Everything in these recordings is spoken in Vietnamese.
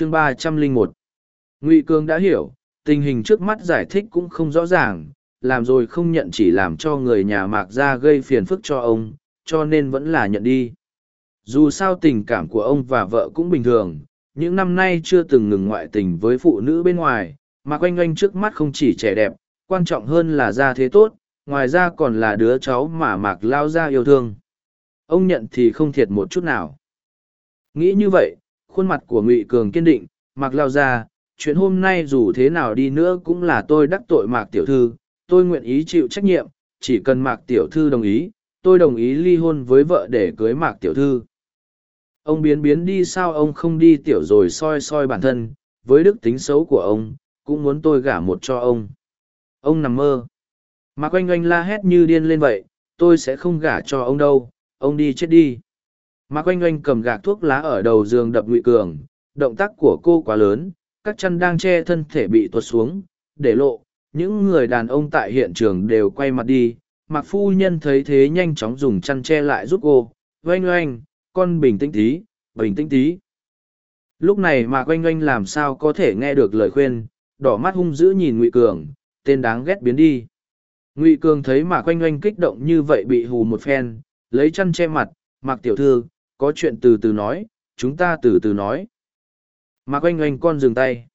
chương ba trăm linh một. Ngụy Cương đã hiểu, tình hình trước mắt giải thích cũng không rõ ràng, làm rồi không nhận chỉ làm cho người nhà mạc ra gây phiền phức cho ông, cho nên vẫn là nhận đi. Dù sao tình cảm của ông và vợ cũng bình thường, những năm nay chưa từng ngừng ngoại tình với phụ nữ bên ngoài, mà Quanh oanh trước mắt không chỉ trẻ đẹp, quan trọng hơn là gia thế tốt, ngoài ra còn là đứa cháu mà mạc lao ra yêu thương. Ông nhận thì không thiệt một chút nào. Nghĩ như vậy khuôn mặt của ngụy cường kiên định, mạc lao ra chuyện hôm nay dù thế nào đi nữa cũng là tôi đắc tội mạc tiểu thư, tôi nguyện ý chịu trách nhiệm, chỉ cần mạc tiểu thư đồng ý, tôi đồng ý ly hôn với vợ để cưới mạc tiểu thư. Ông biến biến đi sao ông không đi tiểu rồi soi soi bản thân, với đức tính xấu của ông, cũng muốn tôi gả một cho ông. Ông nằm mơ. Mạc oanh oanh la hét như điên lên vậy, tôi sẽ không gả cho ông đâu, ông đi chết đi mạc oanh oanh cầm gạc thuốc lá ở đầu giường đập ngụy cường, động tác của cô quá lớn, các chân đang che thân thể bị tuột xuống, để lộ, những người đàn ông tại hiện trường đều quay mặt đi mạc phu nhân thấy thế nhanh chóng dùng chăn che lại giúp cô, oanh oanh, con bình tĩnh tí, bình tĩnh tí. Lúc này mạc oanh oanh làm sao có thể nghe được lời khuyên, đỏ mắt hung dữ nhìn ngụy cường, tên đáng ghét biến đi. Ngụy cường thấy mạc oanh oanh kích động như vậy bị hù một phen, lấy chăn che mặt, mạc tiểu thư có chuyện từ từ nói, chúng ta từ từ nói. Mạc oanh oanh con dừng tay.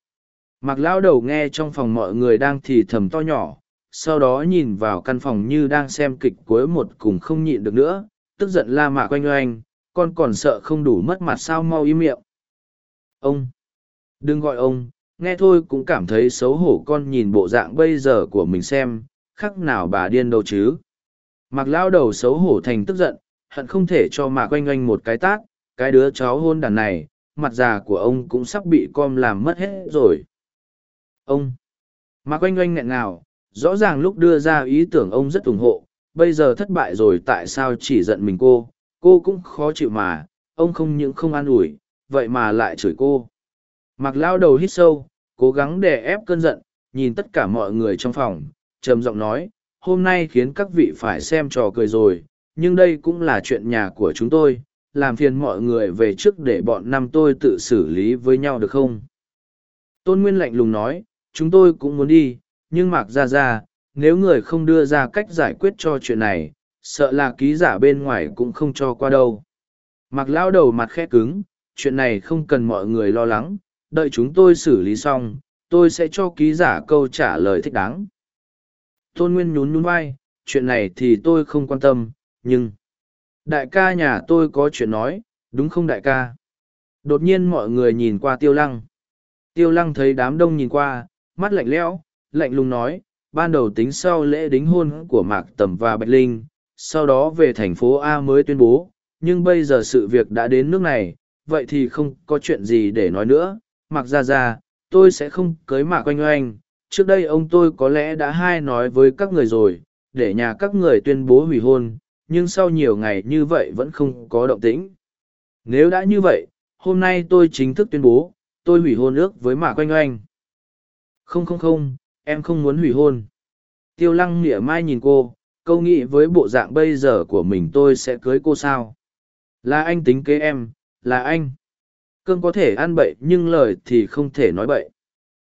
Mạc lão đầu nghe trong phòng mọi người đang thì thầm to nhỏ, sau đó nhìn vào căn phòng như đang xem kịch cuối một cùng không nhịn được nữa, tức giận la mạc oanh oanh, con còn sợ không đủ mất mặt sao mau im miệng. Ông, đừng gọi ông, nghe thôi cũng cảm thấy xấu hổ con nhìn bộ dạng bây giờ của mình xem, khắc nào bà điên đâu chứ. Mạc lão đầu xấu hổ thành tức giận hận không thể cho mạc oanh oanh một cái tát, cái đứa cháu hôn đàn này, mặt già của ông cũng sắp bị com làm mất hết rồi. Ông, mạc oanh oanh nghẹn ngào, rõ ràng lúc đưa ra ý tưởng ông rất ủng hộ, bây giờ thất bại rồi tại sao chỉ giận mình cô? Cô cũng khó chịu mà, ông không những không an ủi, vậy mà lại chửi cô. Mặc lao đầu hít sâu, cố gắng đè ép cơn giận, nhìn tất cả mọi người trong phòng, trầm giọng nói, hôm nay khiến các vị phải xem trò cười rồi nhưng đây cũng là chuyện nhà của chúng tôi, làm phiền mọi người về trước để bọn năm tôi tự xử lý với nhau được không? Tôn nguyên lạnh lùng nói, chúng tôi cũng muốn đi, nhưng mạc ra ra nếu người không đưa ra cách giải quyết cho chuyện này, sợ là ký giả bên ngoài cũng không cho qua đâu. Mặc lão đầu mặt khẽ cứng, chuyện này không cần mọi người lo lắng, đợi chúng tôi xử lý xong, tôi sẽ cho ký giả câu trả lời thích đáng. Tôn nguyên nhún nhún vai, chuyện này thì tôi không quan tâm nhưng đại ca nhà tôi có chuyện nói đúng không đại ca? Đột nhiên mọi người nhìn qua tiêu lăng. Tiêu lăng thấy đám đông nhìn qua mắt lạnh lẽo lạnh lùng nói ban đầu tính sau lễ đính hôn của mạc tầm và bạch linh sau đó về thành phố A mới tuyên bố, nhưng bây giờ sự việc đã đến nước này, vậy thì không có chuyện gì để nói nữa, mặc ra ra, tôi sẽ không cưới mạc oanh oanh, trước đây ông tôi có lẽ đã hai nói với các người rồi, để nhà các người tuyên bố hủy hôn, nhưng sau nhiều ngày như vậy vẫn không có động tĩnh. Nếu đã như vậy, hôm nay tôi chính thức tuyên bố, tôi hủy hôn ước với mạc oanh oanh. Không không không, em không muốn hủy hôn. Tiêu lăng nghĩa mai nhìn cô, câu nghĩ với bộ dạng bây giờ của mình tôi sẽ cưới cô sao là anh tính kế em là anh Cơn có thể ăn bậy nhưng lời thì không thể nói bậy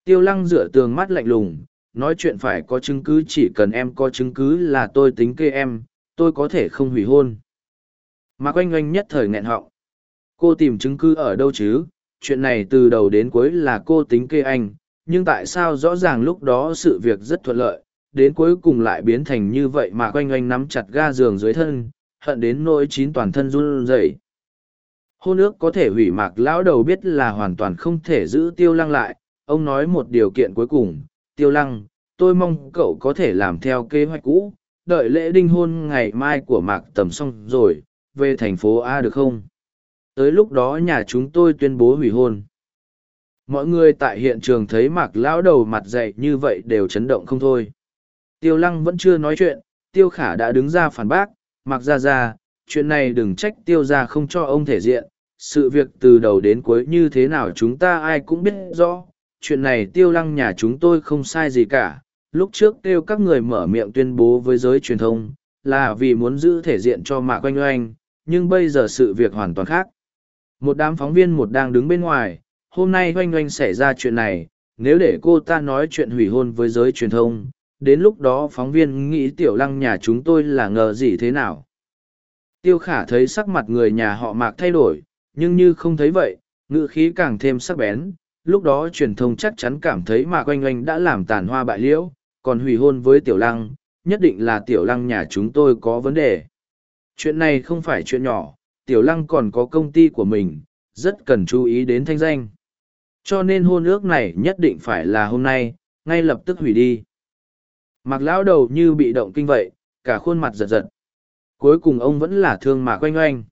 tiêu lăng dựa tường mắt lạnh lùng nói chuyện phải có chứng cứ chỉ cần em có chứng cứ là tôi tính kê em tôi có thể không hủy hôn. Mà quanh oanh nhất thời nghẹn họng. Cô tìm chứng cứ ở đâu chứ? Chuyện này từ đầu đến cuối là cô tính kê anh nhưng tại sao rõ ràng lúc đó sự việc rất thuận lợi đến cuối cùng lại biến thành như vậy mà quanh oanh nắm chặt ga giường dưới thân, hận đến nỗi chín toàn thân run rẩy. Hôn ước có thể hủy mạc lão đầu biết là hoàn toàn không thể giữ tiêu lăng lại, ông nói một điều kiện cuối cùng, tiêu lăng, tôi mong cậu có thể làm theo kế hoạch cũ, đợi lễ đinh hôn ngày mai của mạc tầm xong rồi, về thành phố A được không? Tới lúc đó nhà chúng tôi tuyên bố hủy hôn. Mọi người tại hiện trường thấy mạc lão đầu mặt dậy như vậy đều chấn động không thôi. Tiêu lăng vẫn chưa nói chuyện, tiêu khả đã đứng ra phản bác, mặc ra ra, chuyện này đừng trách tiêu ra không cho ông thể diện, sự việc từ đầu đến cuối như thế nào chúng ta ai cũng biết rõ, chuyện này tiêu lăng nhà chúng tôi không sai gì cả, lúc trước tiêu các người mở miệng tuyên bố với giới truyền thông, là vì muốn giữ thể diện cho mạc oanh oanh, nhưng bây giờ sự việc hoàn toàn khác. Một đám phóng viên một đang đứng bên ngoài, hôm nay oanh oanh xảy ra chuyện này, nếu để cô ta nói chuyện hủy hôn với giới truyền thông, đến lúc đó phóng viên nghĩ tiểu lăng nhà chúng tôi là ngờ gì thế nào. Tiêu khả thấy sắc mặt người nhà họ mạc thay đổi, nhưng như không thấy vậy, ngữ khí càng thêm sắc bén. Lúc đó truyền thông chắc chắn cảm thấy mạc oanh oanh đã làm tàn hoa bại liễu, còn hủy hôn với tiểu lăng, nhất định là tiểu lăng nhà chúng tôi có vấn đề. Chuyện này không phải chuyện nhỏ, tiểu lăng còn có công ty của mình, rất cần chú ý đến thanh danh. Cho nên hôn ước này nhất định phải là hôm nay, ngay lập tức hủy đi. Mặc lão đầu như bị động kinh vậy, cả khuôn mặt giật giật. Cuối cùng ông vẫn là thương mạc oanh oanh.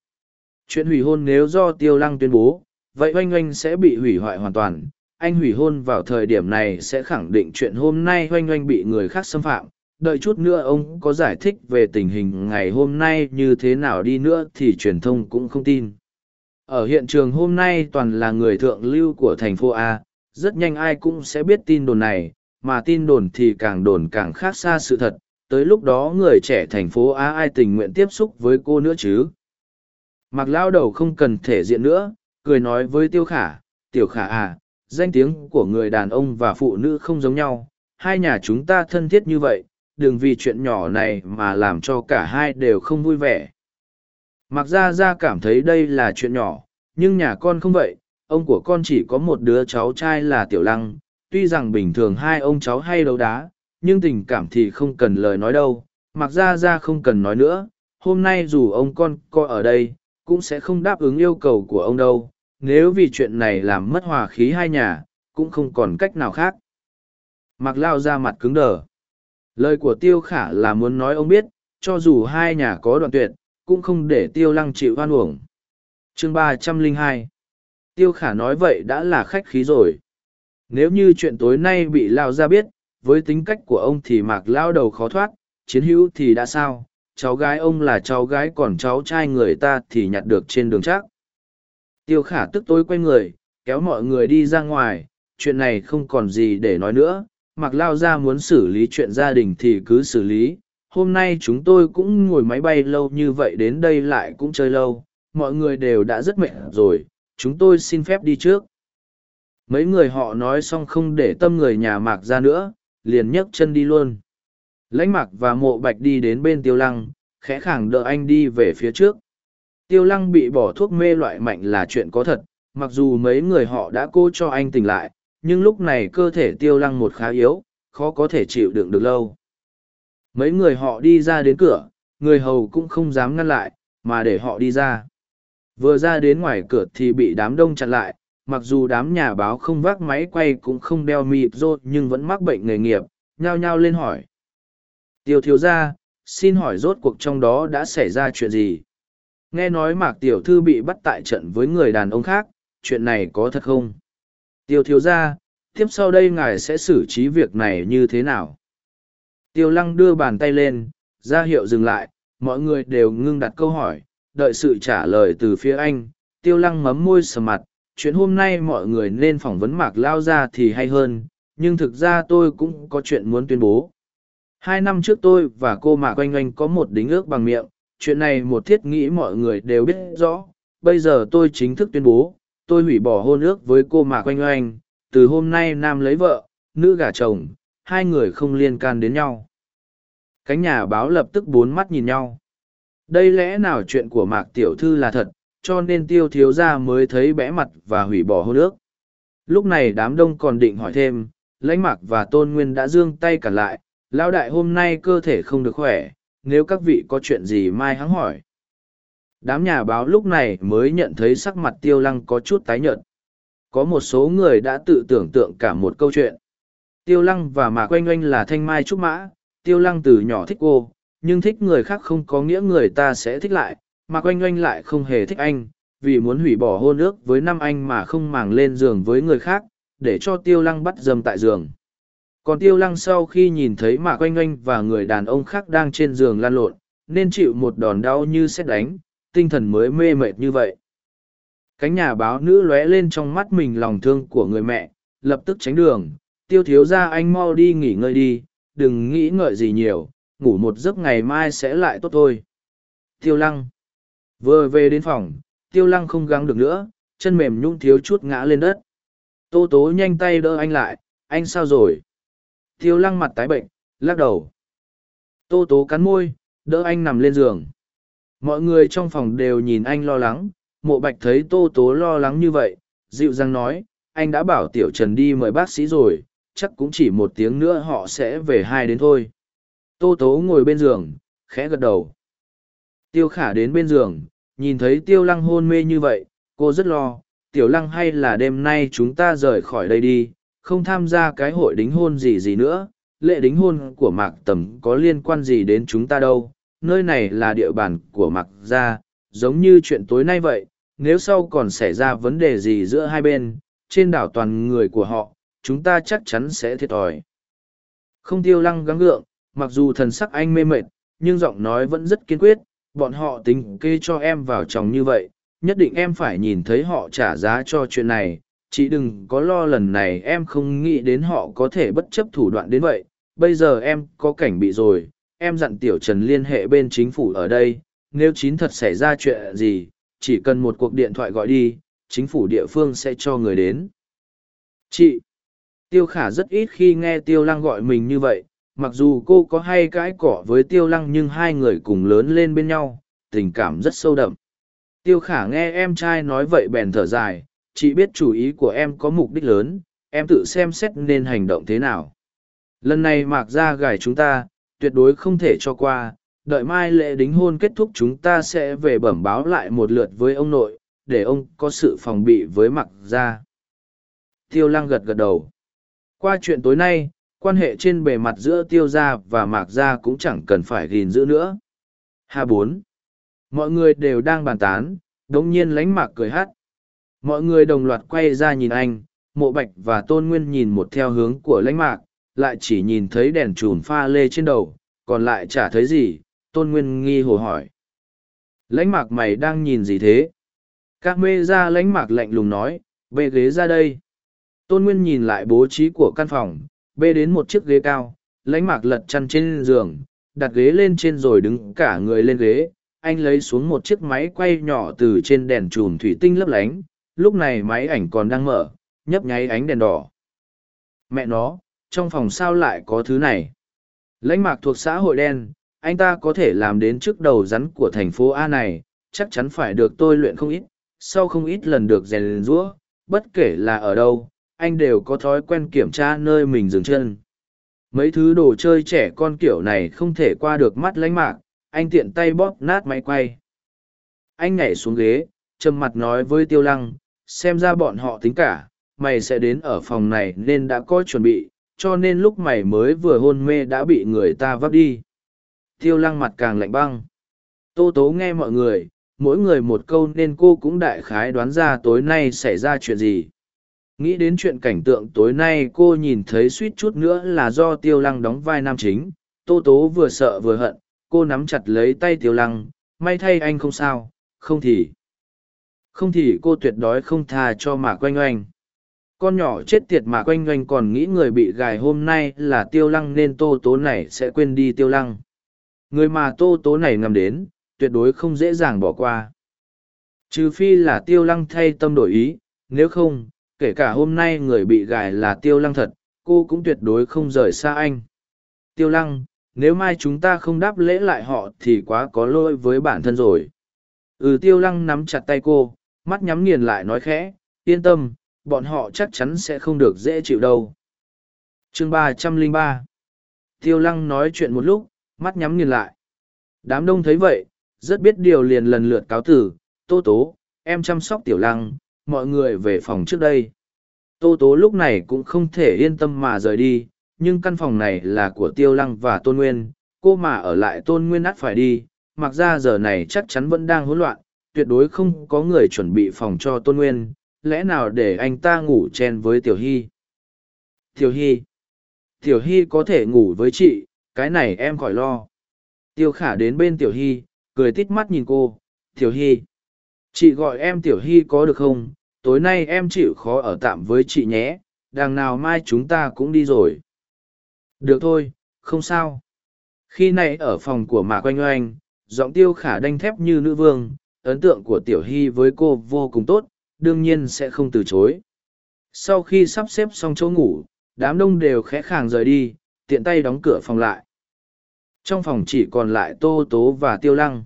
Chuyện hủy hôn nếu do tiêu lăng tuyên bố, vậy oanh oanh sẽ bị hủy hoại hoàn toàn. Anh hủy hôn vào thời điểm này sẽ khẳng định chuyện hôm nay oanh oanh bị người khác xâm phạm. Đợi chút nữa ông có giải thích về tình hình ngày hôm nay như thế nào đi nữa thì truyền thông cũng không tin. Ở hiện trường hôm nay toàn là người thượng lưu của thành phố A, rất nhanh ai cũng sẽ biết tin đồn này, mà tin đồn thì càng đồn càng khác xa sự thật, tới lúc đó người trẻ thành phố A ai tình nguyện tiếp xúc với cô nữa chứ. Mặc lao đầu không cần thể diện nữa, cười nói với tiêu khả, tiểu khả à, danh tiếng của người đàn ông và phụ nữ không giống nhau, hai nhà chúng ta thân thiết như vậy, đừng vì chuyện nhỏ này mà làm cho cả hai đều không vui vẻ. Mặc ra ra cảm thấy đây là chuyện nhỏ, nhưng nhà con không vậy, ông của con chỉ có một đứa cháu trai là Tiểu Lăng, tuy rằng bình thường hai ông cháu hay đấu đá, nhưng tình cảm thì không cần lời nói đâu, mặc ra ra không cần nói nữa, hôm nay dù ông con coi ở đây, cũng sẽ không đáp ứng yêu cầu của ông đâu, nếu vì chuyện này làm mất hòa khí hai nhà, cũng không còn cách nào khác. Mặc lao ra mặt cứng đờ. Lời của tiêu khả là muốn nói ông biết, cho dù hai nhà có đoạn tuyệt, cũng không để tiêu lăng chịu hoan uổng. chương ba trăm linh hai Tiêu khả nói vậy đã là khách khí rồi. Nếu như chuyện tối nay bị lao ra biết, với tính cách của ông thì mạc lao đầu khó thoát, chiến hữu thì đã sao, cháu gái ông là cháu gái còn cháu trai người ta thì nhặt được trên đường chắc. Tiêu khả tức tối quay người, kéo mọi người đi ra ngoài, chuyện này không còn gì để nói nữa, mặc lao ra muốn xử lý chuyện gia đình thì cứ xử lý. Hôm nay chúng tôi cũng ngồi máy bay lâu như vậy đến đây lại cũng chơi lâu, mọi người đều đã rất mệt rồi, chúng tôi xin phép đi trước. Mấy người họ nói xong không để tâm người nhà mạc ra nữa, liền nhấc chân đi luôn. Lãnh mạc và mộ bạch đi đến bên tiêu lăng, khẽ khàng đỡ anh đi về phía trước. Tiêu lăng bị bỏ thuốc mê loại mạnh là chuyện có thật, mặc dù mấy người họ đã cố cho anh tỉnh lại, nhưng lúc này cơ thể tiêu lăng một khá yếu, khó có thể chịu đựng được lâu. Mấy người họ đi ra đến cửa, người hầu cũng không dám ngăn lại, mà để họ đi ra. Vừa ra đến ngoài cửa thì bị đám đông chặn lại, mặc dù đám nhà báo không vác máy quay cũng không đeo mịp rô nhưng vẫn mắc bệnh nghề nghiệp, nhao nhao lên hỏi. Tiêu thiếu ra, xin hỏi rốt cuộc trong đó đã xảy ra chuyện gì? Nghe nói mạc tiểu thư bị bắt tại trận với người đàn ông khác, chuyện này có thật không? Tiêu thiếu ra, tiếp sau đây ngài sẽ xử trí việc này như thế nào? Tiêu lăng đưa bàn tay lên, ra hiệu dừng lại, mọi người đều ngưng đặt câu hỏi, đợi sự trả lời từ phía anh. Tiêu lăng mấm môi sờ mặt, chuyện hôm nay mọi người nên phỏng vấn mạc lao ra thì hay hơn, nhưng thực ra tôi cũng có chuyện muốn tuyên bố. Hai năm trước tôi và cô Mạc Oanh Oanh có một đính ước bằng miệng, chuyện này một thiết nghĩ mọi người đều biết rõ. Bây giờ tôi chính thức tuyên bố, tôi hủy bỏ hôn ước với cô Mạc Oanh Oanh, từ hôm nay nam lấy vợ, nữ gả chồng, hai người không liên can đến nhau. Cánh nhà báo lập tức bốn mắt nhìn nhau. Đây lẽ nào chuyện của Mạc Tiểu Thư là thật, cho nên tiêu thiếu gia mới thấy bẽ mặt và hủy bỏ hôn ước. Lúc này đám đông còn định hỏi thêm, lãnh mạc và tôn nguyên đã giương tay cản lại, lão đại hôm nay cơ thể không được khỏe, nếu các vị có chuyện gì mai hắng hỏi. Đám nhà báo lúc này mới nhận thấy sắc mặt tiêu lăng có chút tái nhợt. Có một số người đã tự tưởng tượng cả một câu chuyện. Tiêu lăng và mạc oanh oanh là thanh mai trúc mã, tiêu lăng từ nhỏ thích cô, nhưng thích người khác không có nghĩa người ta sẽ thích lại, Mạc Oanh Oanh lại không hề thích anh, vì muốn hủy bỏ hôn ước với năm anh mà không màng lên giường với người khác, để cho Tiêu Lăng bắt dâm tại giường. Còn Tiêu Lăng sau khi nhìn thấy Mạc Oanh Oanh và người đàn ông khác đang trên giường lan lộn, nên chịu một đòn đau như xét đánh, tinh thần mới mê mệt như vậy. Cánh nhà báo nữ lóe lên trong mắt mình lòng thương của người mẹ, lập tức tránh đường, tiêu thiếu ra anh mau đi nghỉ ngơi đi, đừng nghĩ ngợi gì nhiều, ngủ một giấc ngày mai sẽ lại tốt thôi. Tiêu lăng Vừa về đến phòng, tiêu lăng không gắng được nữa, chân mềm nhung thiếu chút ngã lên đất. tô tố nhanh tay đỡ anh lại anh sao rồi tiêu lăng mặt tái bệnh, lắc đầu. Tô tố cắn môi, đỡ anh nằm lên giường. Mọi người trong phòng đều nhìn anh lo lắng, mộ bạch thấy tô tố lo lắng như vậy, dịu dàng nói, anh đã bảo tiểu trần đi mời bác sĩ rồi, chắc cũng chỉ một tiếng nữa họ sẽ về hai đến thôi. Tô tố ngồi bên giường, khẽ gật đầu. Tiêu khả đến bên giường, nhìn thấy tiêu lăng hôn mê như vậy, cô rất lo, tiểu lăng hay là đêm nay chúng ta rời khỏi đây đi không tham gia cái hội đính hôn gì gì nữa lệ đính hôn của mạc tầm có liên quan gì đến chúng ta đâu, nơi này là địa bàn của mạc gia, giống như chuyện tối nay vậy, nếu sau còn xảy ra vấn đề gì giữa hai bên, trên đảo toàn người của họ, chúng ta chắc chắn sẽ thiệt thòi. Không tiêu lăng gắng gượng, mặc dù thần sắc anh mê mệt, nhưng giọng nói vẫn rất kiên quyết, bọn họ tính kê cho em vào chồng như vậy, nhất định em phải nhìn thấy họ trả giá cho chuyện này chị đừng có lo lần này em không nghĩ đến họ có thể bất chấp thủ đoạn đến vậy. Bây giờ em có cảnh bị rồi, em dặn tiểu trần liên hệ bên chính phủ ở đây. Nếu chín thật xảy ra chuyện gì, chỉ cần một cuộc điện thoại gọi đi, chính phủ địa phương sẽ cho người đến. Chị, tiêu khả rất ít khi nghe tiêu lăng gọi mình như vậy. Mặc dù cô có hay cãi cỏ với tiêu lăng nhưng hai người cùng lớn lên bên nhau, tình cảm rất sâu đậm. Tiêu khả nghe em trai nói vậy bèn thở dài chị biết chủ ý của em có mục đích lớn, em tự xem xét nên hành động thế nào. Lần này mạc ra gài chúng ta, tuyệt đối không thể cho qua, đợi mai lễ đính hôn kết thúc chúng ta sẽ về bẩm báo lại một lượt với ông nội, để ông có sự phòng bị với mặc ra tiêu lăng gật gật đầu. Qua chuyện tối nay, quan hệ trên bề mặt giữa tiêu gia và mạc gia cũng chẳng cần phải gìn giữ nữa. Hà bốn. Mọi người đều đang bàn tán đ ỗ n g nhiên lánh mạc cười hát mọi người đồng loạt quay ra nhìn anh, mộ bạch và tôn nguyên nhìn một theo hướng của lãnh mạc, lại chỉ nhìn thấy đèn trùn pha lê trên đầu, còn lại chả thấy gì, tôn nguyên nghi hồ hỏi. Lãnh mạc mày đang nhìn gì thế? Các mê ra lãnh mạc lạnh lùng nói, bê ghế ra đây. Tôn nguyên nhìn lại bố trí của căn phòng, bê đến một chiếc ghế cao, lãnh mạc lật chăn trên giường, đặt ghế lên trên rồi đứng cả người lên ghế. Anh lấy xuống một chiếc máy quay nhỏ từ trên đèn chùm thủy tinh lấp lánh lúc này máy ảnh còn đang mở, nhấp nháy ánh đèn đỏ. Mẹ nó, trong phòng sao lại có thứ này? Lãnh mạc thuộc xã hội đen, anh ta có thể làm đến trước đầu rắn của thành phố a này, chắc chắn phải được tôi luyện không ít, sau không ít lần được rèn rũa, bất kể là ở đâu, anh đều có thói quen kiểm tra nơi mình dừng chân. Mấy thứ đồ chơi trẻ con kiểu này không thể qua được mắt lãnh mạc, anh tiện tay bóp nát máy quay. Anh nhảy xuống ghế, trầm mặt nói với tiêu lăng xem ra bọn họ tính cả, mày sẽ đến ở phòng này nên đã có chuẩn bị, cho nên lúc mày mới vừa hôn mê đã bị người ta vấp đi. Tiêu lăng mặt càng lạnh băng. Tô tố nghe mọi người, mỗi người một câu nên cô cũng đại khái đoán ra tối nay xảy ra chuyện gì. Nghĩ đến chuyện cảnh tượng tối nay cô nhìn thấy suýt chút nữa là do tiêu lăng đóng vai nam chính, tô tố vừa sợ vừa hận, cô nắm chặt lấy tay tiêu lăng, may thay anh không sao, không thì không thì cô tuyệt đói không tha cho mà quanh oanh. Con nhỏ chết tiệt mà quanh oanh còn nghĩ người bị gài hôm nay là tiêu lăng nên tô tố này sẽ quên đi tiêu lăng. Người mà tô tố này ngầm đến, tuyệt đối không dễ dàng bỏ qua. Trừ phi là tiêu lăng thay tâm đổi ý, nếu không, kể cả hôm nay người bị gài là tiêu lăng thật, cô cũng tuyệt đối không rời xa anh. Tiêu lăng, nếu mai chúng ta không đáp lễ lại họ thì quá có lỗi với bản thân rồi. Ừ tiêu lăng nắm chặt tay cô mắt nhắm nghiền lại nói khẽ, yên tâm, bọn họ chắc chắn sẽ không được dễ chịu đâu. Chương ba trăm lẻ ba. Tiêu lăng nói chuyện một lúc, mắt nhắm nghiền lại. Đám đông thấy vậy, rất biết điều liền lần lượt cáo tử, tô tố, em chăm sóc tiểu lăng, mọi người về phòng trước đây. Tô tố lúc này cũng không thể yên tâm mà rời đi, nhưng căn phòng này là của tiêu lăng và tôn nguyên, cô mà ở lại tôn nguyên ắt phải đi, mặc ra giờ này chắc chắn vẫn đang hỗn loạn tuyệt đối không có người chuẩn bị phòng cho tôn nguyên, lẽ nào để anh ta ngủ chen với tiểu hy? Tiểu hy? Tiểu hy có thể ngủ với chị, cái này em khỏi lo. Tiêu khả đến bên tiểu hy, cười tít mắt nhìn cô. Tiểu hy? Chị gọi em tiểu hy có được không? Tối nay em chịu khó ở tạm với chị nhé, đằng nào mai chúng ta cũng đi rồi. Được thôi, không sao. Khi này ở phòng của mạc oanh oanh, giọng tiêu khả đanh thép như nữ vương ấn tượng của tiểu hy với cô vô cùng tốt, đương nhiên sẽ không từ chối. Sau khi sắp xếp xong chỗ ngủ, đám đông đều khẽ khàng rời đi, tiện tay đóng cửa phòng lại. Trong phòng chỉ còn lại tô tố và tiêu lăng.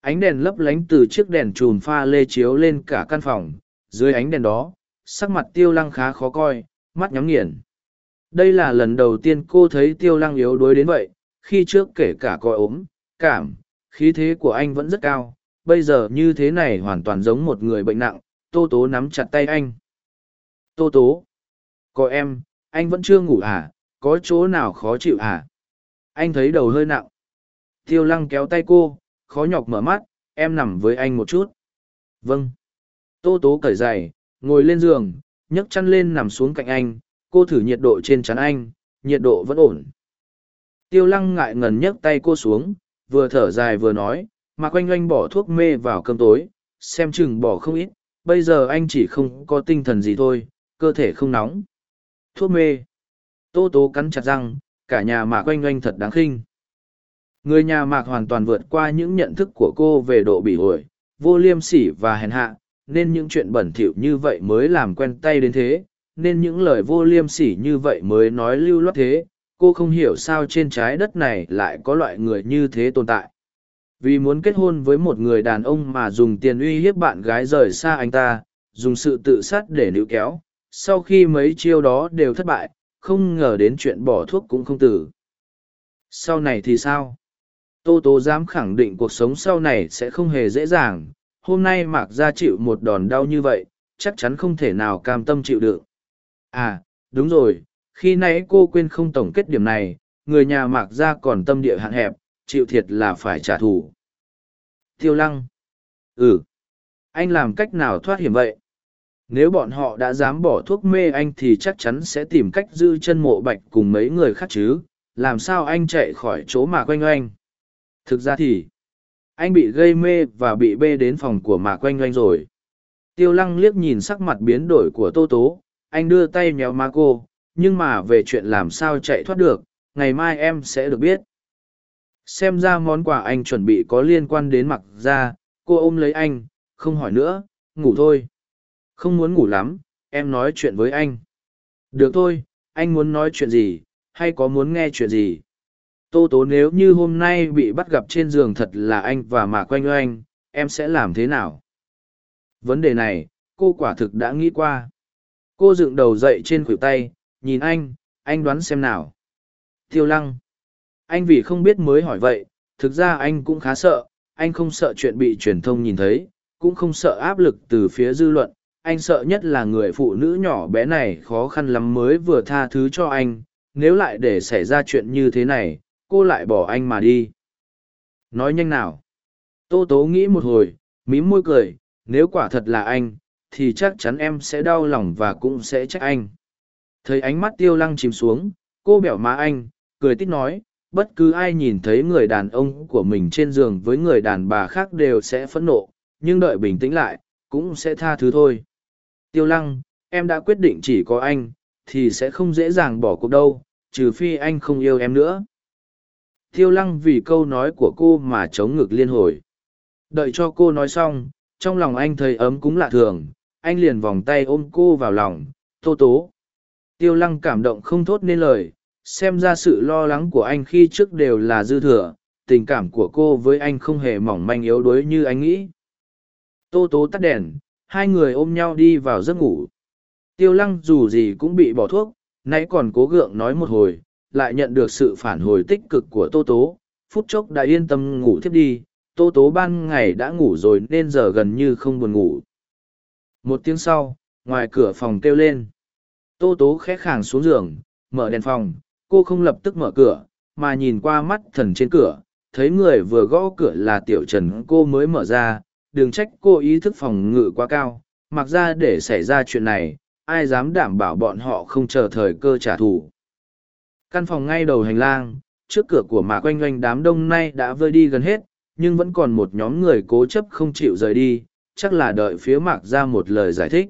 Ánh đèn lấp lánh từ chiếc đèn chùm pha lê chiếu lên cả căn phòng. Dưới ánh đèn đó, sắc mặt tiêu lăng khá khó coi, mắt nhắm nghiền. Đây là lần đầu tiên cô thấy tiêu lăng yếu đuối đến vậy, khi trước kể cả coi ốm, cảm, khí thế của anh vẫn rất cao bây giờ như thế này hoàn toàn giống một người bệnh nặng, tô tố nắm chặt tay anh. Tô tố, có em, anh vẫn chưa ngủ à có chỗ nào khó chịu à? Anh thấy đầu hơi nặng. Tiêu lăng kéo tay cô, khó nhọc mở mắt, em nằm với anh một chút. Vâng. Tô tố cởi giày, ngồi lên giường, nhấc chăn lên nằm xuống cạnh anh, cô thử nhiệt độ trên chắn anh, nhiệt độ vẫn ổn. Tiêu lăng ngại ngần nhấc tay cô xuống, vừa thở dài vừa nói mà quanh oanh bỏ thuốc mê vào cơm tối, xem chừng bỏ không ít, bây giờ anh chỉ không có tinh thần gì thôi, cơ thể không nóng. Thuốc mê. Tô tố cắn chặt răng, cả nhà mạc oanh oanh thật đáng khinh. Người nhà mạc hoàn toàn vượt qua những nhận thức của cô về độ bỉ ổi, vô liêm sỉ và hèn hạ, nên những chuyện bẩn thỉu như vậy mới làm quen tay đến thế, nên những lời vô liêm sỉ như vậy mới nói lưu loát thế. Cô không hiểu sao trên trái đất này lại có loại người như thế tồn tại vì muốn kết hôn với một người đàn ông mà dùng tiền uy hiếp bạn gái rời xa anh ta, dùng sự tự sát để níu kéo. Sau khi mấy chiêu đó đều thất bại, không ngờ đến chuyện bỏ thuốc cũng không tử. Sau này thì sao? Tô tố dám khẳng định cuộc sống sau này sẽ không hề dễ dàng. Hôm nay mạc gia chịu một đòn đau như vậy, chắc chắn không thể nào cam tâm chịu đựng. À đúng rồi, khi nãy cô quên không tổng kết điểm này, người nhà mạc gia còn tâm địa hạn hẹp, chịu thiệt là phải trả thù tiêu lăng. Ừ. Anh làm cách nào thoát hiểm vậy? Nếu bọn họ đã dám bỏ thuốc mê anh thì chắc chắn sẽ tìm cách giữ chân mộ bạch cùng mấy người khác chứ. Làm sao anh chạy khỏi chỗ mà quanh oanh? Thực ra thì, anh bị gây mê và bị bê đến phòng của mà quanh oanh rồi. Tiêu lăng liếc nhìn sắc mặt biến đổi của tô tố. Anh đưa tay nhéo má cô. Nhưng mà về chuyện làm sao chạy thoát được, ngày mai em sẽ được biết xem ra món quà anh chuẩn bị có liên quan đến mặc ra cô ôm lấy anh không hỏi nữa ngủ thôi. Không muốn ngủ lắm em nói chuyện với anh. Được thôi anh muốn nói chuyện gì hay có muốn nghe chuyện gì? Tô tố nếu như hôm nay bị bắt gặp trên giường thật là anh và mà quanh anh, em sẽ làm thế nào? Vấn đề này cô quả thực đã nghĩ qua. Cô dựng đầu dậy trên khuỷu tay nhìn anh anh đoán xem nào. Tiêu lăng anh vì không biết mới hỏi vậy, thực ra anh cũng khá sợ, anh không sợ chuyện bị truyền thông nhìn thấy, cũng không sợ áp lực từ phía dư luận. Anh sợ nhất là người phụ nữ nhỏ bé này khó khăn lắm mới vừa tha thứ cho anh, nếu lại để xảy ra chuyện như thế này, cô lại bỏ anh mà đi. Nói nhanh nào. Tô tố nghĩ một hồi, mím môi cười, nếu quả thật là anh, thì chắc chắn em sẽ đau lòng và cũng sẽ trách anh. Thấy ánh mắt tiêu lăng chìm xuống, cô bẻo má anh, cười tít nói bất cứ ai nhìn thấy người đàn ông của mình trên giường với người đàn bà khác đều sẽ phẫn nộ, nhưng đợi bình tĩnh lại, cũng sẽ tha thứ thôi. Tiêu lăng, em đã quyết định chỉ có anh, thì sẽ không dễ dàng bỏ cuộc đâu, trừ phi anh không yêu em nữa. Tiêu lăng vì câu nói của cô mà chống ngực liên hồi. Đợi cho cô nói xong, trong lòng anh thấy ấm cúng lạ thường, anh liền vòng tay ôm cô vào lòng, tô tố. Tiêu lăng cảm động không thốt nên lời xem ra sự lo lắng của anh khi trước đều là dư thừa, tình cảm của cô với anh không hề mỏng manh yếu đuối như anh nghĩ. Tô tố tắt đèn, hai người ôm nhau đi vào giấc ngủ. Tiêu lăng dù gì cũng bị bỏ thuốc, nãy còn cố gượng nói một hồi, lại nhận được sự phản hồi tích cực của tô tố. Phút chốc đã yên tâm ngủ thiếp đi, tô tố ban ngày đã ngủ rồi nên giờ gần như không buồn ngủ. Một tiếng sau, ngoài cửa phòng kêu lên. Tô tố khẽ khàng xuống giường, mở đèn phòng cô không lập tức mở cửa, mà nhìn qua mắt thần trên cửa, thấy người vừa gõ cửa là tiểu trần cô mới mở ra, đừng trách cô ý thức phòng ngự quá cao, mặc ra để xảy ra chuyện này, ai dám đảm bảo bọn họ không chờ thời cơ trả thù. Căn phòng ngay đầu hành lang, trước cửa của mạc oanh oanh đám đông nay đã vơi đi gần hết, nhưng vẫn còn một nhóm người cố chấp không chịu rời đi, chắc là đợi phía mạc ra một lời giải thích.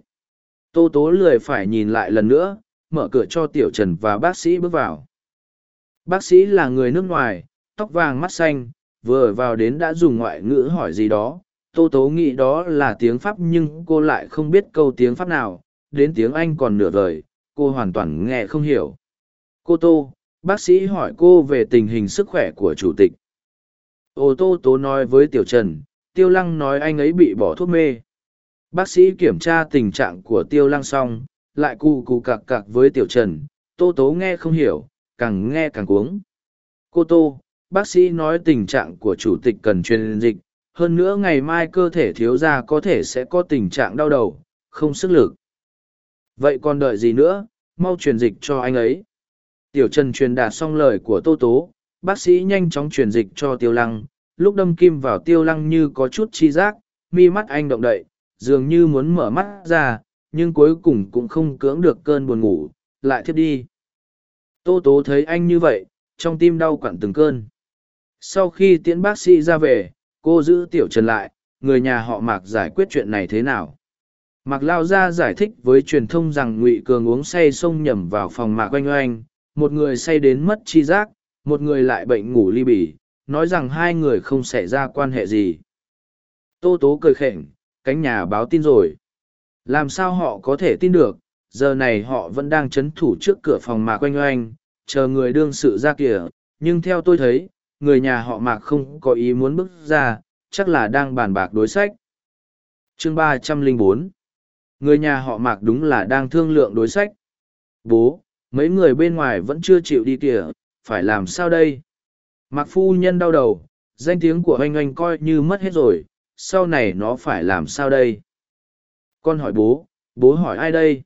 Tô tố lười phải nhìn lại lần nữa, mở cửa cho tiểu trần và bác sĩ bước vào bác sĩ là người nước ngoài tóc vàng mắt xanh vừa vào đến đã dùng ngoại ngữ hỏi gì đó tô tố nghĩ đó là tiếng pháp nhưng cô lại không biết câu tiếng pháp nào đến tiếng Anh còn nửa vời, cô hoàn toàn nghe không hiểu. Cô Tô, bác sĩ hỏi cô về tình hình sức khỏe của chủ tịch. Ô Tô Tố nói với Tiểu Trần, Tiêu Lăng nói anh ấy bị bỏ thuốc mê. Bác sĩ kiểm tra tình trạng của Tiêu Lăng xong, lại cù cù cặc cặc với Tiểu Trần, Tô Tố nghe không hiểu, càng nghe càng cuống. Cô Tô, bác sĩ nói tình trạng của chủ tịch cần truyền dịch, hơn nữa ngày mai cơ thể thiếu gia có thể sẽ có tình trạng đau đầu, không sức lực. Vậy còn đợi gì nữa, mau truyền dịch cho anh ấy. Tiểu Trần truyền đạt xong lời của Tô Tố, bác sĩ nhanh chóng truyền dịch cho Tiêu Lăng, lúc đâm kim vào Tiêu Lăng như có chút chi giác, mi mắt anh động đậy, dường như muốn mở mắt ra, nhưng cuối cùng cũng không cưỡng được cơn buồn ngủ, lại thiếp đi. Tô Tố thấy anh như vậy, trong tim đau quặn từng cơn. Sau khi tiễn bác sĩ ra về, cô giữ Tiểu Trần lại, người nhà họ Mạc giải quyết chuyện này thế nào. Mạc Lao Gia giải thích với truyền thông rằng Ngụy Cường uống say xông nhầm vào phòng Mạc Oanh Oanh, một người say đến mất chi giác, một người lại bệnh ngủ ly bì, nói rằng hai người không xảy ra quan hệ gì. Tô Tố cười khỉnh, cánh nhà báo tin rồi. Làm sao họ có thể tin được, giờ này họ vẫn đang chấn thủ trước cửa phòng Mạc Oanh Oanh, chờ người đương sự ra kìa, nhưng theo tôi thấy, người nhà họ Mạc không có ý muốn bước ra, chắc là đang bàn bạc đối sách. Chương ba trăm linh bốn. Người nhà họ mạc đúng là đang thương lượng đối sách. Bố mấy người bên ngoài vẫn chưa chịu đi kìa phải làm sao đây? Mạc phu nhân đau đầu danh tiếng của oanh oanh coi như mất hết rồi sau này nó phải làm sao đây? Con hỏi bố bố hỏi ai đây?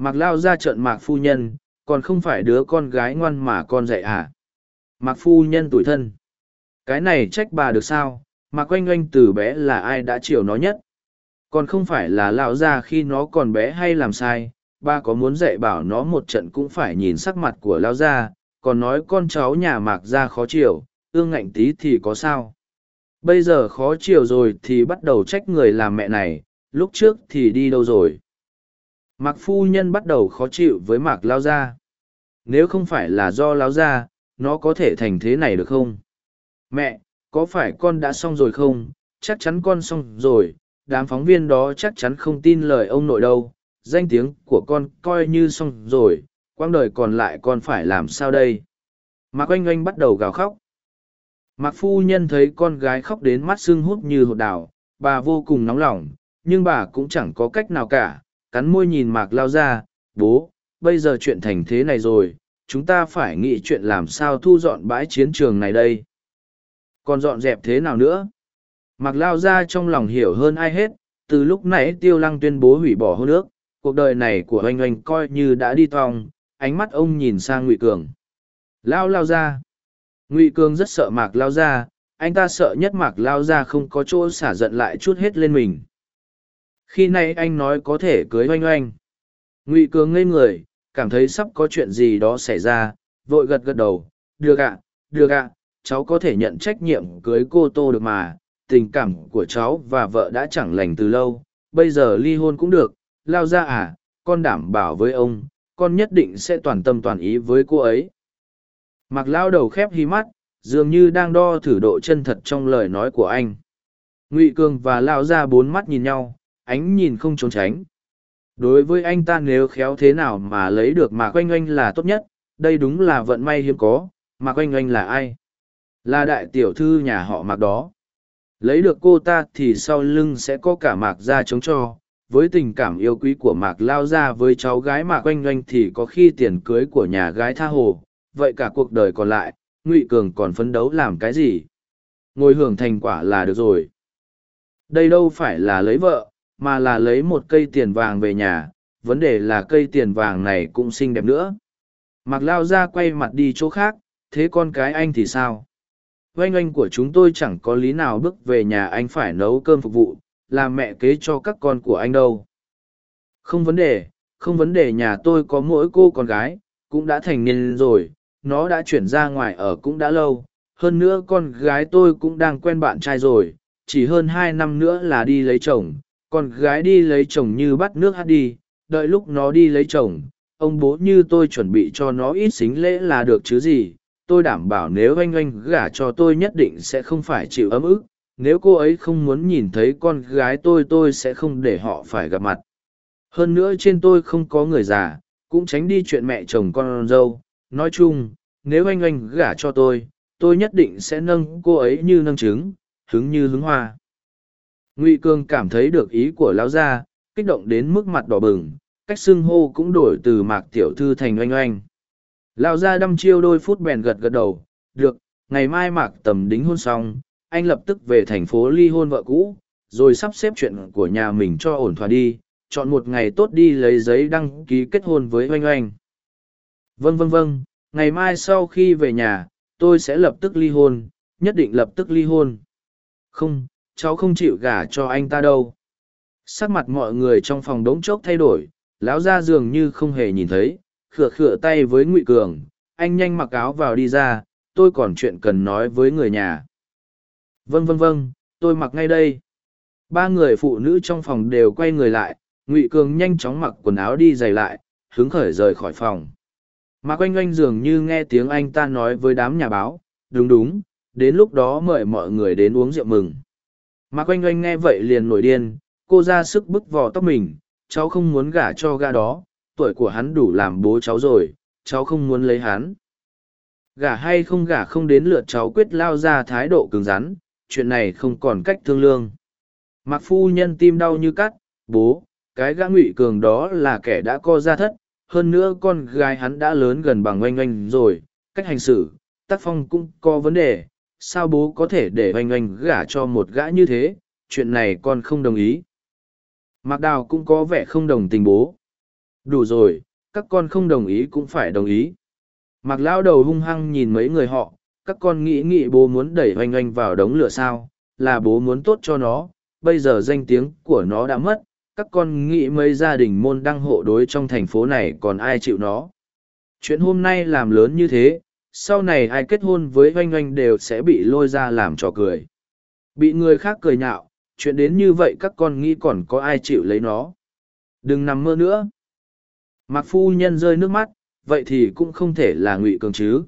Mạc lao ra trận mạc phu nhân, còn không phải đứa con gái ngoan mà con dạy à? Mạc phu nhân tủi thân. Cái này trách bà được sao? Mạc oanh oanh từ bé là ai đã chiều nó nhất? Còn không phải là lão ra khi nó còn bé hay làm sai ba có muốn dạy bảo nó một trận cũng phải nhìn sắc mặt của lão gia còn nói con cháu nhà mạc ra khó chịu ương ngạnh tí thì có sao? Bây giờ khó chịu rồi thì bắt đầu trách người làm mẹ này, lúc trước thì đi đâu rồi? Mạc phu nhân bắt đầu khó chịu với mạc lao gia. Nếu không phải là do lao gia, nó có thể thành thế này được không? Mẹ, có phải con đã xong rồi không? Chắc chắn con xong rồi. Đám phóng viên đó chắc chắn không tin lời ông nội đâu. Danh tiếng của con coi như xong rồi. Quãng đời còn lại con phải làm sao đây? Mạc oanh oanh bắt đầu gào khóc. Mạc phu nhân thấy con gái khóc đến mắt sưng hút như hột đào. Bà vô cùng nóng lòng, nhưng bà cũng chẳng có cách nào cả cắn môi nhìn mạc lao ra bố bây giờ chuyện thành thế này rồi chúng ta phải nghĩ chuyện làm sao thu dọn bãi chiến trường này đây còn dọn dẹp thế nào nữa Mạc Lao ra trong lòng hiểu hơn ai hết, từ lúc nãy Tiêu Lăng tuyên bố hủy bỏ hôn ước, cuộc đời này của oanh oanh coi như đã đi thong, ánh mắt ông nhìn sang Ngụy Cường. Lao Lao ra. Ngụy Cường rất sợ Mạc Lao ra, anh ta sợ nhất Mạc Lao ra không có chỗ xả giận lại chút hết lên mình. Khi nay anh nói có thể cưới oanh oanh. Ngụy Cường ngây người, cảm thấy sắp có chuyện gì đó xảy ra, vội gật gật đầu. Được ạ, được ạ, cháu có thể nhận trách nhiệm cưới cô Tô được mà. Tình cảm của cháu và vợ đã chẳng lành từ lâu. Bây giờ ly hôn cũng được. Lao ra à con đảm bảo với ông con nhất định sẽ toàn tâm toàn ý với cô ấy. Mặc lao đầu khép hi mắt dường như đang đo thử độ chân thật trong lời nói của anh. Ngụy cường và lao ra bốn mắt nhìn nhau ánh nhìn không trốn tránh. Đối với anh ta nếu khéo thế nào mà lấy được mạc oanh oanh là tốt nhất, đây đúng là vận may hiếm có mạc oanh oanh là ai? Là đại tiểu thư nhà họ mạc đó. Lấy được cô ta thì sau lưng sẽ có cả mạc ra chống cho. Với tình cảm yêu quý của mạc lao ra với cháu gái mạc oanh oanh thì có khi tiền cưới của nhà gái tha hồ. Vậy cả cuộc đời còn lại, ngụy cường còn phấn đấu làm cái gì? Ngồi hưởng thành quả là được rồi. Đây đâu phải là lấy vợ mà là lấy một cây tiền vàng về nhà vấn đề là cây tiền vàng này cũng xinh đẹp nữa mạc lao ra quay mặt đi chỗ khác thế con cái anh thì sao oanh oanh của chúng tôi chẳng có lý nào bước về nhà anh phải nấu cơm phục vụ, làm mẹ kế cho các con của anh đâu. Không vấn đề, không vấn đề nhà tôi có mỗi cô con gái, cũng đã thành niên rồi, nó đã chuyển ra ngoài ở cũng đã lâu. Hơn nữa con gái tôi cũng đang quen bạn trai rồi, chỉ hơn hai năm nữa là đi lấy chồng, con gái đi lấy chồng như bắt nước hát đi, đợi lúc nó đi lấy chồng, ông bố như tôi chuẩn bị cho nó ít xính lễ là được chứ gì, tôi đảm bảo nếu oanh oanh gả cho tôi nhất định sẽ không phải chịu ấm ức nếu cô ấy không muốn nhìn thấy con gái tôi tôi sẽ không để họ phải gặp mặt. Hơn nữa trên tôi không có người già cũng tránh đi chuyện mẹ chồng con dâu. Nói chung nếu anh anh gả cho tôi tôi nhất định sẽ nâng cô ấy như nâng trứng hứng như hứng hoa ngụy cương cảm thấy được ý của lão gia, kích động đến mức mặt đỏ bừng, cách xưng hô cũng đổi từ mạc tiểu thư thành oanh oanh. Lão gia đăm chiêu đôi phút bèn gật gật đầu, được, ngày mai mạc tầm đính hôn xong, anh lập tức về thành phố ly hôn vợ cũ, rồi sắp xếp chuyện của nhà mình cho ổn thỏa đi, chọn một ngày tốt đi lấy giấy đăng ký kết hôn với oanh oanh. Vâng vâng vâng ngày mai sau khi về nhà, tôi sẽ lập tức ly hôn, nhất định lập tức ly hôn. Không cháu không chịu gả cho anh ta đâu. Sắc mặt mọi người trong phòng đống chốc thay đổi, lão ra dường như không hề nhìn thấy khựa khựa tay với ngụy cường, anh nhanh mặc áo vào đi ra, tôi còn chuyện cần nói với người nhà. Vâng vâng vâng tôi mặc ngay đây. Ba người phụ nữ trong phòng đều quay người lại, ngụy cường nhanh chóng mặc quần áo đi giày lại, hứng khởi rời khỏi phòng. Mà quanh oanh dường như nghe tiếng anh ta nói với đám nhà báo, đúng đúng, đến lúc đó mời mọi người đến uống rượu mừng mạc oanh oanh nghe vậy liền nổi điên, cô ra sức bức vò tóc mình, cháu không muốn gả cho gã đó, tuổi của hắn đủ làm bố cháu rồi, cháu không muốn lấy hắn. Gả hay không gả không đến lượt cháu quyết lao ra thái độ cứng rắn, chuyện này không còn cách thương lương mặc phu nhân tim đau như cắt, bố, cái gã ngụy cường đó là kẻ đã co ra thất, hơn nữa con gái hắn đã lớn gần bằng oanh oanh rồi, cách hành xử, tác phong cũng có vấn đề sao bố có thể để oanh oanh gả cho một gã như thế, chuyện này con không đồng ý. Mạc đào cũng có vẻ không đồng tình bố. Đủ rồi, các con không đồng ý cũng phải đồng ý. Mạc lão đầu hung hăng nhìn mấy người họ, các con nghĩ nghĩ bố muốn đẩy oanh oanh vào đống lửa sao, là bố muốn tốt cho nó, bây giờ danh tiếng của nó đã mất, các con nghĩ mấy gia đình môn đăng hộ đối trong thành phố này còn ai chịu nó. Chuyện hôm nay làm lớn như thế sau này ai kết hôn với oanh oanh đều sẽ bị lôi ra làm trò cười. Bị người khác cười nhạo, chuyện đến như vậy các con nghĩ còn có ai chịu lấy nó. Đừng nằm mơ nữa. Mặc phu nhân rơi nước mắt, vậy thì cũng không thể là ngụy cường chứ.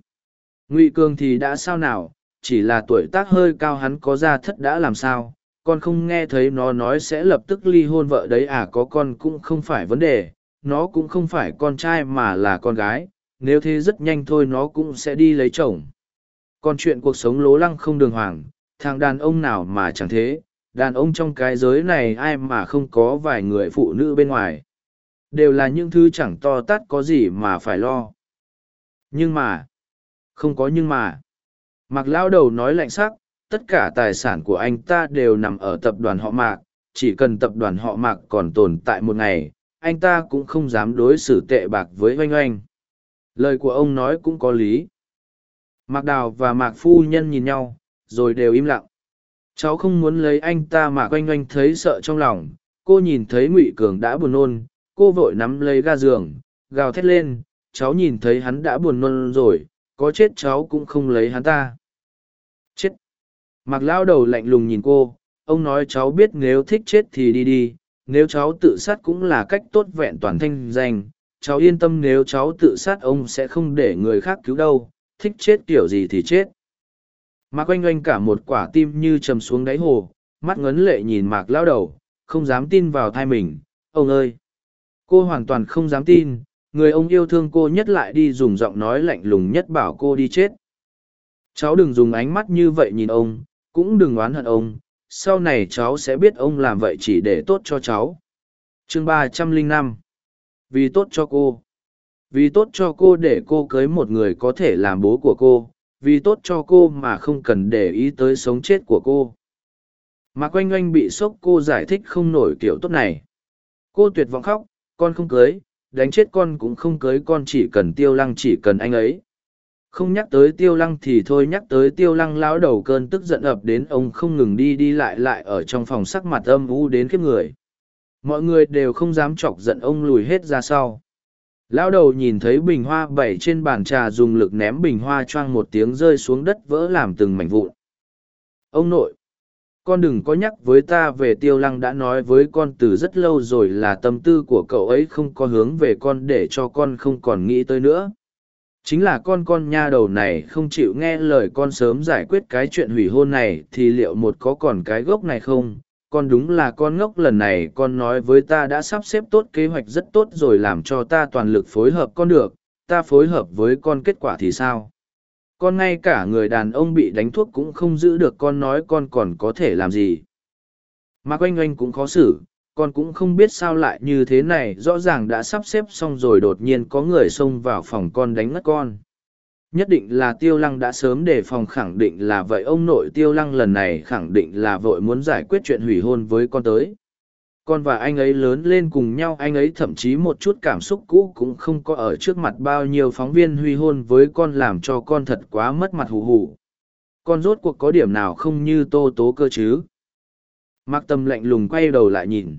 Ngụy cường thì đã sao nào, chỉ là tuổi tác hơi cao hắn có ra thất đã làm sao, con không nghe thấy nó nói sẽ lập tức ly hôn vợ đấy à có con cũng không phải vấn đề, nó cũng không phải con trai mà là con gái nếu thế rất nhanh thôi nó cũng sẽ đi lấy chồng. Còn chuyện cuộc sống lố lăng không đường hoàng, thằng đàn ông nào mà chẳng thế, đàn ông trong cái giới này ai mà không có vài người phụ nữ bên ngoài. Đều là những thứ chẳng to tát có gì mà phải lo. Nhưng mà, không có nhưng mà. Mặc lão đầu nói lạnh sắc, tất cả tài sản của anh ta đều nằm ở tập đoàn họ mạc, chỉ cần tập đoàn họ mạc còn tồn tại một ngày, anh ta cũng không dám đối xử tệ bạc với oanh oanh lời của ông nói cũng có lý. Mạc đào và mạc phu nhân nhìn nhau, rồi đều im lặng. Cháu không muốn lấy anh ta mà oanh oanh thấy sợ trong lòng. Cô nhìn thấy ngụy cường đã buồn nôn, cô vội nắm lấy ga giường, gào thét lên, cháu nhìn thấy hắn đã buồn nôn rồi, có chết cháu cũng không lấy hắn ta. Chết. Mặc Lão đầu lạnh lùng nhìn cô, ông nói cháu biết nếu thích chết thì đi đi, nếu cháu tự sát cũng là cách tốt vẹn toàn thanh danh cháu yên tâm nếu cháu tự sát ông sẽ không để người khác cứu đâu, thích chết kiểu gì thì chết. Mạc oanh oanh cả một quả tim như chầm xuống đáy hồ, mắt ngấn lệ nhìn mạc lao đầu, không dám tin vào thai mình. Ông ơi! Cô hoàn toàn không dám tin, người ông yêu thương cô nhất lại đi dùng giọng nói lạnh lùng nhất bảo cô đi chết. Cháu đừng dùng ánh mắt như vậy nhìn ông, cũng đừng oán hận ông, sau này cháu sẽ biết ông làm vậy chỉ để tốt cho cháu. Chương ba trăm lẻ năm vì tốt cho cô. Vì tốt cho cô để cô cưới một người có thể làm bố của cô, vì tốt cho cô mà không cần để ý tới sống chết của cô. Mà quanh oanh bị sốc cô giải thích không nổi kiểu tốt này. Cô tuyệt vọng khóc, con không cưới, đánh chết con cũng không cưới, con chỉ cần tiêu lăng, chỉ cần anh ấy. Không nhắc tới tiêu lăng thì thôi, nhắc tới tiêu lăng lão đầu cơn tức giận ập đến, ông không ngừng đi đi lại lại ở trong phòng sắc mặt âm u đến kiếp người mọi người đều không dám chọc giận ông lùi hết ra sau. Lão đầu nhìn thấy bình hoa bảy trên bàn trà dùng lực ném bình hoa choang một tiếng rơi xuống đất vỡ làm từng mảnh vụn. Ông nội, con đừng có nhắc với ta về tiêu lăng đã nói với con từ rất lâu rồi là tâm tư của cậu ấy không có hướng về con để cho con không còn nghĩ tới nữa. Chính là con con nha đầu này không chịu nghe lời con sớm giải quyết cái chuyện hủy hôn này thì liệu một có còn cái gốc này không? Con đúng là con ngốc lần này, con nói với ta đã sắp xếp tốt kế hoạch rất tốt rồi làm cho ta toàn lực phối hợp con được, ta phối hợp với con kết quả thì sao? Con ngay cả người đàn ông bị đánh thuốc cũng không giữ được, con nói con còn có thể làm gì? Mà quanh oanh cũng khó xử, con cũng không biết sao lại như thế này, rõ ràng đã sắp xếp xong rồi, đột nhiên có người xông vào phòng con đánh ngất con nhất định là tiêu lăng đã sớm đề phòng khẳng định là vậy ông nội tiêu lăng lần này khẳng định là vội muốn giải quyết chuyện hủy hôn với con tới. Con và anh ấy lớn lên cùng nhau, anh ấy thậm chí một chút cảm xúc cũ cũng không có ở trước mặt bao nhiêu phóng viên huy hôn với con làm cho con thật quá mất mặt hù hù. Con rốt cuộc có điểm nào không như tô tố cơ chứ? Mạc Tâm lạnh lùng quay đầu lại nhìn.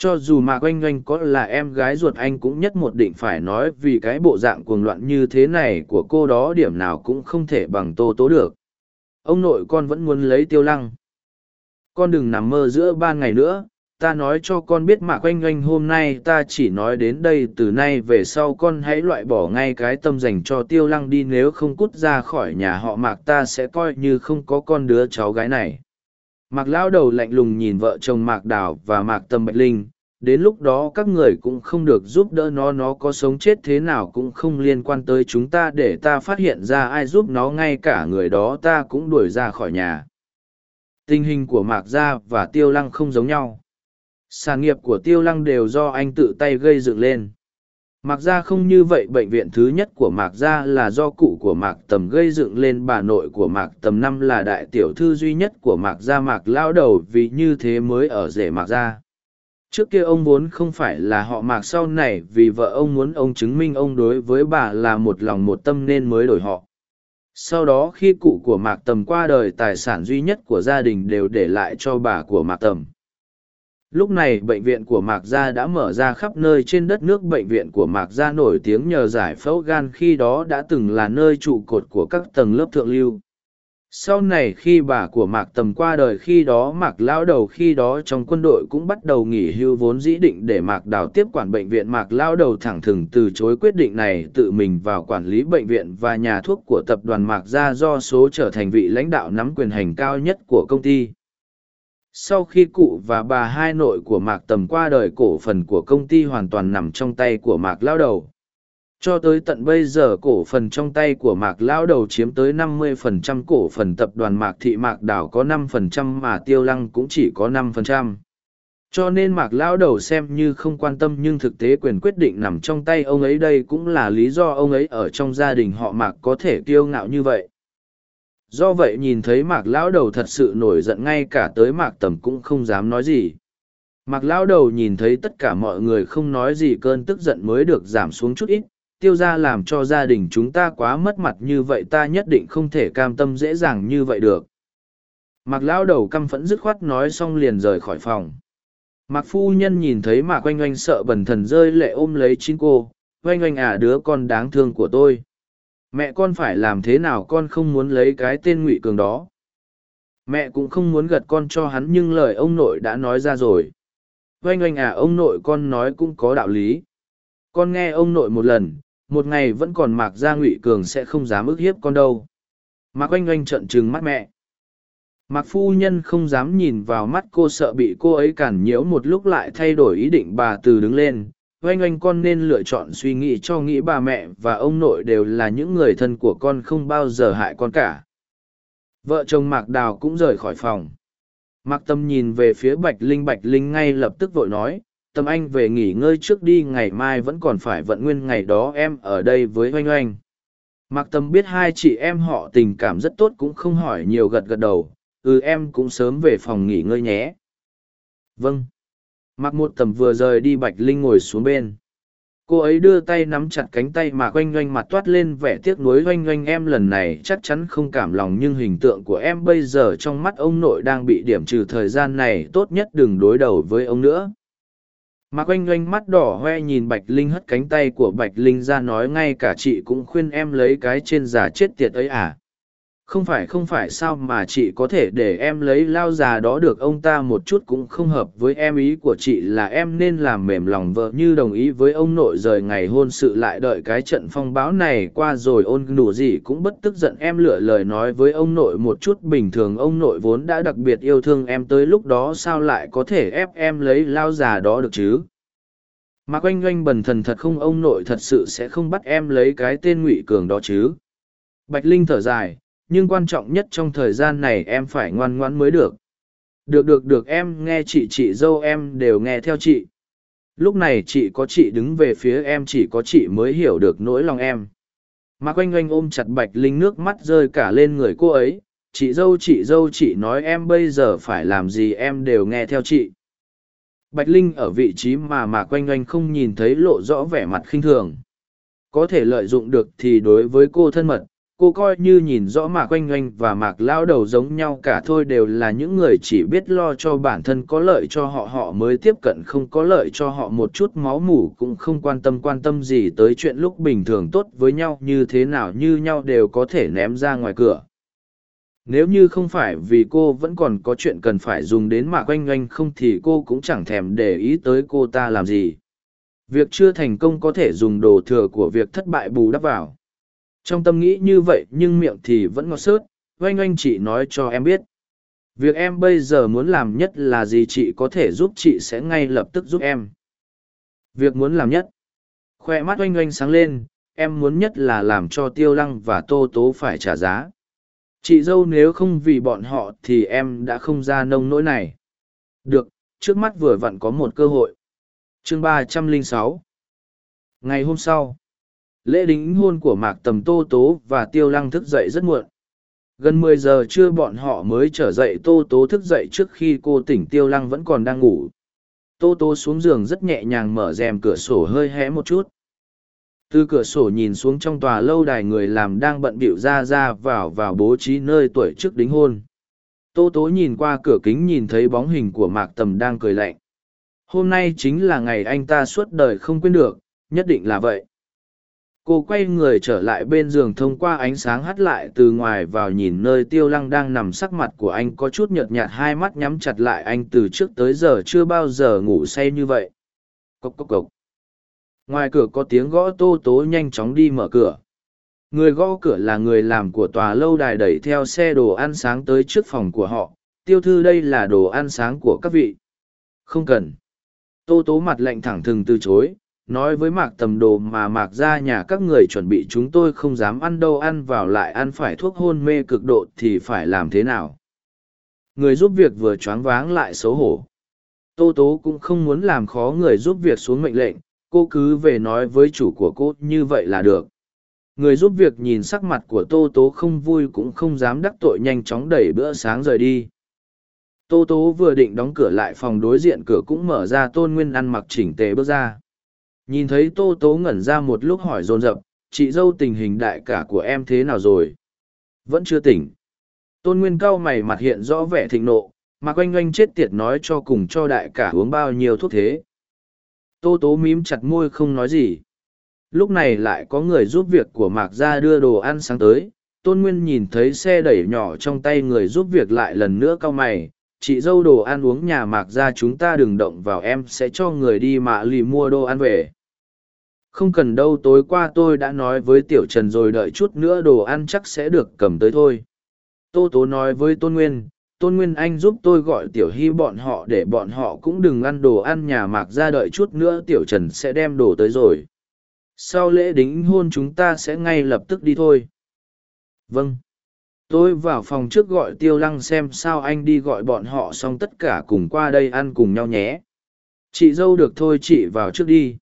Cho dù mà Oanh Oanh có là em gái ruột anh cũng nhất một định phải nói vì cái bộ dạng cuồng loạn như thế này của cô đó điểm nào cũng không thể bằng tô tố được. Ông nội con vẫn muốn lấy tiêu lăng. Con đừng nằm mơ giữa ban ngày nữa, ta nói cho con biết Mạc Oanh Oanh hôm nay ta chỉ nói đến đây từ nay về sau con hãy loại bỏ ngay cái tâm dành cho tiêu lăng đi nếu không cút ra khỏi nhà họ Mạc ta sẽ coi như không có con đứa cháu gái này Mạc Lão đầu lạnh lùng nhìn vợ chồng Mạc Đào và Mạc Tâm Bạch Linh, đến lúc đó các người cũng không được giúp đỡ nó nó có sống chết thế nào cũng không liên quan tới chúng ta để ta phát hiện ra ai giúp nó ngay cả người đó ta cũng đuổi ra khỏi nhà. Tình hình của Mạc Gia và Tiêu Lăng không giống nhau. Sản nghiệp của Tiêu Lăng đều do anh tự tay gây dựng lên. Mạc Gia không như vậy, bệnh viện thứ nhất của Mạc Gia là do cụ của Mạc Tầm gây dựng lên, bà nội của Mạc Tầm năm là đại tiểu thư duy nhất của Mạc Gia, Mạc lao đầu, vì như thế mới ở rể Mạc Gia. Trước kia ông vốn không phải là họ Mạc, sau này vì vợ ông muốn ông chứng minh ông đối với bà là một lòng một tâm nên mới đổi họ. Sau đó khi cụ của Mạc Tầm qua đời, tài sản duy nhất của gia đình đều để lại cho bà của Mạc Tầm. Lúc này bệnh viện của Mạc Gia đã mở ra khắp nơi trên đất nước. Bệnh viện của Mạc Gia nổi tiếng nhờ giải phẫu gan khi đó đã từng là nơi trụ cột của các tầng lớp thượng lưu. Sau này khi bà của Mạc Tầm qua đời khi đó, Mạc Lão Đầu khi đó trong quân đội cũng bắt đầu nghỉ hưu vốn dĩ định để Mạc Đào tiếp quản bệnh viện. Mạc Lão Đầu thẳng thừng từ chối quyết định này, tự mình vào quản lý bệnh viện và nhà thuốc của tập đoàn Mạc Gia do số trở thành vị lãnh đạo nắm quyền hành cao nhất của công ty sau khi cụ và bà hai nội của mạc tầm qua đời cổ phần của công ty hoàn toàn nằm trong tay của mạc lao đầu cho tới tận bây giờ cổ phần trong tay của mạc lao đầu chiếm tới 50% cổ phần tập đoàn mạc thị mạc đảo có 5% mà tiêu lăng cũng chỉ có 5%. cho nên mạc lao đầu xem như không quan tâm nhưng thực tế quyền quyết định nằm trong tay ông ấy đây cũng là lý do ông ấy ở trong gia đình họ mạc có thể kiêu ngạo như vậy do vậy nhìn thấy mạc lão đầu thật sự nổi giận ngay cả tới mạc tầm cũng không dám nói gì. Mạc lão đầu nhìn thấy tất cả mọi người không nói gì cơn tức giận mới được giảm xuống chút ít, tiêu ra làm cho gia đình chúng ta quá mất mặt như vậy ta nhất định không thể cam tâm dễ dàng như vậy được. Mạc lão đầu căm phẫn dứt khoát nói xong liền rời khỏi phòng. Mạc phu nhân nhìn thấy mạc oanh oanh sợ bần thần rơi lệ ôm lấy chín cô, oanh oanh à đứa con đáng thương của tôi mẹ con phải làm thế nào con không muốn lấy cái tên ngụy cường đó. Mẹ cũng không muốn gật con cho hắn nhưng lời ông nội đã nói ra rồi. Oanh oanh à ông nội con nói cũng có đạo lý. Con nghe ông nội một lần, một ngày vẫn còn mạc ra ngụy cường sẽ không dám ức hiếp con đâu. Mạc oanh oanh trợn trừng mắt mẹ. Mạc phu nhân không dám nhìn vào mắt cô sợ bị cô ấy cản nhiễu một lúc lại thay đổi ý định bà từ đứng lên oanh oanh con nên lựa chọn suy nghĩ cho nghĩ bà mẹ và ông nội đều là những người thân của con không bao giờ hại con cả. Vợ chồng mạc đào cũng rời khỏi phòng. Mạc tâm nhìn về phía bạch linh bạch linh ngay lập tức vội nói, tâm anh về nghỉ ngơi trước đi, ngày mai vẫn còn phải vận nguyên, ngày đó em ở đây với oanh oanh. Mạc tâm biết hai chị em họ tình cảm rất tốt cũng không hỏi nhiều gật gật đầu ừ em cũng sớm về phòng nghỉ ngơi nhé. Vâng. Mặc một tầm vừa rời đi Bạch Linh ngồi xuống bên. Cô ấy đưa tay nắm chặt cánh tay mà quanh quanh mặt toát lên vẻ tiếc nuối quanh quanh em lần này chắc chắn không cảm lòng nhưng hình tượng của em bây giờ trong mắt ông nội đang bị điểm trừ thời gian này tốt nhất đừng đối đầu với ông nữa. Mà quanh quanh mắt đỏ hoe nhìn Bạch Linh hất cánh tay của Bạch Linh ra nói ngay cả chị cũng khuyên em lấy cái trên giả chết tiệt ấy à không phải không phải sao mà chị có thể để em lấy lao già đó được? Ông ta một chút cũng không hợp với em, ý của chị là em nên làm mềm lòng vợ như đồng ý với ông nội rời ngày hôn sự lại đợi cái trận phong báo này qua rồi ôn đủ gì cũng bất tức giận. Em lựa lời nói với ông nội một chút bình thường. Ông nội vốn đã đặc biệt yêu thương em, tới lúc đó sao lại có thể ép em lấy lao già đó được chứ? Mà quanh oanh bần thần thật không, ông nội thật sự sẽ không bắt em lấy cái tên ngụy cường đó chứ? Bạch linh thở dài nhưng quan trọng nhất trong thời gian này em phải ngoan ngoãn mới được. Được được được, em nghe chị chị dâu em đều nghe theo chị. Lúc này chị có chị đứng về phía em, chỉ có chị mới hiểu được nỗi lòng em. Mà quanh oanh ôm chặt bạch linh nước mắt rơi cả lên người cô ấy. Chị dâu chị dâu, chị nói em bây giờ phải làm gì em đều nghe theo chị. Bạch linh ở vị trí mà mà quanh oanh không nhìn thấy lộ rõ vẻ mặt khinh thường. Có thể lợi dụng được thì đối với cô thân mật cô coi như nhìn rõ mạc oanh oanh và mạc lao đầu giống nhau cả thôi đều là những người chỉ biết lo cho bản thân có lợi cho họ họ mới tiếp cận, không có lợi cho họ một chút máu mủ, cũng không quan tâm quan tâm gì tới chuyện lúc bình thường tốt với nhau, như thế nào, như nhau đều có thể ném ra ngoài cửa. Nếu như không phải vì cô vẫn còn có chuyện cần phải dùng đến mạc oanh oanh không thì cô cũng chẳng thèm để ý tới cô ta làm gì. Việc chưa thành công có thể dùng đồ thừa của việc thất bại bù đắp vào trong tâm nghĩ như vậy nhưng miệng thì vẫn ngọt sớt, oanh oanh chị nói cho em biết. Việc em bây giờ muốn làm nhất là gì chị có thể giúp chị sẽ ngay lập tức giúp em. Việc muốn làm nhất. Khoe mắt oanh oanh sáng lên, em muốn nhất là làm cho tiêu lăng và tô tố phải trả giá. Chị dâu nếu không vì bọn họ thì em đã không ra nông nỗi này. Được, trước mắt vừa vặn có một cơ hội. Chương ba trăm lẻ sáu. Ngày hôm sau lễ đính hôn của mạc tầm tô tố và tiêu lăng thức dậy rất muộn. Gần mười giờ trưa bọn họ mới trở dậy, tô tố thức dậy trước khi cô tỉnh tiêu lăng vẫn còn đang ngủ. Tô tố xuống giường rất nhẹ nhàng mở rèm cửa sổ hơi hé một chút. Từ cửa sổ nhìn xuống trong tòa lâu đài người làm đang bận bịu ra ra vào vào bố trí nơi tuổi trước đính hôn. Tô tố nhìn qua cửa kính nhìn thấy bóng hình của mạc tầm đang cười lạnh. Hôm nay chính là ngày anh ta suốt đời không quên được, nhất định là vậy cô quay người trở lại bên giường thông qua ánh sáng hắt lại từ ngoài vào nhìn nơi tiêu lăng đang nằm sắc mặt của anh có chút nhợt nhạt, hai mắt nhắm chặt lại anh từ trước tới giờ chưa bao giờ ngủ say như vậy. Cốc cốc cốc. Ngoài cửa có tiếng gõ tô tố nhanh chóng đi mở cửa. Người gõ cửa là người làm của tòa lâu đài đẩy theo xe đồ ăn sáng tới trước phòng của họ. Tiêu thư đây là đồ ăn sáng của các vị. Không cần. Tô tố mặt lạnh thẳng thừng từ chối nói với mạc tầm đồ mà mạc ra nhà các người chuẩn bị chúng tôi không dám ăn đâu, ăn vào lại ăn phải thuốc hôn mê cực độ thì phải làm thế nào? Người giúp việc vừa choáng váng lại xấu hổ. Tô tố cũng không muốn làm khó người giúp việc xuống mệnh lệnh, cô cứ về nói với chủ của cô như vậy là được. Người giúp việc nhìn sắc mặt của tô tố không vui cũng không dám đắc tội nhanh chóng đẩy bữa sáng rời đi. Tô tố vừa định đóng cửa lại phòng đối diện, cửa cũng mở ra, tôn nguyên ăn mặc chỉnh tề bước ra nhìn thấy tô tố ngẩn ra một lúc hỏi dồn dập, chị dâu tình hình đại cả của em thế nào rồi? Vẫn chưa tỉnh. Tôn nguyên cau mày mặt hiện rõ vẻ thịnh nộ, mà quanh oanh chết tiệt nói cho cùng cho đại cả uống bao nhiêu thuốc thế. Tô tố mím chặt môi không nói gì. Lúc này lại có người giúp việc của mạc gia đưa đồ ăn sáng tới. Tôn nguyên nhìn thấy xe đẩy nhỏ trong tay người giúp việc lại lần nữa cau mày. Chị dâu đồ ăn uống nhà mạc gia chúng ta đừng động vào em sẽ cho người đi mạ lì mua đồ ăn về không cần đâu tối qua tôi đã nói với tiểu trần rồi đợi chút nữa đồ ăn chắc sẽ được cầm tới thôi. Tô tố nói với tôn nguyên tôn nguyên anh giúp tôi gọi tiểu hy bọn họ để bọn họ cũng đừng ăn đồ ăn nhà mạc ra đợi chút nữa tiểu trần sẽ đem đồ tới rồi. Sau lễ đính hôn chúng ta sẽ ngay lập tức đi thôi. Vâng. Tôi vào phòng trước gọi tiêu lăng xem sao anh đi gọi bọn họ xong tất cả cùng qua đây ăn cùng nhau nhé. Chị dâu được thôi, chị vào trước đi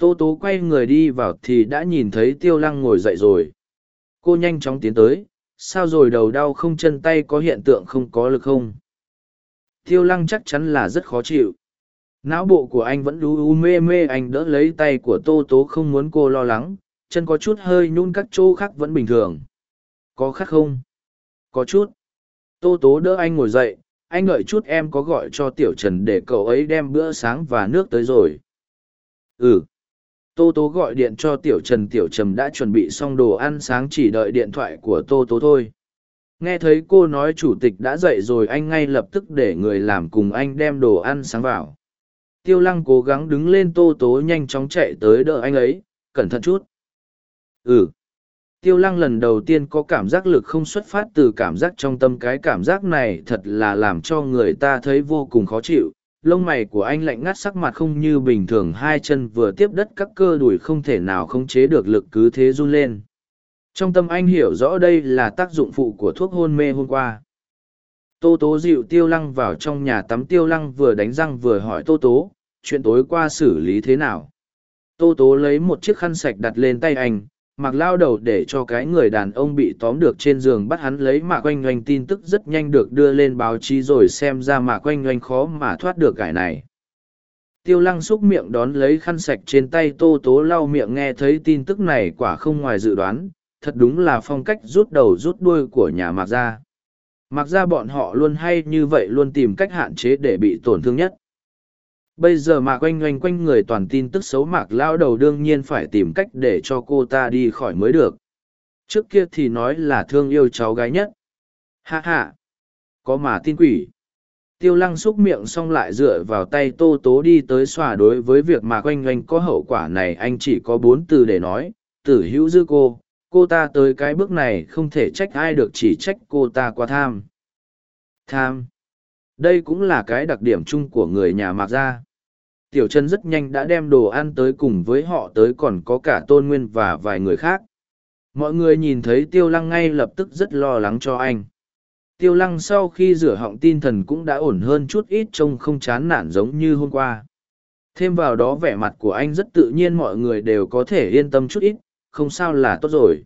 tô tố quay người đi vào thì đã nhìn thấy tiêu lăng ngồi dậy rồi. Cô nhanh chóng tiến tới, sao rồi đầu đau không, chân tay có hiện tượng không, có lực không? Tiêu lăng chắc chắn là rất khó chịu. Não bộ của anh vẫn đú u mê mê, anh đỡ lấy tay của tô tố không muốn cô lo lắng, chân có chút hơi nhún các chỗ khác vẫn bình thường. Có khác không? Có chút. Tô tố đỡ anh ngồi dậy, anh đợi chút em có gọi cho tiểu trần để cậu ấy đem bữa sáng và nước tới rồi. Ừ tô tố gọi điện cho tiểu trần, tiểu trầm đã chuẩn bị xong đồ ăn sáng chỉ đợi điện thoại của tô tố thôi. Nghe thấy cô nói chủ tịch đã dậy rồi, anh ngay lập tức để người làm cùng anh đem đồ ăn sáng vào. Tiêu lăng cố gắng đứng lên, tô tố nhanh chóng chạy tới đỡ anh ấy. Cẩn thận chút. Ừ. Tiêu lăng lần đầu tiên có cảm giác lực không xuất phát từ cảm giác trong tâm. Cái cảm giác này thật là làm cho người ta thấy vô cùng khó chịu lông mày của anh lạnh ngắt sắc mặt không như bình thường, hai chân vừa tiếp đất các cơ đùi không thể nào khống chế được lực cứ thế run lên. Trong tâm anh hiểu rõ đây là tác dụng phụ của thuốc hôn mê hôm qua. Tô tố dịu tiêu lăng vào trong nhà tắm, tiêu lăng vừa đánh răng vừa hỏi tô tố, chuyện tối qua xử lý thế nào? Tô tố lấy một chiếc khăn sạch đặt lên tay anh mặc lao đầu để cho cái người đàn ông bị tóm được trên giường bắt hắn lấy mạc oanh oanh tin tức rất nhanh được đưa lên báo chí rồi xem ra mạc oanh oanh khó mà thoát được cải này. Tiêu lăng xúc miệng đón lấy khăn sạch trên tay tô tố lau miệng nghe thấy tin tức này quả không ngoài dự đoán, thật đúng là phong cách rút đầu rút đuôi của nhà mạc gia. Mặc ra bọn họ luôn hay như vậy luôn tìm cách hạn chế để bị tổn thương nhất bây giờ mạc oanh oanh quanh người toàn tin tức xấu mạc lao đầu đương nhiên phải tìm cách để cho cô ta đi khỏi mới được. Trước kia thì nói là thương yêu cháu gái nhất. Hạ hạ có mà tin quỷ. Tiêu lăng xúc miệng xong lại dựa vào tay tô tố đi tới xòa đối với việc mạc oanh oanh có hậu quả này, anh chỉ có bốn từ để nói, tử hữu dư cô cô ta tới cái bước này không thể trách ai được, chỉ trách cô ta quá tham. Tham. Đây cũng là cái đặc điểm chung của người nhà mạc gia tiểu trần rất nhanh đã đem đồ ăn tới cùng với họ tới còn có cả tôn nguyên và vài người khác. Mọi người nhìn thấy tiêu lăng ngay lập tức rất lo lắng cho anh. Tiêu lăng sau khi rửa họng tin thần cũng đã ổn hơn chút ít trông không chán nản giống như hôm qua. Thêm vào đó vẻ mặt của anh rất tự nhiên mọi người đều có thể yên tâm chút ít, không sao là tốt rồi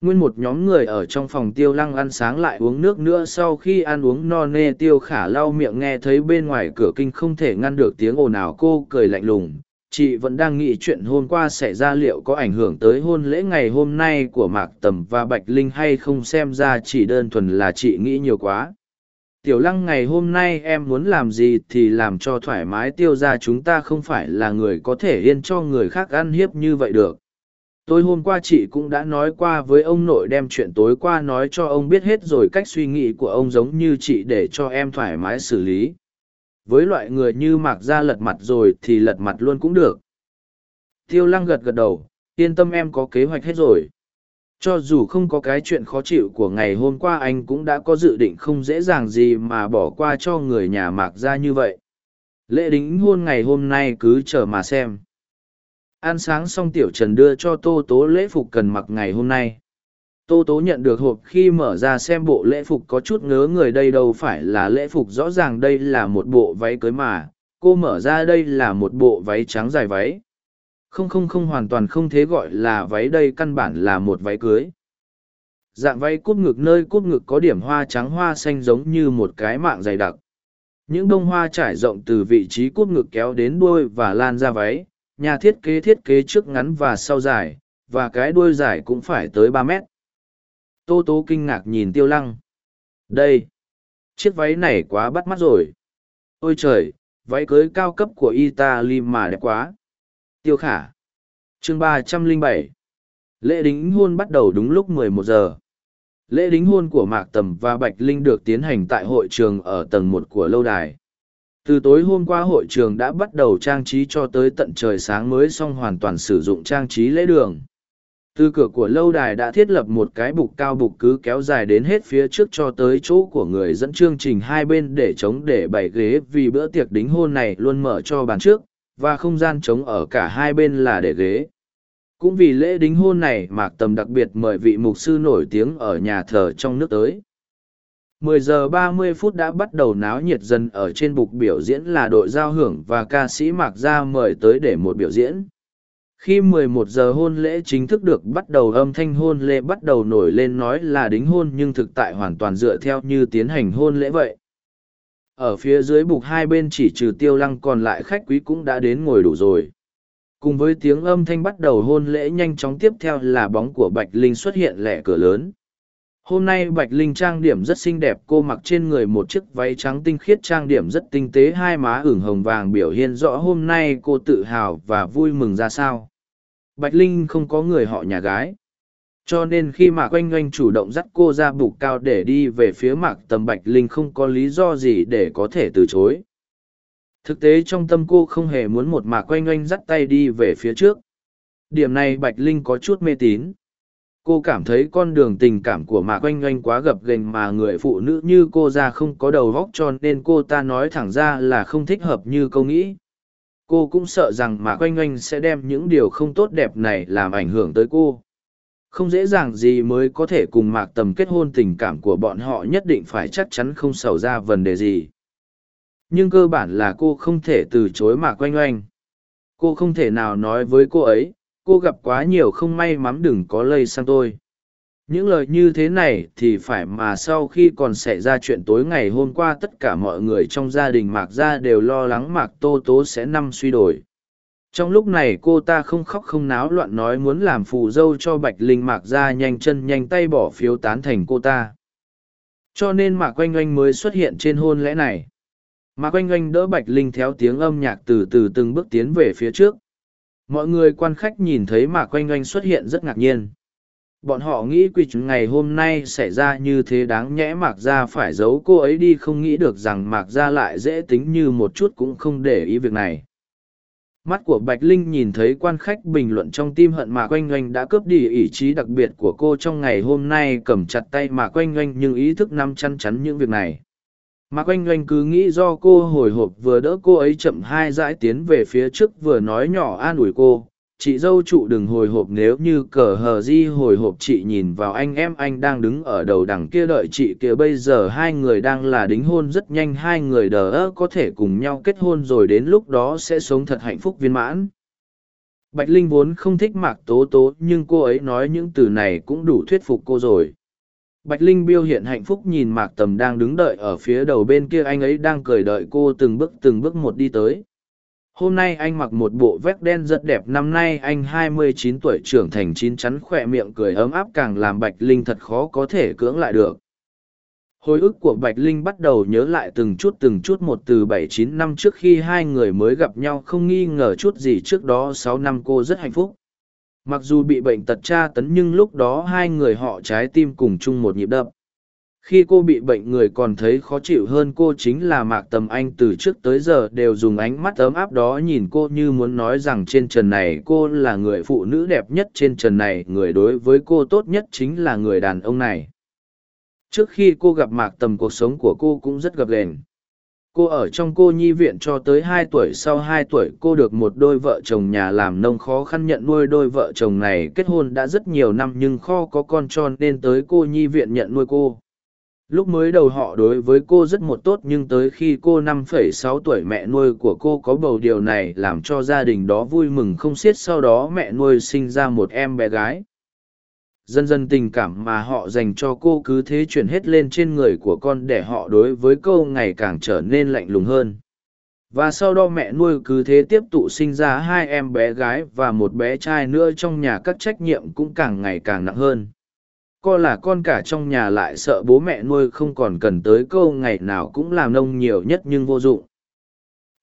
nguyên một nhóm người ở trong phòng tiêu lăng ăn sáng lại uống nước nữa, sau khi ăn uống no nê, tiêu khả lau miệng nghe thấy bên ngoài cửa kinh không thể ngăn được tiếng ồn ào, cô cười lạnh lùng. Chị vẫn đang nghĩ chuyện hôm qua xảy ra liệu có ảnh hưởng tới hôn lễ ngày hôm nay của mạc tầm và bạch linh hay không, xem ra chỉ đơn thuần là chị nghĩ nhiều quá. Tiểu lăng, ngày hôm nay em muốn làm gì thì làm cho thoải mái, tiêu ra chúng ta không phải là người có thể yên cho người khác ăn hiếp như vậy được tôi hôm qua chị cũng đã nói qua với ông nội đem chuyện tối qua nói cho ông biết hết rồi cách suy nghĩ của ông giống như chị để cho em thoải mái xử lý. Với loại người như mạc ra lật mặt rồi thì lật mặt luôn cũng được. Tiêu lăng gật gật đầu, yên tâm em có kế hoạch hết rồi. Cho dù không có cái chuyện khó chịu của ngày hôm qua anh cũng đã có dự định không dễ dàng gì mà bỏ qua cho người nhà mạc ra như vậy. Lễ đính hôn ngày hôm nay cứ chờ mà xem ăn sáng xong tiểu trần đưa cho tô tố lễ phục cần mặc ngày hôm nay. Tô tố nhận được hộp khi mở ra xem bộ lễ phục có chút ngớ người đây đâu phải là lễ phục rõ ràng đây là một bộ váy cưới mà. Cô mở ra đây là một bộ váy trắng dài váy. Không không không, hoàn toàn không thế gọi là váy đây, căn bản là một váy cưới. Dạng váy cúp ngực nơi cúp ngực có điểm hoa trắng hoa xanh giống như một cái mạng dày đặc. Những bông hoa trải rộng từ vị trí cúp ngực kéo đến đuôi và lan ra váy nhà thiết kế thiết kế trước ngắn và sau dài, và cái đuôi dài cũng phải tới ba mét. Tô tố kinh ngạc nhìn tiêu lăng. Đây, chiếc váy này quá bắt mắt rồi. Ôi trời, váy cưới cao cấp của italy mà đẹp quá. Tiêu khả. Chương ba trăm lẻ bảy. Lễ đính hôn bắt đầu đúng lúc 11 giờ. Lễ đính hôn của mạc tầm và bạch linh được tiến hành tại hội trường ở tầng một của lâu đài từ tối hôm qua hội trường đã bắt đầu trang trí cho tới tận trời sáng mới xong hoàn toàn sử dụng trang trí lễ đường. Từ cửa của lâu đài đã thiết lập một cái bục cao bục cứ kéo dài đến hết phía trước cho tới chỗ của người dẫn chương trình hai bên để chống để bày ghế vì bữa tiệc đính hôn này luôn mở cho bàn trước, và không gian trống ở cả hai bên là để ghế. Cũng vì lễ đính hôn này mạc tầm đặc biệt mời vị mục sư nổi tiếng ở nhà thờ trong nước tới. 10 giờ 30 phút đã bắt đầu náo nhiệt dần ở trên bục biểu diễn là đội giao hưởng và ca sĩ Mạc Gia mời tới để một biểu diễn. Khi 11 giờ hôn lễ chính thức được bắt đầu, âm thanh hôn lễ bắt đầu nổi lên nói là đính hôn nhưng thực tại hoàn toàn dựa theo như tiến hành hôn lễ vậy. Ở phía dưới bục hai bên chỉ trừ tiêu lăng còn lại khách quý cũng đã đến ngồi đủ rồi. Cùng với tiếng âm thanh bắt đầu hôn lễ nhanh chóng tiếp theo là bóng của Bạch Linh xuất hiện lẻ cửa lớn hôm nay bạch linh trang điểm rất xinh đẹp, cô mặc trên người một chiếc váy trắng tinh khiết trang điểm rất tinh tế, hai má ửng hồng vàng biểu hiện rõ hôm nay cô tự hào và vui mừng ra sao. Bạch linh không có người họ nhà gái. Cho nên khi mạc oanh oanh chủ động dắt cô ra bục cao để đi về phía mạc tầm, bạch linh không có lý do gì để có thể từ chối. Thực tế trong tâm cô không hề muốn một mạc oanh oanh dắt tay đi về phía trước. Điểm này bạch linh có chút mê tín cô cảm thấy con đường tình cảm của mạc oanh oanh quá gập ghềnh mà người phụ nữ như cô ra không có đầu góc tròn nên cô ta nói thẳng ra là không thích hợp như câu nghĩ. Cô cũng sợ rằng mạc oanh oanh sẽ đem những điều không tốt đẹp này làm ảnh hưởng tới cô. Không dễ dàng gì mới có thể cùng mạc tầm kết hôn, tình cảm của bọn họ nhất định phải chắc chắn không xảy ra vấn đề gì. Nhưng cơ bản là cô không thể từ chối mạc oanh oanh. Cô không thể nào nói với cô ấy cô gặp quá nhiều không may mắn đừng có lây sang tôi. Những lời như thế này thì phải mà sau khi còn xảy ra chuyện tối ngày hôm qua tất cả mọi người trong gia đình mạc gia đều lo lắng mạc tô tố sẽ năm suy đổi. Trong lúc này cô ta không khóc không náo loạn nói muốn làm phù dâu cho bạch linh mạc gia nhanh chân nhanh tay bỏ phiếu tán thành cô ta. Cho nên mạc oanh oanh mới xuất hiện trên hôn lễ này. Mạc oanh oanh đỡ bạch linh theo tiếng âm nhạc từ từ từng bước tiến về phía trước mọi người quan khách nhìn thấy mạc oanh oanh xuất hiện rất ngạc nhiên. Bọn họ nghĩ quy chúng ngày hôm nay xảy ra như thế đáng nhẽ mạc gia phải giấu cô ấy đi, không nghĩ được rằng mạc gia lại dễ tính như một chút cũng không để ý việc này. Mắt của bạch linh nhìn thấy quan khách bình luận trong tim hận mạc oanh oanh đã cướp đi ý chí đặc biệt của cô trong ngày hôm nay cầm chặt tay mạc oanh oanh nhưng ý thức nắm chăn chắn những việc này mạc oanh oanh cứ nghĩ do cô hồi hộp vừa đỡ cô ấy chậm hai dãi tiến về phía trước vừa nói nhỏ an ủi cô. Chị dâu trụ đừng hồi hộp nếu như cờ hờ di hồi hộp chị nhìn vào anh em anh đang đứng ở đầu đằng kia đợi chị kia bây giờ hai người đang là đính hôn rất nhanh, hai người đờ ơ có thể cùng nhau kết hôn rồi đến lúc đó sẽ sống thật hạnh phúc viên mãn. Bạch linh vốn không thích mạc tố tố, nhưng cô ấy nói những từ này cũng đủ thuyết phục cô rồi bạch linh biêu hiện hạnh phúc nhìn mạc tầm đang đứng đợi ở phía đầu bên kia, anh ấy đang cười đợi cô từng bước từng bước một đi tới. Hôm nay anh mặc một bộ vest đen rất đẹp, năm nay anh 29 tuổi, trưởng thành chín chắn, khỏe miệng cười ấm áp, càng làm bạch linh thật khó có thể cưỡng lại được. Hồi ức của bạch linh bắt đầu nhớ lại từng chút từng chút một từ bảy chín năm trước khi hai người mới gặp nhau, không nghi ngờ chút gì trước đó sáu năm cô rất hạnh phúc mặc dù bị bệnh tật tra tấn nhưng lúc đó hai người họ trái tim cùng chung một nhịp đập. Khi cô bị bệnh người còn thấy khó chịu hơn cô chính là mạc tầm anh từ trước tới giờ đều dùng ánh mắt ấm áp đó nhìn cô như muốn nói rằng trên trần này cô là người phụ nữ đẹp nhất, trên trần này người đối với cô tốt nhất chính là người đàn ông này. Trước khi cô gặp mạc tầm, cuộc sống của cô cũng rất gập ghềnh cô ở trong cô nhi viện cho tới hai tuổi sau hai tuổi cô được một đôi vợ chồng nhà làm nông khó khăn nhận nuôi đôi vợ chồng này kết hôn đã rất nhiều năm nhưng kho có con cho nên tới cô nhi viện nhận nuôi cô. Lúc mới đầu họ đối với cô rất một tốt nhưng tới khi cô năm phẩy sáu tuổi mẹ nuôi của cô có bầu điều này làm cho gia đình đó vui mừng không xiết sau đó mẹ nuôi sinh ra một em bé gái dần dần tình cảm mà họ dành cho cô cứ thế chuyển hết lên trên người của con để họ đối với cô ngày càng trở nên lạnh lùng hơn. Và sau đó mẹ nuôi cứ thế tiếp tục sinh ra hai em bé gái và một bé trai nữa trong nhà các trách nhiệm cũng càng ngày càng nặng hơn. Cô là con cả trong nhà lại sợ bố mẹ nuôi không còn cần tới câu ngày nào cũng làm nông nhiều nhất nhưng vô dụng.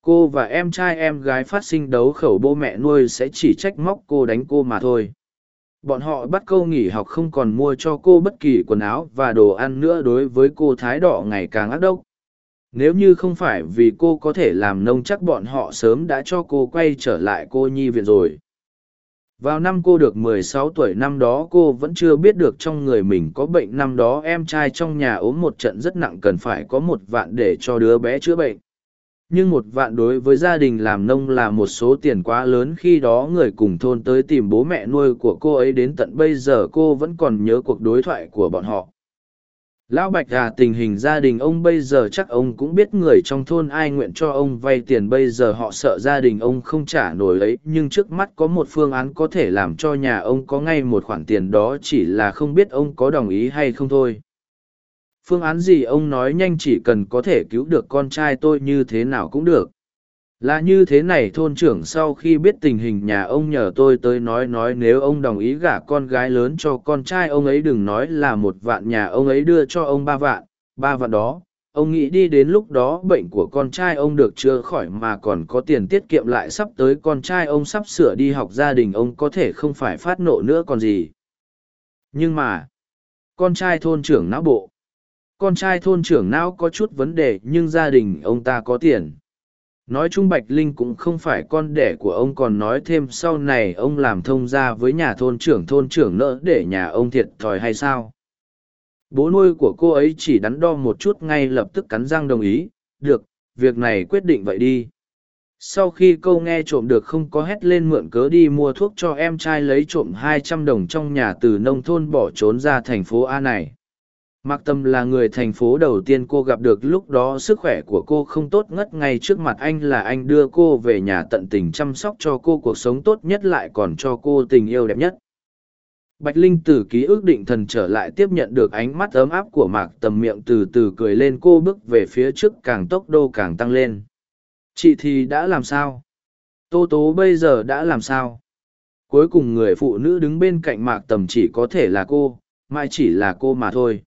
Cô và em trai em gái phát sinh đấu khẩu bố mẹ nuôi sẽ chỉ trách móc cô đánh cô mà thôi bọn họ bắt câu nghỉ học không còn mua cho cô bất kỳ quần áo và đồ ăn nữa đối với cô thái đỏ ngày càng ác độc. Nếu như không phải vì cô có thể làm nông chắc bọn họ sớm đã cho cô quay trở lại cô nhi viện rồi. Vào năm cô được 16 tuổi năm đó cô vẫn chưa biết được trong người mình có bệnh năm đó em trai trong nhà ốm một trận rất nặng cần phải có một vạn để cho đứa bé chữa bệnh nhưng một vạn đối với gia đình làm nông là một số tiền quá lớn khi đó người cùng thôn tới tìm bố mẹ nuôi của cô ấy đến tận bây giờ cô vẫn còn nhớ cuộc đối thoại của bọn họ Lão Bạch à tình hình gia đình ông bây giờ chắc ông cũng biết người trong thôn ai nguyện cho ông vay tiền bây giờ họ sợ gia đình ông không trả nổi ấy, nhưng trước mắt có một phương án có thể làm cho nhà ông có ngay một khoản tiền đó chỉ là không biết ông có đồng ý hay không thôi. Phương án gì ông nói nhanh chỉ cần có thể cứu được con trai tôi như thế nào cũng được. Là như thế này thôn trưởng sau khi biết tình hình nhà ông nhờ tôi tới nói nói nếu ông đồng ý gả con gái lớn cho con trai ông ấy đừng nói là một vạn nhà ông ấy đưa cho ông ba vạn, ba vạn đó. Ông nghĩ đi đến lúc đó bệnh của con trai ông được chữa khỏi mà còn có tiền tiết kiệm lại sắp tới con trai ông sắp sửa đi học gia đình ông có thể không phải phát nộ nữa còn gì. Nhưng mà, con trai thôn trưởng não bộ. Con trai thôn trưởng não có chút vấn đề nhưng gia đình ông ta có tiền. Nói chung Bạch Linh cũng không phải con đẻ của ông còn nói thêm sau này ông làm thông gia với nhà thôn trưởng thôn trưởng nỡ để nhà ông thiệt thòi hay sao. Bố nuôi của cô ấy chỉ đắn đo một chút ngay lập tức cắn răng đồng ý, được, việc này quyết định vậy đi. Sau khi câu nghe trộm được không có hét lên mượn cớ đi mua thuốc cho em trai lấy trộm hai trăm đồng trong nhà từ nông thôn bỏ trốn ra thành phố A này. Mạc Tâm là người thành phố đầu tiên cô gặp được lúc đó sức khỏe của cô không tốt ngất ngay trước mặt anh là anh đưa cô về nhà tận tình chăm sóc cho cô cuộc sống tốt nhất lại còn cho cô tình yêu đẹp nhất. Bạch Linh từ ký ức định thần trở lại tiếp nhận được ánh mắt ấm áp của Mạc Tầm miệng từ từ cười lên cô bước về phía trước càng tốc độ càng tăng lên. Chị thì đã làm sao? Tô Tố bây giờ đã làm sao? Cuối cùng người phụ nữ đứng bên cạnh Mạc Tầm chỉ có thể là cô, mai chỉ là cô mà thôi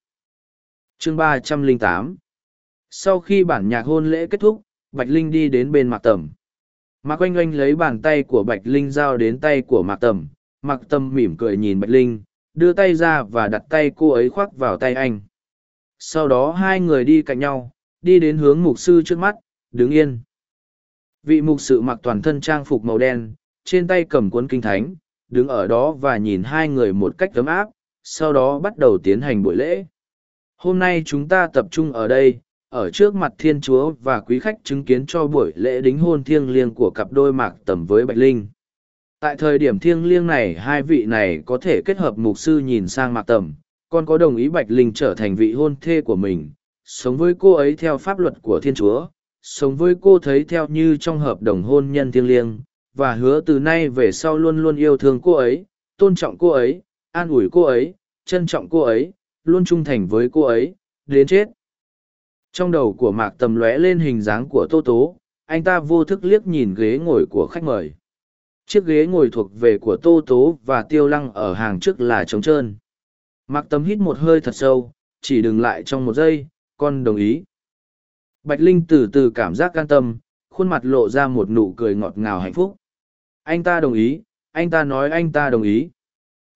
chương ba trăm lẻ tám. Sau khi bản nhạc hôn lễ kết thúc, bạch linh đi đến bên mạc tầm. Mạc oanh oanh lấy bàn tay của bạch linh giao đến tay của mạc tầm. Mạc tầm mỉm cười nhìn bạch linh, đưa tay ra và đặt tay cô ấy khoác vào tay anh. Sau đó hai người đi cạnh nhau, đi đến hướng mục sư trước mắt, đứng yên. Vị mục sự mặc toàn thân trang phục màu đen, trên tay cầm cuốn kinh thánh, đứng ở đó và nhìn hai người một cách ấm áp, sau đó bắt đầu tiến hành buổi lễ. Hôm nay chúng ta tập trung ở đây, ở trước mặt Thiên Chúa và quý khách chứng kiến cho buổi lễ đính hôn thiêng liêng của cặp đôi mạc tầm với Bạch Linh. Tại thời điểm thiêng liêng này hai vị này có thể kết hợp mục sư nhìn sang mạc tầm, còn có đồng ý Bạch Linh trở thành vị hôn thê của mình, sống với cô ấy theo pháp luật của Thiên Chúa, sống với cô thấy theo như trong hợp đồng hôn nhân thiêng liêng, và hứa từ nay về sau luôn luôn yêu thương cô ấy, tôn trọng cô ấy, an ủi cô ấy, trân trọng cô ấy, luôn trung thành với cô ấy, đến chết. Trong đầu của mạc tầm lóe lên hình dáng của tô tố, anh ta vô thức liếc nhìn ghế ngồi của khách mời. Chiếc ghế ngồi thuộc về của tô tố và tiêu lăng ở hàng trước là trống trơn. Mạc tầm hít một hơi thật sâu, chỉ đừng lại trong một giây, con đồng ý. Bạch linh từ từ cảm giác can tâm, khuôn mặt lộ ra một nụ cười ngọt ngào hạnh phúc. Anh ta đồng ý, anh ta nói anh ta đồng ý.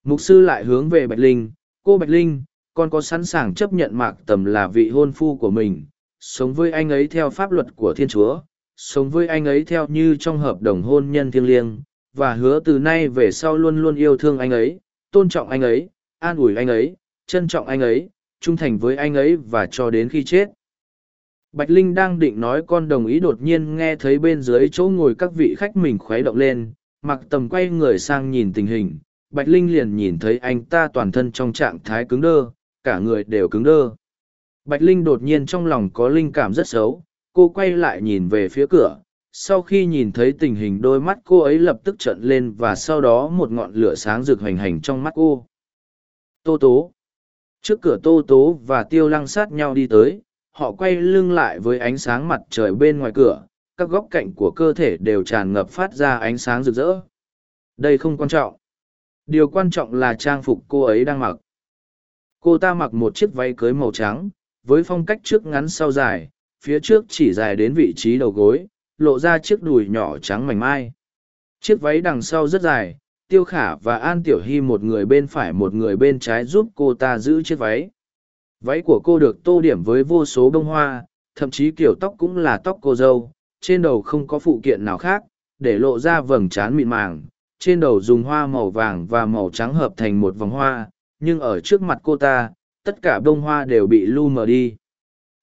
Mục sư lại hướng về bạch linh, cô bạch linh con có sẵn sàng chấp nhận mạc tầm là vị hôn phu của mình, sống với anh ấy theo pháp luật của thiên chúa, sống với anh ấy theo như trong hợp đồng hôn nhân thiêng liêng, và hứa từ nay về sau luôn luôn yêu thương anh ấy, tôn trọng anh ấy, an ủi anh ấy, trân trọng anh ấy, trung thành với anh ấy và cho đến khi chết. Bạch linh đang định nói con đồng ý đột nhiên nghe thấy bên dưới chỗ ngồi các vị khách mình khuấy động lên mặc tầm quay người sang nhìn tình hình, bạch linh liền nhìn thấy anh ta toàn thân trong trạng thái cứng đơ cả người đều cứng đơ. Bạch Linh đột nhiên trong lòng có linh cảm rất xấu, cô quay lại nhìn về phía cửa. Sau khi nhìn thấy tình hình đôi mắt cô ấy lập tức trợn lên và sau đó một ngọn lửa sáng rực hoành hành trong mắt cô. Tô Tố Trước cửa Tô Tố và Tiêu Lăng sát nhau đi tới, họ quay lưng lại với ánh sáng mặt trời bên ngoài cửa, các góc cạnh của cơ thể đều tràn ngập phát ra ánh sáng rực rỡ. Đây không quan trọng. Điều quan trọng là trang phục cô ấy đang mặc cô ta mặc một chiếc váy cưới màu trắng, với phong cách trước ngắn sau dài, phía trước chỉ dài đến vị trí đầu gối, lộ ra chiếc đùi nhỏ trắng mảnh mai. Chiếc váy đằng sau rất dài, tiêu khả và an tiểu hy một người bên phải một người bên trái giúp cô ta giữ chiếc váy. Váy của cô được tô điểm với vô số bông hoa, thậm chí kiểu tóc cũng là tóc cô dâu, trên đầu không có phụ kiện nào khác, để lộ ra vầng trán mịn màng, trên đầu dùng hoa màu vàng và màu trắng hợp thành một vòng hoa nhưng ở trước mặt cô ta, tất cả bông hoa đều bị lu mờ đi.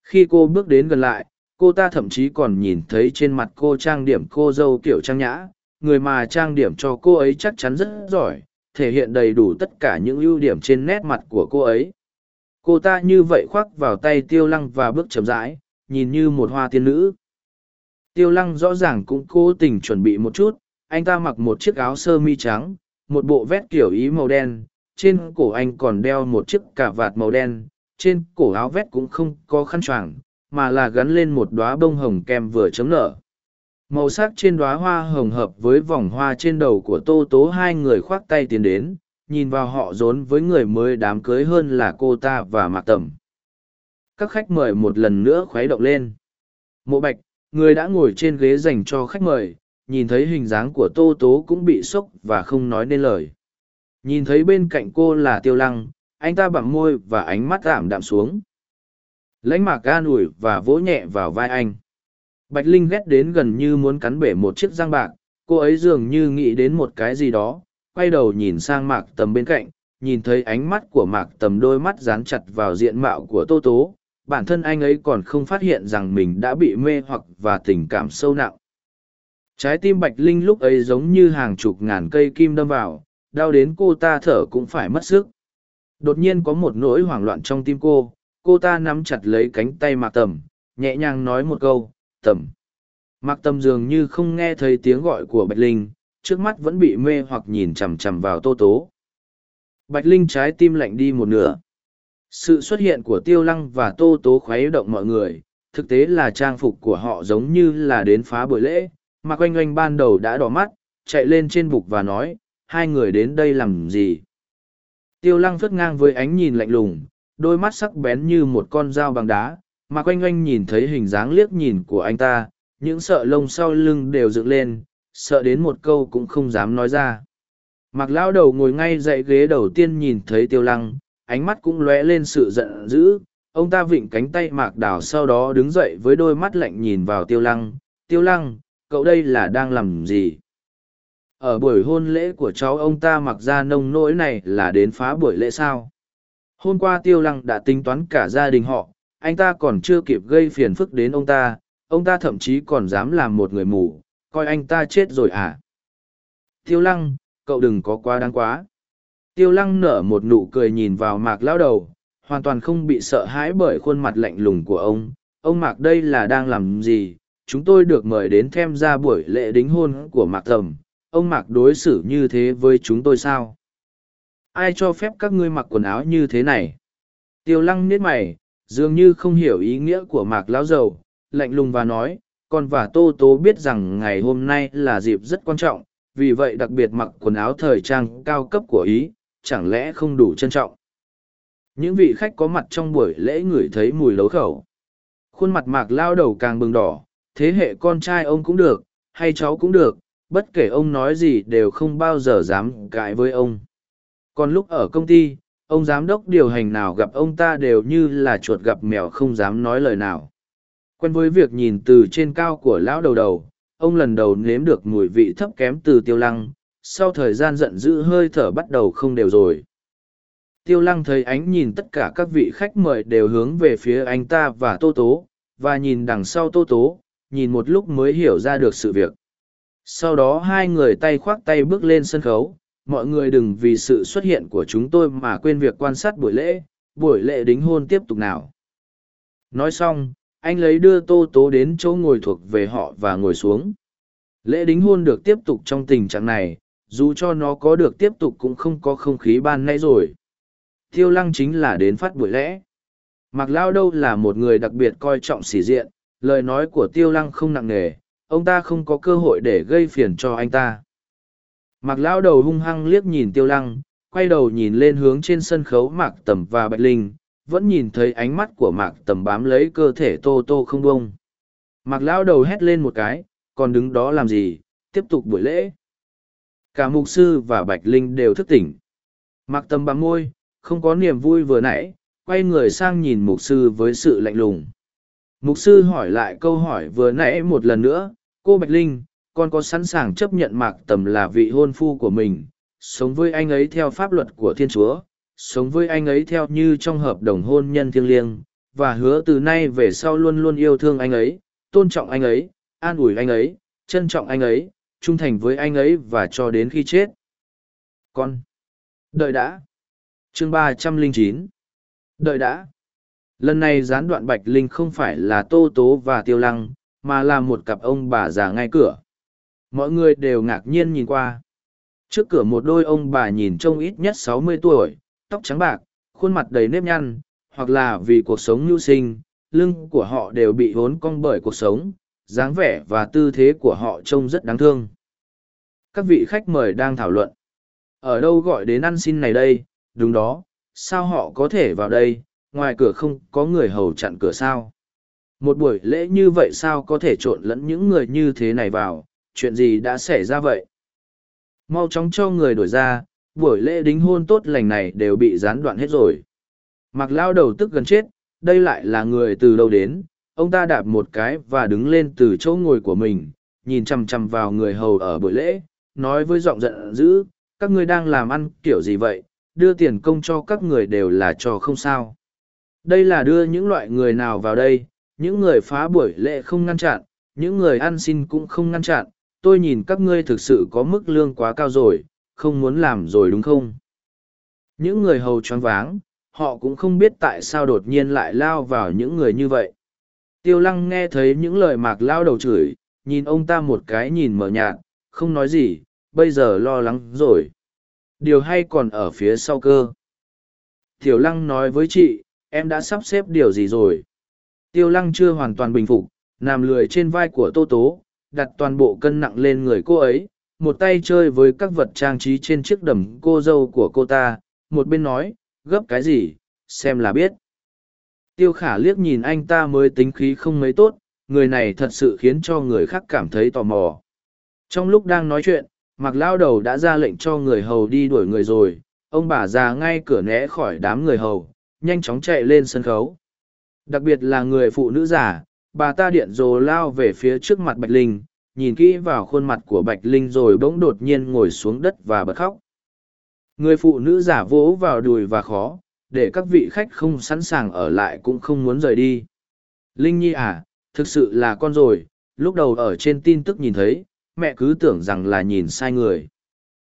Khi cô bước đến gần lại, cô ta thậm chí còn nhìn thấy trên mặt cô trang điểm cô dâu kiểu trang nhã, người mà trang điểm cho cô ấy chắc chắn rất giỏi, thể hiện đầy đủ tất cả những ưu điểm trên nét mặt của cô ấy. Cô ta như vậy khoác vào tay tiêu lăng và bước chậm rãi, nhìn như một hoa tiên nữ. Tiêu lăng rõ ràng cũng cố tình chuẩn bị một chút, anh ta mặc một chiếc áo sơ mi trắng, một bộ vét kiểu ý màu đen trên cổ anh còn đeo một chiếc cà vạt màu đen, trên cổ áo vét cũng không có khăn choàng, mà là gắn lên một đóa bông hồng kem vừa chấm nở. Màu sắc trên đóa hoa hồng hợp với vòng hoa trên đầu của Tô Tố hai người khoác tay tiến đến, nhìn vào họ rốn với người mới đám cưới hơn là cô ta và Mạc Tầm. Các khách mời một lần nữa khuấy động lên. Mộ Bạch, người đã ngồi trên ghế dành cho khách mời, nhìn thấy hình dáng của Tô Tố cũng bị sốc và không nói nên lời. Nhìn thấy bên cạnh cô là tiêu lăng, anh ta bặm môi và ánh mắt giảm đạm xuống. Lãnh mạc ga ủi và vỗ nhẹ vào vai anh. Bạch linh ghét đến gần như muốn cắn bể một chiếc răng bạc cô ấy dường như nghĩ đến một cái gì đó quay đầu nhìn sang mạc tầm bên cạnh nhìn thấy ánh mắt của mạc tầm đôi mắt dán chặt vào diện mạo của tô tố bản thân anh ấy còn không phát hiện rằng mình đã bị mê hoặc và tình cảm sâu nặng. Trái tim bạch linh lúc ấy giống như hàng chục ngàn cây kim đâm vào đau đến cô ta thở cũng phải mất sức. Đột nhiên có một nỗi hoảng loạn trong tim cô cô ta nắm chặt lấy cánh tay mạc tầm, nhẹ nhàng nói một câu, tầm. Mạc tầm dường như không nghe thấy tiếng gọi của bạch linh, trước mắt vẫn bị mê hoặc nhìn chằm chằm vào tô tố. Bạch linh trái tim lạnh đi một nửa. Sự xuất hiện của tiêu lăng và tô tố khuấy động mọi người, thực tế là trang phục của họ giống như là đến phá buổi lễ mạc oanh oanh ban đầu đã đỏ mắt, chạy lên trên bục và nói hai người đến đây làm gì? Tiêu lăng phất ngang với ánh nhìn lạnh lùng, đôi mắt sắc bén như một con dao bằng đá, mà quanh oanh nhìn thấy hình dáng liếc nhìn của anh ta, những sợ lông sau lưng đều dựng lên, sợ đến một câu cũng không dám nói ra. Mặc lão đầu ngồi ngay dậy ghế đầu tiên nhìn thấy tiêu lăng, ánh mắt cũng lóe lên sự giận dữ, ông ta vịnh cánh tay mạc đảo sau đó đứng dậy với đôi mắt lạnh nhìn vào tiêu lăng. Tiêu lăng, cậu đây là đang làm gì? Ở buổi hôn lễ của cháu ông ta mặc ra nông nỗi này là đến phá buổi lễ sao? Hôm qua tiêu lăng đã tính toán cả gia đình họ, anh ta còn chưa kịp gây phiền phức đến ông ta ông ta thậm chí còn dám làm một người mù, coi anh ta chết rồi à? Tiêu lăng, cậu đừng có quá đáng quá. Tiêu lăng nở một nụ cười nhìn vào mạc lão đầu, hoàn toàn không bị sợ hãi bởi khuôn mặt lạnh lùng của ông. Ông mạc đây là đang làm gì? Chúng tôi được mời đến tham gia buổi lễ đính hôn của mạc thầm ông mặc đối xử như thế với chúng tôi sao? Ai cho phép các ngươi mặc quần áo như thế này? Tiêu lăng nết mày, dường như không hiểu ý nghĩa của mạc lão dầu lạnh lùng và nói, con và tô tố biết rằng ngày hôm nay là dịp rất quan trọng, vì vậy đặc biệt mặc quần áo thời trang cao cấp của ý, chẳng lẽ không đủ trân trọng? Những vị khách có mặt trong buổi lễ ngửi thấy mùi lấu khẩu. Khuôn mặt mạc lao đầu càng bừng đỏ, thế hệ con trai ông cũng được, hay cháu cũng được bất kể ông nói gì đều không bao giờ dám cãi với ông. Còn lúc ở công ty, ông giám đốc điều hành nào gặp ông ta đều như là chuột gặp mèo không dám nói lời nào. Quen với việc nhìn từ trên cao của lão đầu đầu, ông lần đầu nếm được mùi vị thấp kém từ tiêu lăng, sau thời gian giận dữ hơi thở bắt đầu không đều rồi. Tiêu lăng thấy ánh nhìn tất cả các vị khách mời đều hướng về phía anh ta và tô tố, và nhìn đằng sau tô tố, nhìn một lúc mới hiểu ra được sự việc sau đó hai người tay khoác tay bước lên sân khấu, mọi người đừng vì sự xuất hiện của chúng tôi mà quên việc quan sát buổi lễ buổi lễ đính hôn tiếp tục nào. Nói xong, anh lấy đưa tô tố đến chỗ ngồi thuộc về họ và ngồi xuống. Lễ đính hôn được tiếp tục trong tình trạng này, dù cho nó có được tiếp tục cũng không có không khí ban nay rồi. Tiêu lăng chính là đến phát buổi lễ. Mặc lao đâu là một người đặc biệt coi trọng sĩ diện, lời nói của tiêu lăng không nặng nề ông ta không có cơ hội để gây phiền cho anh ta Mạc lão đầu hung hăng liếc nhìn tiêu lăng, quay đầu nhìn lên hướng trên sân khấu mạc tầm và bạch linh, vẫn nhìn thấy ánh mắt của mạc tầm bám lấy cơ thể tô tô không bông. Mạc lão đầu hét lên một cái, còn đứng đó làm gì, tiếp tục buổi lễ. Cả mục sư và bạch linh đều thức tỉnh. Mạc tầm bám môi, không có niềm vui vừa nãy, quay người sang nhìn mục sư với sự lạnh lùng. Mục sư hỏi lại câu hỏi vừa nãy một lần nữa, cô Bạch Linh, con có sẵn sàng chấp nhận mạc tầm là vị hôn phu của mình sống với anh ấy theo pháp luật của thiên chúa sống với anh ấy theo như trong hợp đồng hôn nhân thiêng liêng và hứa từ nay về sau luôn luôn yêu thương anh ấy tôn trọng anh ấy an ủi anh ấy trân trọng anh ấy trung thành với anh ấy và cho đến khi chết. Con. Đợi đã. Chương ba trăm linh chín. Đợi đã lần này gián đoạn bạch linh không phải là tô tố và tiêu lăng, mà là một cặp ông bà già ngay cửa. Mọi người đều ngạc nhiên nhìn qua. Trước cửa một đôi ông bà nhìn trông ít nhất sáu mươi tuổi, tóc trắng bạc, khuôn mặt đầy nếp nhăn, hoặc là vì cuộc sống nhu sinh, lưng của họ đều bị hốn cong bởi cuộc sống, dáng vẻ và tư thế của họ trông rất đáng thương. Các vị khách mời đang thảo luận. Ở đâu gọi đến ăn xin này đây? Đúng đó, sao họ có thể vào đây? Ngoài cửa không có người hầu chặn cửa sao? Một buổi lễ như vậy sao có thể trộn lẫn những người như thế này vào? Chuyện gì đã xảy ra vậy? Mau chóng cho người đổi ra buổi lễ đính hôn tốt lành này đều bị gián đoạn hết rồi. Mặc lao đầu tức gần chết, đây lại là người từ đâu đến, ông ta đạp một cái và đứng lên từ chỗ ngồi của mình, nhìn chằm chằm vào người hầu ở buổi lễ, nói với giọng giận dữ, các ngươi đang làm ăn kiểu gì vậy, đưa tiền công cho các người đều là cho không sao. Đây là đưa những loại người nào vào đây, những người phá buổi lễ không ngăn chặn, những người ăn xin cũng không ngăn chặn, tôi nhìn các ngươi thực sự có mức lương quá cao rồi, không muốn làm rồi đúng không? Những người hầu choáng váng, họ cũng không biết tại sao đột nhiên lại lao vào những người như vậy. Tiêu lăng nghe thấy những lời mạc lao đầu chửi, nhìn ông ta một cái nhìn mở nhạt, không nói gì, bây giờ lo lắng rồi. Điều hay còn ở phía sau cơ. Tiểu lăng nói với chị, em đã sắp xếp điều gì rồi? Tiêu lăng chưa hoàn toàn bình phục, nằm lười trên vai của Tô Tố, đặt toàn bộ cân nặng lên người cô ấy, một tay chơi với các vật trang trí trên chiếc đầm cô dâu của cô ta, một bên nói, gấp cái gì, xem là biết. Tiêu khả liếc nhìn anh ta mới tính khí không mấy tốt, người này thật sự khiến cho người khác cảm thấy tò mò. Trong lúc đang nói chuyện, mặc lao đầu đã ra lệnh cho người hầu đi đuổi người rồi, ông bà già ngay cửa né khỏi đám người hầu, nhanh chóng chạy lên sân khấu. Đặc biệt là người phụ nữ giả, bà ta điện rồ lao về phía trước mặt Bạch Linh, nhìn kỹ vào khuôn mặt của Bạch Linh rồi bỗng đột nhiên ngồi xuống đất và bật khóc. Người phụ nữ giả vỗ vào đùi và khó, để các vị khách không sẵn sàng ở lại cũng không muốn rời đi. Linh Nhi à, thực sự là con rồi, lúc đầu ở trên tin tức nhìn thấy, mẹ cứ tưởng rằng là nhìn sai người.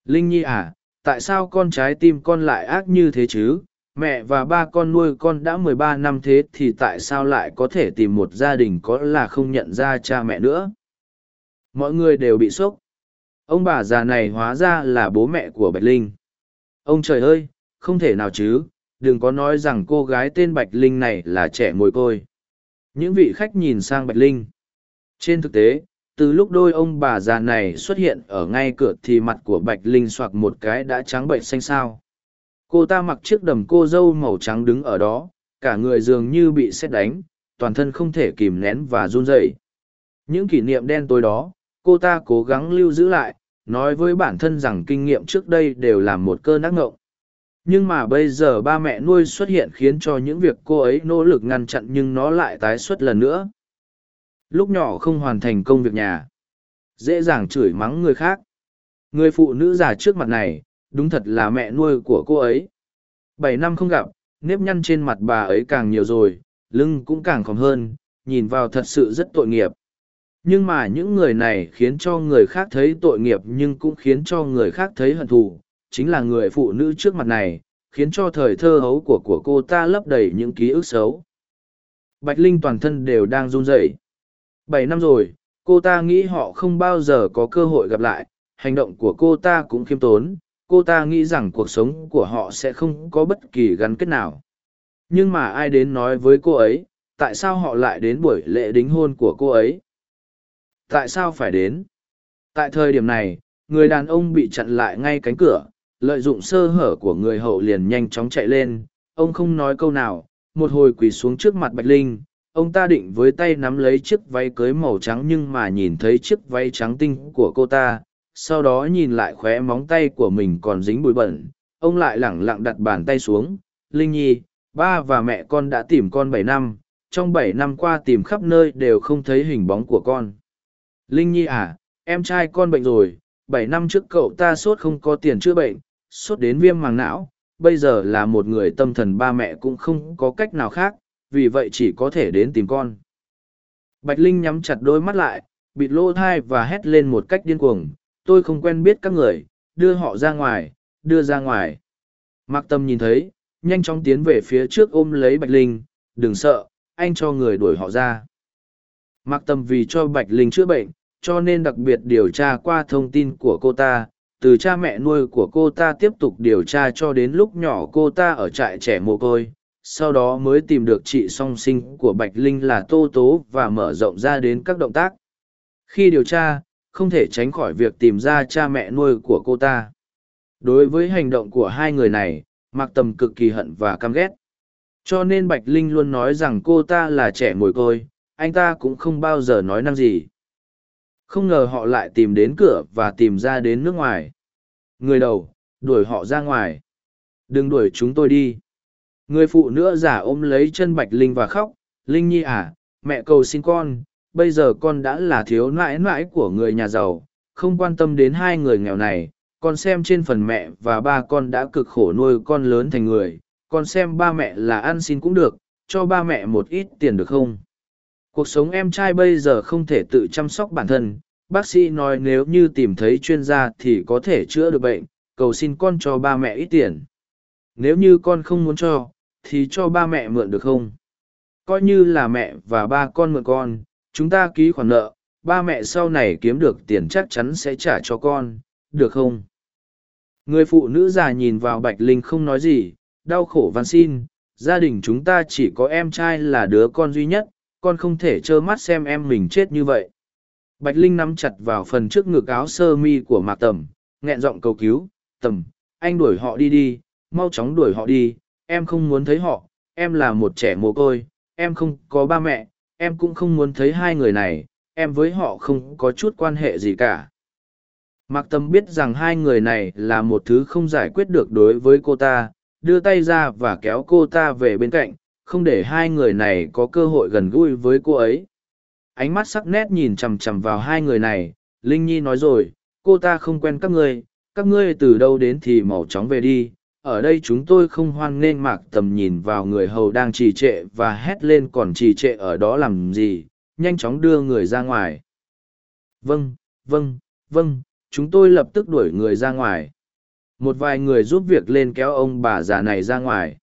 Linh Nhi à, tại sao con trái tim con lại ác như thế chứ? Mẹ và ba con nuôi con đã mười ba năm thế thì tại sao lại có thể tìm một gia đình có là không nhận ra cha mẹ nữa? Mọi người đều bị sốc. Ông bà già này hóa ra là bố mẹ của Bạch Linh. Ông trời ơi, không thể nào chứ, đừng có nói rằng cô gái tên Bạch Linh này là trẻ mồ côi. Những vị khách nhìn sang Bạch Linh. Trên thực tế, từ lúc đôi ông bà già này xuất hiện ở ngay cửa thì mặt của Bạch Linh soạc một cái đã trắng bệnh xanh xao. Cô ta mặc chiếc đầm cô dâu màu trắng đứng ở đó, cả người dường như bị xét đánh, toàn thân không thể kìm nén và run rẩy. Những kỷ niệm đen tối đó, cô ta cố gắng lưu giữ lại, nói với bản thân rằng kinh nghiệm trước đây đều là một cơn ác ngộng. Nhưng mà bây giờ ba mẹ nuôi xuất hiện khiến cho những việc cô ấy nỗ lực ngăn chặn nhưng nó lại tái xuất lần nữa. Lúc nhỏ không hoàn thành công việc nhà dễ dàng chửi mắng người khác. Người phụ nữ già trước mặt này đúng thật là mẹ nuôi của cô ấy. Bảy năm không gặp, nếp nhăn trên mặt bà ấy càng nhiều rồi, lưng cũng càng khóm hơn, nhìn vào thật sự rất tội nghiệp. Nhưng mà những người này khiến cho người khác thấy tội nghiệp nhưng cũng khiến cho người khác thấy hận thù, chính là người phụ nữ trước mặt này, khiến cho thời thơ hấu của của cô ta lấp đầy những ký ức xấu. Bạch linh toàn thân đều đang run rẩy. Bảy năm rồi, cô ta nghĩ họ không bao giờ có cơ hội gặp lại, hành động của cô ta cũng khiêm tốn cô ta nghĩ rằng cuộc sống của họ sẽ không có bất kỳ gắn kết nào. Nhưng mà ai đến nói với cô ấy, tại sao họ lại đến buổi lễ đính hôn của cô ấy? Tại sao phải đến? Tại thời điểm này, người đàn ông bị chặn lại ngay cánh cửa, lợi dụng sơ hở của người hậu liền nhanh chóng chạy lên. Ông không nói câu nào, một hồi quỳ xuống trước mặt bạch linh. Ông ta định với tay nắm lấy chiếc váy cưới màu trắng nhưng mà nhìn thấy chiếc váy trắng tinh của cô ta sau đó nhìn lại khóe móng tay của mình còn dính bụi bẩn, ông lại lẳng lặng đặt bàn tay xuống. Linh nhi, ba và mẹ con đã tìm con bảy năm, trong bảy năm qua tìm khắp nơi đều không thấy hình bóng của con. Linh nhi à em trai con bệnh rồi, bảy năm trước cậu ta sốt không có tiền chữa bệnh, sốt đến viêm màng não, bây giờ là một người tâm thần ba mẹ cũng không có cách nào khác, vì vậy chỉ có thể đến tìm con. Bạch linh nhắm chặt đôi mắt lại, bịt lỗ thai và hét lên một cách điên cuồng tôi không quen biết các người, đưa họ ra ngoài, đưa ra ngoài. Mặc tâm nhìn thấy, nhanh chóng tiến về phía trước ôm lấy bạch linh, đừng sợ, anh cho người đuổi họ ra. Mặc tâm vì cho bạch linh chữa bệnh, cho nên đặc biệt điều tra qua thông tin của cô ta, từ cha mẹ nuôi của cô ta tiếp tục điều tra cho đến lúc nhỏ cô ta ở trại trẻ mồ côi. Sau đó mới tìm được chị song sinh của bạch linh là tô tố và mở rộng ra đến các động tác. Khi điều tra không thể tránh khỏi việc tìm ra cha mẹ nuôi của cô ta. Đối với hành động của hai người này, mạc tầm cực kỳ hận và căm ghét. Cho nên bạch linh luôn nói rằng cô ta là trẻ mồi côi, anh ta cũng không bao giờ nói năng gì. Không ngờ họ lại tìm đến cửa và tìm ra đến nước ngoài. Người đầu, đuổi họ ra ngoài. Đừng đuổi chúng tôi đi. Người phụ nữ giả ôm lấy chân bạch linh và khóc. Linh nhi à mẹ cầu xin con bây giờ con đã là thiếu nãi nãi của người nhà giàu, không quan tâm đến hai người nghèo này, con xem trên phần mẹ và ba con đã cực khổ nuôi con lớn thành người, con xem ba mẹ là ăn xin cũng được, cho ba mẹ một ít tiền được không? Cuộc sống em trai bây giờ không thể tự chăm sóc bản thân, bác sĩ nói nếu như tìm thấy chuyên gia thì có thể chữa được bệnh, cầu xin con cho ba mẹ ít tiền. Nếu như con không muốn cho, thì cho ba mẹ mượn được không? Coi như là mẹ và ba con mượn con chúng ta ký khoản nợ, ba mẹ sau này kiếm được tiền chắc chắn sẽ trả cho con, được không? Người phụ nữ già nhìn vào bạch linh không nói gì, đau khổ van xin, gia đình chúng ta chỉ có em trai là đứa con duy nhất, con không thể trơ mắt xem em mình chết như vậy. Bạch linh nắm chặt vào phần trước ngực áo sơ mi của mạc tầm, nghẹn giọng cầu cứu, tầm, anh đuổi họ đi đi, mau chóng đuổi họ đi, em không muốn thấy họ, em là một trẻ mồ côi, em không có ba mẹ em cũng không muốn thấy hai người này, em với họ không có chút quan hệ gì cả. Mạc tâm biết rằng hai người này là một thứ không giải quyết được đối với cô ta, đưa tay ra và kéo cô ta về bên cạnh, không để hai người này có cơ hội gần gũi với cô ấy. Ánh mắt sắc nét nhìn chằm chằm vào hai người này, linh nhi nói rồi, cô ta không quen các ngươi các ngươi từ đâu đến thì mau chóng về đi ở đây chúng tôi không hoan nghênh mạc tầm nhìn vào người hầu đang trì trệ và hét lên còn trì trệ ở đó làm gì, nhanh chóng đưa người ra ngoài. Vâng vâng vâng chúng tôi lập tức đuổi người ra ngoài. Một vài người giúp việc lên kéo ông bà già này ra ngoài.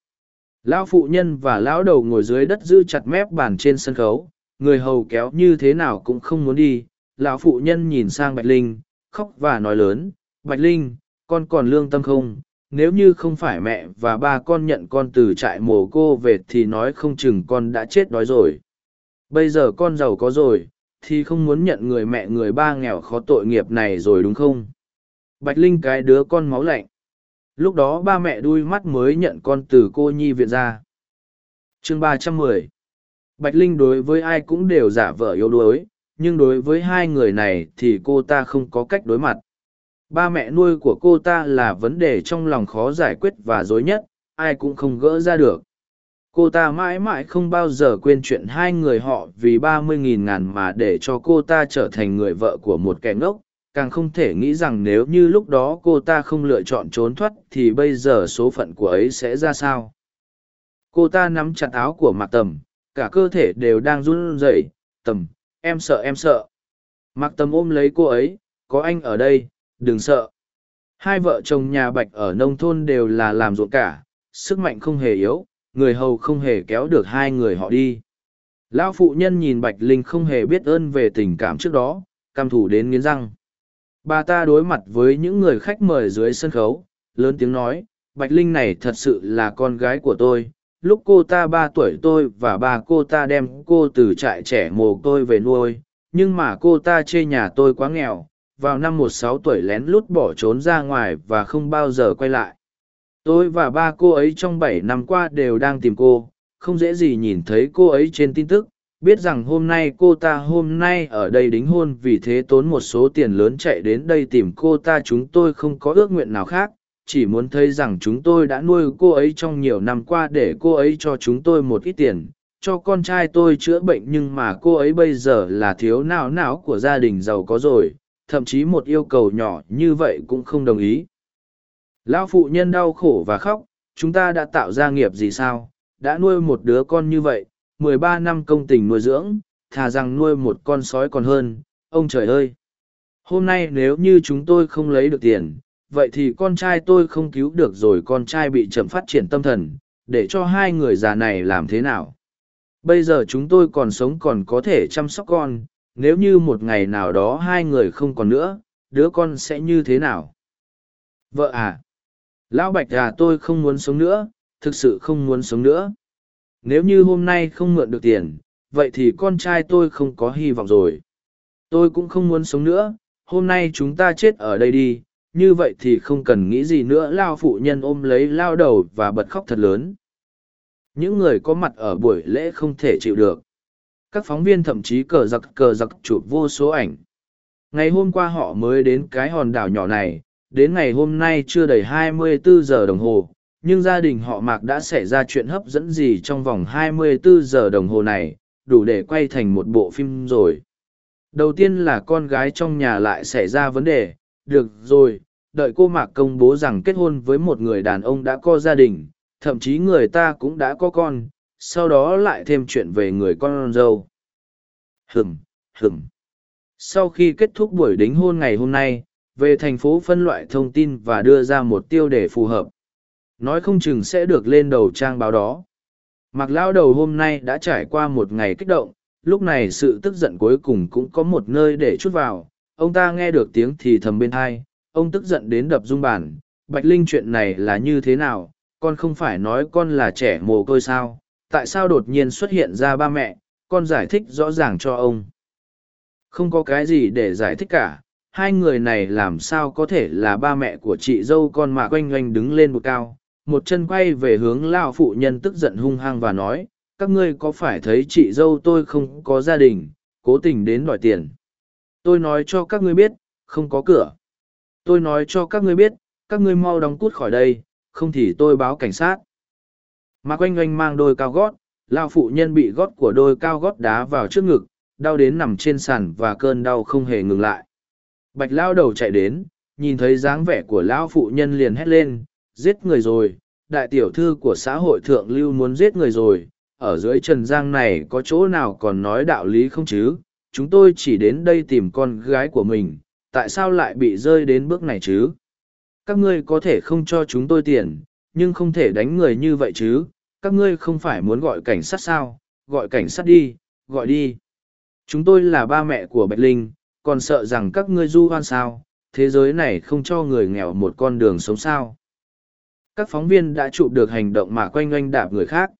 Lão phụ nhân và lão đầu ngồi dưới đất giữ chặt mép bàn trên sân khấu. Người hầu kéo như thế nào cũng không muốn đi. Lão phụ nhân nhìn sang bạch linh, khóc và nói lớn, bạch linh, con còn lương tâm không? Nếu như không phải mẹ và ba con nhận con từ trại mồ cô về thì nói không chừng con đã chết đói rồi. Bây giờ con giàu có rồi, thì không muốn nhận người mẹ người ba nghèo khó tội nghiệp này rồi đúng không? Bạch linh cái đứa con máu lạnh. Lúc đó ba mẹ đuôi mắt mới nhận con từ cô nhi viện ra. Chương ba trăm mười. Bạch linh đối với ai cũng đều giả vờ yếu đuối, nhưng đối với hai người này thì cô ta không có cách đối mặt ba mẹ nuôi của cô ta là vấn đề trong lòng khó giải quyết và dối nhất, ai cũng không gỡ ra được. Cô ta mãi mãi không bao giờ quên chuyện hai người họ vì ba mươi nghìn ngàn mà để cho cô ta trở thành người vợ của một kẻ ngốc. Càng không thể nghĩ rằng nếu như lúc đó cô ta không lựa chọn trốn thoát thì bây giờ số phận của ấy sẽ ra sao? Cô ta nắm chặt áo của mạc tầm, cả cơ thể đều đang run rẩy. Tầm, em sợ em sợ. Mạc tầm ôm lấy cô ấy, có anh ở đây đừng sợ. Hai vợ chồng nhà bạch ở nông thôn đều là làm ruộng cả, sức mạnh không hề yếu, người hầu không hề kéo được hai người họ đi. Lão phụ nhân nhìn bạch linh không hề biết ơn về tình cảm trước đó cam thủ đến nghiến răng. Bà ta đối mặt với những người khách mời dưới sân khấu, lớn tiếng nói, bạch linh này thật sự là con gái của tôi, lúc cô ta ba tuổi tôi và ba cô ta đem cô từ trại trẻ mồ tôi về nuôi, nhưng mà cô ta chê nhà tôi quá nghèo vào năm một sáu tuổi lén lút bỏ trốn ra ngoài và không bao giờ quay lại. Tôi và ba cô ấy trong bảy năm qua đều đang tìm cô, không dễ gì nhìn thấy cô ấy trên tin tức. Biết rằng hôm nay cô ta hôm nay ở đây đính hôn, vì thế tốn một số tiền lớn chạy đến đây tìm cô ta, chúng tôi không có ước nguyện nào khác. Chỉ muốn thấy rằng chúng tôi đã nuôi cô ấy trong nhiều năm qua, để cô ấy cho chúng tôi một ít tiền. Cho con trai tôi chữa bệnh, nhưng mà cô ấy bây giờ là thiếu não não của gia đình giàu có rồi thậm chí một yêu cầu nhỏ như vậy cũng không đồng ý. Lão phụ nhân đau khổ và khóc, chúng ta đã tạo ra nghiệp gì sao? Đã nuôi một đứa con như vậy, mười ba năm công tình nuôi dưỡng, thà rằng nuôi một con sói còn hơn, ông trời ơi! Hôm nay nếu như chúng tôi không lấy được tiền, vậy thì con trai tôi không cứu được rồi con trai bị chậm phát triển tâm thần, để cho hai người già này làm thế nào? Bây giờ chúng tôi còn sống còn có thể chăm sóc con nếu như một ngày nào đó hai người không còn nữa, đứa con sẽ như thế nào? Vợ à lão bạch à tôi không muốn sống nữa, thực sự không muốn sống nữa. Nếu như hôm nay không mượn được tiền, vậy thì con trai tôi không có hy vọng rồi. Tôi cũng không muốn sống nữa, hôm nay chúng ta chết ở đây đi, như vậy thì không cần nghĩ gì nữa lao phụ nhân ôm lấy lao đầu và bật khóc thật lớn. Những người có mặt ở buổi lễ không thể chịu được các phóng viên thậm chí cờ giặc cờ giặc chụp vô số ảnh ngày hôm qua họ mới đến cái hòn đảo nhỏ này đến ngày hôm nay chưa đầy 24 giờ đồng hồ, nhưng gia đình họ Mạc đã xảy ra chuyện hấp dẫn gì trong vòng 24 giờ đồng hồ này, đủ để quay thành một bộ phim rồi. Đầu tiên là con gái trong nhà lại xảy ra vấn đề, được rồi, đợi cô Mạc công bố rằng kết hôn với một người đàn ông đã có gia đình, thậm chí người ta cũng đã có con, sau đó lại thêm chuyện về người con dâu. Hửm, hửm. Sau khi kết thúc buổi đính hôn ngày hôm nay, về thành phố phân loại thông tin và đưa ra một tiêu đề phù hợp. Nói không chừng sẽ được lên đầu trang báo đó. Mặc lao đầu hôm nay đã trải qua một ngày kích động, lúc này sự tức giận cuối cùng cũng có một nơi để chút vào. Ông ta nghe được tiếng thì thầm bên hai, ông tức giận đến đập dung bản. Bạch Linh chuyện này là như thế nào, con không phải nói con là trẻ mồ côi sao, tại sao đột nhiên xuất hiện ra ba mẹ, con giải thích rõ ràng cho ông. Không có cái gì để giải thích cả, hai người này làm sao có thể là ba mẹ của chị dâu con mà quanh oanh đứng lên một cao, một chân quay về hướng lao phụ nhân tức giận hung hăng và nói, các ngươi có phải thấy chị dâu tôi không có gia đình, cố tình đến đòi tiền. Tôi nói cho các ngươi biết, không có cửa. Tôi nói cho các ngươi biết, các ngươi mau đóng cút khỏi đây, không thì tôi báo cảnh sát mà quanh Oanh mang đôi cao gót, lao phụ nhân bị gót của đôi cao gót đá vào trước ngực, đau đến nằm trên sàn và cơn đau không hề ngừng lại. Bạch lao đầu chạy đến, nhìn thấy dáng vẻ của lão phụ nhân liền hét lên, giết người rồi, đại tiểu thư của xã hội thượng lưu muốn giết người rồi, ở dưới trần giang này có chỗ nào còn nói đạo lý không chứ, chúng tôi chỉ đến đây tìm con gái của mình, tại sao lại bị rơi đến bước này chứ? Các ngươi có thể không cho chúng tôi tiền, nhưng không thể đánh người như vậy chứ, các ngươi không phải muốn gọi cảnh sát sao, gọi cảnh sát đi, gọi đi. Chúng tôi là ba mẹ của Bạch Linh, còn sợ rằng các ngươi du hoan sao, thế giới này không cho người nghèo một con đường sống sao. Các phóng viên đã chụp được hành động mà quanh oanh đạp người khác.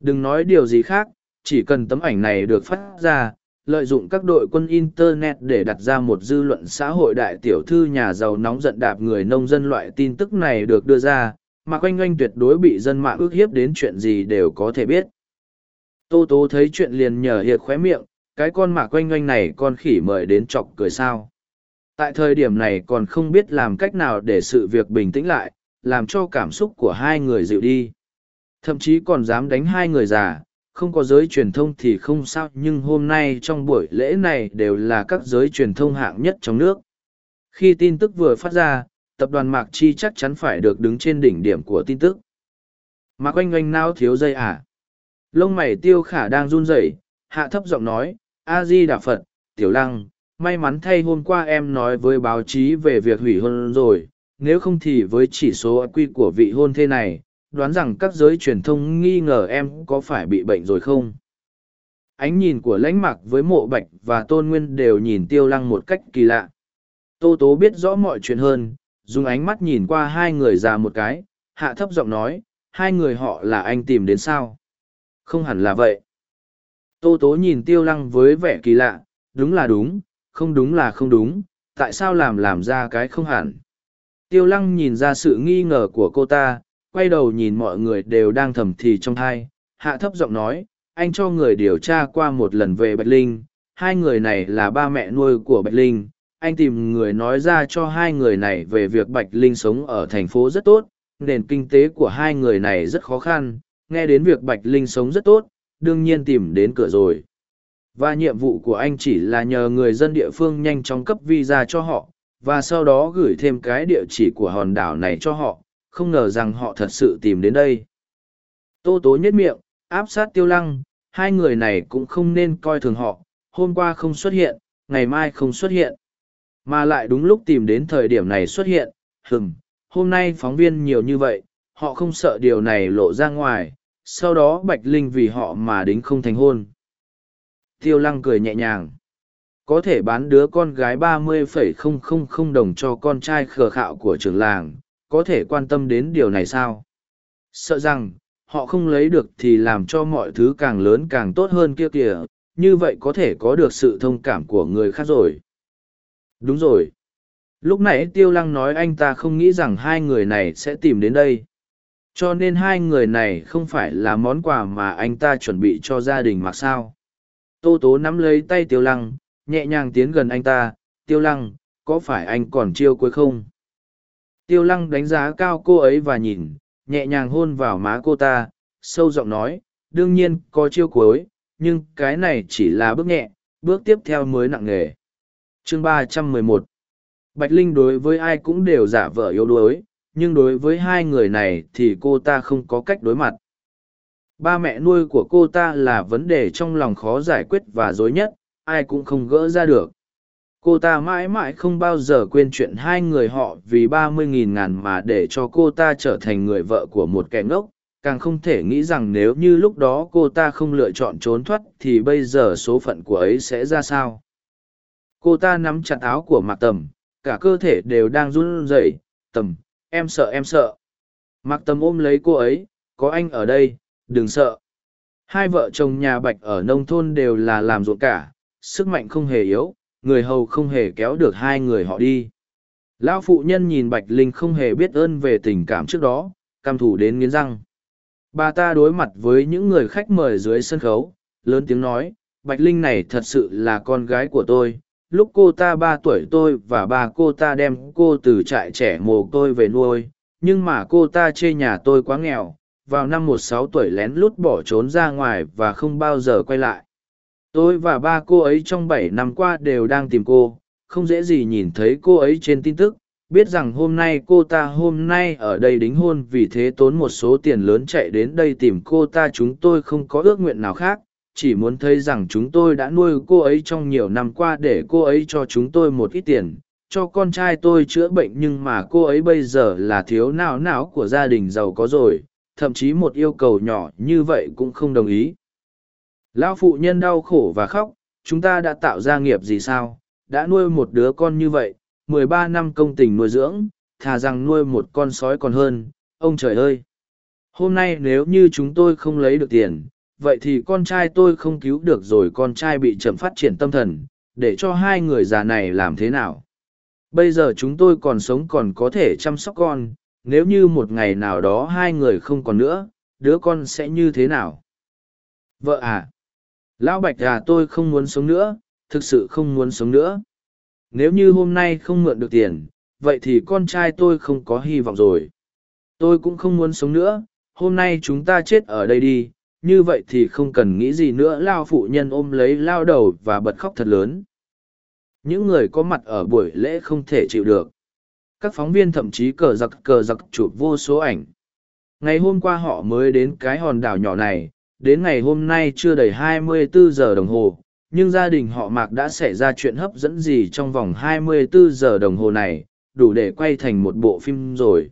Đừng nói điều gì khác, chỉ cần tấm ảnh này được phát ra, lợi dụng các đội quân Internet để đặt ra một dư luận xã hội đại tiểu thư nhà giàu nóng giận đạp người nông dân loại tin tức này được đưa ra, mà quanh oanh tuyệt đối bị dân mạng ước hiếp đến chuyện gì đều có thể biết. Tô Tố thấy chuyện liền nhờ hiệt khóe miệng, cái con mạc quanh oanh này con khỉ mời đến chọc cười sao. Tại thời điểm này còn không biết làm cách nào để sự việc bình tĩnh lại, làm cho cảm xúc của hai người dịu đi. Thậm chí còn dám đánh hai người già, không có giới truyền thông thì không sao nhưng hôm nay trong buổi lễ này đều là các giới truyền thông hạng nhất trong nước. Khi tin tức vừa phát ra, tập đoàn Mạc Chi chắc chắn phải được đứng trên đỉnh điểm của tin tức. Mạc oanh oanh nao thiếu dây à? Lông mày tiêu khả đang run rẩy, hạ thấp giọng nói, A-di Đà Phật, Tiểu Lăng, may mắn thay hôm qua em nói với báo chí về việc hủy hôn rồi, nếu không thì với chỉ số quy của vị hôn thê này, đoán rằng các giới truyền thông nghi ngờ em có phải bị bệnh rồi không? Ánh nhìn của lãnh mặc với mộ bạch và tôn nguyên đều nhìn tiêu lăng một cách kỳ lạ. Tô tố biết rõ mọi chuyện hơn, dùng ánh mắt nhìn qua hai người già một cái, hạ thấp giọng nói, hai người họ là anh tìm đến sao? Không hẳn là vậy. Tô tố nhìn tiêu lăng với vẻ kỳ lạ, đúng là đúng, không đúng là không đúng, tại sao làm làm ra cái không hẳn. Tiêu lăng nhìn ra sự nghi ngờ của cô ta, quay đầu nhìn mọi người đều đang thầm thì trong thai, hạ thấp giọng nói, anh cho người điều tra qua một lần về Bạch Linh, hai người này là ba mẹ nuôi của Bạch Linh, anh tìm người nói ra cho hai người này về việc Bạch Linh sống ở thành phố rất tốt, nền kinh tế của hai người này rất khó khăn, nghe đến việc Bạch Linh sống rất tốt, đương nhiên tìm đến cửa rồi. Và nhiệm vụ của anh chỉ là nhờ người dân địa phương nhanh chóng cấp visa cho họ, và sau đó gửi thêm cái địa chỉ của hòn đảo này cho họ, không ngờ rằng họ thật sự tìm đến đây. Tô tố nhất miệng, áp sát tiêu lăng, hai người này cũng không nên coi thường họ, hôm qua không xuất hiện, ngày mai không xuất hiện. Mà lại đúng lúc tìm đến thời điểm này xuất hiện, hừm, hôm nay phóng viên nhiều như vậy, họ không sợ điều này lộ ra ngoài, sau đó Bạch Linh vì họ mà đính không thành hôn. Tiêu lăng cười nhẹ nhàng. Có thể bán đứa con gái ba mươi phẩy không không không đồng cho con trai khờ khạo của trưởng làng, có thể quan tâm đến điều này sao? Sợ rằng, họ không lấy được thì làm cho mọi thứ càng lớn càng tốt hơn kia kìa, như vậy có thể có được sự thông cảm của người khác rồi. Đúng rồi. Lúc nãy Tiêu Lăng nói anh ta không nghĩ rằng hai người này sẽ tìm đến đây. Cho nên hai người này không phải là món quà mà anh ta chuẩn bị cho gia đình mặc sao. Tô Tố nắm lấy tay Tiêu Lăng, nhẹ nhàng tiến gần anh ta. Tiêu Lăng, có phải anh còn chiêu cuối không? Tiêu lăng đánh giá cao cô ấy và nhìn, nhẹ nhàng hôn vào má cô ta, sâu giọng nói, đương nhiên có chiêu cuối, nhưng cái này chỉ là bước nhẹ, bước tiếp theo mới nặng nề. Chương ba trăm mười một Bạch Linh đối với ai cũng đều giả vờ yếu đuối, nhưng đối với hai người này thì cô ta không có cách đối mặt. Ba mẹ nuôi của cô ta là vấn đề trong lòng khó giải quyết và dối nhất, ai cũng không gỡ ra được. Cô ta mãi mãi không bao giờ quên chuyện hai người họ vì ba mươi nghìn ngàn mà để cho cô ta trở thành người vợ của một kẻ ngốc, càng không thể nghĩ rằng nếu như lúc đó cô ta không lựa chọn trốn thoát thì bây giờ số phận của ấy sẽ ra sao. Cô ta nắm chặt áo của Mạc Tầm, cả cơ thể đều đang run rẩy. Tầm, em sợ em sợ. Mạc Tầm ôm lấy cô ấy, có anh ở đây, đừng sợ. Hai vợ chồng nhà Bạch ở nông thôn đều là làm ruộng cả, sức mạnh không hề yếu, người hầu không hề kéo được hai người họ đi. Lão phụ nhân nhìn Bạch Linh không hề biết ơn về tình cảm trước đó, cam thủ đến nghiến răng. Bà ta đối mặt với những người khách mời dưới sân khấu, lớn tiếng nói, Bạch Linh này thật sự là con gái của tôi. Lúc cô ta ba tuổi tôi và ba cô ta đem cô từ trại trẻ mồ tôi về nuôi, nhưng mà cô ta chê nhà tôi quá nghèo, vào năm một sáu tuổi lén lút bỏ trốn ra ngoài và không bao giờ quay lại. Tôi và ba cô ấy trong bảy năm qua đều đang tìm cô không dễ gì nhìn thấy cô ấy trên tin tức biết rằng hôm nay cô ta hôm nay ở đây đính hôn vì thế tốn một số tiền lớn chạy đến đây tìm cô ta chúng tôi không có ước nguyện nào khác chỉ muốn thấy rằng chúng tôi đã nuôi cô ấy trong nhiều năm qua để cô ấy cho chúng tôi một ít tiền, cho con trai tôi chữa bệnh nhưng mà cô ấy bây giờ là thiếu não não của gia đình giàu có rồi, thậm chí một yêu cầu nhỏ như vậy cũng không đồng ý. Lão phụ nhân đau khổ và khóc, chúng ta đã tạo ra nghiệp gì sao? Đã nuôi một đứa con như vậy, mười ba năm công tình nuôi dưỡng, thà rằng nuôi một con sói còn hơn, ông trời ơi! Hôm nay nếu như chúng tôi không lấy được tiền vậy thì con trai tôi không cứu được rồi con trai bị chậm phát triển tâm thần, để cho hai người già này làm thế nào? Bây giờ chúng tôi còn sống còn có thể chăm sóc con, nếu như một ngày nào đó hai người không còn nữa, đứa con sẽ như thế nào? Vợ à lão bạch à tôi không muốn sống nữa, thực sự không muốn sống nữa. Nếu như hôm nay không mượn được tiền, vậy thì con trai tôi không có hy vọng rồi. Tôi cũng không muốn sống nữa, hôm nay chúng ta chết ở đây đi như vậy thì không cần nghĩ gì nữa, lao phụ nhân ôm lấy lao đầu và bật khóc thật lớn. Những người có mặt ở buổi lễ không thể chịu được. Các phóng viên thậm chí cờ giặc cờ giặc chụp vô số ảnh. Ngày hôm qua họ mới đến cái hòn đảo nhỏ này, đến ngày hôm nay chưa đầy 24 giờ đồng hồ, nhưng gia đình họ mạc đã xảy ra chuyện hấp dẫn gì trong vòng 24 giờ đồng hồ này, đủ để quay thành một bộ phim rồi.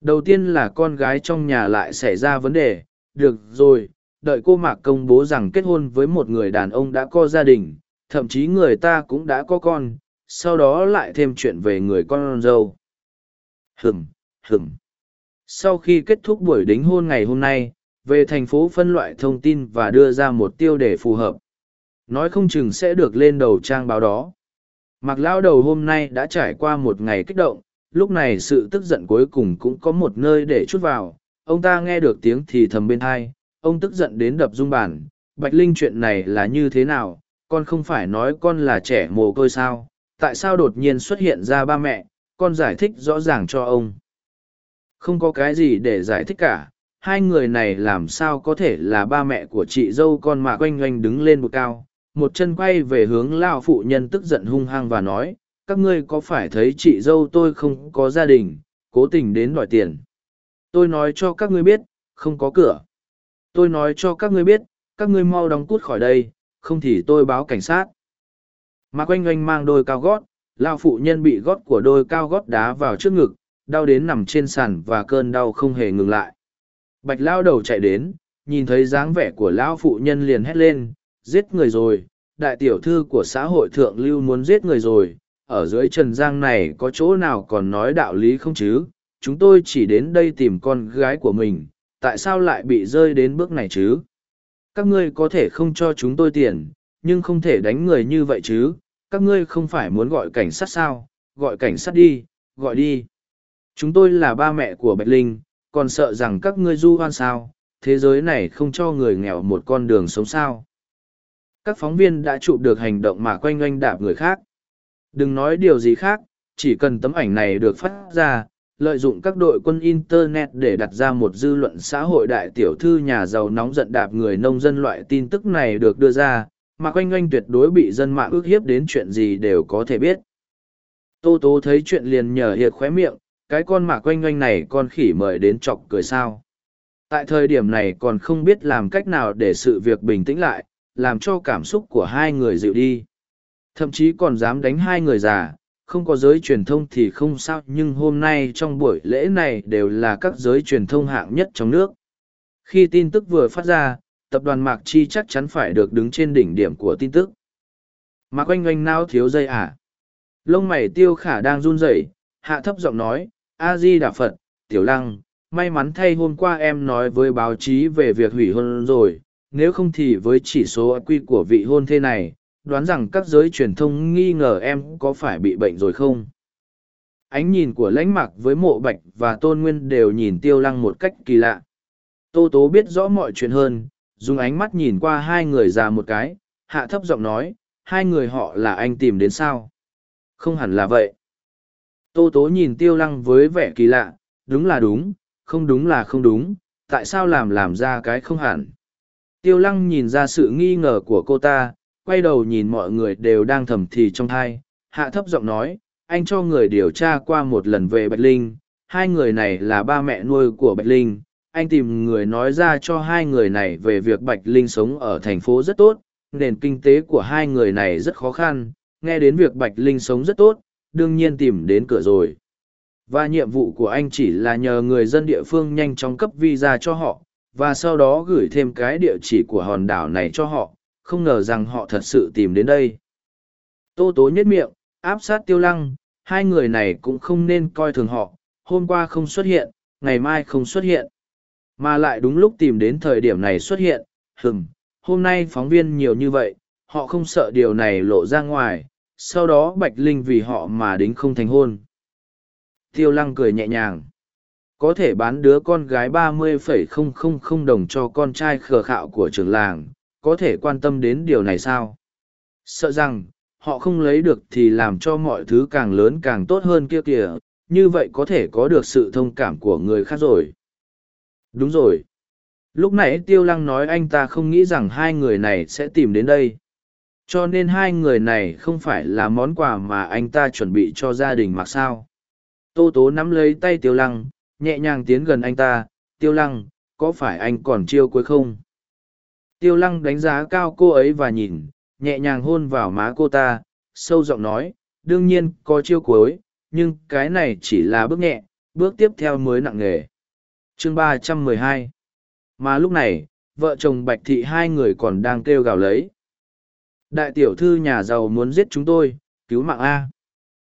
Đầu tiên là con gái trong nhà lại xảy ra vấn đề được rồi, đợi cô mạc công bố rằng kết hôn với một người đàn ông đã có gia đình, thậm chí người ta cũng đã có con, sau đó lại thêm chuyện về người con dâu. Hừm hừm sau khi kết thúc buổi đính hôn ngày hôm nay, về thành phố phân loại thông tin và đưa ra một tiêu đề phù hợp. Nói không chừng sẽ được lên đầu trang báo đó. Mặc lao đầu hôm nay đã trải qua một ngày kích động, lúc này sự tức giận cuối cùng cũng có một nơi để chút vào ông ta nghe được tiếng thì thầm bên thai ông tức giận đến đập dung bản bạch linh chuyện này là như thế nào? Con không phải nói con là trẻ mồ côi sao? Tại sao đột nhiên xuất hiện ra ba mẹ? Con giải thích rõ ràng cho ông. Không có cái gì để giải thích cả. Hai người này làm sao có thể là ba mẹ của chị dâu con mà quanh quanh đứng lên một cao? Một chân quay về hướng lao phụ nhân tức giận hung hăng và nói, các ngươi có phải thấy chị dâu tôi không có gia đình, cố tình đến đòi tiền? Tôi nói cho các ngươi biết không có cửa. Tôi nói cho các ngươi biết các ngươi mau đóng cút khỏi đây không thì tôi báo cảnh sát. Mạc oanh oanh mang đôi cao gót lao phụ nhân bị gót của đôi cao gót đá vào trước ngực đau đến nằm trên sàn và cơn đau không hề ngừng lại. Bạch lao đầu chạy đến, nhìn thấy dáng vẻ của lão phụ nhân liền hét lên, giết người rồi, đại tiểu thư của xã hội thượng lưu muốn giết người rồi, ở dưới trần giang này có chỗ nào còn nói đạo lý không chứ, chúng tôi chỉ đến đây tìm con gái của mình, tại sao lại bị rơi đến bước này chứ? Các ngươi có thể không cho chúng tôi tiền, nhưng không thể đánh người như vậy chứ, các ngươi không phải muốn gọi cảnh sát sao, gọi cảnh sát đi, gọi đi. Chúng tôi là ba mẹ của Bạch Linh, còn sợ rằng các ngươi du hoan sao, thế giới này không cho người nghèo một con đường sống sao. Các phóng viên đã chụp được hành động mà quanh oanh đạp người khác. Đừng nói điều gì khác, chỉ cần tấm ảnh này được phát ra, lợi dụng các đội quân Internet để đặt ra một dư luận xã hội đại tiểu thư nhà giàu nóng giận đạp người nông dân loại tin tức này được đưa ra, mà quanh oanh tuyệt đối bị dân mạng ước hiếp đến chuyện gì đều có thể biết. Tô Tố thấy chuyện liền nhờ hiệt khóe miệng, cái con mạc quanh oanh này con khỉ mời đến chọc cười sao. Tại thời điểm này còn không biết làm cách nào để sự việc bình tĩnh lại, làm cho cảm xúc của hai người dịu đi. Thậm chí còn dám đánh hai người già, không có giới truyền thông thì không sao nhưng hôm nay trong buổi lễ này đều là các giới truyền thông hạng nhất trong nước. Khi tin tức vừa phát ra, tập đoàn Mạc Chi chắc chắn phải được đứng trên đỉnh điểm của tin tức. Mạc oanh oanh nao thiếu dây à? Lông mày tiêu khả đang run rẩy, hạ thấp giọng nói, A-di Đà Phật, Tiểu Lăng, may mắn thay hôm qua em nói với báo chí về việc hủy hôn rồi, nếu không thì với chỉ số quy của vị hôn thê này, đoán rằng các giới truyền thông nghi ngờ em có phải bị bệnh rồi không? Ánh nhìn của lãnh mặc với mộ bạch và tôn nguyên đều nhìn tiêu lăng một cách kỳ lạ. Tô tố biết rõ mọi chuyện hơn, dùng ánh mắt nhìn qua hai người già một cái, hạ thấp giọng nói, hai người họ là anh tìm đến sao? Không hẳn là vậy. Tô tố nhìn tiêu lăng với vẻ kỳ lạ, đúng là đúng, không đúng là không đúng, tại sao làm làm ra cái không hẳn? Tiêu lăng nhìn ra sự nghi ngờ của cô ta quay đầu nhìn mọi người đều đang thầm thì trong thai, hạ thấp giọng nói, anh cho người điều tra qua một lần về Bạch Linh, hai người này là ba mẹ nuôi của Bạch Linh, anh tìm người nói ra cho hai người này về việc Bạch Linh sống ở thành phố rất tốt, nền kinh tế của hai người này rất khó khăn, nghe đến việc Bạch Linh sống rất tốt, đương nhiên tìm đến cửa rồi. Và nhiệm vụ của anh chỉ là nhờ người dân địa phương nhanh chóng cấp visa cho họ, và sau đó gửi thêm cái địa chỉ của hòn đảo này cho họ, không ngờ rằng họ thật sự tìm đến đây. Tô tố nhất miệng, áp sát tiêu lăng, hai người này cũng không nên coi thường họ, hôm qua không xuất hiện, ngày mai không xuất hiện. Mà lại đúng lúc tìm đến thời điểm này xuất hiện, hừng, hôm nay phóng viên nhiều như vậy, họ không sợ điều này lộ ra ngoài, sau đó Bạch Linh vì họ mà đính không thành hôn. Tiêu lăng cười nhẹ nhàng. Có thể bán đứa con gái ba mươi phẩy không không không đồng cho con trai khờ khạo của trường làng, có thể quan tâm đến điều này sao? Sợ rằng, họ không lấy được thì làm cho mọi thứ càng lớn càng tốt hơn kia kìa, như vậy có thể có được sự thông cảm của người khác rồi. Đúng rồi. Lúc nãy Tiêu Lăng nói anh ta không nghĩ rằng hai người này sẽ tìm đến đây. Cho nên hai người này không phải là món quà mà anh ta chuẩn bị cho gia đình mặc sao. Tô Tố nắm lấy tay Tiêu Lăng, nhẹ nhàng tiến gần anh ta. Tiêu Lăng, có phải anh còn chiêu cuối không? Tiêu lăng đánh giá cao cô ấy và nhìn, nhẹ nhàng hôn vào má cô ta, sâu giọng nói, đương nhiên có chiêu cuối, nhưng cái này chỉ là bước nhẹ, bước tiếp theo mới nặng nề. Chương ba trăm mười hai. Mà lúc này, vợ chồng Bạch Thị hai người còn đang kêu gào lấy. Đại tiểu thư nhà giàu muốn giết chúng tôi, cứu mạng A.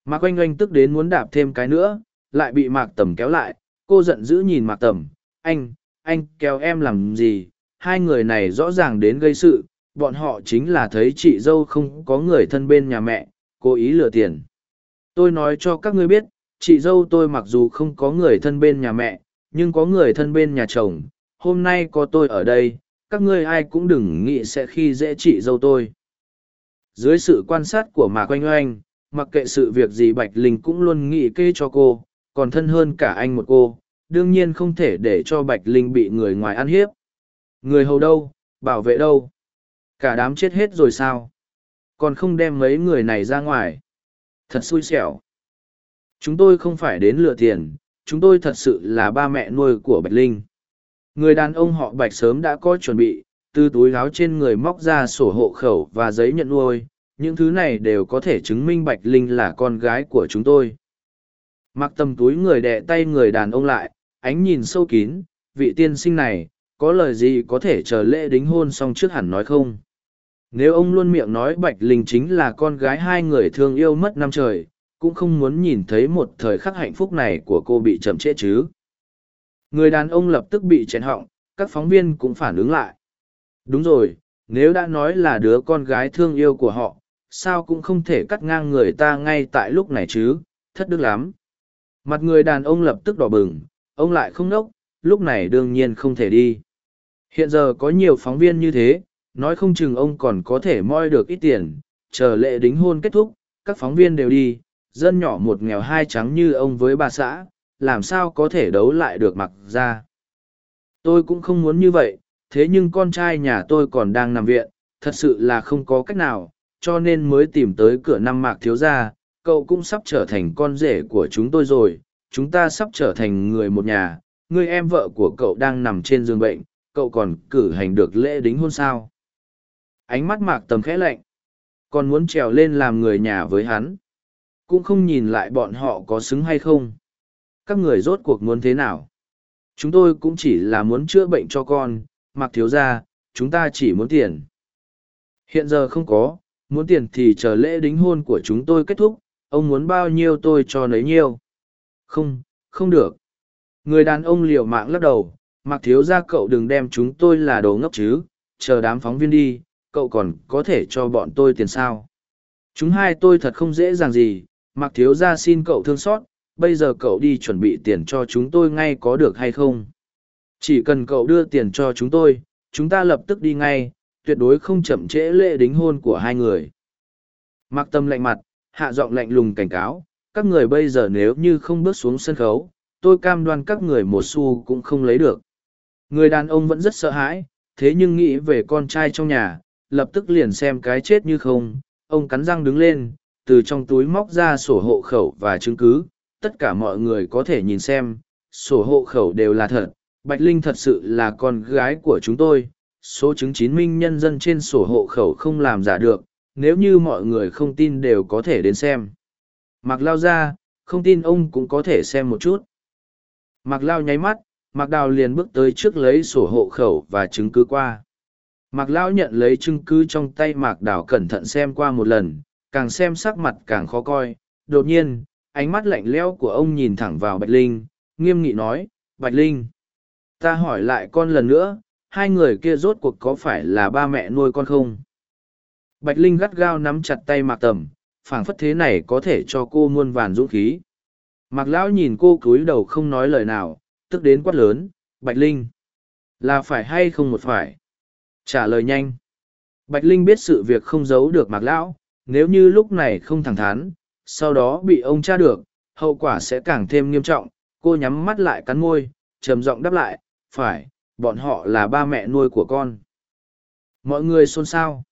Mạc Oanh Oanh tức đến muốn đạp thêm cái nữa, lại bị Mạc Tầm kéo lại, cô giận dữ nhìn Mạc Tầm, anh, anh kéo em làm gì, hai người này rõ ràng đến gây sự, bọn họ chính là thấy chị dâu không có người thân bên nhà mẹ, cố ý lừa tiền. Tôi nói cho các ngươi biết, chị dâu tôi mặc dù không có người thân bên nhà mẹ, nhưng có người thân bên nhà chồng, hôm nay có tôi ở đây, các ngươi ai cũng đừng nghĩ sẽ khi dễ chị dâu tôi. Dưới sự quan sát của Mạc Oanh Oanh, mặc kệ sự việc gì Bạch Linh cũng luôn nghĩ kê cho cô, còn thân hơn cả anh một cô, đương nhiên không thể để cho Bạch Linh bị người ngoài ăn hiếp. Người hầu đâu, bảo vệ đâu? Cả đám chết hết rồi sao? Còn không đem mấy người này ra ngoài. Thật xui xẻo. Chúng tôi không phải đến lừa tiền, chúng tôi thật sự là ba mẹ nuôi của Bạch Linh. Người đàn ông họ Bạch sớm đã có chuẩn bị, từ túi áo trên người móc ra sổ hộ khẩu và giấy nhận nuôi. Những thứ này đều có thể chứng minh Bạch Linh là con gái của chúng tôi. Mặc tầm túi người đẹ tay người đàn ông lại, ánh nhìn sâu kín, vị tiên sinh này, có lời gì có thể chờ lễ đính hôn xong trước hẳn nói không? Nếu ông luôn miệng nói bạch linh chính là con gái hai người thương yêu mất năm trời, cũng không muốn nhìn thấy một thời khắc hạnh phúc này của cô bị chậm trễ chứ. Người đàn ông lập tức bị chèn họng, các phóng viên cũng phản ứng lại. Đúng rồi, nếu đã nói là đứa con gái thương yêu của họ, sao cũng không thể cắt ngang người ta ngay tại lúc này chứ, thất đức lắm. Mặt người đàn ông lập tức đỏ bừng, ông lại không nốc, lúc này đương nhiên không thể đi. Hiện giờ có nhiều phóng viên như thế, nói không chừng ông còn có thể moi được ít tiền, chờ lễ đính hôn kết thúc, các phóng viên đều đi, dân nhỏ một nghèo hai trắng như ông với bà xã, làm sao có thể đấu lại được mặc ra. Tôi cũng không muốn như vậy, thế nhưng con trai nhà tôi còn đang nằm viện, thật sự là không có cách nào, cho nên mới tìm tới cửa năm mạc thiếu gia, cậu cũng sắp trở thành con rể của chúng tôi rồi, chúng ta sắp trở thành người một nhà, người em vợ của cậu đang nằm trên giường bệnh, cậu còn cử hành được lễ đính hôn sao. Ánh mắt mạc tầm khẽ lạnh, còn muốn trèo lên làm người nhà với hắn. Cũng không nhìn lại bọn họ có xứng hay không. Các người rốt cuộc muốn thế nào? Chúng tôi cũng chỉ là muốn chữa bệnh cho con, mặc thiếu ra, chúng ta chỉ muốn tiền. Hiện giờ không có, muốn tiền thì chờ lễ đính hôn của chúng tôi kết thúc, ông muốn bao nhiêu tôi cho nấy nhiêu. Không, không được. Người đàn ông liều mạng lắc đầu, mặc thiếu ra cậu đừng đem chúng tôi là đồ ngốc chứ, chờ đám phóng viên đi, cậu còn có thể cho bọn tôi tiền sao. Chúng hai tôi thật không dễ dàng gì, mặc thiếu ra xin cậu thương xót, bây giờ cậu đi chuẩn bị tiền cho chúng tôi ngay có được hay không? Chỉ cần cậu đưa tiền cho chúng tôi, chúng ta lập tức đi ngay, tuyệt đối không chậm trễ lễ đính hôn của hai người. Mặc tâm lạnh mặt, hạ giọng lạnh lùng cảnh cáo, các người bây giờ nếu như không bước xuống sân khấu, tôi cam đoan các người một xu cũng không lấy được. Người đàn ông vẫn rất sợ hãi, thế nhưng nghĩ về con trai trong nhà, lập tức liền xem cái chết như không, ông cắn răng đứng lên, từ trong túi móc ra sổ hộ khẩu và chứng cứ, tất cả mọi người có thể nhìn xem, sổ hộ khẩu đều là thật, Bạch Linh thật sự là con gái của chúng tôi, số chứng chín minh nhân dân trên sổ hộ khẩu không làm giả được, nếu như mọi người không tin đều có thể đến xem. Mạc Lao ra, không tin ông cũng có thể xem một chút. Mạc Lao nháy mắt, Mạc Đào liền bước tới trước lấy sổ hộ khẩu và chứng cứ qua. Mạc Lao nhận lấy chứng cứ trong tay Mạc Đào cẩn thận xem qua một lần, càng xem sắc mặt càng khó coi. Đột nhiên, ánh mắt lạnh lẽo của ông nhìn thẳng vào Bạch Linh, nghiêm nghị nói, Bạch Linh, ta hỏi lại con lần nữa, hai người kia rốt cuộc có phải là ba mẹ nuôi con không? Bạch Linh gắt gao nắm chặt tay Mạc Tầm, phảng phất thế này có thể cho cô muôn vàn dũng khí. Mạc Lão nhìn cô cúi đầu không nói lời nào, tức đến quát lớn, Bạch Linh, là phải hay không một phải? Trả lời nhanh. Bạch Linh biết sự việc không giấu được Mạc Lão, nếu như lúc này không thẳng thắn, sau đó bị ông tra được, hậu quả sẽ càng thêm nghiêm trọng. Cô nhắm mắt lại cắn môi, trầm giọng đáp lại, phải, bọn họ là ba mẹ nuôi của con. Mọi người xôn xao.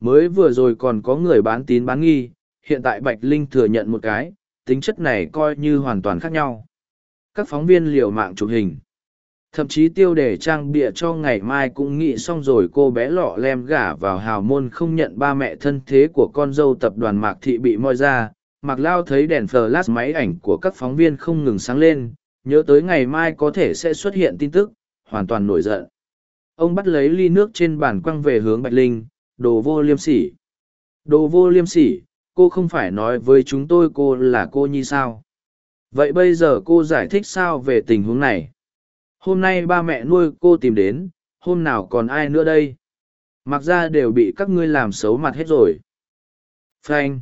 Mới vừa rồi còn có người bán tín bán nghi, hiện tại Bạch Linh thừa nhận một cái, tính chất này coi như hoàn toàn khác nhau. Các phóng viên liều mạng chụp hình. Thậm chí tiêu đề trang bịa cho ngày mai cũng nghĩ xong rồi cô bé lọ lem gả vào hào môn không nhận ba mẹ thân thế của con dâu tập đoàn Mạc Thị bị moi ra. Mạc Lao thấy đèn flash máy ảnh của các phóng viên không ngừng sáng lên, nhớ tới ngày mai có thể sẽ xuất hiện tin tức, hoàn toàn nổi giận. Ông bắt lấy ly nước trên bàn quăng về hướng Bạch Linh, đồ vô liêm sỉ. Đồ vô liêm sỉ, cô không phải nói với chúng tôi cô là cô nhi sao. Vậy bây giờ cô giải thích sao về tình huống này? Hôm nay ba mẹ nuôi cô tìm đến, hôm nào còn ai nữa đây? Mặc ra đều bị các ngươi làm xấu mặt hết rồi. Frank.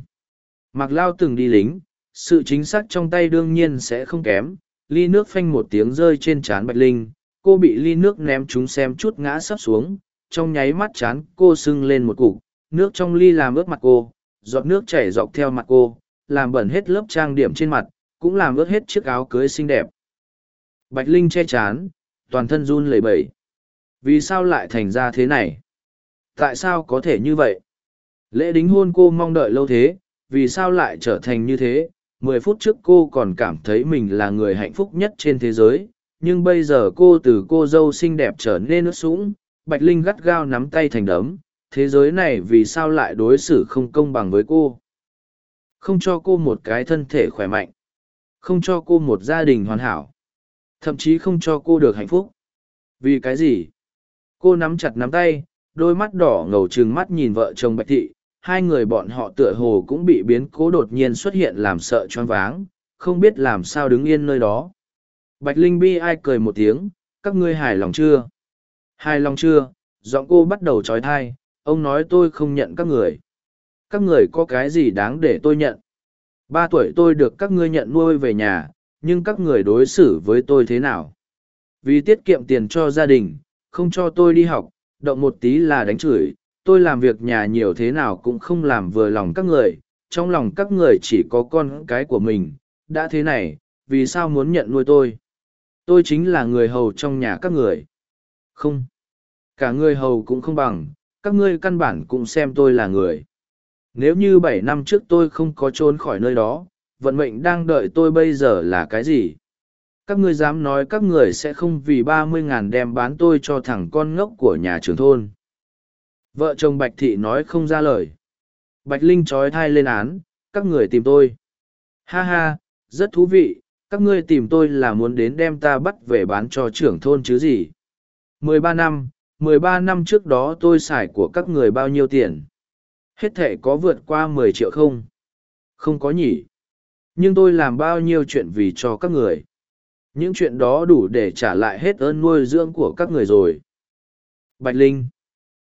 Mặc lao từng đi lính, sự chính xác trong tay đương nhiên sẽ không kém. Ly nước phanh một tiếng rơi trên trán Bạch Linh, cô bị ly nước ném chúng xem chút ngã sắp xuống, trong nháy mắt chán cô sưng lên một cục, nước trong ly làm ướt mặt cô, giọt nước chảy dọc theo mặt cô, làm bẩn hết lớp trang điểm trên mặt, cũng làm ướt hết chiếc áo cưới xinh đẹp. Bạch Linh che chán, toàn thân run lẩy bẩy. Vì sao lại thành ra thế này? Tại sao có thể như vậy? Lễ đính hôn cô mong đợi lâu thế, vì sao lại trở thành như thế? Mười phút trước cô còn cảm thấy mình là người hạnh phúc nhất trên thế giới, nhưng bây giờ cô từ cô dâu xinh đẹp trở nên ướt sũng, Bạch Linh gắt gao nắm tay thành đấm, thế giới này vì sao lại đối xử không công bằng với cô? Không cho cô một cái thân thể khỏe mạnh, không cho cô một gia đình hoàn hảo, thậm chí không cho cô được hạnh phúc. Vì cái gì? Cô nắm chặt nắm tay, đôi mắt đỏ ngầu trừng mắt nhìn vợ chồng Bạch Thị, hai người bọn họ tựa hồ cũng bị biến cố đột nhiên xuất hiện làm sợ choáng váng, không biết làm sao đứng yên nơi đó. Bạch Linh bi ai cười một tiếng, các ngươi hài lòng chưa? Hài lòng chưa? Giọng cô bắt đầu trói thai, ông nói tôi không nhận các người. Các người có cái gì đáng để tôi nhận? Ba tuổi tôi được các ngươi nhận nuôi về nhà, nhưng các người đối xử với tôi thế nào? Vì tiết kiệm tiền cho gia đình, không cho tôi đi học, động một tí là đánh chửi, tôi làm việc nhà nhiều thế nào cũng không làm vừa lòng các người, trong lòng các người chỉ có con cái của mình, đã thế này, vì sao muốn nhận nuôi tôi? Tôi chính là người hầu trong nhà các người. Không. Cả người hầu cũng không bằng, các ngươi căn bản cũng xem tôi là người. Nếu như bảy năm trước tôi không có trốn khỏi nơi đó, vận mệnh đang đợi tôi bây giờ là cái gì? Các ngươi dám nói các người sẽ không vì ba mươi ngàn đem bán tôi cho thằng con ngốc của nhà trưởng thôn. Vợ chồng Bạch Thị nói không ra lời. Bạch Linh trói thai lên án, các người tìm tôi. Ha ha, rất thú vị, các ngươi tìm tôi là muốn đến đem ta bắt về bán cho trưởng thôn chứ gì. Mười ba năm, mười ba năm trước đó tôi xài của các người bao nhiêu tiền? Hết thể có vượt qua mười triệu không? Không có nhỉ. Nhưng tôi làm bao nhiêu chuyện vì cho các người. Những chuyện đó đủ để trả lại hết ơn nuôi dưỡng của các người rồi. Bạch Linh.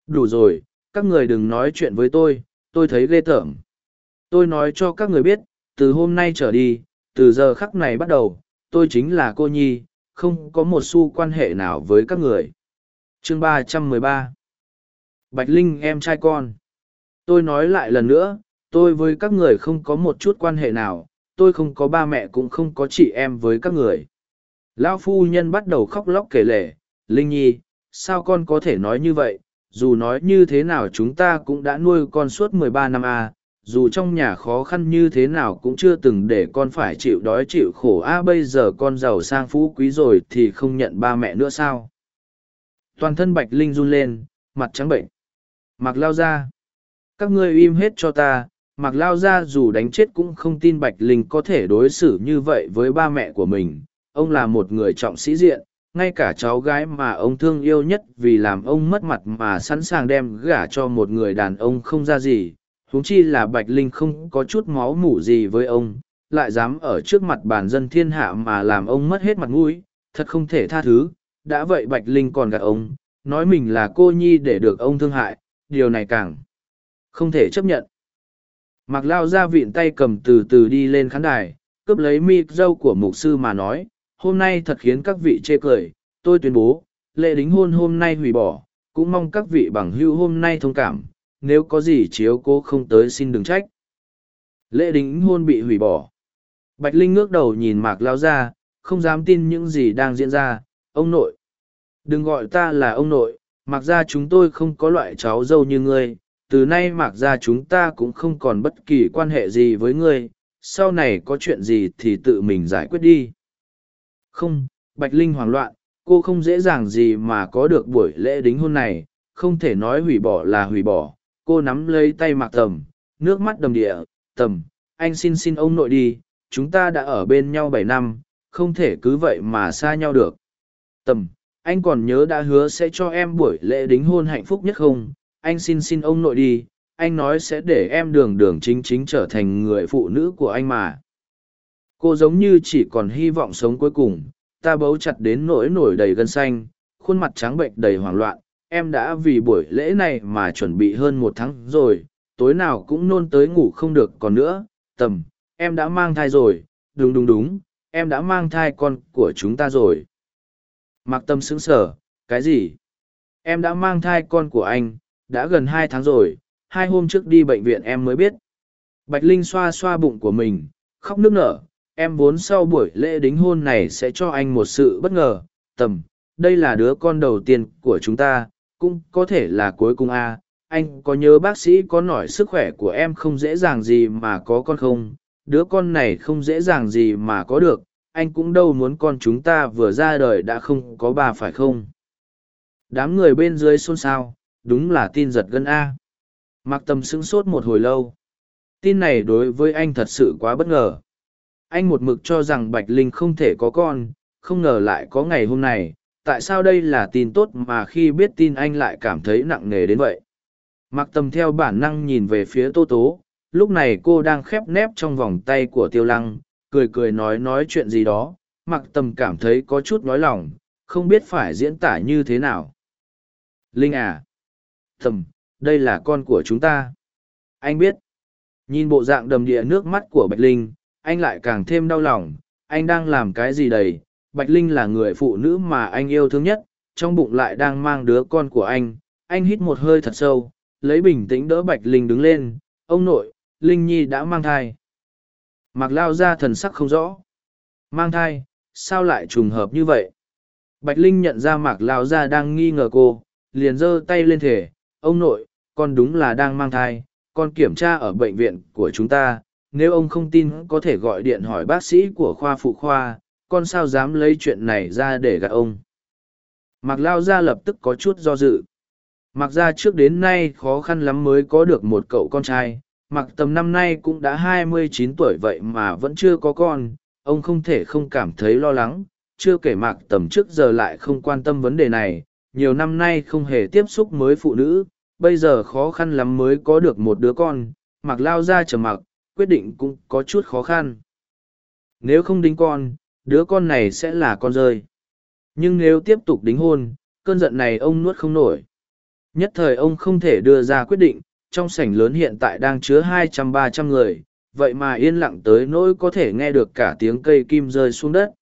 Đủ rồi, các người đừng nói chuyện với tôi, tôi thấy ghê tởm. Tôi nói cho các người biết, từ hôm nay trở đi, từ giờ khắc này bắt đầu, tôi chính là cô Nhi, không có một xu quan hệ nào với các người. Chương ba trăm mười ba Bạch Linh em trai con. Tôi nói lại lần nữa, tôi với các người không có một chút quan hệ nào, tôi không có ba mẹ cũng không có chị em với các người. Lão phu nhân bắt đầu khóc lóc kể lể, Linh Nhi, sao con có thể nói như vậy, dù nói như thế nào chúng ta cũng đã nuôi con suốt mười ba năm a à, dù trong nhà khó khăn như thế nào cũng chưa từng để con phải chịu đói chịu khổ. A à, bây giờ con giàu sang phú quý rồi thì không nhận ba mẹ nữa sao? Toàn thân bạch linh run lên mặt trắng bệnh. Mặc lao ra các ngươi im hết cho ta, mặc lao ra dù đánh chết cũng không tin bạch linh có thể đối xử như vậy với ba mẹ của mình. Ông là một người trọng sĩ diện, ngay cả cháu gái mà ông thương yêu nhất vì làm ông mất mặt mà sẵn sàng đem gả cho một người đàn ông không ra gì. Huống chi là bạch linh không có chút máu mủ gì với ông, lại dám ở trước mặt bản dân thiên hạ mà làm ông mất hết mặt mũi, thật không thể tha thứ. Đã vậy bạch linh còn gạt ông, nói mình là cô nhi để được ông thương hại, điều này càng không thể chấp nhận. Mặc lao ra vịn tay cầm từ từ đi lên khán đài, cướp lấy mi dâu của mục sư mà nói, hôm nay thật khiến các vị chê cười, tôi tuyên bố, lễ đính hôn hôm nay hủy bỏ, cũng mong các vị bằng hưu hôm nay thông cảm, nếu có gì chiếu cố không tới xin đừng trách. Lễ đính hôn bị hủy bỏ. Bạch linh ngước đầu nhìn mạc lao ra không dám tin những gì đang diễn ra, ông nội, đừng gọi ta là ông nội mặc ra chúng tôi không có loại cháu dâu như ngươi từ nay mạc ra chúng ta cũng không còn bất kỳ quan hệ gì với ngươi, sau này có chuyện gì thì tự mình giải quyết đi. Không, bạch linh hoảng loạn, cô không dễ dàng gì mà có được buổi lễ đính hôn này, không thể nói hủy bỏ là hủy bỏ. Cô nắm lấy tay mạc tầm, nước mắt đầm địa, tầm, anh xin xin ông nội đi, chúng ta đã ở bên nhau bảy năm, không thể cứ vậy mà xa nhau được. Tầm, anh còn nhớ đã hứa sẽ cho em buổi lễ đính hôn hạnh phúc nhất không? Anh xin xin ông nội đi, anh nói sẽ để em đường đường chính chính trở thành người phụ nữ của anh mà. Cô giống như chỉ còn hy vọng sống cuối cùng, ta bấu chặt đến nỗi nổi đầy gân xanh, khuôn mặt trắng bệnh đầy hoảng loạn, em đã vì buổi lễ này mà chuẩn bị hơn một tháng rồi, tối nào cũng nôn tới ngủ không được còn nữa, tầm, em đã mang thai rồi, đúng đúng đúng, em đã mang thai con của chúng ta rồi. Mặc tâm sững sờ, cái gì? Em đã mang thai con của anh đã gần hai tháng rồi, hai hôm trước đi bệnh viện em mới biết bạch linh xoa xoa bụng của mình, khóc nức nở, em vốn sau buổi lễ đính hôn này sẽ cho anh một sự bất ngờ, tầm, đây là đứa con đầu tiên của chúng ta, cũng có thể là cuối cùng a à. anh có nhớ bác sĩ có nói sức khỏe của em không dễ dàng gì mà có con không đứa con này không dễ dàng gì mà có được, anh cũng đâu muốn con chúng ta vừa ra đời đã không có bà phải không đám người bên dưới xôn xao đúng là tin giật gân a. Mặc tâm sững sốt một hồi lâu. Tin này đối với anh thật sự quá bất ngờ. Anh một mực cho rằng bạch linh không thể có con, không ngờ lại có ngày hôm này tại sao đây là tin tốt mà khi biết tin anh lại cảm thấy nặng nề đến vậy? Mặc tầm theo bản năng nhìn về phía tô tố, lúc này cô đang khép nép trong vòng tay của tiêu lăng, cười cười nói nói chuyện gì đó. Mặc tầm cảm thấy có chút nói lòng, không biết phải diễn tả như thế nào. Linh à Thầm, đây là con của chúng ta. Anh biết. Nhìn bộ dạng đầm địa nước mắt của bạch linh anh lại càng thêm đau lòng. Anh đang làm cái gì đấy? bạch linh là người phụ nữ mà anh yêu thương nhất trong bụng lại đang mang đứa con của anh. Anh hít một hơi thật sâu lấy bình tĩnh đỡ bạch linh đứng lên. Ông nội linh nhi đã mang thai. Mặc lao ra thần sắc không rõ. Mang thai, sao lại trùng hợp như vậy? Bạch Linh nhận ra mạc lao ra đang nghi ngờ cô, liền giơ tay lên thể, ông nội, con đúng là đang mang thai, con kiểm tra ở bệnh viện của chúng ta, nếu ông không tin có thể gọi điện hỏi bác sĩ của khoa phụ khoa, con sao dám lấy chuyện này ra để gạt ông. Mạc lao ra lập tức có chút do dự. Mạc gia trước đến nay khó khăn lắm mới có được một cậu con trai, Mạc tầm năm nay cũng đã hai mươi chín tuổi vậy mà vẫn chưa có con, ông không thể không cảm thấy lo lắng, chưa kể Mạc tầm trước giờ lại không quan tâm vấn đề này, nhiều năm nay không hề tiếp xúc với phụ nữ, bây giờ khó khăn lắm mới có được một đứa con, mặc lao ra trở mặc, quyết định cũng có chút khó khăn. Nếu không đính con, đứa con này sẽ là con rơi. Nhưng nếu tiếp tục đính hôn, cơn giận này ông nuốt không nổi. Nhất thời ông không thể đưa ra quyết định, trong sảnh lớn hiện tại đang chứa hai trăm ba trăm người, vậy mà yên lặng tới nỗi có thể nghe được cả tiếng cây kim rơi xuống đất.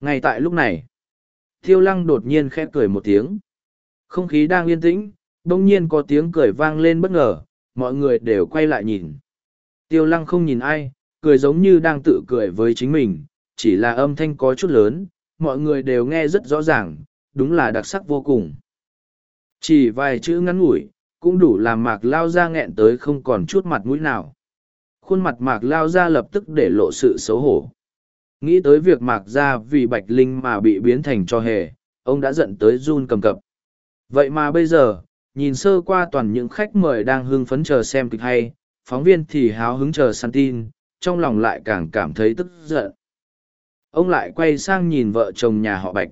Ngay tại lúc này, Thiêu Lăng đột nhiên khẽ cười một tiếng. Không khí đang yên tĩnh, đông nhiên có tiếng cười vang lên bất ngờ, mọi người đều quay lại nhìn. Tiêu Lăng không nhìn ai, cười giống như đang tự cười với chính mình, chỉ là âm thanh có chút lớn, mọi người đều nghe rất rõ ràng, đúng là đặc sắc vô cùng. Chỉ vài chữ ngắn ngủi, cũng đủ làm mạc lao ra nghẹn tới không còn chút mặt mũi nào. Khuôn mặt mạc lao ra lập tức để lộ sự xấu hổ. Nghĩ tới việc mạc ra vì bạch linh mà bị biến thành cho hề, ông đã giận tới run cầm cập. Vậy mà bây giờ, nhìn sơ qua toàn những khách mời đang hưng phấn chờ xem kịch hay, phóng viên thì háo hứng chờ săn tin, trong lòng lại càng cảm thấy tức giận. Ông lại quay sang nhìn vợ chồng nhà họ bạch.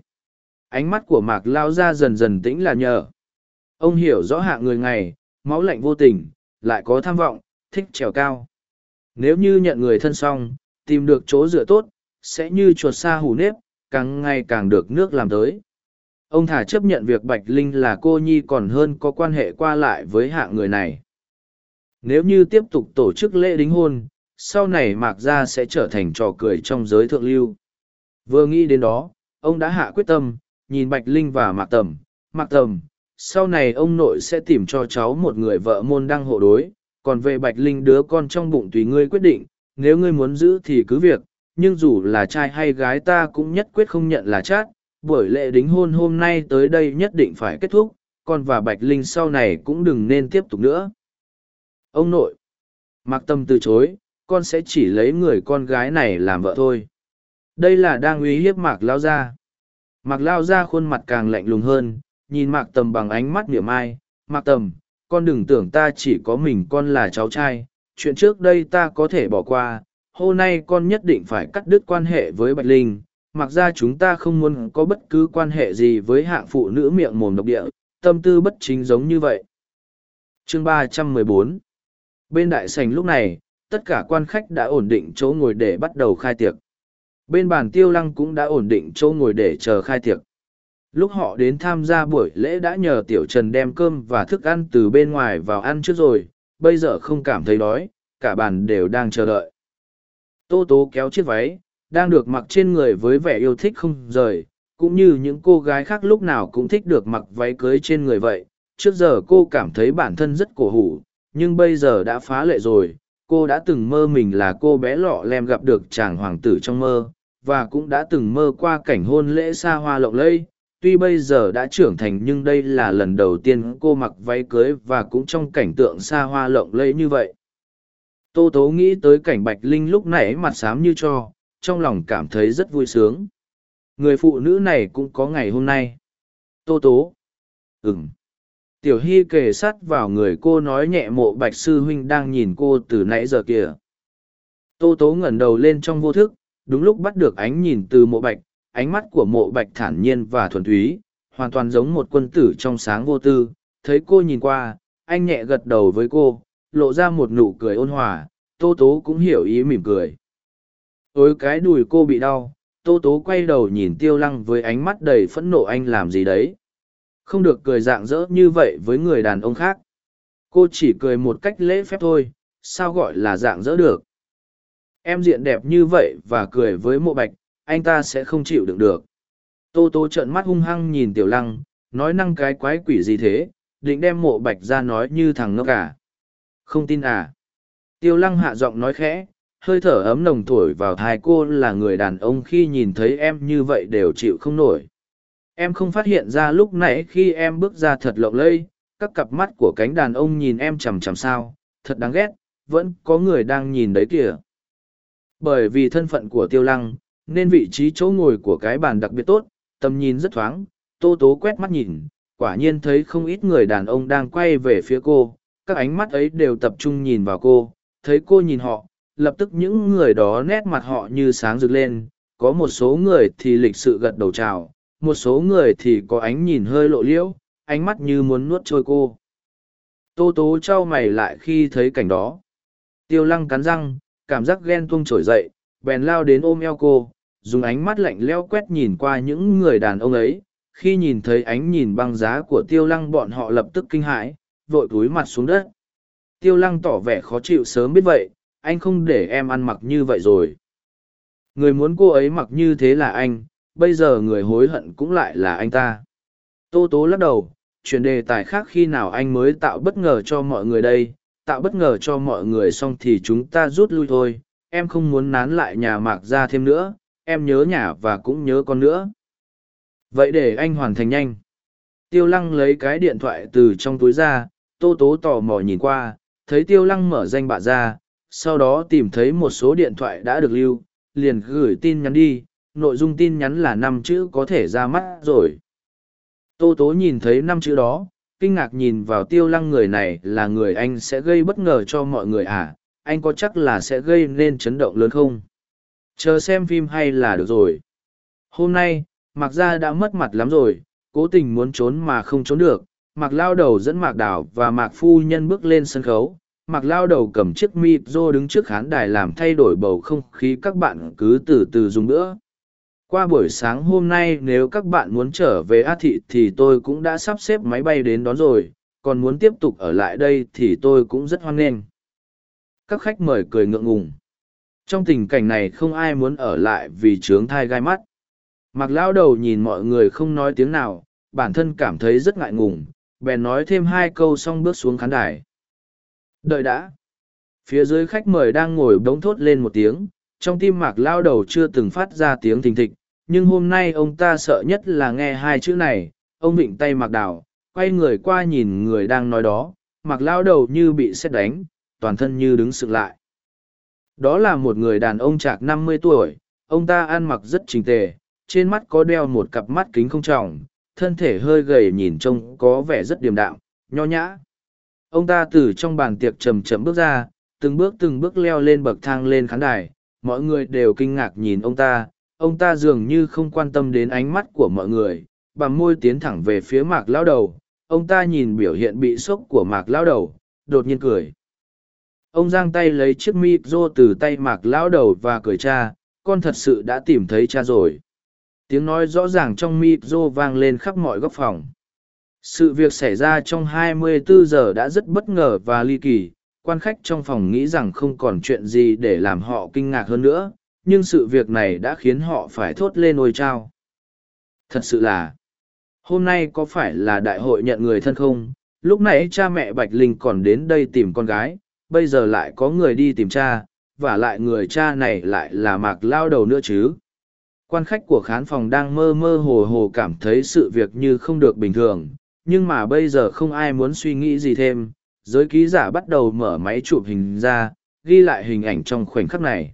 Ánh mắt của mạc lao ra dần dần tĩnh là nhờ. Ông hiểu rõ hạng người ngày, máu lạnh vô tình, lại có tham vọng, thích trèo cao. Nếu như nhận người thân xong, tìm được chỗ dựa tốt, sẽ như chuột xa hủ nếp, càng ngày càng được nước làm tới. Ông thả chấp nhận việc Bạch Linh là cô nhi còn hơn có quan hệ qua lại với hạng người này. Nếu như tiếp tục tổ chức lễ đính hôn, sau này Mạc Gia sẽ trở thành trò cười trong giới thượng lưu. Vừa nghĩ đến đó, ông đã hạ quyết tâm, nhìn Bạch Linh và Mạc Tầm, Mạc Tầm, sau này ông nội sẽ tìm cho cháu một người vợ môn đăng hộ đối, còn về Bạch Linh đứa con trong bụng tùy ngươi quyết định, nếu ngươi muốn giữ thì cứ việc, nhưng dù là trai hay gái ta cũng nhất quyết không nhận là chát, buổi lễ đính hôn hôm nay tới đây nhất định phải kết thúc, con và Bạch Linh sau này cũng đừng nên tiếp tục nữa. Ông nội, Mạc Tâm từ chối, con sẽ chỉ lấy người con gái này làm vợ thôi. Đây là đang uy hiếp Mạc Lao Gia. Mạc Lao Gia khuôn mặt càng lạnh lùng hơn, nhìn Mạc Tầm bằng ánh mắt niệm ai. Mạc Tầm, con đừng tưởng ta chỉ có mình con là cháu trai, chuyện trước đây ta có thể bỏ qua, hôm nay con nhất định phải cắt đứt quan hệ với Bạch Linh. Mặc ra chúng ta không muốn có bất cứ quan hệ gì với hạng phụ nữ miệng mồm độc địa, tâm tư bất chính giống như vậy. Chương ba trăm mười bốn Bên đại sành lúc này, tất cả quan khách đã ổn định chỗ ngồi để bắt đầu khai tiệc. Bên bàn tiêu lăng cũng đã ổn định chỗ ngồi để chờ khai tiệc. Lúc họ đến tham gia buổi lễ đã nhờ Tiểu Trần đem cơm và thức ăn từ bên ngoài vào ăn trước rồi, bây giờ không cảm thấy đói, cả bàn đều đang chờ đợi. Tô Tố kéo chiếc váy, đang được mặc trên người với vẻ yêu thích không rời, cũng như những cô gái khác lúc nào cũng thích được mặc váy cưới trên người vậy. Trước giờ cô cảm thấy bản thân rất cổ hủ, nhưng bây giờ đã phá lệ rồi. Cô đã từng mơ mình là cô bé lọ lem gặp được chàng hoàng tử trong mơ, và cũng đã từng mơ qua cảnh hôn lễ xa hoa lộng lẫy. Tuy bây giờ đã trưởng thành nhưng đây là lần đầu tiên cô mặc váy cưới và cũng trong cảnh tượng xa hoa lộng lẫy như vậy. Tô Tố nghĩ tới cảnh Bạch Linh lúc nãy mặt xám như cho, trong lòng cảm thấy rất vui sướng. Người phụ nữ này cũng có ngày hôm nay. Tô Tố. Ừm. Tiểu Hy kề sát vào người cô nói nhẹ mộ Bạch Sư Huynh đang nhìn cô từ nãy giờ kìa. Tô Tố ngẩng đầu lên trong vô thức, đúng lúc bắt được ánh nhìn từ mộ Bạch, ánh mắt của mộ Bạch thản nhiên và thuần túy, hoàn toàn giống một quân tử trong sáng vô tư. Thấy cô nhìn qua, anh nhẹ gật đầu với cô, lộ ra một nụ cười ôn hòa, tô tố cũng hiểu ý mỉm cười. Ôi cái đùi cô bị đau, tô tố quay đầu nhìn tiêu lăng với ánh mắt đầy phẫn nộ anh làm gì đấy. Không được cười dạng dỡ như vậy với người đàn ông khác. Cô chỉ cười một cách lễ phép thôi, sao gọi là dạng dỡ được. Em diện đẹp như vậy và cười với mộ bạch, anh ta sẽ không chịu đựng được. Tô tô trợn mắt hung hăng nhìn tiểu lăng, nói năng cái quái quỷ gì thế, định đem mộ bạch ra nói như thằng ngốc cả. Không tin à? Tiêu lăng hạ giọng nói khẽ, hơi thở ấm nồng thổi vào thai cô là người đàn ông khi nhìn thấy em như vậy đều chịu không nổi. Em không phát hiện ra lúc nãy khi em bước ra thật lộng lẫy, các cặp mắt của cánh đàn ông nhìn em chằm chằm sao, thật đáng ghét, vẫn có người đang nhìn đấy kìa. Bởi vì thân phận của tiêu lăng, nên vị trí chỗ ngồi của cái bàn đặc biệt tốt, tầm nhìn rất thoáng, tô tố quét mắt nhìn, quả nhiên thấy không ít người đàn ông đang quay về phía cô, các ánh mắt ấy đều tập trung nhìn vào cô, thấy cô nhìn họ lập tức những người đó nét mặt họ như sáng rực lên, có một số người thì lịch sự gật đầu chào, một số người thì có ánh nhìn hơi lộ liễu, ánh mắt như muốn nuốt trôi cô. Tô tố t r a o mày lại khi thấy cảnh đó. Tiêu lăng cắn răng, cảm giác ghen tuông trổi dậy, bèn lao đến ôm eo cô, dùng ánh mắt lạnh leo quét nhìn qua những người đàn ông ấy. Khi nhìn thấy ánh nhìn băng giá của tiêu lăng bọn họ lập tức kinh hãi, vội cúi mặt xuống đất. Tiêu lăng tỏ vẻ khó chịu sớm biết vậy anh không để em ăn mặc như vậy rồi. Người muốn cô ấy mặc như thế là anh, bây giờ người hối hận cũng lại là anh ta. Tô tố lắc đầu, chuyển đề tài khác khi nào anh mới tạo bất ngờ cho mọi người đây, tạo bất ngờ cho mọi người xong thì chúng ta rút lui thôi, em không muốn nán lại nhà mạc ra thêm nữa, em nhớ nhà và cũng nhớ con nữa. Vậy để anh hoàn thành nhanh. Tiêu lăng lấy cái điện thoại từ trong túi ra, tô tố tò mò nhìn qua, thấy tiêu lăng mở danh bạ ra sau đó tìm thấy một số điện thoại đã được lưu, liền gửi tin nhắn đi, nội dung tin nhắn là năm chữ có thể ra mắt rồi. Tô tố nhìn thấy năm chữ đó, kinh ngạc nhìn vào tiêu lăng người này là người anh sẽ gây bất ngờ cho mọi người à anh có chắc là sẽ gây nên chấn động lớn không? Chờ xem phim hay là được rồi. Hôm nay, mạc gia đã mất mặt lắm rồi, cố tình muốn trốn mà không trốn được, mạc lao đầu dẫn mạc đảo và mạc phu nhân bước lên sân khấu mạc lao đầu cầm chiếc mịp rô đứng trước khán đài làm thay đổi bầu không khí, các bạn cứ từ từ dùng nữa. Qua buổi sáng hôm nay, nếu các bạn muốn trở về a thị thì tôi cũng đã sắp xếp máy bay đến đón rồi. Còn muốn tiếp tục ở lại đây thì tôi cũng rất hoan nghênh. Các khách mời cười ngượng ngùng. Trong tình cảnh này không ai muốn ở lại vì trướng thai gai mắt. Mặc lão đầu nhìn mọi người không nói tiếng nào, bản thân cảm thấy rất ngại ngùng. Bèn nói thêm hai câu xong bước xuống khán đài đợi đã. Phía dưới khách mời đang ngồi bỗng thốt lên một tiếng, trong tim mạc lao đầu chưa từng phát ra tiếng thình thịch, nhưng hôm nay ông ta sợ nhất là nghe hai chữ này, ông vịnh tay mạc đào, quay người qua nhìn người đang nói đó, mạc lao đầu như bị xét đánh, toàn thân như đứng sực lại. Đó là một người đàn ông chạc năm mươi tuổi, ông ta ăn mặc rất trình tề, trên mắt có đeo một cặp mắt kính không tròng thân thể hơi gầy nhìn trông có vẻ rất điềm đạm, nho nhã ông ta từ trong bàn tiệc chầm chậm bước ra, từng bước từng bước leo lên bậc thang lên khán đài. Mọi người đều kinh ngạc nhìn ông ta. Ông ta dường như không quan tâm đến ánh mắt của mọi người bằng môi tiến thẳng về phía mạc lao đầu. Ông ta nhìn biểu hiện bị sốc của mạc lao đầu, đột nhiên cười. Ông giang tay lấy chiếc mi rô từ tay mạc lao đầu và cười cha, con thật sự đã tìm thấy cha rồi. Tiếng nói rõ ràng trong mi rô vang lên khắp mọi góc phòng sự việc xảy ra trong 24 giờ đã rất bất ngờ và ly kỳ. Quan khách trong phòng nghĩ rằng không còn chuyện gì để làm họ kinh ngạc hơn nữa, nhưng sự việc này đã khiến họ phải thốt lên ôi trao thật sự là, hôm nay có phải là đại hội nhận người thân không? Lúc nãy cha mẹ bạch linh còn đến đây tìm con gái, bây giờ lại có người đi tìm cha, và lại người cha này lại là mạc lao đầu nữa chứ? Quan khách của khán phòng đang mơ mơ hồ hồ cảm thấy sự việc như không được bình thường nhưng mà bây giờ không ai muốn suy nghĩ gì thêm, giới ký giả bắt đầu mở máy chụp hình ra, ghi lại hình ảnh trong khoảnh khắc này.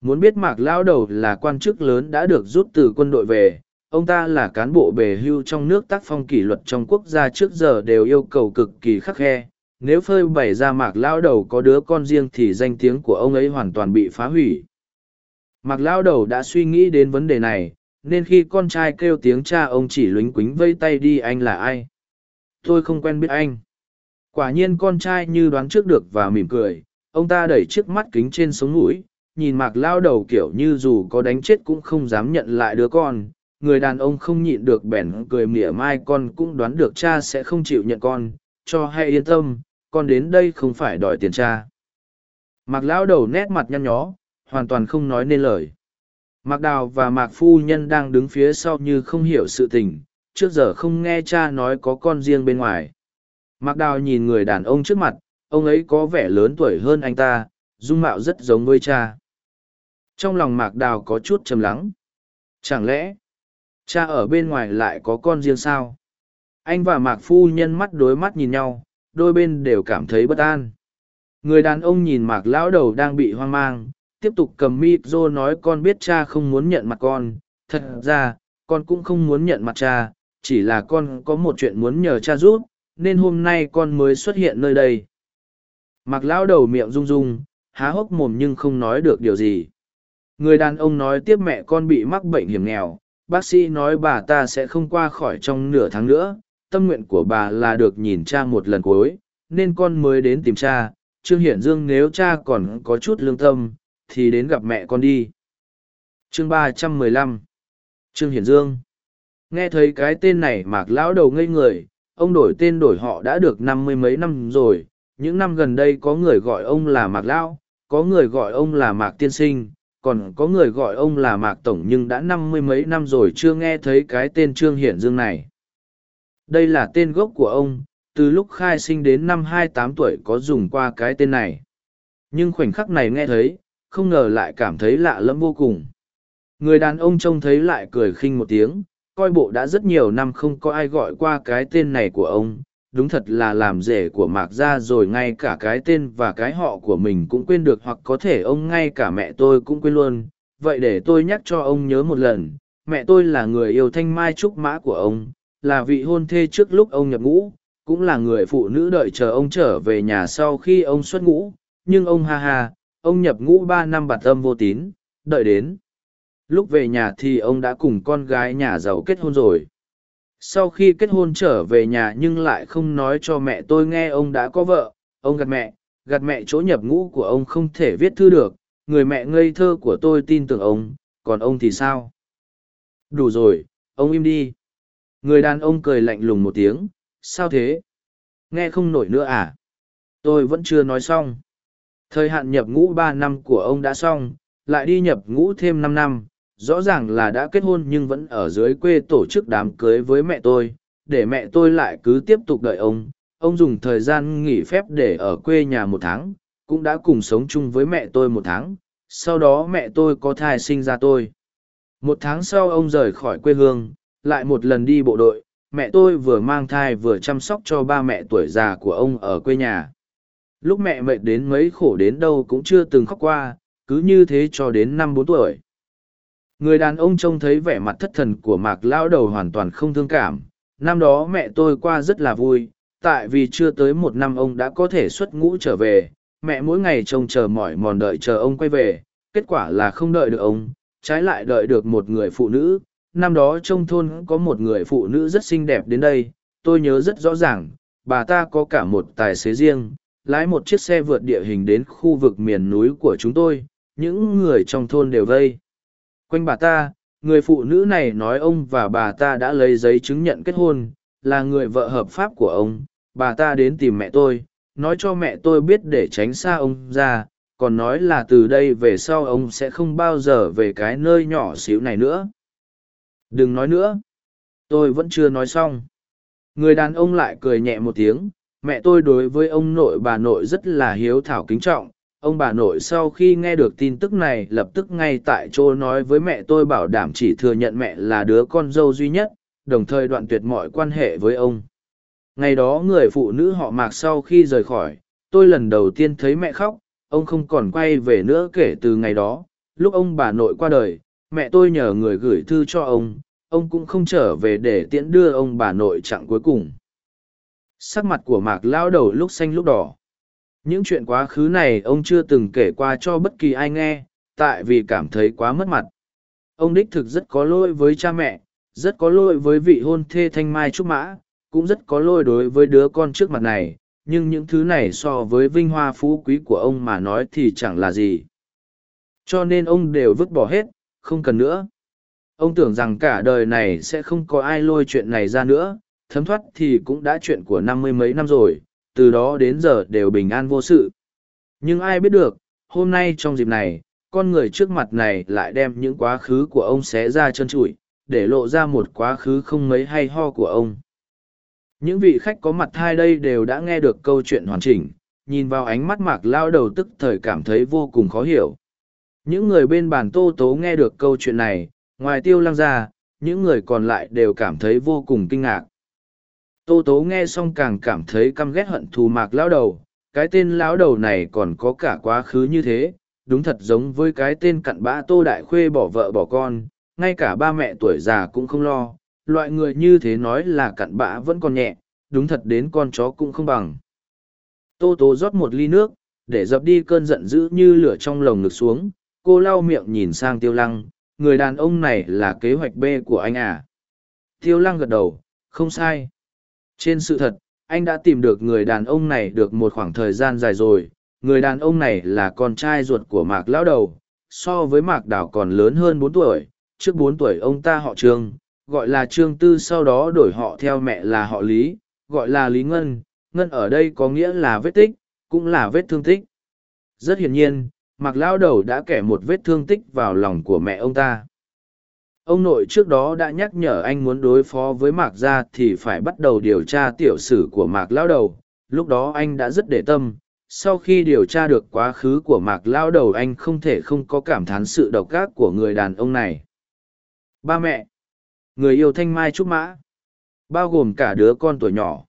Muốn biết mạc lão đầu là quan chức lớn đã được rút từ quân đội về, ông ta là cán bộ bề hưu trong nước tác phong kỷ luật trong quốc gia trước giờ đều yêu cầu cực kỳ khắc khe. Nếu phơi bày ra mạc lão đầu có đứa con riêng thì danh tiếng của ông ấy hoàn toàn bị phá hủy. Mạc lão đầu đã suy nghĩ đến vấn đề này nên khi con trai kêu tiếng cha ông chỉ lính quính vây tay đi anh là ai tôi không quen biết anh Quả nhiên con trai như đoán trước được và mỉm cười, ông ta đẩy chiếc mắt kính trên sống mũi, nhìn mạc lao đầu kiểu như dù có đánh chết cũng không dám nhận lại đứa con. Người đàn ông không nhịn được bèn cười mỉa mai con cũng đoán được cha sẽ không chịu nhận con, cho hay yên tâm, con đến đây không phải đòi tiền cha. Mạc lao đầu nét mặt nhăn nhó, hoàn toàn không nói nên lời. Mạc đào và mạc phu nhân đang đứng phía sau như không hiểu sự tình, trước giờ không nghe cha nói có con riêng bên ngoài. Mạc Đào nhìn người đàn ông trước mặt, ông ấy có vẻ lớn tuổi hơn anh ta, dung mạo rất giống với cha. Trong lòng mạc đào có chút trầm lắng. Chẳng lẽ, cha ở bên ngoài lại có con riêng sao? Anh và mạc phu nhân mắt đối mắt nhìn nhau, đôi bên đều cảm thấy bất an. Người đàn ông nhìn mạc lão đầu đang bị hoang mang, tiếp tục cầm micro nói con biết cha không muốn nhận mặt con. Thật ra, con cũng không muốn nhận mặt cha, chỉ là con có một chuyện muốn nhờ cha giúp, nên hôm nay con mới xuất hiện nơi đây. mặc lão đầu miệng rung rung, há hốc mồm nhưng không nói được điều gì. Người đàn ông nói tiếp mẹ con bị mắc bệnh hiểm nghèo, bác sĩ nói bà ta sẽ không qua khỏi trong nửa tháng nữa, tâm nguyện của bà là được nhìn cha một lần cuối, nên con mới đến tìm cha. Trương Hiển Dương nếu cha còn có chút lương tâm, thì đến gặp mẹ con đi. Chương ba trăm mười lăm Trương Hiển Dương Nghe thấy cái tên này mạc lão đầu ngây người, ông đổi tên đổi họ đã được năm mươi mấy năm rồi. Những năm gần đây có người gọi ông là mạc lão, có người gọi ông là mạc tiên sinh, còn có người gọi ông là mạc tổng nhưng đã năm mươi mấy năm rồi chưa nghe thấy cái tên Trương Hiển Dương này. Đây là tên gốc của ông, từ lúc khai sinh đến năm hai tám tuổi có dùng qua cái tên này. Nhưng khoảnh khắc này nghe thấy, không ngờ lại cảm thấy lạ lẫm vô cùng. Người đàn ông trông thấy lại cười khinh một tiếng, coi bộ đã rất nhiều năm không có ai gọi qua cái tên này của ông, đúng thật là làm rể của mạc gia rồi ngay cả cái tên và cái họ của mình cũng quên được hoặc có thể ông ngay cả mẹ tôi cũng quên luôn vậy để tôi nhắc cho ông nhớ một lần mẹ tôi là người yêu thanh mai trúc mã của ông là vị hôn thê trước lúc ông nhập ngũ cũng là người phụ nữ đợi chờ ông trở về nhà sau khi ông xuất ngũ nhưng ông ha ha ông nhập ngũ ba năm bạt âm vô tín, đợi đến. Lúc về nhà thì ông đã cùng con gái nhà giàu kết hôn rồi. Sau khi kết hôn trở về nhà nhưng lại không nói cho mẹ tôi nghe ông đã có vợ, ông gạt mẹ gạt mẹ chỗ nhập ngũ của ông không thể viết thư được, người mẹ ngây thơ của tôi tin tưởng ông, còn ông thì sao? Đủ rồi, ông im đi. Người đàn ông cười lạnh lùng một tiếng, sao thế? Nghe không nổi nữa à? Tôi vẫn chưa nói xong thời hạn nhập ngũ ba năm của ông đã xong, lại đi nhập ngũ thêm năm năm. Rõ ràng là đã kết hôn nhưng vẫn ở dưới quê tổ chức đám cưới với mẹ tôi, để mẹ tôi lại cứ tiếp tục đợi ông. Ông dùng thời gian nghỉ phép để ở quê nhà một tháng, cũng đã cùng sống chung với mẹ tôi một tháng. Sau đó mẹ tôi có thai sinh ra tôi. Một tháng sau ông rời khỏi quê hương, lại một lần đi bộ đội. Mẹ tôi vừa mang thai vừa chăm sóc cho ba mẹ tuổi già của ông ở quê nhà lúc mẹ mệt đến mấy khổ đến đâu cũng chưa từng khóc qua cứ như thế cho đến năm bốn tuổi Người đàn ông trông thấy vẻ mặt thất thần của mạc lao đầu hoàn toàn không thương cảm. Năm đó mẹ tôi qua rất là vui, tại vì chưa tới một năm ông đã có thể xuất ngũ trở về. Mẹ mỗi ngày trông chờ mỏi mòn đợi chờ ông quay về, kết quả là không đợi được ông, trái lại đợi được một người phụ nữ. Năm đó trong thôn có một người phụ nữ rất xinh đẹp đến đây, tôi nhớ rất rõ ràng, bà ta có cả một tài xế riêng, lái một chiếc xe vượt địa hình đến khu vực miền núi của chúng tôi, những người trong thôn đều vây Quanh bà ta, người phụ nữ này nói ông và bà ta đã lấy giấy chứng nhận kết hôn, là người vợ hợp pháp của ông. Bà ta đến tìm mẹ tôi, nói cho mẹ tôi biết để tránh xa ông ra, còn nói là từ đây về sau ông sẽ không bao giờ về cái nơi nhỏ xíu này nữa. Đừng nói nữa. Tôi vẫn chưa nói xong. Người đàn ông lại cười nhẹ một tiếng, mẹ tôi đối với ông nội bà nội rất là hiếu thảo kính trọng, ông bà nội sau khi nghe được tin tức này lập tức ngay tại chỗ nói với mẹ tôi bảo đảm chỉ thừa nhận mẹ là đứa con dâu duy nhất đồng thời đoạn tuyệt mọi quan hệ với ông. Ngày đó người phụ nữ họ mạc sau khi rời khỏi tôi lần đầu tiên thấy mẹ khóc ông không còn quay về nữa kể từ ngày đó. Lúc ông bà nội qua đời mẹ tôi nhờ người gửi thư cho ông ông cũng không trở về để tiễn đưa ông bà nội chặng cuối cùng sắc mặt của mạc lao đầu lúc xanh lúc đỏ những chuyện quá khứ này ông chưa từng kể qua cho bất kỳ ai nghe, tại vì cảm thấy quá mất mặt. Ông đích thực rất có lỗi với cha mẹ, rất có lỗi với vị hôn thê thanh mai trúc mã, cũng rất có lỗi đối với đứa con trước mặt này, nhưng những thứ này so với vinh hoa phú quý của ông mà nói thì chẳng là gì. Cho nên ông đều vứt bỏ hết, không cần nữa. Ông tưởng rằng cả đời này sẽ không có ai lôi chuyện này ra nữa, thấm thoát thì cũng đã chuyện của năm mươi mấy năm rồi, từ đó đến giờ đều bình an vô sự. Nhưng ai biết được, hôm nay trong dịp này, con người trước mặt này lại đem những quá khứ của ông xé ra chân trụi, để lộ ra một quá khứ không mấy hay ho của ông. Những vị khách có mặt hai đây đều đã nghe được câu chuyện hoàn chỉnh, nhìn vào ánh mắt mạc lao đầu tức thời cảm thấy vô cùng khó hiểu. Những người bên bàn tô tố nghe được câu chuyện này, ngoài tiêu lăng ra, những người còn lại đều cảm thấy vô cùng kinh ngạc. Tô tố nghe xong càng cảm thấy căm ghét hận thù mạc lao đầu, cái tên lão đầu này còn có cả quá khứ như thế, đúng thật giống với cái tên cặn bã tô đại khuê bỏ vợ bỏ con, ngay cả ba mẹ tuổi già cũng không lo, loại người như thế nói là cặn bã vẫn còn nhẹ, đúng thật đến con chó cũng không bằng. Tô tố rót một ly nước, để dập đi cơn giận dữ như lửa trong lồng ngực xuống, cô lau miệng nhìn sang tiêu lăng, người đàn ông này là kế hoạch B của anh à. Tiêu lăng gật đầu, không sai. Trên sự thật, anh đã tìm được người đàn ông này được một khoảng thời gian dài rồi. Người đàn ông này là con trai ruột của Mạc Lão Đầu, so với Mạc Đảo còn lớn hơn bốn tuổi. Trước bốn tuổi ông ta họ Trương, gọi là Trương Tư sau đó đổi họ theo mẹ là họ Lý, gọi là Lý Ngân. Ngân ở đây có nghĩa là vết tích, cũng là vết thương tích. Rất hiển nhiên, Mạc Lão Đầu đã kẻ một vết thương tích vào lòng của mẹ ông ta ông nội trước đó đã nhắc nhở anh muốn đối phó với mạc gia thì phải bắt đầu điều tra tiểu sử của mạc lao đầu. Lúc đó anh đã rất để tâm. Sau khi điều tra được quá khứ của mạc lao đầu, anh không thể không có cảm thán sự độc ác của người đàn ông này. Ba mẹ, người yêu thanh mai trúc mã, bao gồm cả đứa con tuổi nhỏ.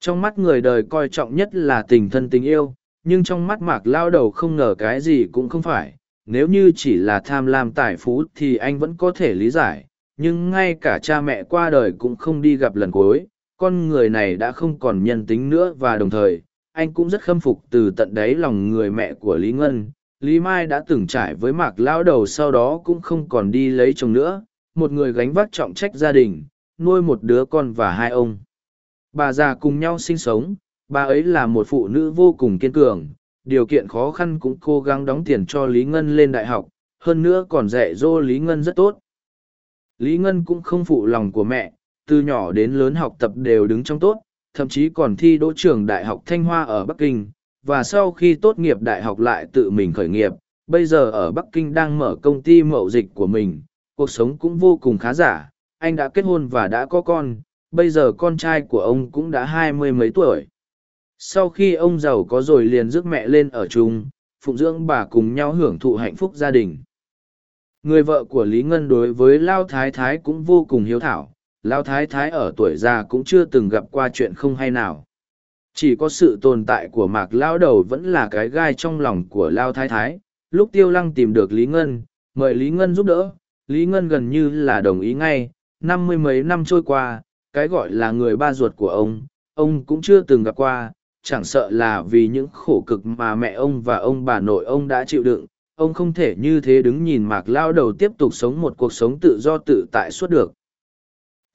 Trong mắt người đời coi trọng nhất là tình thân tình yêu, nhưng trong mắt mạc lao đầu không ngờ cái gì cũng không phải nếu như chỉ là tham lam tài phú thì anh vẫn có thể lý giải, nhưng ngay cả cha mẹ qua đời cũng không đi gặp lần cuối. Con người này đã không còn nhân tính nữa và đồng thời, anh cũng rất khâm phục từ tận đáy lòng người mẹ của lý ngân. Lý mai đã từng trải với mạc lão đầu sau đó cũng không còn đi lấy chồng nữa. Một người gánh vác trọng trách gia đình, nuôi một đứa con và hai ông. Bà già cùng nhau sinh sống, bà ấy là một phụ nữ vô cùng kiên cường điều kiện khó khăn cũng cố gắng đóng tiền cho Lý Ngân lên đại học, hơn nữa còn dạy dỗ Lý Ngân rất tốt. Lý Ngân cũng không phụ lòng của mẹ, từ nhỏ đến lớn học tập đều đứng trong tốt, thậm chí còn thi đỗ trường Đại học Thanh Hoa ở Bắc Kinh, và sau khi tốt nghiệp đại học lại tự mình khởi nghiệp, bây giờ ở Bắc Kinh đang mở công ty mậu dịch của mình, cuộc sống cũng vô cùng khá giả, anh đã kết hôn và đã có con, bây giờ con trai của ông cũng đã hai mươi mấy tuổi sau khi ông giàu có rồi liền rước mẹ lên ở chung, phụng dưỡng bà cùng nhau hưởng thụ hạnh phúc gia đình. Người vợ của lý ngân đối với lao thái thái cũng vô cùng hiếu thảo. Lao thái thái ở tuổi già cũng chưa từng gặp qua chuyện không hay nào. Chỉ có sự tồn tại của mạc lao đầu vẫn là cái gai trong lòng của lao thái thái. Lúc tiêu lăng tìm được lý ngân, mời lý ngân giúp đỡ. Lý ngân gần như là đồng ý ngay. Năm mươi mấy năm trôi qua, cái gọi là người ba ruột của ông ông cũng chưa từng gặp qua chẳng sợ là vì những khổ cực mà mẹ ông và ông bà nội ông đã chịu đựng, ông không thể như thế đứng nhìn mạc lao đầu tiếp tục sống một cuộc sống tự do tự tại suốt được.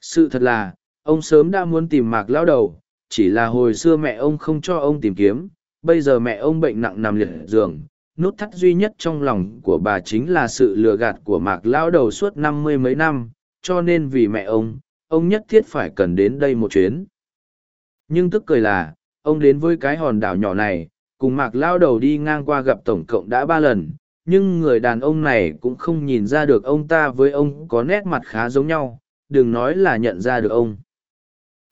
Sự thật là, ông sớm đã muốn tìm mạc lao đầu, chỉ là hồi xưa mẹ ông không cho ông tìm kiếm, bây giờ mẹ ông bệnh nặng nằm liệt giường, nút thắt duy nhất trong lòng của bà chính là sự lừa gạt của mạc lao đầu suốt năm mươi mấy năm, cho nên vì mẹ ông ông nhất thiết phải cần đến đây một chuyến. Nhưng tức cười là ông đến với cái hòn đảo nhỏ này, cùng mạc lao đầu đi ngang qua gặp tổng cộng đã ba lần, nhưng người đàn ông này cũng không nhìn ra được ông ta với ông có nét mặt khá giống nhau, đừng nói là nhận ra được ông.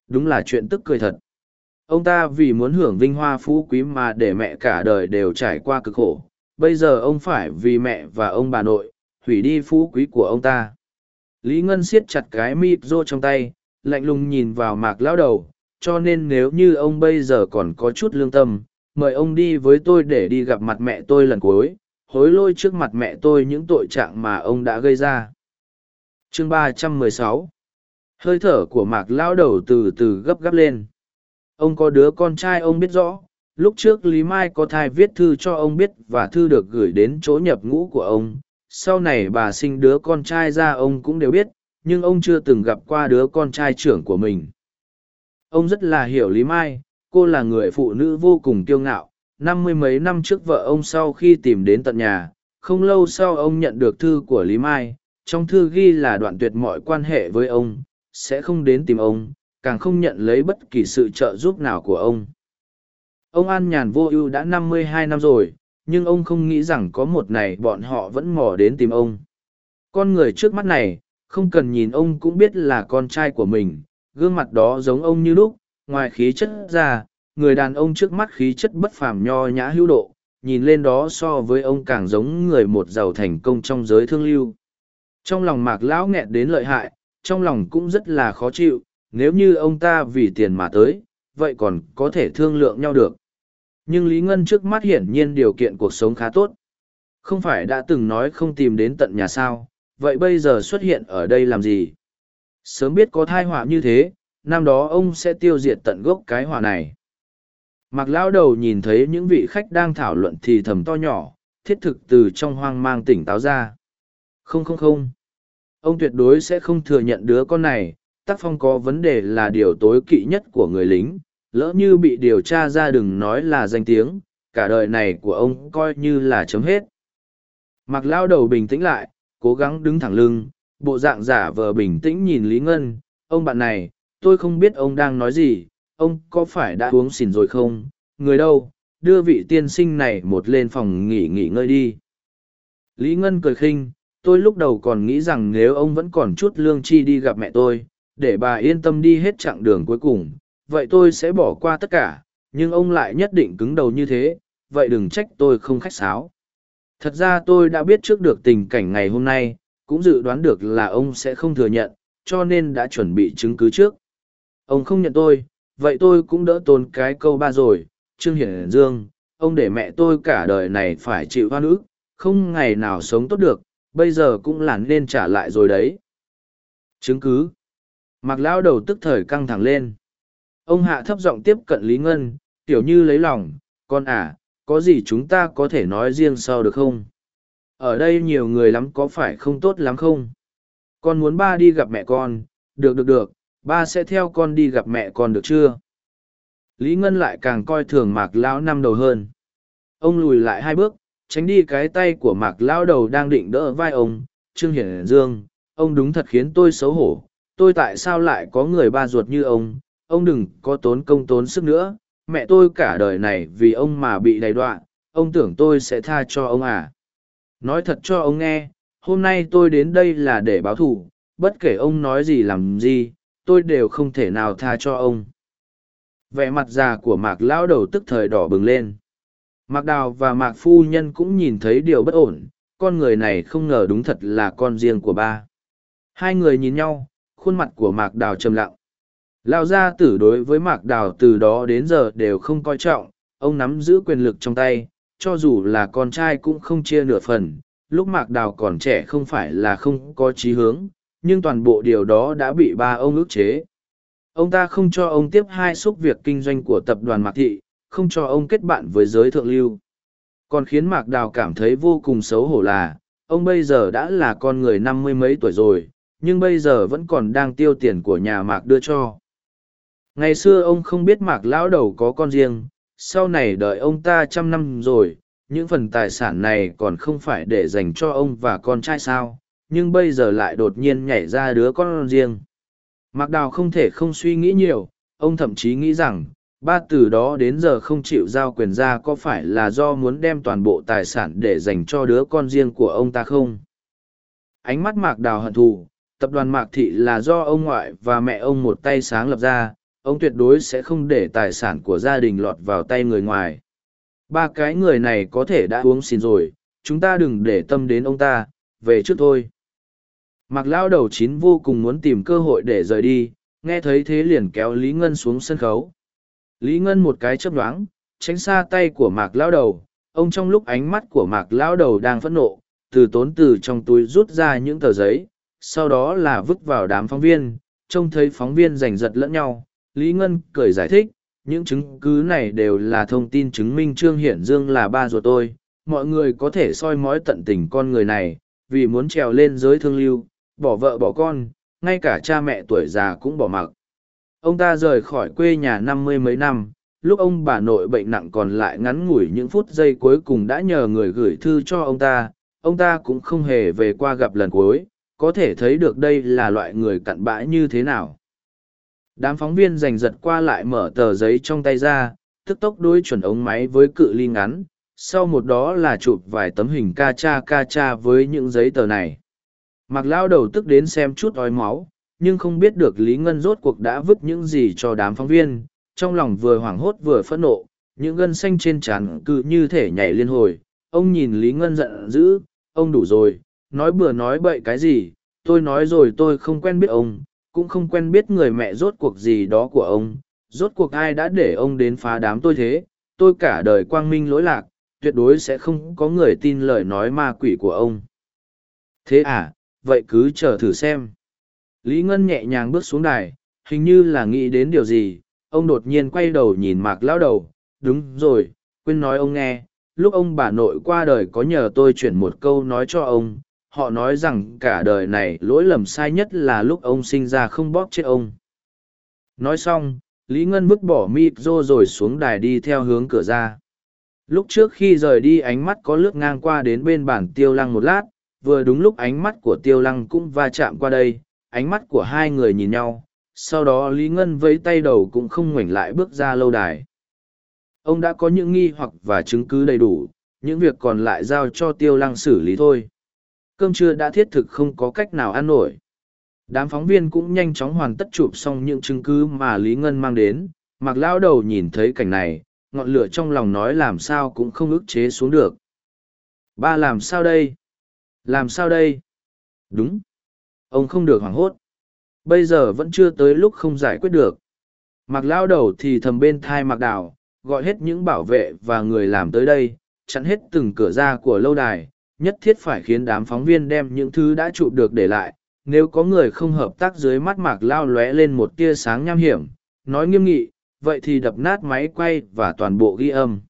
Đúng là chuyện tức cười thật. Ông ta vì muốn hưởng vinh hoa phú quý mà để mẹ cả đời đều trải qua cực khổ, bây giờ ông phải vì mẹ và ông bà nội, hủy đi phú quý của ông ta. Lý ngân siết chặt cái mịp rô trong tay, lạnh lùng nhìn vào mạc lao đầu cho nên nếu như ông bây giờ còn có chút lương tâm, mời ông đi với tôi để đi gặp mặt mẹ tôi lần cuối, hối lôi trước mặt mẹ tôi những tội trạng mà ông đã gây ra. Chương ba trăm mười sáu. Hơi thở của mạc lão đầu từ từ gấp gáp lên. Ông có đứa con trai ông biết rõ, lúc trước lý mai có thai viết thư cho ông biết và thư được gửi đến chỗ nhập ngũ của ông. Sau này bà sinh đứa con trai ra ông cũng đều biết, nhưng ông chưa từng gặp qua đứa con trai trưởng của mình. Ông rất là hiểu Lý Mai, cô là người phụ nữ vô cùng kiêu ngạo. Năm mươi mấy năm trước vợ ông sau khi tìm đến tận nhà, không lâu sau ông nhận được thư của Lý Mai, trong thư ghi là đoạn tuyệt mọi quan hệ với ông, sẽ không đến tìm ông, càng không nhận lấy bất kỳ sự trợ giúp nào của ông. Ông An Nhàn vô ưu đã năm mươi hai năm rồi, nhưng ông không nghĩ rằng có một ngày bọn họ vẫn mò đến tìm ông. Con người trước mắt này, không cần nhìn ông cũng biết là con trai của mình, gương mặt đó giống ông như lúc, ngoài khí chất ra, người đàn ông trước mắt khí chất bất phàm nho nhã hữu độ, nhìn lên đó so với ông càng giống người một giàu thành công trong giới thương lưu. Trong lòng mạc lão nghẹn đến lợi hại, trong lòng cũng rất là khó chịu, nếu như ông ta vì tiền mà tới, vậy còn có thể thương lượng nhau được. Nhưng Lý Ngân trước mắt hiển nhiên điều kiện cuộc sống khá tốt. Không phải đã từng nói không tìm đến tận nhà sao, vậy bây giờ xuất hiện ở đây làm gì? Sớm biết có thai họa như thế, năm đó ông sẽ tiêu diệt tận gốc cái họa này. Mạc lão đầu nhìn thấy những vị khách đang thảo luận thì thầm to nhỏ, thiết thực từ trong hoang mang tỉnh táo ra. Không không không. Ông tuyệt đối sẽ không thừa nhận đứa con này, tác phong có vấn đề là điều tối kỵ nhất của người lính, lỡ như bị điều tra ra đừng nói là danh tiếng, cả đời này của ông coi như là chấm hết. Mạc lão đầu bình tĩnh lại, cố gắng đứng thẳng lưng, bộ dạng giả vờ bình tĩnh nhìn Lý Ngân, ông bạn này, tôi không biết ông đang nói gì, ông có phải đã uống xỉn rồi không, người đâu, đưa vị tiên sinh này một lên phòng nghỉ nghỉ ngơi đi. Lý Ngân cười khinh, tôi lúc đầu còn nghĩ rằng nếu ông vẫn còn chút lương chi đi gặp mẹ tôi, để bà yên tâm đi hết chặng đường cuối cùng, vậy tôi sẽ bỏ qua tất cả, nhưng ông lại nhất định cứng đầu như thế, vậy đừng trách tôi không khách sáo. Thật ra tôi đã biết trước được tình cảnh ngày hôm nay, cũng dự đoán được là ông sẽ không thừa nhận, cho nên đã chuẩn bị chứng cứ trước. Ông không nhận tôi, vậy tôi cũng đỡ tốn cái câu ba rồi, Trương Hiển Dương, ông để mẹ tôi cả đời này phải chịu hoa nữ, không ngày nào sống tốt được, bây giờ cũng là nên trả lại rồi đấy. Chứng cứ. Mặc lão đầu tức thời căng thẳng lên. Ông hạ thấp giọng tiếp cận Lý Ngân, tiểu như lấy lòng, con à, có gì chúng ta có thể nói riêng sau được không? Ở đây nhiều người lắm có phải không tốt lắm không? Con muốn ba đi gặp mẹ con, được được được, ba sẽ theo con đi gặp mẹ con được chưa? Lý Ngân lại càng coi thường mạc lão năm đầu hơn. Ông lùi lại hai bước, tránh đi cái tay của mạc lão đầu đang định đỡ vai ông, Trương Hiển Dương, ông đúng thật khiến tôi xấu hổ. Tôi tại sao lại có người ba ruột như ông, ông đừng có tốn công tốn sức nữa, mẹ tôi cả đời này vì ông mà bị đầy đoạn, ông tưởng tôi sẽ tha cho ông à. Nói thật cho ông nghe, hôm nay tôi đến đây là để báo thù, bất kể ông nói gì làm gì, tôi đều không thể nào tha cho ông. Vẻ mặt già của mạc lão đầu tức thời đỏ bừng lên. Mạc đào và mạc phu nhân cũng nhìn thấy điều bất ổn, con người này không ngờ đúng thật là con riêng của ba. Hai người nhìn nhau, khuôn mặt của mạc đào trầm lặng. Lao gia tử đối với mạc đào từ đó đến giờ đều không coi trọng, ông nắm giữ quyền lực trong tay, cho dù là con trai cũng không chia nửa phần. Lúc mạc đào còn trẻ không phải là không có chí hướng, nhưng toàn bộ điều đó đã bị ba ông ức chế. Ông ta không cho ông tiếp hai xúc việc kinh doanh của tập đoàn Mạc Thị, không cho ông kết bạn với giới thượng lưu. Còn khiến Mạc Đào cảm thấy vô cùng xấu hổ là, ông bây giờ đã là con người năm mươi mấy tuổi rồi, nhưng bây giờ vẫn còn đang tiêu tiền của nhà Mạc đưa cho. Ngày xưa ông không biết Mạc Lão Đầu có con riêng, sau này đợi ông ta trăm năm rồi, những phần tài sản này còn không phải để dành cho ông và con trai sao, nhưng bây giờ lại đột nhiên nhảy ra đứa con riêng. Mạc Đào không thể không suy nghĩ nhiều, ông thậm chí nghĩ rằng, ba từ đó đến giờ không chịu giao quyền ra có phải là do muốn đem toàn bộ tài sản để dành cho đứa con riêng của ông ta không? Ánh mắt Mạc Đào hận thù, tập đoàn Mạc Thị là do ông ngoại và mẹ ông một tay sáng lập ra, ông tuyệt đối sẽ không để tài sản của gia đình lọt vào tay người ngoài. Ba cái người này có thể đã uống xin rồi, chúng ta đừng để tâm đến ông ta, về trước thôi. Mạc Lao đầu chín vô cùng muốn tìm cơ hội để rời đi, nghe thấy thế liền kéo Lý Ngân xuống sân khấu. Lý Ngân một cái chấp đoáng, tránh xa tay của Mạc Lao đầu, ông trong lúc ánh mắt của Mạc Lao đầu đang phẫn nộ, từ tốn từ trong túi rút ra những tờ giấy, sau đó là vứt vào đám phóng viên, trông thấy phóng viên giành giật lẫn nhau. Lý Ngân cười giải thích, những chứng cứ này đều là thông tin chứng minh Trương Hiển Dương là ba ruột tôi, mọi người có thể soi mói tận tình con người này, vì muốn trèo lên giới thương lưu, bỏ vợ bỏ con, ngay cả cha mẹ tuổi già cũng bỏ mặc. Ông ta rời khỏi quê nhà năm mươi mấy năm, lúc ông bà nội bệnh nặng còn lại ngắn ngủi những phút giây cuối cùng đã nhờ người gửi thư cho ông ta, ông ta cũng không hề về qua gặp lần cuối, có thể thấy được đây là loại người cặn bã như thế nào. Đám phóng viên giành giật qua lại mở tờ giấy trong tay ra, tức tốc đối chuẩn ống máy với cự ly ngắn, sau một đó là chụp vài tấm hình ca cha ca cha với những giấy tờ này. Mặc lao đầu tức đến xem chút ói máu, nhưng không biết được Lý Ngân rốt cuộc đã vứt những gì cho đám phóng viên, trong lòng vừa hoảng hốt vừa phẫn nộ, những gân xanh trên trán cứ như thể nhảy liên hồi. Ông nhìn Lý Ngân giận dữ, ông đủ rồi, nói bừa nói bậy cái gì, tôi nói rồi tôi không quen biết ông, cũng không quen biết người mẹ rốt cuộc gì đó của ông, rốt cuộc ai đã để ông đến phá đám tôi thế, tôi cả đời quang minh lỗi lạc, tuyệt đối sẽ không có người tin lời nói ma quỷ của ông. Thế à, vậy cứ chờ thử xem. Lý Ngân nhẹ nhàng bước xuống đài, hình như là nghĩ đến điều gì, ông đột nhiên quay đầu nhìn mạc lão đầu, đúng rồi, quên nói ông nghe, lúc ông bà nội qua đời có nhờ tôi chuyển một câu nói cho ông, họ nói rằng cả đời này lỗi lầm sai nhất là lúc ông sinh ra không bóp chết ông. Nói xong, Lý Ngân vứt bỏ mịt rô rồi xuống đài đi theo hướng cửa ra. Lúc trước khi rời đi ánh mắt có lướt ngang qua đến bên bản tiêu lăng một lát, vừa đúng lúc ánh mắt của tiêu lăng cũng va chạm qua đây, ánh mắt của hai người nhìn nhau, sau đó Lý Ngân vẫy tay đầu cũng không ngoảnh lại bước ra lâu đài. Ông đã có những nghi hoặc và chứng cứ đầy đủ, những việc còn lại giao cho tiêu lăng xử lý thôi. Cơm trưa đã thiết thực không có cách nào ăn nổi. Đám phóng viên cũng nhanh chóng hoàn tất chụp xong những chứng cứ mà Lý Ngân mang đến. Mặc lão đầu nhìn thấy cảnh này, ngọn lửa trong lòng nói làm sao cũng không ức chế xuống được. Ba làm sao đây? Làm sao đây? Đúng. Ông không được hoảng hốt. Bây giờ vẫn chưa tới lúc không giải quyết được. Mặc lão đầu thì thầm bên thai mặc đảo, gọi hết những bảo vệ và người làm tới đây, chặn hết từng cửa ra của lâu đài, nhất thiết phải khiến đám phóng viên đem những thứ đã chụp được để lại, nếu có người không hợp tác dưới mắt mạc lao lóe lên một tia sáng nham hiểm nói nghiêm nghị vậy thì đập nát máy quay và toàn bộ ghi âm.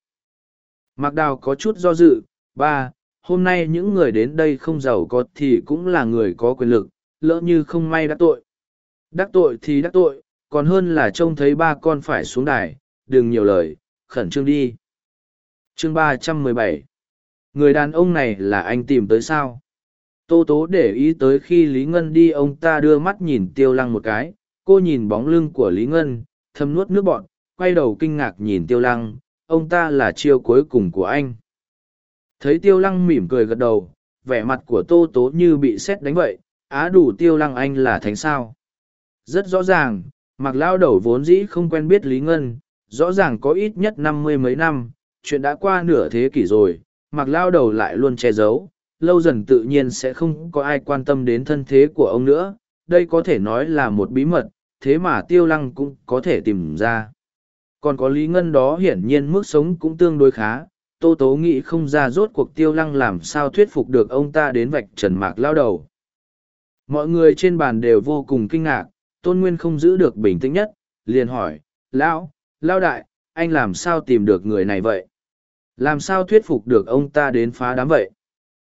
Mạc đào có chút do dự ba hôm nay những người đến đây không giàu có thì cũng là người có quyền lực lỡ như không may đắc tội. Đắc tội thì đắc tội còn hơn là trông thấy ba con phải xuống đài đừng nhiều lời khẩn trương đi. Chương ba trăm mười bảy người đàn ông này là anh tìm tới sao Tô tố để ý tới khi Lý Ngân đi ông ta đưa mắt nhìn tiêu lăng một cái, cô nhìn bóng lưng của Lý Ngân, thâm nuốt nước bọn, quay đầu kinh ngạc nhìn tiêu lăng, ông ta là chiêu cuối cùng của anh. Thấy tiêu lăng mỉm cười gật đầu, vẻ mặt của tô tố như bị xét đánh vậy, á đủ tiêu lăng anh là thánh sao. Rất rõ ràng, mặc lao đầu vốn dĩ không quen biết Lý Ngân, rõ ràng có ít nhất năm mươi mấy năm, chuyện đã qua nửa thế kỷ rồi, mặc lao đầu lại luôn che giấu, lâu dần tự nhiên sẽ không có ai quan tâm đến thân thế của ông nữa, đây có thể nói là một bí mật, thế mà tiêu lăng cũng có thể tìm ra. Còn có lý ngân đó hiển nhiên mức sống cũng tương đối khá, tô tố nghĩ không ra rốt cuộc tiêu lăng làm sao thuyết phục được ông ta đến vạch trần mạc lao đầu. Mọi người trên bàn đều vô cùng kinh ngạc, tôn nguyên không giữ được bình tĩnh nhất, liền hỏi, lão lao đại, anh làm sao tìm được người này vậy? Làm sao thuyết phục được ông ta đến phá đám vậy?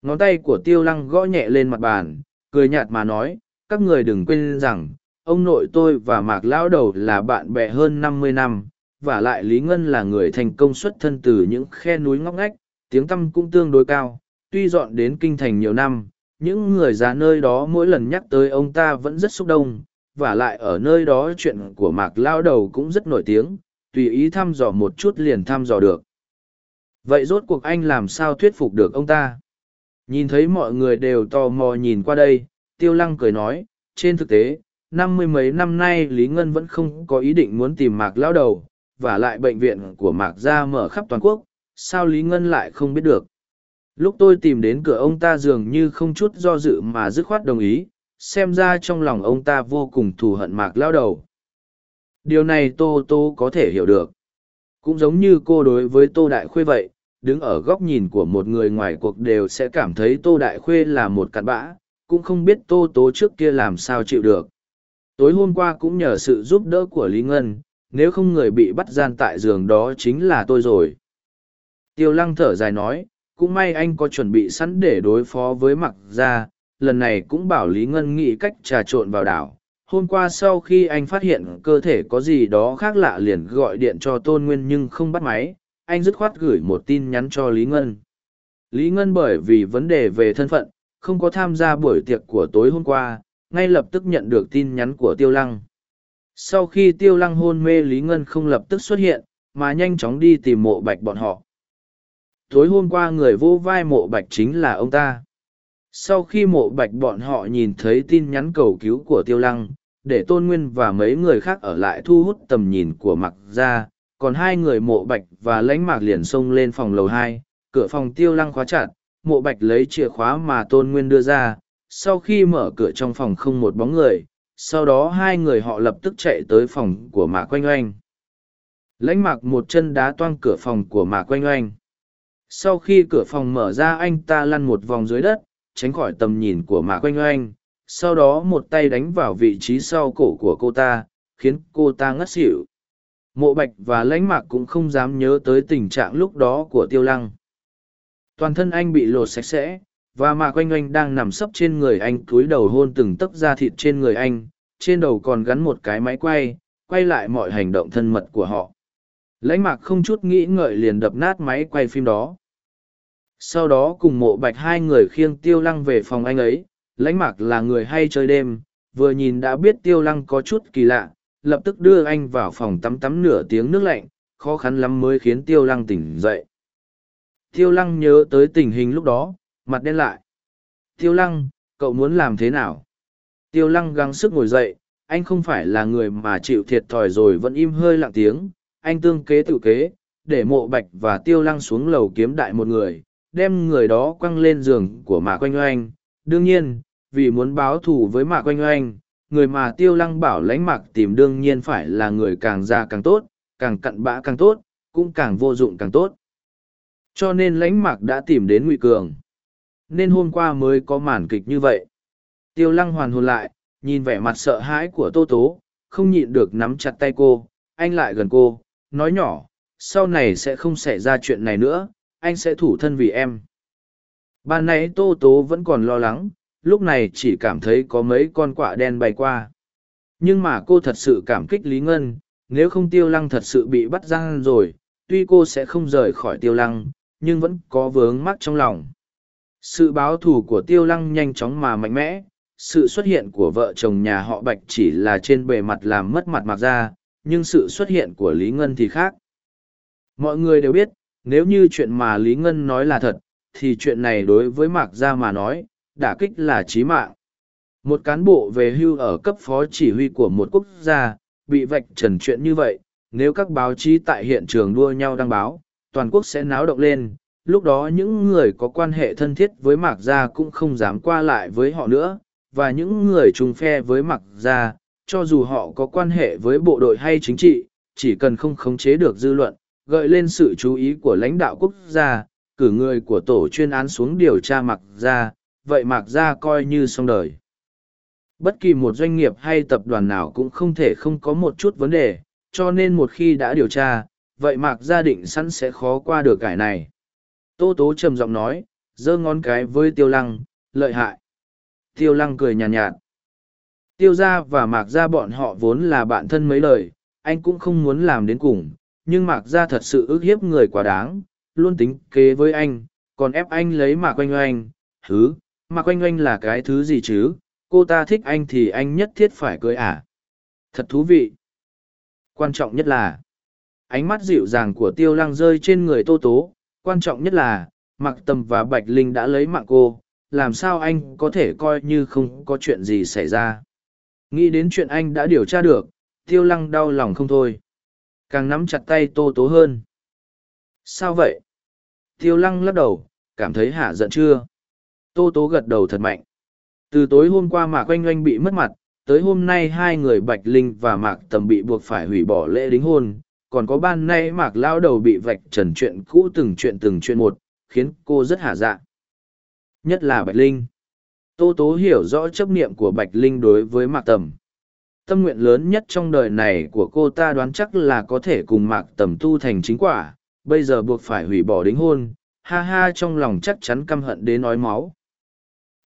Ngón tay của tiêu lăng gõ nhẹ lên mặt bàn, cười nhạt mà nói, các người đừng quên rằng, ông nội tôi và mạc lão đầu là bạn bè hơn năm mươi năm, và lại lý ngân là người thành công xuất thân từ những khe núi ngóc ngách, tiếng tăm cũng tương đối cao, tuy dọn đến kinh thành nhiều năm, những người già nơi đó mỗi lần nhắc tới ông ta vẫn rất xúc động, và lại ở nơi đó chuyện của mạc lão đầu cũng rất nổi tiếng, tùy ý thăm dò một chút liền thăm dò được vậy rốt cuộc anh làm sao thuyết phục được ông ta Nhìn thấy mọi người đều tò mò nhìn qua đây, tiêu lăng cười nói, trên thực tế, năm mươi mấy năm nay Lý Ngân vẫn không có ý định muốn tìm mạc lão đầu, và lại bệnh viện của mạc gia mở khắp toàn quốc, sao Lý Ngân lại không biết được. Lúc tôi tìm đến cửa ông ta dường như không chút do dự mà dứt khoát đồng ý, xem ra trong lòng ông ta vô cùng thù hận mạc lão đầu. Điều này Tô Tô có thể hiểu được. Cũng giống như cô đối với Tô Đại Khuê vậy, đứng ở góc nhìn của một người ngoài cuộc đều sẽ cảm thấy tô đại khuê là một cặn bã, cũng không biết tô tố trước kia làm sao chịu được. Tối hôm qua cũng nhờ sự giúp đỡ của lý ngân, nếu không người bị bắt gian tại giường đó chính là tôi rồi. Tiêu lăng thở dài nói, cũng may anh có chuẩn bị sẵn để đối phó với mặc gia, lần này cũng bảo lý ngân nghĩ cách trà trộn vào đảo. Hôm qua sau khi anh phát hiện cơ thể có gì đó khác lạ liền gọi điện cho tôn nguyên nhưng không bắt máy anh dứt khoát gửi một tin nhắn cho Lý Ngân. Lý Ngân bởi vì vấn đề về thân phận, không có tham gia buổi tiệc của tối hôm qua, ngay lập tức nhận được tin nhắn của Tiêu Lăng. Sau khi Tiêu Lăng hôn mê Lý Ngân không lập tức xuất hiện, mà nhanh chóng đi tìm mộ bạch bọn họ. Tối hôm qua người vô vai mộ bạch chính là ông ta. Sau khi mộ bạch bọn họ nhìn thấy tin nhắn cầu cứu của Tiêu Lăng, để tôn nguyên và mấy người khác ở lại thu hút tầm nhìn của mặc ra còn hai người mộ bạch và lãnh mạc liền xông lên phòng lầu hai, cửa phòng tiêu lăng khóa chặt, mộ bạch lấy chìa khóa mà tôn nguyên đưa ra. Sau khi mở cửa trong phòng không một bóng người, sau đó hai người họ lập tức chạy tới phòng của mạc quanh oanh. Lãnh mạc một chân đá toang cửa phòng của mạc quanh oanh. Sau khi cửa phòng mở ra, anh ta lăn một vòng dưới đất, tránh khỏi tầm nhìn của mạc quanh oanh. Sau đó một tay đánh vào vị trí sau cổ của cô ta, khiến cô ta ngất xỉu mộ bạch và lãnh mạc cũng không dám nhớ tới tình trạng lúc đó của tiêu lăng. Toàn thân anh bị lột sạch sẽ, và mạc quanh oanh đang nằm sấp trên người anh cúi đầu hôn từng tấc da thịt trên người anh, trên đầu còn gắn một cái máy quay quay lại mọi hành động thân mật của họ. Lãnh mạc không chút nghĩ ngợi liền đập nát máy quay phim đó. Sau đó cùng mộ bạch hai người khiêng tiêu lăng về phòng anh ấy. Lãnh mạc là người hay chơi đêm, vừa nhìn đã biết tiêu lăng có chút kỳ lạ lập tức đưa anh vào phòng tắm tắm nửa tiếng nước lạnh, khó khăn lắm mới khiến tiêu lăng tỉnh dậy. Tiêu lăng nhớ tới tình hình lúc đó, mặt đen lại. Tiêu lăng, cậu muốn làm thế nào? Tiêu lăng gắng sức ngồi dậy, anh không phải là người mà chịu thiệt thòi rồi vẫn im hơi lặng tiếng, anh tương kế tự kế, để mộ bạch và tiêu lăng xuống lầu kiếm đại một người, đem người đó quăng lên giường của mạc quanh oanh. Đương nhiên, vì muốn báo thù với mạc quanh oanh người mà tiêu lăng bảo lãnh mạc tìm đương nhiên phải là người càng già càng tốt, càng cặn bã càng tốt, cũng càng vô dụng càng tốt. Cho nên lãnh mạc đã tìm đến ngụy cường. Nên hôm qua mới có màn kịch như vậy. Tiêu lăng hoàn hồn lại, nhìn vẻ mặt sợ hãi của tô tố, không nhịn được nắm chặt tay cô, anh lại gần cô, nói nhỏ, sau này sẽ không xảy ra chuyện này nữa, anh sẽ thủ thân vì em. Ban nãy tô tố vẫn còn lo lắng lúc này chỉ cảm thấy có mấy con quạ đen bay qua. Nhưng mà cô thật sự cảm kích lý ngân, nếu không tiêu lăng thật sự bị bắt giang rồi, tuy cô sẽ không rời khỏi tiêu lăng, nhưng vẫn có vướng mắc trong lòng. Sự báo thù của tiêu lăng nhanh chóng mà mạnh mẽ, sự xuất hiện của vợ chồng nhà họ bạch chỉ là trên bề mặt làm mất mặt mặc ra, nhưng sự xuất hiện của lý ngân thì khác. Mọi người đều biết, nếu như chuyện mà lý ngân nói là thật, thì chuyện này đối với mạc gia mà nói đả kích là trí mạng. Một cán bộ về hưu ở cấp phó chỉ huy của một quốc gia, bị vạch trần chuyện như vậy, nếu các báo chí tại hiện trường đua nhau đăng báo, toàn quốc sẽ náo động lên. Lúc đó những người có quan hệ thân thiết với mạc gia cũng không dám qua lại với họ nữa, và những người trùng phe với mạc gia, cho dù họ có quan hệ với bộ đội hay chính trị, chỉ cần không khống chế được dư luận, gợi lên sự chú ý của lãnh đạo quốc gia, cử người của tổ chuyên án xuống điều tra mạc gia vậy mạc gia coi như xong đời bất kỳ một doanh nghiệp hay tập đoàn nào cũng không thể không có một chút vấn đề cho nên một khi đã điều tra vậy mạc gia định sẵn sẽ khó qua được cải này Tô Tố trầm giọng nói, giơ ngón cái với Tiêu Lăng, lợi hại. Tiêu Lăng cười nhàn nhạt, nhạt. Tiêu gia và Mạc gia bọn họ vốn là bạn thân mấy lời, anh cũng không muốn làm đến cùng, nhưng Mạc gia thật sự ức hiếp người quá đáng, luôn tính kế với anh, còn ép anh lấy Mạc Oanh Oanh, thứ mà Oanh Oanh là cái thứ gì chứ, cô ta thích anh thì anh nhất thiết phải cưới à. Thật thú vị. Quan trọng nhất là, ánh mắt dịu dàng của Tiêu Lăng rơi trên người Tô Tố, quan trọng nhất là mặc tầm và bạch linh đã lấy mạng cô. Làm sao anh có thể coi như không có chuyện gì xảy ra? Nghĩ đến chuyện anh đã điều tra được tiêu lăng đau lòng không thôi. Càng nắm chặt tay tô tố hơn. Sao vậy? Tiêu lăng lắc đầu cảm thấy hạ giận chưa? Tô tố gật đầu thật mạnh. Từ tối hôm qua mạc oanh oanh bị mất mặt, tới hôm nay hai người bạch linh và mạc tầm bị buộc phải hủy bỏ lễ đính hôn. Còn có ban nay mạc lao đầu bị vạch trần chuyện cũ từng chuyện từng chuyện một, khiến cô rất hả dạ. Nhất là bạch linh. Tô tố hiểu rõ chấp niệm của bạch linh đối với mạc tầm. Tâm nguyện lớn nhất trong đời này của cô ta đoán chắc là có thể cùng mạc tầm tu thành chính quả. Bây giờ buộc phải hủy bỏ đính hôn. Ha ha, trong lòng chắc chắn căm hận đến nói máu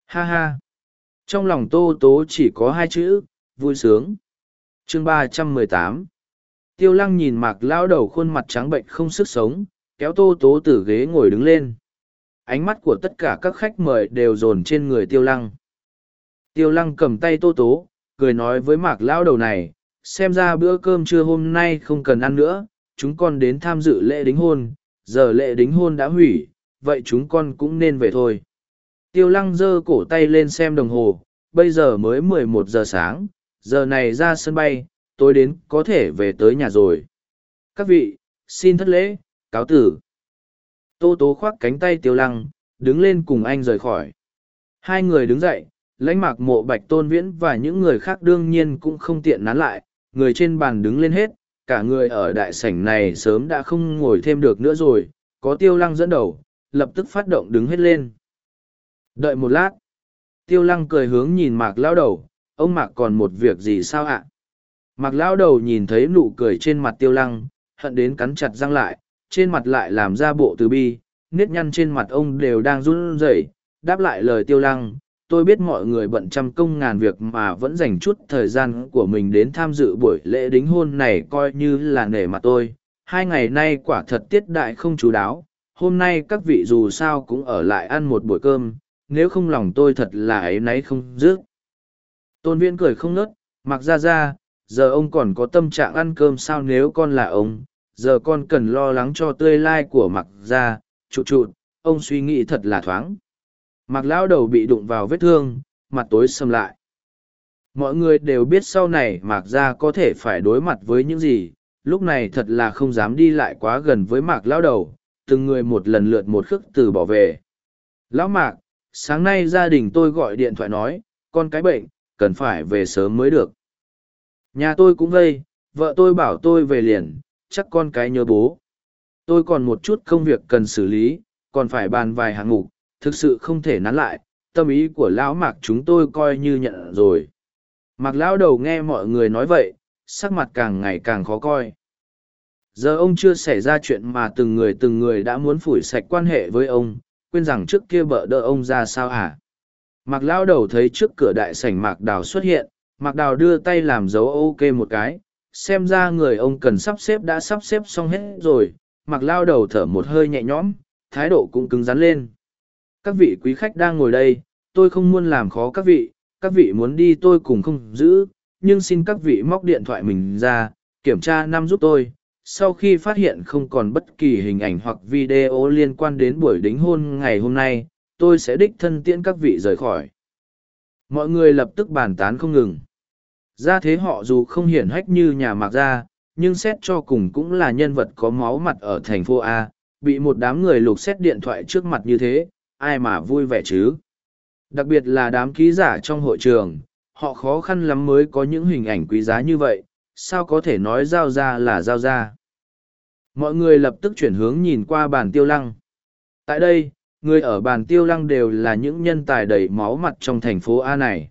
ha ha. Trong lòng tô tố chỉ có hai chữ, vui sướng. Chương ba trăm mười tám. Tiêu lăng nhìn mạc lão đầu khuôn mặt trắng bệnh không sức sống, kéo tô tố từ ghế ngồi đứng lên. Ánh mắt của tất cả các khách mời đều dồn trên người tiêu lăng. Tiêu lăng cầm tay tô tố, cười nói với mạc lão đầu này, xem ra bữa cơm trưa hôm nay không cần ăn nữa, chúng con đến tham dự lễ đính hôn, giờ lễ đính hôn đã hủy, vậy chúng con cũng nên về thôi tiêu lăng giơ cổ tay lên xem đồng hồ bây giờ mới mười một giờ sáng giờ này ra sân bay, tôi đến có thể về tới nhà rồi. Các vị, xin thất lễ, cáo tử. Tô tố khoác cánh tay tiêu lăng, đứng lên cùng anh rời khỏi. Hai người đứng dậy, lãnh mạc mộ bạch tôn viễn và những người khác đương nhiên cũng không tiện nán lại, người trên bàn đứng lên hết, cả người ở đại sảnh này sớm đã không ngồi thêm được nữa rồi, có tiêu lăng dẫn đầu, lập tức phát động đứng hết lên. Đợi một lát, tiêu lăng cười hướng nhìn mạc lao đầu, ông mạc còn một việc gì sao ạ? Mạc lao đầu nhìn thấy nụ cười trên mặt tiêu lăng, hận đến cắn chặt răng lại, trên mặt lại làm ra bộ từ bi, nếp nhăn trên mặt ông đều đang run rẩy, đáp lại lời tiêu lăng. Tôi biết mọi người bận trăm công ngàn việc mà vẫn dành chút thời gian của mình đến tham dự buổi lễ đính hôn này coi như là nể mặt tôi. Hai ngày nay quả thật tiết đại không chú đáo, hôm nay các vị dù sao cũng ở lại ăn một buổi cơm, nếu không lòng tôi thật là ấy nấy không dứt. Tôn viễn cười không nớt, mặc ra ra, giờ ông còn có tâm trạng ăn cơm sao nếu con là ông, giờ con cần lo lắng cho tươi lai của mặc ra, trụ trụ, ông suy nghĩ thật là thoáng. Mặc lão đầu bị đụng vào vết thương, mặt tối sầm lại. Mọi người đều biết sau này mạc ra có thể phải đối mặt với những gì, lúc này thật là không dám đi lại quá gần với mạc lão đầu, từng người một lần lượt một khức từ bỏ về. Lão mạc, sáng nay gia đình tôi gọi điện thoại nói, con cái bệnh, cần phải về sớm mới được. Nhà tôi cũng vây, vợ tôi bảo tôi về liền, chắc con cái nhớ bố. Tôi còn một chút công việc cần xử lý, còn phải bàn vài hạng mục, thực sự không thể nán lại, tâm ý của lão mạc chúng tôi coi như nhận rồi. Mạc lão đầu nghe mọi người nói vậy, sắc mặt càng ngày càng khó coi. Giờ ông chưa xảy ra chuyện mà từng người từng người đã muốn phủi sạch quan hệ với ông, quên rằng trước kia bợ đỡ ông ra sao hả? Mạc lão đầu thấy trước cửa đại sảnh Mạc Đào xuất hiện, Mạc Đào đưa tay làm dấu ok một cái, xem ra người ông cần sắp xếp đã sắp xếp xong hết rồi, Mạc lão đầu thở một hơi nhẹ nhõm, thái độ cũng cứng rắn lên. Các vị quý khách đang ngồi đây, tôi không muốn làm khó các vị, các vị muốn đi tôi cùng không giữ, nhưng xin các vị móc điện thoại mình ra, kiểm tra năm giúp tôi. Sau khi phát hiện không còn bất kỳ hình ảnh hoặc video liên quan đến buổi đính hôn ngày hôm nay, tôi sẽ đích thân tiễn các vị rời khỏi. Mọi người lập tức bàn tán không ngừng. Ra thế họ dù không hiển hách như nhà mạc gia, nhưng xét cho cùng cũng là nhân vật có máu mặt ở thành phố A, bị một đám người lục xét điện thoại trước mặt như thế, ai mà vui vẻ chứ. Đặc biệt là đám ký giả trong hội trường, họ khó khăn lắm mới có những hình ảnh quý giá như vậy, sao có thể nói giao ra là giao ra. Mọi người lập tức chuyển hướng nhìn qua bàn tiêu lăng. Tại đây, người ở bàn tiêu lăng đều là những nhân tài đầy máu mặt trong thành phố A này.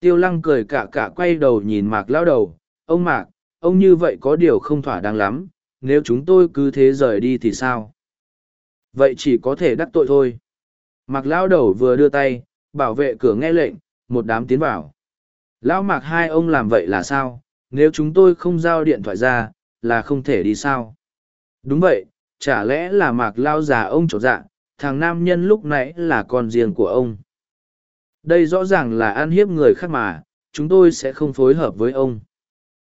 Tiêu lăng cười cả cả quay đầu nhìn mạc lao đầu, ông mạc, ông như vậy có điều không thỏa đáng lắm, nếu chúng tôi cứ thế rời đi thì sao? Vậy chỉ có thể đắc tội thôi. Mạc lao đầu vừa đưa tay, bảo vệ cửa nghe lệnh, một đám tiến vào. Lão mạc hai ông làm vậy là sao? Nếu chúng tôi không giao điện thoại ra, là không thể đi sao? Đúng vậy, chả lẽ là mạc lao già ông trột dạ, thằng nam nhân lúc nãy là con riêng của ông. Đây rõ ràng là ăn hiếp người khác mà, chúng tôi sẽ không phối hợp với ông.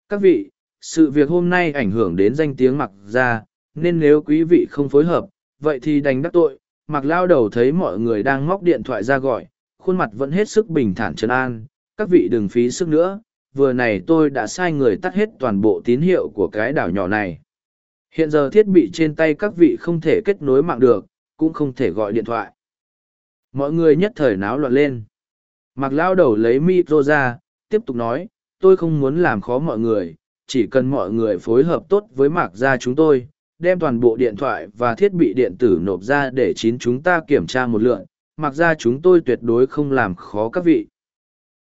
Các vị, sự việc hôm nay ảnh hưởng đến danh tiếng mặc ra, nên nếu quý vị không phối hợp, vậy thì đành đắc tội. Mặc lao đầu thấy mọi người đang móc điện thoại ra gọi, khuôn mặt vẫn hết sức bình thản trấn an. Các vị đừng phí sức nữa, vừa này tôi đã sai người tắt hết toàn bộ tín hiệu của cái đảo nhỏ này. Hiện giờ thiết bị trên tay các vị không thể kết nối mạng được, cũng không thể gọi điện thoại. Mọi người nhất thời náo loạn lên. Mặc lao đầu lấy micro ra, tiếp tục nói, tôi không muốn làm khó mọi người, chỉ cần mọi người phối hợp tốt với mạc gia chúng tôi, đem toàn bộ điện thoại và thiết bị điện tử nộp ra để chín chúng ta kiểm tra một lượn, mặc ra chúng tôi tuyệt đối không làm khó các vị.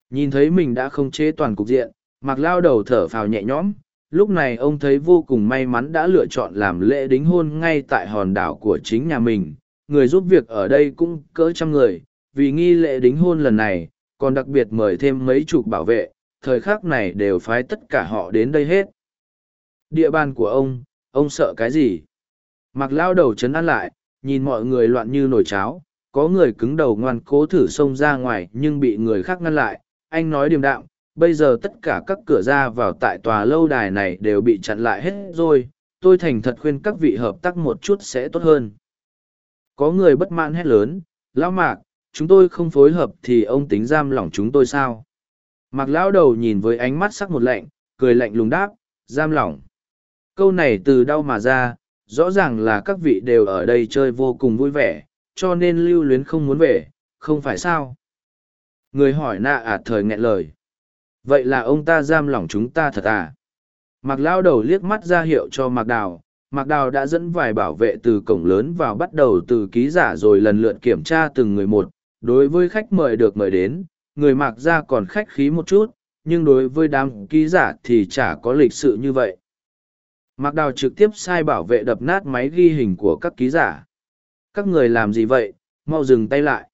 Nhìn thấy mình đã không chế toàn cục diện, mặc lao đầu thở phào nhẹ nhõm, lúc này ông thấy vô cùng may mắn đã lựa chọn làm lễ đính hôn ngay tại hòn đảo của chính nhà mình. Người giúp việc ở đây cũng cỡ trăm người, vì nghi lễ đính hôn lần này, còn đặc biệt mời thêm mấy chục bảo vệ, thời khắc này đều phái tất cả họ đến đây hết. Địa bàn của ông, ông sợ cái gì? Mặc lao đầu chấn an lại, nhìn mọi người loạn như nồi cháo, có người cứng đầu ngoan cố thử xông ra ngoài nhưng bị người khác ngăn lại. Anh nói điềm đạm, bây giờ tất cả các cửa ra vào tại tòa lâu đài này đều bị chặn lại hết rồi, tôi thành thật khuyên các vị hợp tác một chút sẽ tốt hơn. Có người bất mãn hét lớn, lão mạc, chúng tôi không phối hợp thì ông tính giam lỏng chúng tôi sao? Mạc lão đầu nhìn với ánh mắt sắc một lạnh, cười lạnh lùng đáp, giam lỏng. Câu này từ đâu mà ra, rõ ràng là các vị đều ở đây chơi vô cùng vui vẻ, cho nên lưu luyến không muốn về, không phải sao? Người hỏi nạ ạt à thời nghẹn lời. Vậy là ông ta giam lỏng chúng ta thật à? Mạc lao đầu liếc mắt ra hiệu cho Mạc Đào. Mạc Đào đã dẫn vài bảo vệ từ cổng lớn vào bắt đầu từ ký giả rồi lần lượt kiểm tra từng người một. Đối với khách mời được mời đến, người Mạc ra còn khách khí một chút, nhưng đối với đám ký giả thì chả có lịch sự như vậy. Mạc Đào trực tiếp sai bảo vệ đập nát máy ghi hình của các ký giả. Các người làm gì vậy, mau dừng tay lại.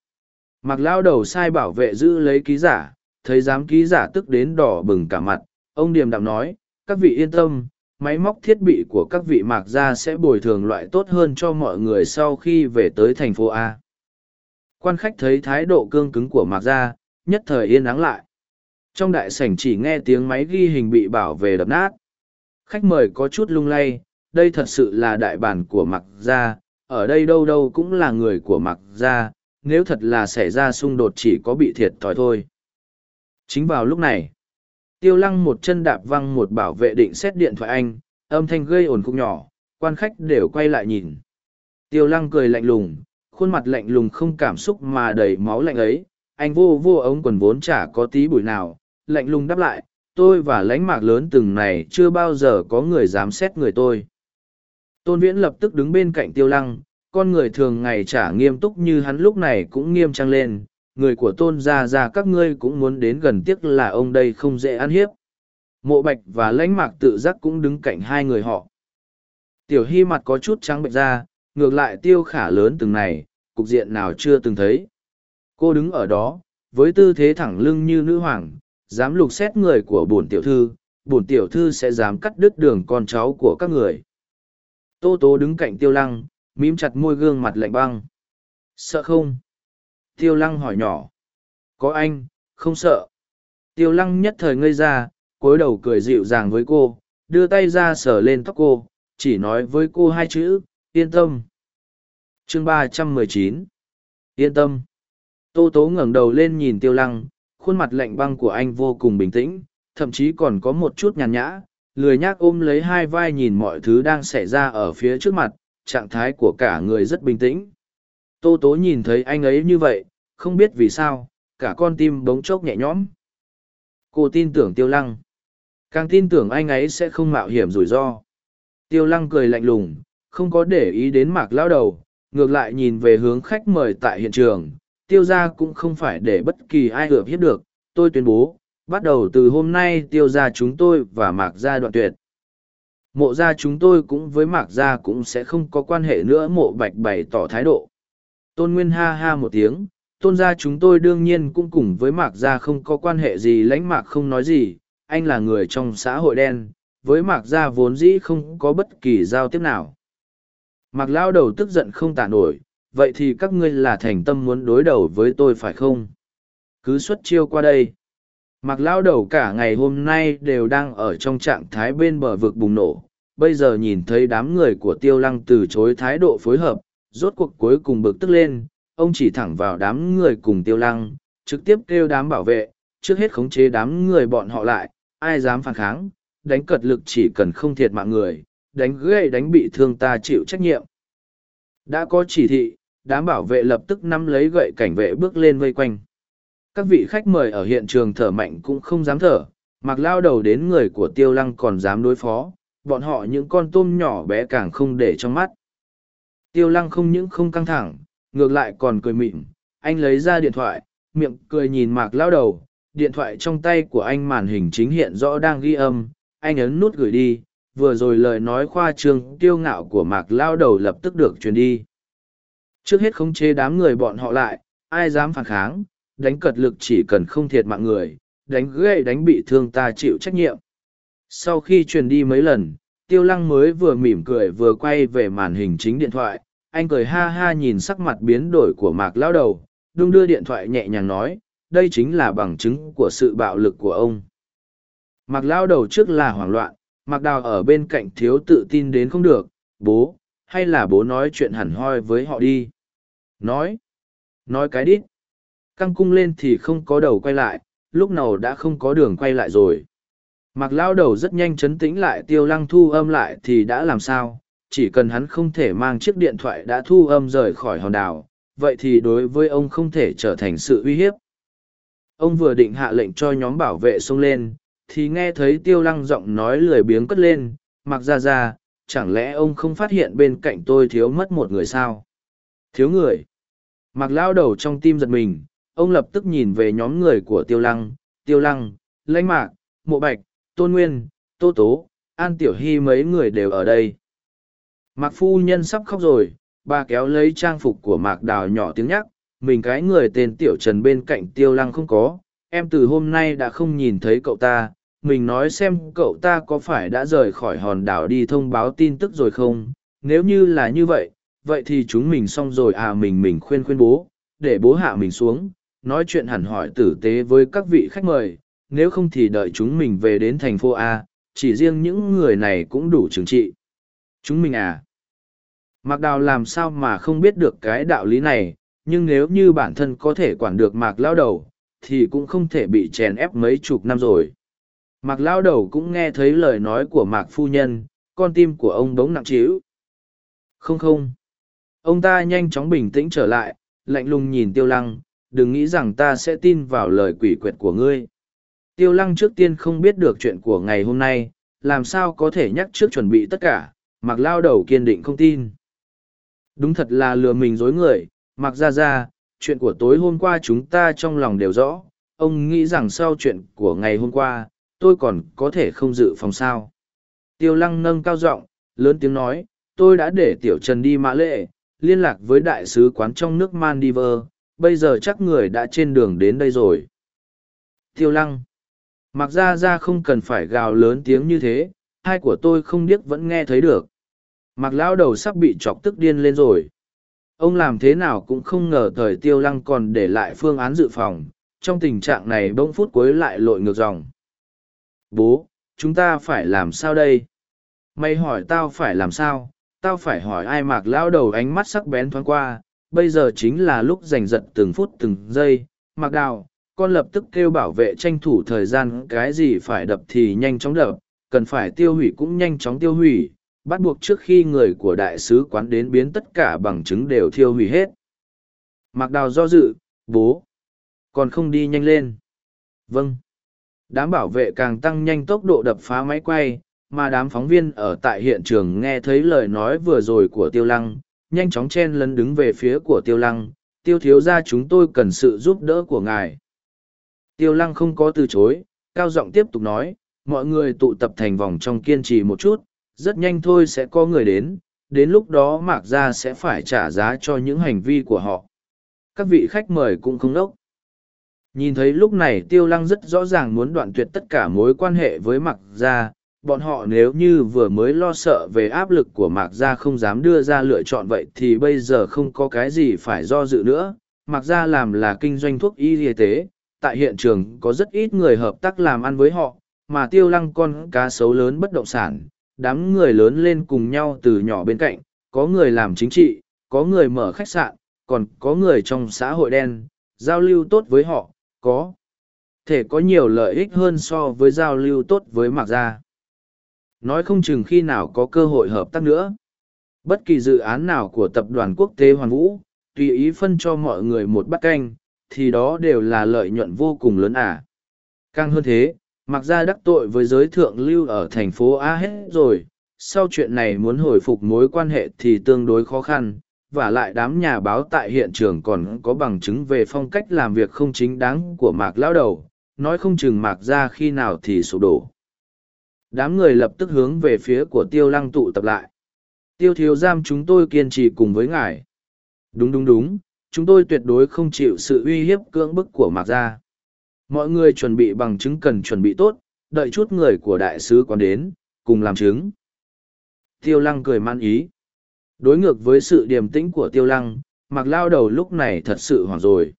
Mạc lao đầu sai bảo vệ giữ lấy ký giả, thấy giám ký giả tức đến đỏ bừng cả mặt. Ông Điềm đạm nói, các vị yên tâm, máy móc thiết bị của các vị mạc gia sẽ bồi thường loại tốt hơn cho mọi người sau khi về tới thành phố A. Quan khách thấy thái độ cương cứng của mạc gia, nhất thời yên ắng lại. Trong đại sảnh chỉ nghe tiếng máy ghi hình bị bảo vệ đập nát. Khách mời có chút lung lay, đây thật sự là đại bản của mạc gia, ở đây đâu đâu cũng là người của mạc gia, nếu thật là xảy ra xung đột chỉ có bị thiệt thòi thôi. Chính vào lúc này, tiêu lăng một chân đạp văng một bảo vệ định xét điện thoại anh, âm thanh gây ồn cục nhỏ, quan khách đều quay lại nhìn. Tiêu lăng cười lạnh lùng, khuôn mặt lạnh lùng không cảm xúc mà đầy máu lạnh ấy, anh vô vô ống quần vốn chả có tí bụi nào, lạnh lùng đáp lại, tôi và lãnh mạc lớn từng này chưa bao giờ có người dám xét người tôi. Tôn Viễn lập tức đứng bên cạnh tiêu lăng, con người thường ngày chả nghiêm túc như hắn lúc này cũng nghiêm trang lên, người của tôn gia gia các ngươi cũng muốn đến gần tiếc là ông đây không dễ ăn hiếp. Mộ bạch và lãnh mạc tự giác cũng đứng cạnh hai người họ. Tiểu hy mặt có chút trắng bệnh ra, ngược lại tiêu khả lớn từng này, cục diện nào chưa từng thấy. Cô đứng ở đó, với tư thế thẳng lưng như nữ hoàng, dám lục xét người của bổn tiểu thư, bổn tiểu thư sẽ dám cắt đứt đường con cháu của các người. Tô tố đứng cạnh tiêu lăng, mím chặt môi gương mặt lạnh băng. Sợ không? Tiêu lăng hỏi nhỏ. Có anh, không sợ. Tiêu lăng nhất thời ngây ra, cúi đầu cười dịu dàng với cô, đưa tay ra sờ lên tóc cô, chỉ nói với cô hai chữ, yên tâm. chương ba trăm mười chín Yên tâm. Tô tố ngẩng đầu lên nhìn tiêu lăng, khuôn mặt lạnh băng của anh vô cùng bình tĩnh, thậm chí còn có một chút nhàn nhã, lười nhác ôm lấy hai vai nhìn mọi thứ đang xảy ra ở phía trước mặt, trạng thái của cả người rất bình tĩnh. Tô tố nhìn thấy anh ấy như vậy, không biết vì sao, cả con tim bỗng chốc nhẹ nhõm. Cô tin tưởng tiêu lăng. Càng tin tưởng anh ấy sẽ không mạo hiểm rủi ro. Tiêu lăng cười lạnh lùng, không có để ý đến mạc lao đầu, ngược lại nhìn về hướng khách mời tại hiện trường. Tiêu gia cũng không phải để bất kỳ ai hợp hiếp được, tôi tuyên bố, bắt đầu từ hôm nay tiêu gia chúng tôi và mạc gia đoạn tuyệt. Mộ gia chúng tôi cũng với mạc gia cũng sẽ không có quan hệ nữa mộ bạch bày tỏ thái độ. Tôn Nguyên ha ha một tiếng, tôn gia chúng tôi đương nhiên cũng cùng với mạc gia không có quan hệ gì lãnh mạc không nói gì, anh là người trong xã hội đen, với mạc gia vốn dĩ không có bất kỳ giao tiếp nào. Mạc lao đầu tức giận không tả nổi, vậy thì các ngươi là thành tâm muốn đối đầu với tôi phải không? Cứ xuất chiêu qua đây. Mạc lao đầu cả ngày hôm nay đều đang ở trong trạng thái bên bờ vực bùng nổ, bây giờ nhìn thấy đám người của tiêu lăng từ chối thái độ phối hợp, rốt cuộc cuối cùng bực tức lên, ông chỉ thẳng vào đám người cùng tiêu lăng, trực tiếp kêu đám bảo vệ, trước hết khống chế đám người bọn họ lại, ai dám phản kháng, đánh cật lực chỉ cần không thiệt mạng người, đánh gây đánh bị thương ta chịu trách nhiệm. Đã có chỉ thị, đám bảo vệ lập tức nắm lấy gậy cảnh vệ bước lên vây quanh. Các vị khách mời ở hiện trường thở mạnh cũng không dám thở, mặc lao đầu đến người của tiêu lăng còn dám đối phó, bọn họ những con tôm nhỏ bé càng không để trong mắt. Tiêu lăng không những không căng thẳng, ngược lại còn cười mịn, anh lấy ra điện thoại, miệng cười nhìn mạc lao đầu, điện thoại trong tay của anh màn hình chính hiện rõ đang ghi âm, anh ấn nút gửi đi, vừa rồi lời nói khoa trương kiêu ngạo của mạc lao đầu lập tức được truyền đi. Trước hết khống chế đám người bọn họ lại, ai dám phản kháng, đánh cật lực chỉ cần không thiệt mạng người, đánh gậy đánh bị thương ta chịu trách nhiệm. Sau khi truyền đi mấy lần, tiêu lăng mới vừa mỉm cười vừa quay về màn hình chính điện thoại, anh cười ha ha nhìn sắc mặt biến đổi của mạc lão đầu, đung đưa điện thoại nhẹ nhàng nói, đây chính là bằng chứng của sự bạo lực của ông. Mạc lão đầu trước là hoảng loạn, mạc đào ở bên cạnh thiếu tự tin đến không được, bố, hay là bố nói chuyện hẳn hoi với họ đi. Nói, nói cái đít. Căng cung lên thì không có đầu quay lại, lúc nào đã không có đường quay lại rồi. Mạc lao đầu rất nhanh chấn tĩnh lại tiêu lăng thu âm lại thì đã làm sao, chỉ cần hắn không thể mang chiếc điện thoại đã thu âm rời khỏi hòn đảo, vậy thì đối với ông không thể trở thành sự uy hiếp. Ông vừa định hạ lệnh cho nhóm bảo vệ xông lên, thì nghe thấy tiêu lăng giọng nói lười biếng cất lên, mặc ra ra, chẳng lẽ ông không phát hiện bên cạnh tôi thiếu mất một người sao? Thiếu người. Mặc lao đầu trong tim giật mình, ông lập tức nhìn về nhóm người của tiêu lăng, tiêu lăng, lãnh mạc, mộ bạch, tôn nguyên, tô tố, an tiểu hy mấy người đều ở đây. Mạc phu nhân sắp khóc rồi, bà kéo lấy trang phục của mạc đào nhỏ tiếng nhắc, mình cái người tên tiểu trần bên cạnh tiêu lăng không có, em từ hôm nay đã không nhìn thấy cậu ta, mình nói xem cậu ta có phải đã rời khỏi hòn đảo đi thông báo tin tức rồi không, nếu như là như vậy, vậy thì chúng mình xong rồi à mình mình khuyên khuyên bố, để bố hạ mình xuống, nói chuyện hẳn hỏi tử tế với các vị khách mời, nếu không thì đợi chúng mình về đến thành phố A, chỉ riêng những người này cũng đủ chứng trị. Chúng mình à? Mạc Đào làm sao mà không biết được cái đạo lý này, nhưng nếu như bản thân có thể quản được Mạc Lao Đầu, thì cũng không thể bị chèn ép mấy chục năm rồi. Mạc Lao Đầu cũng nghe thấy lời nói của Mạc Phu Nhân, con tim của ông đống nặng trĩu. Không không. Ông ta nhanh chóng bình tĩnh trở lại, lạnh lùng nhìn Tiêu Lăng, đừng nghĩ rằng ta sẽ tin vào lời quỷ quyệt của ngươi. Tiêu Lăng trước tiên không biết được chuyện của ngày hôm nay, làm sao có thể nhắc trước chuẩn bị tất cả, Mạc Lao Đầu kiên định không tin. Đúng thật là lừa mình dối người, Mặc Ra Ra, chuyện của tối hôm qua chúng ta trong lòng đều rõ, ông nghĩ rằng sau chuyện của ngày hôm qua, tôi còn có thể không dự phòng sao. Tiêu lăng nâng cao giọng, lớn tiếng nói, tôi đã để Tiểu Trần đi mã lệ, liên lạc với đại sứ quán trong nước Maldives, bây giờ chắc người đã trên đường đến đây rồi. Tiêu lăng. Mặc ra ra không cần phải gào lớn tiếng như thế, hai của tôi không điếc vẫn nghe thấy được. Mặc lão đầu sắp bị chọc tức điên lên rồi. Ông làm thế nào cũng không ngờ thời tiêu lăng còn để lại phương án dự phòng, trong tình trạng này bỗng phút cuối lại lội ngược dòng. Bố, chúng ta phải làm sao đây? Mày hỏi tao phải làm sao? Tao phải hỏi ai mạc lão đầu ánh mắt sắc bén thoáng qua, bây giờ chính là lúc giành giật từng phút từng giây. Mạc đào, con lập tức kêu bảo vệ tranh thủ thời gian cái gì phải đập thì nhanh chóng đập, cần phải tiêu hủy cũng nhanh chóng tiêu hủy, bắt buộc trước khi người của đại sứ quán đến biến tất cả bằng chứng đều thiêu hủy hết. Mạc Đào do dự, bố, còn không đi nhanh lên. Vâng. Đám bảo vệ càng tăng nhanh tốc độ đập phá máy quay, mà đám phóng viên ở tại hiện trường nghe thấy lời nói vừa rồi của Tiêu Lăng, nhanh chóng chen lấn đứng về phía của Tiêu Lăng. Tiêu thiếu ra chúng tôi cần sự giúp đỡ của ngài. Tiêu Lăng không có từ chối, cao giọng tiếp tục nói, mọi người tụ tập thành vòng trong kiên trì một chút, rất nhanh thôi sẽ có người đến, đến lúc đó Mạc Gia sẽ phải trả giá cho những hành vi của họ. Các vị khách mời cũng không đốc. Nhìn thấy lúc này Tiêu Lăng rất rõ ràng muốn đoạn tuyệt tất cả mối quan hệ với Mạc Gia, bọn họ nếu như vừa mới lo sợ về áp lực của Mạc Gia không dám đưa ra lựa chọn vậy thì bây giờ không có cái gì phải do dự nữa. Mạc Gia làm là kinh doanh thuốc y y tế, tại hiện trường có rất ít người hợp tác làm ăn với họ, mà Tiêu Lăng con cá sấu lớn bất động sản, đám người lớn lên cùng nhau từ nhỏ bên cạnh, có người làm chính trị, có người mở khách sạn, còn có người trong xã hội đen, giao lưu tốt với họ, có thể có nhiều lợi ích hơn so với giao lưu tốt với Mạc Gia. Nói không chừng khi nào có cơ hội hợp tác nữa. Bất kỳ dự án nào của tập đoàn quốc tế Hoàn Vũ, tùy ý phân cho mọi người một bát canh, thì đó đều là lợi nhuận vô cùng lớn à. Càng hơn thế, mặc ra đắc tội với giới thượng lưu ở thành phố A hết rồi, sau chuyện này muốn hồi phục mối quan hệ thì tương đối khó khăn, và lại đám nhà báo tại hiện trường còn có bằng chứng về phong cách làm việc không chính đáng của mạc lão đầu, nói không chừng mạc ra khi nào thì sụp đổ. Đám người lập tức hướng về phía của tiêu lăng tụ tập lại. Tiêu thiếu giam chúng tôi kiên trì cùng với ngài. Đúng đúng đúng, chúng tôi tuyệt đối không chịu sự uy hiếp cưỡng bức của mạc gia mọi người chuẩn bị bằng chứng cần chuẩn bị tốt, đợi chút người của đại sứ còn đến, cùng làm chứng. Tiêu lăng cười man ý. Đối ngược với sự điềm tĩnh của tiêu lăng mặc lao đầu lúc này thật sự hoảng rồi.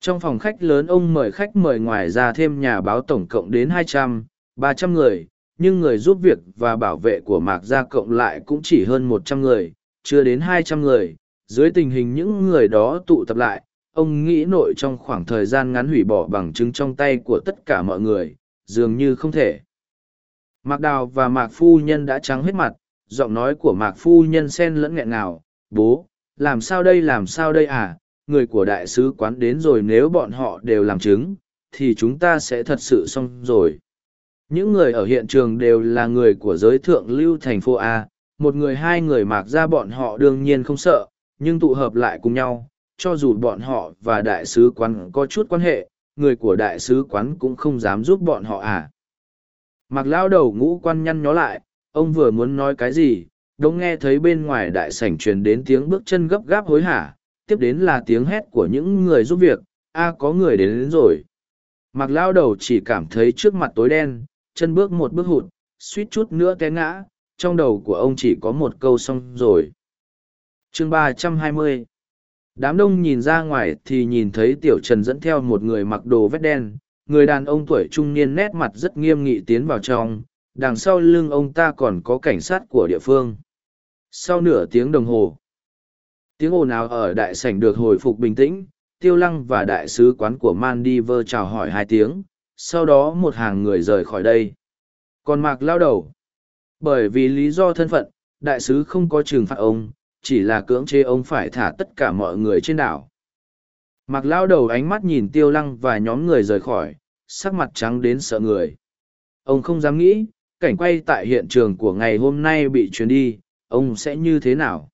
Trong phòng khách lớn ông mời khách mời ngoài ra thêm nhà báo tổng cộng đến hai trăm, ba trăm người, nhưng người giúp việc và bảo vệ của mạc gia cộng lại cũng chỉ hơn một trăm người, chưa đến hai trăm người. Dưới tình hình những người đó tụ tập lại ông nghĩ nội trong khoảng thời gian ngắn hủy bỏ bằng chứng trong tay của tất cả mọi người, dường như không thể. Mạc Đào và Mạc Phu Nhân đã trắng hết mặt, giọng nói của Mạc Phu Nhân xen lẫn nghẹn ngào, bố, làm sao đây làm sao đây à, người của đại sứ quán đến rồi nếu bọn họ đều làm chứng, thì chúng ta sẽ thật sự xong rồi. Những người ở hiện trường đều là người của giới thượng lưu thành phố A, một người hai người mạc ra bọn họ đương nhiên không sợ, nhưng tụ hợp lại cùng nhau, cho dù bọn họ và đại sứ quán có chút quan hệ, người của đại sứ quán cũng không dám giúp bọn họ à. Mặc Lão đầu ngũ quan nhăn nhó lại, ông vừa muốn nói cái gì, đông nghe thấy bên ngoài đại sảnh truyền đến tiếng bước chân gấp gáp hối hả, tiếp đến là tiếng hét của những người giúp việc, a có người đến, đến rồi. Mặc Lão đầu chỉ cảm thấy trước mặt tối đen, chân bước một bước hụt, suýt chút nữa té ngã, trong đầu của ông chỉ có một câu xong rồi. chương ba trăm hai mươi Đám đông nhìn ra ngoài thì nhìn thấy Tiểu Trần dẫn theo một người mặc đồ vét đen, người đàn ông tuổi trung niên nét mặt rất nghiêm nghị tiến vào trong, đằng sau lưng ông ta còn có cảnh sát của địa phương. Sau nửa tiếng đồng hồ, tiếng ồn ào ở đại sảnh được hồi phục bình tĩnh, Tiêu Lăng và đại sứ quán của Mandiver chào hỏi hai tiếng, sau đó một hàng người rời khỏi đây. Còn Mạc lao đầu, bởi vì lý do thân phận, đại sứ không có trừng phạt ông, chỉ là cưỡng chế ông phải thả tất cả mọi người trên đảo. Mạc lao đầu ánh mắt nhìn tiêu lăng và nhóm người rời khỏi, sắc mặt trắng đến sợ người. Ông không dám nghĩ, cảnh quay tại hiện trường của ngày hôm nay bị truyền đi, ông sẽ như thế nào?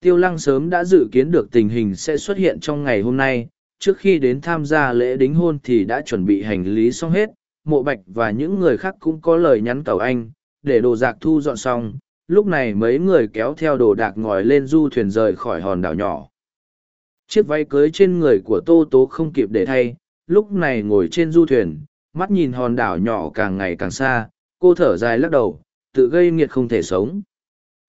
Tiêu lăng sớm đã dự kiến được tình hình sẽ xuất hiện trong ngày hôm nay, trước khi đến tham gia lễ đính hôn thì đã chuẩn bị hành lý xong hết, mộ bạch và những người khác cũng có lời nhắn cầu anh, để đồ giạc thu dọn xong, lúc này mấy người kéo theo đồ đạc ngồi lên du thuyền rời khỏi hòn đảo nhỏ. Chiếc váy cưới trên người của Tô Tố không kịp để thay, lúc này ngồi trên du thuyền, mắt nhìn hòn đảo nhỏ càng ngày càng xa, cô thở dài lắc đầu, tự gây nghiệt không thể sống.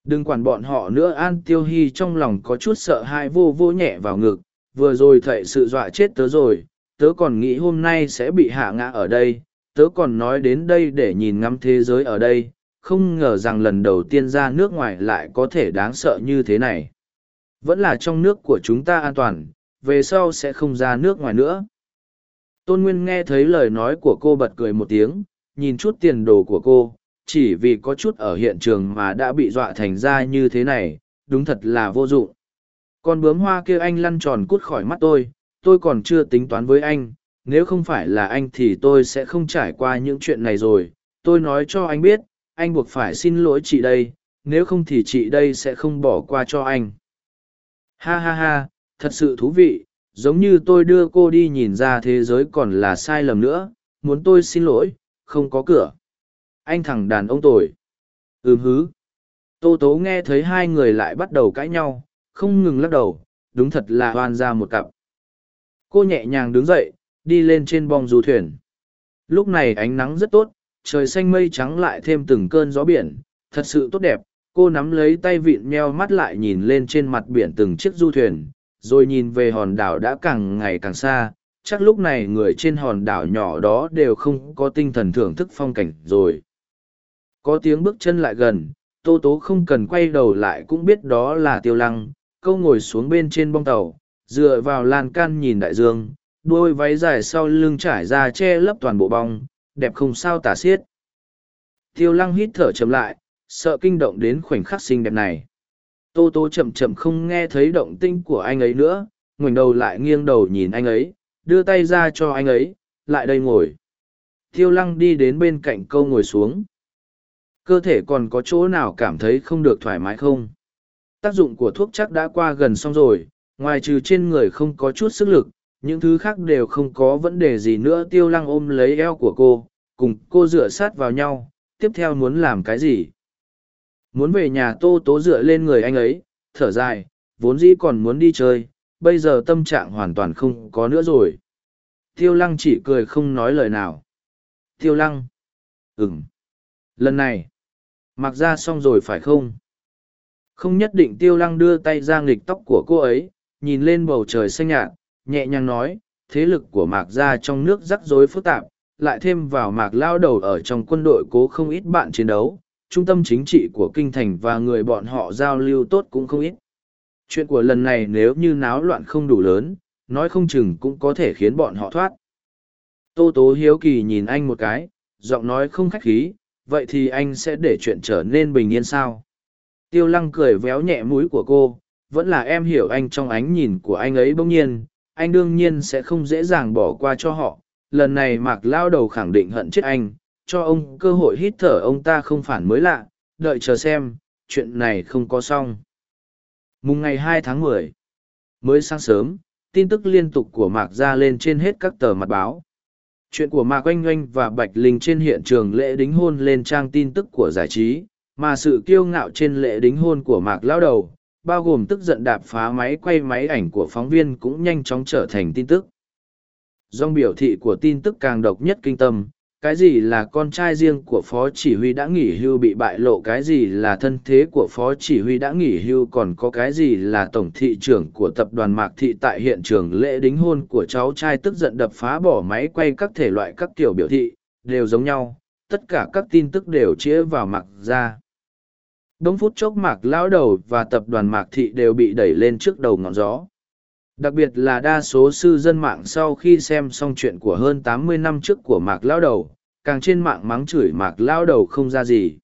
Đừng quản bọn họ nữa An Tiêu Hy trong lòng có chút sợ hãi vô vô nhẹ vào ngực, vừa rồi thậy sự dọa chết tớ rồi, tớ còn nghĩ hôm nay sẽ bị hạ ngã ở đây, tớ còn nói đến đây để nhìn ngắm thế giới ở đây, không ngờ rằng lần đầu tiên ra nước ngoài lại có thể đáng sợ như thế này. Vẫn là trong nước của chúng ta an toàn, về sau sẽ không ra nước ngoài nữa. Tôn Nguyên nghe thấy lời nói của cô bật cười một tiếng, nhìn chút tiền đồ của cô, chỉ vì có chút ở hiện trường mà đã bị dọa thành ra như thế này, đúng thật là vô dụng. Con bướm hoa kia anh lăn tròn cút khỏi mắt tôi, tôi còn chưa tính toán với anh, nếu không phải là anh thì tôi sẽ không trải qua những chuyện này rồi. Tôi nói cho anh biết, anh buộc phải xin lỗi chị đây, nếu không thì chị đây sẽ không bỏ qua cho anh. Ha ha ha, thật sự thú vị, giống như tôi đưa cô đi nhìn ra thế giới còn là sai lầm nữa, muốn tôi xin lỗi, không có cửa. Anh thằng đàn ông tồi. Ừm hứ. Tô tố nghe thấy hai người lại bắt đầu cãi nhau, không ngừng lắc đầu, đúng thật là hoan ra một cặp. Cô nhẹ nhàng đứng dậy, đi lên trên bong du thuyền. Lúc này ánh nắng rất tốt, trời xanh mây trắng lại thêm từng cơn gió biển, thật sự tốt đẹp. Cô nắm lấy tay vịn meo mắt lại nhìn lên trên mặt biển từng chiếc du thuyền, rồi nhìn về hòn đảo đã càng ngày càng xa. Chắc lúc này người trên hòn đảo nhỏ đó đều không có tinh thần thưởng thức phong cảnh rồi. Có tiếng bước chân lại gần, Tô Tố không cần quay đầu lại cũng biết đó là Tiêu Lăng, câu ngồi xuống bên trên bong tàu, dựa vào lan can nhìn đại dương, đuôi váy dài sau lưng trải ra che lấp toàn bộ bong, đẹp không sao tả xiết. Tiêu lăng hít thở chậm lại, sợ kinh động đến khoảnh khắc xinh đẹp này. Tô tô chậm chậm không nghe thấy động tinh của anh ấy nữa, ngoảnh đầu lại nghiêng đầu nhìn anh ấy, đưa tay ra cho anh ấy, lại đây ngồi. Tiêu lăng đi đến bên cạnh câu ngồi xuống. Cơ thể còn có chỗ nào cảm thấy không được thoải mái không? Tác dụng của thuốc chắc đã qua gần xong rồi, ngoài trừ trên người không có chút sức lực, những thứ khác đều không có vấn đề gì nữa, tiêu lăng ôm lấy eo của cô, cùng cô dựa sát vào nhau, tiếp theo muốn làm cái gì? Muốn về nhà tô tố dựa lên người anh ấy, thở dài, vốn dĩ còn muốn đi chơi, bây giờ tâm trạng hoàn toàn không có nữa rồi. Tiêu lăng chỉ cười không nói lời nào. Tiêu lăng. Ừng lần này, mặc ra xong rồi phải không? Không nhất định tiêu lăng đưa tay ra nghịch tóc của cô ấy, nhìn lên bầu trời xanh nhạt nhẹ nhàng nói, thế lực của mạc gia trong nước rắc rối phức tạp, lại thêm vào mạc lao đầu ở trong quân đội cố không ít bạn chiến đấu, trung tâm chính trị của kinh thành và người bọn họ giao lưu tốt cũng không ít. Chuyện của lần này nếu như náo loạn không đủ lớn, nói không chừng cũng có thể khiến bọn họ thoát. Tô Tố Hiếu Kỳ nhìn anh một cái, giọng nói không khách khí, vậy thì anh sẽ để chuyện trở nên bình yên sao? Tiêu lăng cười véo nhẹ mũi của cô, vẫn là em hiểu anh trong ánh nhìn của anh ấy bỗng nhiên, anh đương nhiên sẽ không dễ dàng bỏ qua cho họ. Lần này Mạc Lao Đầu khẳng định hận chết anh, cho ông cơ hội hít thở ông ta không phản mới lạ, đợi chờ xem, chuyện này không có xong. Mùng ngày hai tháng mười, mới sáng sớm, tin tức liên tục của Mạc ra lên trên hết các tờ mặt báo. Chuyện của Mạc Oanh Oanh và Bạch Linh trên hiện trường lễ đính hôn lên trang tin tức của giải trí, mà sự kiêu ngạo trên lễ đính hôn của Mạc Lao Đầu, bao gồm tức giận đạp phá máy quay máy ảnh của phóng viên cũng nhanh chóng trở thành tin tức. Dòng biểu thị của tin tức càng độc nhất kinh tâm, cái gì là con trai riêng của phó chỉ huy đã nghỉ hưu bị bại lộ cái gì là thân thế của phó chỉ huy đã nghỉ hưu còn có cái gì là tổng thị trưởng của tập đoàn mạc thị tại hiện trường lễ đính hôn của cháu trai tức giận đập phá bỏ máy quay các thể loại các kiểu biểu thị đều giống nhau tất cả các tin tức đều chĩa vào mặc ra đống phút chốc mạc lão đầu và tập đoàn mạc thị đều bị đẩy lên trước đầu ngọn gió. Đặc biệt là đa số sư dân mạng sau khi xem xong chuyện của hơn tám mươi năm trước của mạc lão đầu, càng trên mạng mắng chửi mạc lão đầu không ra gì.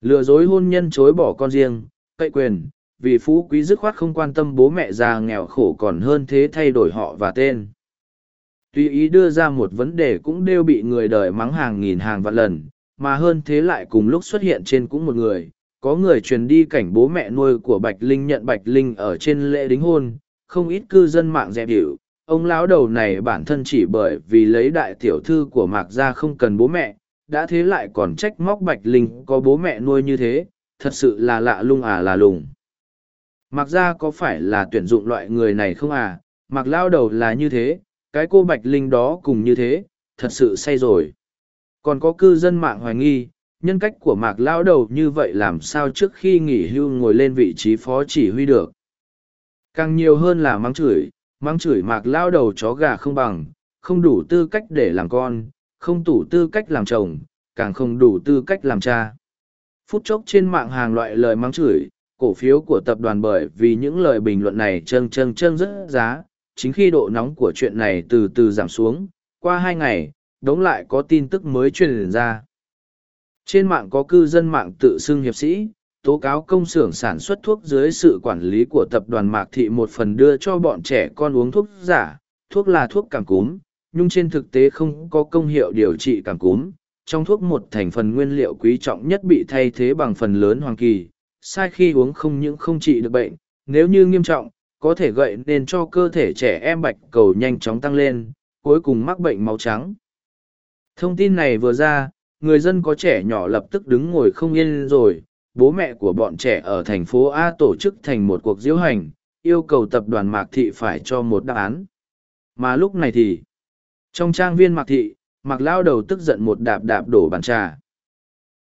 Lừa dối hôn nhân chối bỏ con riêng, cậy quyền, vì phú quý dứt khoát không quan tâm bố mẹ già nghèo khổ còn hơn thế thay đổi họ và tên. Tuy ý đưa ra một vấn đề cũng đều bị người đời mắng hàng nghìn hàng vạn lần, mà hơn thế lại cùng lúc xuất hiện trên cũng một người có người truyền đi cảnh bố mẹ nuôi của bạch linh nhận bạch linh ở trên lễ đính hôn, không ít cư dân mạng dẹp điệu. Ông lão đầu này bản thân chỉ bởi vì lấy đại tiểu thư của mạc gia không cần bố mẹ, đã thế lại còn trách móc bạch linh có bố mẹ nuôi như thế, thật sự là lạ lung à là lùng. Mạc gia có phải là tuyển dụng loại người này không à? Mạc lao đầu là như thế, cái cô bạch linh đó cùng như thế, thật sự say rồi. Còn có cư dân mạng hoài nghi nhân cách của mạc lão đầu như vậy làm sao trước khi nghỉ hưu ngồi lên vị trí phó chỉ huy được? Càng nhiều hơn là mắng chửi mắng chửi mạc lão đầu chó gà không bằng, không đủ tư cách để làm con, không đủ tư cách làm chồng, càng không đủ tư cách làm cha. Phút chốc trên mạng hàng loại lời mắng chửi, cổ phiếu của tập đoàn bởi vì những lời bình luận này trâng trâng trâng rất giá, chính khi độ nóng của chuyện này từ từ giảm xuống, qua hai ngày, đống lại có tin tức mới truyền ra trên mạng có cư dân mạng tự xưng hiệp sĩ, tố cáo công xưởng sản xuất thuốc dưới sự quản lý của tập đoàn Mạc Thị một phần đưa cho bọn trẻ con uống thuốc giả, thuốc là thuốc cảm cúm, nhưng trên thực tế không có công hiệu điều trị cảm cúm. Trong thuốc một thành phần nguyên liệu quý trọng nhất bị thay thế bằng phần lớn hoàng kỳ, sai khi uống không những không trị được bệnh, nếu như nghiêm trọng, có thể gậy nên cho cơ thể trẻ em bạch cầu nhanh chóng tăng lên, cuối cùng mắc bệnh máu trắng. Thông tin này vừa ra, người dân có trẻ nhỏ lập tức đứng ngồi không yên rồi. Bố mẹ của bọn trẻ ở thành phố a tổ chức thành một cuộc diễu hành, yêu cầu tập đoàn mạc thị phải cho một đáp án. Mà lúc này thì, trong trang viên mạc thị, mạc lao đầu tức giận một đạp đạp đổ bàn trà.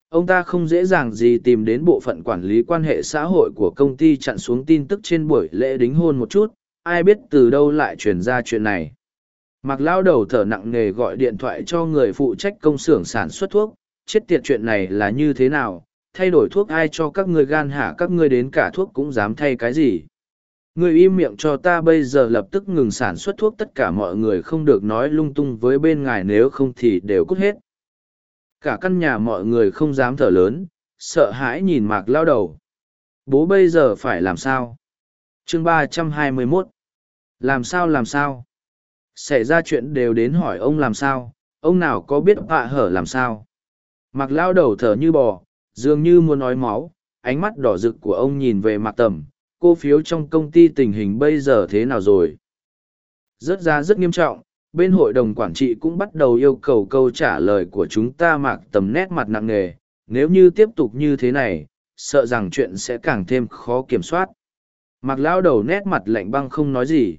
Ông ta không dễ dàng gì tìm đến bộ phận quản lý quan hệ xã hội của công ty chặn xuống tin tức trên buổi lễ đính hôn một chút. Ai biết từ đâu lại truyền ra chuyện này. Mạc lao đầu thở nặng nề gọi điện thoại cho người phụ trách công xưởng sản xuất thuốc, chết tiệt chuyện này là như thế nào, thay đổi thuốc ai cho các ngươi gan hả các ngươi đến cả thuốc cũng dám thay cái gì. Người im miệng cho ta bây giờ lập tức ngừng sản xuất thuốc tất cả mọi người không được nói lung tung với bên ngài nếu không thì đều cút hết. Cả căn nhà mọi người không dám thở lớn, sợ hãi nhìn mạc lao đầu. Bố bây giờ phải làm sao? chương ba trăm hai mươi 321. Làm sao làm sao? Xảy ra chuyện đều đến hỏi ông làm sao, ông nào có biết họa hở làm sao. Mặc lao đầu thở như bò, dường như muốn nói máu, ánh mắt đỏ rực của ông nhìn về mặt tầm, cô phiếu trong công ty tình hình bây giờ thế nào rồi? Rất ra rất nghiêm trọng, bên hội đồng quản trị cũng bắt đầu yêu cầu câu trả lời của chúng ta mặc tầm nét mặt nặng nề, nếu như tiếp tục như thế này, sợ rằng chuyện sẽ càng thêm khó kiểm soát. Mặc lao đầu nét mặt lạnh băng không nói gì.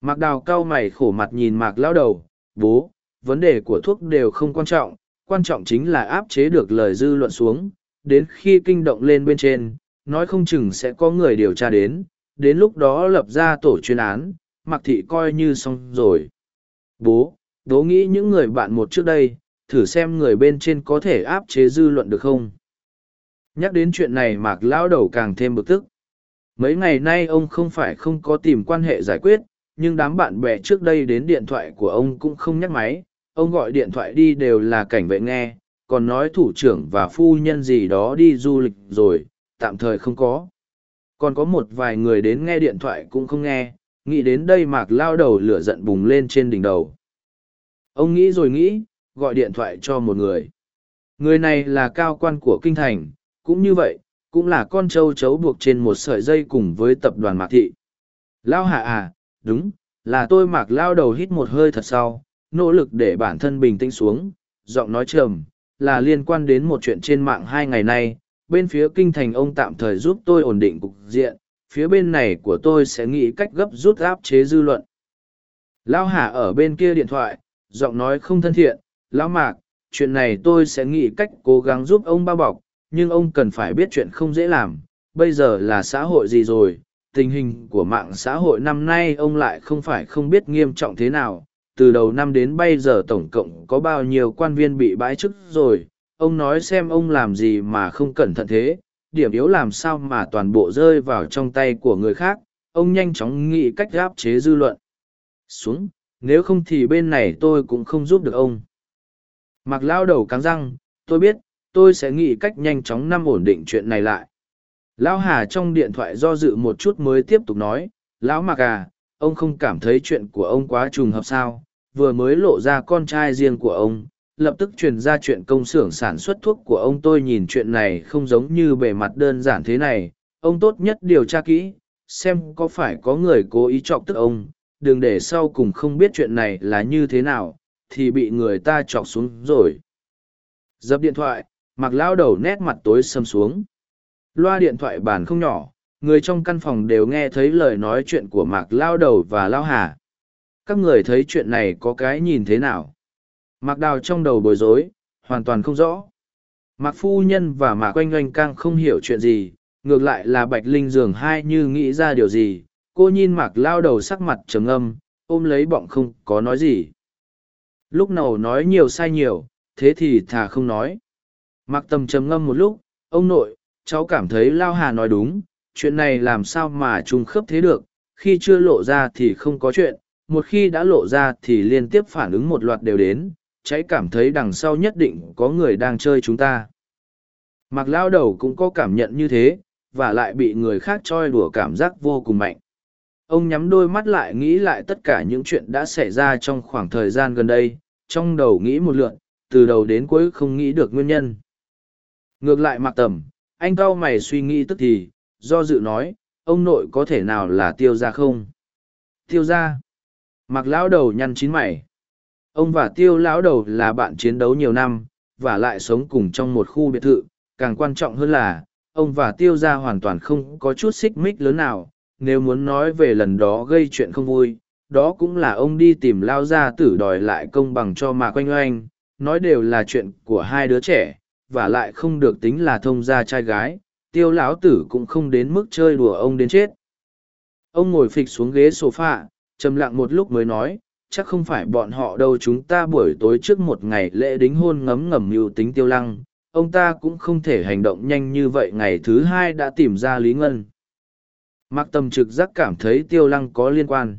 Mạc đào cao mày khổ mặt nhìn mạc lao đầu, bố, vấn đề của thuốc đều không quan trọng, quan trọng chính là áp chế được lời dư luận xuống, đến khi kinh động lên bên trên, nói không chừng sẽ có người điều tra đến, đến lúc đó lập ra tổ chuyên án, mạc thị coi như xong rồi. Bố, bố nghĩ những người bạn một trước đây, thử xem người bên trên có thể áp chế dư luận được không. Nhắc đến chuyện này mạc lão đầu càng thêm bực tức. Mấy ngày nay ông không phải không có tìm quan hệ giải quyết, nhưng đám bạn bè trước đây đến điện thoại của ông cũng không nhắc máy, ông gọi điện thoại đi đều là cảnh vệ nghe, còn nói thủ trưởng và phu nhân gì đó đi du lịch rồi, tạm thời không có. Còn có một vài người đến nghe điện thoại cũng không nghe, nghĩ đến đây mạc lao đầu lửa giận bùng lên trên đỉnh đầu. Ông nghĩ rồi nghĩ, gọi điện thoại cho một người. Người này là cao quan của kinh thành, cũng như vậy, cũng là con trâu chấu buộc trên một sợi dây cùng với tập đoàn mạc thị. Lao hạ à, đúng, là tôi mạc lao đầu hít một hơi thật sau, nỗ lực để bản thân bình tĩnh xuống, giọng nói trầm, là liên quan đến một chuyện trên mạng hai ngày nay, bên phía kinh thành ông tạm thời giúp tôi ổn định cục diện, phía bên này của tôi sẽ nghĩ cách gấp rút áp chế dư luận. Lao Hà ở bên kia điện thoại, giọng nói không thân thiện, Lão Mạc, chuyện này tôi sẽ nghĩ cách cố gắng giúp ông bao bọc, nhưng ông cần phải biết chuyện không dễ làm, bây giờ là xã hội gì rồi, tình hình của mạng xã hội năm nay ông lại không phải không biết nghiêm trọng thế nào, từ đầu năm đến bây giờ tổng cộng có bao nhiêu quan viên bị bãi chức rồi, ông nói xem ông làm gì mà không cẩn thận thế, điểm yếu làm sao mà toàn bộ rơi vào trong tay của người khác, ông nhanh chóng nghĩ cách gáp chế dư luận. Xuống, nếu không thì bên này tôi cũng không giúp được ông. Mặc lao đầu cắn răng, tôi biết, tôi sẽ nghĩ cách nhanh chóng năm ổn định chuyện này lại. Lão Hà trong điện thoại do dự một chút mới tiếp tục nói, Lão Mạc à, ông không cảm thấy chuyện của ông quá trùng hợp sao, vừa mới lộ ra con trai riêng của ông, lập tức truyền ra chuyện công xưởng sản xuất thuốc của ông tôi nhìn chuyện này không giống như bề mặt đơn giản thế này, ông tốt nhất điều tra kỹ, xem có phải có người cố ý chọc tức ông, đừng để sau cùng không biết chuyện này là như thế nào, thì bị người ta chọc xuống rồi. Dập điện thoại, mặc lao đầu nét mặt tối sầm xuống. Loa điện thoại bàn không nhỏ, người trong căn phòng đều nghe thấy lời nói chuyện của mạc lao đầu và lao hà. Các người thấy chuyện này có cái nhìn thế nào? Mạc đào trong đầu bối rối, hoàn toàn không rõ. Mạc phu nhân và mạc oanh oanh càng không hiểu chuyện gì, ngược lại là bạch linh dường hai như nghĩ ra điều gì. Cô nhìn mạc lao đầu sắc mặt trầm âm, ôm lấy bọng không có nói gì. Lúc nào nói nhiều sai nhiều, thế thì thà không nói. Mạc tầm trầm ngâm một lúc, ông nội, cháu cảm thấy Lao Hà nói đúng, chuyện này làm sao mà trùng khớp thế được, khi chưa lộ ra thì không có chuyện, một khi đã lộ ra thì liên tiếp phản ứng một loạt đều đến, cháy cảm thấy đằng sau nhất định có người đang chơi chúng ta. Mặc lao đầu cũng có cảm nhận như thế, và lại bị người khác choi đùa cảm giác vô cùng mạnh. Ông nhắm đôi mắt lại nghĩ lại tất cả những chuyện đã xảy ra trong khoảng thời gian gần đây, trong đầu nghĩ một lượn, từ đầu đến cuối không nghĩ được nguyên nhân. Ngược lại mặc tầm, anh cau mày suy nghĩ tức thì, do dự nói, ông nội có thể nào là tiêu ra không? Tiêu ra. Mặc lão đầu nhăn chín mày. Ông và tiêu lão đầu là bạn chiến đấu nhiều năm, và lại sống cùng trong một khu biệt thự, càng quan trọng hơn là, ông và tiêu gia hoàn toàn không có chút xích mích lớn nào, nếu muốn nói về lần đó gây chuyện không vui, đó cũng là ông đi tìm lao gia tử đòi lại công bằng cho mạc oanh oanh, nói đều là chuyện của hai đứa trẻ, và lại không được tính là thông gia trai gái, tiêu lão tử cũng không đến mức chơi đùa ông đến chết. Ông ngồi phịch xuống ghế sofa, trầm lặng một lúc mới nói, chắc không phải bọn họ đâu chúng ta buổi tối trước một ngày lễ đính hôn ngấm ngầm mưu tính tiêu lăng, ông ta cũng không thể hành động nhanh như vậy ngày thứ hai đã tìm ra Lý Ngân. Mặc tầm trực giác cảm thấy tiêu lăng có liên quan.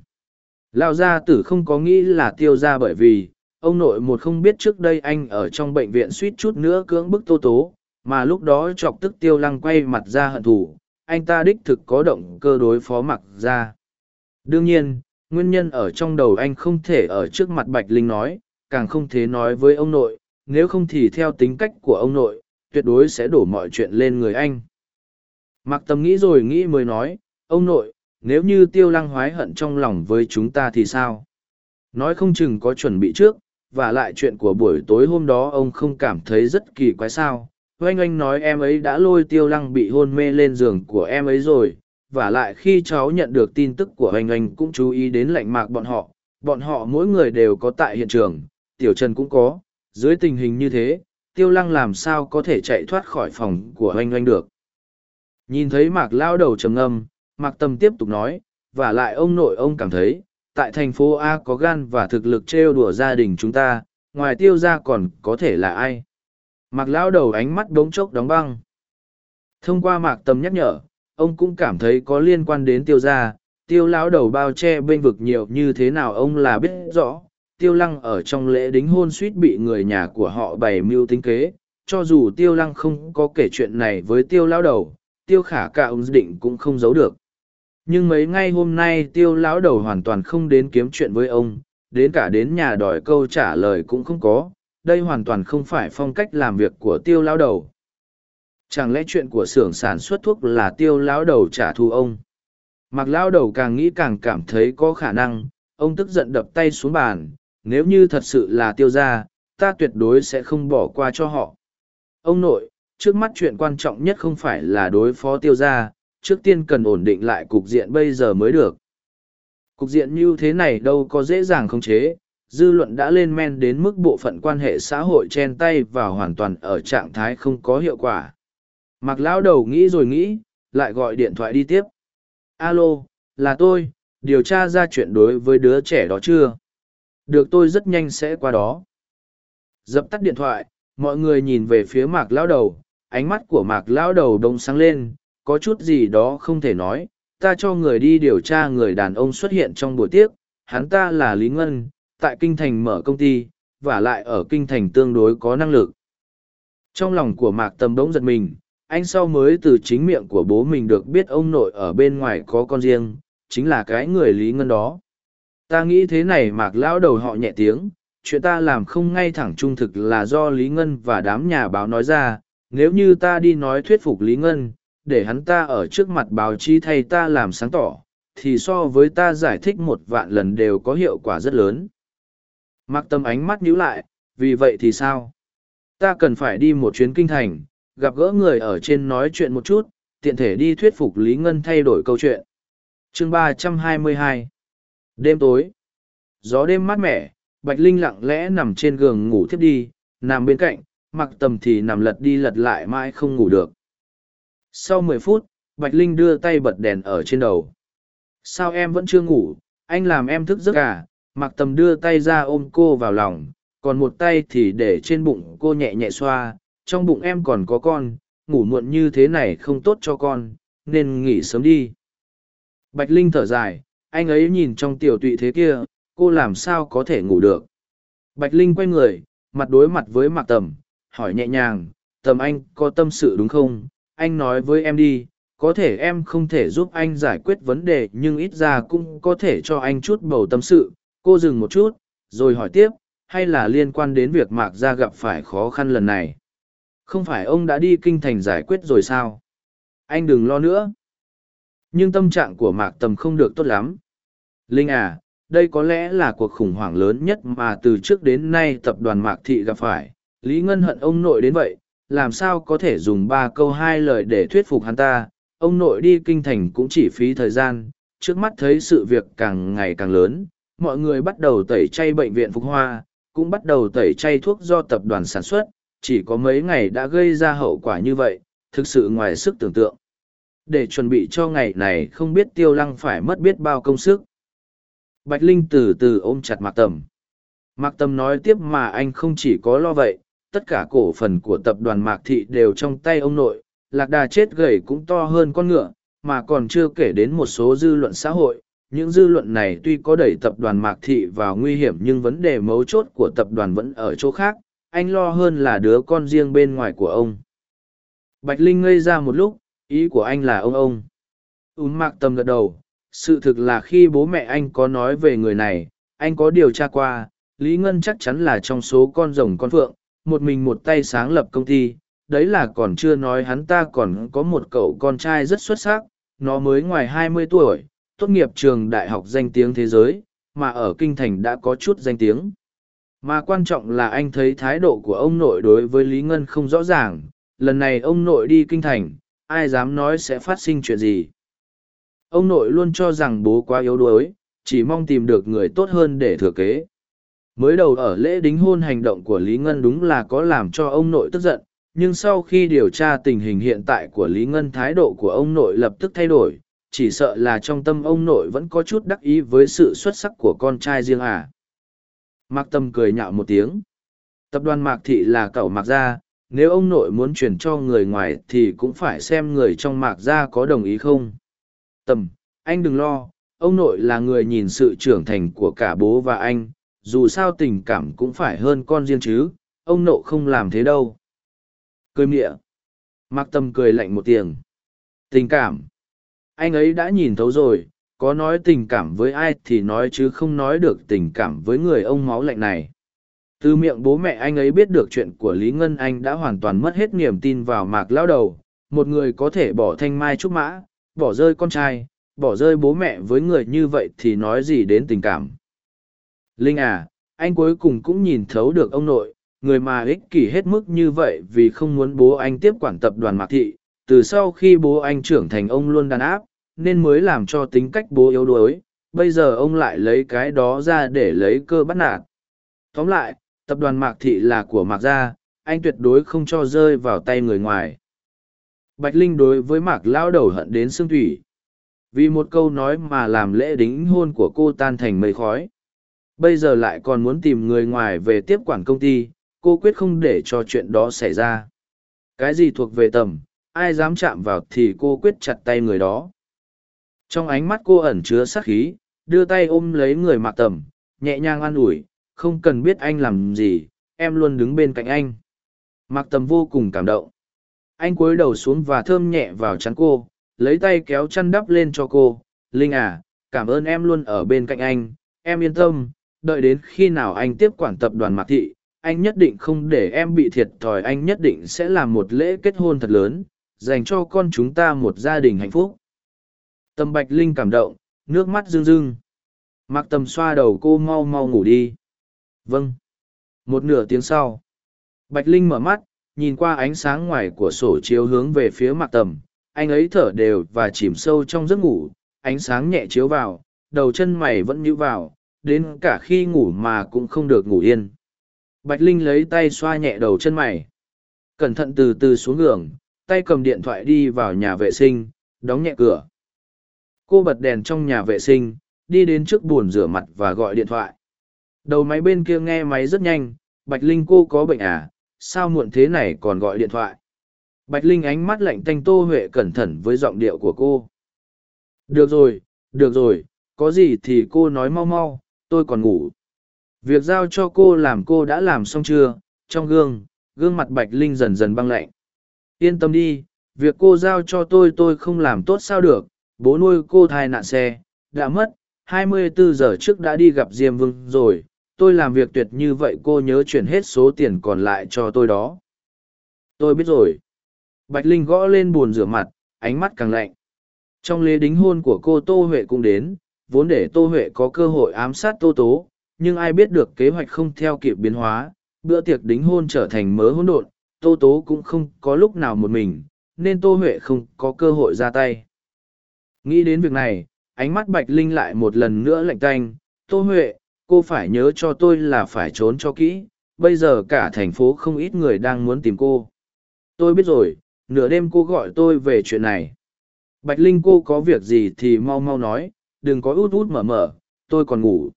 Lão gia tử không có nghĩ là tiêu ra bởi vì, ông nội một không biết trước đây anh ở trong bệnh viện suýt chút nữa cưỡng bức tô tố, mà lúc đó chọc tức tiêu lăng quay mặt ra hận thù, anh ta đích thực có động cơ đối phó mặc ra. Đương nhiên, nguyên nhân ở trong đầu anh không thể ở trước mặt Bạch Linh nói, càng không thể nói với ông nội, nếu không thì theo tính cách của ông nội, tuyệt đối sẽ đổ mọi chuyện lên người anh. Mặc tâm nghĩ rồi nghĩ mới nói, ông nội, nếu như tiêu lăng hoái hận trong lòng với chúng ta thì sao? Nói không chừng có chuẩn bị trước, và lại chuyện của buổi tối hôm đó ông không cảm thấy rất kỳ quái sao. Oanh oanh nói em ấy đã lôi tiêu lăng bị hôn mê lên giường của em ấy rồi, và lại khi cháu nhận được tin tức của oanh oanh cũng chú ý đến lạnh mạc bọn họ. Bọn họ mỗi người đều có tại hiện trường, tiểu trần cũng có, dưới tình hình như thế, tiêu lăng làm sao có thể chạy thoát khỏi phòng của oanh oanh được. Nhìn thấy mạc lao đầu trầm ngâm, mạc tâm tiếp tục nói, và lại ông nội ông cảm thấy, tại thành phố A có gan và thực lực trêu đùa gia đình chúng ta, ngoài tiêu ra còn có thể là ai. Mạc lão đầu ánh mắt đống chốc đóng băng. Thông qua mạc tầm nhắc nhở, ông cũng cảm thấy có liên quan đến tiêu gia, tiêu lão đầu bao che bên vực nhiều như thế nào ông là biết rõ tiêu lăng ở trong lễ đính hôn suýt bị người nhà của họ bày mưu tính kế cho dù tiêu lăng không có kể chuyện này với tiêu lão đầu tiêu khả cả ông định cũng không giấu được nhưng mấy ngày hôm nay tiêu lão đầu hoàn toàn không đến kiếm chuyện với ông, đến cả đến nhà đòi câu trả lời cũng không có, đây hoàn toàn không phải phong cách làm việc của tiêu lão đầu. Chẳng lẽ chuyện của xưởng sản xuất thuốc là tiêu lão đầu trả thù ông? Mặc lão đầu càng nghĩ càng cảm thấy có khả năng, ông tức giận đập tay xuống bàn, nếu như thật sự là tiêu gia, ta tuyệt đối sẽ không bỏ qua cho họ. Ông nội, trước mắt chuyện quan trọng nhất không phải là đối phó tiêu gia trước tiên cần ổn định lại cục diện bây giờ mới được. Cục diện như thế này đâu có dễ dàng khống chế, dư luận đã lên men đến mức bộ phận quan hệ xã hội chen tay vào hoàn toàn ở trạng thái không có hiệu quả. Mặc lão đầu nghĩ rồi nghĩ, lại gọi điện thoại đi tiếp. Alo, là tôi, điều tra ra chuyện đối với đứa trẻ đó chưa? Được tôi rất nhanh sẽ qua đó. Dập tắt điện thoại, mọi người nhìn về phía mạc lão đầu, ánh mắt của mạc lão đầu đông sáng lên có chút gì đó không thể nói, ta cho người đi điều tra người đàn ông xuất hiện trong buổi tiệc hắn ta là lý ngân, tại kinh thành mở công ty, và lại ở kinh thành tương đối có năng lực. Trong lòng của mạc tầm đống giật mình, anh sau mới từ chính miệng của bố mình được biết ông nội ở bên ngoài có con riêng, chính là cái người lý ngân đó. Ta nghĩ thế này mạc lão đầu họ nhẹ tiếng, chuyện ta làm không ngay thẳng trung thực là do lý ngân và đám nhà báo nói ra, nếu như ta đi nói thuyết phục lý ngân để hắn ta ở trước mặt báo chí thay ta làm sáng tỏ, thì so với ta giải thích một vạn lần đều có hiệu quả rất lớn. Mặc tâm ánh mắt nhíu lại, vì vậy thì sao? Ta cần phải đi một chuyến kinh thành, gặp gỡ người ở trên nói chuyện một chút, tiện thể đi thuyết phục lý ngân thay đổi câu chuyện. Chương ba trăm hai mươi hai. Đêm tối. Gió đêm mát mẻ, bạch linh lặng lẽ nằm trên giường ngủ thiếp đi, nằm bên cạnh mặc tầm thì nằm lật đi lật lại mãi không ngủ được sau mười phút, bạch linh đưa tay bật đèn ở trên đầu. Sao em vẫn chưa ngủ? Anh làm em thức giấc à? Mặc tầm đưa tay ra ôm cô vào lòng, còn một tay thì để trên bụng cô nhẹ nhẹ xoa. Trong bụng em còn có con, ngủ muộn như thế này không tốt cho con, nên nghỉ sớm đi. Bạch linh thở dài, anh ấy nhìn trong tiểu tụy thế kia, cô làm sao có thể ngủ được? Bạch linh quay người, mặt đối mặt với mạc tầm, hỏi nhẹ nhàng, tầm anh có tâm sự đúng không? Anh nói với em đi, có thể em không thể giúp anh giải quyết vấn đề, nhưng ít ra cũng có thể cho anh chút bầu tâm sự. Cô dừng một chút, rồi hỏi tiếp, hay là liên quan đến việc mạc gia gặp phải khó khăn lần này? Không phải ông đã đi kinh thành giải quyết rồi sao? Anh đừng lo nữa. Nhưng tâm trạng của mạc tầm không được tốt lắm. Linh à đây có lẽ là cuộc khủng hoảng lớn nhất mà từ trước đến nay tập đoàn mạc thị gặp phải. Lý ngân hận ông nội đến vậy làm sao có thể dùng ba câu hai lời để thuyết phục hắn ta? Ông nội đi kinh thành cũng chỉ phí thời gian, trước mắt thấy sự việc càng ngày càng lớn, mọi người bắt đầu tẩy chay bệnh viện phục hoa, cũng bắt đầu tẩy chay thuốc do tập đoàn sản xuất, chỉ có mấy ngày đã gây ra hậu quả như vậy, thực sự ngoài sức tưởng tượng. Để chuẩn bị cho ngày này không biết tiêu lăng phải mất biết bao công sức. Bạch linh từ từ ôm chặt mạc tầm. Mạc tầm nói tiếp mà anh không chỉ có lo vậy tất cả cổ phần của tập đoàn mạc thị đều trong tay ông nội, lạc đà chết gầy cũng to hơn con ngựa, mà còn chưa kể đến một số dư luận xã hội. Những dư luận này tuy có đẩy tập đoàn mạc thị vào nguy hiểm nhưng vấn đề mấu chốt của tập đoàn vẫn ở chỗ khác, anh lo hơn là đứa con riêng bên ngoài của ông. Bạch linh ngây ra một lúc, ý của anh là ông ông. Ùn mạc Tâm gật đầu, sự thực là khi bố mẹ anh có nói về người này, anh có điều tra qua, lý ngân chắc chắn là trong số con rồng con phượng một mình một tay sáng lập công ty, đấy là còn chưa nói hắn ta còn có một cậu con trai rất xuất sắc, nó mới ngoài hai mươi tuổi, tốt nghiệp trường đại học danh tiếng thế giới, mà ở kinh thành đã có chút danh tiếng. Mà quan trọng là anh thấy thái độ của ông nội đối với lý ngân không rõ ràng, lần này ông nội đi kinh thành, ai dám nói sẽ phát sinh chuyện gì. Ông nội luôn cho rằng bố quá yếu đuối, chỉ mong tìm được người tốt hơn để thừa kế mới đầu ở lễ đính hôn hành động của lý ngân đúng là có làm cho ông nội tức giận, nhưng sau khi điều tra tình hình hiện tại của lý ngân, thái độ của ông nội lập tức thay đổi, chỉ sợ là trong tâm ông nội vẫn có chút đắc ý với sự xuất sắc của con trai riêng à. mạc tâm cười nhạo một tiếng tập đoàn mạc thị là cậu mạc gia, nếu ông nội muốn chuyển cho người ngoài thì cũng phải xem người trong mạc gia có đồng ý không tầm anh đừng lo, ông nội là người nhìn sự trưởng thành của cả bố và anh dù sao tình cảm cũng phải hơn con riêng chứ, ông nộ không làm thế đâu. Cười mịa. Mặc tâm cười lạnh một tiếng. Tình cảm. Anh ấy đã nhìn thấu rồi, có nói tình cảm với ai thì nói chứ không nói được tình cảm với người ông máu lạnh này. Từ miệng bố mẹ anh ấy biết được chuyện của lý ngân, anh đã hoàn toàn mất hết niềm tin vào mạc lao đầu. Một người có thể bỏ thanh mai trúc mã, bỏ rơi con trai, bỏ rơi bố mẹ với người như vậy thì nói gì đến tình cảm? Linh à anh cuối cùng cũng nhìn thấu được ông nội, người mà ích kỷ hết mức như vậy vì không muốn bố anh tiếp quản tập đoàn mạc thị, từ sau khi bố anh trưởng thành ông luôn đàn áp, nên mới làm cho tính cách bố yếu đuối, bây giờ ông lại lấy cái đó ra để lấy cơ bắt nạt. Tóm lại, tập đoàn mạc thị là của mạc gia, anh tuyệt đối không cho rơi vào tay người ngoài. Bạch linh đối với mạc lão đầu hận đến xương thủy. Vì một câu nói mà làm lễ đính hôn của cô tan thành mây khói bây giờ lại còn muốn tìm người ngoài về tiếp quản công ty, cô quyết không để cho chuyện đó xảy ra. Cái gì thuộc về tầm, ai dám chạm vào thì cô quyết chặt tay người đó. Trong ánh mắt cô ẩn chứa sát khí, đưa tay ôm lấy người mạc tầm, nhẹ nhàng an ủi, không cần biết anh làm gì, em luôn đứng bên cạnh anh. Mạc tầm vô cùng cảm động. Anh cúi đầu xuống và thơm nhẹ vào chắn cô, lấy tay kéo chăn đắp lên cho cô. Linh à cảm ơn em luôn ở bên cạnh anh, em yên tâm đợi đến khi nào anh tiếp quản tập đoàn mạc thị, anh nhất định không để em bị thiệt thòi, anh nhất định sẽ làm một lễ kết hôn thật lớn, dành cho con chúng ta một gia đình hạnh phúc. Tâm bạch linh cảm động, nước mắt rưng rưng. Mặc tầm xoa đầu cô mau mau ngủ đi. Vâng. Một nửa tiếng sau, bạch linh mở mắt, nhìn qua ánh sáng ngoài của sổ chiếu hướng về phía mặc tầm. Anh ấy thở đều và chìm sâu trong giấc ngủ, ánh sáng nhẹ chiếu vào, đầu chân mày vẫn nhíu vào đến cả khi ngủ mà cũng không được ngủ yên. Bạch linh lấy tay xoa nhẹ đầu chân mày. Cẩn thận từ từ xuống giường, tay cầm điện thoại đi vào nhà vệ sinh, đóng nhẹ cửa. Cô bật đèn trong nhà vệ sinh, đi đến trước bồn rửa mặt và gọi điện thoại. Đầu máy bên kia nghe máy rất nhanh, bạch linh cô có bệnh à? Sao muộn thế này còn gọi điện thoại? Bạch linh ánh mắt lạnh tanh tô huệ cẩn thận với giọng điệu của cô. Được rồi được rồi, có gì thì cô nói mau mau tôi còn ngủ. Việc giao cho cô làm cô đã làm xong chưa? Trong gương gương mặt bạch linh dần dần băng lạnh. Yên tâm đi, việc cô giao cho tôi tôi không làm tốt sao được. Bố nuôi cô thai nạn xe, đã mất. 24 giờ trước đã đi gặp diêm vương rồi. Tôi làm việc tuyệt như vậy, cô nhớ chuyển hết số tiền còn lại cho tôi đó. Tôi biết rồi. Bạch linh gõ lên bồn rửa mặt, ánh mắt càng lạnh. Trong lễ đính hôn của cô tô huệ cũng đến vốn để tô huệ có cơ hội ám sát tô tố, nhưng ai biết được kế hoạch không theo kịp biến hóa, bữa tiệc đính hôn trở thành mớ hỗn độn, tô tố cũng không có lúc nào một mình, nên tô huệ không có cơ hội ra tay. Nghĩ đến việc này, ánh mắt bạch linh lại một lần nữa lạnh tanh, tô huệ, cô phải nhớ cho tôi là phải trốn cho kỹ, bây giờ cả thành phố không ít người đang muốn tìm cô. Tôi biết rồi, nửa đêm cô gọi tôi về chuyện này. Bạch linh cô có việc gì thì mau mau nói đừng có út út mở mở, tôi còn ngủ.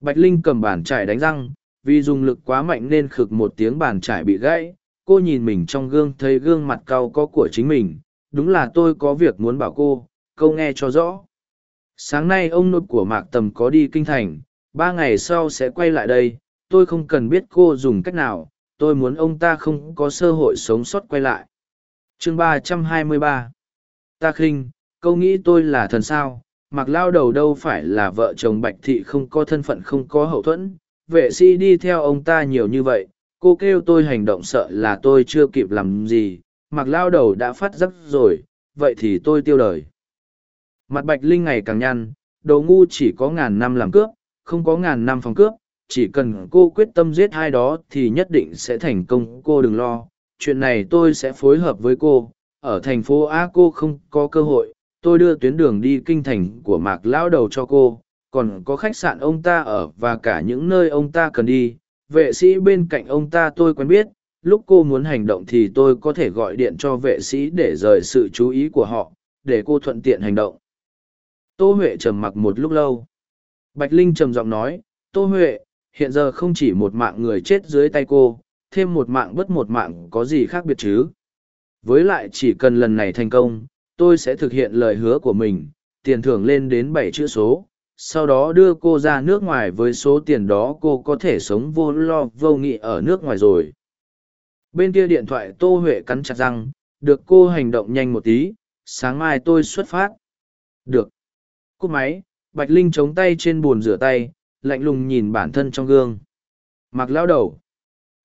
Bạch linh cầm bàn chải đánh răng, vì dùng lực quá mạnh nên khực một tiếng bàn chải bị gãy, cô nhìn mình trong gương thấy gương mặt cau có của chính mình, đúng là tôi có việc muốn bảo cô, câu nghe cho rõ. Sáng nay ông nội của mạc tầm có đi kinh thành, ba ngày sau sẽ quay lại đây, tôi không cần biết cô dùng cách nào, tôi muốn ông ta không có sơ hội sống sót quay lại. Chương ba trăm hai mươi ba. Ta khinh, câu nghĩ tôi là thần sao? Mặc lao đầu đâu phải là vợ chồng bạch thị không có thân phận không có hậu thuẫn, vệ sĩ đi theo ông ta nhiều như vậy, cô kêu tôi hành động sợ là tôi chưa kịp làm gì, mặc lao đầu đã phát giấc rồi, vậy thì tôi tiêu đời. Mặt bạch linh ngày càng nhăn, đồ ngu chỉ có ngàn năm làm cướp, không có ngàn năm phòng cướp, chỉ cần cô quyết tâm giết hai đó thì nhất định sẽ thành công, cô đừng lo, chuyện này tôi sẽ phối hợp với cô, ở thành phố a cô không có cơ hội tôi đưa tuyến đường đi kinh thành của mạc lão đầu cho cô, còn có khách sạn ông ta ở và cả những nơi ông ta cần đi. Vệ sĩ bên cạnh ông ta tôi quen biết, lúc cô muốn hành động thì tôi có thể gọi điện cho vệ sĩ để rời sự chú ý của họ, để cô thuận tiện hành động. Tô huệ trầm mặc một lúc lâu. Bạch linh trầm giọng nói, tô huệ, hiện giờ không chỉ một mạng người chết dưới tay cô, thêm một mạng bất một mạng có gì khác biệt chứ? Với lại chỉ cần lần này thành công tôi sẽ thực hiện lời hứa của mình, tiền thưởng lên đến bảy chữ số, sau đó đưa cô ra nước ngoài với số tiền đó cô có thể sống vô lo vô nghị ở nước ngoài rồi. Bên kia điện thoại tô huệ cắn chặt răng, được cô hành động nhanh một tí, sáng mai tôi xuất phát. Được. Cúp máy, bạch linh chống tay trên bồn rửa tay, lạnh lùng nhìn bản thân trong gương. Mặc lao đầu.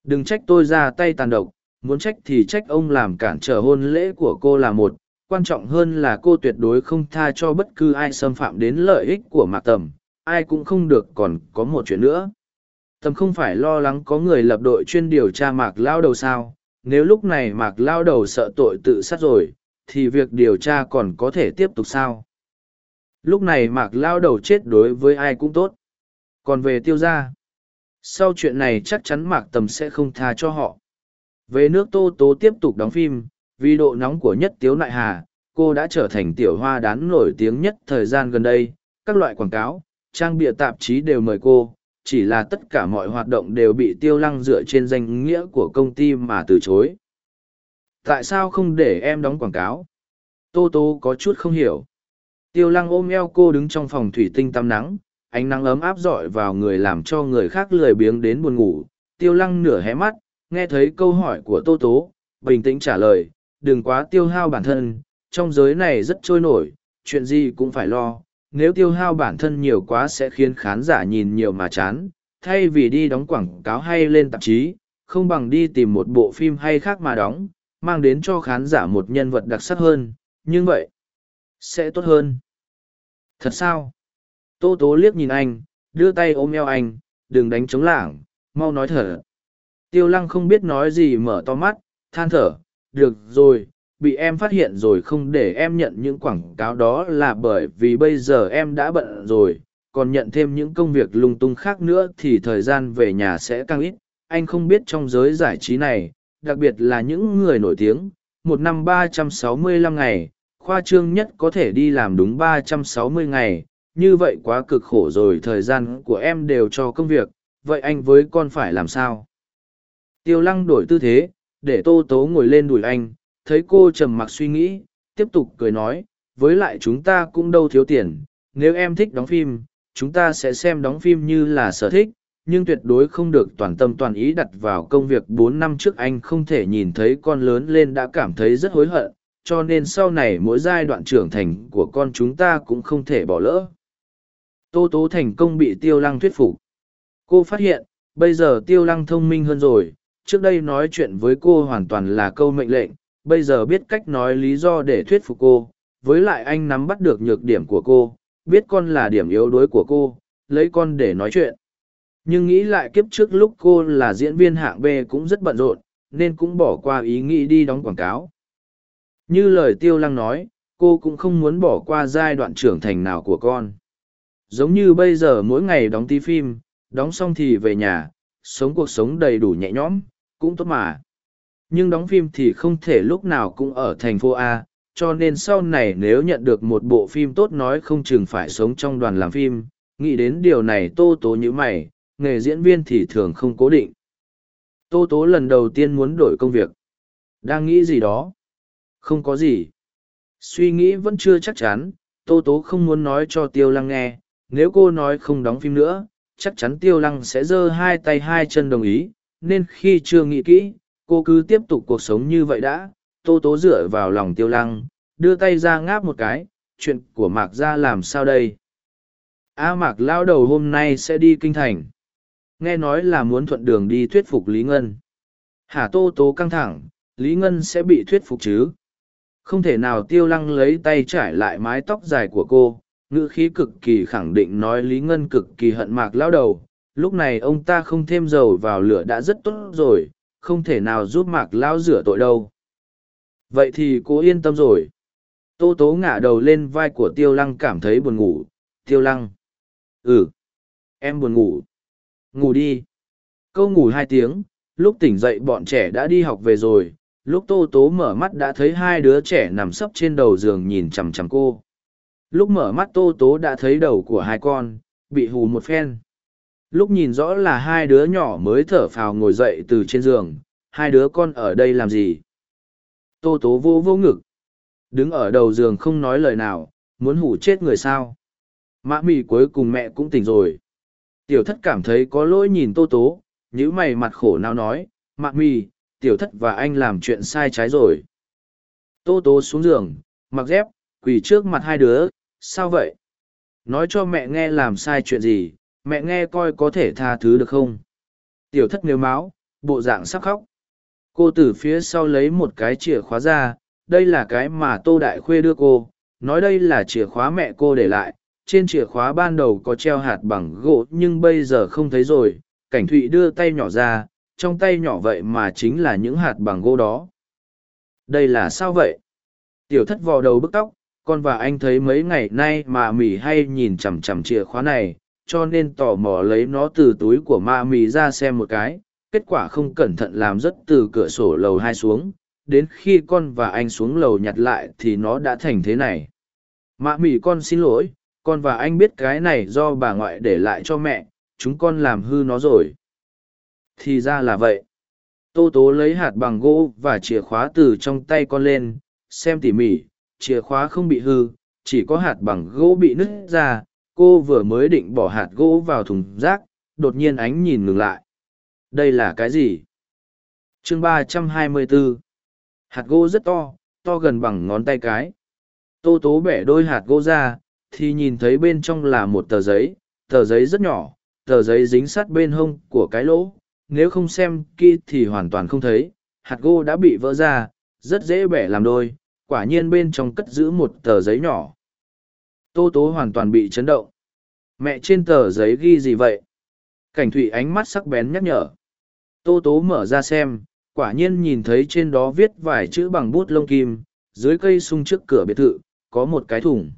Đừng trách tôi ra tay tàn độc, muốn trách thì trách ông làm cản trở hôn lễ của cô là một quan trọng hơn là cô tuyệt đối không tha cho bất cứ ai xâm phạm đến lợi ích của mạc tầm, ai cũng không được còn có một chuyện nữa. Tầm không phải lo lắng có người lập đội chuyên điều tra mạc lao đầu sao, nếu lúc này mạc lao đầu sợ tội tự sát rồi, thì việc điều tra còn có thể tiếp tục sao? Lúc này mạc lao đầu chết đối với ai cũng tốt. Còn về tiêu gia, sau chuyện này chắc chắn mạc tầm sẽ không tha cho họ. Về nước tô tố tiếp tục đóng phim vì độ nóng của nhất tiếu nại hà, cô đã trở thành tiểu hoa đán nổi tiếng nhất thời gian gần đây. Các loại quảng cáo, trang bịa tạp chí đều mời cô, chỉ là tất cả mọi hoạt động đều bị tiêu lăng dựa trên danh nghĩa của công ty mà từ chối. Tại sao không để em đóng quảng cáo? Tô tô có chút không hiểu. Tiêu lăng ôm eo cô đứng trong phòng thủy tinh tắm nắng, ánh nắng ấm áp rọi vào người làm cho người khác lười biếng đến buồn ngủ. Tiêu lăng nửa hé mắt, nghe thấy câu hỏi của tô tố bình tĩnh trả lời đừng quá tiêu hao bản thân, trong giới này rất trôi nổi, chuyện gì cũng phải lo, nếu tiêu hao bản thân nhiều quá sẽ khiến khán giả nhìn nhiều mà chán, thay vì đi đóng quảng cáo hay lên tạp chí, không bằng đi tìm một bộ phim hay khác mà đóng, mang đến cho khán giả một nhân vật đặc sắc hơn, nhưng vậy sẽ tốt hơn. Thật sao? Tô tố liếc nhìn anh, đưa tay ôm eo anh, đừng đánh chống lảng, mau nói thở. Tiêu lăng không biết nói gì mở to mắt, than thở được rồi, bị em phát hiện rồi không để em nhận những quảng cáo đó là bởi vì bây giờ em đã bận rồi. Còn nhận thêm những công việc lung tung khác nữa thì thời gian về nhà sẽ càng ít. Anh không biết trong giới giải trí này, đặc biệt là những người nổi tiếng, một năm ba trăm sáu mươi lăm ngày, khoa trương nhất có thể đi làm đúng ba trăm sáu mươi ngày. Như vậy quá cực khổ rồi, thời gian của em đều cho công việc. Vậy anh với con phải làm sao? Tiêu lăng đổi tư thế để tô tố ngồi lên đùi anh, thấy cô trầm mặc suy nghĩ, tiếp tục cười nói, với lại chúng ta cũng đâu thiếu tiền, nếu em thích đóng phim, chúng ta sẽ xem đóng phim như là sở thích, nhưng tuyệt đối không được toàn tâm toàn ý đặt vào công việc bốn năm trước anh không thể nhìn thấy con lớn lên đã cảm thấy rất hối hận, cho nên sau này mỗi giai đoạn trưởng thành của con chúng ta cũng không thể bỏ lỡ. Tô tố thành công bị tiêu lăng thuyết phục. Cô phát hiện, bây giờ tiêu lăng thông minh hơn rồi trước đây nói chuyện với cô hoàn toàn là câu mệnh lệnh, bây giờ biết cách nói lý do để thuyết phục cô, với lại anh nắm bắt được nhược điểm của cô, biết con là điểm yếu đuối của cô, lấy con để nói chuyện. Nhưng nghĩ lại kiếp trước lúc cô là diễn viên hạng b cũng rất bận rộn, nên cũng bỏ qua ý nghĩ đi đóng quảng cáo. Như lời tiêu lăng nói, cô cũng không muốn bỏ qua giai đoạn trưởng thành nào của con. Giống như bây giờ mỗi ngày đóng tí phim, đóng xong thì về nhà, sống cuộc sống đầy đủ nhẹ nhõm cũng tốt mà. Nhưng đóng phim thì không thể lúc nào cũng ở thành phố a, cho nên sau này nếu nhận được một bộ phim tốt nói không chừng phải sống trong đoàn làm phim, nghĩ đến điều này tô tố như mày, nghề diễn viên thì thường không cố định. Tô tố lần đầu tiên muốn đổi công việc. Đang nghĩ gì đó? Không có gì. Suy nghĩ vẫn chưa chắc chắn, tô tố không muốn nói cho tiêu lăng nghe, nếu cô nói không đóng phim nữa, chắc chắn tiêu lăng sẽ giơ hai tay hai chân đồng ý nên khi chưa nghĩ kỹ, cô cứ tiếp tục cuộc sống như vậy đã, tô tố dựa vào lòng tiêu lăng, đưa tay ra ngáp một cái, chuyện của mạc ra làm sao đây? A mạc lao đầu hôm nay sẽ đi kinh thành. Nghe nói là muốn thuận đường đi thuyết phục lý ngân. Hả tô tố căng thẳng, lý ngân sẽ bị thuyết phục chứ? Không thể nào tiêu lăng lấy tay trải lại mái tóc dài của cô, ngữ khí cực kỳ khẳng định nói lý ngân cực kỳ hận mạc lao đầu lúc này ông ta không thêm dầu vào lửa đã rất tốt rồi, không thể nào giúp mạc lao rửa tội đâu. Vậy thì cô yên tâm rồi. Tô tố ngả đầu lên vai của tiêu lăng cảm thấy buồn ngủ. Tiêu lăng. Ừ. Em buồn ngủ. Ngủ đi. Câu ngủ hai tiếng, lúc tỉnh dậy bọn trẻ đã đi học về rồi. Lúc tô tố mở mắt đã thấy hai đứa trẻ nằm sấp trên đầu giường nhìn chằm chằm cô. Lúc mở mắt tô tố đã thấy đầu của hai con, bị hù một phen lúc nhìn rõ là hai đứa nhỏ mới thở phào ngồi dậy từ trên giường, hai đứa con ở đây làm gì? Tô tố vô vô ngực. Đứng ở đầu giường không nói lời nào, muốn hủ chết người sao? Mã mì cuối cùng mẹ cũng tỉnh rồi. Tiểu thất cảm thấy có lỗi nhìn tô tố nhữ mày mặt khổ nào nói mạ mì tiểu thất và anh làm chuyện sai trái rồi. Tô tố xuống giường, mặc dép, quỳ trước mặt hai đứa, sao vậy? Nói cho mẹ nghe làm sai chuyện gì mẹ nghe coi có thể tha thứ được không? Tiểu thất nếu máu, bộ dạng sắc khóc. Cô từ phía sau lấy một cái chìa khóa ra, đây là cái mà tô đại khuê đưa cô, nói đây là chìa khóa mẹ cô để lại, trên chìa khóa ban đầu có treo hạt bằng gỗ nhưng bây giờ không thấy rồi, cảnh thụy đưa tay nhỏ ra, trong tay nhỏ vậy mà chính là những hạt bằng gỗ đó. Đây là sao vậy? Tiểu thất vò đầu bức tóc, con và anh thấy mấy ngày nay mà mỉ hay nhìn chằm chằm chìa khóa này cho nên tò mò lấy nó từ túi của ma mì ra xem một cái, kết quả không cẩn thận làm rớt từ cửa sổ lầu hai xuống, đến khi con và anh xuống lầu nhặt lại thì nó đã thành thế này. Mạ mì con xin lỗi, con và anh biết cái này do bà ngoại để lại cho mẹ, chúng con làm hư nó rồi. Thì ra là vậy. Tô tố lấy hạt bằng gỗ và chìa khóa từ trong tay con lên, xem tỉ mỉ, chìa khóa không bị hư, chỉ có hạt bằng gỗ bị nứt ra cô vừa mới định bỏ hạt gỗ vào thùng rác, đột nhiên ánh nhìn ngừng lại. Đây là cái gì? Chương ba trăm hai mươi bốn hạt gỗ rất to to gần bằng ngón tay cái. Tô tố bẻ đôi hạt gỗ ra, thì nhìn thấy bên trong là một tờ giấy tờ giấy rất nhỏ, tờ giấy dính sát bên hông của cái lỗ. Nếu không xem kỹ thì hoàn toàn không thấy, hạt gỗ đã bị vỡ ra, rất dễ bẻ làm đôi, quả nhiên bên trong cất giữ một tờ giấy nhỏ tô tố hoàn toàn bị chấn động. Mẹ trên tờ giấy ghi gì vậy? Cảnh thụy ánh mắt sắc bén nhắc nhở. Tô tố mở ra xem, quả nhiên nhìn thấy trên đó viết vài chữ bằng bút lông kim, dưới cây sung trước cửa biệt thự, có một cái thùng.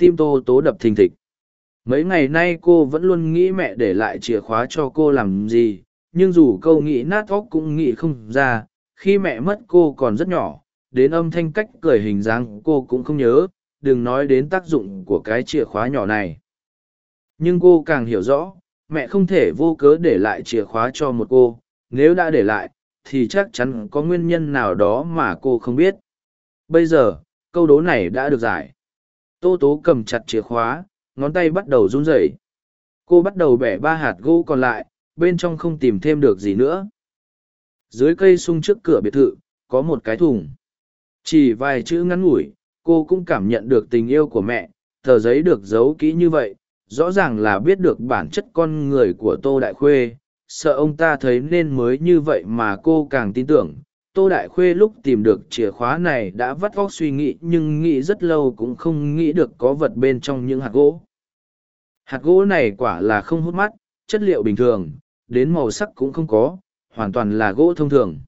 Tim tô tố đập thình thịch. Mấy ngày nay cô vẫn luôn nghĩ mẹ để lại chìa khóa cho cô làm gì, nhưng dù câu nghĩ nát óc cũng nghĩ không ra, khi mẹ mất cô còn rất nhỏ, đến âm thanh cách cười hình dáng cô cũng không nhớ đừng nói đến tác dụng của cái chìa khóa nhỏ này. Nhưng cô càng hiểu rõ, mẹ không thể vô cớ để lại chìa khóa cho một cô. Nếu đã để lại, thì chắc chắn có nguyên nhân nào đó mà cô không biết. Bây giờ, câu đố này đã được giải. Tô tố cầm chặt chìa khóa, ngón tay bắt đầu run rẩy. Cô bắt đầu bẻ ba hạt gỗ còn lại, bên trong không tìm thêm được gì nữa. Dưới cây sung trước cửa biệt thự, có một cái thùng. Chỉ vài chữ ngắn ngủi cô cũng cảm nhận được tình yêu của mẹ, tờ giấy được giấu kỹ như vậy, rõ ràng là biết được bản chất con người của tô đại khuê, sợ ông ta thấy nên mới như vậy mà cô càng tin tưởng. Tô đại khuê lúc tìm được chìa khóa này đã vắt vóc suy nghĩ, nhưng nghĩ rất lâu cũng không nghĩ được có vật bên trong những hạt gỗ. Hạt gỗ này quả là không hút mắt, chất liệu bình thường, đến màu sắc cũng không có, hoàn toàn là gỗ thông thường.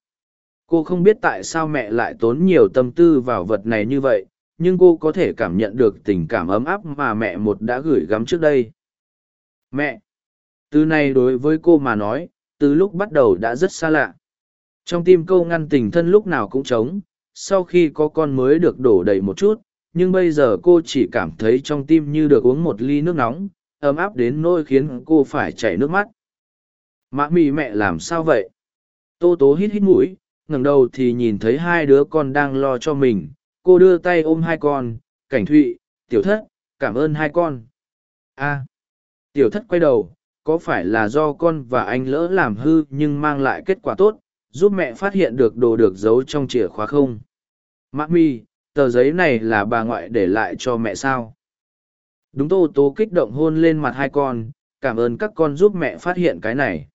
Cô không biết tại sao mẹ lại tốn nhiều tâm tư vào vật này như vậy nhưng cô có thể cảm nhận được tình cảm ấm áp mà mẹ một đã gửi gắm trước đây. Mẹ, từ này đối với cô mà nói, từ lúc bắt đầu đã rất xa lạ. Trong tim câu ngăn tình thân lúc nào cũng trống, sau khi có con mới được đổ đầy một chút, nhưng bây giờ cô chỉ cảm thấy trong tim như được uống một ly nước nóng, ấm áp đến nỗi khiến cô phải chảy nước mắt. Mã mị mẹ làm sao vậy? Tô tố hít hít mũi, ngẩng đầu thì nhìn thấy hai đứa con đang lo cho mình cô đưa tay ôm hai con, cảnh thụy, tiểu thất, cảm ơn hai con. A. Tiểu thất quay đầu, có phải là do con và anh lỡ làm hư nhưng mang lại kết quả tốt, giúp mẹ phát hiện được đồ được giấu trong chìa khóa không? Mã mi, tờ giấy này là bà ngoại để lại cho mẹ sao? Đúng tô tố kích động hôn lên mặt hai con, cảm ơn các con giúp mẹ phát hiện cái này.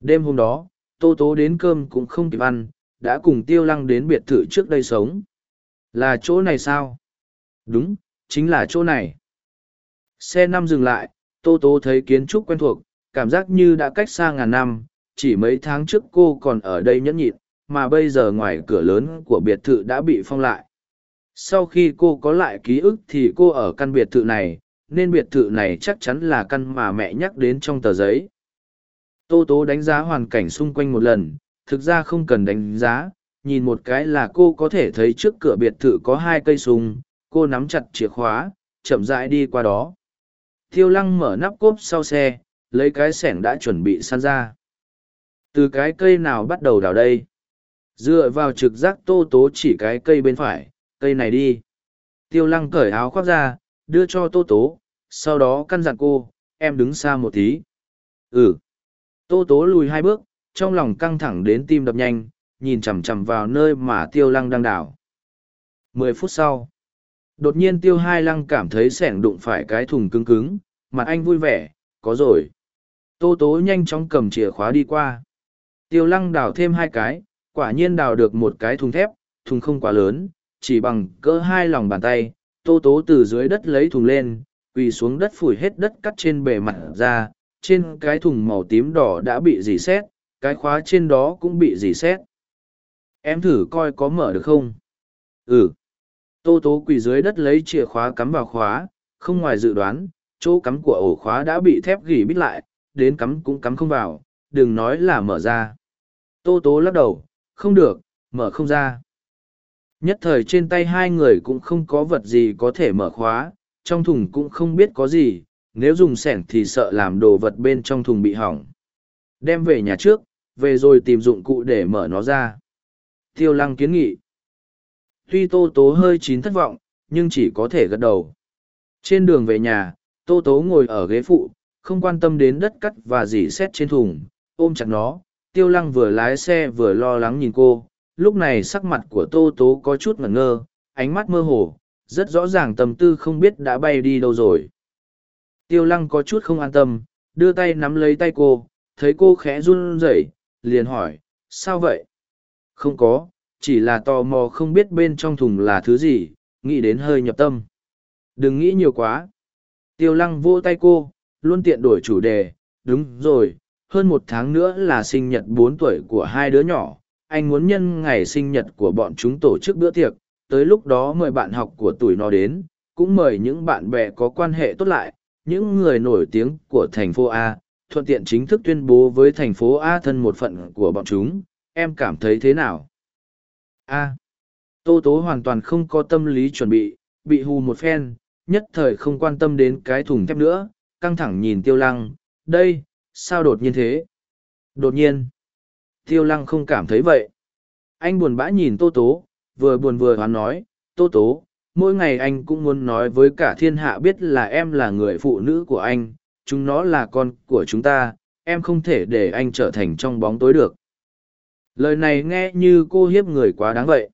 Đêm hôm đó, tô tố đến cơm cũng không kịp ăn, đã cùng tiêu lăng đến biệt thự trước đây sống là chỗ này sao? Đúng, chính là chỗ này. Xe năm dừng lại, tô tố thấy kiến trúc quen thuộc, cảm giác như đã cách xa ngàn năm, chỉ mấy tháng trước cô còn ở đây nhẫn nhịn, mà bây giờ ngoài cửa lớn của biệt thự đã bị phong lại. Sau khi cô có lại ký ức thì cô ở căn biệt thự này, nên biệt thự này chắc chắn là căn mà mẹ nhắc đến trong tờ giấy. Tô tố đánh giá hoàn cảnh xung quanh một lần, thực ra không cần đánh giá nhìn một cái là cô có thể thấy trước cửa biệt thự có hai cây súng cô nắm chặt chìa khóa chậm rãi đi qua đó thiêu lăng mở nắp cốp sau xe lấy cái sẻng đã chuẩn bị săn ra từ cái cây nào bắt đầu đào đây dựa vào trực giác tô tố chỉ cái cây bên phải cây này đi Tiêu lăng cởi áo khoác ra, đưa cho tô tố, sau đó căn dặn cô, em đứng xa một tí. Ừ. Tô tố lùi hai bước, trong lòng căng thẳng đến tim đập nhanh, nhìn chằm chằm vào nơi mà tiêu lăng đang đảo. Mười phút sau, đột nhiên tiêu hai lăng cảm thấy sẻng đụng phải cái thùng cứng cứng, mặt anh vui vẻ, có rồi. Tô tố nhanh chóng cầm chìa khóa đi qua. Tiêu lăng đào thêm hai cái, quả nhiên đào được một cái thùng thép, thùng không quá lớn, chỉ bằng cỡ hai lòng bàn tay. Tô tố từ dưới đất lấy thùng lên, quỳ xuống đất phủi hết đất cắt trên bề mặt ra, trên cái thùng màu tím đỏ đã bị dì xét, cái khóa trên đó cũng bị dì xét. Em thử coi có mở được không? Ừ. Tô tố quỳ dưới đất lấy chìa khóa cắm vào khóa, không ngoài dự đoán, chỗ cắm của ổ khóa đã bị thép gỉ bít lại, đến cắm cũng cắm không vào, đừng nói là mở ra. Tô tố lắc đầu, không được, mở không ra. Nhất thời trên tay hai người cũng không có vật gì có thể mở khóa, trong thùng cũng không biết có gì, nếu dùng sẻng thì sợ làm đồ vật bên trong thùng bị hỏng. Đem về nhà trước, về rồi tìm dụng cụ để mở nó ra. Tiêu lăng kiến nghị. Tuy tô tố hơi chín thất vọng, nhưng chỉ có thể gật đầu. Trên đường về nhà, tô tố ngồi ở ghế phụ, không quan tâm đến đất cắt và dỉ xét trên thùng, ôm chặt nó. Tiêu lăng vừa lái xe vừa lo lắng nhìn cô, lúc này sắc mặt của tô tố có chút ngẩn ngơ, ánh mắt mơ hồ, rất rõ ràng tâm tư không biết đã bay đi đâu rồi. Tiêu lăng có chút không an tâm, đưa tay nắm lấy tay cô, thấy cô khẽ run rẩy, liền hỏi, sao vậy? Không có, chỉ là tò mò không biết bên trong thùng là thứ gì, nghĩ đến hơi nhập tâm. Đừng nghĩ nhiều quá. Tiêu lăng vỗ tay cô, luôn tiện đổi chủ đề, đúng rồi, hơn một tháng nữa là sinh nhật bốn tuổi của hai đứa nhỏ, anh muốn nhân ngày sinh nhật của bọn chúng tổ chức bữa tiệc, tới lúc đó mời bạn học của tuổi nó đến, cũng mời những bạn bè có quan hệ tốt lại, những người nổi tiếng của thành phố A, thuận tiện chính thức tuyên bố với thành phố A thân một phận của bọn chúng, em cảm thấy thế nào? A. Tô Tố hoàn toàn không có tâm lý chuẩn bị, bị hù một phen, nhất thời không quan tâm đến cái thùng thép nữa, căng thẳng nhìn Tiêu Lăng, đây, sao đột nhiên thế? Đột nhiên. Tiêu Lăng không cảm thấy vậy. Anh buồn bã nhìn Tô Tố, vừa buồn vừa hoán nói, Tô Tố, mỗi ngày anh cũng muốn nói với cả thiên hạ biết là em là người phụ nữ của anh, chúng nó là con của chúng ta, em không thể để anh trở thành trong bóng tối được. Lời này nghe như cô hiếp người quá đáng vậy.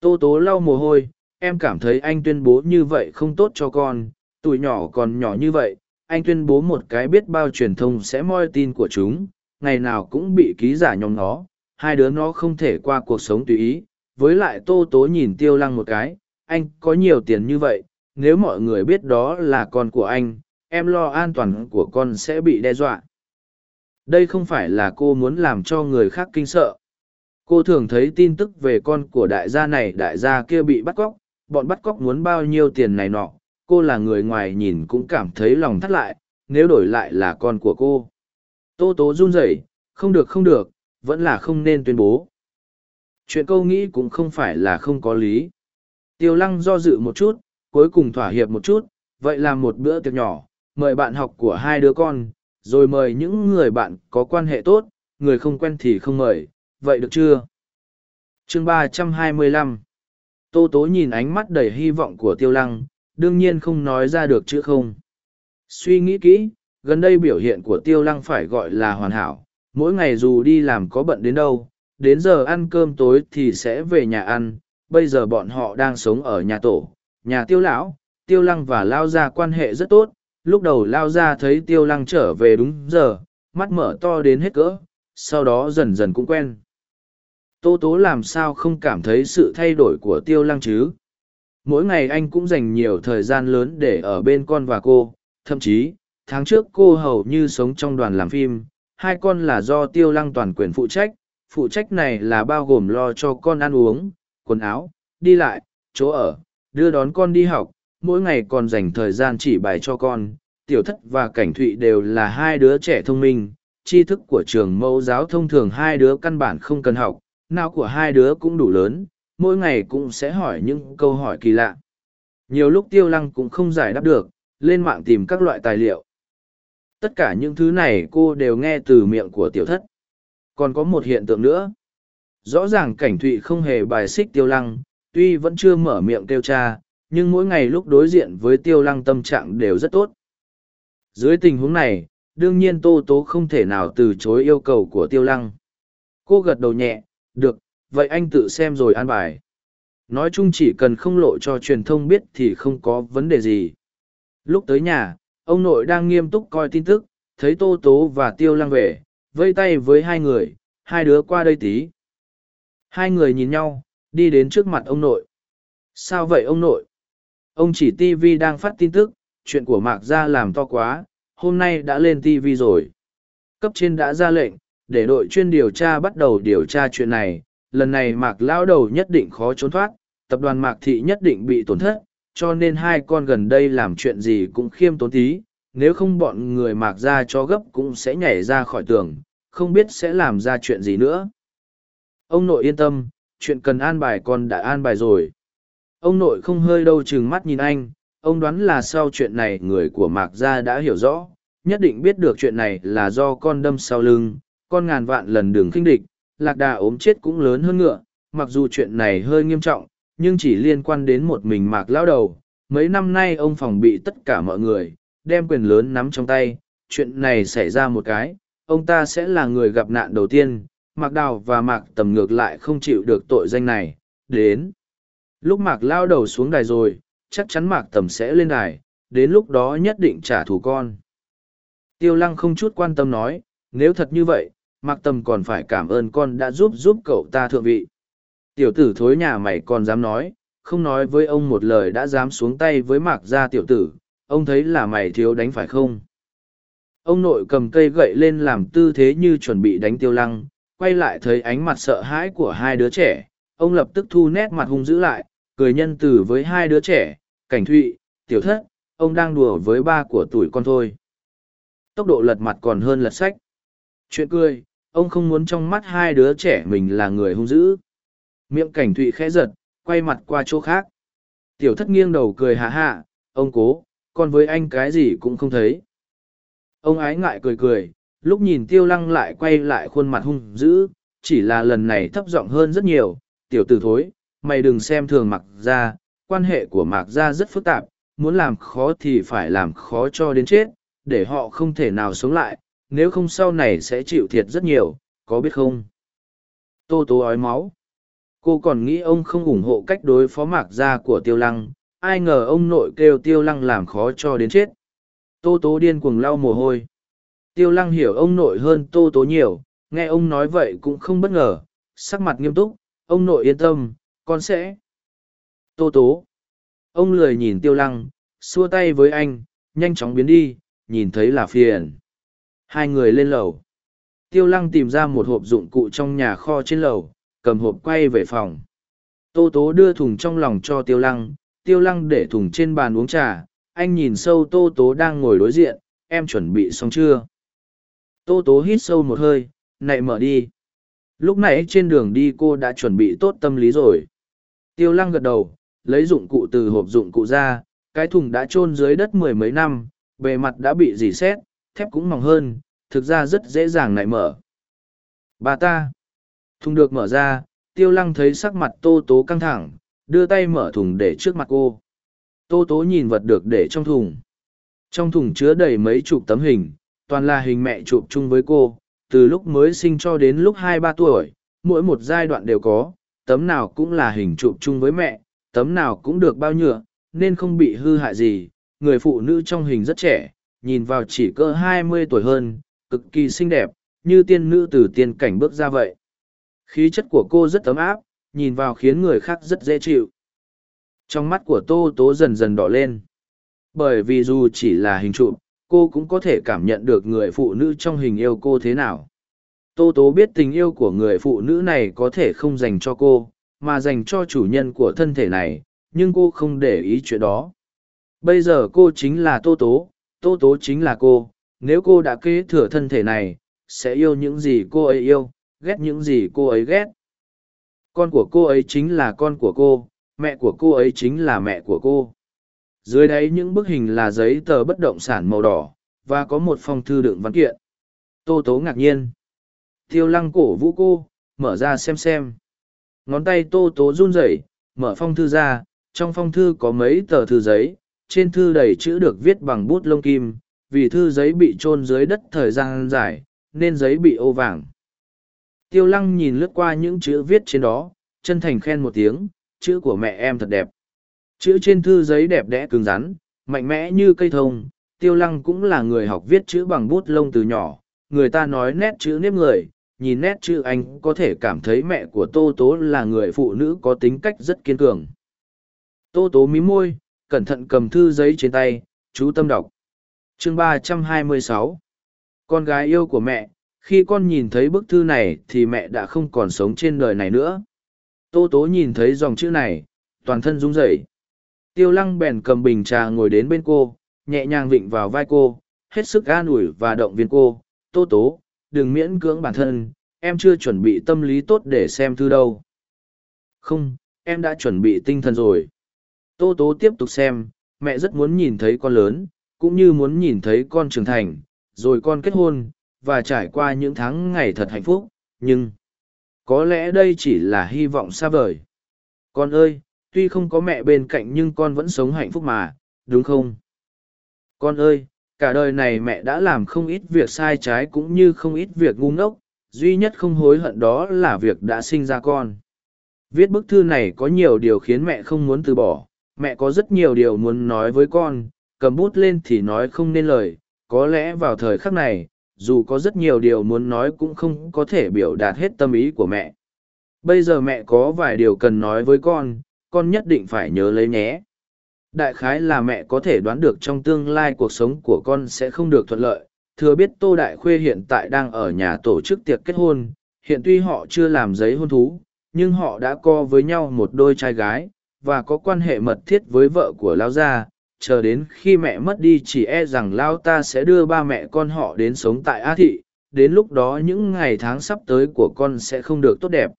Tô Tố lau mồ hôi, em cảm thấy anh tuyên bố như vậy không tốt cho con, tuổi nhỏ còn nhỏ như vậy, anh tuyên bố một cái biết bao truyền thông sẽ moi tin của chúng, ngày nào cũng bị ký giả nhóm nó, hai đứa nó không thể qua cuộc sống tùy ý, với lại Tô Tố nhìn Tiêu Lăng một cái, anh có nhiều tiền như vậy, nếu mọi người biết đó là con của anh, em lo an toàn của con sẽ bị đe dọa. Đây không phải là cô muốn làm cho người khác kinh sợ. Cô thường thấy tin tức về con của đại gia này đại gia kia bị bắt cóc, bọn bắt cóc muốn bao nhiêu tiền này nọ, cô là người ngoài nhìn cũng cảm thấy lòng thắt lại, nếu đổi lại là con của cô. Tô tố run rẩy, không được không được, vẫn là không nên tuyên bố. Chuyện câu nghĩ cũng không phải là không có lý. Tiêu lăng do dự một chút, cuối cùng thỏa hiệp một chút, vậy là một bữa tiệc nhỏ, mời bạn học của hai đứa con, rồi mời những người bạn có quan hệ tốt, người không quen thì không mời, vậy được chưa? chương ba trăm hai mươi lăm Tô Tố nhìn ánh mắt đầy hy vọng của Tiêu Lăng, đương nhiên không nói ra được chữ không. Suy nghĩ kỹ, gần đây biểu hiện của Tiêu Lăng phải gọi là hoàn hảo, mỗi ngày dù đi làm có bận đến đâu, đến giờ ăn cơm tối thì sẽ về nhà ăn, bây giờ bọn họ đang sống ở nhà tổ, nhà Tiêu Lão, Tiêu Lăng và Lao Gia quan hệ rất tốt, lúc đầu Lao Gia thấy Tiêu Lăng trở về đúng giờ, mắt mở to đến hết cỡ, sau đó dần dần cũng quen. Tô Tố làm sao không cảm thấy sự thay đổi của Tiêu Lăng chứ? Mỗi ngày anh cũng dành nhiều thời gian lớn để ở bên con và cô, thậm chí, tháng trước cô hầu như sống trong đoàn làm phim, hai con là do Tiêu Lăng toàn quyền phụ trách, phụ trách này là bao gồm lo cho con ăn uống, quần áo, đi lại, chỗ ở, đưa đón con đi học, mỗi ngày còn dành thời gian chỉ bài cho con. Tiểu thất và cảnh thụy đều là hai đứa trẻ thông minh, tri thức của trường mẫu giáo thông thường hai đứa căn bản không cần học, não của hai đứa cũng đủ lớn, mỗi ngày cũng sẽ hỏi những câu hỏi kỳ lạ. Nhiều lúc tiêu lăng cũng không giải đáp được, lên mạng tìm các loại tài liệu. Tất cả những thứ này cô đều nghe từ miệng của tiểu thất. Còn có một hiện tượng nữa. Rõ ràng cảnh thụy không hề bài xích tiêu lăng, tuy vẫn chưa mở miệng kêu cha, nhưng mỗi ngày lúc đối diện với tiêu lăng tâm trạng đều rất tốt. Dưới tình huống này, đương nhiên Tô Tố không thể nào từ chối yêu cầu của tiêu lăng. Cô gật đầu nhẹ, được, vậy anh tự xem rồi an bài. Nói chung chỉ cần không lộ cho truyền thông biết thì không có vấn đề gì. Lúc tới nhà, ông nội đang nghiêm túc coi tin tức, thấy Tô Tố và Tiêu Lăng về, vây tay với hai người, hai đứa qua đây tí. Hai người nhìn nhau, đi đến trước mặt ông nội. Sao vậy ông nội? Ông chỉ TV đang phát tin tức, chuyện của Mạc Gia làm to quá, hôm nay đã lên TV rồi. Cấp trên đã ra lệnh, để đội chuyên điều tra bắt đầu điều tra chuyện này, lần này Mạc Lão Đầu nhất định khó trốn thoát, tập đoàn Mạc Thị nhất định bị tổn thất, cho nên hai con gần đây làm chuyện gì cũng khiêm tốn tí, nếu không bọn người Mạc Gia cho gấp cũng sẽ nhảy ra khỏi tường, không biết sẽ làm ra chuyện gì nữa. Ông nội yên tâm, chuyện cần an bài con đã an bài rồi. Ông nội không hơi đâu chừng mắt nhìn anh, ông đoán là sau chuyện này người của Mạc Gia đã hiểu rõ, nhất định biết được chuyện này là do con đâm sau lưng, con ngàn vạn lần đường khinh địch, lạc đà ốm chết cũng lớn hơn ngựa, mặc dù chuyện này hơi nghiêm trọng, nhưng chỉ liên quan đến một mình Mạc Lão Đầu. Mấy năm nay ông phòng bị tất cả mọi người, đem quyền lớn nắm trong tay, chuyện này xảy ra một cái, ông ta sẽ là người gặp nạn đầu tiên, Mạc Đào và Mạc Tầm ngược lại không chịu được tội danh này, đến. Lúc Mạc lao đầu xuống đài rồi, chắc chắn Mạc Tầm sẽ lên đài, đến lúc đó nhất định trả thù con. Tiêu Lăng không chút quan tâm nói, nếu thật như vậy, Mạc Tầm còn phải cảm ơn con đã giúp giúp cậu ta thượng vị. Tiểu tử thối nhà mày còn dám nói, không nói với ông một lời đã dám xuống tay với Mạc gia tiểu tử, ông thấy là mày thiếu đánh phải không? Ông nội cầm cây gậy lên làm tư thế như chuẩn bị đánh tiêu lăng, quay lại thấy ánh mặt sợ hãi của hai đứa trẻ, ông lập tức thu nét mặt hung dữ lại, cười nhân từ với hai đứa trẻ, cảnh thụy, tiểu thất, ông đang đùa với ba của tuổi con thôi. Tốc độ lật mặt còn hơn lật sách. Chuyện cười, ông không muốn trong mắt hai đứa trẻ mình là người hung dữ. Miệng cảnh thụy khẽ giật, quay mặt qua chỗ khác. Tiểu thất nghiêng đầu cười hạ hạ, ông cố, còn với anh cái gì cũng không thấy. Ông ái ngại cười cười, lúc nhìn tiêu lăng lại quay lại khuôn mặt hung dữ, chỉ là lần này thấp giọng hơn rất nhiều, tiểu tử thối, mày đừng xem thường mặc ra, quan hệ của mạc gia rất phức tạp, muốn làm khó thì phải làm khó cho đến chết, để họ không thể nào sống lại, nếu không sau này sẽ chịu thiệt rất nhiều, có biết không? Tô tố ói máu. Cô còn nghĩ ông không ủng hộ cách đối phó mạc gia của tiêu lăng, ai ngờ ông nội kêu tiêu lăng làm khó cho đến chết. Tô tố điên cuồng lau mồ hôi. Tiêu lăng hiểu ông nội hơn tô tố nhiều, nghe ông nói vậy cũng không bất ngờ, sắc mặt nghiêm túc, ông nội yên tâm, con sẽ. Tô tố. Ông lười nhìn tiêu lăng, xua tay với anh, nhanh chóng biến đi, nhìn thấy là phiền. Hai người lên lầu. Tiêu lăng tìm ra một hộp dụng cụ trong nhà kho trên lầu, cầm hộp quay về phòng. Tô tố đưa thùng trong lòng cho tiêu lăng, tiêu lăng để thùng trên bàn uống trà, anh nhìn sâu tô tố đang ngồi đối diện, em chuẩn bị xong chưa? Tô tố hít sâu một hơi, nạy mở đi. Lúc nãy trên đường đi cô đã chuẩn bị tốt tâm lý rồi. Tiêu lăng gật đầu, lấy dụng cụ từ hộp dụng cụ ra, cái thùng đã chôn dưới đất mười mấy năm, bề mặt đã bị dì xét, thép cũng mỏng hơn, thực ra rất dễ dàng nảy mở. Bà ta, thùng được mở ra, tiêu lăng thấy sắc mặt tô tố căng thẳng, đưa tay mở thùng để trước mặt cô. Tô tố nhìn vật được để trong thùng. Trong thùng chứa đầy mấy chục tấm hình, toàn là hình mẹ chụp chung với cô, từ lúc mới sinh cho đến lúc hai ba tuổi, mỗi một giai đoạn đều có, tấm nào cũng là hình chụp chung với mẹ, tấm nào cũng được bao nhựa, nên không bị hư hại gì. Người phụ nữ trong hình rất trẻ, nhìn vào chỉ cơ hai mươi tuổi hơn, cực kỳ xinh đẹp, như tiên nữ từ tiên cảnh bước ra vậy. Khí chất của cô rất ấm áp, nhìn vào khiến người khác rất dễ chịu. Trong mắt của Tô Tố dần dần đỏ lên. Bởi vì dù chỉ là hình trụ, cô cũng có thể cảm nhận được người phụ nữ trong hình yêu cô thế nào. Tô Tố biết tình yêu của người phụ nữ này có thể không dành cho cô, mà dành cho chủ nhân của thân thể này, nhưng cô không để ý chuyện đó. Bây giờ cô chính là Tô Tố, Tô Tố chính là cô, nếu cô đã kế thừa thân thể này, sẽ yêu những gì cô ấy yêu, ghét những gì cô ấy ghét. Con của cô ấy chính là con của cô, mẹ của cô ấy chính là mẹ của cô. Dưới đấy những bức hình là giấy tờ bất động sản màu đỏ, và có một phong thư đựng văn kiện. Tô Tố ngạc nhiên. Tiêu lăng cổ vũ cô, mở ra xem xem. Ngón tay Tô Tố run rẩy, mở phong thư ra, trong phong thư có mấy tờ thư giấy, trên thư đầy chữ được viết bằng bút lông kim, vì thư giấy bị chôn dưới đất thời gian dài, nên giấy bị ô vàng. Tiêu lăng nhìn lướt qua những chữ viết trên đó, chân thành khen một tiếng, chữ của mẹ em thật đẹp. Chữ trên thư giấy đẹp đẽ cứng rắn, mạnh mẽ như cây thông. Tiêu lăng cũng là người học viết chữ bằng bút lông từ nhỏ. Người ta nói nét chữ nếp người, nhìn nét chữ anh có thể cảm thấy mẹ của Tô Tố là người phụ nữ có tính cách rất kiên cường. Tô Tố mím môi, cẩn thận cầm thư giấy trên tay, chú tâm đọc. chương ba trăm hai mươi sáu Con gái yêu của mẹ, khi con nhìn thấy bức thư này thì mẹ đã không còn sống trên đời này nữa. Tô Tố nhìn thấy dòng chữ này, toàn thân run rẩy. Tiêu lăng bèn cầm bình trà ngồi đến bên cô, nhẹ nhàng vịnh vào vai cô, hết sức an ủi và động viên cô. Tô Tố, đừng miễn cưỡng bản thân, em chưa chuẩn bị tâm lý tốt để xem thư đâu. Không, em đã chuẩn bị tinh thần rồi. Tô Tố tiếp tục xem, mẹ rất muốn nhìn thấy con lớn, cũng như muốn nhìn thấy con trưởng thành, rồi con kết hôn, và trải qua những tháng ngày thật hạnh phúc, nhưng có lẽ đây chỉ là hy vọng xa vời. Con ơi, tuy không có mẹ bên cạnh nhưng con vẫn sống hạnh phúc mà, đúng không? Con ơi, cả đời này mẹ đã làm không ít việc sai trái cũng như không ít việc ngu ngốc, duy nhất không hối hận đó là việc đã sinh ra con. Viết bức thư này có nhiều điều khiến mẹ không muốn từ bỏ, mẹ có rất nhiều điều muốn nói với con, cầm bút lên thì nói không nên lời, có lẽ vào thời khắc này, dù có rất nhiều điều muốn nói cũng không có thể biểu đạt hết tâm ý của mẹ. Bây giờ mẹ có vài điều cần nói với con, con nhất định phải nhớ lấy nhé. Đại khái là mẹ có thể đoán được trong tương lai cuộc sống của con sẽ không được thuận lợi. Thừa biết Tô Đại Khuê hiện tại đang ở nhà tổ chức tiệc kết hôn, hiện tuy họ chưa làm giấy hôn thú, nhưng họ đã co với nhau một đôi trai gái, và có quan hệ mật thiết với vợ của Lao Gia. Chờ đến khi mẹ mất đi chỉ e rằng Lao ta sẽ đưa ba mẹ con họ đến sống tại Á Thị, đến lúc đó những ngày tháng sắp tới của con sẽ không được tốt đẹp.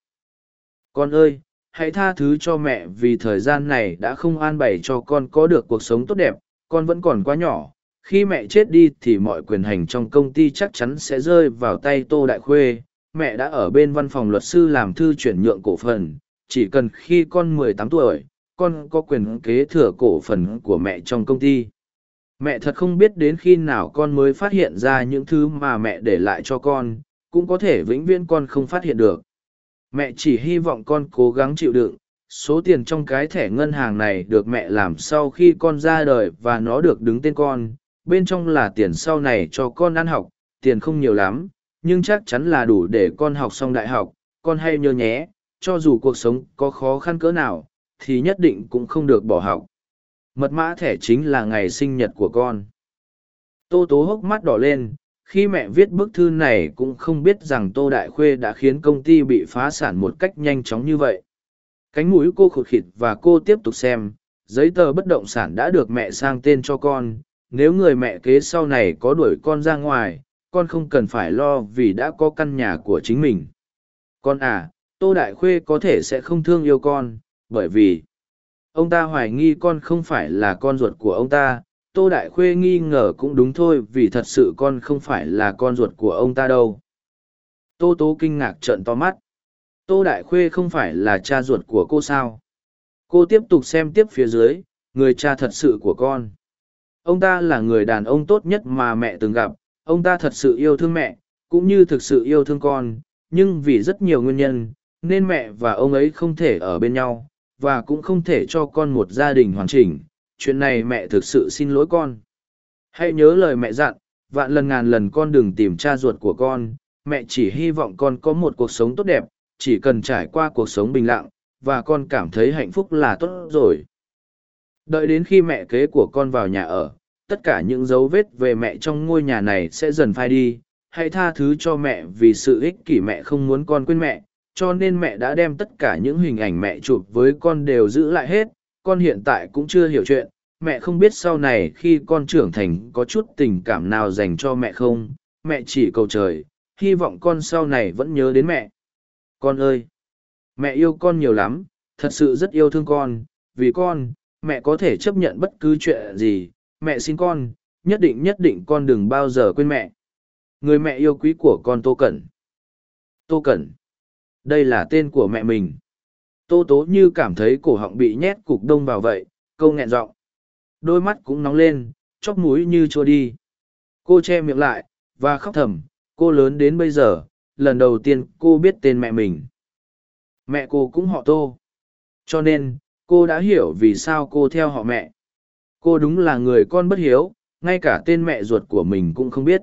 Con ơi, hãy tha thứ cho mẹ vì thời gian này đã không an bày cho con có được cuộc sống tốt đẹp con vẫn còn quá nhỏ khi mẹ chết đi thì mọi quyền hành trong công ty chắc chắn sẽ rơi vào tay tô đại khuê mẹ đã ở bên văn phòng luật sư làm thư chuyển nhượng cổ phần chỉ cần khi con mười tám tuổi con có quyền kế thừa cổ phần của mẹ trong công ty. Mẹ thật không biết đến khi nào con mới phát hiện ra những thứ mà mẹ để lại cho con, cũng có thể vĩnh viễn con không phát hiện được. Mẹ chỉ hy vọng con cố gắng chịu đựng, số tiền trong cái thẻ ngân hàng này được mẹ làm sau khi con ra đời và nó được đứng tên con. Bên trong là tiền sau này cho con ăn học, tiền không nhiều lắm, nhưng chắc chắn là đủ để con học xong đại học, con hay nhớ nhé, cho dù cuộc sống có khó khăn cỡ nào thì nhất định cũng không được bỏ học. Mật mã thẻ chính là ngày sinh nhật của con. Tô tố hốc mắt đỏ lên, khi mẹ viết bức thư này cũng không biết rằng tô đại khuê đã khiến công ty bị phá sản một cách nhanh chóng như vậy. Cánh mũi cô khụt khịt và cô tiếp tục xem, giấy tờ bất động sản đã được mẹ sang tên cho con. Nếu người mẹ kế sau này có đuổi con ra ngoài, con không cần phải lo vì đã có căn nhà của chính mình. Con à tô đại khuê có thể sẽ không thương yêu con bởi vì ông ta hoài nghi con không phải là con ruột của ông ta Tô Đại Khuê nghi ngờ cũng đúng thôi vì thật sự con không phải là con ruột của ông ta đâu. Tô Tố kinh ngạc trợn to mắt. Tô Đại Khuê không phải là cha ruột của cô sao? Cô tiếp tục xem tiếp phía dưới, người cha thật sự của con. Ông ta là người đàn ông tốt nhất mà mẹ từng gặp, ông ta thật sự yêu thương mẹ, cũng như thực sự yêu thương con, nhưng vì rất nhiều nguyên nhân, nên mẹ và ông ấy không thể ở bên nhau, và cũng không thể cho con một gia đình hoàn chỉnh, chuyện này mẹ thực sự xin lỗi con. Hãy nhớ lời mẹ dặn, vạn lần ngàn lần con đừng tìm cha ruột của con, mẹ chỉ hy vọng con có một cuộc sống tốt đẹp, chỉ cần trải qua cuộc sống bình lặng, và con cảm thấy hạnh phúc là tốt rồi. Đợi đến khi mẹ kế của con vào nhà ở, tất cả những dấu vết về mẹ trong ngôi nhà này sẽ dần phai đi. Hãy tha thứ cho mẹ vì sự ích kỷ mẹ không muốn con quên mẹ, cho nên mẹ đã đem tất cả những hình ảnh mẹ chụp với con đều giữ lại hết, con hiện tại cũng chưa hiểu chuyện mẹ không biết sau này khi con trưởng thành có chút tình cảm nào dành cho mẹ không mẹ chỉ cầu trời hy vọng con sau này vẫn nhớ đến mẹ. Con ơi mẹ yêu con nhiều lắm thật sự rất yêu thương con vì con mẹ có thể chấp nhận bất cứ chuyện gì mẹ xin con nhất định nhất định con đừng bao giờ quên mẹ. Người mẹ yêu quý của con tô cẩn. Tô cẩn đây là tên của mẹ mình Tô tố như cảm thấy cổ họng bị nhét cục đông vào vậy, câu nghẹn giọng Đôi mắt cũng nóng lên, chóc mũi như trôi đi. Cô che miệng lại, và khóc thầm, cô lớn đến bây giờ, lần đầu tiên cô biết tên mẹ mình. Mẹ cô cũng họ Tô. Cho nên, cô đã hiểu vì sao cô theo họ mẹ. Cô đúng là người con bất hiếu, ngay cả tên mẹ ruột của mình cũng không biết.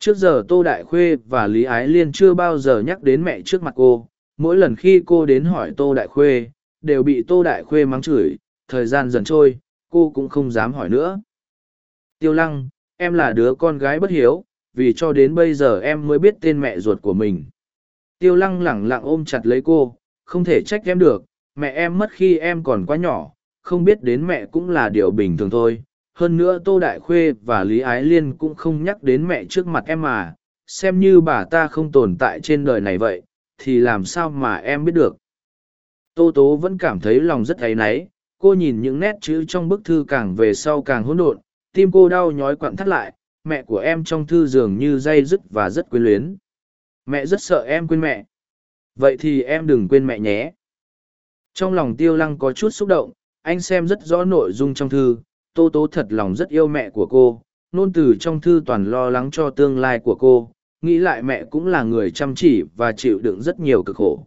Trước giờ Tô Đại Khuê và Lý Ái Liên chưa bao giờ nhắc đến mẹ trước mặt cô, mỗi lần khi cô đến hỏi Tô Đại Khuê, đều bị Tô Đại Khuê mắng chửi, thời gian dần trôi, cô cũng không dám hỏi nữa. Tiêu Lăng, em là đứa con gái bất hiếu, vì cho đến bây giờ em mới biết tên mẹ ruột của mình. Tiêu Lăng lẳng lặng ôm chặt lấy cô, không thể trách em được, mẹ em mất khi em còn quá nhỏ, không biết đến mẹ cũng là điều bình thường thôi. Hơn nữa Tô Đại Khuê và Lý Ái Liên cũng không nhắc đến mẹ trước mặt em mà, xem như bà ta không tồn tại trên đời này vậy, thì làm sao mà em biết được. Tô Tố vẫn cảm thấy lòng rất áy náy, cô nhìn những nét chữ trong bức thư càng về sau càng hỗn độn, tim cô đau nhói quặn thắt lại, mẹ của em trong thư dường như dây dứt và rất quyến luyến. Mẹ rất sợ em quên mẹ. Vậy thì em đừng quên mẹ nhé. Trong lòng tiêu lăng có chút xúc động, anh xem rất rõ nội dung trong thư, Tô Tố thật lòng rất yêu mẹ của cô, nôn từ trong thư toàn lo lắng cho tương lai của cô, nghĩ lại mẹ cũng là người chăm chỉ và chịu đựng rất nhiều cực khổ.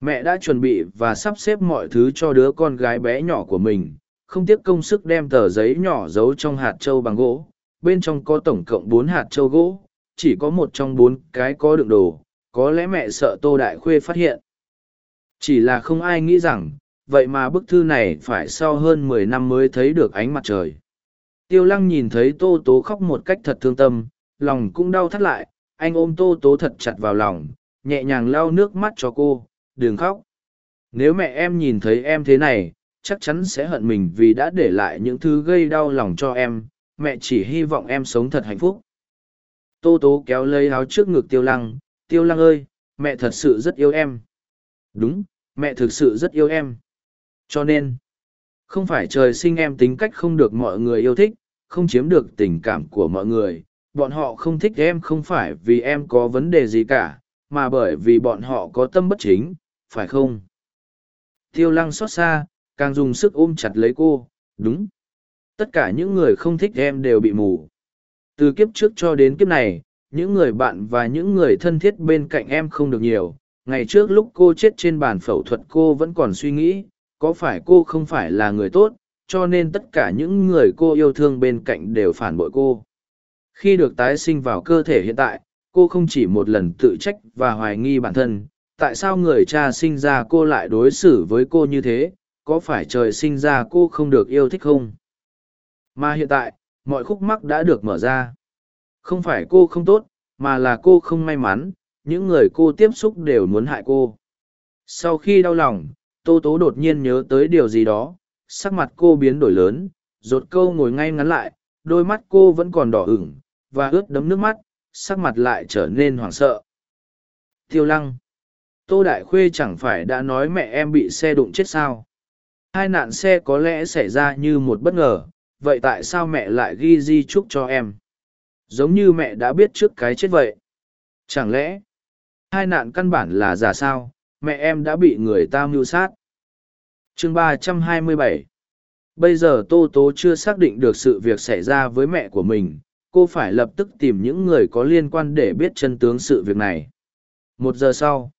Mẹ đã chuẩn bị và sắp xếp mọi thứ cho đứa con gái bé nhỏ của mình, không tiếc công sức đem tờ giấy nhỏ giấu trong hạt trâu bằng gỗ, bên trong có tổng cộng bốn hạt trâu gỗ, chỉ có một trong bốn cái có đựng đồ, có lẽ mẹ sợ Tô Đại Khuê phát hiện. Chỉ là không ai nghĩ rằng, vậy mà bức thư này phải sau hơn mười năm mới thấy được ánh mặt trời. Tiêu lăng nhìn thấy Tô Tố khóc một cách thật thương tâm, lòng cũng đau thắt lại, anh ôm Tô Tố thật chặt vào lòng, nhẹ nhàng lau nước mắt cho cô, đừng khóc. Nếu mẹ em nhìn thấy em thế này, chắc chắn sẽ hận mình vì đã để lại những thứ gây đau lòng cho em, mẹ chỉ hy vọng em sống thật hạnh phúc. Tô Tố kéo lấy áo trước ngực Tiêu Lăng, Tiêu Lăng ơi, mẹ thật sự rất yêu em. Đúng, mẹ thực sự rất yêu em. Cho nên, không phải trời sinh em tính cách không được mọi người yêu thích, không chiếm được tình cảm của mọi người. Bọn họ không thích em không phải vì em có vấn đề gì cả, mà bởi vì bọn họ có tâm bất chính, phải không? Tiêu lăng xót xa, càng dùng sức ôm chặt lấy cô, đúng. Tất cả những người không thích em đều bị mù. Từ kiếp trước cho đến kiếp này, những người bạn và những người thân thiết bên cạnh em không được nhiều. Ngày trước lúc cô chết trên bàn phẫu thuật cô vẫn còn suy nghĩ, có phải cô không phải là người tốt, cho nên tất cả những người cô yêu thương bên cạnh đều phản bội cô. Khi được tái sinh vào cơ thể hiện tại, cô không chỉ một lần tự trách và hoài nghi bản thân, tại sao người cha sinh ra cô lại đối xử với cô như thế, có phải trời sinh ra cô không được yêu thích không? Mà hiện tại, mọi khúc mắc đã được mở ra. Không phải cô không tốt, mà là cô không may mắn, những người cô tiếp xúc đều muốn hại cô. Sau khi đau lòng, Tô Tố đột nhiên nhớ tới điều gì đó, sắc mặt cô biến đổi lớn, rột câu ngồi ngay ngắn lại, đôi mắt cô vẫn còn đỏ ửng, và ướt đấm nước mắt, sắc mặt lại trở nên hoảng sợ. Tiêu lăng. Tô Đại Khuê chẳng phải đã nói mẹ em bị xe đụng chết sao? Hai nạn xe có lẽ xảy ra như một bất ngờ, vậy tại sao mẹ lại ghi di chúc cho em? Giống như mẹ đã biết trước cái chết vậy. Chẳng lẽ, hai nạn căn bản là giả sao, mẹ em đã bị người ta mưu sát? chương ba trăm hai mươi bảy Bây giờ Tô Tố chưa xác định được sự việc xảy ra với mẹ của mình, cô phải lập tức tìm những người có liên quan để biết chân tướng sự việc này. Một giờ sau,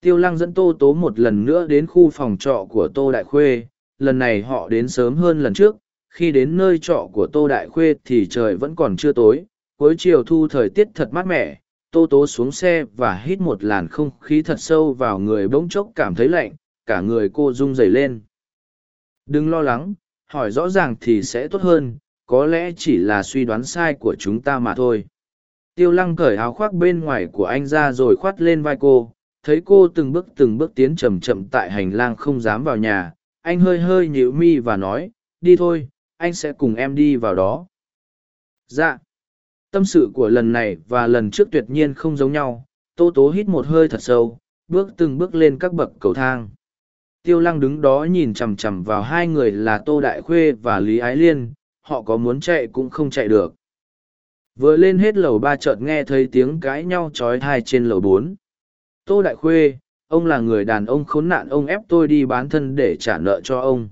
Tiêu Lăng dẫn Tô Tố một lần nữa đến khu phòng trọ của Tô Đại Khuê, lần này họ đến sớm hơn lần trước, khi đến nơi trọ của Tô Đại Khuê thì trời vẫn còn chưa tối, cuối chiều thu thời tiết thật mát mẻ, Tô Tố xuống xe và hít một làn không khí thật sâu vào người bỗng chốc cảm thấy lạnh, cả người cô rung rẩy lên. Đừng lo lắng, hỏi rõ ràng thì sẽ tốt hơn, có lẽ chỉ là suy đoán sai của chúng ta mà thôi. Tiêu lăng cởi áo khoác bên ngoài của anh ra rồi khoát lên vai cô, thấy cô từng bước từng bước tiến chậm chậm tại hành lang không dám vào nhà, anh hơi hơi nhịu mi và nói, đi thôi, anh sẽ cùng em đi vào đó. Dạ. Tâm sự của lần này và lần trước tuyệt nhiên không giống nhau, Tô Tố hít một hơi thật sâu, bước từng bước lên các bậc cầu thang. Tiêu lăng đứng đó nhìn chằm chằm vào hai người là Tô Đại Khuê và Lý Ái Liên, họ có muốn chạy cũng không chạy được. Vừa lên hết lầu ba chợt nghe thấy tiếng cãi nhau trói thai trên lầu bốn. Tô Đại Khuê, ông là người đàn ông khốn nạn ông ép tôi đi bán thân để trả nợ cho ông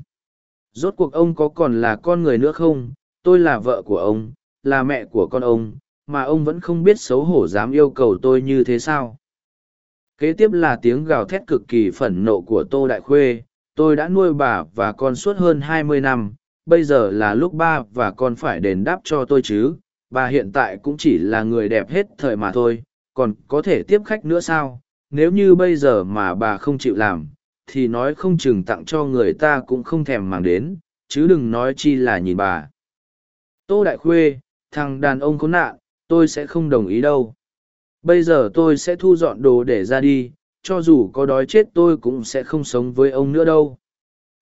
rốt cuộc ông có còn là con người nữa không tôi là vợ của ông là mẹ của con ông, mà ông vẫn không biết xấu hổ dám yêu cầu tôi như thế sao. Kế tiếp là tiếng gào thét cực kỳ phẫn nộ của tô đại khuê, tôi đã nuôi bà và con suốt hơn hai mươi năm, bây giờ là lúc ba và con phải đền đáp cho tôi chứ, bà hiện tại cũng chỉ là người đẹp hết thời mà thôi, còn có thể tiếp khách nữa sao? Nếu như bây giờ mà bà không chịu làm, thì nói không chừng tặng cho người ta cũng không thèm mang đến, chứ đừng nói chi là nhìn bà. Tô đại khuê thằng đàn ông khốn nạn, tôi sẽ không đồng ý đâu. Bây giờ tôi sẽ thu dọn đồ để ra đi, cho dù có đói chết tôi cũng sẽ không sống với ông nữa đâu.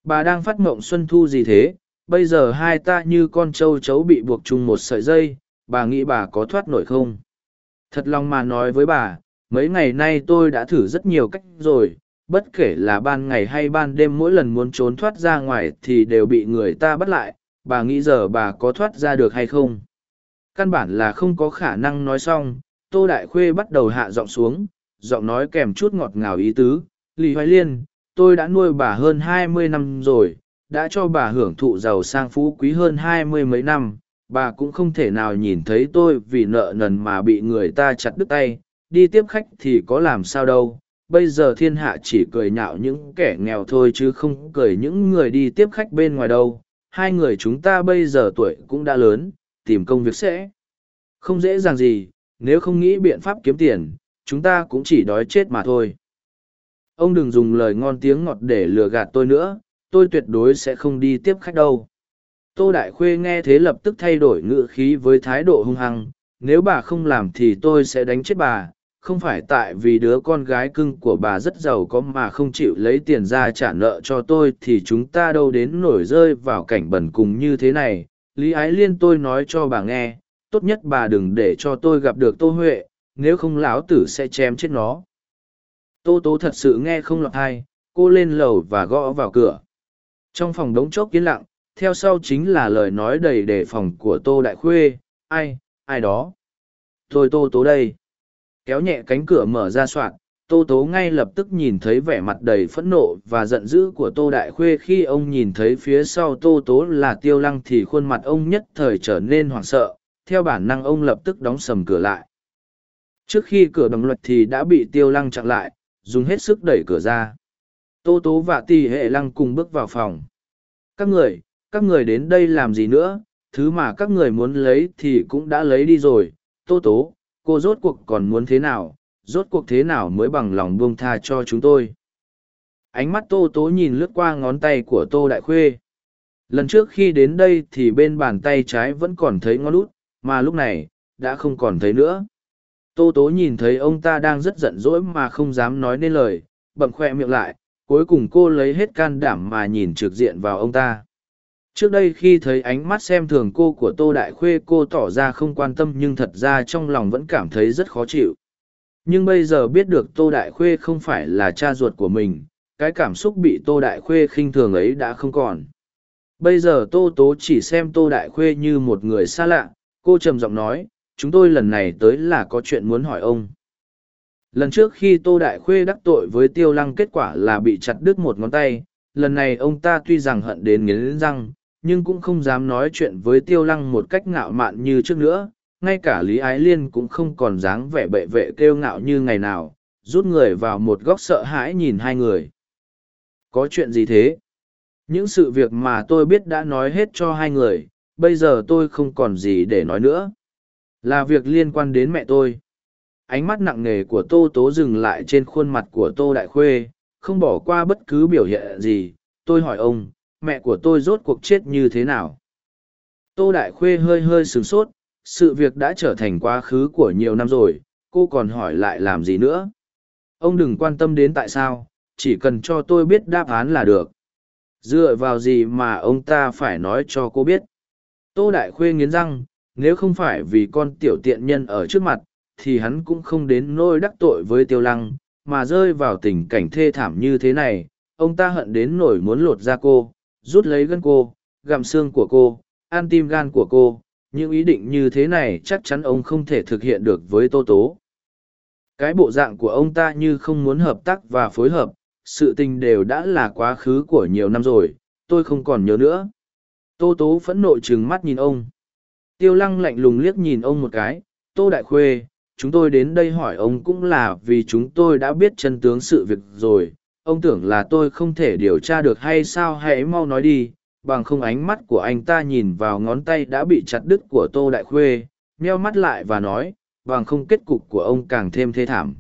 Bà đang phát mộng xuân thu gì thế? Bây giờ hai ta như con trâu chấu bị buộc chung một sợi dây, bà nghĩ bà có thoát nổi không? Thật lòng mà nói với bà, mấy ngày nay tôi đã thử rất nhiều cách rồi, bất kể là ban ngày hay ban đêm mỗi lần muốn trốn thoát ra ngoài thì đều bị người ta bắt lại, bà nghĩ giờ bà có thoát ra được hay không? Căn bản là không có khả năng nói xong, tô đại khuê bắt đầu hạ giọng xuống, giọng nói kèm chút ngọt ngào ý tứ, lý hoài liên, tôi đã nuôi bà hơn hai mươi năm rồi, đã cho bà hưởng thụ giàu sang phú quý hơn hai mươi mấy năm, bà cũng không thể nào nhìn thấy tôi vì nợ nần mà bị người ta chặt đứt tay, đi tiếp khách thì có làm sao đâu, bây giờ thiên hạ chỉ cười nhạo những kẻ nghèo thôi chứ không cười những người đi tiếp khách bên ngoài đâu, hai người chúng ta bây giờ tuổi cũng đã lớn tìm công việc sẽ. Không dễ dàng gì, nếu không nghĩ biện pháp kiếm tiền, chúng ta cũng chỉ đói chết mà thôi. Ông đừng dùng lời ngon tiếng ngọt để lừa gạt tôi nữa, tôi tuyệt đối sẽ không đi tiếp khách đâu. Tô đại khuê nghe thế lập tức thay đổi ngữ khí với thái độ hung hăng, nếu bà không làm thì tôi sẽ đánh chết bà, không phải tại vì đứa con gái cưng của bà rất giàu có mà không chịu lấy tiền ra trả nợ cho tôi thì chúng ta đâu đến nổi rơi vào cảnh bẩn cùng như thế này lý ái liên tôi nói cho bà nghe, tốt nhất bà đừng để cho tôi gặp được tô huệ, nếu không lão tử sẽ chém chết nó. Tô tố thật sự nghe không lọt hay cô lên lầu và gõ vào cửa. Trong phòng đống chốc yên lặng, theo sau chính là lời nói đầy đề phòng của tô đại khuê, ai ai đó. Tôi tô tố đây. Kéo nhẹ cánh cửa mở ra soạn tô tố ngay lập tức nhìn thấy vẻ mặt đầy phẫn nộ và giận dữ của tô đại khuê khi ông nhìn thấy phía sau tô tố là tiêu lăng thì khuôn mặt ông nhất thời trở nên hoảng sợ. Theo bản năng ông lập tức đóng sầm cửa lại. Trước khi cửa đồng luật thì đã bị tiêu lăng chặn lại, dùng hết sức đẩy cửa ra. Tô tố và tì hệ lăng cùng bước vào phòng. Các người các người đến đây làm gì nữa? Thứ mà các người muốn lấy thì cũng đã lấy đi rồi. Tô tố, cô rốt cuộc còn muốn thế nào? Rốt cuộc thế nào mới bằng lòng buông tha cho chúng tôi? Ánh mắt tô tố nhìn lướt qua ngón tay của tô đại khuê. Lần trước khi đến đây thì bên bàn tay trái vẫn còn thấy ngón út, mà lúc này, đã không còn thấy nữa. Tô tố nhìn thấy ông ta đang rất giận dỗi mà không dám nói nên lời, bậm khoe miệng lại, cuối cùng cô lấy hết can đảm mà nhìn trực diện vào ông ta. Trước đây khi thấy ánh mắt xem thường cô của tô đại khuê, cô tỏ ra không quan tâm nhưng thật ra trong lòng vẫn cảm thấy rất khó chịu nhưng bây giờ biết được tô đại khuê không phải là cha ruột của mình, cái cảm xúc bị tô đại khuê khinh thường ấy đã không còn. Bây giờ tô tố chỉ xem tô đại khuê như một người xa lạ, cô trầm giọng nói, chúng tôi lần này tới là có chuyện muốn hỏi ông. Lần trước khi tô đại khuê đắc tội với tiêu lăng kết quả là bị chặt đứt một ngón tay, lần này ông ta tuy rằng hận đến nghiến răng, nhưng cũng không dám nói chuyện với tiêu lăng một cách ngạo mạn như trước nữa ngay cả lý ái liên cũng không còn dáng vẻ bệ vệ kêu ngạo như ngày nào, rút người vào một góc sợ hãi nhìn hai người. Có chuyện gì thế? Những sự việc mà tôi biết đã nói hết cho hai người, bây giờ tôi không còn gì để nói nữa. Là việc liên quan đến mẹ tôi. Ánh mắt nặng nề của tô tố dừng lại trên khuôn mặt của tô đại khuê, không bỏ qua bất cứ biểu hiện gì. Tôi hỏi ông, mẹ của tôi rốt cuộc chết như thế nào? Tô đại khuê hơi hơi sửng sốt sự việc đã trở thành quá khứ của nhiều năm rồi, cô còn hỏi lại làm gì nữa? Ông đừng quan tâm đến tại sao, chỉ cần cho tôi biết đáp án là được. Dựa vào gì mà ông ta phải nói cho cô biết? Tô đại khuê nghiến răng, nếu không phải vì con tiểu tiện nhân ở trước mặt, thì hắn cũng không đến nôi đắc tội với tiêu lăng, mà rơi vào tình cảnh thê thảm như thế này, ông ta hận đến nổi muốn lột ra cô, rút lấy gân cô, gặm xương của cô, ăn tim gan của cô những ý định như thế này chắc chắn ông không thể thực hiện được với tô tố. Cái bộ dạng của ông ta như không muốn hợp tác và phối hợp, sự tình đều đã là quá khứ của nhiều năm rồi, tôi không còn nhớ nữa. Tô tố phẫn nộ trừng mắt nhìn ông. Tiêu lăng lạnh lùng liếc nhìn ông một cái, tô đại khuê, chúng tôi đến đây hỏi ông cũng là vì chúng tôi đã biết chân tướng sự việc rồi. Ông tưởng là tôi không thể điều tra được hay sao? Hãy mau nói đi bằng không ánh mắt của anh ta nhìn vào ngón tay đã bị chặt đứt của tô đại khuê, meo mắt lại và nói, bằng không kết cục của ông càng thêm thê thảm.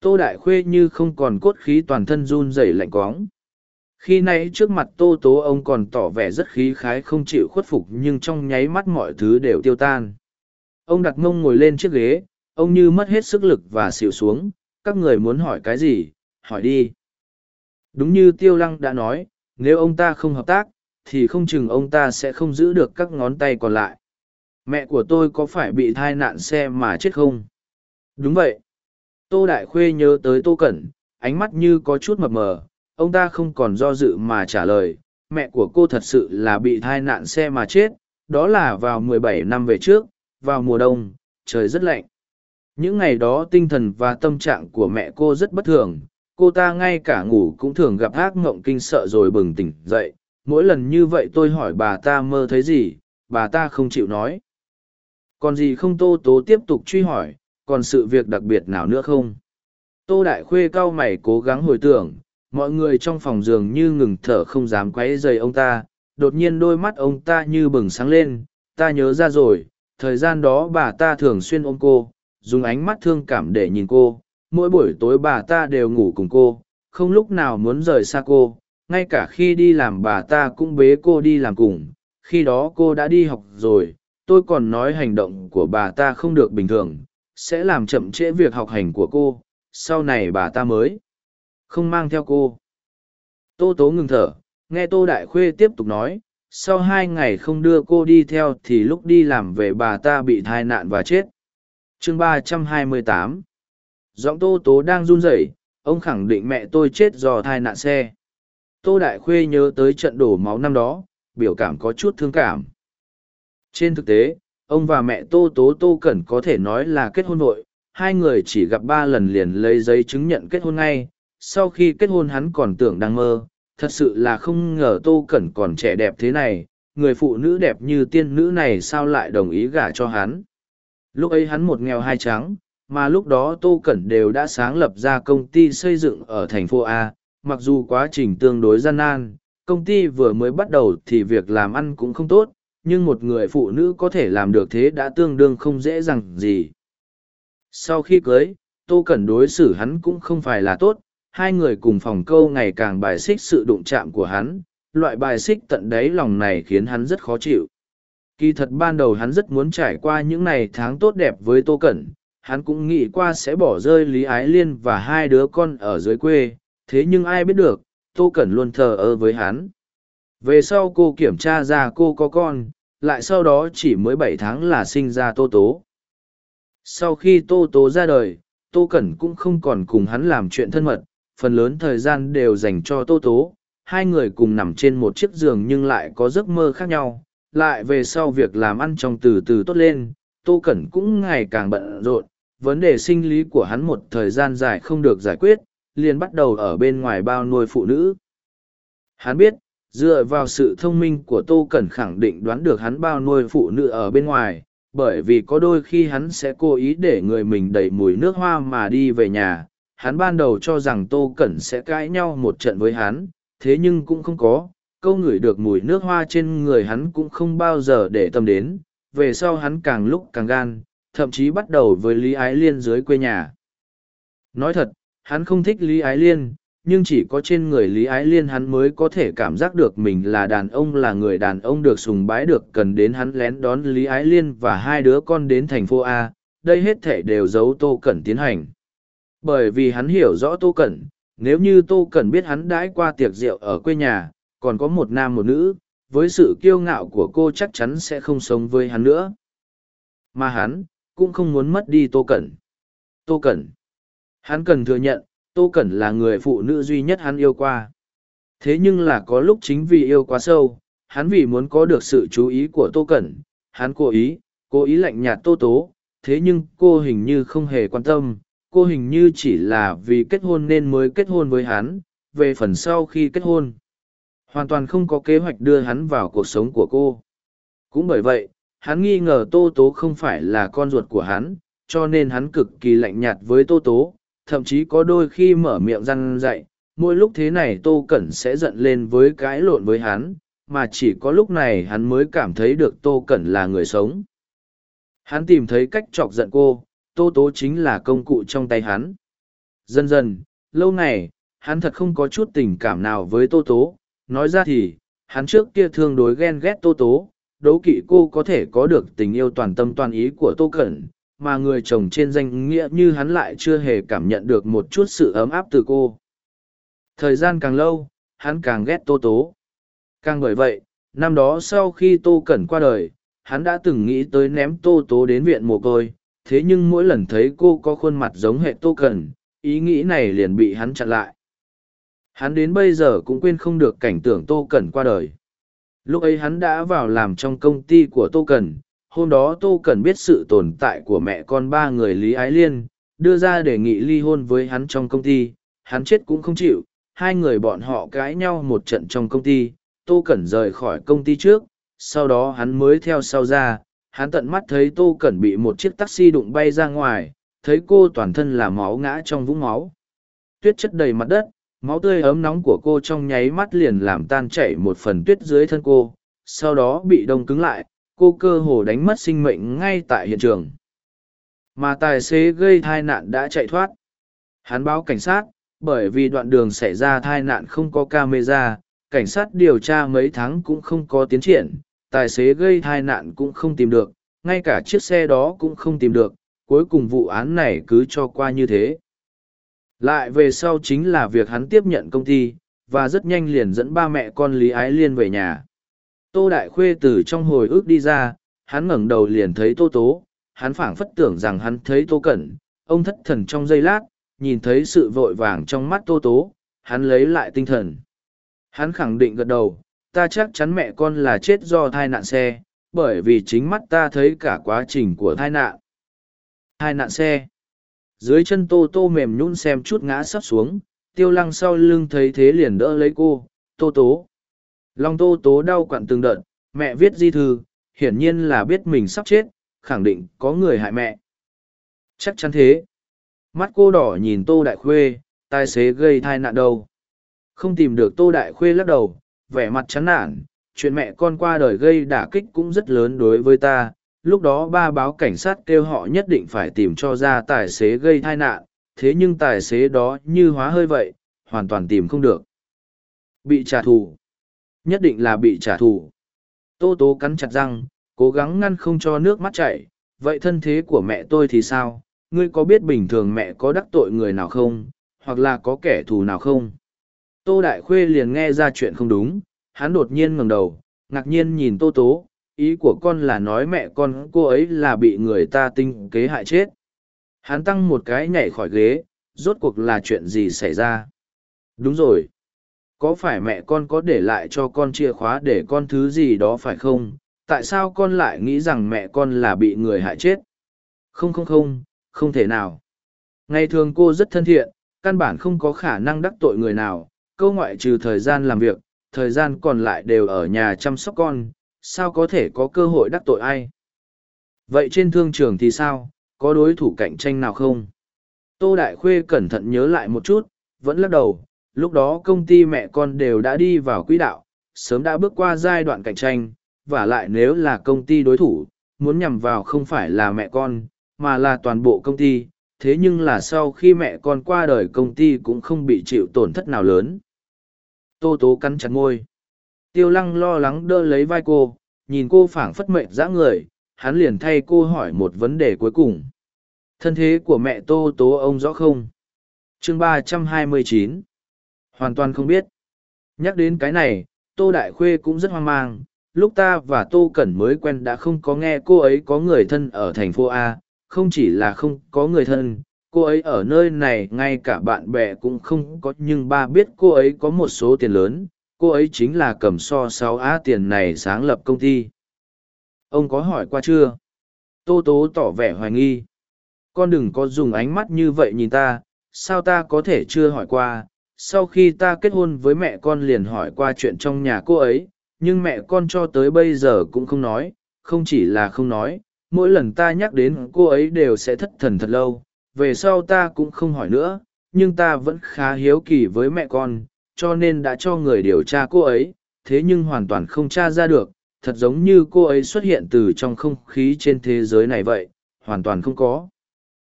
Tô đại khuê như không còn cốt khí toàn thân run rẩy lạnh cóng. Khi nãy trước mặt tô tố ông còn tỏ vẻ rất khí khái không chịu khuất phục nhưng trong nháy mắt mọi thứ đều tiêu tan. Ông đặt mông ngồi lên chiếc ghế, ông như mất hết sức lực và xịu xuống. Các người muốn hỏi cái gì? Hỏi đi. Đúng như tiêu lăng đã nói nếu ông ta không hợp tác, thì không chừng ông ta sẽ không giữ được các ngón tay còn lại. Mẹ của tôi có phải bị thai nạn xe mà chết không? Đúng vậy. Tô đại khuê nhớ tới tô cẩn, ánh mắt như có chút mập mờ. Ông ta không còn do dự mà trả lời, mẹ của cô thật sự là bị thai nạn xe mà chết, đó là vào 17 năm về trước, vào mùa đông, trời rất lạnh. Những ngày đó tinh thần và tâm trạng của mẹ cô rất bất thường cô ta ngay cả ngủ cũng thường gặp ác mộng kinh sợ rồi bừng tỉnh dậy. Mỗi lần như vậy tôi hỏi bà ta mơ thấy gì, bà ta không chịu nói. Còn gì không tô tố tiếp tục truy hỏi, còn sự việc đặc biệt nào nữa không? Tô đại khuê cau mày cố gắng hồi tưởng, mọi người trong phòng giường như ngừng thở không dám quấy dày ông ta. Đột nhiên đôi mắt ông ta như bừng sáng lên, ta nhớ ra rồi, thời gian đó bà ta thường xuyên ôm cô, dùng ánh mắt thương cảm để nhìn cô mỗi buổi tối bà ta đều ngủ cùng cô, không lúc nào muốn rời xa cô, ngay cả khi đi làm bà ta cũng bế cô đi làm cùng, khi đó cô đã đi học rồi, tôi còn nói hành động của bà ta không được bình thường, sẽ làm chậm trễ việc học hành của cô, sau này bà ta mới không mang theo cô. Tô tố ngừng thở, nghe tô đại khuê tiếp tục nói, sau hai ngày không đưa cô đi theo thì lúc đi làm về bà ta bị thai nạn và chết. Chương ba trăm hai mươi tám giọng tô tố đang run rẩy, ông khẳng định mẹ tôi chết do thai nạn xe. Tô đại khuê nhớ tới trận đổ máu năm đó, biểu cảm có chút thương cảm. Trên thực tế, ông và mẹ tô tố tô cẩn có thể nói là kết hôn vội, hai người chỉ gặp ba lần liền lấy giấy chứng nhận kết hôn ngay, sau khi kết hôn hắn còn tưởng đang mơ, thật sự là không ngờ tô cẩn còn trẻ đẹp thế này, người phụ nữ đẹp như tiên nữ này sao lại đồng ý gả cho hắn. Lúc ấy hắn một nghèo hai trắng mà lúc đó tô cẩn đều đã sáng lập ra công ty xây dựng ở thành phố a, mặc dù quá trình tương đối gian nan, công ty vừa mới bắt đầu thì việc làm ăn cũng không tốt, nhưng một người phụ nữ có thể làm được thế đã tương đương không dễ dàng gì. Sau khi cưới, tô cẩn đối xử hắn cũng không phải là tốt, hai người cùng phòng câu ngày càng bài xích sự đụng chạm của hắn, loại bài xích tận đáy lòng này khiến hắn rất khó chịu. Kỳ thật ban đầu hắn rất muốn trải qua những ngày tháng tốt đẹp với tô cẩn hắn cũng nghĩ qua sẽ bỏ rơi lý ái liên và hai đứa con ở dưới quê, thế nhưng ai biết được, tô cẩn luôn thờ ơ với hắn. Về sau cô kiểm tra ra cô có con, lại sau đó chỉ mới bảy tháng là sinh ra tô tố. Sau khi tô tố ra đời, tô cẩn cũng không còn cùng hắn làm chuyện thân mật, phần lớn thời gian đều dành cho tô tố. Hai người cùng nằm trên một chiếc giường nhưng lại có giấc mơ khác nhau, lại về sau việc làm ăn trong từ từ tốt lên tô cẩn cũng ngày càng bận rộn, vấn đề sinh lý của hắn một thời gian dài không được giải quyết, liền bắt đầu ở bên ngoài bao nuôi phụ nữ. Hắn biết, dựa vào sự thông minh của tô cẩn khẳng định đoán được hắn bao nuôi phụ nữ ở bên ngoài, bởi vì có đôi khi hắn sẽ cố ý để người mình đẩy mùi nước hoa mà đi về nhà. Hắn ban đầu cho rằng tô cẩn sẽ cãi nhau một trận với hắn, thế nhưng cũng không có, câu ngửi được mùi nước hoa trên người hắn cũng không bao giờ để tâm đến về sau hắn càng lúc càng gan, thậm chí bắt đầu với lý ái liên dưới quê nhà. Nói thật, hắn không thích lý ái liên, nhưng chỉ có trên người lý ái liên hắn mới có thể cảm giác được mình là đàn ông là người đàn ông được sùng bái được cần đến hắn lén đón lý ái liên và hai đứa con đến thành phố a, đây hết thể đều giấu tô cẩn tiến hành. Bởi vì hắn hiểu rõ tô cẩn, nếu như tô cẩn biết hắn đãi qua tiệc rượu ở quê nhà, còn có một nam một nữ với sự kiêu ngạo của cô chắc chắn sẽ không sống với hắn nữa. Mà hắn cũng không muốn mất đi tô cẩn. Tô cẩn. Hắn cần thừa nhận, tô cẩn là người phụ nữ duy nhất hắn yêu qua. Thế nhưng là có lúc chính vì yêu quá sâu, hắn vì muốn có được sự chú ý của tô cẩn, hắn cố ý cố ý lạnh nhạt tô tố. Thế nhưng cô hình như không hề quan tâm, cô hình như chỉ là vì kết hôn nên mới kết hôn với hắn, về phần sau khi kết hôn hoàn toàn không có kế hoạch đưa hắn vào cuộc sống của cô. Cũng bởi vậy, hắn nghi ngờ tô tố không phải là con ruột của hắn, cho nên hắn cực kỳ lạnh nhạt với tô tố, thậm chí có đôi khi mở miệng răn dạy, mỗi lúc thế này tô cẩn sẽ giận lên với cãi lộn với hắn, mà chỉ có lúc này hắn mới cảm thấy được tô cẩn là người sống. Hắn tìm thấy cách chọc giận cô, tô tố chính là công cụ trong tay hắn. Dần dần, lâu ngày, hắn thật không có chút tình cảm nào với tô tố nói ra thì, hắn trước kia thương đối ghen ghét tô tố, đấu kỵ cô có thể có được tình yêu toàn tâm toàn ý của tô cẩn, mà người chồng trên danh nghĩa như hắn lại chưa hề cảm nhận được một chút sự ấm áp từ cô. Thời gian càng lâu, hắn càng ghét tô tố. Càng bởi vậy, năm đó sau khi tô cẩn qua đời, hắn đã từng nghĩ tới ném tô tố đến viện mồ côi, thế nhưng mỗi lần thấy cô có khuôn mặt giống hệ tô cẩn, ý nghĩ này liền bị hắn chặn lại hắn đến bây giờ cũng quên không được cảnh tượng tô cẩn qua đời. Lúc ấy hắn đã vào làm trong công ty của tô cẩn, hôm đó tô cẩn biết sự tồn tại của mẹ con ba người lý ái liên, đưa ra đề nghị ly hôn với hắn trong công ty, hắn chết cũng không chịu, hai người bọn họ cãi nhau một trận trong công ty, tô cẩn rời khỏi công ty trước, sau đó hắn mới theo sau ra, hắn tận mắt thấy tô cẩn bị một chiếc taxi đụng bay ra ngoài, thấy cô toàn thân là máu ngã trong vũng máu. Tuyết chất đầy mặt đất máu tươi ấm nóng của cô trong nháy mắt liền làm tan chảy một phần tuyết dưới thân cô, sau đó bị đông cứng lại, cô cơ hồ đánh mất sinh mệnh ngay tại hiện trường. Mà tài xế gây tai nạn đã chạy thoát. Hắn báo cảnh sát, bởi vì đoạn đường xảy ra tai nạn không có camera, cảnh sát điều tra mấy tháng cũng không có tiến triển, tài xế gây tai nạn cũng không tìm được, ngay cả chiếc xe đó cũng không tìm được, cuối cùng vụ án này cứ cho qua như thế lại về sau chính là việc hắn tiếp nhận công ty, và rất nhanh liền dẫn ba mẹ con lý ái liên về nhà. Tô đại khuê từ trong hồi ức đi ra, hắn ngẩng đầu liền thấy tô tố, hắn phảng phất tưởng rằng hắn thấy tô cẩn, ông thất thần trong giây lát, nhìn thấy sự vội vàng trong mắt tô tố, hắn lấy lại tinh thần. Hắn khẳng định gật đầu, ta chắc chắn mẹ con là chết do thai nạn xe, bởi vì chính mắt ta thấy cả quá trình của thai nạn. Thai nạn xe dưới chân tô tô mềm nhún xem chút ngã sắp xuống, tiêu lăng sau lưng thấy thế liền đỡ lấy cô, tô tố. Lòng tô tố đau quặn từng đợt, mẹ viết di thư, hiển nhiên là biết mình sắp chết, khẳng định có người hại mẹ. Chắc chắn thế. Mắt cô đỏ nhìn tô đại khuê, tài xế gây thai nạn đâu không tìm được tô đại khuê lắc đầu, vẻ mặt chán nản, chuyện mẹ con qua đời gây đả kích cũng rất lớn đối với ta lúc đó ba báo cảnh sát kêu họ nhất định phải tìm cho ra tài xế gây tai nạn, thế nhưng tài xế đó như hóa hơi vậy, hoàn toàn tìm không được. Bị trả thù. Nhất định là bị trả thù. Tô tố cắn chặt răng, cố gắng ngăn không cho nước mắt chảy. Vậy thân thế của mẹ tôi thì sao? Ngươi có biết bình thường mẹ có đắc tội người nào không? Hoặc là có kẻ thù nào không? Tô đại khuê liền nghe ra chuyện không đúng. Hắn đột nhiên ngẩng đầu, ngạc nhiên nhìn tô tố ý của con là nói mẹ con cô ấy là bị người ta tinh kế hại chết. Hắn tăng một cái nhảy khỏi ghế, rốt cuộc là chuyện gì xảy ra? Đúng rồi. Có phải mẹ con có để lại cho con chìa khóa để con thứ gì đó phải không? Tại sao con lại nghĩ rằng mẹ con là bị người hại chết? Không không không không thể nào. Ngày thường cô rất thân thiện, căn bản không có khả năng đắc tội người nào. Câu ngoại trừ thời gian làm việc, thời gian còn lại đều ở nhà chăm sóc con sao có thể có cơ hội đắc tội ai? Vậy trên thương trường thì sao? Có đối thủ cạnh tranh nào không? Tô đại khuê cẩn thận nhớ lại một chút, vẫn lắc đầu. Lúc đó công ty mẹ con đều đã đi vào quỹ đạo, sớm đã bước qua giai đoạn cạnh tranh. Và lại nếu là công ty đối thủ, muốn nhằm vào không phải là mẹ con, mà là toàn bộ công ty. Thế nhưng là sau khi mẹ con qua đời công ty cũng không bị chịu tổn thất nào lớn. Tô tố cắn chặt ngôi tiêu lăng lo lắng đỡ lấy vai cô, nhìn cô phảng phất mệnh dã người, hắn liền thay cô hỏi một vấn đề cuối cùng. Thân thế của mẹ tô tố ông rõ không? Chương ba trăm hai mươi chín. Hoàn toàn không biết. Nhắc đến cái này, tô đại khuê cũng rất hoang mang, lúc ta và tô cẩn mới quen đã không có nghe cô ấy có người thân ở thành phố a, không chỉ là không có người thân, cô ấy ở nơi này ngay cả bạn bè cũng không có, nhưng ba biết cô ấy có một số tiền lớn cô ấy chính là cầm so sáu á tiền này sáng lập công ty. Ông có hỏi qua chưa? Tô tố tỏ vẻ hoài nghi. Con đừng có dùng ánh mắt như vậy nhìn ta, sao ta có thể chưa hỏi qua? Sau khi ta kết hôn với mẹ con liền hỏi qua chuyện trong nhà cô ấy, nhưng mẹ con cho tới bây giờ cũng không nói, không chỉ là không nói, mỗi lần ta nhắc đến cô ấy đều sẽ thất thần thật lâu. Về sau ta cũng không hỏi nữa, nhưng ta vẫn khá hiếu kỳ với mẹ con cho nên đã cho người điều tra cô ấy, thế nhưng hoàn toàn không tra ra được, thật giống như cô ấy xuất hiện từ trong không khí trên thế giới này vậy, hoàn toàn không có.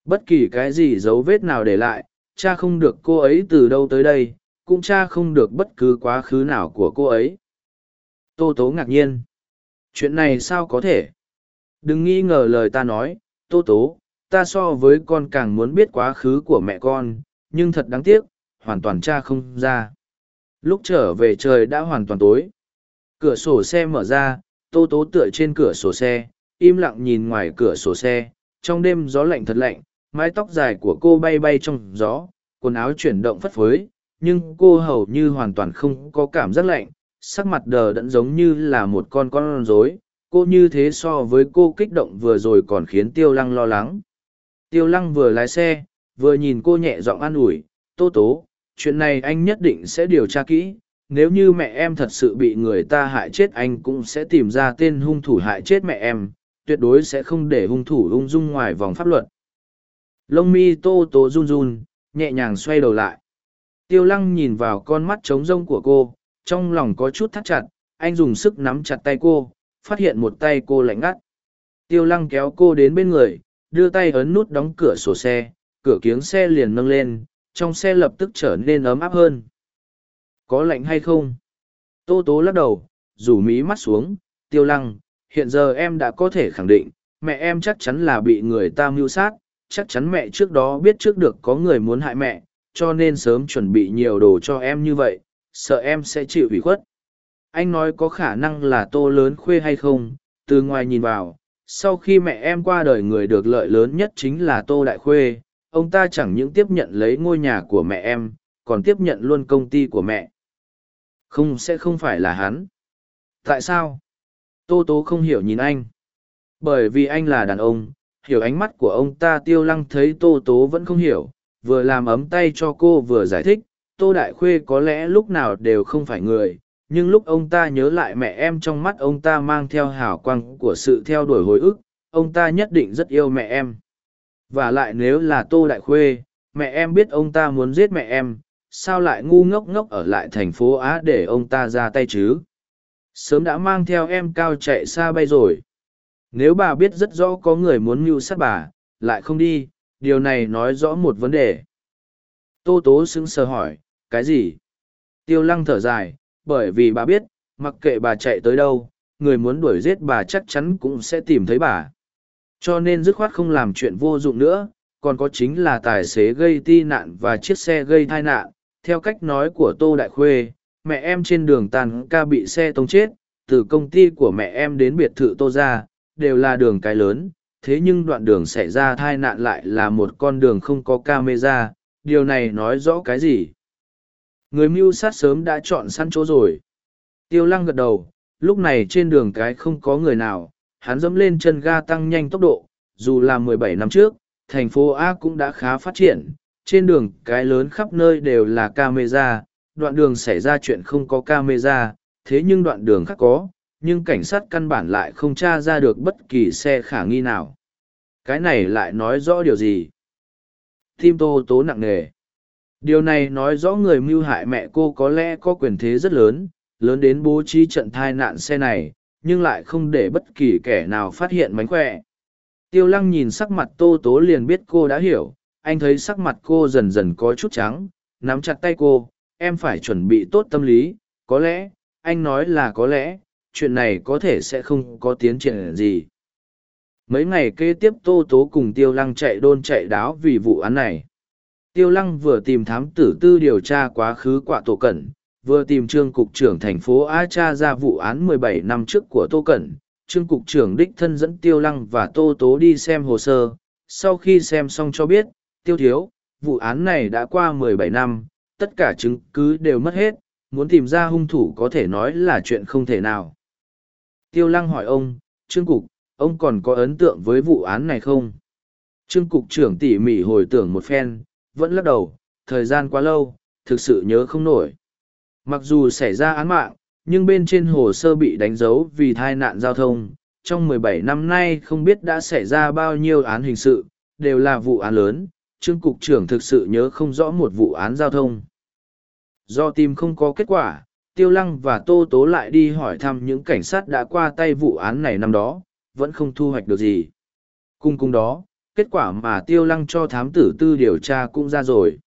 Bất kỳ cái gì dấu vết nào để lại, cha không được cô ấy từ đâu tới đây, cũng cha không được bất cứ quá khứ nào của cô ấy. Tô tố ngạc nhiên. Chuyện này sao có thể? Đừng nghi ngờ lời ta nói, tô tố, ta so với con càng muốn biết quá khứ của mẹ con, nhưng thật đáng tiếc, hoàn toàn cha không ra lúc trở về trời đã hoàn toàn tối. Cửa sổ xe mở ra, tô tố tựa trên cửa sổ xe, im lặng nhìn ngoài cửa sổ xe. Trong đêm gió lạnh thật lạnh, mái tóc dài của cô bay bay trong gió, quần áo chuyển động phất phới, nhưng cô hầu như hoàn toàn không có cảm giác lạnh. Sắc mặt đờ đẫn giống như là một con con rối. Cô như thế so với cô kích động vừa rồi còn khiến tiêu lăng lo lắng. Tiêu lăng vừa lái xe, vừa nhìn cô nhẹ giọng an ủi, tô tố chuyện này anh nhất định sẽ điều tra kỹ, nếu như mẹ em thật sự bị người ta hại chết anh cũng sẽ tìm ra tên hung thủ hại chết mẹ em, tuyệt đối sẽ không để hung thủ ung dung ngoài vòng pháp luật. Lông mi tô tố run run, nhẹ nhàng xoay đầu lại. Tiêu lăng nhìn vào con mắt trống rông của cô, trong lòng có chút thắt chặt, anh dùng sức nắm chặt tay cô, phát hiện một tay cô lạnh ngắt. Tiêu lăng kéo cô đến bên người, đưa tay ấn nút đóng cửa sổ xe, cửa kiếng xe liền nâng lên trong xe lập tức trở nên ấm áp hơn. Có lạnh hay không? Tô tố lắc đầu, rủ mí mắt xuống, tiêu lăng, hiện giờ em đã có thể khẳng định, mẹ em chắc chắn là bị người ta mưu sát, chắc chắn mẹ trước đó biết trước được có người muốn hại mẹ, cho nên sớm chuẩn bị nhiều đồ cho em như vậy, sợ em sẽ chịu ủy khuất. Anh nói có khả năng là tô lớn khuê hay không, từ ngoài nhìn vào, sau khi mẹ em qua đời người được lợi lớn nhất chính là tô đại khuê ông ta chẳng những tiếp nhận lấy ngôi nhà của mẹ em, còn tiếp nhận luôn công ty của mẹ. Không, sẽ không phải là hắn. Tại sao? Tô tố không hiểu nhìn anh. Bởi vì anh là đàn ông, hiểu ánh mắt của ông ta tiêu lăng thấy tô tố vẫn không hiểu, vừa làm ấm tay cho cô vừa giải thích, tô đại khuê có lẽ lúc nào đều không phải người, nhưng lúc ông ta nhớ lại mẹ em trong mắt ông ta mang theo hào quang của sự theo đuổi hồi ức, ông ta nhất định rất yêu mẹ em và lại nếu là tô đại khuê, mẹ em biết ông ta muốn giết mẹ em, sao lại ngu ngốc ngốc ở lại thành phố á để ông ta ra tay chứ? Sớm đã mang theo em cao chạy xa bay rồi. Nếu bà biết rất rõ có người muốn mưu sát bà, lại không đi, điều này nói rõ một vấn đề. Tô tố sững sờ hỏi, cái gì? Tiêu lăng thở dài, bởi vì bà biết, mặc kệ bà chạy tới đâu, người muốn đuổi giết bà chắc chắn cũng sẽ tìm thấy bà cho nên dứt khoát không làm chuyện vô dụng nữa, còn có chính là tài xế gây ti nạn và chiếc xe gây tai nạn. Theo cách nói của tô đại khuê, mẹ em trên đường tàn ca bị xe tông chết, từ công ty của mẹ em đến biệt thự tô ra đều là đường cái lớn. Thế nhưng đoạn đường xảy ra tai nạn lại là một con đường không có camera. Điều này nói rõ cái gì? Người mưu sát sớm đã chọn săn chỗ rồi. Tiêu lăng gật đầu, lúc này trên đường cái không có người nào hắn dẫm lên chân ga tăng nhanh tốc độ, dù là 17 năm trước, thành phố a cũng đã khá phát triển, trên đường cái lớn khắp nơi đều là camera, đoạn đường xảy ra chuyện không có camera, thế nhưng đoạn đường khác có, nhưng cảnh sát căn bản lại không tra ra được bất kỳ xe khả nghi nào. Cái này lại nói rõ điều gì? Tim tô tố nặng nề. Điều này nói rõ người mưu hại mẹ cô có lẽ có quyền thế rất lớn lớn đến bố trí trận thai nạn xe này nhưng lại không để bất kỳ kẻ nào phát hiện mánh khỏe. Tiêu lăng nhìn sắc mặt tô tố liền biết cô đã hiểu, anh thấy sắc mặt cô dần dần có chút trắng, nắm chặt tay cô, em phải chuẩn bị tốt tâm lý, có lẽ, anh nói là có lẽ, chuyện này có thể sẽ không có tiến triển gì. Mấy ngày kế tiếp tô tố cùng tiêu lăng chạy đôn chạy đáo vì vụ án này. Tiêu lăng vừa tìm thám tử tư điều tra quá khứ quạ tổ cẩn vừa tìm trương cục trưởng thành phố a cha ra vụ án 17 năm trước của tô cẩn. Trương cục trưởng đích thân dẫn tiêu lăng và tô tố đi xem hồ sơ. Sau khi xem xong cho biết tiêu thiếu vụ án này đã qua 17 năm tất cả chứng cứ đều mất hết. Muốn tìm ra hung thủ có thể nói là chuyện không thể nào. Tiêu lăng hỏi ông trương cục ông còn có ấn tượng với vụ án này không? Trương cục trưởng tỉ mỉ hồi tưởng một phen, vẫn lắc đầu, thời gian quá lâu, thực sự nhớ không nổi. Mặc dù xảy ra án mạng, nhưng bên trên hồ sơ bị đánh dấu vì tai nạn giao thông. Trong 17 năm nay không biết đã xảy ra bao nhiêu án hình sự, đều là vụ án lớn, Trương Cục trưởng thực sự nhớ không rõ một vụ án giao thông. Do tìm không có kết quả, Tiêu Lăng và Tô Tố lại đi hỏi thăm những cảnh sát đã qua tay vụ án này năm đó, vẫn không thu hoạch được gì. Cùng cùng đó, kết quả mà Tiêu Lăng cho thám tử tư điều tra cũng ra rồi.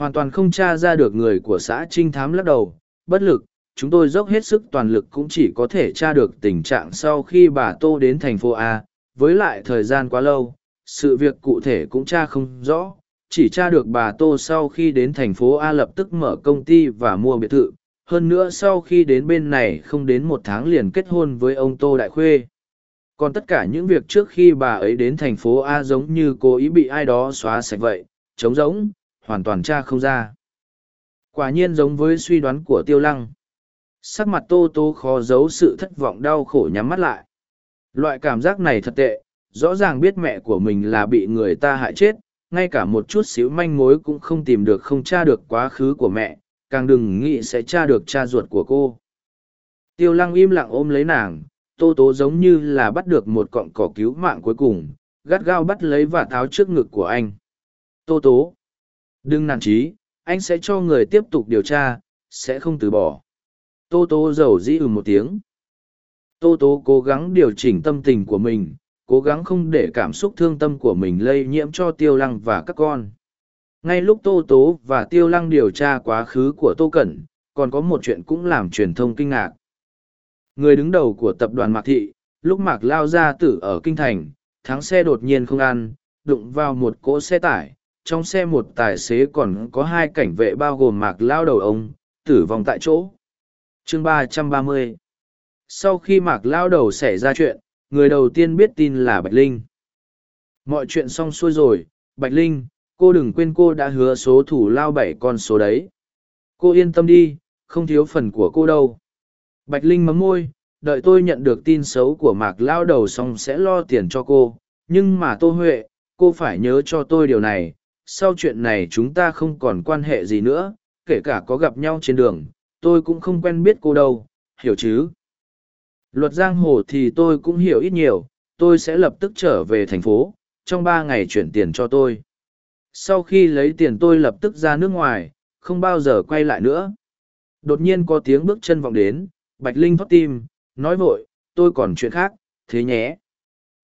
Hoàn toàn không tra ra được người của xã Trinh Thám lắc đầu, bất lực, chúng tôi dốc hết sức toàn lực cũng chỉ có thể tra được tình trạng sau khi bà Tô đến thành phố A, với lại thời gian quá lâu, sự việc cụ thể cũng tra không rõ, chỉ tra được bà Tô sau khi đến thành phố A lập tức mở công ty và mua biệt thự, hơn nữa sau khi đến bên này không đến một tháng liền kết hôn với ông Tô Đại Khuê. Còn tất cả những việc trước khi bà ấy đến thành phố A giống như cố ý bị ai đó xóa sạch vậy, trống rỗng, hoàn toàn tra không ra. Quả nhiên giống với suy đoán của Tiêu Lăng. Sắc mặt Tô Tô khó giấu sự thất vọng đau khổ nhắm mắt lại. Loại cảm giác này thật tệ, rõ ràng biết mẹ của mình là bị người ta hại chết, ngay cả một chút xíu manh mối cũng không tìm được không tra được quá khứ của mẹ, càng đừng nghĩ sẽ tra được cha ruột của cô. Tiêu lăng im lặng ôm lấy nàng, tô tố giống như là bắt được một cọng cỏ cứu mạng cuối cùng, gắt gao bắt lấy và tháo trước ngực của anh. Tô tố, đừng nản trí, anh sẽ cho người tiếp tục điều tra, sẽ không từ bỏ. Tô Tô giàu dĩ ừ một tiếng. Tô Tô cố gắng điều chỉnh tâm tình của mình, cố gắng không để cảm xúc thương tâm của mình lây nhiễm cho tiêu lăng và các con ngay lúc tô tố và tiêu lăng điều tra quá khứ của tô cẩn còn có một chuyện cũng làm truyền thông kinh ngạc người đứng đầu của tập đoàn mạc thị lúc mạc lao ra tử ở kinh thành thắng xe đột nhiên không ăn đụng vào một cỗ xe tải trong xe một tài xế còn có hai cảnh vệ bao gồm mạc lao đầu ông tử vong tại chỗ chương ba trăm ba mươi sau khi mạc lao đầu xảy ra chuyện người đầu tiên biết tin là Bạch Linh. Mọi chuyện xong xuôi rồi, Bạch Linh, cô đừng quên cô đã hứa số thủ lao bảy con số đấy. Cô yên tâm đi, không thiếu phần của cô đâu. Bạch Linh mấm môi, đợi tôi nhận được tin xấu của mạc lao đầu xong sẽ lo tiền cho cô. Nhưng mà Tô Huệ, cô phải nhớ cho tôi điều này, sau chuyện này chúng ta không còn quan hệ gì nữa, kể cả có gặp nhau trên đường, tôi cũng không quen biết cô đâu, hiểu chứ? Luật giang hồ thì tôi cũng hiểu ít nhiều, tôi sẽ lập tức trở về thành phố, trong ba ngày chuyển tiền cho tôi. Sau khi lấy tiền tôi lập tức ra nước ngoài, không bao giờ quay lại nữa. Đột nhiên có tiếng bước chân vọng đến, Bạch Linh thoát tim, nói vội, tôi còn chuyện khác, thế nhé.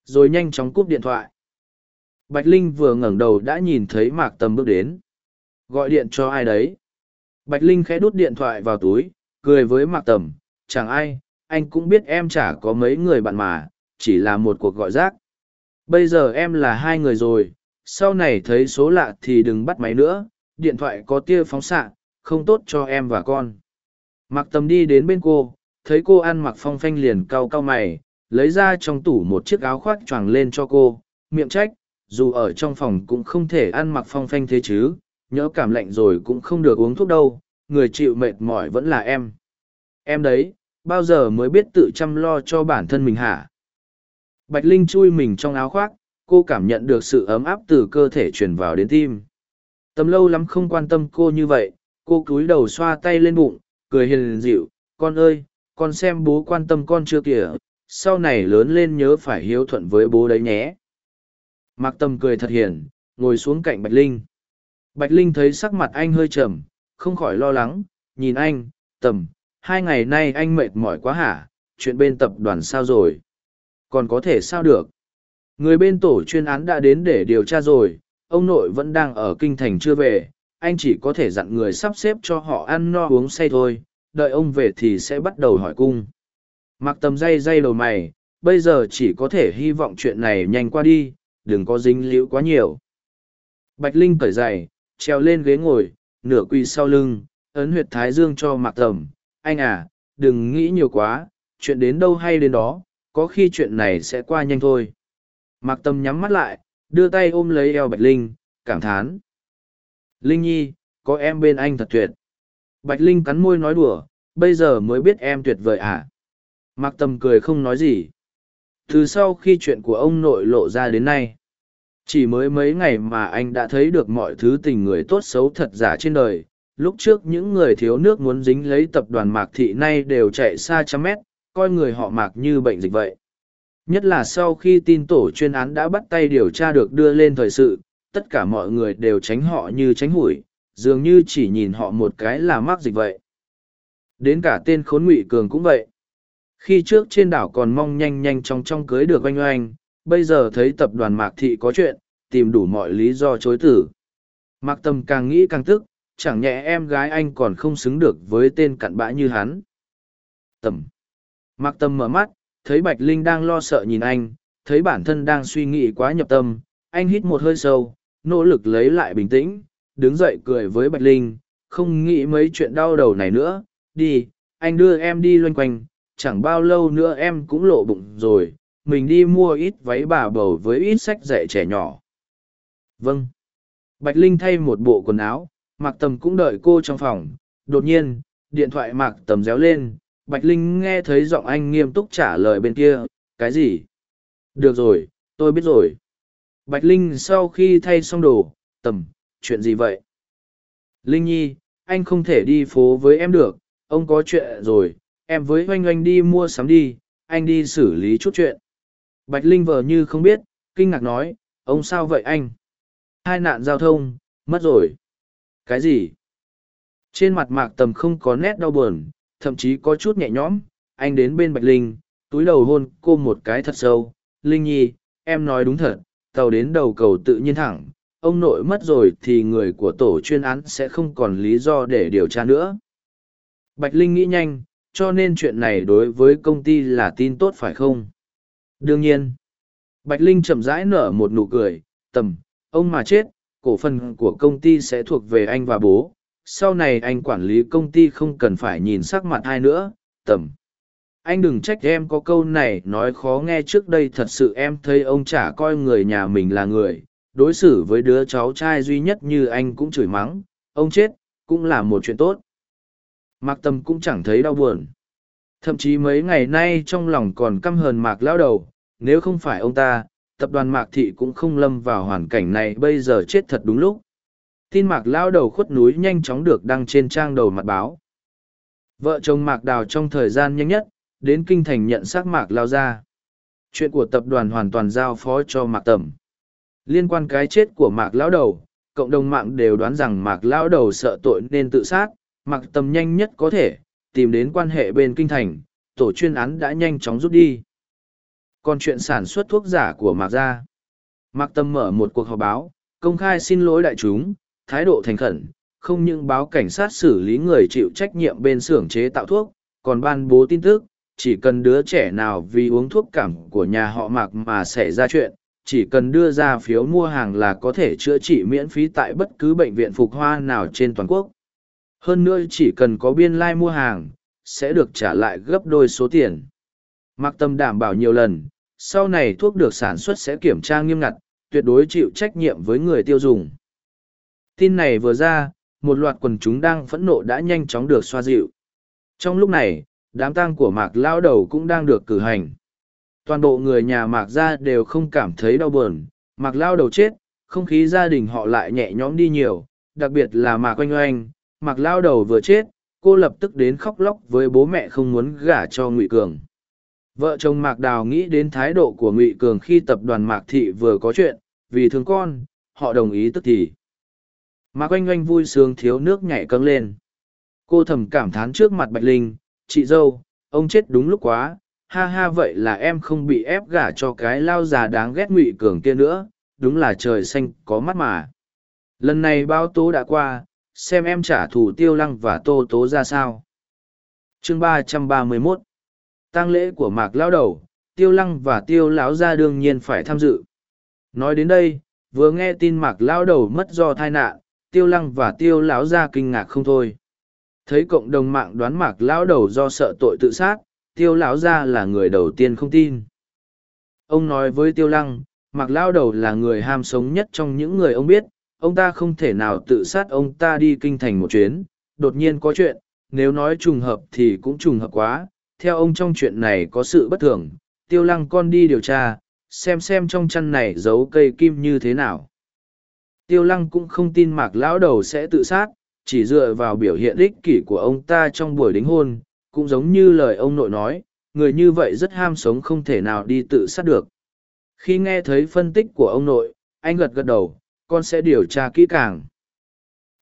Rồi nhanh chóng cúp điện thoại. Bạch Linh vừa ngẩng đầu đã nhìn thấy Mạc Tâm bước đến. Gọi điện cho ai đấy? Bạch Linh khẽ đút điện thoại vào túi, cười với Mạc Tầm, chẳng ai, anh cũng biết em chả có mấy người bạn mà, chỉ là một cuộc gọi rác. Bây giờ em là hai người rồi, sau này thấy số lạ thì đừng bắt máy nữa, điện thoại có tia phóng xạ, không tốt cho em và con. Mặc tầm đi đến bên cô, thấy cô ăn mặc phong phanh liền cau cau mày, lấy ra trong tủ một chiếc áo khoác choàng lên cho cô, miệng trách, dù ở trong phòng cũng không thể ăn mặc phong phanh thế chứ, nhỡ cảm lạnh rồi cũng không được uống thuốc đâu, người chịu mệt mỏi vẫn là em. Em đấy, bao giờ mới biết tự chăm lo cho bản thân mình hả? Bạch linh chui mình trong áo khoác cô cảm nhận được sự ấm áp từ cơ thể truyền vào đến tim. Tầm lâu lắm không quan tâm cô như vậy cô cúi đầu xoa tay lên bụng cười hiền dịu con ơi con xem bố quan tâm con chưa kìa sau này lớn lên nhớ phải hiếu thuận với bố đấy nhé. Mạc tâm cười thật hiền, ngồi xuống cạnh bạch linh. Bạch linh thấy sắc mặt anh hơi trầm, không khỏi lo lắng, nhìn anh, tầm, hai ngày nay anh mệt mỏi quá hả, chuyện bên tập đoàn sao rồi? Còn có thể sao được? Người bên tổ chuyên án đã đến để điều tra rồi, ông nội vẫn đang ở kinh thành chưa về, anh chỉ có thể dặn người sắp xếp cho họ ăn no uống say thôi, đợi ông về thì sẽ bắt đầu hỏi cung. Mặc tầm dây dây đầu mày, bây giờ chỉ có thể hy vọng chuyện này nhanh qua đi đừng có dính liễu quá nhiều bạch linh cởi giày treo lên ghế ngồi nửa quỳ sau lưng ấn huyệt thái dương cho mặc tầm anh à, đừng nghĩ nhiều quá, chuyện đến đâu hay đến đó, có khi chuyện này sẽ qua nhanh thôi. Mạc Tâm nhắm mắt lại, đưa tay ôm lấy eo Bạch Linh, cảm thán. Linh Nhi, có em bên anh thật tuyệt. Bạch Linh cắn môi nói đùa, bây giờ mới biết em tuyệt vời à. Mạc Tâm cười không nói gì. Từ sau khi chuyện của ông nội lộ ra đến nay, chỉ mới mấy ngày mà anh đã thấy được mọi thứ tình người tốt xấu thật giả trên đời. Lúc trước những người thiếu nước muốn dính lấy tập đoàn mạc thị nay đều chạy xa trăm mét coi người họ mạc như bệnh dịch vậy. Nhất là sau khi tin tổ chuyên án đã bắt tay điều tra được đưa lên thời sự tất cả mọi người đều tránh họ như tránh hủi dường như chỉ nhìn họ một cái là mắc dịch vậy. Đến cả tên khốn ngụy cường cũng vậy khi trước trên đảo còn mong nhanh nhanh trong trong cưới được oanh oanh, bây giờ thấy tập đoàn mạc thị có chuyện, tìm đủ mọi lý do chối tử. Mạc tâm càng nghĩ càng tức, chẳng nhẽ em gái anh còn không xứng được với tên cặn bã như hắn. Tầm. Mạc tâm mở mắt, thấy bạch linh đang lo sợ nhìn anh, thấy bản thân đang suy nghĩ quá nhập tâm, anh hít một hơi sâu, nỗ lực lấy lại bình tĩnh, đứng dậy cười với bạch linh, không nghĩ mấy chuyện đau đầu này nữa, đi, anh đưa em đi loanh quanh chẳng bao lâu nữa em cũng lộ bụng rồi, mình đi mua ít váy bà bầu với ít sách dạy trẻ nhỏ. Vâng. Bạch linh thay một bộ quần áo, mạc tầm cũng đợi cô trong phòng. Đột nhiên, điện thoại mạc tầm réo lên. Bạch linh nghe thấy giọng anh nghiêm túc trả lời bên kia, cái gì? Được rồi, tôi biết rồi. Bạch linh sau khi thay xong đồ, tầm, chuyện gì vậy? Linh nhi, anh không thể đi phố với em được, ông có chuyện rồi em với oanh oanh đi mua sắm đi, anh đi xử lý chút chuyện. Bạch linh vờ như không biết, kinh ngạc nói, ông sao vậy anh? Hai nạn giao thông, mất rồi. Cái gì? Trên mặt mạc tầm không có nét đau buồn, thậm chí có chút nhẹ nhõm. Anh đến bên bạch linh, túi đầu hôn cô một cái thật sâu. Linh nhi, em nói đúng thật, tàu đến đầu cầu tự nhiên thẳng. Ông nội mất rồi thì người của tổ chuyên án sẽ không còn lý do để điều tra nữa. Bạch linh nghĩ nhanh cho nên chuyện này đối với công ty là tin tốt phải không? Đương nhiên. Bạch linh chậm rãi nở một nụ cười, tầm, ông mà chết, cổ phần của công ty sẽ thuộc về anh và bố. Sau này anh quản lý công ty không cần phải nhìn sắc mặt ai nữa, tầm. Anh đừng trách em có câu này, nói khó nghe trước đây thật sự em thấy ông chả coi người nhà mình là người. Đối xử với đứa cháu trai duy nhất như anh cũng chửi mắng, ông chết, cũng là một chuyện tốt mạc tâm cũng chẳng thấy đau buồn. Thậm chí mấy ngày nay trong lòng còn căm hờn mạc lão đầu, nếu không phải ông ta, tập đoàn mạc thị cũng không lâm vào hoàn cảnh này bây giờ chết thật đúng lúc. Tin mạc lão đầu khuất núi nhanh chóng được đăng trên trang đầu mặt báo. Vợ chồng mạc đào trong thời gian nhanh nhất, đến kinh thành nhận xác mạc lao ra chuyện của tập đoàn hoàn toàn giao phó cho mạc tẩm liên quan cái chết của mạc lão đầu, cộng đồng mạng đều đoán rằng mạc lão đầu sợ tội nên tự sát mạc tầm nhanh nhất có thể, tìm đến quan hệ bên kinh thành, tổ chuyên án đã nhanh chóng rút đi. Còn chuyện sản xuất thuốc giả của mạc gia. Mạc tâm mở một cuộc họp báo, công khai xin lỗi đại chúng, thái độ thành khẩn, không những báo cảnh sát xử lý người chịu trách nhiệm bên xưởng chế tạo thuốc, còn ban bố tin tức, chỉ cần đứa trẻ nào vì uống thuốc cảm của nhà họ mạc mà xảy ra chuyện, chỉ cần đưa ra phiếu mua hàng là có thể chữa trị miễn phí tại bất cứ bệnh viện phục hoa nào trên toàn quốc hơn nữa chỉ cần có biên lai mua hàng, sẽ được trả lại gấp đôi số tiền. Mạc tâm đảm bảo nhiều lần, sau này thuốc được sản xuất sẽ kiểm tra nghiêm ngặt, tuyệt đối chịu trách nhiệm với người tiêu dùng. Tin này vừa ra, một loạt quần chúng đang phẫn nộ đã nhanh chóng được xoa dịu. Trong lúc này, đám tang của mạc lao đầu cũng đang được cử hành. Toàn bộ người nhà mạc gia đều không cảm thấy đau buồn, mạc lao đầu chết, không khí gia đình họ lại nhẹ nhõm đi nhiều, đặc biệt là mạc oanh oanh mạc lao đầu vừa chết, cô lập tức đến khóc lóc với bố mẹ không muốn gả cho ngụy cường. Vợ chồng mạc đào nghĩ đến thái độ của ngụy cường khi tập đoàn mạc thị vừa có chuyện, vì thương con, họ đồng ý tức thì. Mạc oanh oanh vui sướng thiếu nước nhảy câng lên. Cô thầm cảm thán trước mặt bạch linh, chị dâu, ông chết đúng lúc quá, ha ha vậy là em không bị ép gả cho cái lao già đáng ghét ngụy cường kia nữa, đúng là trời xanh có mắt mà. Lần này bao tố đã qua xem em trả thù tiêu lăng và tô tố ra sao. Chương ba trăm ba mươi mốt. Tang lễ của mạc lão đầu, tiêu lăng và tiêu lão gia đương nhiên phải tham dự. Nói đến đây, vừa nghe tin mạc lão đầu mất do tai nạn, tiêu lăng và tiêu lão gia kinh ngạc không thôi. Thấy cộng đồng mạng đoán mạc lão đầu do sợ tội tự sát, tiêu lão gia là người đầu tiên không tin. Ông nói với tiêu lăng, mạc lão đầu là người ham sống nhất trong những người ông biết ông ta không thể nào tự sát ông ta đi kinh thành một chuyến. Đột nhiên có chuyện, nếu nói trùng hợp thì cũng trùng hợp quá. Theo ông trong chuyện này có sự bất thường. Tiêu lăng con đi điều tra, xem xem trong chăn này giấu cây kim như thế nào. Tiêu lăng cũng không tin mạc lão đầu sẽ tự sát, chỉ dựa vào biểu hiện ích kỷ của ông ta trong buổi đính hôn, cũng giống như lời ông nội nói, người như vậy rất ham sống không thể nào đi tự sát được. Khi nghe thấy phân tích của ông nội, anh gật gật đầu con sẽ điều tra kỹ càng.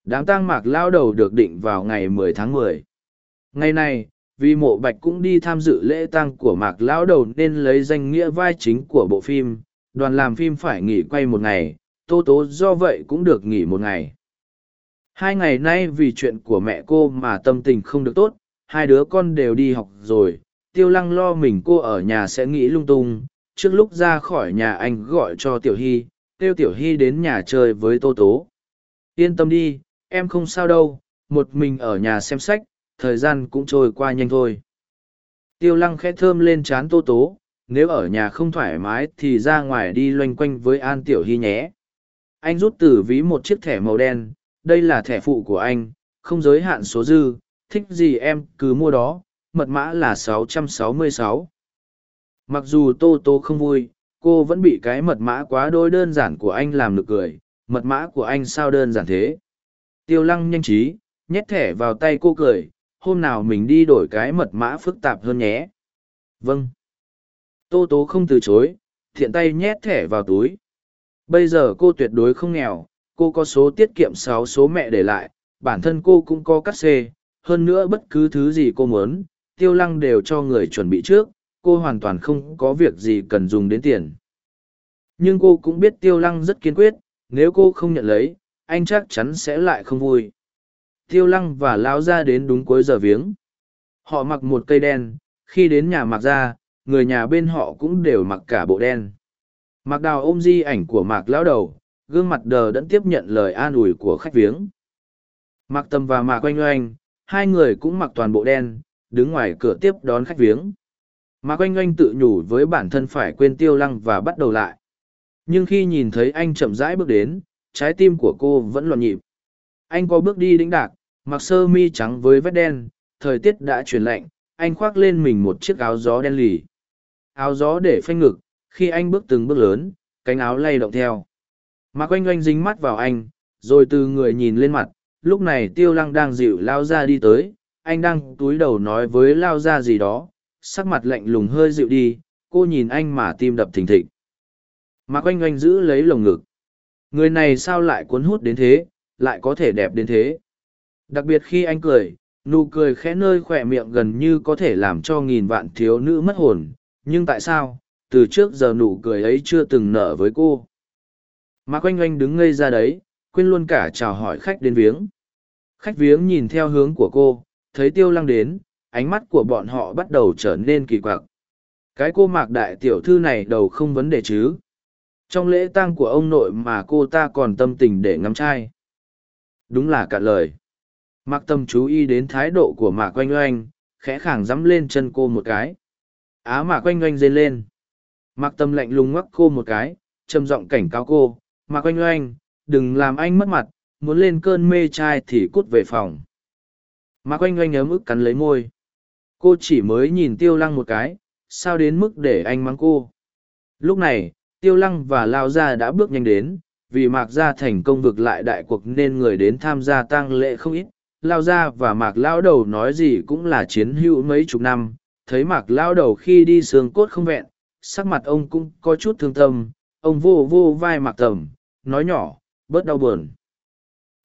Đám tang mạc lao đầu được định vào ngày 10 tháng 10. ngày này, vì mộ bạch cũng đi tham dự lễ tang của mạc lão đầu nên lấy danh nghĩa vai chính của bộ phim. Đoàn làm phim phải nghỉ quay một ngày, tô tố do vậy cũng được nghỉ một ngày. Hai ngày nay vì chuyện của mẹ cô mà tâm tình không được tốt, hai đứa con đều đi học rồi. Tiêu lăng lo mình cô ở nhà sẽ nghĩ lung tung. Trước lúc ra khỏi nhà anh gọi cho tiểu hy kêu tiểu hy đến nhà chơi với tô tố. Yên tâm đi, em không sao đâu, một mình ở nhà xem sách, thời gian cũng trôi qua nhanh thôi. Tiêu lăng khẽ thơm lên trán tô tố, nếu ở nhà không thoải mái thì ra ngoài đi loanh quanh với an tiểu hy nhé. Anh rút từ ví một chiếc thẻ màu đen, đây là thẻ phụ của anh, không giới hạn số dư, thích gì em cứ mua đó, mật mã là 666. mặc dù tô tô không vui cô vẫn bị cái mật mã quá đôi đơn giản của anh làm nực cười. Mật mã của anh sao đơn giản thế? Tiêu lăng nhanh trí, nhét thẻ vào tay cô cười. Hôm nào mình đi đổi cái mật mã phức tạp hơn nhé. Vâng. Tô tố không từ chối, thiện tay nhét thẻ vào túi. Bây giờ cô tuyệt đối không nghèo. Cô có số tiết kiệm sáu số mẹ để lại. Bản thân cô cũng có cắt xê. Hơn nữa bất cứ thứ gì cô muốn, tiêu lăng đều cho người chuẩn bị trước cô hoàn toàn không có việc gì cần dùng đến tiền. Nhưng cô cũng biết tiêu lăng rất kiên quyết, nếu cô không nhận lấy, anh chắc chắn sẽ lại không vui. Tiêu lăng và lão ra đến đúng cuối giờ viếng. Họ mặc một cây đen, khi đến nhà mặc ra người nhà bên họ cũng đều mặc cả bộ đen. Mặc đào ôm di ảnh của mạc lão đầu, gương mặt đờ đẫn tiếp nhận lời an ủi của khách viếng. Mạc tâm và mạc oanh oanh, hai người cũng mặc toàn bộ đen, đứng ngoài cửa tiếp đón khách viếng. Mà Quanh oanh tự nhủ với bản thân phải quên tiêu lăng và bắt đầu lại. Nhưng khi nhìn thấy anh chậm rãi bước đến, trái tim của cô vẫn loạn nhịp. Anh có bước đi đĩnh đạc, mặc sơ mi trắng với vết đen, thời tiết đã chuyển lạnh, anh khoác lên mình một chiếc áo gió đen lì. Áo gió để phanh ngực, khi anh bước từng bước lớn, cánh áo lay động theo. Mà Quanh oanh dính mắt vào anh, rồi từ người nhìn lên mặt, lúc này tiêu lăng đang dịu lao ra đi tới, anh đang túi đầu nói với lao ra gì đó sắc mặt lạnh lùng hơi dịu đi, cô nhìn anh mà tim đập thình thịch. Mạc oanh oanh giữ lấy lồng ngực. Người này sao lại cuốn hút đến thế, lại có thể đẹp đến thế? Đặc biệt khi anh cười, nụ cười khẽ nơi khỏe miệng gần như có thể làm cho nghìn vạn thiếu nữ mất hồn. Nhưng tại sao? Từ trước giờ nụ cười ấy chưa từng nở với cô. Mạc oanh oanh đứng ngây ra đấy, quên luôn cả chào hỏi khách đến viếng. Khách viếng nhìn theo hướng của cô, thấy tiêu lăng đến ánh mắt của bọn họ bắt đầu trở nên kỳ quặc. Cái cô mạc đại tiểu thư này đầu không vấn đề chứ? Trong lễ tang của ông nội mà cô ta còn tâm tình để ngắm trai. Đúng là cả lời. Mạc tâm chú ý đến thái độ của mạc oanh oanh, khẽ khàng dắm lên chân cô một cái. Á mạc oanh oanh rên lên. Mạc tâm lạnh lùng ngoắc cô một cái, trầm giọng cảnh cáo cô, mạc oanh oanh, đừng làm anh mất mặt, muốn lên cơn mê trai thì cút về phòng. Mạc oanh oanh ấm ức cắn lấy môi cô chỉ mới nhìn tiêu lăng một cái, sao đến mức để anh mắng cô? Lúc này, tiêu lăng và lao gia đã bước nhanh đến, vì mạc gia thành công vực lại đại cuộc nên người đến tham gia tang lễ không ít. Lao gia và mạc lão đầu nói gì cũng là chiến hữu mấy chục năm. Thấy mạc lão đầu khi đi xương cốt không vẹn, sắc mặt ông cũng có chút thương tâm. Ông vô vô vai mạc tầm, nói nhỏ, bớt đau buồn.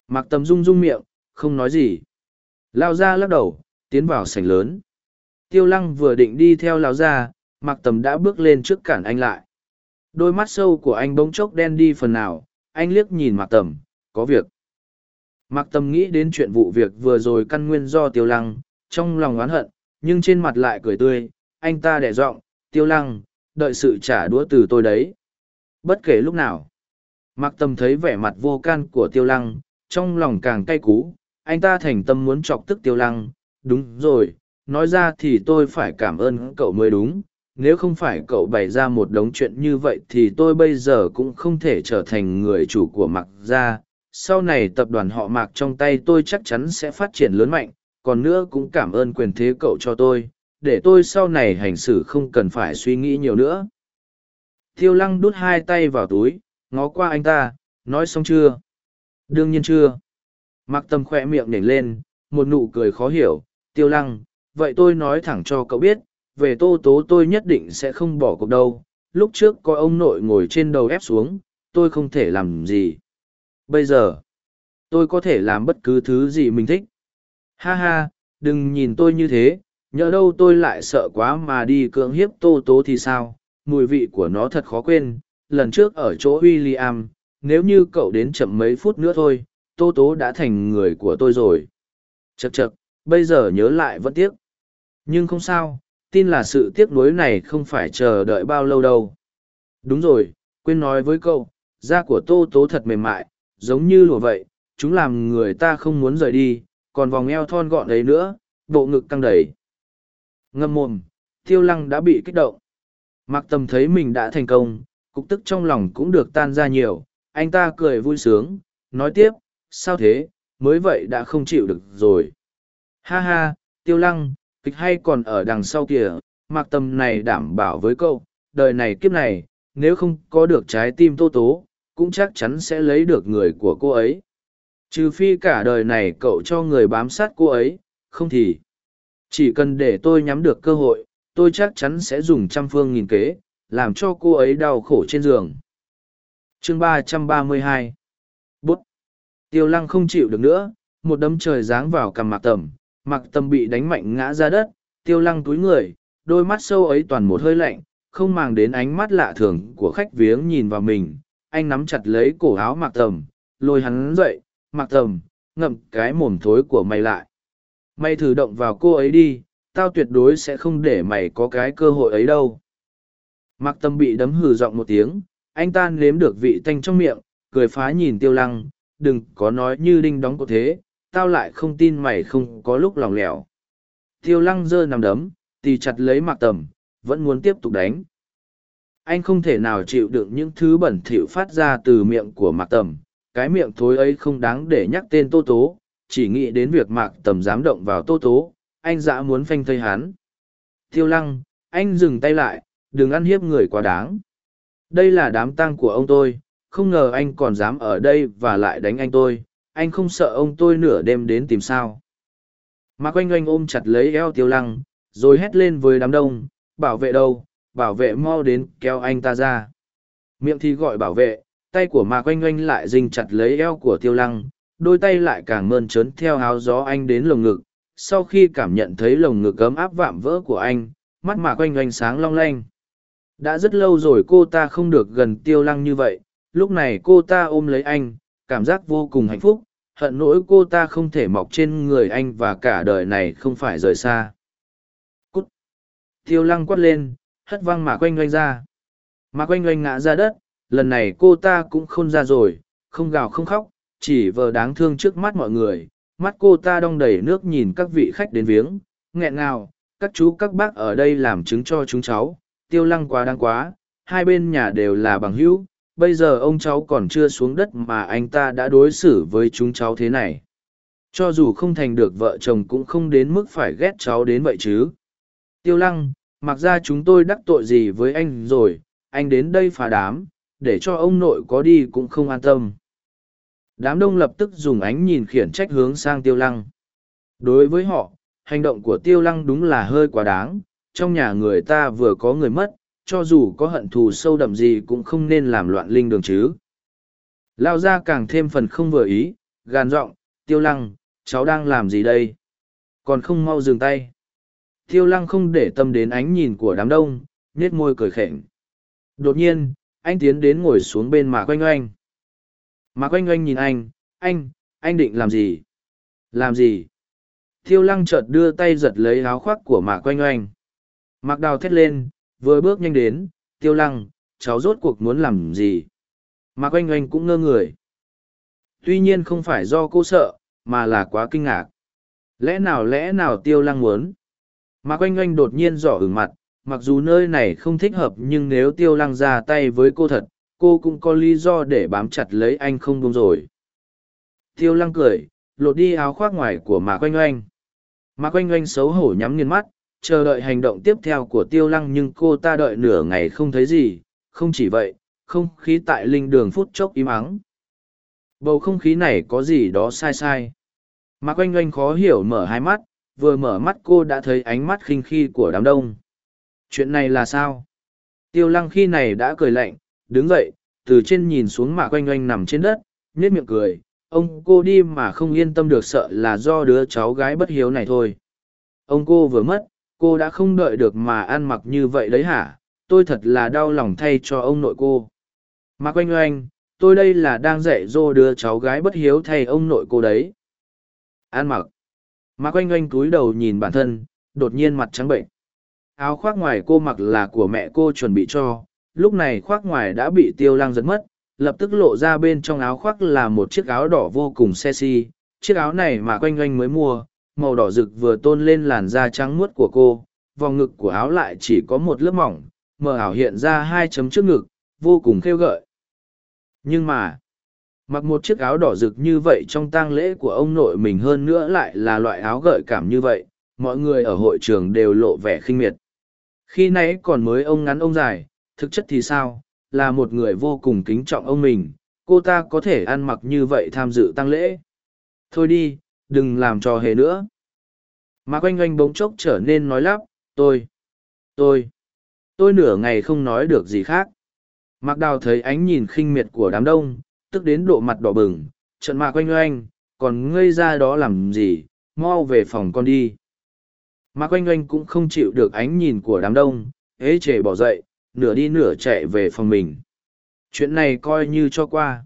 Mạc tầm rung rung miệng, không nói gì. Lao gia lắc đầu, tiến vào sảnh lớn tiêu lăng vừa định đi theo lão gia, mạc tầm đã bước lên trước cản anh lại. Đôi mắt sâu của anh bỗng chốc đen đi phần nào, anh liếc nhìn mạc tầm, có việc. Mạc tầm nghĩ đến chuyện vụ việc vừa rồi căn nguyên do tiêu lăng, trong lòng oán hận, nhưng trên mặt lại cười tươi, anh ta đẻ giọng, tiêu lăng, đợi sự trả đũa từ tôi đấy. Bất kể lúc nào, mạc tầm thấy vẻ mặt vô can của tiêu lăng, trong lòng càng cay cú, anh ta thành tâm muốn chọc tức tiêu lăng. Đúng rồi nói ra thì tôi phải cảm ơn cậu mới đúng. Nếu không phải cậu bày ra một đống chuyện như vậy thì tôi bây giờ cũng không thể trở thành người chủ của mặc gia. Sau này tập đoàn họ mạc trong tay tôi chắc chắn sẽ phát triển lớn mạnh. Còn nữa cũng cảm ơn quyền thế cậu cho tôi. Để tôi sau này hành xử không cần phải suy nghĩ nhiều nữa. Tiêu lăng đút hai tay vào túi, ngó qua anh ta, nói xong chưa? Đương nhiên chưa. Mặc tâm khoe miệng nhảy lên, một nụ cười khó hiểu, tiêu lăng, vậy tôi nói thẳng cho cậu biết, về tô tố tôi nhất định sẽ không bỏ cuộc đâu. Lúc trước có ông nội ngồi trên đầu ép xuống, tôi không thể làm gì. Bây giờ, tôi có thể làm bất cứ thứ gì mình thích. Ha ha, đừng nhìn tôi như thế, nhỡ đâu tôi lại sợ quá mà đi cưỡng hiếp tô tố thì sao, mùi vị của nó thật khó quên. Lần trước ở chỗ William, nếu như cậu đến chậm mấy phút nữa thôi, tô tố đã thành người của tôi rồi. chật chật bây giờ nhớ lại vẫn tiếc. Nhưng không sao, tin là sự tiếc nuối này không phải chờ đợi bao lâu đâu. Đúng rồi, quên nói với cậu, da của tô tố thật mềm mại, giống như lùa vậy, chúng làm người ta không muốn rời đi, còn vòng eo thon gọn ấy nữa, bộ ngực căng đầy. Ngâm mồm, tiêu lăng đã bị kích động. Mặc tầm thấy mình đã thành công, cục tức trong lòng cũng được tan ra nhiều, anh ta cười vui sướng, nói tiếp, sao thế, mới vậy đã không chịu được rồi. Ha ha, tiêu lăng, kịch hay còn ở đằng sau kìa, mặc tầm này đảm bảo với cậu, đời này kiếp này, nếu không có được trái tim tô tố, cũng chắc chắn sẽ lấy được người của cô ấy. Trừ phi cả đời này cậu cho người bám sát cô ấy, không thì. Chỉ cần để tôi nhắm được cơ hội, tôi chắc chắn sẽ dùng trăm phương nghìn kế, làm cho cô ấy đau khổ trên giường. chương ba trăm ba mươi hai Bút. Tiêu lăng không chịu được nữa, một đấm trời giáng vào cằm mạc tầm, mạc Tâm bị đánh mạnh ngã ra đất, tiêu lăng túi người, đôi mắt sâu ấy toàn một hơi lạnh, không màng đến ánh mắt lạ thường của khách viếng nhìn vào mình. Anh nắm chặt lấy cổ áo mạc tầm, lôi hắn dậy, mạc tầm, ngậm cái mồm thối của mày lại. Mày thử động vào cô ấy đi, tao tuyệt đối sẽ không để mày có cái cơ hội ấy đâu. Mạc Tâm bị đấm hừ giọng một tiếng, anh ta nếm được vị tanh trong miệng, cười phá nhìn tiêu lăng, đừng có nói như đinh đóng có thế, tao lại không tin mày không có lúc lòng lẻo. Tiêu lăng giơ nằm đấm, tì chặt lấy mạc tầm, vẫn muốn tiếp tục đánh. Anh không thể nào chịu đựng những thứ bẩn thỉu phát ra từ miệng của mạc tầm, cái miệng thối ấy không đáng để nhắc tên tô tố, chỉ nghĩ đến việc mạc tầm dám động vào tô tố, anh dã muốn phanh thây hắn. Tiêu lăng, anh dừng tay lại, đừng ăn hiếp người quá đáng. Đây là đám tang của ông tôi, không ngờ anh còn dám ở đây và lại đánh anh tôi, anh không sợ ông tôi nửa đêm đến tìm sao. Mạc oanh oanh ôm chặt lấy eo tiêu lăng, rồi hét lên với đám đông, bảo vệ đâu, bảo vệ mau đến kéo anh ta ra. Miệng thì gọi bảo vệ, tay của Mạc oanh oanh lại dình chặt lấy eo của tiêu lăng, đôi tay lại càng mơn trớn theo háo gió anh đến lồng ngực. Sau khi cảm nhận thấy lồng ngực ấm áp vạm vỡ của anh, mắt Mạc oanh oanh sáng long lanh. Đã rất lâu rồi cô ta không được gần tiêu lăng như vậy, lúc này cô ta ôm lấy anh, cảm giác vô cùng hạnh phúc, hận nỗi cô ta không thể mọc trên người anh và cả đời này không phải rời xa. Cút! Tiêu lăng quát lên, hất văng mạc quanh oanh ra. Mạc quanh oanh ngã ra đất, lần này cô ta cũng không ra rồi, không gào không khóc, chỉ vờ đáng thương trước mắt mọi người. Mắt cô ta đong đầy nước nhìn các vị khách đến viếng, nghẹn ngào, các chú các bác ở đây làm chứng cho chúng cháu, tiêu lăng quá đáng quá, hai bên nhà đều là bằng hữu, bây giờ ông cháu còn chưa xuống đất mà anh ta đã đối xử với chúng cháu thế này. Cho dù không thành được vợ chồng cũng không đến mức phải ghét cháu đến vậy chứ. Tiêu lăng, mặc ra chúng tôi đắc tội gì với anh rồi, anh đến đây phá đám, để cho ông nội có đi cũng không an tâm. Đám đông lập tức dùng ánh nhìn khiển trách hướng sang tiêu lăng. Đối với họ, hành động của tiêu lăng đúng là hơi quá đáng, trong nhà người ta vừa có người mất cho dù có hận thù sâu đậm gì cũng không nên làm loạn linh đường chứ. Lao ra càng thêm phần không vừa ý, gàn giọng tiêu lăng, cháu đang làm gì đây? Còn không mau dừng tay. Tiêu lăng không để tâm đến ánh nhìn của đám đông, nết môi cười khệnh. Đột nhiên, anh tiến đến ngồi xuống bên Mạc Oanh Oanh. Mạc Oanh Oanh nhìn anh, anh, anh định làm gì? Làm gì? Tiêu lăng chợt đưa tay giật lấy áo khoác của Mạc Oanh Oanh. Mạc đào thét lên, vừa bước nhanh đến, tiêu lăng, cháu rốt cuộc muốn làm gì? Mạc oanh oanh cũng ngơ người. Tuy nhiên không phải do cô sợ, mà là quá kinh ngạc. Lẽ nào lẽ nào tiêu lăng muốn? Mạc oanh oanh đột nhiên rõ ứng mặt, mặc dù nơi này không thích hợp nhưng nếu tiêu lăng ra tay với cô thật, cô cũng có lý do để bám chặt lấy anh không đúng rồi. Tiêu lăng cười, lột đi áo khoác ngoài của mạc oanh oanh. Mạc oanh oanh xấu hổ nhắm nghiền mắt chờ đợi hành động tiếp theo của tiêu lăng nhưng cô ta đợi nửa ngày không thấy gì không chỉ vậy, không khí tại linh đường phút chốc im ắng. Bầu không khí này có gì đó sai sai. Mạc oanh oanh khó hiểu mở hai mắt, vừa mở mắt cô đã thấy ánh mắt khinh khi của đám đông. Chuyện này là sao? Tiêu lăng khi này đã cười lạnh, đứng dậy, từ trên nhìn xuống mạc oanh oanh nằm trên đất, nhếch miệng cười. Ông cô đi mà không yên tâm được sợ là do đứa cháu gái bất hiếu này thôi. Ông cô vừa mất, cô đã không đợi được mà ăn mặc như vậy đấy hả? Tôi thật là đau lòng thay cho ông nội cô. Mạc oanh oanh, tôi đây là đang dạy dỗ đứa cháu gái bất hiếu thay ông nội cô đấy. An mặc. Mạc oanh oanh cúi đầu nhìn bản thân, đột nhiên mặt trắng bệnh. Áo khoác ngoài cô mặc là của mẹ cô chuẩn bị cho, lúc này khoác ngoài đã bị tiêu lang giật mất, lập tức lộ ra bên trong áo khoác là một chiếc áo đỏ vô cùng sexy. Chiếc áo này mà quanh oanh mới mua, màu đỏ rực vừa tôn lên làn da trắng muốt của cô, vòng ngực của áo lại chỉ có một lớp mỏng, mờ ảo hiện ra hai chấm trước ngực, vô cùng khêu gợi. Nhưng mà, mặc một chiếc áo đỏ rực như vậy trong tang lễ của ông nội mình hơn nữa lại là loại áo gợi cảm như vậy, mọi người ở hội trường đều lộ vẻ khinh miệt. Khi nãy còn mới ông ngắn ông dài, thực chất thì sao, là một người vô cùng kính trọng ông mình, cô ta có thể ăn mặc như vậy tham dự tang lễ. Thôi đi, đừng làm trò hề nữa. Mạc oanh oanh bỗng chốc trở nên nói lắp, tôi, tôi, tôi nửa ngày không nói được gì khác. Mạc đào thấy ánh nhìn khinh miệt của đám đông, tức đến độ mặt đỏ bừng, trận mạc oanh oanh, còn ngây ra đó làm gì, mau về phòng con đi. Mạc oanh oanh cũng không chịu được ánh nhìn của đám đông, ế chề bỏ dậy, nửa đi nửa chạy về phòng mình. Chuyện này coi như cho qua.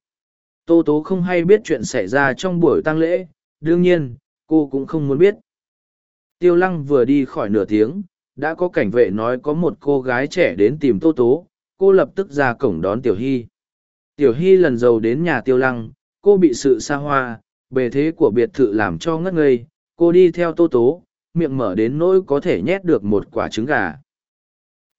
Tô Tố không hay biết chuyện xảy ra trong buổi tang lễ, đương nhiên, cô cũng không muốn biết. Tiêu Lăng vừa đi khỏi nửa tiếng, đã có cảnh vệ nói có một cô gái trẻ đến tìm Tô Tố, cô lập tức ra cổng đón Tiểu Hy. Tiểu Hy lần đầu đến nhà Tiêu Lăng, cô bị sự xa hoa, bề thế của biệt thự làm cho ngất ngây, cô đi theo Tô Tố, miệng mở đến nỗi có thể nhét được một quả trứng gà.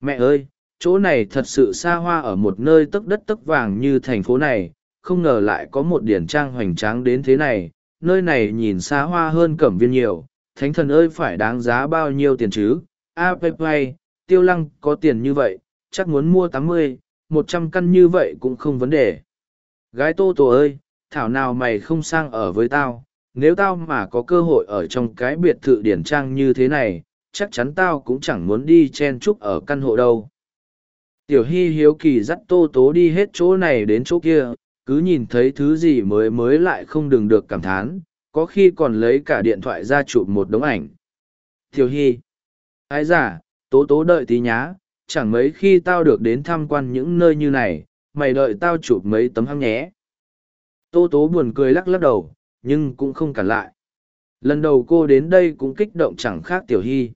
Mẹ ơi, chỗ này thật sự xa hoa ở một nơi tấc đất tấc vàng như thành phố này, không ngờ lại có một điển trang hoành tráng đến thế này, nơi này nhìn xa hoa hơn cẩm viên nhiều, thánh thần ơi phải đáng giá bao nhiêu tiền chứ, a à, tiêu lăng có tiền như vậy, chắc muốn mua tám mươi, một trăm căn như vậy cũng không vấn đề. Gái tô tổ ơi, thảo nào mày không sang ở với tao, nếu tao mà có cơ hội ở trong cái biệt thự điển trang như thế này, chắc chắn tao cũng chẳng muốn đi chen chúc ở căn hộ đâu tiểu hy hiếu kỳ dắt tô tố đi hết chỗ này đến chỗ kia cứ nhìn thấy thứ gì mới mới lại không đừng được cảm thán, có khi còn lấy cả điện thoại ra chụp một đống ảnh. Tiểu hy, ái giả tố tố đợi tí nhá, chẳng mấy khi tao được đến tham quan những nơi như này, mày đợi tao chụp mấy tấm hăng nhé. Tô tố buồn cười lắc lắc đầu, nhưng cũng không cản lại. Lần đầu cô đến đây cũng kích động chẳng khác tiểu hy.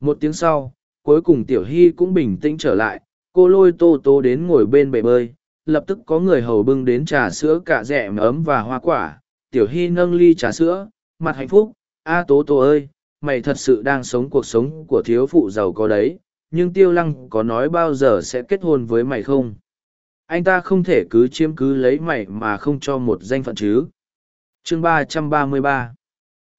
Một tiếng sau, cuối cùng tiểu hy cũng bình tĩnh trở lại, cô lôi tô tô đến ngồi bên bể bơi lập tức có người hầu bưng đến trà sữa cả rẻ ấm và hoa quả. Tiểu hy nâng ly trà sữa, mặt hạnh phúc. A tố tố ơi, mày thật sự đang sống cuộc sống của thiếu phụ giàu có đấy. Nhưng tiêu lăng có nói bao giờ sẽ kết hôn với mày không? Anh ta không thể cứ chiếm cứ lấy mày mà không cho một danh phận chứ. Chương ba trăm ba mươi ba.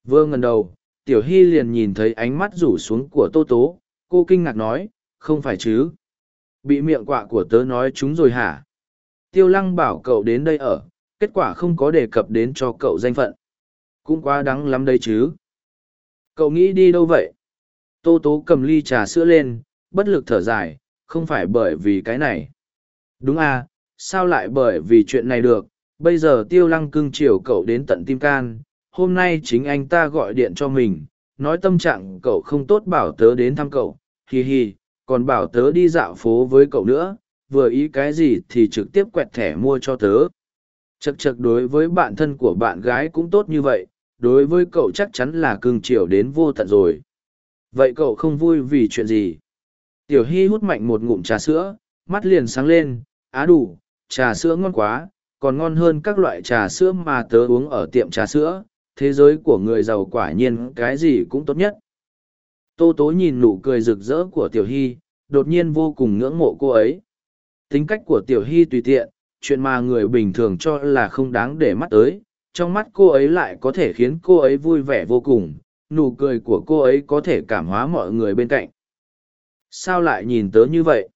Vừa ngần đầu, tiểu hy liền nhìn thấy ánh mắt rủ xuống của tô tố. Cô kinh ngạc nói, không phải chứ? Bị miệng quạ của tớ nói chúng rồi hả? Tiêu lăng bảo cậu đến đây ở, kết quả không có đề cập đến cho cậu danh phận. Cũng quá đắng lắm đây chứ. Cậu nghĩ đi đâu vậy? Tô tố cầm ly trà sữa lên, bất lực thở dài, không phải bởi vì cái này. Đúng à, sao lại bởi vì chuyện này được? Bây giờ tiêu lăng cưng chiều cậu đến tận tim can, hôm nay chính anh ta gọi điện cho mình, nói tâm trạng cậu không tốt bảo tớ đến thăm cậu, hì hì, còn bảo tớ đi dạo phố với cậu nữa, vừa ý cái gì thì trực tiếp quẹt thẻ mua cho tớ. Chật chật đối với bạn thân của bạn gái cũng tốt như vậy, đối với cậu chắc chắn là cưng chiều đến vô tận rồi. Vậy cậu không vui vì chuyện gì? Tiểu Hy hút mạnh một ngụm trà sữa, mắt liền sáng lên, á đủ, trà sữa ngon quá, còn ngon hơn các loại trà sữa mà tớ uống ở tiệm trà sữa, thế giới của người giàu quả nhiên cái gì cũng tốt nhất. Tô Tố nhìn nụ cười rực rỡ của Tiểu Hy, đột nhiên vô cùng ngưỡng mộ cô ấy. Tính cách của Tiểu Hy tùy tiện, chuyện mà người bình thường cho là không đáng để mắt tới, trong mắt cô ấy lại có thể khiến cô ấy vui vẻ vô cùng, nụ cười của cô ấy có thể cảm hóa mọi người bên cạnh. Sao lại nhìn tớ như vậy?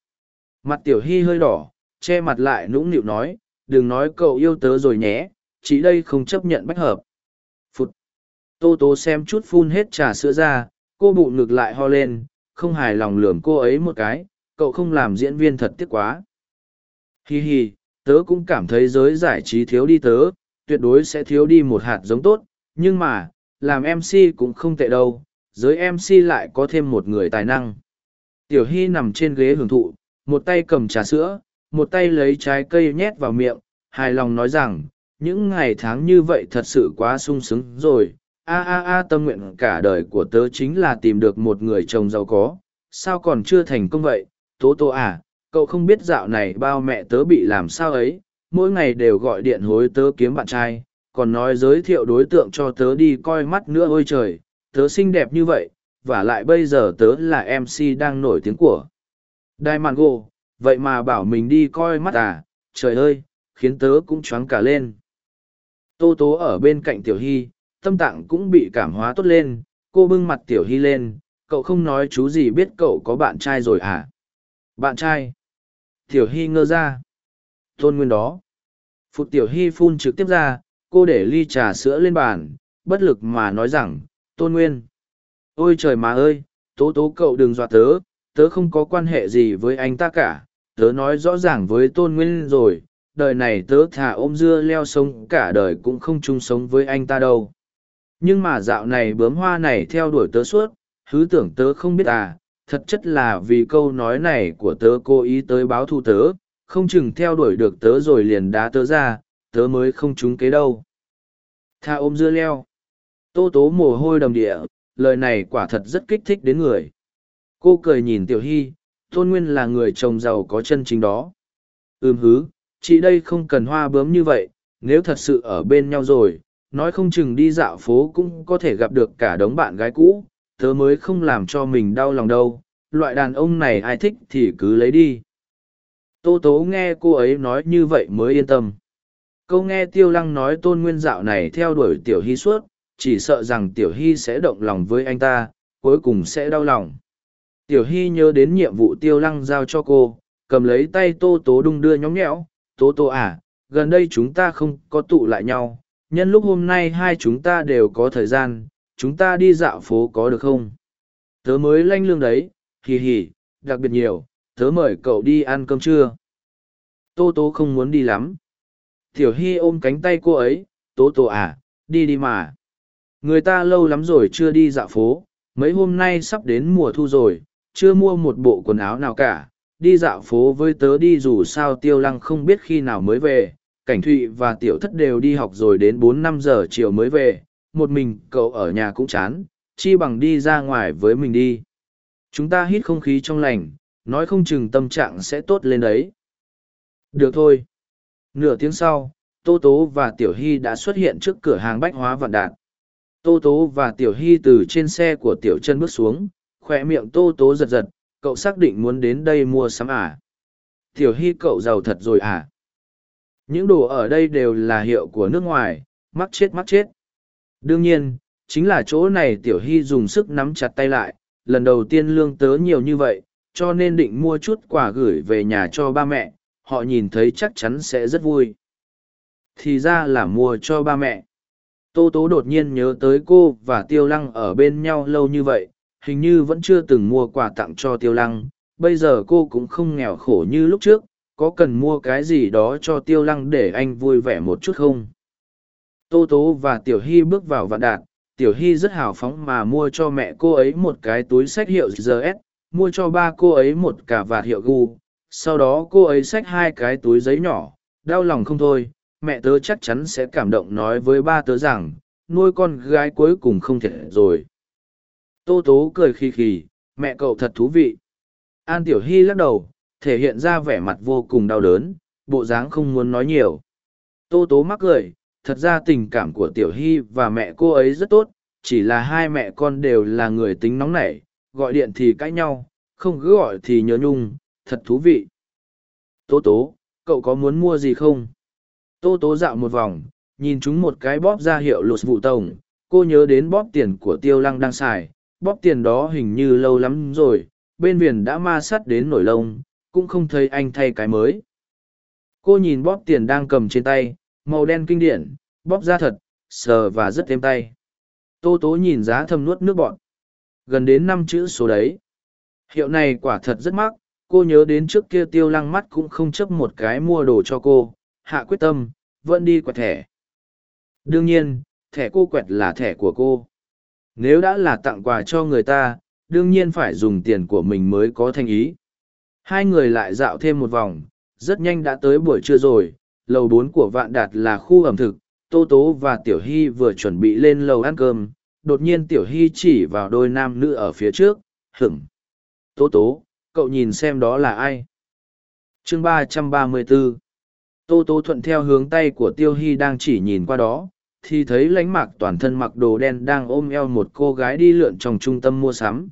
Mặt tiểu hy hơi đỏ, che mặt lại nũng nịu nói, đừng nói cậu yêu tớ rồi nhé, chỉ đây không chấp nhận bách hợp. Phụt! Tô tố xem chút phun hết trà sữa ra, cô bụng ngực lại ho lên, không hài lòng lườm cô ấy một cái, cậu không làm diễn viên thật tiếc quá. Hi hi, tớ cũng cảm thấy giới giải trí thiếu đi tớ, tuyệt đối sẽ thiếu đi một hạt giống tốt, nhưng mà, làm MC cũng không tệ đâu, giới MC lại có thêm một người tài năng. Tiểu Hy nằm trên ghế hưởng thụ, một tay cầm trà sữa, một tay lấy trái cây nhét vào miệng, hài lòng nói rằng, những ngày tháng như vậy thật sự quá sung sướng rồi. A a a tâm nguyện cả đời của tớ chính là tìm được một người chồng giàu có, sao còn chưa thành công vậy? Tố tố à, cậu không biết dạo này bao mẹ tớ bị làm sao ấy, mỗi ngày đều gọi điện hối tớ kiếm bạn trai, còn nói giới thiệu đối tượng cho tớ đi coi mắt nữa ôi trời, tớ xinh đẹp như vậy, và lại bây giờ tớ là MC đang nổi tiếng của. đai mạn gồ, vậy mà bảo mình đi coi mắt à, trời ơi, khiến tớ cũng choáng cả lên. Tô tố ở bên cạnh Tiểu Hy, tâm tạng cũng bị cảm hóa tốt lên, cô bưng mặt Tiểu Hy lên, cậu không nói chú gì biết cậu có bạn trai rồi à? Bạn trai? Tiểu Hy ngơ ra. Tôn Nguyên đó. Phụt Tiểu Hy phun trực tiếp ra, cô để ly trà sữa lên bàn, bất lực mà nói rằng, Tôn Nguyên. Ôi trời mà ơi, tố tố cậu đừng dọa tớ, tớ không có quan hệ gì với anh ta cả, tớ nói rõ ràng với Tôn Nguyên rồi, đời này tớ thà ôm dưa leo sống cả đời cũng không chung sống với anh ta đâu. Nhưng mà dạo này bướm hoa này theo đuổi tớ suốt, hứ tưởng tớ không biết à, thật chất là vì câu nói này của tớ cố ý tới báo thù tớ, không chừng theo đuổi được tớ rồi liền đá tớ ra, tớ mới không trúng kế đâu. Tha ôm dưa leo. Tô tố mồ hôi đầm địa, lời này quả thật rất kích thích đến người. Cô cười nhìn Tiểu Hy, Tôn Nguyên là người chồng giàu có chân chính đó. Ừm hứ, chị đây không cần hoa bướm như vậy, nếu thật sự ở bên nhau rồi, nói không chừng đi dạo phố cũng có thể gặp được cả đống bạn gái cũ, tớ mới không làm cho mình đau lòng đâu, loại đàn ông này ai thích thì cứ lấy đi. Tô tố nghe cô ấy nói như vậy mới yên tâm. Câu nghe tiêu lăng nói tôn nguyên dạo này theo đuổi tiểu hy suốt, chỉ sợ rằng tiểu hy sẽ động lòng với anh ta, cuối cùng sẽ đau lòng. Tiểu hy nhớ đến nhiệm vụ tiêu lăng giao cho cô, cầm lấy tay tô tố đung đưa nhóng nhẽo, tố tố à, gần đây chúng ta không có tụ lại nhau, nhân lúc hôm nay hai chúng ta đều có thời gian, chúng ta đi dạo phố có được không? Tớ mới lanh lương đấy, hì hì, đặc biệt nhiều, tớ mời cậu đi ăn cơm trưa. Tô tô không muốn đi lắm. Tiểu Hy ôm cánh tay cô ấy, tô tô à, đi đi mà. Người ta lâu lắm rồi chưa đi dạo phố, mấy hôm nay sắp đến mùa thu rồi, chưa mua một bộ quần áo nào cả. Đi dạo phố với tớ đi dù sao tiêu lăng không biết khi nào mới về, cảnh thụy và tiểu thất đều đi học rồi đến bốn năm giờ chiều mới về, một mình cậu ở nhà cũng chán, chi bằng đi ra ngoài với mình đi. Chúng ta hít không khí trong lành, nói không chừng tâm trạng sẽ tốt lên đấy. Được thôi. Nửa tiếng sau, Tô Tố và Tiểu Hy đã xuất hiện trước cửa hàng bách hóa vạn Đạt. Tô Tố và Tiểu Hy từ trên xe của Tiểu chân bước xuống, khỏe miệng Tô Tố giật giật, cậu xác định muốn đến đây mua sắm à? Tiểu Hy cậu giàu thật rồi à? Những đồ ở đây đều là hiệu của nước ngoài, mắc chết mắc chết. Đương nhiên, chính là chỗ này Tiểu Hy dùng sức nắm chặt tay lại, lần đầu tiên lương tớ nhiều như vậy, cho nên định mua chút quà gửi về nhà cho ba mẹ, họ nhìn thấy chắc chắn sẽ rất vui. Thì ra là mua cho ba mẹ. Tô Tố đột nhiên nhớ tới cô và Tiêu Lăng ở bên nhau lâu như vậy, hình như vẫn chưa từng mua quà tặng cho Tiêu Lăng. Bây giờ cô cũng không nghèo khổ như lúc trước, có cần mua cái gì đó cho Tiêu Lăng để anh vui vẻ một chút không? Tô Tố và Tiểu Hy bước vào vạn đạt, Tiểu Hy rất hào phóng mà mua cho mẹ cô ấy một cái túi sách hiệu GS, mua cho ba cô ấy một cả vạt hiệu gu, sau đó cô ấy xách hai cái túi giấy nhỏ. Đau lòng không thôi mẹ tớ chắc chắn sẽ cảm động nói với ba tớ rằng nuôi con gái cuối cùng không thể rồi. Tô tố cười khì khì mẹ cậu thật thú vị. An tiểu hy lắc đầu thể hiện ra vẻ mặt vô cùng đau đớn bộ dáng không muốn nói nhiều. Tô tố mắc cười thật ra tình cảm của tiểu hy và mẹ cô ấy rất tốt chỉ là hai mẹ con đều là người tính nóng nảy gọi điện thì cãi nhau không cứ gọi thì nhớ nhung thật thú vị. Tố tố, cậu có muốn mua gì không? Tố tố dạo một vòng, nhìn chúng một cái bóp ra hiệu lột vụ tổng, cô nhớ đến bóp tiền của tiêu lăng đang xài, bóp tiền đó hình như lâu lắm rồi, bên viền đã ma sắt đến nổi lông, cũng không thấy anh thay cái mới cô nhìn bóp tiền đang cầm trên tay màu đen kinh điển, bóp ra thật, sờ và rất êm tay. Tô tố nhìn giá thâm nuốt nước bọn gần đến năm chữ số đấy. Hiệu này quả thật rất mắc, cô nhớ đến trước kia tiêu lăng mắt cũng không chấp một cái mua đồ cho cô. Hạ quyết tâm, vẫn đi quẹt thẻ. Đương nhiên, thẻ cô quẹt là thẻ của cô. Nếu đã là tặng quà cho người ta, đương nhiên phải dùng tiền của mình mới có thành ý. Hai người lại dạo thêm một vòng, rất nhanh đã tới buổi trưa rồi lầu bốn của vạn đạt là khu ẩm thực, tô tố và tiểu hy vừa chuẩn bị lên lầu ăn cơm, đột nhiên tiểu hy chỉ vào đôi nam nữ ở phía trước hửng tố tố, cậu nhìn xem đó là ai? Chương ba trăm ba mươi bốn. Tô tố thuận theo hướng tay của tiêu hy đang chỉ nhìn qua đó, thì thấy lánh mạc toàn thân mặc đồ đen đang ôm eo một cô gái đi lượn trong trung tâm mua sắm.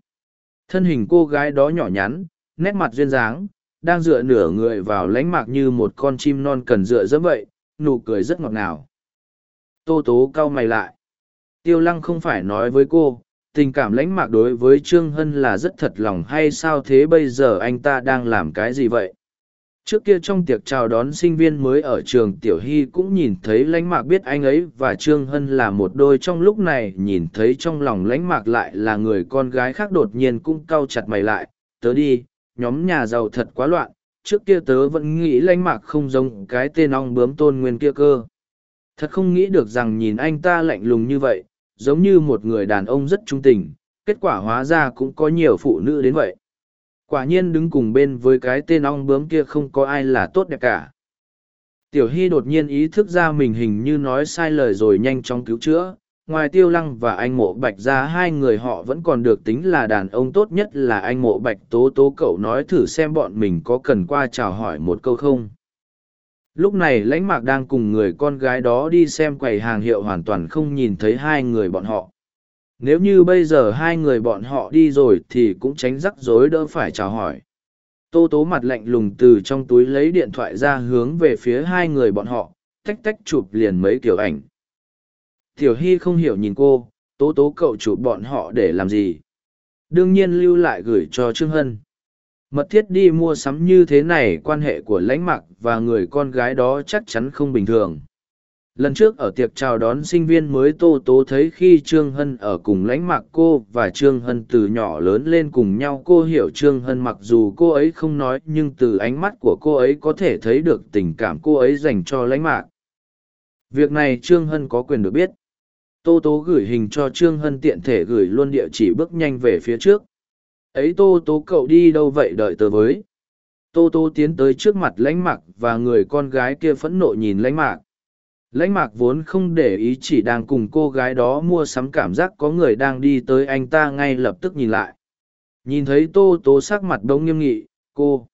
Thân hình cô gái đó nhỏ nhắn, nét mặt duyên dáng đang dựa nửa người vào lánh mạc như một con chim non cần dựa dẫm vậy, nụ cười rất ngọt ngào. Tô tố cau mày lại. Tiêu lăng không phải nói với cô, tình cảm lãnh mạc đối với trương hân là rất thật lòng hay sao thế bây giờ anh ta đang làm cái gì vậy? Trước kia trong tiệc chào đón sinh viên mới ở trường tiểu hy cũng nhìn thấy lãnh mạc biết anh ấy và trương hân là một đôi trong lúc này nhìn thấy trong lòng lãnh mạc lại là người con gái khác đột nhiên cũng cau chặt mày lại. Tớ đi nhóm nhà giàu thật quá loạn, trước kia tớ vẫn nghĩ lãnh mạc không giống cái tên ong bướm tôn nguyên kia cơ. Thật không nghĩ được rằng nhìn anh ta lạnh lùng như vậy, giống như một người đàn ông rất trung tình, kết quả hóa ra cũng có nhiều phụ nữ đến vậy. Quả nhiên đứng cùng bên với cái tên ong bướm kia không có ai là tốt đẹp cả. Tiểu hy đột nhiên ý thức ra mình hình như nói sai lời rồi nhanh chóng cứu chữa ngoài tiêu lăng và anh mộ bạch ra, hai người họ vẫn còn được tính là đàn ông tốt nhất là anh mộ bạch. Tố tố cậu nói thử xem bọn mình có cần qua chào hỏi một câu không? Lúc này lãnh mạc đang cùng người con gái đó đi xem quầy hàng hiệu hoàn toàn không nhìn thấy hai người bọn họ. Nếu như bây giờ hai người bọn họ đi rồi thì cũng tránh rắc rối đỡ phải chào hỏi. Tô tố mặt lạnh lùng từ trong túi lấy điện thoại ra hướng về phía hai người bọn họ, tách tách chụp liền mấy kiểu ảnh tiểu hy không hiểu nhìn cô, tố tố cậu chủ bọn họ để làm gì? Đương nhiên lưu lại gửi cho trương hân. Mật thiết đi mua sắm như thế này quan hệ của lãnh mặc và người con gái đó chắc chắn không bình thường. Lần trước ở tiệc chào đón sinh viên mới tô tố thấy khi trương hân ở cùng lãnh mặc cô và trương hân từ nhỏ lớn lên cùng nhau, cô hiểu trương hân mặc dù cô ấy không nói, nhưng từ ánh mắt của cô ấy có thể thấy được tình cảm cô ấy dành cho lãnh mạc. Việc này trương hân có quyền được biết tô tố gửi hình cho trương hân tiện thể gửi luôn địa chỉ bước nhanh về phía trước. Ấy tô tố cậu đi đâu vậy đợi tớ với? Tô tố tiến tới trước mặt lãnh mạc và người con gái kia phẫn nộ nhìn lãnh mạc. Lãnh mạc vốn không để ý chỉ đang cùng cô gái đó mua sắm cảm giác có người đang đi tới anh ta ngay lập tức nhìn lại. Nhìn thấy tô tố sắc mặt đống nghiêm nghị, cô,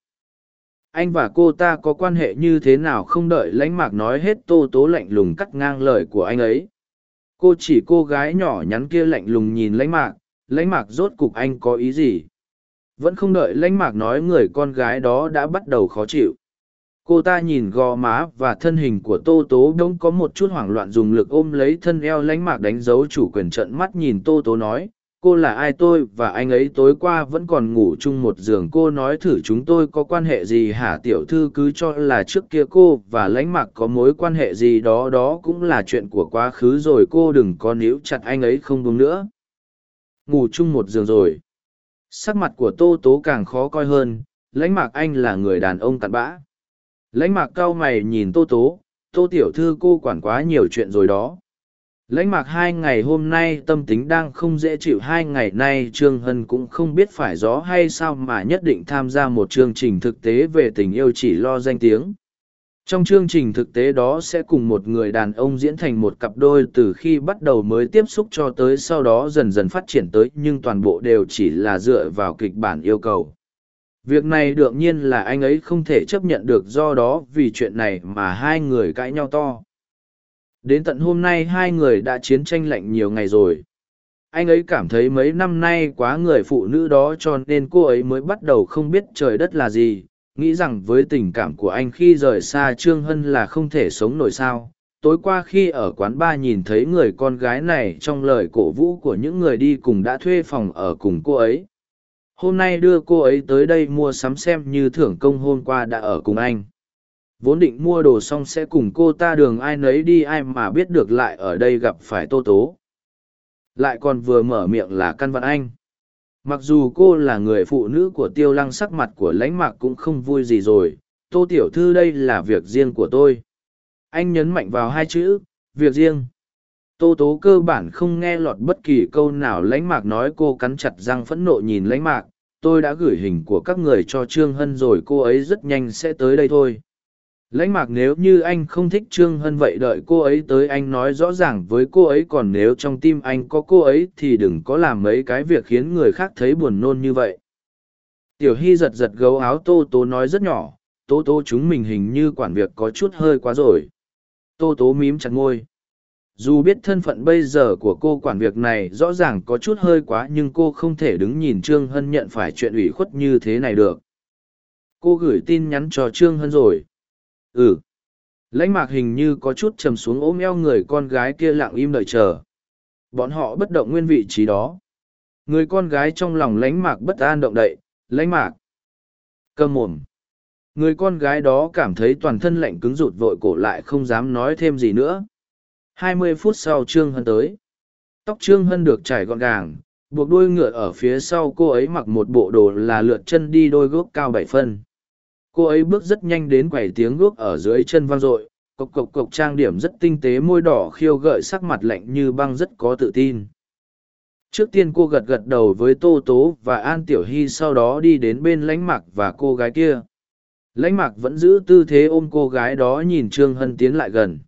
anh và cô ta có quan hệ như thế nào? Không đợi lãnh mạc nói hết, tô tố lạnh lùng cắt ngang lời của anh ấy cô chỉ cô gái nhỏ nhắn kia lạnh lùng nhìn lãnh mạc lãnh mạc rốt cục anh có ý gì? Vẫn không đợi lãnh mạc nói người con gái đó đã bắt đầu khó chịu. Cô ta nhìn gò má và thân hình của tô tố đ ỗ n g có một chút hoảng loạn dùng lực ôm lấy thân eo lãnh mạc đánh dấu chủ quyền trận mắt nhìn tô tố nói cô là ai tôi và anh ấy tối qua vẫn còn ngủ chung một giường. Cô nói thử chúng tôi có quan hệ gì hả? Tiểu thư cứ cho là trước kia cô và lãnh mạc có mối quan hệ gì đó đó cũng là chuyện của quá khứ rồi. Cô đừng có níu chặt anh ấy không đúng nữa. Ngủ chung một giường rồi. Sắc mặt của tô tố càng khó coi hơn. Lãnh mạc anh là người đàn ông cặn bã. Lãnh mạc cao mày nhìn tô tố. Tô tiểu thư, cô quản quá nhiều chuyện rồi đó lãnh mạc hai ngày hôm nay tâm tính đang không dễ chịu, hai ngày nay trương hân cũng không biết phải gió hay sao mà nhất định tham gia một chương trình thực tế về tình yêu chỉ lo danh tiếng. Trong chương trình thực tế đó sẽ cùng một người đàn ông diễn thành một cặp đôi từ khi bắt đầu mới tiếp xúc cho tới sau đó dần dần phát triển tới, nhưng toàn bộ đều chỉ là dựa vào kịch bản yêu cầu. Việc này đương nhiên là anh ấy không thể chấp nhận được, do đó vì chuyện này mà hai người cãi nhau to đến tận hôm nay hai người đã chiến tranh lạnh nhiều ngày rồi. Anh ấy cảm thấy mấy năm nay quá người phụ nữ đó cho nên cô ấy mới bắt đầu không biết trời đất là gì. Nghĩ rằng với tình cảm của anh khi rời xa trương hân là không thể sống nổi sao. Tối qua khi ở quán ba nhìn thấy người con gái này trong lời cổ vũ của những người đi cùng đã thuê phòng ở cùng cô ấy. Hôm nay đưa cô ấy tới đây mua sắm xem như thưởng công hôm qua đã ở cùng anh vốn định mua đồ xong sẽ cùng cô ta đường ai nấy đi, ai mà biết được lại ở đây gặp phải tô tố. Lại còn vừa mở miệng là căn văn anh. Mặc dù cô là người phụ nữ của tiêu lăng sắc mặt của lãnh mạc cũng không vui gì rồi, tô tiểu thư đây là việc riêng của tôi. Anh nhấn mạnh vào hai chữ, việc riêng. Tô tố cơ bản không nghe lọt bất kỳ câu nào lãnh mạc nói, cô cắn chặt răng phẫn nộ nhìn lãnh mạc, tôi đã gửi hình của các người cho trương hân rồi, cô ấy rất nhanh sẽ tới đây thôi lãnh mạc nếu như anh không thích trương hân vậy đợi cô ấy tới anh nói rõ ràng với cô ấy còn nếu trong tim anh có cô ấy thì đừng có làm mấy cái việc khiến người khác thấy buồn nôn như vậy. Tiểu hy giật giật gấu áo tô tố nói rất nhỏ, Tô tố chúng mình hình như quản việc có chút hơi quá rồi. Tô tố mím chặt ngôi dù biết thân phận bây giờ của cô quản việc này rõ ràng có chút hơi quá nhưng cô không thể đứng nhìn trương hân nhận phải chuyện ủy khuất như thế này được. Cô gửi tin nhắn cho trương hân rồi ừ. Lãnh mạc hình như có chút trầm xuống ôm eo người con gái kia lặng im đợi chờ. Bọn họ bất động nguyên vị trí đó. Người con gái trong lòng lãnh mạc bất an động đậy. Lãnh mạc. Cơm mồm. Người con gái đó cảm thấy toàn thân lạnh cứng rụt vội cổ lại không dám nói thêm gì nữa. Hai mươi phút sau trương hân tới. Tóc trương hân được trải gọn gàng. Buộc đuôi ngựa ở phía sau cô ấy mặc một bộ đồ là lượt chân đi đôi gốc cao bảy phân cô ấy bước rất nhanh đến quầy tiếng guốc ở dưới chân vang dội, cộc cộc cộc trang điểm rất tinh tế, môi đỏ khiêu gợi, sắc mặt lạnh như băng rất có tự tin. Trước tiên cô gật gật đầu với tô tố và an tiểu hy, sau đó đi đến bên lãnh mạc và cô gái kia. Lãnh mạc vẫn giữ tư thế ôm cô gái đó, nhìn trương hân tiến lại gần.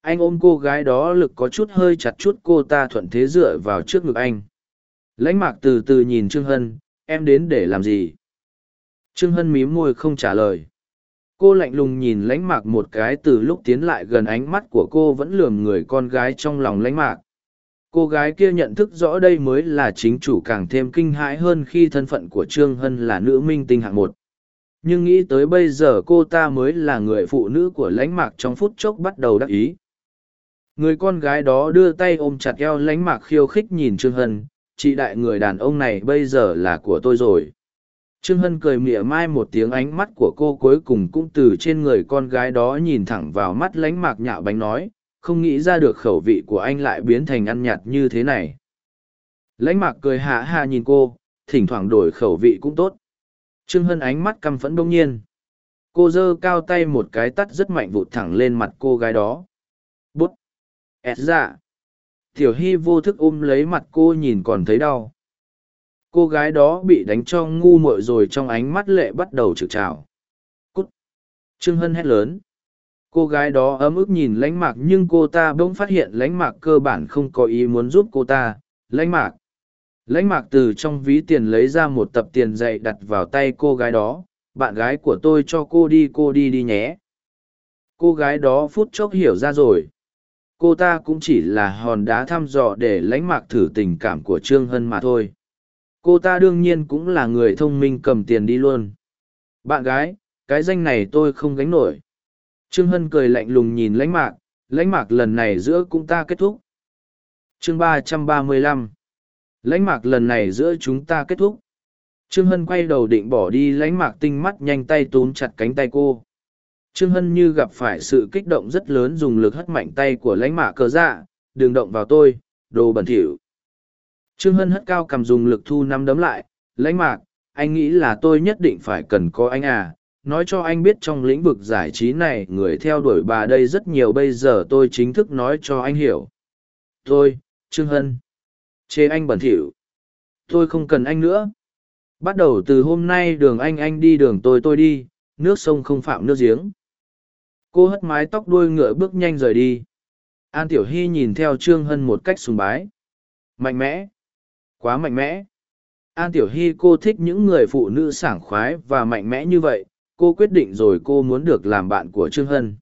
Anh ôm cô gái đó, lực có chút hơi chặt chút, cô ta thuận thế dựa vào trước ngực anh. Lãnh mạc từ từ nhìn trương hân, em đến để làm gì? Trương hân mím môi không trả lời. Cô lạnh lùng nhìn lãnh mạc một cái từ lúc tiến lại gần ánh mắt của cô vẫn lườm người con gái trong lòng lãnh mạc. Cô gái kia nhận thức rõ đây mới là chính chủ càng thêm kinh hãi hơn khi thân phận của trương hân là nữ minh tinh hạng một. Nhưng nghĩ tới bây giờ cô ta mới là người phụ nữ của lãnh mạc trong phút chốc bắt đầu đắc ý. Người con gái đó đưa tay ôm chặt eo lãnh mạc khiêu khích nhìn trương hân, chị đại người đàn ông này bây giờ là của tôi rồi trương hân cười mỉa mai một tiếng ánh mắt của cô cuối cùng cũng từ trên người con gái đó nhìn thẳng vào mắt lãnh mạc nhạo bánh nói, không nghĩ ra được khẩu vị của anh lại biến thành ăn nhạt như thế này. Lãnh mạc cười hạ hạ nhìn cô, thỉnh thoảng đổi khẩu vị cũng tốt. Trương hân ánh mắt căm phẫn đông nhiên. Cô giơ cao tay một cái tắt rất mạnh vụt thẳng lên mặt cô gái đó. Bút. Ét dạ. Tiểu hy vô thức ôm lấy mặt cô nhìn còn thấy đau cô gái đó bị đánh cho ngu muội rồi trong ánh mắt lệ bắt đầu trực trào. Cút. Trương hân hét lớn. Cô gái đó ấm ức nhìn lánh mạc nhưng cô ta bỗng phát hiện lánh mạc cơ bản không có ý muốn giúp cô ta. Lánh mạc. Lãnh mạc từ trong ví tiền lấy ra một tập tiền dạy đặt vào tay cô gái đó. Bạn gái của tôi cho cô đi cô đi đi nhé. Cô gái đó phút chốc hiểu ra rồi. Cô ta cũng chỉ là hòn đá thăm dò để lãnh mạc thử tình cảm của trương hân mà thôi cô ta đương nhiên cũng là người thông minh cầm tiền đi luôn. Bạn gái, cái danh này tôi không gánh nổi. Trương hân cười lạnh lùng nhìn lãnh mạc lãnh mạc lần này giữa cũng ta kết thúc. Chương ba trăm ba mươi lăm. Lãnh mạc lần này giữa chúng ta kết thúc. Trương hân quay đầu định bỏ đi, lãnh mạc tinh mắt nhanh tay túm chặt cánh tay cô. Trương hân như gặp phải sự kích động rất lớn dùng lực hất mạnh tay của lãnh mạc cờ dạ đừng động vào tôi, đồ bẩn thỉu trương hân hất cao cầm dùng lực thu năm đấm lại, lãnh mạc, anh nghĩ là tôi nhất định phải cần có anh à. Nói cho anh biết trong lĩnh vực giải trí này, người theo đuổi bà đây rất nhiều, bây giờ tôi chính thức nói cho anh hiểu. Tôi, trương hân. Chê anh bẩn thỉu. Tôi không cần anh nữa. Bắt đầu từ hôm nay đường anh anh đi đường tôi tôi đi. Nước sông không phạm nước giếng. Cô hất mái tóc đuôi ngựa bước nhanh rời đi. An tiểu hy nhìn theo trương hân một cách sùng bái. Mạnh mẽ quá mạnh mẽ. An tiểu hy cô thích những người phụ nữ sảng khoái và mạnh mẽ như vậy, cô quyết định rồi cô muốn được làm bạn của trương hân.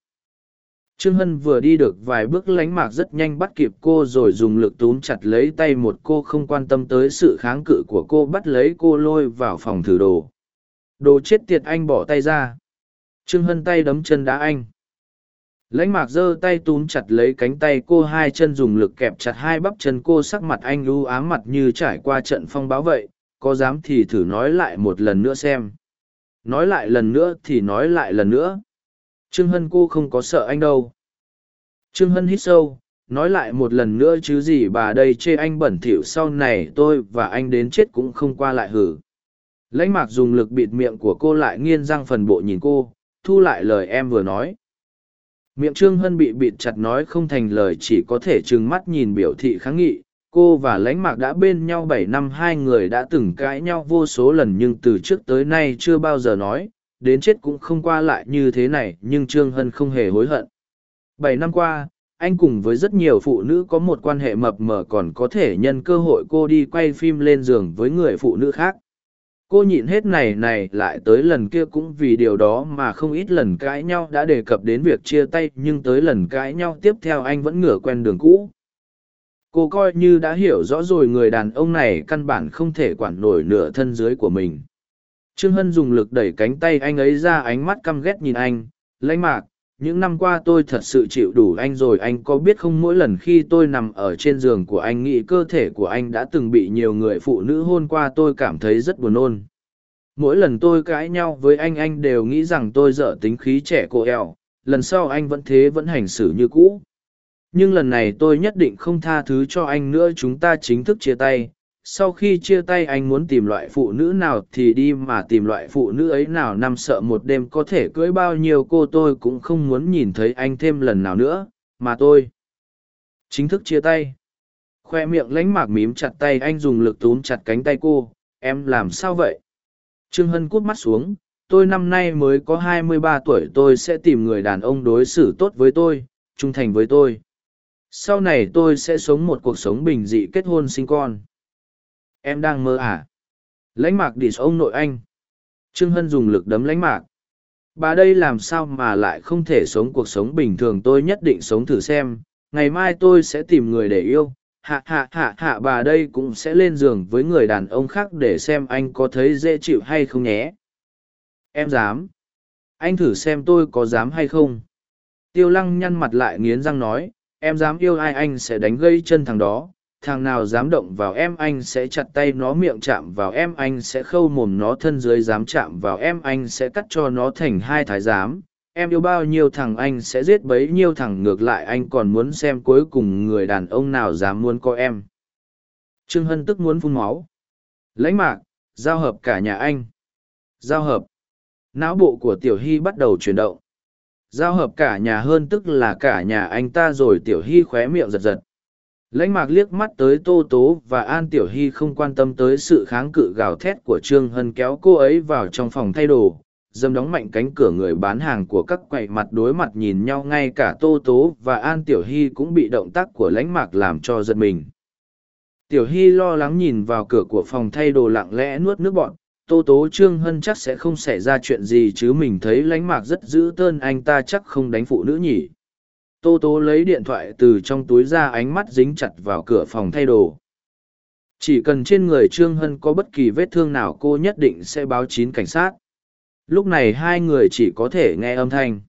Trương hân vừa đi được vài bước lánh mạc rất nhanh bắt kịp cô rồi dùng lực túm chặt lấy tay một cô không quan tâm tới sự kháng cự của cô bắt lấy cô lôi vào phòng thử đồ. Đồ chết tiệt anh bỏ tay ra. Trương hân tay đấm chân đá anh lãnh mạc giơ tay túm chặt lấy cánh tay cô hai chân dùng lực kẹp chặt hai bắp chân cô sắc mặt anh lưu ám mặt như trải qua trận phong báo vậy, có dám thì thử nói lại một lần nữa xem. Nói lại lần nữa thì nói lại lần nữa. Trương hân cô không có sợ anh đâu. Trương hân hít sâu, nói lại một lần nữa chứ gì bà đây chê anh bẩn thỉu sau này tôi và anh đến chết cũng không qua lại hử. Lãnh mạc dùng lực bịt miệng của cô lại nghiên răng phần bộ nhìn cô, thu lại lời em vừa nói miệng trương hân bị bịt chặt nói không thành lời chỉ có thể trừng mắt nhìn biểu thị kháng nghị. Cô và lãnh mạc đã bên nhau bảy năm, hai người đã từng cãi nhau vô số lần nhưng từ trước tới nay chưa bao giờ nói. Đến chết cũng không qua lại như thế này, nhưng trương hân không hề hối hận. Bảy năm qua, anh cùng với rất nhiều phụ nữ có một quan hệ mập mờ còn có thể nhân cơ hội cô đi quay phim lên giường với người phụ nữ khác cô nhịn hết này này lại tới lần kia cũng vì điều đó mà không ít lần cãi nhau đã đề cập đến việc chia tay, nhưng tới lần cãi nhau tiếp theo anh vẫn ngửa quen đường cũ. Cô coi như đã hiểu rõ rồi người đàn ông này căn bản không thể quản nổi nửa thân dưới của mình. Trương hân dùng lực đẩy cánh tay anh ấy ra, ánh mắt căm ghét nhìn anh. Lãnh mạc những năm qua tôi thật sự chịu đủ anh rồi, anh có biết không? Mỗi lần khi tôi nằm ở trên giường của anh, nghĩ cơ thể của anh đã từng bị nhiều người phụ nữ hôn qua, tôi cảm thấy rất buồn nôn. Mỗi lần tôi cãi nhau với anh anh đều nghĩ rằng tôi dở tính khí trẻ cô eo. Lần sau anh vẫn thế, vẫn hành xử như cũ. Nhưng lần này tôi nhất định không tha thứ cho anh nữa, chúng ta chính thức chia tay sau khi chia tay anh muốn tìm loại phụ nữ nào thì đi mà tìm loại phụ nữ ấy nào năm sợ một đêm có thể cưới bao nhiêu cô tôi cũng không muốn nhìn thấy anh thêm lần nào nữa, mà tôi chính thức chia tay. Khoe miệng lánh mạc mím chặt tay anh dùng lực túm chặt cánh tay cô, em làm sao vậy? Trương hân cút mắt xuống, tôi năm nay mới có hai mươi ba tuổi, tôi sẽ tìm người đàn ông đối xử tốt với tôi, trung thành với tôi. Sau này tôi sẽ sống một cuộc sống bình dị kết hôn sinh con em đang mơ à? Lãnh mạc đi ông nội anh. Trương hân dùng lực đấm lãnh mạc. Bà đây làm sao mà lại không thể sống cuộc sống bình thường tôi nhất định sống thử xem. Ngày mai tôi sẽ tìm người để yêu. Hạ hạ hạ hạ, bà đây cũng sẽ lên giường với người đàn ông khác để xem anh có thấy dễ chịu hay không nhé. Em dám. Anh thử xem tôi có dám hay không. Tiêu lăng nhăn mặt lại nghiến răng nói, em dám yêu ai anh sẽ đánh gây chân thằng đó thằng nào dám động vào em anh sẽ chặt tay nó miệng chạm vào em anh sẽ khâu mồm nó thân dưới dám chạm vào em anh sẽ cắt cho nó thành hai thái giám. Em yêu bao nhiêu thằng anh sẽ giết bấy nhiêu thằng ngược lại anh còn muốn xem cuối cùng người đàn ông nào dám muốn có em. Trương hân tức muốn phun máu. Lãnh mạc, giao hợp cả nhà anh. Giao hợp. Não bộ của tiểu hy bắt đầu chuyển động. Giao hợp cả nhà hơn tức là cả nhà anh ta rồi tiểu hy khóe miệng giật giật lãnh mạc liếc mắt tới tô tố và an tiểu hy không quan tâm tới sự kháng cự gào thét của trương hân kéo cô ấy vào trong phòng thay đồ dâm đóng mạnh cánh cửa người bán hàng của các quầy mặt đối mặt nhìn nhau, ngay cả tô tố và an tiểu hy cũng bị động tác của lãnh mạc làm cho giật mình. Tiểu hy lo lắng nhìn vào cửa của phòng thay đồ lặng lẽ nuốt nước bọn tô tố, trương hân chắc sẽ không xảy ra chuyện gì chứ, mình thấy lãnh mạc rất dữ tơn anh ta chắc không đánh phụ nữ nhỉ tô tố lấy điện thoại từ trong túi ra ánh mắt dính chặt vào cửa phòng thay đồ. Chỉ cần trên người trương hân có bất kỳ vết thương nào cô nhất định sẽ báo chín cảnh sát. Lúc này hai người chỉ có thể nghe âm thanh.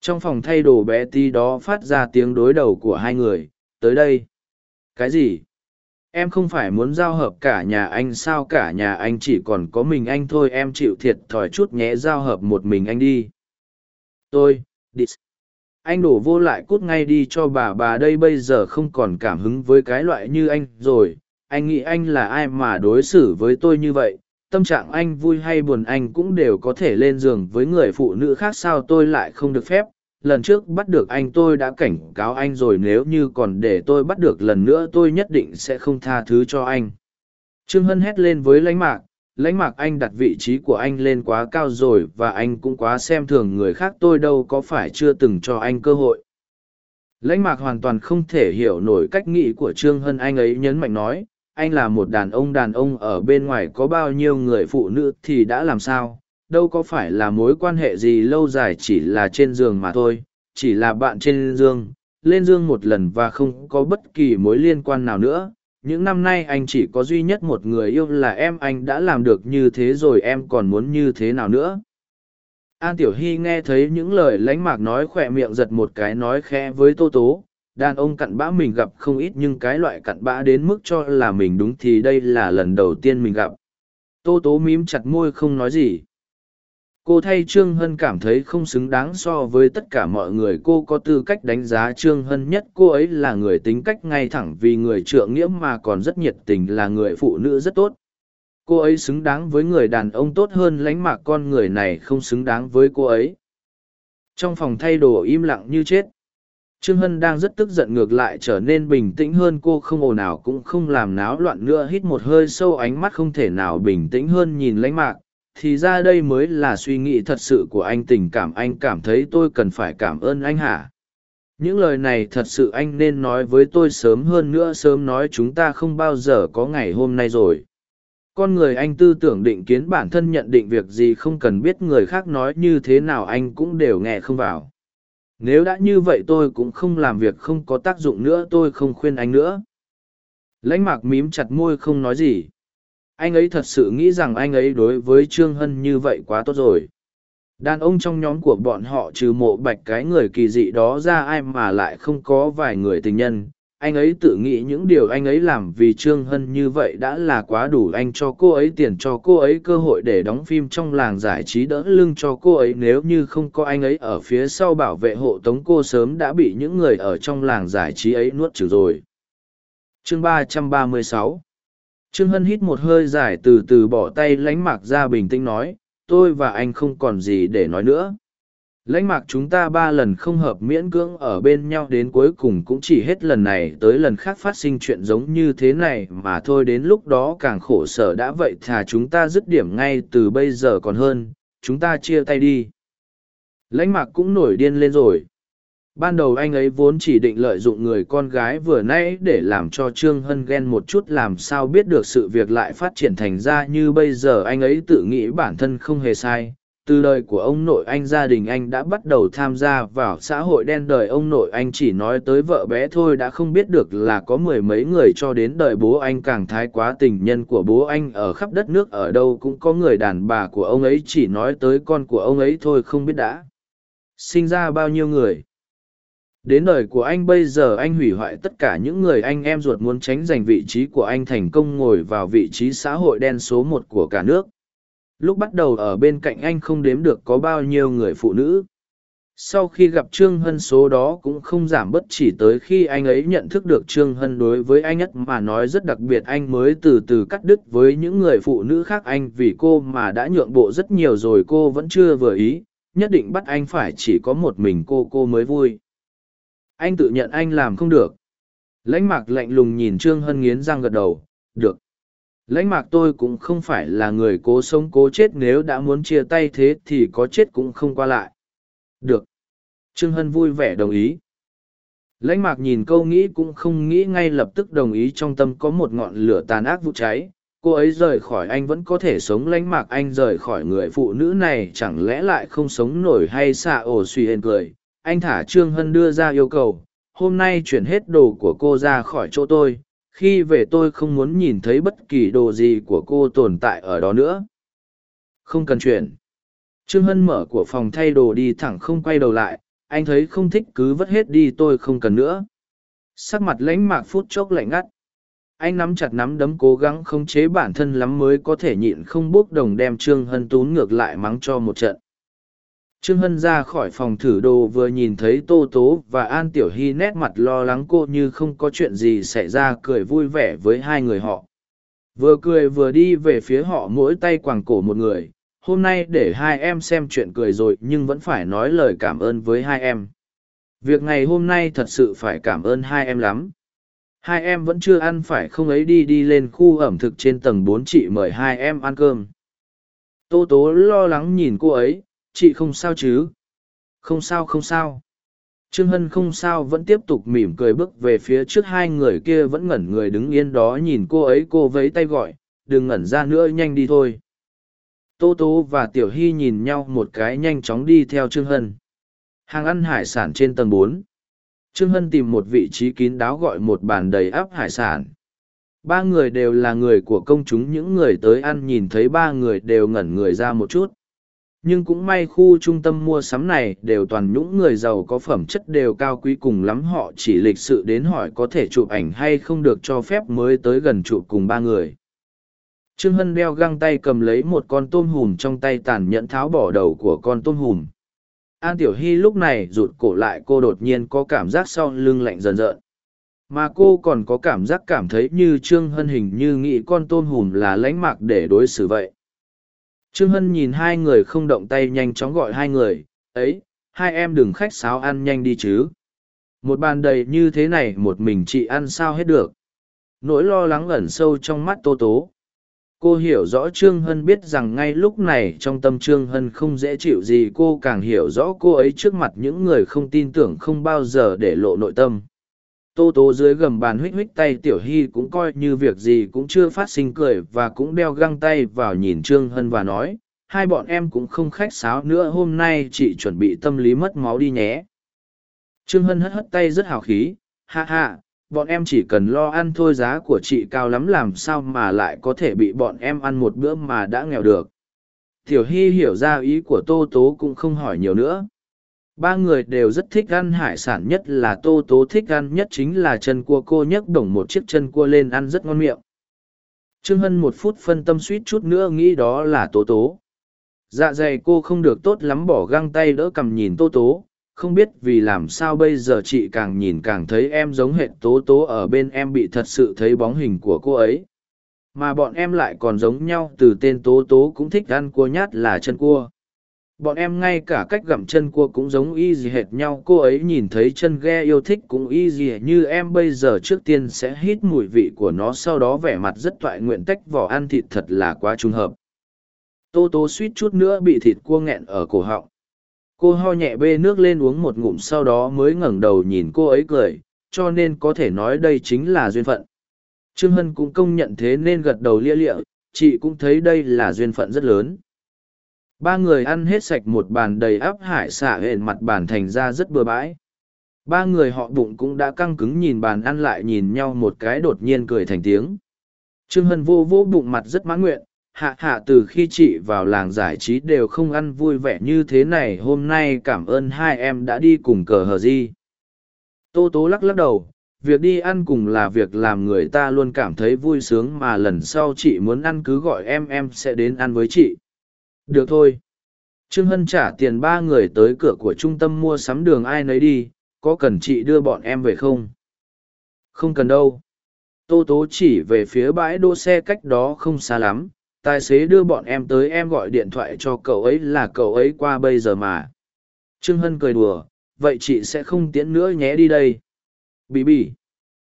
Trong phòng thay đồ bé tí đó phát ra tiếng đối đầu của hai người. Tới đây. Cái gì? Em không phải muốn giao hợp cả nhà anh sao? Cả nhà anh chỉ còn có mình anh thôi. Em chịu thiệt thòi chút nhé, giao hợp một mình anh đi. Tôi, đi anh đổ vô lại cút ngay đi cho bà bà đây bây giờ không còn cảm hứng với cái loại như anh rồi. Anh nghĩ anh là ai mà đối xử với tôi như vậy? Tâm trạng anh vui hay buồn anh cũng đều có thể lên giường với người phụ nữ khác sao tôi lại không được phép. Lần trước bắt được anh tôi đã cảnh cáo anh rồi, nếu như còn để tôi bắt được lần nữa tôi nhất định sẽ không tha thứ cho anh. Trương hân hét lên với lãnh mạc lãnh mạc anh đặt vị trí của anh lên quá cao rồi và anh cũng quá xem thường người khác tôi đâu có phải chưa từng cho anh cơ hội. Lãnh mạc hoàn toàn không thể hiểu nổi cách nghĩ của trương hân anh ấy nhấn mạnh nói, anh là một đàn ông đàn ông ở bên ngoài có bao nhiêu người phụ nữ thì đã làm sao? Đâu có phải là mối quan hệ gì lâu dài chỉ là trên giường mà thôi, chỉ là bạn trên giường, lên giường một lần và không có bất kỳ mối liên quan nào nữa những năm nay anh chỉ có duy nhất một người yêu là em, anh đã làm được như thế rồi, em còn muốn như thế nào nữa? An tiểu hy nghe thấy những lời lánh mạc nói khỏe miệng giật một cái nói khẽ với tô tố, đàn ông cặn bã mình gặp không ít nhưng cái loại cặn bã đến mức cho là mình đúng thì đây là lần đầu tiên mình gặp. Tô tố mím chặt môi không nói gì cô thay trương hân cảm thấy không xứng đáng so với tất cả mọi người. Cô có tư cách đánh giá trương hân nhất. Cô ấy là người tính cách ngay thẳng vì người trượng nghĩa mà còn rất nhiệt tình, là người phụ nữ rất tốt. Cô ấy xứng đáng với người đàn ông tốt hơn lánh mạc con người này không xứng đáng với cô ấy. Trong phòng thay đồ im lặng như chết. Trương hân đang rất tức giận ngược lại trở nên bình tĩnh hơn. Cô không ồn ào cũng không làm náo loạn nữa. Hít một hơi sâu, ánh mắt không thể nào bình tĩnh hơn. Nhìn lánh mạc thì ra đây mới là suy nghĩ thật sự của anh tình cảm, anh cảm thấy tôi cần phải cảm ơn anh hả? Những lời này thật sự anh nên nói với tôi sớm hơn nữa, sớm nói chúng ta không bao giờ có ngày hôm nay rồi. Con người anh tư tưởng định kiến bản thân nhận định việc gì không cần biết, người khác nói như thế nào anh cũng đều nghe không vào. Nếu đã như vậy tôi cũng không làm việc, không có tác dụng nữa, tôi không khuyên anh nữa. Lãnh mạc mím chặt môi không nói gì anh ấy thật sự nghĩ rằng anh ấy đối với trương hân như vậy quá tốt rồi. Đàn ông trong nhóm của bọn họ trừ mộ bạch cái người kỳ dị đó ra ai mà lại không có vài người tình nhân. Anh ấy tự nghĩ những điều anh ấy làm vì trương hân như vậy đã là quá đủ anh cho cô ấy tiền cho cô ấy cơ hội để đóng phim trong làng giải trí đỡ lưng cho cô ấy. Nếu như không có anh ấy ở phía sau bảo vệ hộ tống cô sớm đã bị những người ở trong làng giải trí ấy nuốt trừ rồi. Chương 336 trương hân hít một hơi dài từ từ bỏ tay lánh mạc ra bình tĩnh nói, tôi và anh không còn gì để nói nữa. Lãnh mạc chúng ta ba lần không hợp miễn cưỡng ở bên nhau đến cuối cùng cũng chỉ hết lần này tới lần khác phát sinh chuyện giống như thế này mà thôi. Đến lúc đó càng khổ sở đã vậy thà chúng ta dứt điểm ngay từ bây giờ còn hơn. Chúng ta chia tay đi. Lãnh mạc cũng nổi điên lên rồi ban đầu anh ấy vốn chỉ định lợi dụng người con gái vừa nãy để làm cho trương hân ghen một chút làm sao biết được sự việc lại phát triển thành ra như bây giờ anh ấy tự nghĩ bản thân không hề sai. Từ đời của ông nội anh gia đình anh đã bắt đầu tham gia vào xã hội đen đời. Ông nội anh chỉ nói tới vợ bé thôi, đã không biết được là có mười mấy người cho đến đời bố anh. Càng thái quá tình nhân của bố anh ở khắp đất nước, ở đâu cũng có người đàn bà của ông ấy chỉ nói tới con của ông ấy thôi, không biết đã sinh ra bao nhiêu người đến đời của anh bây giờ anh hủy hoại tất cả những người anh em ruột muốn tránh giành vị trí của anh thành công ngồi vào vị trí xã hội đen số một của cả nước. Lúc bắt đầu ở bên cạnh anh không đếm được có bao nhiêu người phụ nữ. Sau khi gặp trương hân số đó cũng không giảm bớt chỉ tới khi anh ấy nhận thức được trương hân đối với anh nhất mà nói rất đặc biệt anh mới từ từ cắt đứt với những người phụ nữ khác anh vì cô mà đã nhượng bộ rất nhiều rồi cô vẫn chưa vừa ý, nhất định bắt anh phải chỉ có một mình cô cô mới vui anh tự nhận anh làm không được. Lãnh mạc lạnh lùng nhìn trương hân nghiến răng gật đầu, được. Lãnh mạc tôi cũng không phải là người cố sống cố chết, nếu đã muốn chia tay thế thì có chết cũng không qua lại. Được. Trương hân vui vẻ đồng ý. Lãnh mạc nhìn câu nghĩ cũng không nghĩ ngay lập tức đồng ý, trong tâm có một ngọn lửa tàn ác vụ cháy. Cô ấy rời khỏi anh vẫn có thể sống, lãnh mạc anh rời khỏi người phụ nữ này chẳng lẽ lại không sống nổi hay xạ ổ suy hên cười? Anh thả trương hân đưa ra yêu cầu, hôm nay chuyển hết đồ của cô ra khỏi chỗ tôi, khi về tôi không muốn nhìn thấy bất kỳ đồ gì của cô tồn tại ở đó nữa. Không cần chuyển. Trương hân mở của phòng thay đồ đi thẳng không quay đầu lại, anh thấy không thích cứ vất hết đi tôi không cần nữa. Sắc mặt lãnh mạc phút chốc lạnh ngắt. Anh nắm chặt nắm đấm cố gắng khống chế bản thân lắm mới có thể nhịn không bốc đồng đem trương hân tún ngược lại mắng cho một trận. Trương Hân ra khỏi phòng thử đồ vừa nhìn thấy Tô Tố và An Tiểu Hy nét mặt lo lắng cô như không có chuyện gì xảy ra cười vui vẻ với hai người họ. Vừa cười vừa đi về phía họ mỗi tay quàng cổ một người, hôm nay để hai em xem chuyện cười rồi nhưng vẫn phải nói lời cảm ơn với hai em. Việc ngày hôm nay thật sự phải cảm ơn hai em lắm. Hai em vẫn chưa ăn phải không ấy đi đi lên khu ẩm thực trên tầng bốn chị mời hai em ăn cơm. Tô Tố lo lắng nhìn cô ấy chị không sao chứ? Không sao không sao. Trương hân không sao vẫn tiếp tục mỉm cười bước về phía trước, hai người kia vẫn ngẩn người đứng yên đó nhìn cô ấy, cô vấy tay gọi, đừng ngẩn ra nữa, nhanh đi thôi. Tô tố và tiểu hy nhìn nhau một cái nhanh chóng đi theo trương hân. Hàng ăn hải sản trên tầng bốn. Trương hân tìm một vị trí kín đáo gọi một bàn đầy áp hải sản. Ba người đều là người của công chúng, những người tới ăn nhìn thấy ba người đều ngẩn người ra một chút nhưng cũng may khu trung tâm mua sắm này đều toàn những người giàu có phẩm chất đều cao quý cùng lắm, họ chỉ lịch sự đến hỏi có thể chụp ảnh hay không được cho phép mới tới gần chụp cùng ba người Trương Hân đeo găng tay cầm lấy một con tôm hùm trong tay tàn nhẫn tháo bỏ đầu của con tôm hùm. An Tiểu Hy lúc này rụt cổ lại, cô đột nhiên có cảm giác sau lưng lạnh dần dợn. Mà cô còn có cảm giác cảm thấy như Trương Hân hình như nghĩ con tôm hùm là lánh mạc để đối xử vậy. Trương Hân nhìn hai người không động tay nhanh chóng gọi hai người, ấy, hai em đừng khách sáo ăn nhanh đi chứ. Một bàn đầy như thế này một mình chị ăn sao hết được. Nỗi lo lắng ẩn sâu trong mắt Tô Tố cô hiểu rõ trương hân biết rằng ngay lúc này trong tâm trương hân không dễ chịu gì cô càng hiểu rõ cô ấy trước mặt những người không tin tưởng không bao giờ để lộ nội tâm tô tố dưới gầm bàn huých huých tay tiểu hy cũng coi như việc gì cũng chưa phát sinh cười và cũng đeo găng tay vào nhìn trương hân và nói, hai bọn em cũng không khách sáo nữa, hôm nay chị chuẩn bị tâm lý mất máu đi nhé. Trương hân hất hất tay rất hào khí, ha ha, bọn em chỉ cần lo ăn thôi giá của chị cao lắm làm sao mà lại có thể bị bọn em ăn một bữa mà đã nghèo được. Tiểu hy hiểu ra ý của tô tố cũng không hỏi nhiều nữa ba người đều rất thích ăn hải sản nhất là tô tố thích ăn nhất chính là chân cua. Cô nhấc đổng một chiếc chân cua lên ăn rất ngon miệng. Trương hân một phút phân tâm suýt chút nữa nghĩ đó là tố tố. Dạ dày cô không được tốt lắm bỏ găng tay đỡ cằm nhìn tô tố. Không biết vì làm sao bây giờ chị càng nhìn càng thấy em giống hệ tố tố ở bên em bị thật sự thấy bóng hình của cô ấy. Mà bọn em lại còn giống nhau, từ tên tố tố cũng thích ăn cua nhát là chân cua bọn em ngay cả cách gặm chân cua cũng giống y gì hệt nhau, cô ấy nhìn thấy chân ghe yêu thích cũng y gì như em, bây giờ trước tiên sẽ hít mùi vị của nó, sau đó vẻ mặt rất toại nguyện tách vỏ ăn thịt thật là quá trùng hợp. Tô tô suýt chút nữa bị thịt cua nghẹn ở cổ họng. Cô ho nhẹ bê nước lên uống một ngụm, sau đó mới ngẩng đầu nhìn cô ấy cười, cho nên có thể nói đây chính là duyên phận. Trương hân cũng công nhận thế nên gật đầu lia lịa, chị cũng thấy đây là duyên phận rất lớn ba người ăn hết sạch một bàn đầy áp hải xả hển mặt bàn thành ra rất bừa bãi. Ba người họ bụng cũng đã căng cứng nhìn bàn ăn lại nhìn nhau một cái đột nhiên cười thành tiếng. Trương hân vô vô bụng mặt rất mãn nguyện, hạ hạ từ khi chị vào làng giải trí đều không ăn vui vẻ như thế này, hôm nay cảm ơn hai em đã đi cùng cờ hờ di. Tô tố lắc lắc đầu, việc đi ăn cùng là việc làm người ta luôn cảm thấy vui sướng mà lần sau chị muốn ăn cứ gọi em em sẽ đến ăn với chị được thôi. Trương hân trả tiền ba người tới cửa của trung tâm mua sắm đường ai nấy đi, có cần chị đưa bọn em về không? Không cần đâu. Tô tố chỉ về phía bãi đỗ xe cách đó không xa lắm, tài xế đưa bọn em tới em gọi điện thoại cho cậu ấy là cậu ấy qua bây giờ mà. Trương hân cười đùa, vậy chị sẽ không tiễn nữa nhé đi đây. Bì bì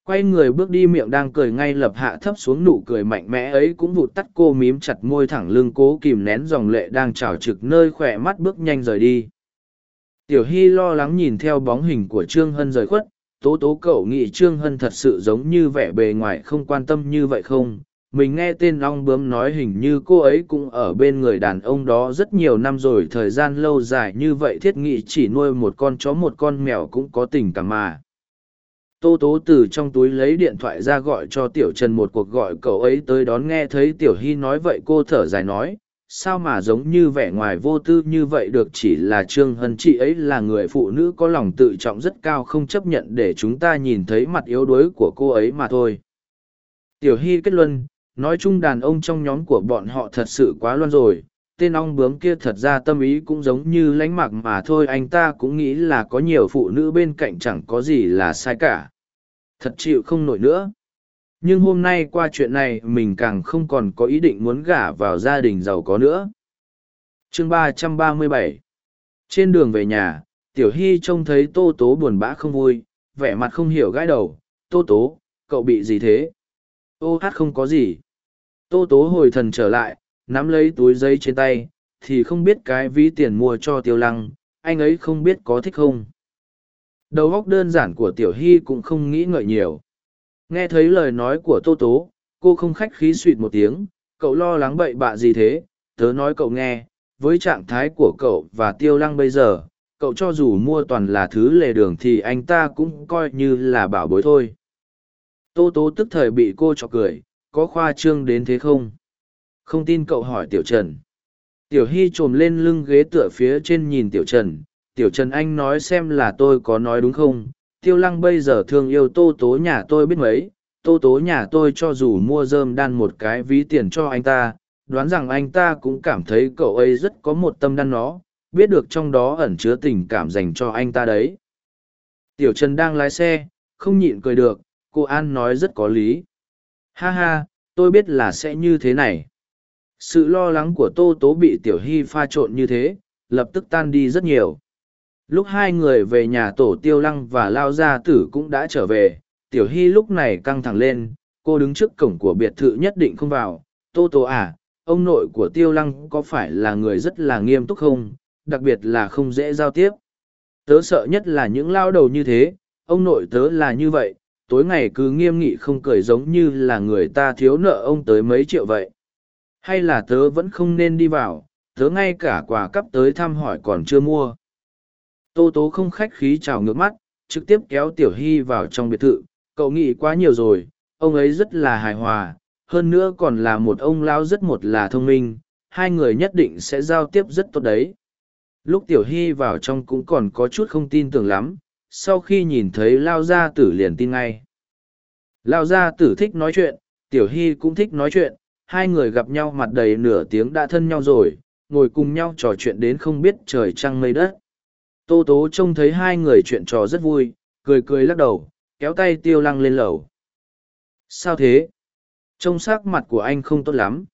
quay người bước đi miệng đang cười ngay lập hạ thấp xuống nụ cười mạnh mẽ ấy cũng vụt tắt cô mím chặt môi thẳng lưng cố kìm nén dòng lệ đang trào trực nơi khỏe mắt bước nhanh rời đi. Tiểu hy lo lắng nhìn theo bóng hình của trương hân rời khuất, tố tố cậu nghĩ trương hân thật sự giống như vẻ bề ngoài không quan tâm như vậy không? Mình nghe tên long bướm nói hình như cô ấy cũng ở bên người đàn ông đó rất nhiều năm rồi, thời gian lâu dài như vậy, thiết nghị chỉ nuôi một con chó một con mèo cũng có tình cảm mà tô tố từ trong túi lấy điện thoại ra gọi cho tiểu trần một cuộc gọi cậu ấy tới đón nghe thấy tiểu hy nói vậy cô thở dài nói, sao mà giống như vẻ ngoài vô tư như vậy được chỉ là trương hân chị ấy là người phụ nữ có lòng tự trọng rất cao không chấp nhận để chúng ta nhìn thấy mặt yếu đuối của cô ấy mà thôi. Tiểu hy kết luận nói chung đàn ông trong nhóm của bọn họ thật sự quá loan rồi, tên ong bướm kia thật ra tâm ý cũng giống như lánh mặc mà thôi, anh ta cũng nghĩ là có nhiều phụ nữ bên cạnh chẳng có gì là sai cả thật chịu không nổi nữa. Nhưng hôm nay qua chuyện này, mình càng không còn có ý định muốn gả vào gia đình giàu có nữa. Chương ba trăm ba mươi bảy. Trên đường về nhà, tiểu hy trông thấy tô tố buồn bã không vui, vẻ mặt không hiểu gãi đầu. Tô tố, cậu bị gì thế? Ô hát không có gì. Tô tố hồi thần trở lại, nắm lấy túi giấy trên tay, thì không biết cái ví tiền mua cho tiêu lăng, anh ấy không biết có thích không đầu óc đơn giản của tiểu hy cũng không nghĩ ngợi nhiều. Nghe thấy lời nói của tô tố, cô không khách khí suỵt một tiếng, cậu lo lắng bậy bạ gì thế? Tớ nói cậu nghe, với trạng thái của cậu và tiêu lăng bây giờ, cậu cho dù mua toàn là thứ lề đường thì anh ta cũng coi như là bảo bối thôi. Tô tố tức thời bị cô chọc cười, có khoa trương đến thế không? Không tin cậu hỏi tiểu trần. Tiểu hy t r ồ m lên lưng ghế tựa phía trên nhìn tiểu trần tiểu trần anh nói xem là tôi có nói đúng không? Tiêu lăng bây giờ thương yêu tô tố nhà tôi biết mấy? Tô tố nhà tôi cho dù mua dơm đan một cái ví tiền cho anh ta, đoán rằng anh ta cũng cảm thấy cậu ấy rất có một tâm đan nó, biết được trong đó ẩn chứa tình cảm dành cho anh ta đấy. Tiểu trần đang lái xe, không nhịn cười được, cô an nói rất có lý. Ha ha, tôi biết là sẽ như thế này. Sự lo lắng của tô tố bị tiểu hy pha trộn như thế, lập tức tan đi rất nhiều lúc hai người về nhà tổ tiêu lăng và lao gia tử cũng đã trở về, tiểu hy lúc này căng thẳng lên, cô đứng trước cổng của biệt thự nhất định không vào. Tô tô à ông nội của tiêu lăng có phải là người rất là nghiêm túc không? Đặc biệt là không dễ giao tiếp. Tớ sợ nhất là những lao đầu như thế, ông nội tớ là như vậy, tối ngày cứ nghiêm nghị không cười giống như là người ta thiếu nợ ông tới mấy triệu vậy. Hay là tớ vẫn không nên đi vào, tớ ngay cả quà cắp tới thăm hỏi còn chưa mua tô tố không khách khí chào ngược mắt, trực tiếp kéo tiểu hy vào trong biệt thự. Cậu nghĩ quá nhiều rồi, ông ấy rất là hài hòa, hơn nữa còn là một ông lao rất một là thông minh, hai người nhất định sẽ giao tiếp rất tốt đấy. Lúc tiểu hy vào trong cũng còn có chút không tin tưởng lắm, sau khi nhìn thấy lao gia tử liền tin ngay. Lao gia tử thích nói chuyện, tiểu hy cũng thích nói chuyện, hai người gặp nhau mặt đầy nửa tiếng đã thân nhau rồi, ngồi cùng nhau trò chuyện đến không biết trời trăng mây đất tô tố trông thấy hai người chuyện trò rất vui, cười cười lắc đầu, kéo tay tiêu lăng lên lầu. Sao thế? Trông sắc mặt của anh không tốt lắm.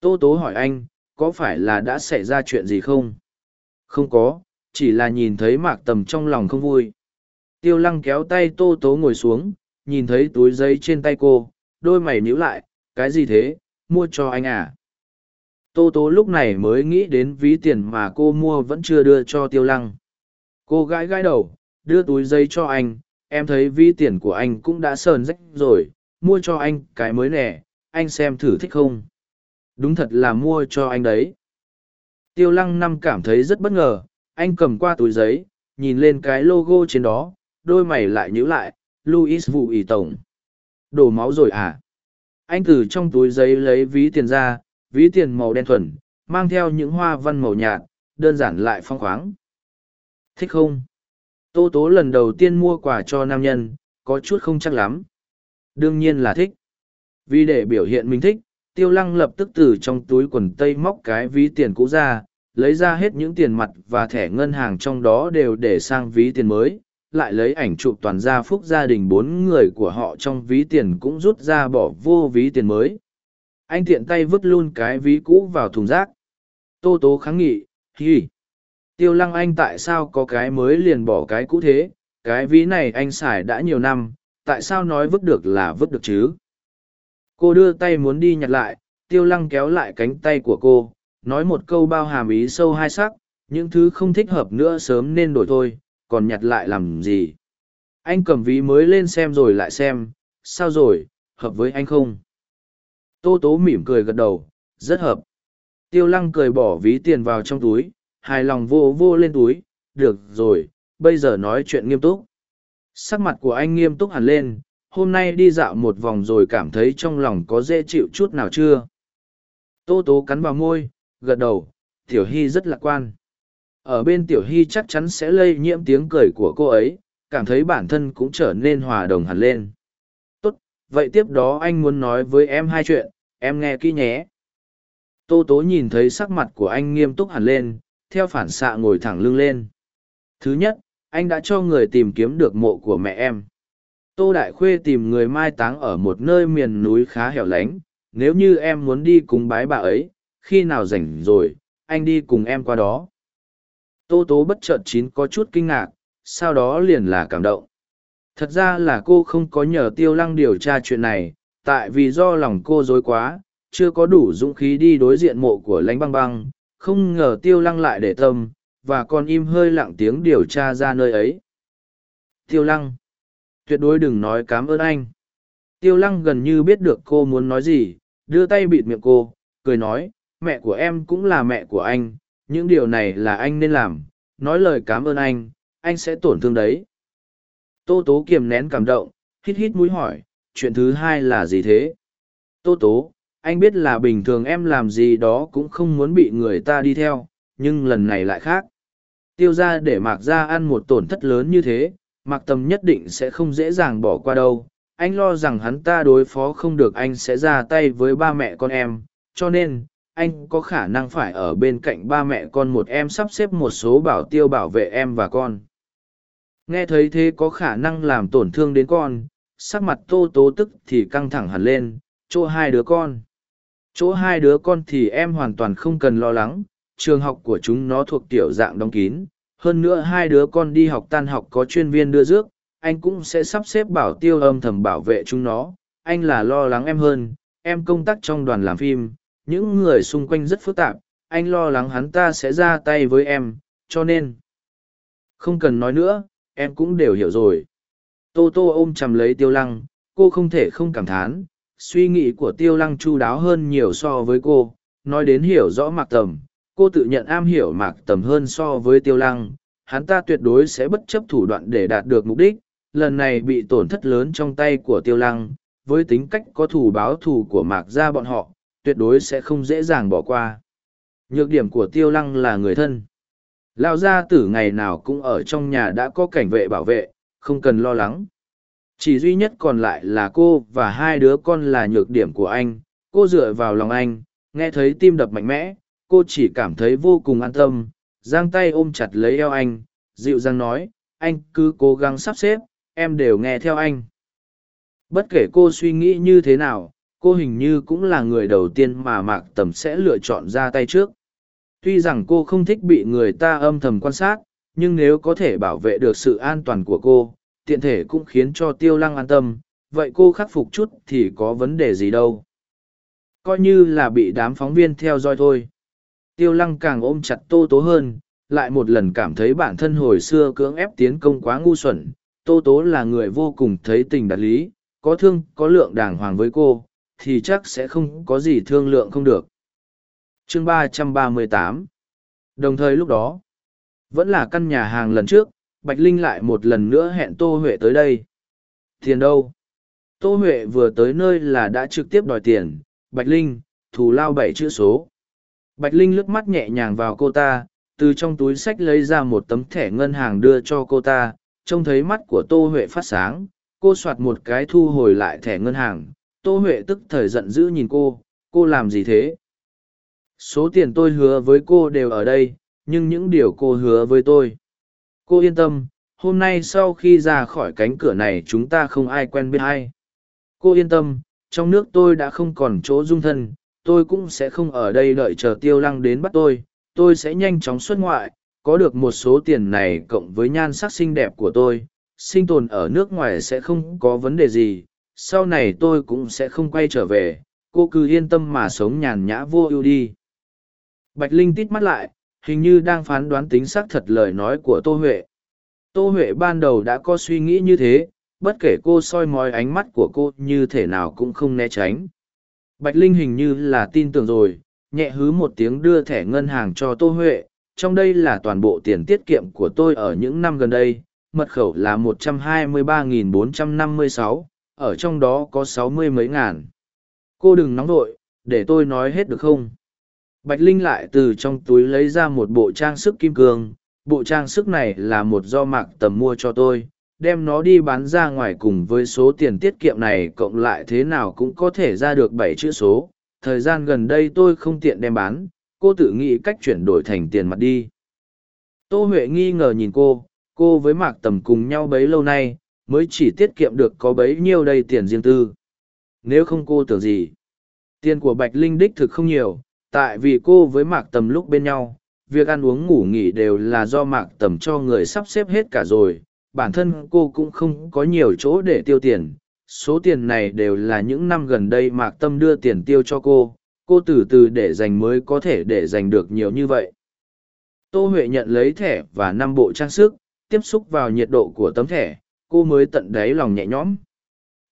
Tô tố hỏi anh, có phải là đã xảy ra chuyện gì không? Không có, chỉ là nhìn thấy mạc tầm trong lòng không vui. Tiêu lăng kéo tay tô tố ngồi xuống, nhìn thấy túi giấy trên tay cô, đôi mày níu lại, cái gì thế? Mua cho anh à? Tô tố lúc này mới nghĩ đến ví tiền mà cô mua vẫn chưa đưa cho tiêu lăng cô gãi gãi đầu, đưa túi giấy cho anh, em thấy ví tiền của anh cũng đã sờn rách rồi, mua cho anh cái mới nè, anh xem thử thích không? Đúng thật là mua cho anh đấy. Tiêu lăng năm cảm thấy rất bất ngờ, anh cầm qua túi giấy, nhìn lên cái logo trên đó, đôi mày lại nhíu lại luis vụ ỷ tổng. Đổ máu rồi à? Anh từ trong túi giấy lấy ví tiền ra, ví tiền màu đen thuần, mang theo những hoa văn màu nhạt, đơn giản lại phong khoáng thích không? Tô tố lần đầu tiên mua quà cho nam nhân, có chút không chắc lắm. Đương nhiên là thích. Vì để biểu hiện mình thích, tiêu lăng lập tức từ trong túi quần tây móc cái ví tiền cũ ra, lấy ra hết những tiền mặt và thẻ ngân hàng trong đó đều để sang ví tiền mới, lại lấy ảnh chụp toàn gia phúc gia đình bốn người của họ trong ví tiền cũng rút ra bỏ vô ví tiền mới. Anh tiện tay vứt luôn cái ví cũ vào thùng rác. Tô tố kháng nghị, hi tiêu lăng anh tại sao có cái mới liền bỏ cái cũ thế? Cái ví này anh xài đã nhiều năm, tại sao nói vứt được là vứt được chứ? Cô đưa tay muốn đi nhặt lại, tiêu lăng kéo lại cánh tay của cô, nói một câu bao hàm ý sâu hai sắc, những thứ không thích hợp nữa sớm nên đổi thôi, còn nhặt lại làm gì? Anh cầm ví mới lên xem rồi lại xem, sao rồi, hợp với anh không? Tô tố mỉm cười gật đầu, rất hợp. Tiêu lăng cười bỏ ví tiền vào trong túi hài lòng vô vô lên túi. Được rồi, bây giờ nói chuyện nghiêm túc. Sắc mặt của anh nghiêm túc hẳn lên. Hôm nay đi dạo một vòng rồi cảm thấy trong lòng có dễ chịu chút nào chưa? Tô tố cắn vào môi, gật đầu. Tiểu hy rất lạc quan. Ở bên tiểu hy chắc chắn sẽ lây nhiễm tiếng cười của cô ấy. Cảm thấy bản thân cũng trở nên hòa đồng hẳn lên. Tốt, vậy tiếp đó anh muốn nói với em hai chuyện. Em nghe kỹ nhé. Tô tố nhìn thấy sắc mặt của anh nghiêm túc hẳn lên theo phản xạ ngồi thẳng lưng lên. Thứ nhất, anh đã cho người tìm kiếm được mộ của mẹ em. Tô đại khuê tìm người mai táng ở một nơi miền núi khá hẻo lánh. Nếu như em muốn đi cùng bái bà ấy, khi nào rảnh rồi, anh đi cùng em qua đó. Tô tố bất chợt chín có chút kinh ngạc, sau đó liền là cảm động. Thật ra là cô không có nhờ tiêu lăng điều tra chuyện này, tại vì do lòng cô dối quá, chưa có đủ dũng khí đi đối diện mộ của Lãnh băng băng không ngờ tiêu lăng lại để tâm, và còn im hơi lặng tiếng điều tra ra nơi ấy. Tiêu lăng, tuyệt đối đừng nói cám ơn anh. Tiêu lăng gần như biết được cô muốn nói gì, đưa tay bịt miệng cô, cười nói, mẹ của em cũng là mẹ của anh, những điều này là anh nên làm, nói lời cám ơn anh anh sẽ tổn thương đấy. Tô tố kiềm nén cảm động, hít hít mũi hỏi, chuyện thứ hai là gì thế? Tô tố anh biết là bình thường em làm gì đó cũng không muốn bị người ta đi theo, nhưng lần này lại khác. Tiêu ra để mạc ra ăn một tổn thất lớn như thế, mạc tầm nhất định sẽ không dễ dàng bỏ qua đâu. Anh lo rằng hắn ta đối phó không được, anh sẽ ra tay với ba mẹ con em. Cho nên, anh có khả năng phải ở bên cạnh ba mẹ con một em sắp xếp một số bảo tiêu bảo vệ em và con. Nghe thấy thế có khả năng làm tổn thương đến con, sắc mặt tô tố tức thì căng thẳng hẳn lên. Chỗ hai đứa con chỗ hai đứa con thì em hoàn toàn không cần lo lắng, trường học của chúng nó thuộc tiểu dạng đóng kín. Hơn nữa hai đứa con đi học tan học có chuyên viên đưa rước, anh cũng sẽ sắp xếp bảo tiêu âm thầm bảo vệ chúng nó. Anh là lo lắng em hơn, em công tác trong đoàn làm phim, những người xung quanh rất phức tạp, anh lo lắng hắn ta sẽ ra tay với em, cho nên không cần nói nữa, em cũng đều hiểu rồi. Tô tô ôm chầm lấy tiêu lăng, cô không thể không cảm thán suy nghĩ của tiêu lăng chu đáo hơn nhiều so với cô, nói đến hiểu rõ mạc tầm, cô tự nhận am hiểu mạc tầm hơn so với tiêu lăng, hắn ta tuyệt đối sẽ bất chấp thủ đoạn để đạt được mục đích, lần này bị tổn thất lớn trong tay của tiêu lăng, với tính cách có thù báo thù của mạc gia bọn họ, tuyệt đối sẽ không dễ dàng bỏ qua. Nhược điểm của tiêu lăng là người thân. Lao gia tử ngày nào cũng ở trong nhà đã có cảnh vệ bảo vệ, không cần lo lắng chỉ duy nhất còn lại là cô và hai đứa con là nhược điểm của anh. Cô dựa vào lòng anh, nghe thấy tim đập mạnh mẽ, cô chỉ cảm thấy vô cùng an tâm. Giang tay ôm chặt lấy eo anh, dịu dàng nói, anh cứ cố gắng sắp xếp, em đều nghe theo anh. Bất kể cô suy nghĩ như thế nào, cô hình như cũng là người đầu tiên mà mạc tầm sẽ lựa chọn ra tay trước. Tuy rằng cô không thích bị người ta âm thầm quan sát, nhưng nếu có thể bảo vệ được sự an toàn của cô tiện thể cũng khiến cho tiêu lăng an tâm, vậy cô khắc phục chút thì có vấn đề gì đâu. Coi như là bị đám phóng viên theo dõi thôi. Tiêu lăng càng ôm chặt tô tố hơn, lại một lần cảm thấy bản thân hồi xưa cưỡng ép tiến công quá ngu xuẩn. Tô tố là người vô cùng thấy tình đạt lý, có thương, có lượng đàng hoàng với cô, thì chắc sẽ không có gì thương lượng không được. Chương ba trăm ba mươi tám. Đồng thời lúc đó, vẫn là căn nhà hàng lần trước bạch linh lại một lần nữa hẹn tô huệ tới đây. Tiền đâu? Tô huệ vừa tới nơi là đã trực tiếp đòi tiền. Bạch linh, thù lao bảy chữ số. Bạch linh lướt mắt nhẹ nhàng vào cô ta, từ trong túi sách lấy ra một tấm thẻ ngân hàng đưa cho cô ta. Trông thấy mắt của tô huệ phát sáng, cô soạt một cái thu hồi lại thẻ ngân hàng. Tô huệ tức thời giận dữ nhìn cô. Cô làm gì thế? Số tiền tôi hứa với cô đều ở đây, nhưng những điều cô hứa với tôi cô yên tâm, hôm nay sau khi ra khỏi cánh cửa này chúng ta không ai quen biết ai. Cô yên tâm, trong nước tôi đã không còn chỗ dung thân, tôi cũng sẽ không ở đây đợi chờ tiêu lăng đến bắt tôi. Tôi sẽ nhanh chóng xuất ngoại, có được một số tiền này cộng với nhan sắc xinh đẹp của tôi. Sinh tồn ở nước ngoài sẽ không có vấn đề gì, sau này tôi cũng sẽ không quay trở về. Cô cứ yên tâm mà sống nhàn nhã vô ưu đi. Bạch linh tít mắt lại hình như đang phán đoán tính xác thật lời nói của tô huệ tô huệ ban đầu đã có suy nghĩ như thế bất kể cô soi mói ánh mắt của cô như thể nào cũng không né tránh bạch linh hình như là tin tưởng rồi nhẹ hứ một tiếng đưa thẻ ngân hàng cho tô huệ trong đây là toàn bộ tiền tiết kiệm của tôi ở những năm gần đây mật khẩu là 123.456, ở trong đó có sáu mươi mấy ngàn. Cô đừng nóng vội, để tôi nói hết được không? Bạch Linh lại từ trong túi lấy ra một bộ trang sức kim cương, bộ trang sức này là một do mạc tầm mua cho tôi, đem nó đi bán ra ngoài cùng với số tiền tiết kiệm này cộng lại thế nào cũng có thể ra được bảy chữ số. Thời gian gần đây tôi không tiện đem bán, cô tự nghĩ cách chuyển đổi thành tiền mặt đi. Tô Huệ nghi ngờ nhìn cô, cô với mạc tầm cùng nhau bấy lâu nay mới chỉ tiết kiệm được có bấy nhiêu đây tiền riêng tư. Nếu không cô tưởng gì? Tiền của bạch linh đích thực không nhiều tại vì cô với mạc tầm lúc bên nhau việc ăn uống ngủ nghỉ đều là do mạc tầm cho người sắp xếp hết cả rồi bản thân cô cũng không có nhiều chỗ để tiêu tiền số tiền này đều là những năm gần đây mạc tâm đưa tiền tiêu cho cô cô từ từ để dành mới có thể để dành được nhiều như vậy tô huệ nhận lấy thẻ và năm bộ trang sức tiếp xúc vào nhiệt độ của tấm thẻ, cô mới tận đáy lòng nhẹ nhõm.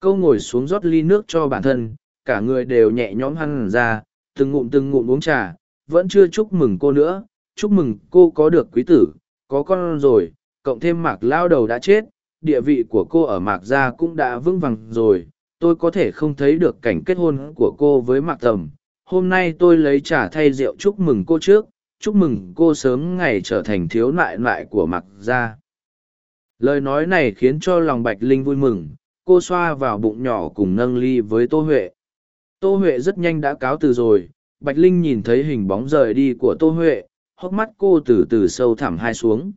Câu ngồi xuống rót ly nước cho bản thân, cả người đều nhẹ nhõm hăng ra, từng ngụm từng ngụm uống trà, vẫn chưa chúc mừng cô nữa, chúc mừng cô có được quý tử, có con rồi, cộng thêm mạc lao đầu đã chết, địa vị của cô ở mạc gia cũng đã vững vàng rồi, tôi có thể không thấy được cảnh kết hôn của cô với mạc tầm. Hôm nay tôi lấy trà thay rượu chúc mừng cô trước, chúc mừng cô sớm ngày trở thành thiếu nại nại của mạc gia. Lời nói này khiến cho lòng bạch linh vui mừng. Cô xoa vào bụng nhỏ cùng nâng ly với tô huệ tô huệ rất nhanh đã cáo từ rồi, bạch linh nhìn thấy hình bóng rời đi của tô huệ, hốc mắt cô từ từ sâu thẳm hai xuống.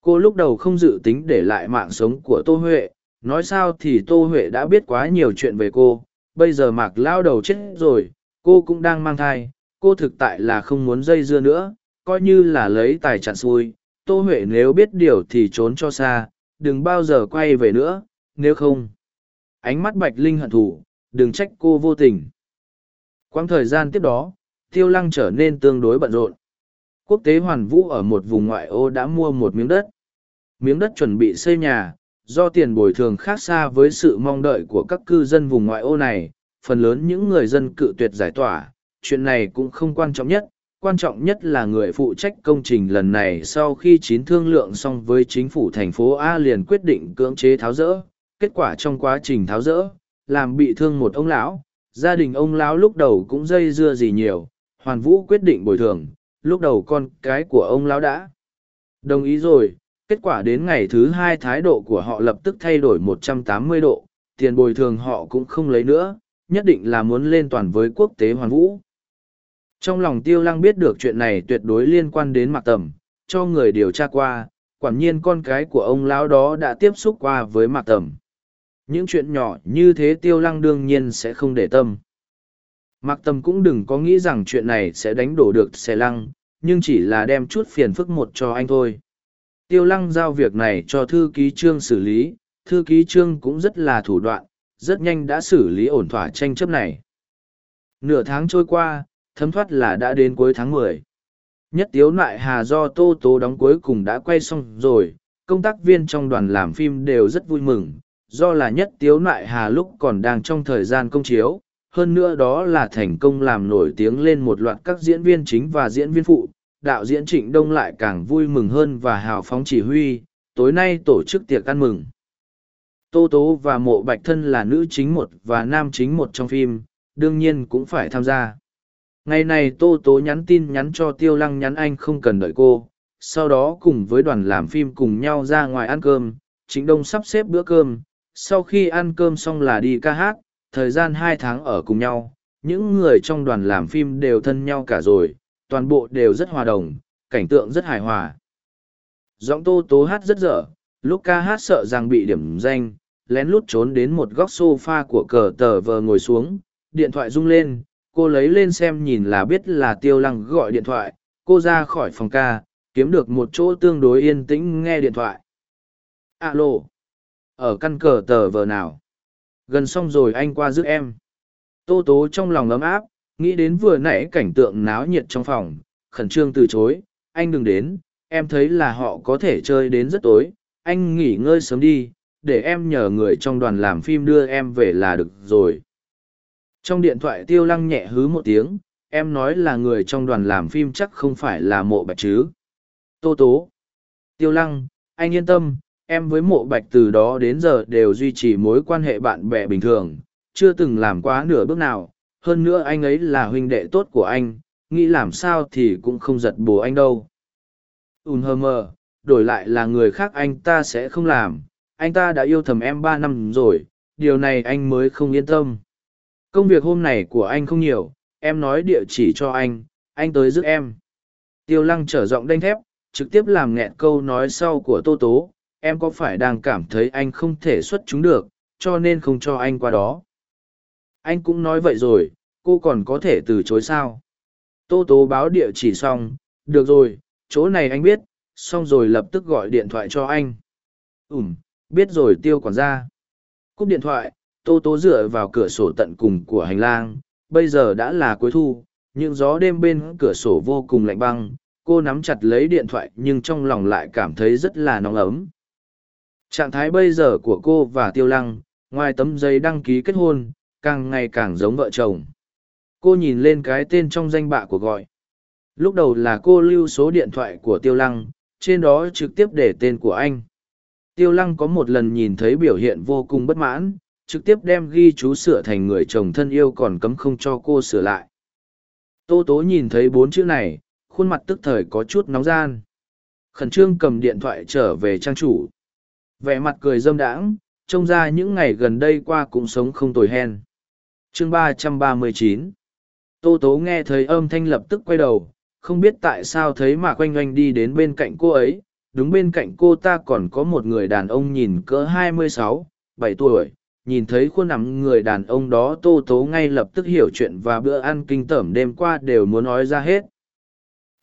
Cô lúc đầu không dự tính để lại mạng sống của tô huệ, nói sao thì tô huệ đã biết quá nhiều chuyện về cô, bây giờ mạc lao đầu chết rồi, cô cũng đang mang thai, cô thực tại là không muốn dây dưa nữa, coi như là lấy tài chặn xui, tô huệ nếu biết điều thì trốn cho xa, đừng bao giờ quay về nữa, nếu không. Ánh mắt bạch linh hận thù đừng trách cô vô tình. Quãng thời gian tiếp đó, tiêu lăng trở nên tương đối bận rộn. Quốc tế hoàn vũ ở một vùng ngoại ô đã mua một miếng đất. Miếng đất chuẩn bị xây nhà, do tiền bồi thường khác xa với sự mong đợi của các cư dân vùng ngoại ô này, phần lớn những người dân cự tuyệt giải tỏa. Chuyện này cũng không quan trọng nhất, quan trọng nhất là người phụ trách công trình lần này sau khi chín thương lượng xong với chính phủ thành phố a liền quyết định cưỡng chế tháo rỡ. Kết quả trong quá trình tháo rỡ làm bị thương một ông lão, gia đình ông lão lúc đầu cũng dây dưa gì nhiều, hoàn vũ quyết định bồi thường, lúc đầu con cái của ông lão đã đồng ý rồi, kết quả đến ngày thứ hai thái độ của họ lập tức thay đổi 180 độ, tiền bồi thường họ cũng không lấy nữa, nhất định là muốn lên toàn với quốc tế hoàn vũ. Trong lòng tiêu lăng biết được chuyện này tuyệt đối liên quan đến mạc tầm, cho người điều tra qua quản nhiên con cái của ông lão đó đã tiếp xúc qua với mạc tầm những chuyện nhỏ như thế tiêu lăng đương nhiên sẽ không để tâm. Mạc tầm cũng đừng có nghĩ rằng chuyện này sẽ đánh đổ được xe lăng, nhưng chỉ là đem chút phiền phức một cho anh thôi. Tiêu lăng giao việc này cho thư ký trương xử lý, thư ký trương cũng rất là thủ đoạn, rất nhanh đã xử lý ổn thỏa tranh chấp này. Nửa tháng trôi qua, thấm thoát là đã đến cuối tháng mười. Nhất tiếu nại hà do tô tố đóng cuối cùng đã quay xong rồi, công tác viên trong đoàn làm phim đều rất vui mừng do là nhất tiếu nại hà lúc còn đang trong thời gian công chiếu, hơn nữa đó là thành công làm nổi tiếng lên một loạt các diễn viên chính và diễn viên phụ. Đạo diễn trịnh đông lại càng vui mừng hơn và hào phóng chỉ huy, tối nay tổ chức tiệc ăn mừng. Tô tố và mộ bạch thân là nữ chính một và nam chính một trong phim, đương nhiên cũng phải tham gia. Ngày này tô tố nhắn tin nhắn cho tiêu lăng nhắn anh không cần đợi cô, sau đó cùng với đoàn làm phim cùng nhau ra ngoài ăn cơm, trịnh đông sắp xếp bữa cơm sau khi ăn cơm xong là đi ca hát, thời gian hai tháng ở cùng nhau, những người trong đoàn làm phim đều thân nhau cả rồi, toàn bộ đều rất hòa đồng, cảnh tượng rất hài hòa. Giọng tô tố hát rất dở, lúc ca hát sợ rằng bị điểm danh, lén lút trốn đến một góc s o f a của cờ tờ vờ ngồi xuống, điện thoại rung lên, cô lấy lên xem nhìn là biết là tiêu lăng gọi điện thoại, cô ra khỏi phòng ca, kiếm được một chỗ tương đối yên tĩnh nghe điện thoại. Alo ở căn cờ tờ vờ nào gần xong rồi anh qua giúp em tô tố trong lòng ấm áp nghĩ đến vừa nãy cảnh tượng náo nhiệt trong phòng khẩn trương từ chối anh đừng đến em thấy là họ có thể chơi đến rất tối anh nghỉ ngơi sớm đi để em nhờ người trong đoàn làm phim đưa em về là được rồi trong điện thoại tiêu lăng nhẹ hứ một tiếng, em nói là người trong đoàn làm phim chắc không phải là mộ bạch chứ. Tô tố. Tiêu lăng, anh yên tâm, em với mộ bạch từ đó đến giờ đều duy trì mối quan hệ bạn bè bình thường, chưa từng làm quá nửa bước nào. Hơn nữa anh ấy là huynh đệ tốt của anh, nghĩ làm sao thì cũng không giật bồ anh đâu. Ún hơ mơ, đổi lại là người khác anh ta sẽ không làm. Anh ta đã yêu thầm em ba năm rồi, điều này anh mới không yên tâm công việc hôm này của anh không nhiều em nói địa chỉ cho anh anh tới giúp em tiêu lăng trở giọng đanh thép trực tiếp làm nghẹn câu nói sau của tô tố em có phải đang cảm thấy anh không thể xuất chúng được, cho nên không cho anh qua đó? Anh cũng nói vậy rồi, cô còn có thể từ chối sao? Tô tố báo địa chỉ xong, được rồi, chỗ này anh biết, xong rồi lập tức gọi điện thoại cho anh. Ủm biết rồi, tiêu quản gia. Cúp điện thoại, tô tố dựa vào cửa sổ tận cùng của hành lang, bây giờ đã là cuối thu những gió đêm bên cửa sổ vô cùng lạnh băng, cô nắm chặt lấy điện thoại nhưng trong lòng lại cảm thấy rất là nóng ấm trạng thái bây giờ của cô và tiêu lăng ngoài tấm giấy đăng ký kết hôn càng ngày càng giống vợ chồng cô nhìn lên cái tên trong danh bạ của gọi lúc đầu là cô lưu số điện thoại của tiêu lăng trên đó trực tiếp để tên của anh tiêu lăng có một lần nhìn thấy biểu hiện vô cùng bất mãn trực tiếp đem ghi chú sửa thành người chồng thân yêu còn cấm không cho cô sửa lại. Tô tố nhìn thấy bốn chữ này, khuôn mặt tức thời có chút nóng gian. Khẩn trương cầm điện thoại trở về trang chủ. Vẻ mặt cười dâm đãng, trông ra những ngày gần đây qua cũng sống không tồi hen chương ba trăm ba mươi chín. Tô tố nghe thấy âm thanh lập tức quay đầu không biết tại sao thấy mà quanh oanh đi đến bên cạnh cô ấy đúng bên cạnh cô ta còn có một người đàn ông nhìn cỡ hai mươi sáu bảy tuổi nhìn thấy khuôn nằm người đàn ông đó tô tố ngay lập tức hiểu chuyện và bữa ăn kinh tởm đêm qua đều muốn nói ra hết.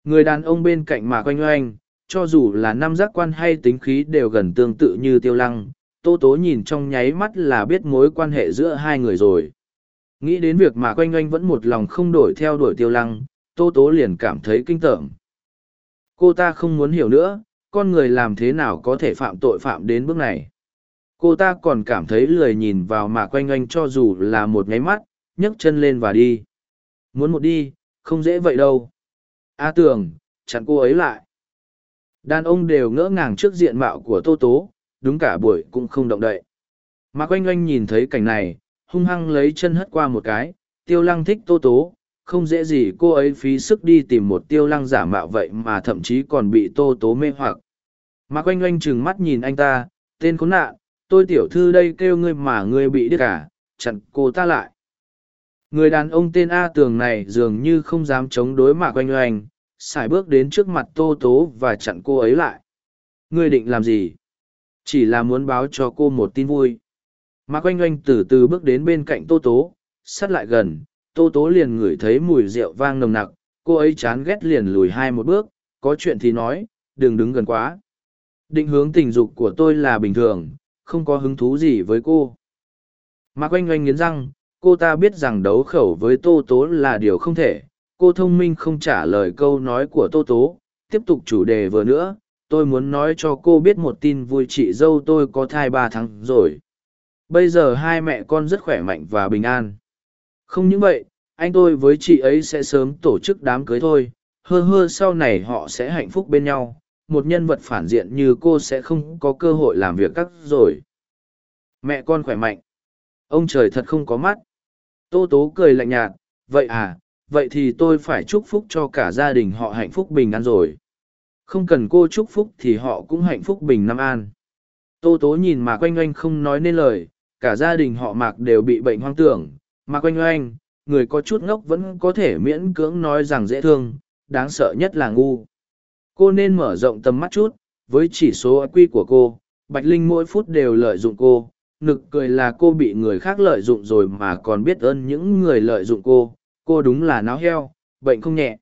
Người đàn ông bên cạnh mà oanh oanh cho dù là năm giác quan hay tính khí đều gần tương tự như tiêu lăng, tô tố nhìn trong nháy mắt là biết mối quan hệ giữa hai người rồi. Nghĩ đến việc mà quanh oanh vẫn một lòng không đổi theo đuổi tiêu lăng, tô tố liền cảm thấy kinh tởm. Cô ta không muốn hiểu nữa, con người làm thế nào có thể phạm tội phạm đến bước này? Cô ta còn cảm thấy lười nhìn vào mà quanh oanh cho dù là một nháy mắt, nhấc chân lên và đi. Muốn một đi, không dễ vậy đâu. A tường, chặn cô ấy lại đàn ông đều ngỡ ngàng trước diện mạo của tô tố, đúng cả buổi cũng không động đậy. Mà quanh oanh nhìn thấy cảnh này, hung hăng lấy chân hất qua một cái, tiêu lăng thích tô tố, không dễ gì cô ấy phí sức đi tìm một tiêu lăng giả mạo vậy mà thậm chí còn bị tô tố mê hoặc. Mà quanh oanh trừng mắt nhìn anh ta, tên khốn nạn, tôi tiểu thư đây kêu ngươi mà ngươi bị đứt cả à, chặn cô ta lại. Người đàn ông tên a tường này dường như không dám chống đối mạc oanh oanh sải bước đến trước mặt tô tố và chặn cô ấy lại. Ngươi định làm gì? Chỉ là muốn báo cho cô một tin vui. Mạc oanh oanh từ từ bước đến bên cạnh tô tố, sát lại gần, tô tố liền ngửi thấy mùi rượu vang nồng nặc. Cô ấy chán ghét liền lùi hai một bước, có chuyện thì nói, đừng đứng gần quá. Định hướng tình dục của tôi là bình thường, không có hứng thú gì với cô. Mạc oanh oanh nghiến răng, cô ta biết rằng đấu khẩu với tô tố là điều không thể cô thông minh không trả lời câu nói của tô tố, tiếp tục chủ đề vừa nữa, tôi muốn nói cho cô biết một tin vui chị dâu tôi có thai ba tháng rồi. Bây giờ hai mẹ con rất khỏe mạnh và bình an. Không những vậy, anh tôi với chị ấy sẽ sớm tổ chức đám cưới thôi. Hơ hơ, sau này họ sẽ hạnh phúc bên nhau. Một nhân vật phản diện như cô sẽ không có cơ hội làm việc cắt rồi. Mẹ con khỏe mạnh. Ông trời thật không có mắt. Tô tố cười lạnh nhạt. Vậy à vậy thì tôi phải chúc phúc cho cả gia đình họ hạnh phúc bình an rồi. Không cần cô chúc phúc thì họ cũng hạnh phúc bình năm an. Tô tố nhìn mạc oanh oanh không nói nên lời, cả gia đình họ mạc đều bị bệnh hoang tưởng. Mạc oanh oanh, người có chút ngốc vẫn có thể miễn cưỡng nói rằng dễ thương, đáng sợ nhất là ngu. Cô nên mở rộng tầm mắt chút, với chỉ số IQ của cô, bạch linh mỗi phút đều lợi dụng cô. Nực cười là cô bị người khác lợi dụng rồi mà còn biết ơn những người lợi dụng cô cô đúng là náo heo bệnh không nhẹ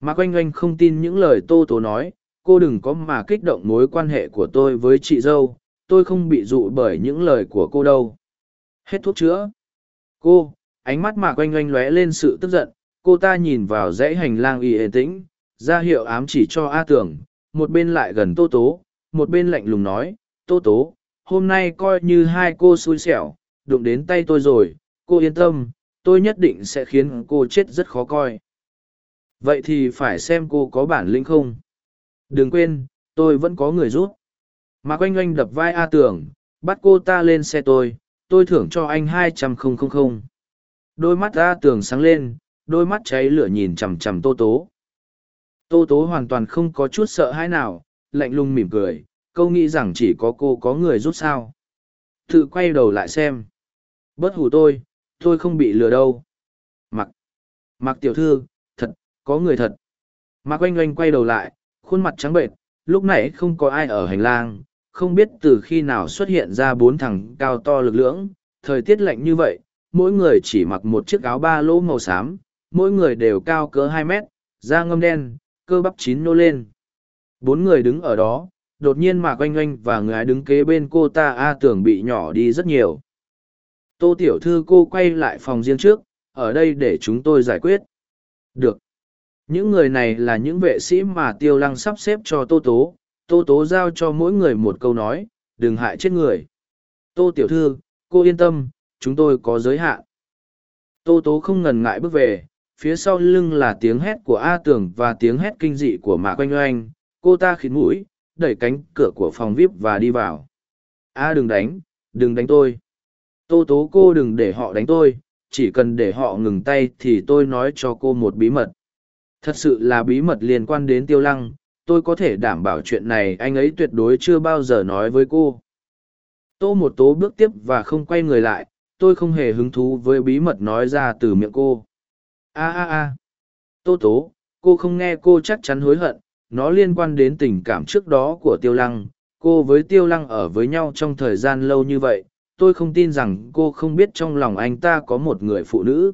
Mạc Oanh Oanh không tin những lời Tô Tố nói, cô đừng có mà kích động mối quan hệ của tôi với chị dâu, tôi không bị dụ bởi những lời của cô đâu. Hết thuốc chữa. Cô, ánh mắt Mạc Oanh Oanh lóe lên sự tức giận, cô ta nhìn vào dãy hành lang y ê tĩnh, ra hiệu ám chỉ cho A Tưởng, một bên lại gần Tô Tố, một bên lạnh lùng nói, Tô Tố, hôm nay coi như hai cô xui xẻo, đụng đến tay tôi rồi, cô yên tâm, tôi nhất định sẽ khiến cô chết rất khó coi. Vậy thì phải xem cô có bản lĩnh không? Đừng quên, tôi vẫn có người giúp. mà quanh oanh đập vai a tưởng, bắt cô ta lên xe tôi tôi thưởng cho anh hai trăm không không không. Đôi mắt a tưởng sáng lên, đôi mắt cháy lửa nhìn chằm chằm tô tố. Tô tố hoàn toàn không có chút sợ hãi nào, lạnh lùng mỉm cười, câu nghĩ rằng chỉ có cô có người giúp sao. Tự quay đầu lại xem. Bớt hù tôi tôi không bị lừa đâu mặc mặc tiểu thư thật có người thật. Mặc oanh oanh quay đầu lại, khuôn mặt trắng bệnh, lúc nãy không có ai ở hành lang, không biết từ khi nào xuất hiện ra bốn thằng cao to lực lưỡng, thời tiết lạnh như vậy, mỗi người chỉ mặc một chiếc áo ba lỗ màu xám, mỗi người đều cao cỡ hai mét, da ngâm đen, cơ bắp chín nô lên. Bốn người đứng ở đó, đột nhiên mặc oanh oanh và người đứng kế bên cô ta A tưởng bị nhỏ đi rất nhiều. Tô tiểu thư cô quay lại phòng riêng trước, ở đây để chúng tôi giải quyết. Được. Những người này là những vệ sĩ mà tiêu lăng sắp xếp cho Tô Tố, Tô Tố giao cho mỗi người một câu nói, đừng hại chết người. Tô Tiểu Thư, cô yên tâm, chúng tôi có giới hạn. Tô Tố không ngần ngại bước về, phía sau lưng là tiếng hét của A Tưởng và tiếng hét kinh dị của Mạc Oanh Oanh, cô ta khít mũi, đẩy cánh cửa của phòng VIP và đi vào. A đừng đánh, đừng đánh tôi. Tô Tố cô đừng để họ đánh tôi, chỉ cần để họ ngừng tay thì tôi nói cho cô một bí mật. Thật sự là bí mật liên quan đến tiêu lăng, tôi có thể đảm bảo chuyện này anh ấy tuyệt đối chưa bao giờ nói với cô. tô một tố bước tiếp và không quay người lại tôi không hề hứng thú với bí mật nói ra từ miệng cô a a a tô tố cô không nghe cô chắc chắn hối hận nó liên quan đến tình cảm trước đó của tiêu lăng cô với tiêu lăng ở với nhau trong thời gian lâu như vậy tôi không tin rằng cô không biết trong lòng anh ta có một người phụ nữ.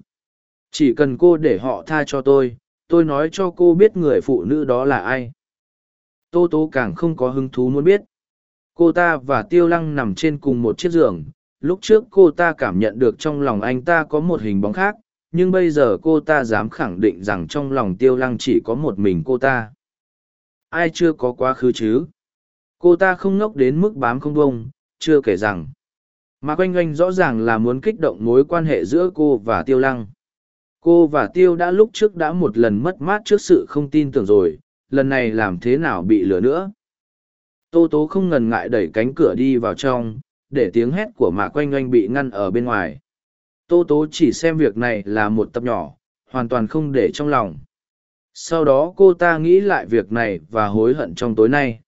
Chỉ cần cô để họ tha cho tôi tôi nói cho cô biết người phụ nữ đó là ai. Tô tố càng không có hứng thú muốn biết. Cô ta và tiêu lăng nằm trên cùng một chiếc giường. Lúc trước cô ta cảm nhận được trong lòng anh ta có một hình bóng khác, nhưng bây giờ cô ta dám khẳng định rằng trong lòng tiêu lăng chỉ có một mình cô ta. Ai chưa có quá khứ chứ? Cô ta không ngốc đến mức bám không bông chưa kể rằng mà quanh quanh rõ ràng là muốn kích động mối quan hệ giữa cô và tiêu lăng. Cô và tiêu đã lúc trước đã một lần mất mát trước sự không tin tưởng rồi, lần này làm thế nào bị lừa nữa? Tô tố không ngần ngại đẩy cánh cửa đi vào trong, để tiếng hét của mạc quanh oanh bị ngăn ở bên ngoài. Tô tố chỉ xem việc này là một tập nhỏ, hoàn toàn không để trong lòng. Sau đó cô ta nghĩ lại việc này và hối hận trong tối nay.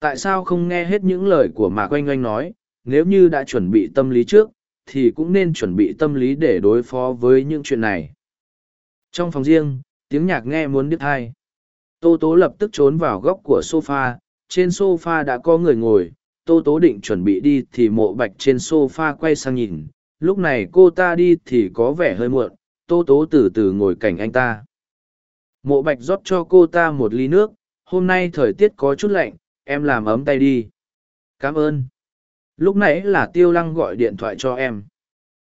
Tại sao không nghe hết những lời của mạc oanh oanh nói? Nếu như đã chuẩn bị tâm lý trước, thì cũng nên chuẩn bị tâm lý để đối phó với những chuyện này. Trong phòng riêng, tiếng nhạc nghe muốn đứt hai tô tố lập tức trốn vào góc của sofa, trên sofa đã có người ngồi. Tô tố định chuẩn bị đi thì mộ bạch trên sofa quay sang nhìn. Lúc này cô ta đi thì có vẻ hơi muộn. Tô tố từ từ ngồi cạnh anh ta. Mộ bạch rót cho cô ta một ly nước. Hôm nay thời tiết có chút lạnh, em làm ấm tay đi. Cảm ơn lúc nãy là tiêu lăng gọi điện thoại cho em.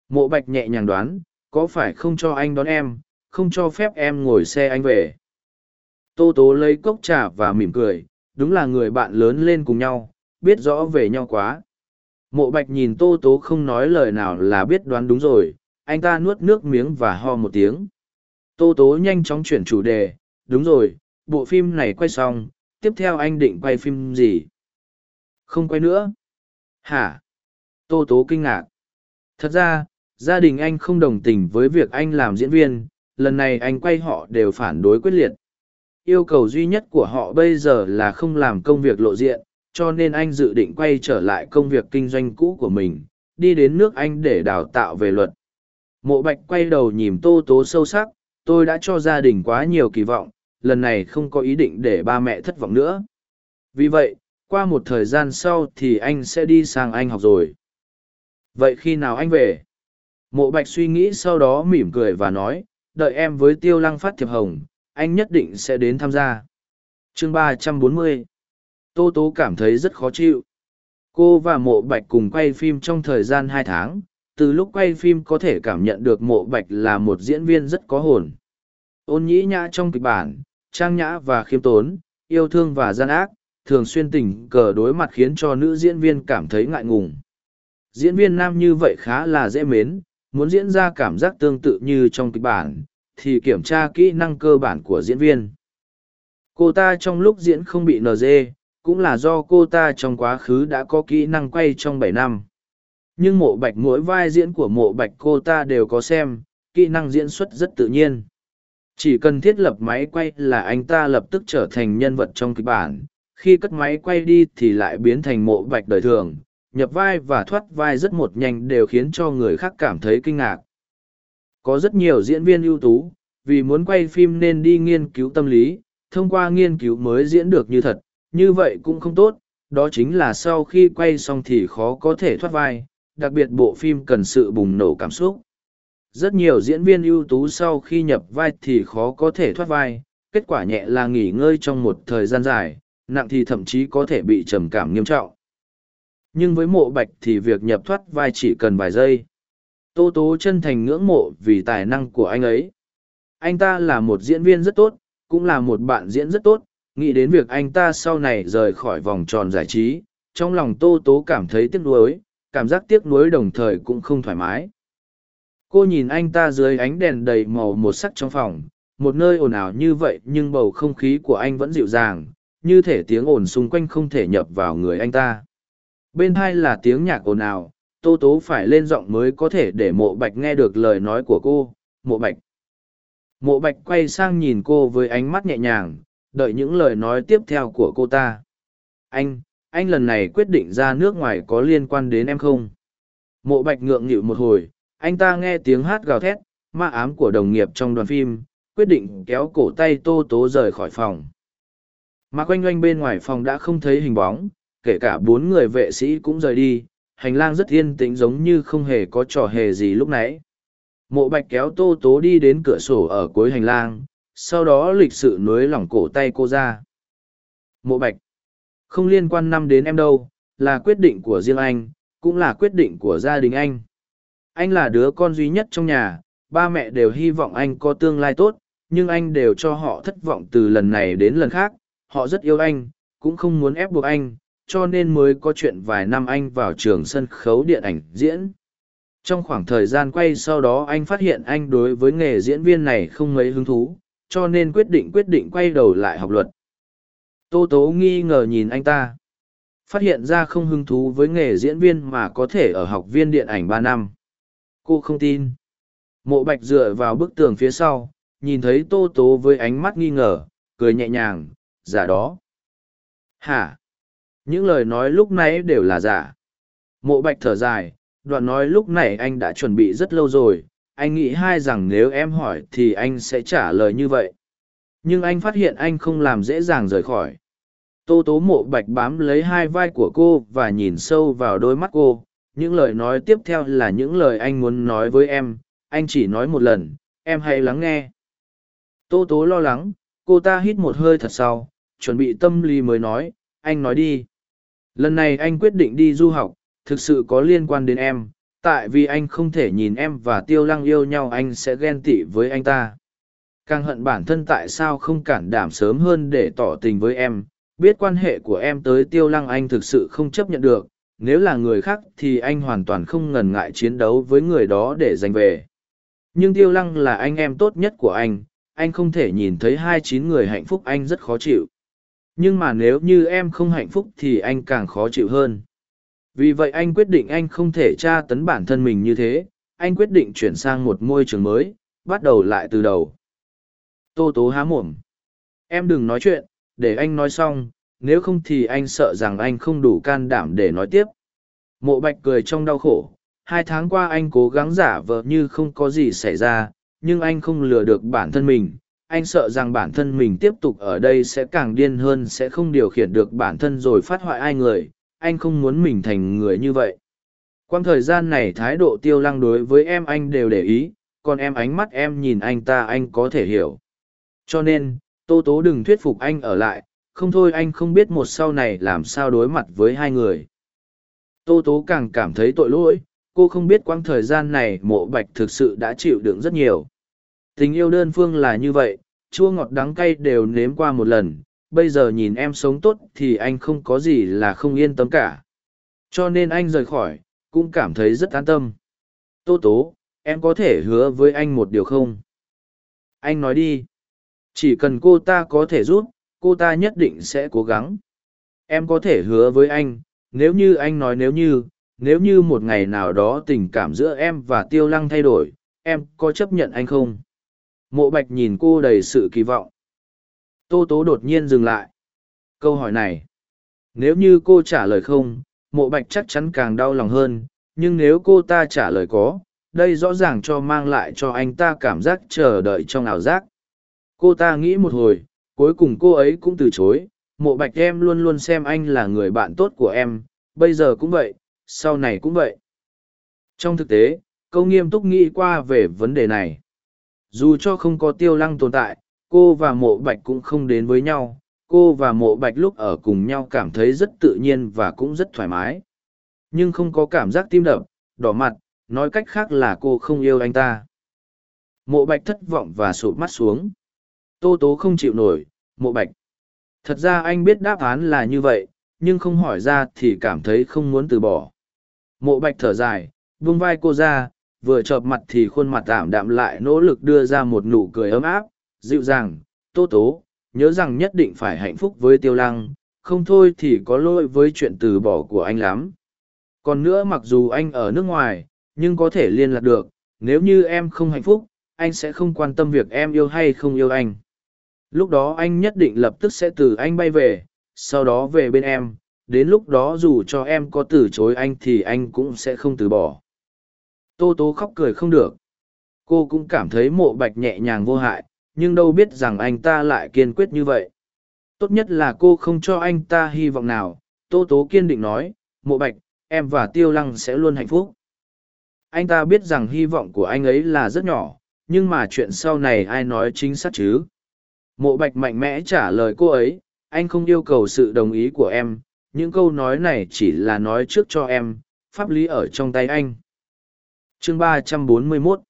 Mộ bạch nhẹ nhàng đoán, có phải không cho anh đón em, không cho phép em ngồi xe anh về? Tô tố lấy cốc trà và mỉm cười, đúng là người bạn lớn lên cùng nhau, biết rõ về nhau quá. Mộ bạch nhìn tô tố không nói lời nào là biết đoán đúng rồi, anh ta nuốt nước miếng và ho một tiếng. Tô tố nhanh chóng chuyển chủ đề, đúng rồi, bộ phim này quay xong, tiếp theo anh định quay phim gì? Không quay nữa hả? Tô tố kinh ngạc. Thật ra, gia đình anh không đồng tình với việc anh làm diễn viên, lần này anh quay họ đều phản đối quyết liệt. Yêu cầu duy nhất của họ bây giờ là không làm công việc lộ diện, cho nên anh dự định quay trở lại công việc kinh doanh cũ của mình, đi đến nước anh để đào tạo về luật. Mộ bạch quay đầu nhìn tô tố sâu sắc, tôi đã cho gia đình quá nhiều kỳ vọng, lần này không có ý định để ba mẹ thất vọng nữa. Vì vậy qua một thời gian sau thì anh sẽ đi sang anh học rồi. Vậy khi nào anh về? Mộ bạch suy nghĩ sau đó mỉm cười và nói, đợi em với tiêu lăng phát thiệp hồng, anh nhất định sẽ đến tham gia. Chương ba trăm bốn mươi. Tô tố cảm thấy rất khó chịu. Cô và mộ bạch cùng quay phim trong thời gian hai tháng, từ lúc quay phim có thể cảm nhận được mộ bạch là một diễn viên rất có hồn. Ôn nhĩ nhã trong kịch bản, trang nhã và khiêm tốn, yêu thương và gian ác thường xuyên tình cờ đối mặt khiến cho nữ diễn viên cảm thấy ngại ngùng. Diễn viên nam như vậy khá là dễ mến muốn diễn ra cảm giác tương tự như trong kịch bản thì kiểm tra kỹ năng cơ bản của diễn viên. Cô ta trong lúc diễn không bị NG, cũng là do cô ta trong quá khứ đã có kỹ năng quay trong bảy năm. Nhưng mộ bạch mỗi vai diễn của mộ bạch cô ta đều có xem kỹ năng diễn xuất rất tự nhiên. Chỉ cần thiết lập máy quay là anh ta lập tức trở thành nhân vật trong kịch bản khi cất máy quay đi thì lại biến thành mộ bạch đời thường, nhập vai và thoát vai rất một nhanh đều khiến cho người khác cảm thấy kinh ngạc. Có rất nhiều diễn viên ưu tú, vì muốn quay phim nên đi nghiên cứu tâm lý, thông qua nghiên cứu mới diễn được như thật, như vậy cũng không tốt, đó chính là sau khi quay xong thì khó có thể thoát vai, đặc biệt bộ phim cần sự bùng nổ cảm xúc. Rất nhiều diễn viên ưu tú sau khi nhập vai thì khó có thể thoát vai, kết quả nhẹ là nghỉ ngơi trong một thời gian dài nặng thì thậm chí có thể bị trầm cảm nghiêm trọng. Nhưng với mộ bạch thì việc nhập thoát vai chỉ cần vài giây. Tô tố chân thành ngưỡng mộ vì tài năng của anh ấy. Anh ta là một diễn viên rất tốt, cũng là một bạn diễn rất tốt. Nghĩ đến việc anh ta sau này rời khỏi vòng tròn giải trí, trong lòng tô tố cảm thấy tiếc nuối, cảm giác tiếc nuối đồng thời cũng không thoải mái. Cô nhìn anh ta dưới ánh đèn đầy màu một sắc trong phòng, một nơi ồn ào như vậy nhưng bầu không khí của anh vẫn dịu dàng như thể tiếng ồn xung quanh không thể nhập vào người anh ta. Bên hai là tiếng nhạc ồn ào, tô tố phải lên giọng mới có thể để mộ bạch nghe được lời nói của cô. Mộ bạch. Mộ bạch quay sang nhìn cô với ánh mắt nhẹ nhàng, đợi những lời nói tiếp theo của cô ta. Anh anh lần này quyết định ra nước ngoài có liên quan đến em không? Mộ bạch ngượng nghịu một hồi, anh ta nghe tiếng hát gào thét, ma ám của đồng nghiệp trong đoàn phim, quyết định kéo cổ tay tô tố rời khỏi phòng mà quanh quanh bên ngoài phòng đã không thấy hình bóng, kể cả bốn người vệ sĩ cũng rời đi, hành lang rất yên tĩnh giống như không hề có trò hề gì lúc nãy. Mộ bạch kéo tô tố đi đến cửa sổ ở cuối hành lang, sau đó lịch sự nối lỏng cổ tay cô ra. Mộ bạch, không liên quan năm đến em đâu, là quyết định của riêng anh, cũng là quyết định của gia đình anh. Anh là đứa con duy nhất trong nhà, ba mẹ đều hy vọng anh có tương lai tốt, nhưng anh đều cho họ thất vọng từ lần này đến lần khác họ rất yêu anh, cũng không muốn ép buộc anh, cho nên mới có chuyện vài năm anh vào trường sân khấu điện ảnh diễn. Trong khoảng thời gian quay sau đó anh phát hiện anh đối với nghề diễn viên này không mấy hứng thú, cho nên quyết định quyết định quay đầu lại học luật. Tô tố nghi ngờ nhìn anh ta. Phát hiện ra không hứng thú với nghề diễn viên mà có thể ở học viên điện ảnh ba năm. Cô không tin. Mộ bạch dựa vào bức tường phía sau, nhìn thấy tô tố với ánh mắt nghi ngờ, cười nhẹ nhàng giả đó. Hả? Những lời nói lúc nãy đều là giả. Mộ bạch thở dài, đoạn nói lúc này anh đã chuẩn bị rất lâu rồi, anh nghĩ hai rằng nếu em hỏi thì anh sẽ trả lời như vậy. Nhưng anh phát hiện anh không làm dễ dàng rời khỏi. Tô tố mộ bạch bám lấy hai vai của cô và nhìn sâu vào đôi mắt cô. Những lời nói tiếp theo là những lời anh muốn nói với em. Anh chỉ nói một lần, em hãy lắng nghe. Tô tố lo lắng, cô ta hít một hơi thật sau chuẩn bị tâm lý mới nói, anh nói đi. Lần này anh quyết định đi du học, thực sự có liên quan đến em, tại vì anh không thể nhìn em và tiêu lăng yêu nhau, anh sẽ ghen tị với anh ta. Càng hận bản thân tại sao không cản đảm sớm hơn để tỏ tình với em, biết quan hệ của em tới tiêu lăng anh thực sự không chấp nhận được, nếu là người khác thì anh hoàn toàn không ngần ngại chiến đấu với người đó để giành về. Nhưng tiêu lăng là anh em tốt nhất của anh anh không thể nhìn thấy hai chín người hạnh phúc, anh rất khó chịu nhưng mà nếu như em không hạnh phúc thì anh càng khó chịu hơn. Vì vậy anh quyết định anh không thể tra tấn bản thân mình như thế. Anh quyết định chuyển sang một môi trường mới, bắt đầu lại từ đầu. Tô tố há mồm. Em đừng nói chuyện, để anh nói xong, nếu không thì anh sợ rằng anh không đủ can đảm để nói tiếp. Mộ bạch cười trong đau khổ, hai tháng qua anh cố gắng giả vờ như không có gì xảy ra, nhưng anh không lừa được bản thân mình anh sợ rằng bản thân mình tiếp tục ở đây sẽ càng điên hơn, sẽ không điều khiển được bản thân rồi phát hoại ai người. Anh không muốn mình thành người như vậy. Quang thời gian này thái độ tiêu lăng đối với em anh đều để ý, còn em ánh mắt em nhìn anh ta anh có thể hiểu. Cho nên, tô tố đừng thuyết phục anh ở lại, không thôi anh không biết một sau này làm sao đối mặt với hai người. Tô tố càng cảm thấy tội lỗi, cô không biết quãng thời gian này mộ bạch thực sự đã chịu đựng rất nhiều tình yêu đơn phương là như vậy, chua ngọt đắng cay đều nếm qua một lần, bây giờ nhìn em sống tốt thì anh không có gì là không yên tâm cả. Cho nên anh rời khỏi, cũng cảm thấy rất an tâm. Tô tố, em có thể hứa với anh một điều không? Anh nói đi. Chỉ cần cô ta có thể giúp, cô ta nhất định sẽ cố gắng. Em có thể hứa với anh, nếu như anh nói nếu như nếu như một ngày nào đó tình cảm giữa em và tiêu lăng thay đổi, em có chấp nhận anh không? Mộ bạch nhìn cô đầy sự kỳ vọng. Tô tố đột nhiên dừng lại. Câu hỏi này, nếu như cô trả lời không, mộ bạch chắc chắn càng đau lòng hơn, nhưng nếu cô ta trả lời có, đây rõ ràng cho mang lại cho anh ta cảm giác chờ đợi trong ảo giác. Cô ta nghĩ một hồi, cuối cùng cô ấy cũng từ chối, mộ bạch em luôn luôn xem anh là người bạn tốt của em, bây giờ cũng vậy, sau này cũng vậy. Trong thực tế câu nghiêm túc nghĩ qua về vấn đề này dù cho không có tiêu lăng tồn tại, cô và mộ bạch cũng không đến với nhau. Cô và mộ bạch lúc ở cùng nhau cảm thấy rất tự nhiên và cũng rất thoải mái. Nhưng không có cảm giác tim đập, đỏ mặt, nói cách khác là cô không yêu anh ta. Mộ bạch thất vọng và sụp mắt xuống. Tô tố không chịu nổi, mộ bạch. Thật ra anh biết đáp án là như vậy, nhưng không hỏi ra thì cảm thấy không muốn từ bỏ. Mộ bạch thở dài, vung vai cô ra vừa chợp mặt thì khuôn mặt tạm đạm lại nỗ lực đưa ra một nụ cười ấm áp, dịu dàng, tô tố, nhớ rằng nhất định phải hạnh phúc với tiêu lăng, không thôi thì có lỗi với chuyện từ bỏ của anh lắm. Còn nữa mặc dù anh ở nước ngoài, nhưng có thể liên lạc được, nếu như em không hạnh phúc, anh sẽ không quan tâm việc em yêu hay không yêu anh. Lúc đó anh nhất định lập tức sẽ từ anh bay về, sau đó về bên em, đến lúc đó dù cho em có từ chối anh thì anh cũng sẽ không từ bỏ tô tố khóc cười không được. Cô cũng cảm thấy mộ bạch nhẹ nhàng vô hại, nhưng đâu biết rằng anh ta lại kiên quyết như vậy. Tốt nhất là cô không cho anh ta hy vọng nào. Tô tố kiên định nói, mộ bạch, em và tiêu lăng sẽ luôn hạnh phúc. Anh ta biết rằng hy vọng của anh ấy là rất nhỏ, nhưng mà chuyện sau này ai nói chính xác chứ? Mộ bạch mạnh mẽ trả lời cô ấy, anh không yêu cầu sự đồng ý của em. Những câu nói này chỉ là nói trước cho em. Pháp lý ở trong tay anh chương ba trăm bốn mươi 341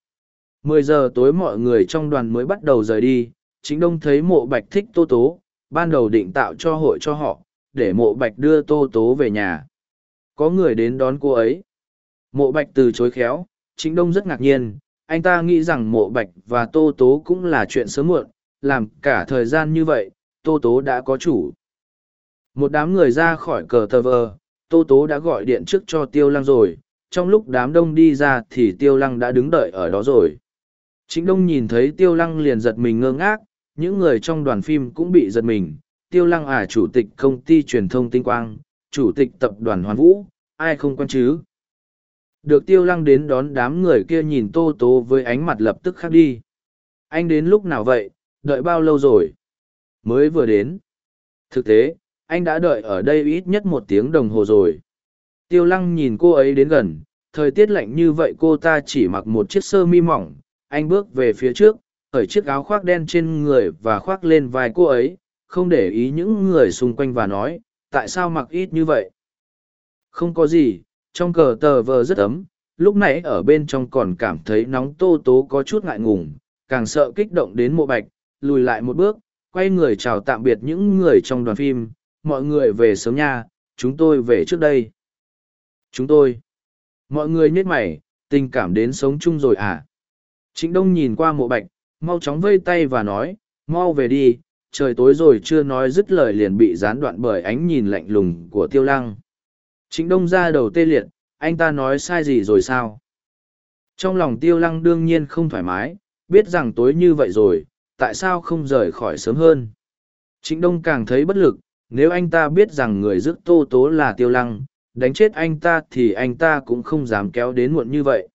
mười giờ tối mọi người trong đoàn mới bắt đầu rời đi, chính đông thấy mộ bạch thích tô tố, ban đầu định tạo cho hội cho họ, để mộ bạch đưa tô tố về nhà. Có người đến đón cô ấy. Mộ bạch từ chối khéo, chính đông rất ngạc nhiên, anh ta nghĩ rằng mộ bạch và tô tố cũng là chuyện sớm muộn, làm cả thời gian như vậy, tô tố đã có chủ. Một đám người ra khỏi cờ tờ vờ, tô tố đã gọi điện trước cho tiêu lăng rồi trong lúc đám đông đi ra thì tiêu lăng đã đứng đợi ở đó rồi. Chính đông nhìn thấy tiêu lăng liền giật mình ngơ ngác, những người trong đoàn phim cũng bị giật mình. Tiêu lăng à chủ tịch công ty truyền thông tinh quang, chủ tịch tập đoàn hoàn vũ, ai không quen chứ? Được tiêu lăng đến đón đám người kia nhìn tô tố với ánh mặt lập tức khác đi. Anh đến lúc nào vậy? Đợi bao lâu rồi? Mới vừa đến. Thực tế, anh đã đợi ở đây ít nhất một tiếng đồng hồ rồi tiêu lăng nhìn cô ấy đến gần, thời tiết lạnh như vậy cô ta chỉ mặc một chiếc sơ mi mỏng, anh bước về phía trước khởi chiếc áo khoác đen trên người và khoác lên vai cô ấy, không để ý những người xung quanh và nói, tại sao mặc ít như vậy? Không có gì, trong cờ tờ vờ rất ấm, lúc nãy ở bên trong còn cảm thấy nóng tô tố có chút ngại ngùng, càng sợ kích động đến mộ bạch, lùi lại một bước, quay người chào tạm biệt những người trong đoàn phim, mọi người về sớm nha, chúng tôi về trước đây chúng tôi. Mọi người nhét mày, tình cảm đến sống chung rồi à? Trịnh đông nhìn qua mộ bạch, mau chóng vây tay và nói, mau về đi, trời tối rồi chưa nói dứt lời liền bị gián đoạn bởi ánh nhìn lạnh lùng của tiêu lăng. Trịnh đông ra đầu tê liệt, anh ta nói sai gì rồi sao? Trong lòng tiêu lăng đương nhiên không thoải mái, biết rằng tối như vậy rồi, tại sao không rời khỏi sớm hơn? Trịnh đông càng thấy bất lực, nếu anh ta biết rằng người rước tô tố là tiêu lăng đánh chết anh ta thì anh ta cũng không dám kéo đến muộn như vậy.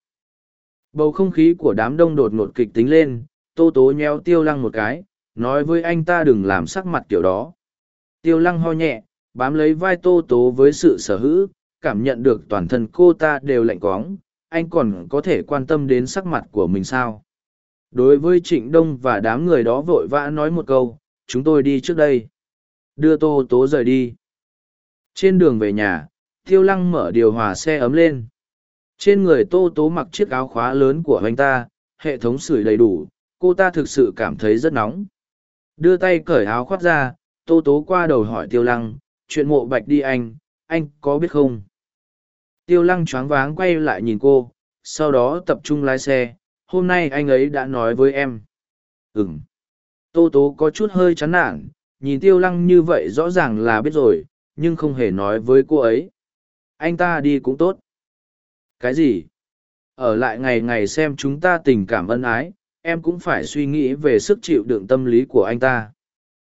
Bầu không khí của đám đông đột ngột kịch tính lên, tô tố nheo tiêu lăng một cái, nói với anh ta đừng làm sắc mặt kiểu đó. Tiêu lăng ho nhẹ, bám lấy vai tô tố với sự sở hữu, cảm nhận được toàn thân cô ta đều lạnh quóng anh còn có thể quan tâm đến sắc mặt của mình sao? Đối với trịnh đông và đám người đó vội vã nói một câu, chúng tôi đi trước đây. Đưa tô tố rời đi. Trên đường về nhà tiêu lăng mở điều hòa xe ấm lên. Trên người tô tố mặc chiếc áo khóa lớn của anh ta, hệ thống sưởi đầy đủ, cô ta thực sự cảm thấy rất nóng. Đưa tay cởi áo khoác ra, tô tố qua đầu hỏi tiêu lăng, chuyện mộ bạch đi anh anh có biết không? Tiêu lăng choáng váng quay lại nhìn cô, sau đó tập trung lái xe, hôm nay anh ấy đã nói với em. Ừng tô tố có chút hơi chán nản, nhìn tiêu lăng như vậy rõ ràng là biết rồi, nhưng không hề nói với cô ấy anh ta đi cũng tốt. Cái gì? Ở lại ngày ngày xem chúng ta tình cảm ân ái, em cũng phải suy nghĩ về sức chịu đựng tâm lý của anh ta.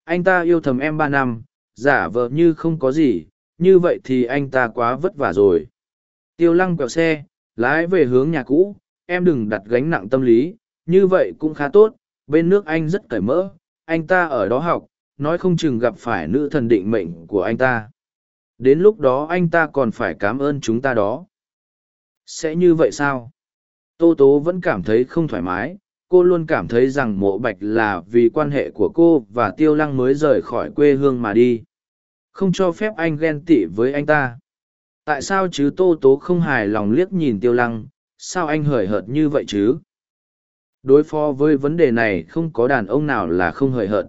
Anh ta yêu thầm em ba năm, giả vờ như không có gì, như vậy thì anh ta quá vất vả rồi. Tiêu lăng quẹo xe, lái về hướng nhà cũ, em đừng đặt gánh nặng tâm lý, như vậy cũng khá tốt, bên nước anh rất cởi mỡ anh ta ở đó học, nói không chừng gặp phải nữ thần định mệnh của anh ta đến lúc đó anh ta còn phải cảm ơn chúng ta đó. Sẽ như vậy sao? Tô tố vẫn cảm thấy không thoải mái. Cô luôn cảm thấy rằng mộ bạch là vì quan hệ của cô và tiêu lăng mới rời khỏi quê hương mà đi. Không cho phép anh ghen tị với anh ta. Tại sao chứ? Tô tố không hài lòng liếc nhìn tiêu lăng. Sao anh hời hợt như vậy chứ? Đối phó với vấn đề này không có đàn ông nào là không hời hợt.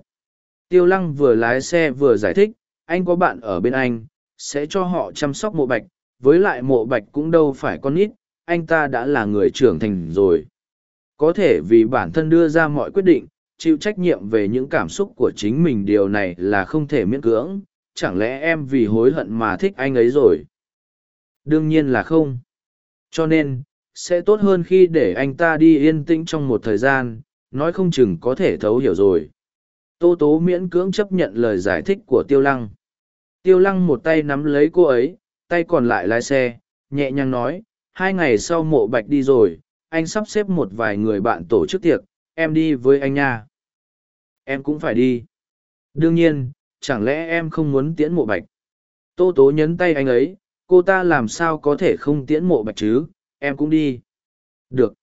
Tiêu lăng vừa lái xe vừa giải thích, anh có bạn ở bên anh sẽ cho họ chăm sóc mộ bạch, với lại mộ bạch cũng đâu phải con nít, anh ta đã là người trưởng thành rồi. Có thể vì bản thân đưa ra mọi quyết định, chịu trách nhiệm về những cảm xúc của chính mình điều này là không thể miễn cưỡng, chẳng lẽ em vì hối hận mà thích anh ấy rồi? Đương nhiên là không. Cho nên, sẽ tốt hơn khi để anh ta đi yên tĩnh trong một thời gian, nói không chừng có thể thấu hiểu rồi. Tô tố miễn cưỡng chấp nhận lời giải thích của tiêu lăng. Tiêu lăng một tay nắm lấy cô ấy, tay còn lại lái xe, nhẹ nhàng nói, hai ngày sau mộ bạch đi rồi, anh sắp xếp một vài người bạn tổ chức tiệc, em đi với anh nha. Em cũng phải đi. Đương nhiên, chẳng lẽ em không muốn tiễn mộ bạch? Tô tố nhấn tay anh ấy, cô ta làm sao có thể không tiễn mộ bạch chứ, em cũng đi. Được.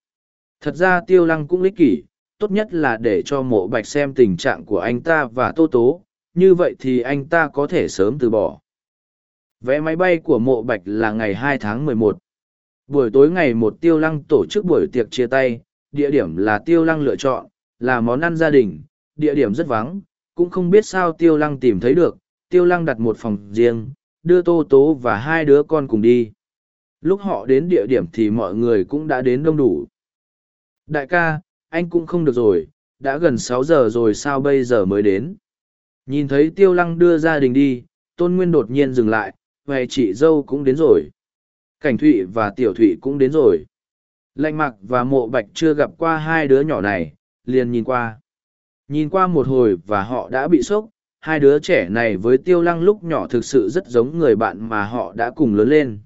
Thật ra tiêu lăng cũng lý kỷ, tốt nhất là để cho mộ bạch xem tình trạng của anh ta và tô tố, như vậy thì anh ta có thể sớm từ bỏ. Vé máy bay của mộ bạch là ngày 2 tháng 11. Buổi tối ngày một tiêu lăng tổ chức buổi tiệc chia tay, địa điểm là tiêu lăng lựa chọn, là món ăn gia đình, địa điểm rất vắng, cũng không biết sao tiêu lăng tìm thấy được, tiêu lăng đặt một phòng riêng, đưa tô tố và hai đứa con cùng đi. Lúc họ đến địa điểm thì mọi người cũng đã đến đông đủ. Đại ca, anh cũng không được rồi, đã gần sáu giờ rồi sao bây giờ mới đến. Nhìn thấy tiêu lăng đưa gia đình đi, tôn nguyên đột nhiên dừng lại, về chị dâu cũng đến rồi. Cảnh thụy và tiểu thụy cũng đến rồi. Lạnh mặc và mộ bạch chưa gặp qua hai đứa nhỏ này, liền nhìn qua. Nhìn qua một hồi và họ đã bị sốc, hai đứa trẻ này với tiêu lăng lúc nhỏ thực sự rất giống người bạn mà họ đã cùng lớn lên.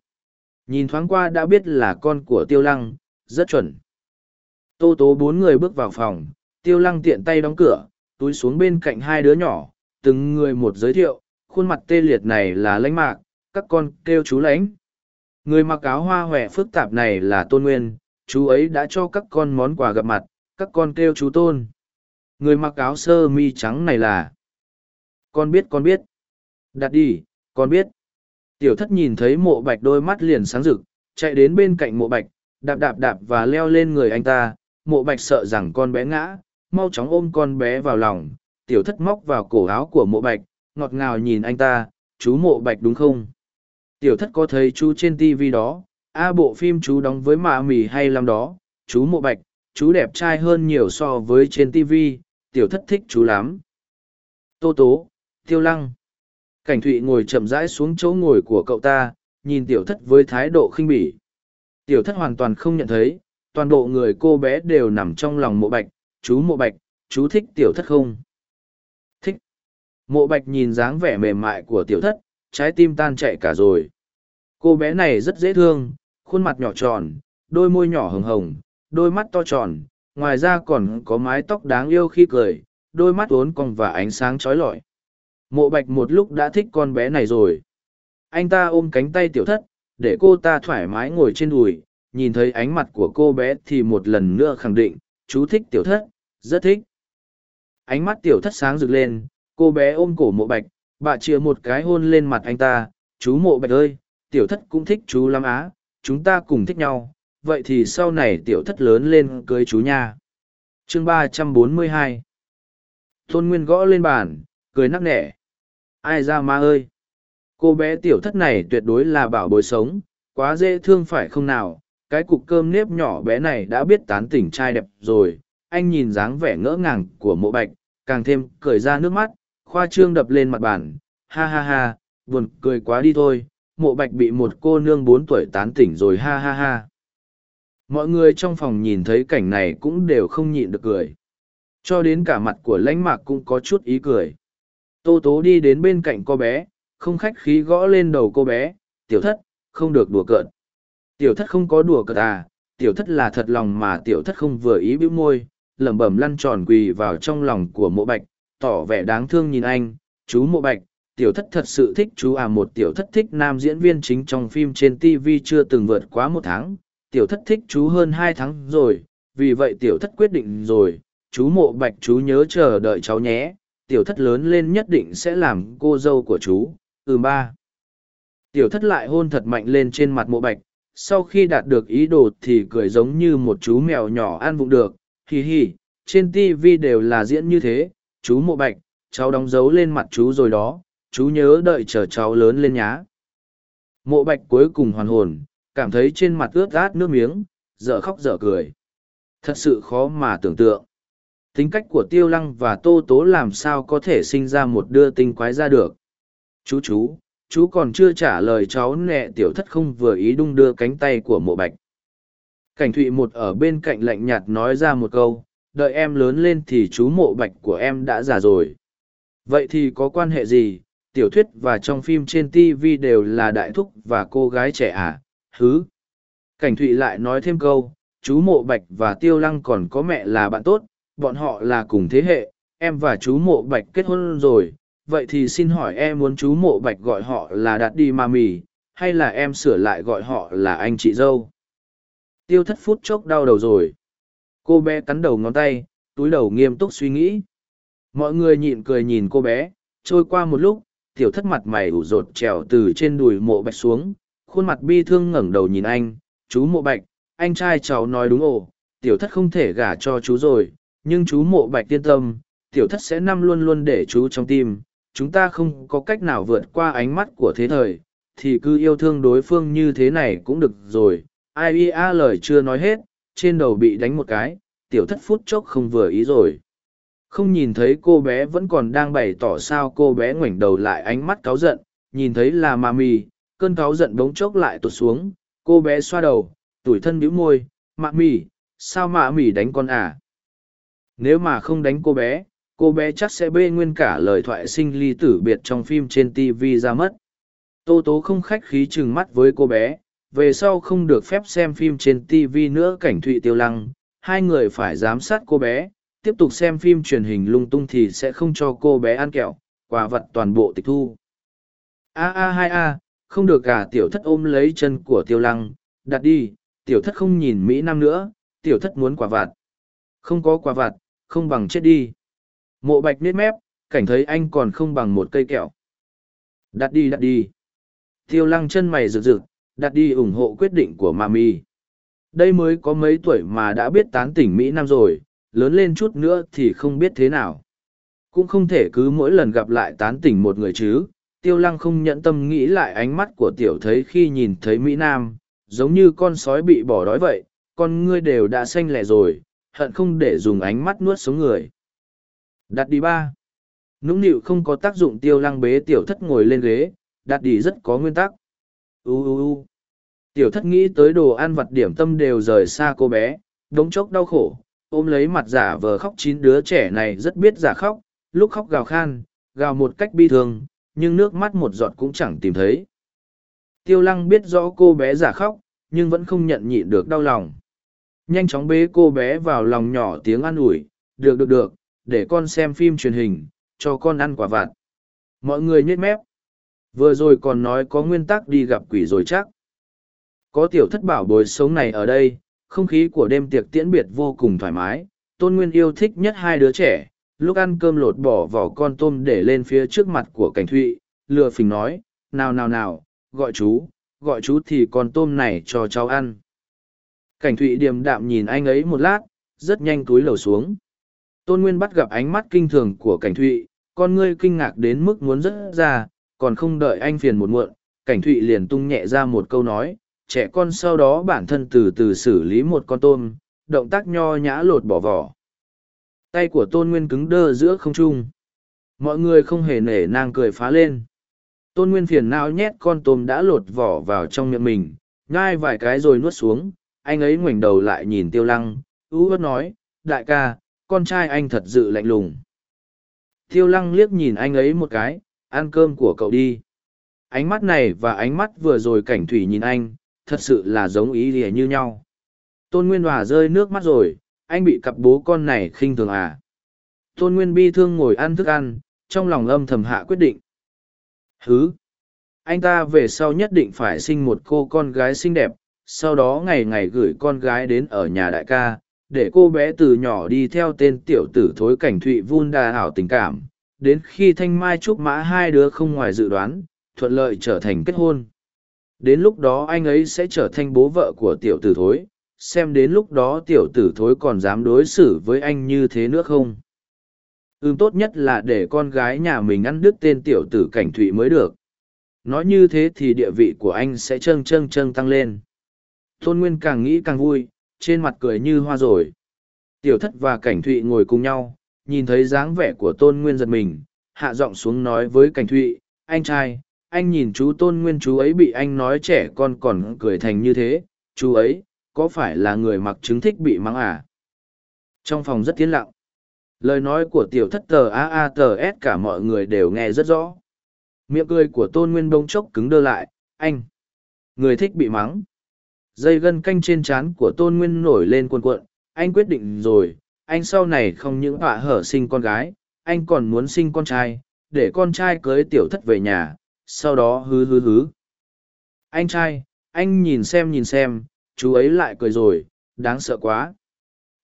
Nhìn thoáng qua đã biết là con của tiêu lăng, rất chuẩn. Tô tố bốn người bước vào phòng, tiêu lăng tiện tay đóng cửa, túi xuống bên cạnh hai đứa nhỏ, từng người một giới thiệu, khuôn mặt tê liệt này là lãnh mạc, các con kêu chú lãnh. Người mặc áo hoa hòe phức tạp này là Tôn Nguyên, chú ấy đã cho các con món quà gặp mặt, các con kêu chú Tôn. Người mặc áo sơ mi trắng này là... Con biết con biết. Đặt đi, con biết. Tiểu thất nhìn thấy mộ bạch đôi mắt liền sáng rực, chạy đến bên cạnh mộ bạch, đạp đạp đạp và leo lên người anh ta. Mộ bạch sợ rằng con bé ngã, mau chóng ôm con bé vào lòng. Tiểu thất móc vào cổ áo của mộ bạch, ngọt ngào nhìn anh ta, chú mộ bạch đúng không? Tiểu thất có thấy chú trên TV đó, a bộ phim chú đóng với mạ mì hay lắm đó, chú mộ bạch, chú đẹp trai hơn nhiều so với trên TV, tiểu thất thích chú lắm. Tô tố, tiêu lăng. Cảnh thụy ngồi chậm rãi xuống chỗ ngồi của cậu ta, nhìn tiểu thất với thái độ khinh bỉ. Tiểu thất hoàn toàn không nhận thấy, toàn bộ người cô bé đều nằm trong lòng mộ bạch, chú mộ bạch, chú thích tiểu thất không? Mộ bạch nhìn dáng vẻ mềm mại của tiểu thất, trái tim tan chạy cả rồi. Cô bé này rất dễ thương, khuôn mặt nhỏ tròn, đôi môi nhỏ hồng hồng, đôi mắt to tròn, ngoài ra còn có mái tóc đáng yêu khi cười, đôi mắt uốn cong và ánh sáng trói lọi. Mộ bạch một lúc đã thích con bé này rồi. Anh ta ôm cánh tay tiểu thất, để cô ta thoải mái ngồi trên đùi, nhìn thấy ánh mặt của cô bé thì một lần nữa khẳng định, chú thích tiểu thất, rất thích. Ánh mắt tiểu thất sáng rực lên, cô bé ôm cổ mộ bạch, bà chia một cái hôn lên mặt anh ta, chú mộ bạch ơi, tiểu thất cũng thích chú lắm á, chúng ta cùng thích nhau, vậy thì sau này tiểu thất lớn lên cưới chú nha. chương ba trăm bốn mươi hai Tôn Nguyên gõ lên bàn, cười nắc nẻ. Ai ra ma ơi! Cô bé tiểu thất này tuyệt đối là bảo bối sống, quá dễ thương phải không nào, cái cục cơm nếp nhỏ bé này đã biết tán tỉnh trai đẹp rồi, anh nhìn dáng vẻ ngỡ ngàng của mộ bạch, càng thêm cười ra nước mắt, khoa trương đập lên mặt bàn, ha ha ha, buồn cười quá đi thôi, mộ bạch bị một cô nương bốn tuổi tán tỉnh rồi ha ha ha. Mọi người trong phòng nhìn thấy cảnh này cũng đều không nhịn được cười. Cho đến cả mặt của lãnh mạc cũng có chút ý cười. Tô tố đi đến bên cạnh cô bé, không khách khí gõ lên đầu cô bé, tiểu thất, không được đùa cợt. Tiểu thất không có đùa cợt à, tiểu thất là thật lòng mà tiểu thất không vừa ý bĩu môi, lẩm bẩm lăn tròn quỳ vào trong lòng của mộ bạch, tỏ vẻ đáng thương nhìn anh, chú mộ bạch, tiểu thất thật sự thích chú à một tiểu thất thích nam diễn viên chính trong phim trên tv chưa từng vượt quá một tháng, tiểu thất thích chú hơn hai tháng rồi, vì vậy tiểu thất quyết định rồi, chú mộ bạch chú nhớ chờ đợi cháu nhé, tiểu thất lớn lên nhất định sẽ làm cô dâu của chú, ừ ba. Tiểu thất lại hôn thật mạnh lên trên mặt mộ bạch, sau khi đạt được ý đồ thì cười giống như một chú mèo nhỏ ăn vụng được, hì hì, trên tv đều là diễn như thế, chú mộ bạch, cháu đóng dấu lên mặt chú rồi đó, chú nhớ đợi chờ cháu lớn lên nhá. Mộ bạch cuối cùng hoàn hồn, cảm thấy trên mặt ướt át nước miếng, dở khóc dở cười. Thật sự khó mà tưởng tượng. Tính cách của tiêu lăng và tô tố làm sao có thể sinh ra một đưa tinh quái ra được. Chú chú, chú còn chưa trả lời cháu nẹ tiểu thất không vừa ý đung đưa cánh tay của mộ bạch. Cảnh thụy một ở bên cạnh lạnh nhạt nói ra một câu, đợi em lớn lên thì chú mộ bạch của em đã già rồi. Vậy thì có quan hệ gì, tiểu thuyết và trong phim trên tv đều là đại thúc và cô gái trẻ à, hứ. Cảnh Thụy lại nói thêm câu, chú Mộ Bạch và Tiêu Lăng còn có mẹ là bạn tốt, bọn họ là cùng thế hệ, em và chú Mộ Bạch kết hôn rồi, vậy thì xin hỏi em muốn chú Mộ Bạch gọi họ là Đạt Đi Ma Mì, hay là em sửa lại gọi họ là anh chị dâu? Tiêu thất phút chốc đau đầu rồi. Cô bé cắn đầu ngón tay, túi đầu nghiêm túc suy nghĩ. Mọi người nhịn cười nhìn cô bé, trôi qua một lúc, tiểu thất mặt mày ủ rột trèo từ trên đùi mộ bạch xuống, khuôn mặt bi thương ngẩng đầu nhìn anh, chú mộ bạch, anh trai cháu nói đúng ồ, tiểu thất không thể gả cho chú rồi, nhưng chú mộ bạch yên tâm, tiểu thất sẽ năm luôn luôn để chú trong tim, chúng ta không có cách nào vượt qua ánh mắt của thế thời, thì cứ yêu thương đối phương như thế này cũng được rồi, ai ia lời chưa nói hết, trên đầu bị đánh một cái, tiểu thất phút chốc không vừa ý rồi. Không nhìn thấy cô bé vẫn còn đang bày tỏ sao cô bé ngoảnh đầu lại ánh mắt cáu giận nhìn thấy là mà mì cơn cáu giận bỗng chốc lại tụt xuống. Cô bé xoa đầu tủi thân bĩu môi mạ mì sao mạ mì đánh con à? Nếu mà không đánh cô bé cô bé chắc sẽ bê nguyên cả lời thoại sinh ly tử biệt trong phim trên tv ra mất. Tô tố không khách khí chừng mắt với cô bé về sau không được phép xem phim trên tv nữa cảnh thụy tiêu lăng, hai người phải giám sát cô bé, tiếp tục xem phim truyền hình lung tung thì sẽ không cho cô bé ăn kẹo, quà vật toàn bộ tịch thu. A a hai a, không được cả tiểu thất ôm lấy chân của tiêu lăng, đặt đi, tiểu thất không nhìn mỹ nam nữa, tiểu thất muốn quả vặt. Không có quả vặt, không bằng chết đi. Mộ bạch nết mép, cảnh thấy anh còn không bằng một cây kẹo. Đặt đi đặt đi. Tiêu lăng chân mày rực rực đặt đi ủng hộ quyết định của mami đây mới có mấy tuổi mà đã biết tán tỉnh mỹ nam rồi lớn lên chút nữa thì không biết thế nào. Cũng không thể cứ mỗi lần gặp lại tán tỉnh một người chứ, tiêu lăng không nhẫn tâm nghĩ lại ánh mắt của tiểu thấy khi nhìn thấy Mỹ Nam, giống như con sói bị bỏ đói vậy, con ngươi đều đã xanh lẻ rồi, hận không để dùng ánh mắt nuốt sống người. Đặt đi ba. Nũng nịu không có tác dụng tiêu lăng bế tiểu thất ngồi lên ghế, đặt đi rất có nguyên tắc. U u u. Tiểu thất nghĩ tới đồ ăn vặt điểm tâm đều rời xa cô bé, đống chốc đau khổ, ôm lấy mặt giả vờ khóc chín đứa trẻ này rất biết giả khóc, lúc khóc gào khan, gào một cách bi thương, nhưng nước mắt một giọt cũng chẳng tìm thấy. Tiêu lăng biết rõ cô bé giả khóc, nhưng vẫn không nhận nhịn được đau lòng. Nhanh chóng bế cô bé vào lòng nhỏ tiếng an ủi, được được được, để con xem phim truyền hình, cho con ăn quả vặt. Mọi người nhếch mép. Vừa rồi còn nói có nguyên tắc đi gặp quỷ rồi chắc. Có tiểu thất bảo bồi sống này ở đây, không khí của đêm tiệc tiễn biệt vô cùng thoải mái. Tôn nguyên yêu thích nhất hai đứa trẻ. Lúc ăn cơm lột bỏ vỏ con tôm để lên phía trước mặt của cảnh thụy lừa phình nói nào nào nào gọi chú gọi chú thì con tôm này cho cháu ăn. Cảnh thụy điềm đạm nhìn anh ấy một lát rất nhanh túi lầu xuống. Tôn nguyên bắt gặp ánh mắt kinh thường của cảnh thụy con ngươi kinh ngạc đến mức muốn rớt ra còn không đợi anh phiền một muộn cảnh thụy liền tung nhẹ ra một câu nói trẻ con sau đó bản thân từ từ xử lý một con tôm, động tác nho nhã lột bỏ vỏ. Tay của tôn nguyên cứng đơ giữa không trung. Mọi người không hề nể nang cười phá lên. Tôn nguyên phiền não nhét con tôm đã lột vỏ vào trong miệng mình, ngai vài cái rồi nuốt xuống, anh ấy ngoảnh đầu lại nhìn tiêu lăng, ú bất nói, đại ca, con trai anh thật dự lạnh lùng. Tiêu lăng liếc nhìn anh ấy một cái, ăn cơm của cậu đi. Ánh mắt này và ánh mắt vừa rồi cảnh thủy nhìn anh, thật sự là giống ý lìa như nhau. Tôn Nguyên Hòa rơi nước mắt rồi, anh bị cặp bố con này khinh thường à. Tôn Nguyên bi thương ngồi ăn thức ăn, trong lòng âm thầm hạ quyết định. Hứ! Anh ta về sau nhất định phải sinh một cô con gái xinh đẹp, sau đó ngày ngày gửi con gái đến ở nhà đại ca, để cô bé từ nhỏ đi theo tên tiểu tử thối cảnh thụy vun đà hảo tình cảm, đến khi thanh mai trúc mã hai đứa không ngoài dự đoán, thuận lợi trở thành kết hôn. Đến lúc đó anh ấy sẽ trở thành bố vợ của tiểu tử thối xem đến lúc đó tiểu tử thối còn dám đối xử với anh như thế nữa không? Ưm tốt nhất là để con gái nhà mình ăn đứt tên tiểu tử cảnh thụy mới được. Nói như thế thì địa vị của anh sẽ trâng trâng trâng tăng lên. Tôn nguyên càng nghĩ càng vui trên mặt cười như hoa rồi. Tiểu thất và cảnh thụy ngồi cùng nhau nhìn thấy dáng vẻ của tôn nguyên giật mình hạ giọng xuống nói với cảnh thụy anh trai anh nhìn chú tôn nguyên chú ấy bị anh nói trẻ con còn cười thành như thế chú ấy có phải là người mặc chứng thích bị mắng à trong phòng rất tiến lặng lời nói của tiểu thất tờ a a tờ s cả mọi người đều nghe rất rõ Miệng cười của tôn nguyên bông chốc cứng đơ lại, anh. Người thích bị mắng. Dây gân canh trên trán của tôn nguyên nổi lên cuộn cuộn, anh quyết định rồi, anh sau này không những họa hở sinh con gái, anh còn muốn sinh con trai, để con trai cưới tiểu thất về nhà, sau đó hứ hứ hứ. Anh trai, anh nhìn xem nhìn xem, chú ấy lại cười rồi, đáng sợ quá.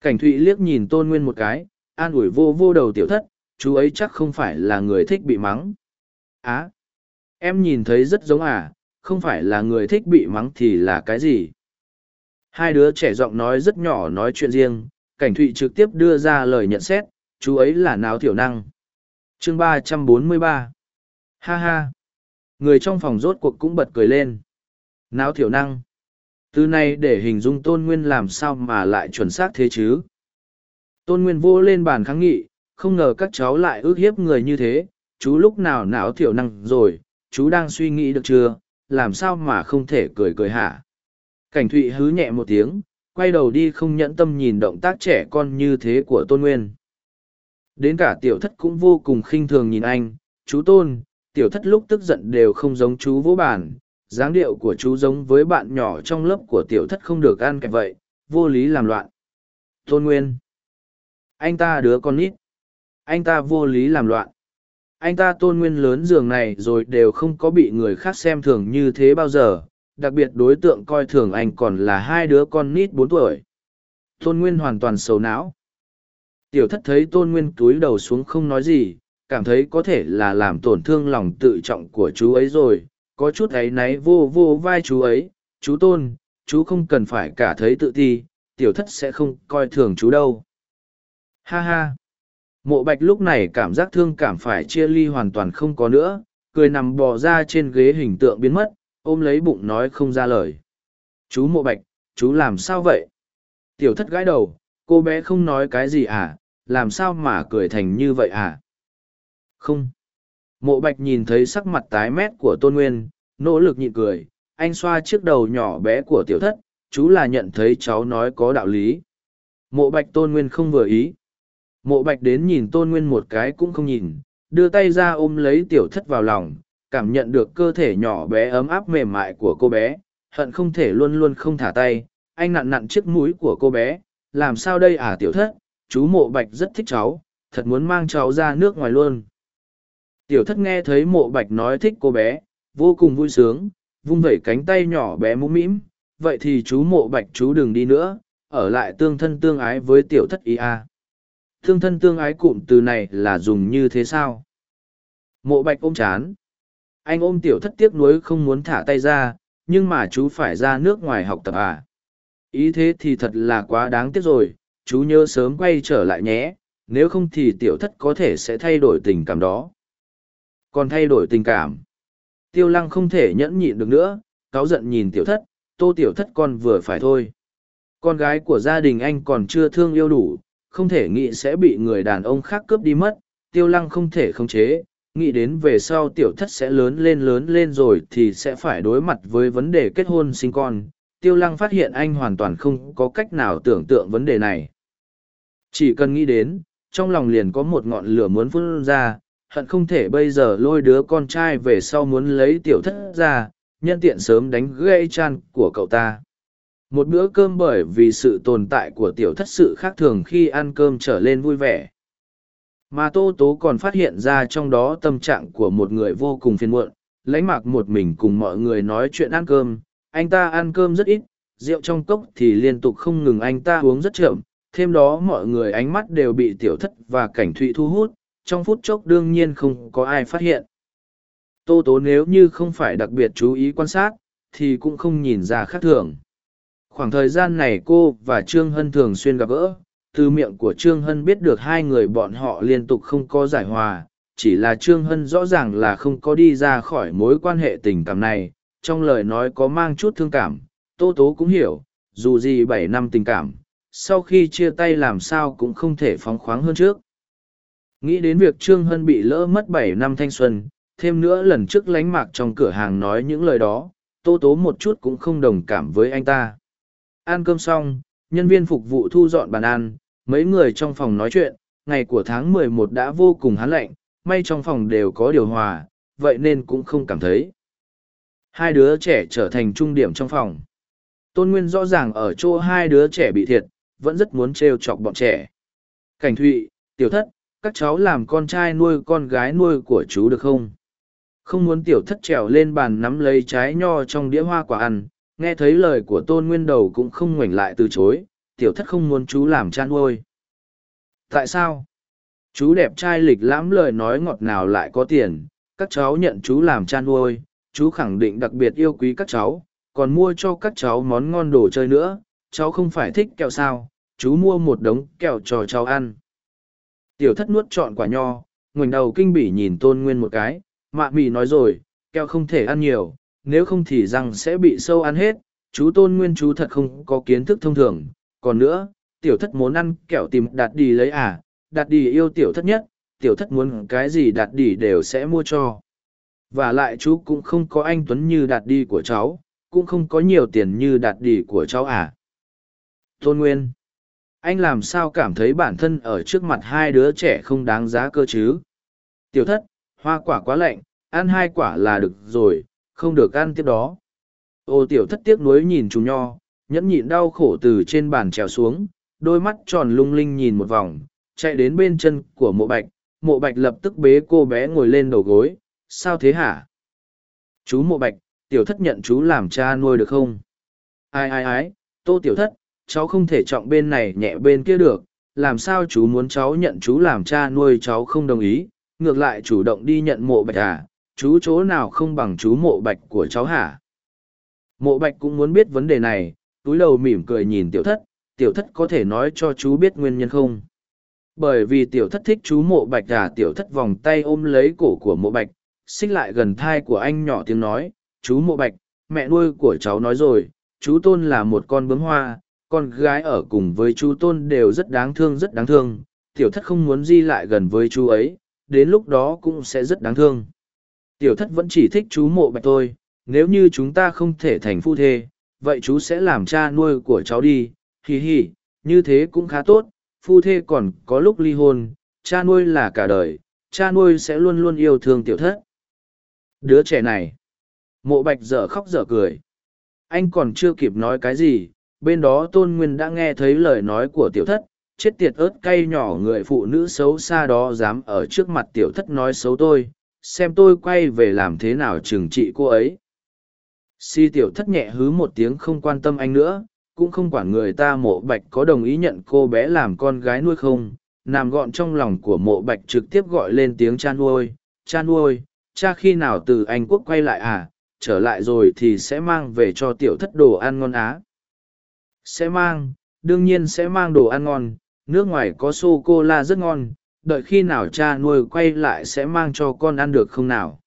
Cảnh thụy liếc nhìn tôn nguyên một cái, an ủi vô vô đầu tiểu thất, chú ấy chắc không phải là người thích bị mắng. Á, em nhìn thấy rất giống à, không phải là người thích bị mắng thì là cái gì? Hai đứa trẻ giọng nói rất nhỏ nói chuyện riêng, cảnh thụy trực tiếp đưa ra lời nhận xét, chú ấy là Náo thiểu năng. chương ba trăm bốn mươi ba Ha ha! Người trong phòng rốt cuộc cũng bật cười lên. Náo thiểu năng. Từ này để hình dung tôn nguyên làm sao mà lại chuẩn xác thế chứ. Tôn nguyên vô lên bàn kháng nghị, không ngờ các cháu lại ước hiếp người như thế, chú lúc nào não thiểu năng rồi, chú đang suy nghĩ được chưa, làm sao mà không thể cười cười hả. Cảnh thụy hứ nhẹ một tiếng, quay đầu đi không nhẫn tâm nhìn động tác trẻ con như thế của tôn nguyên. Đến cả tiểu thất cũng vô cùng khinh thường nhìn anh, chú tôn, tiểu thất lúc tức giận đều không giống chú vỗ bản, dáng điệu của chú giống với bạn nhỏ trong lớp của tiểu thất không được ăn kẹp vậy, vô lý làm loạn. Tôn Nguyên. Anh ta đứa con nít. Anh ta vô lý làm loạn. Anh ta tôn nguyên lớn giường này rồi đều không có bị người khác xem thường như thế bao giờ, đặc biệt đối tượng coi thường anh còn là hai đứa con nít bốn tuổi. Tôn Nguyên hoàn toàn sầu não. Tiểu thất thấy Tôn Nguyên cúi đầu xuống không nói gì, cảm thấy có thể là làm tổn thương lòng tự trọng của chú ấy rồi, có chút ấy náy vô vô vai chú ấy, chú tôn, chú không cần phải cả thấy tự ti, tiểu thất sẽ không coi thường chú đâu. Ha ha! Mộ bạch lúc này cảm giác thương cảm phải chia ly hoàn toàn không có nữa, cười nằm bò ra trên ghế hình tượng biến mất, ôm lấy bụng nói không ra lời. Chú mộ bạch, chú làm sao vậy? Tiểu thất gãi đầu, cô bé không nói cái gì à, làm sao mà cười thành như vậy à? Không. Mộ bạch nhìn thấy sắc mặt tái mét của tôn nguyên, nỗ lực nhịn cười, anh xoa chiếc đầu nhỏ bé của tiểu thất, chú là nhận thấy cháu nói có đạo lý. Mộ bạch tôn nguyên không vừa ý. Mộ bạch đến nhìn tôn nguyên một cái cũng không nhìn, đưa tay ra ôm lấy tiểu thất vào lòng, cảm nhận được cơ thể nhỏ bé ấm áp mềm mại của cô bé, hận không thể luôn luôn không thả tay, anh nặn nặn chiếc mũi của cô bé, làm sao đây à tiểu thất, chú mộ bạch rất thích cháu, thật muốn mang cháu ra nước ngoài luôn. Tiểu thất nghe thấy mộ bạch nói thích cô bé, vô cùng vui sướng, vung vẩy cánh tay nhỏ bé mũm mĩm, vậy thì chú mộ bạch chú đừng đi nữa, ở lại tương thân tương ái với tiểu thất ý a. Tương thân tương ái cụm từ này là dùng như thế sao? Mộ bạch ôm chán. Anh ôm tiểu thất tiếc nuối không muốn thả tay ra, nhưng mà chú phải ra nước ngoài học tập à. Ý thế thì thật là quá đáng tiếc rồi, chú nhớ sớm quay trở lại nhé, nếu không thì tiểu thất có thể sẽ thay đổi tình cảm đó. Còn thay đổi tình cảm. Tiêu lăng không thể nhẫn nhịn được nữa, cáu giận nhìn tiểu thất, tô tiểu thất con vừa phải thôi. Con gái của gia đình anh còn chưa thương yêu đủ, không thể nghĩ sẽ bị người đàn ông khác cướp đi mất, tiêu lăng không thể khống chế, nghĩ đến về sau tiểu thất sẽ lớn lên lớn lên rồi thì sẽ phải đối mặt với vấn đề kết hôn sinh con. Tiêu lăng phát hiện anh hoàn toàn không có cách nào tưởng tượng vấn đề này. Chỉ cần nghĩ đến, trong lòng liền có một ngọn lửa muốn phun ra, hận không thể bây giờ lôi đứa con trai về sau muốn lấy tiểu thất ra, nhân tiện sớm đánh gây chan của cậu ta. Một bữa cơm bởi vì sự tồn tại của tiểu thất sự khác thường khi ăn cơm trở lên vui vẻ. Mà Tô Tố còn phát hiện ra trong đó tâm trạng của một người vô cùng phiền muộn, lãnh mạc một mình cùng mọi người nói chuyện ăn cơm, anh ta ăn cơm rất ít, rượu trong cốc thì liên tục không ngừng anh ta uống rất chậm, thêm đó mọi người ánh mắt đều bị tiểu thất và cảnh thụy thu hút, trong phút chốc đương nhiên không có ai phát hiện. Tô tố nếu như không phải đặc biệt chú ý quan sát, thì cũng không nhìn ra khác thường. Khoảng thời gian này cô và Trương Hân thường xuyên gặp gỡ, từ miệng của Trương Hân biết được hai người bọn họ liên tục không có giải hòa, chỉ là Trương Hân rõ ràng là không có đi ra khỏi mối quan hệ tình cảm này, trong lời nói có mang chút thương cảm, Tô Tố cũng hiểu, dù gì bảy năm tình cảm, sau khi chia tay làm sao cũng không thể phóng khoáng hơn trước. Nghĩ đến việc Trương Hân bị lỡ mất bảy năm thanh xuân, thêm nữa lần trước lánh mạc trong cửa hàng nói những lời đó, Tô Tố một chút cũng không đồng cảm với anh ta. Ăn cơm xong, nhân viên phục vụ thu dọn bàn ăn, mấy người trong phòng nói chuyện, ngày của tháng mười một đã vô cùng hán lạnh, may trong phòng đều có điều hòa, vậy nên cũng không cảm thấy. Hai đứa trẻ trở thành trung điểm trong phòng. Tôn Nguyên rõ ràng ở chỗ hai đứa trẻ bị thiệt, vẫn rất muốn trêu chọc bọn trẻ. Cảnh Thụy, Tiểu Thất, các cháu làm con trai nuôi con gái nuôi của chú được không? Không muốn Tiểu Thất trèo lên bàn nắm lấy trái nho trong đĩa hoa quả ăn, nghe thấy lời của Tôn Nguyên đầu cũng không ngoảnh lại từ chối, Tiểu Thất không muốn chú làm cha nuôi. Tại sao? Chú đẹp trai lịch lãm lời nói ngọt nào lại có tiền, các cháu nhận chú làm cha nuôi, chú khẳng định đặc biệt yêu quý các cháu, còn mua cho các cháu món ngon đồ chơi nữa, cháu không phải thích kẹo sao, chú mua một đống kẹo cho cháu ăn. Tiểu thất nuốt trọn quả nho, ngoảnh đầu kinh bỉ nhìn tôn nguyên một cái, mạ mì nói rồi, kẹo không thể ăn nhiều, nếu không thì răng sẽ bị sâu ăn hết, chú tôn nguyên chú thật không có kiến thức thông thường, còn nữa, tiểu thất muốn ăn kẹo tìm đạt đi lấy à, đạt đi yêu tiểu thất nhất, tiểu thất muốn cái gì đạt đi đều sẽ mua cho. Và lại chú cũng không có anh Tuấn như đạt đi của cháu, cũng không có nhiều tiền như đạt đi của cháu à. Tôn Nguyên, anh làm sao cảm thấy bản thân ở trước mặt hai đứa trẻ không đáng giá cơ chứ? Tiểu thất, hoa quả quá lạnh, ăn hai quả là được rồi, không được ăn tiếp đó. Ô tiểu thất tiếc nuối nhìn chú nho, nhẫn nhịn đau khổ từ trên bàn trèo xuống, đôi mắt tròn lung linh nhìn một vòng, chạy đến bên chân của mộ bạch, mộ bạch lập tức bế cô bé ngồi lên đầu gối, sao thế hả? Chú mộ bạch, tiểu thất nhận chú làm cha nuôi được không? Ai ai ai, tô tiểu thất, cháu không thể trọng bên này nhẹ bên kia được, làm sao chú muốn cháu nhận chú làm cha nuôi cháu không đồng ý, ngược lại chủ động đi nhận mộ bạch à, chú chỗ nào không bằng chú mộ bạch của cháu hả? Mộ bạch cũng muốn biết vấn đề này, túi đầu mỉm cười nhìn tiểu thất, tiểu thất có thể nói cho chú biết nguyên nhân không? Bởi vì tiểu thất thích chú mộ bạch à tiểu thất vòng tay ôm lấy cổ của mộ bạch, xích lại gần thai của anh nhỏ tiếng nói, chú mộ bạch, mẹ nuôi của cháu nói rồi, chú tôn là một con bướm hoa, con gái ở cùng với chú tôn đều rất đáng thương rất đáng thương, tiểu thất không muốn di lại gần với chú ấy, đến lúc đó cũng sẽ rất đáng thương. Tiểu thất vẫn chỉ thích chú mộ bạch thôi, nếu như chúng ta không thể thành phu thê, vậy chú sẽ làm cha nuôi của cháu đi, hì hì, như thế cũng khá tốt, phu thê còn có lúc ly hôn, cha nuôi là cả đời, cha nuôi sẽ luôn luôn yêu thương tiểu thất. Đứa trẻ này, mộ bạch dở khóc dở cười. Anh còn chưa kịp nói cái gì, bên đó tôn nguyên đã nghe thấy lời nói của tiểu thất, chết tiệt ớt cay nhỏ người phụ nữ xấu xa đó dám ở trước mặt tiểu thất nói xấu tôi, xem tôi quay về làm thế nào trừng trị cô ấy. Si tiểu thất nhẹ hứ một tiếng không quan tâm anh nữa, cũng không quản người ta mộ bạch có đồng ý nhận cô bé làm con gái nuôi không, nằm gọn trong lòng của mộ bạch trực tiếp gọi lên tiếng cha nuôi, cha nuôi, cha khi nào từ Anh Quốc quay lại à, trở lại rồi thì sẽ mang về cho tiểu thất đồ ăn ngon á. Sẽ mang, đương nhiên sẽ mang đồ ăn ngon, nước ngoài có sô-cô-la rất ngon, đợi khi nào cha nuôi quay lại sẽ mang cho con ăn được không nào.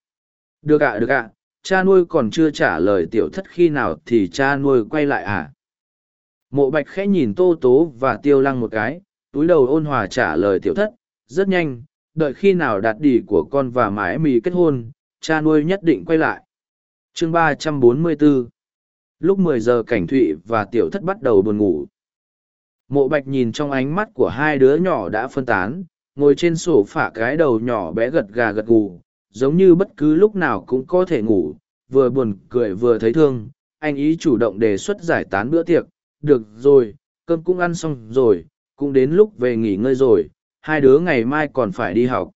Được ạ được ạ, cha nuôi còn chưa trả lời tiểu thất khi nào thì cha nuôi quay lại à. Mộ bạch khẽ nhìn tô tố và tiêu lăng một cái, túi đầu ôn hòa trả lời tiểu thất, rất nhanh, đợi khi nào đạt đỉ của con và mái mì kết hôn, cha nuôi nhất định quay lại. chương ba trăm bốn mươi 344 Lúc mười giờ cảnh thụy và tiểu thất bắt đầu buồn ngủ. Mộ bạch nhìn trong ánh mắt của hai đứa nhỏ đã phân tán, ngồi trên sổ phả cái đầu nhỏ bé gật gà gật gù, giống như bất cứ lúc nào cũng có thể ngủ, vừa buồn cười vừa thấy thương. Anh ý chủ động đề xuất giải tán bữa tiệc, được rồi, cơm cũng ăn xong rồi, cũng đến lúc về nghỉ ngơi rồi, hai đứa ngày mai còn phải đi học.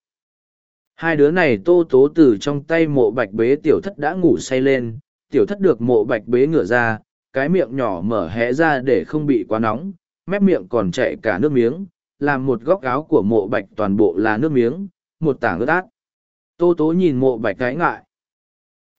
Hai đứa này tô tố từ trong tay mộ bạch bế tiểu thất đã ngủ say lên, tiểu thất được mộ bạch bế ngửa ra, cái miệng nhỏ mở hé ra để không bị quá nóng, mép miệng còn chạy cả nước miếng, làm một góc áo của mộ bạch toàn bộ là nước miếng, một tảng ướt át. Tô tố nhìn mộ bạch cái ngại.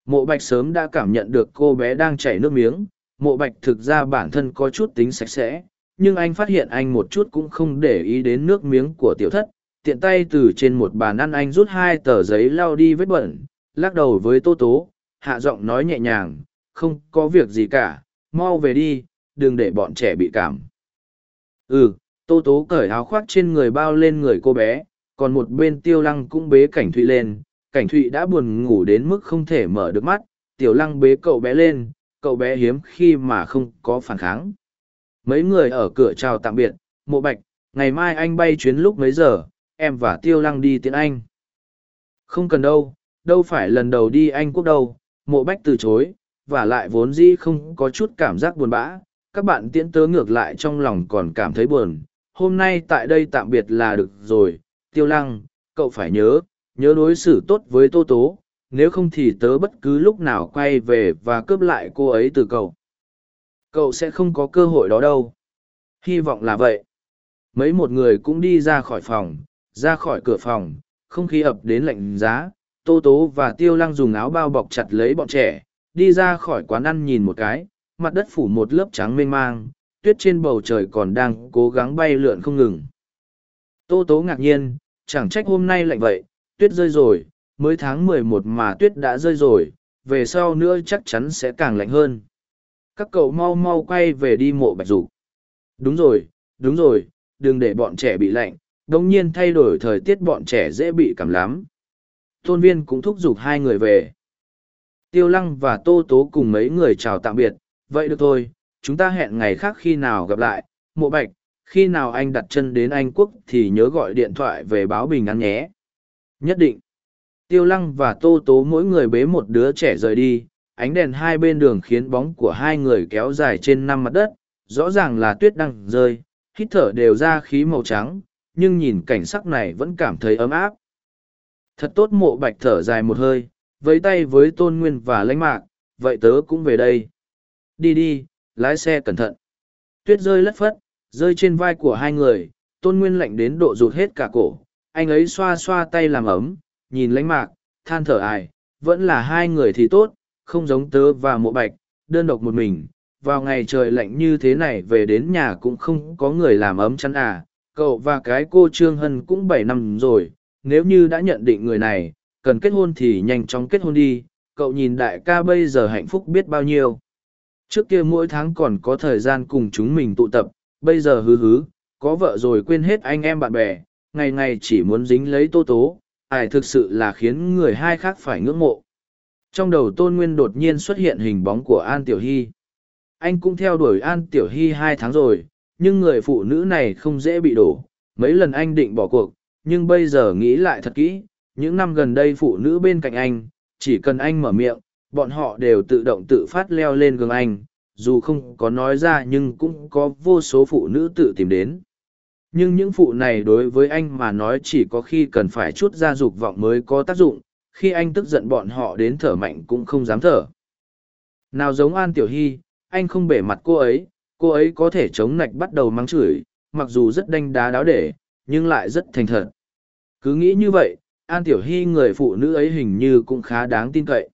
Mộ bạch sớm đã cảm nhận được cô bé đang chảy nước miếng, mộ bạch thực ra bản thân có chút tính sạch sẽ, nhưng anh phát hiện anh một chút cũng không để ý đến nước miếng của tiểu thất, tiện tay từ trên một bàn ăn anh rút hai tờ giấy lau đi vết bẩn, lắc đầu với tô tố, hạ giọng nói nhẹ nhàng, không có việc gì cả, mau về đi, đừng để bọn trẻ bị cảm. Ừ, tô tố cởi áo khoác trên người bao lên người cô bé, còn một bên tiêu lăng cũng bế cảnh thụy lên, cảnh thụy đã buồn ngủ đến mức không thể mở được mắt, tiểu lăng bế cậu bé lên, cậu bé hiếm khi mà không có phản kháng. Mấy người ở cửa chào tạm biệt, mộ bạch, ngày mai anh bay chuyến lúc mấy giờ, em và tiêu lăng đi tiễn anh. Không cần đâu, đâu phải lần đầu đi Anh quốc đâu, mộ bách từ chối, và lại vốn dĩ không có chút cảm giác buồn bã, các bạn tiễn tớ ngược lại trong lòng còn cảm thấy buồn. Hôm nay tại đây tạm biệt là được rồi, tiêu lăng, cậu phải nhớ, nhớ đối xử tốt với tô tố, nếu không thì tớ bất cứ lúc nào quay về và cướp lại cô ấy từ cậu. Cậu sẽ không có cơ hội đó đâu. Hy vọng là vậy. Mấy một người cũng đi ra khỏi phòng, ra khỏi cửa phòng, không khí ập đến lạnh giá, tô tố và tiêu lăng dùng áo bao bọc chặt lấy bọn trẻ, đi ra khỏi quán ăn nhìn một cái, mặt đất phủ một lớp trắng mênh mang, tuyết trên bầu trời còn đang cố gắng bay lượn không ngừng. Tô tố ngạc nhiên, chẳng trách hôm nay lạnh vậy, tuyết rơi rồi, mới tháng mười một mà tuyết đã rơi rồi, về sau nữa chắc chắn sẽ càng lạnh hơn. Các cậu mau mau quay về đi mộ bạch dục. Đúng rồi, đúng rồi, đừng để bọn trẻ bị lạnh, đồng nhiên thay đổi thời tiết bọn trẻ dễ bị cảm lắm. Tôn viên cũng thúc giục hai người về. Tiêu lăng và tô tố cùng mấy người chào tạm biệt, vậy được thôi, chúng ta hẹn ngày khác khi nào gặp lại, mộ bạch, khi nào anh đặt chân đến Anh Quốc thì nhớ gọi điện thoại về báo bình an nhé. Nhất định. Tiêu lăng và tô tố mỗi người bế một đứa trẻ rời đi, ánh đèn hai bên đường khiến bóng của hai người kéo dài trên năm mặt đất, rõ ràng là tuyết đang rơi, hít thở đều ra khí màu trắng, nhưng nhìn cảnh sắc này vẫn cảm thấy ấm áp. Thật tốt mộ bạch thở dài một hơi, với tay với tôn nguyên và lãnh mạc, vậy tớ cũng về đây. Đi đi, lái xe cẩn thận. Tuyết rơi lất phất, rơi trên vai của hai người, tôn nguyên lạnh đến độ rụt hết cả cổ. Anh ấy xoa xoa tay làm ấm, nhìn lãnh mạc, than thở ải, vẫn là hai người thì tốt, không giống tớ và mộ bạch, đơn độc một mình. Vào ngày trời lạnh như thế này về đến nhà cũng không có người làm ấm chăn à, cậu và cái cô Trương Hân cũng bảy năm rồi, nếu như đã nhận định người này, cần kết hôn thì nhanh chóng kết hôn đi, cậu nhìn đại ca bây giờ hạnh phúc biết bao nhiêu. Trước kia mỗi tháng còn có thời gian cùng chúng mình tụ tập, bây giờ hứ hứ, có vợ rồi quên hết anh em bạn bè, ngày ngày chỉ muốn dính lấy tô tố, ải thực sự là khiến người hai khác phải ngưỡng mộ. Trong đầu Tôn Nguyên đột nhiên xuất hiện hình bóng của An Tiểu Hy. Anh cũng theo đuổi An Tiểu Hy hai tháng rồi, nhưng người phụ nữ này không dễ bị đổ. Mấy lần anh định bỏ cuộc, nhưng bây giờ nghĩ lại thật kỹ, những năm gần đây phụ nữ bên cạnh anh, chỉ cần anh mở miệng, bọn họ đều tự động tự phát leo lên gương anh, dù không có nói ra nhưng cũng có vô số phụ nữ tự tìm đến. Nhưng những phụ này đối với anh mà nói chỉ có khi cần phải chút ra dục vọng mới có tác dụng, khi anh tức giận bọn họ đến thở mạnh cũng không dám thở. Nào giống An Tiểu Hy, anh không bể mặt cô ấy, cô ấy có thể chống nạch bắt đầu mắng chửi, mặc dù rất đanh đá đáo để, nhưng lại rất thành thật. Cứ nghĩ như vậy, An Tiểu Hy người phụ nữ ấy hình như cũng khá đáng tin cậy.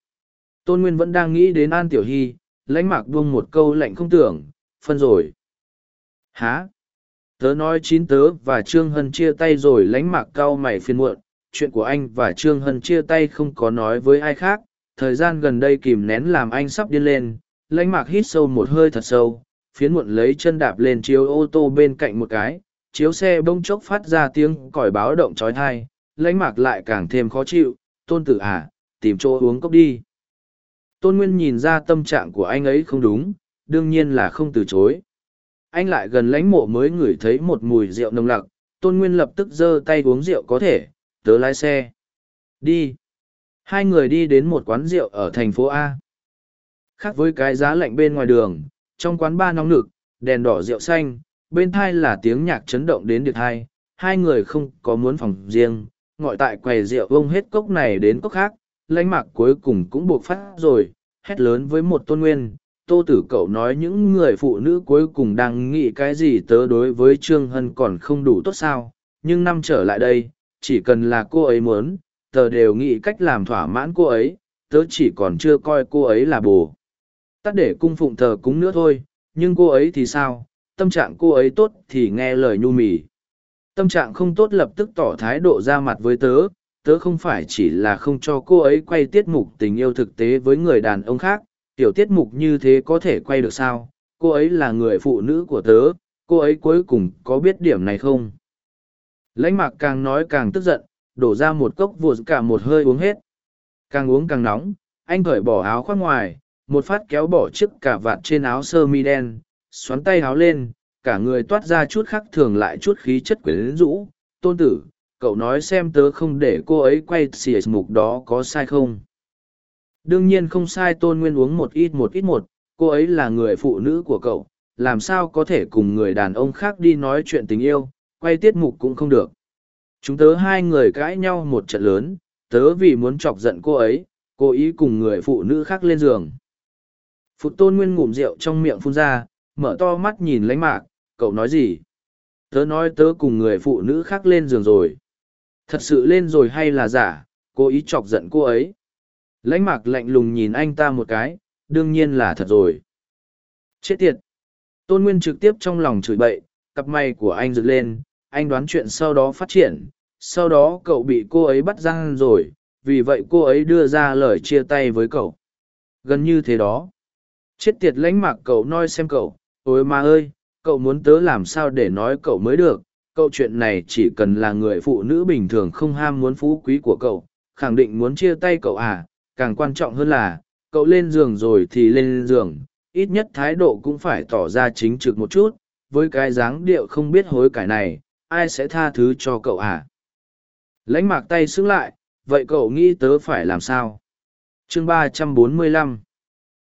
Tôn Nguyên vẫn đang nghĩ đến An Tiểu Hy, lãnh mạc buông một câu lạnh không tưởng, phân rồi. Hả? Tớ nói chín tớ và Trương Hân chia tay rồi lãnh mạc cau mày phiền muộn, chuyện của anh và Trương Hân chia tay không có nói với ai khác, thời gian gần đây kìm nén làm anh sắp điên lên, lãnh mạc hít sâu một hơi thật sâu, phiến muộn lấy chân đạp lên chiếu ô tô bên cạnh một cái, chiếu xe bông chốc phát ra tiếng còi báo động trói thai, lãnh mạc lại càng thêm khó chịu, tôn tử à, tìm chỗ uống cốc đi. Tôn Nguyên nhìn ra tâm trạng của anh ấy không đúng, đương nhiên là không từ chối. Anh lại gần lãnh mộ mới ngửi thấy một mùi rượu nồng lặc, Tôn Nguyên lập tức giơ tay uống rượu có thể, tớ lái xe. Đi. Hai người đi đến một quán rượu ở thành phố A. Khác với cái giá lạnh bên ngoài đường, trong quán ba nóng nực, đèn đỏ rượu xanh, bên thai là tiếng nhạc chấn động đến điệp thai Hai người không có muốn phòng riêng, ngọi tại quầy rượu vông hết cốc này đến cốc khác, lãnh mạc cuối cùng cũng buộc phát rồi, hét lớn với một tôn nguyên. Tô tử cậu nói những người phụ nữ cuối cùng đang nghĩ cái gì tớ đối với Trương Hân còn không đủ tốt sao, nhưng năm trở lại đây, chỉ cần là cô ấy muốn, tớ đều nghĩ cách làm thỏa mãn cô ấy, tớ chỉ còn chưa coi cô ấy là bồ. Tắt để cung phụng thờ cúng nữa thôi, nhưng cô ấy thì sao, tâm trạng cô ấy tốt thì nghe lời nhu mì. Tâm trạng không tốt lập tức tỏ thái độ ra mặt với tớ, tớ không phải chỉ là không cho cô ấy quay tiết mục tình yêu thực tế với người đàn ông khác, tiểu tiết mục như thế có thể quay được sao, cô ấy là người phụ nữ của tớ, cô ấy cuối cùng có biết điểm này không? Lãnh mạc càng nói càng tức giận, đổ ra một cốc vụt cả một hơi uống hết. Càng uống càng nóng, anh cởi bỏ áo khoác ngoài, một phát kéo bỏ chiếc cả vạt trên áo sơ mi đen, xoắn tay áo lên, cả người toát ra chút khác thường lại chút khí chất quyến rũ. Tôn tử, cậu nói xem tớ không để cô ấy quay xỉa mục đó có sai không đương nhiên không sai, tôn nguyên uống một ít một ít một, cô ấy là người phụ nữ của cậu, làm sao có thể cùng người đàn ông khác đi nói chuyện tình yêu, quay tiết mục cũng không được. Chúng tớ hai người cãi nhau một trận lớn, tớ vì muốn chọc giận cô ấy, cố ý cùng người phụ nữ khác lên giường. Phụ tôn nguyên ngụm rượu trong miệng phun ra, mở to mắt nhìn lánh mạc, cậu nói gì? Tớ nói tớ cùng người phụ nữ khác lên giường rồi. Thật sự lên rồi hay là giả, cố ý chọc giận cô ấy? Lãnh mạc lạnh lùng nhìn anh ta một cái, đương nhiên là thật rồi. Chết tiệt! Tôn nguyên trực tiếp trong lòng chửi bậy, cặp mày của anh rực lên, anh đoán chuyện sau đó phát triển, sau đó cậu bị cô ấy bắt răng rồi, vì vậy cô ấy đưa ra lời chia tay với cậu. Gần như thế đó. Chết tiệt lãnh mạc cậu nói xem cậu, ôi mà ơi, cậu muốn tớ làm sao để nói cậu mới được? Câu chuyện này chỉ cần là người phụ nữ bình thường không ham muốn phú quý của cậu, khẳng định muốn chia tay cậu à? Càng quan trọng hơn là, cậu lên giường rồi thì lên giường, ít nhất thái độ cũng phải tỏ ra chính trực một chút, với cái dáng điệu không biết hối cải này, ai sẽ tha thứ cho cậu à? Lãnh mạc tay xứng lại, vậy cậu nghĩ tớ phải làm sao? Chương ba trăm bốn mươi lăm.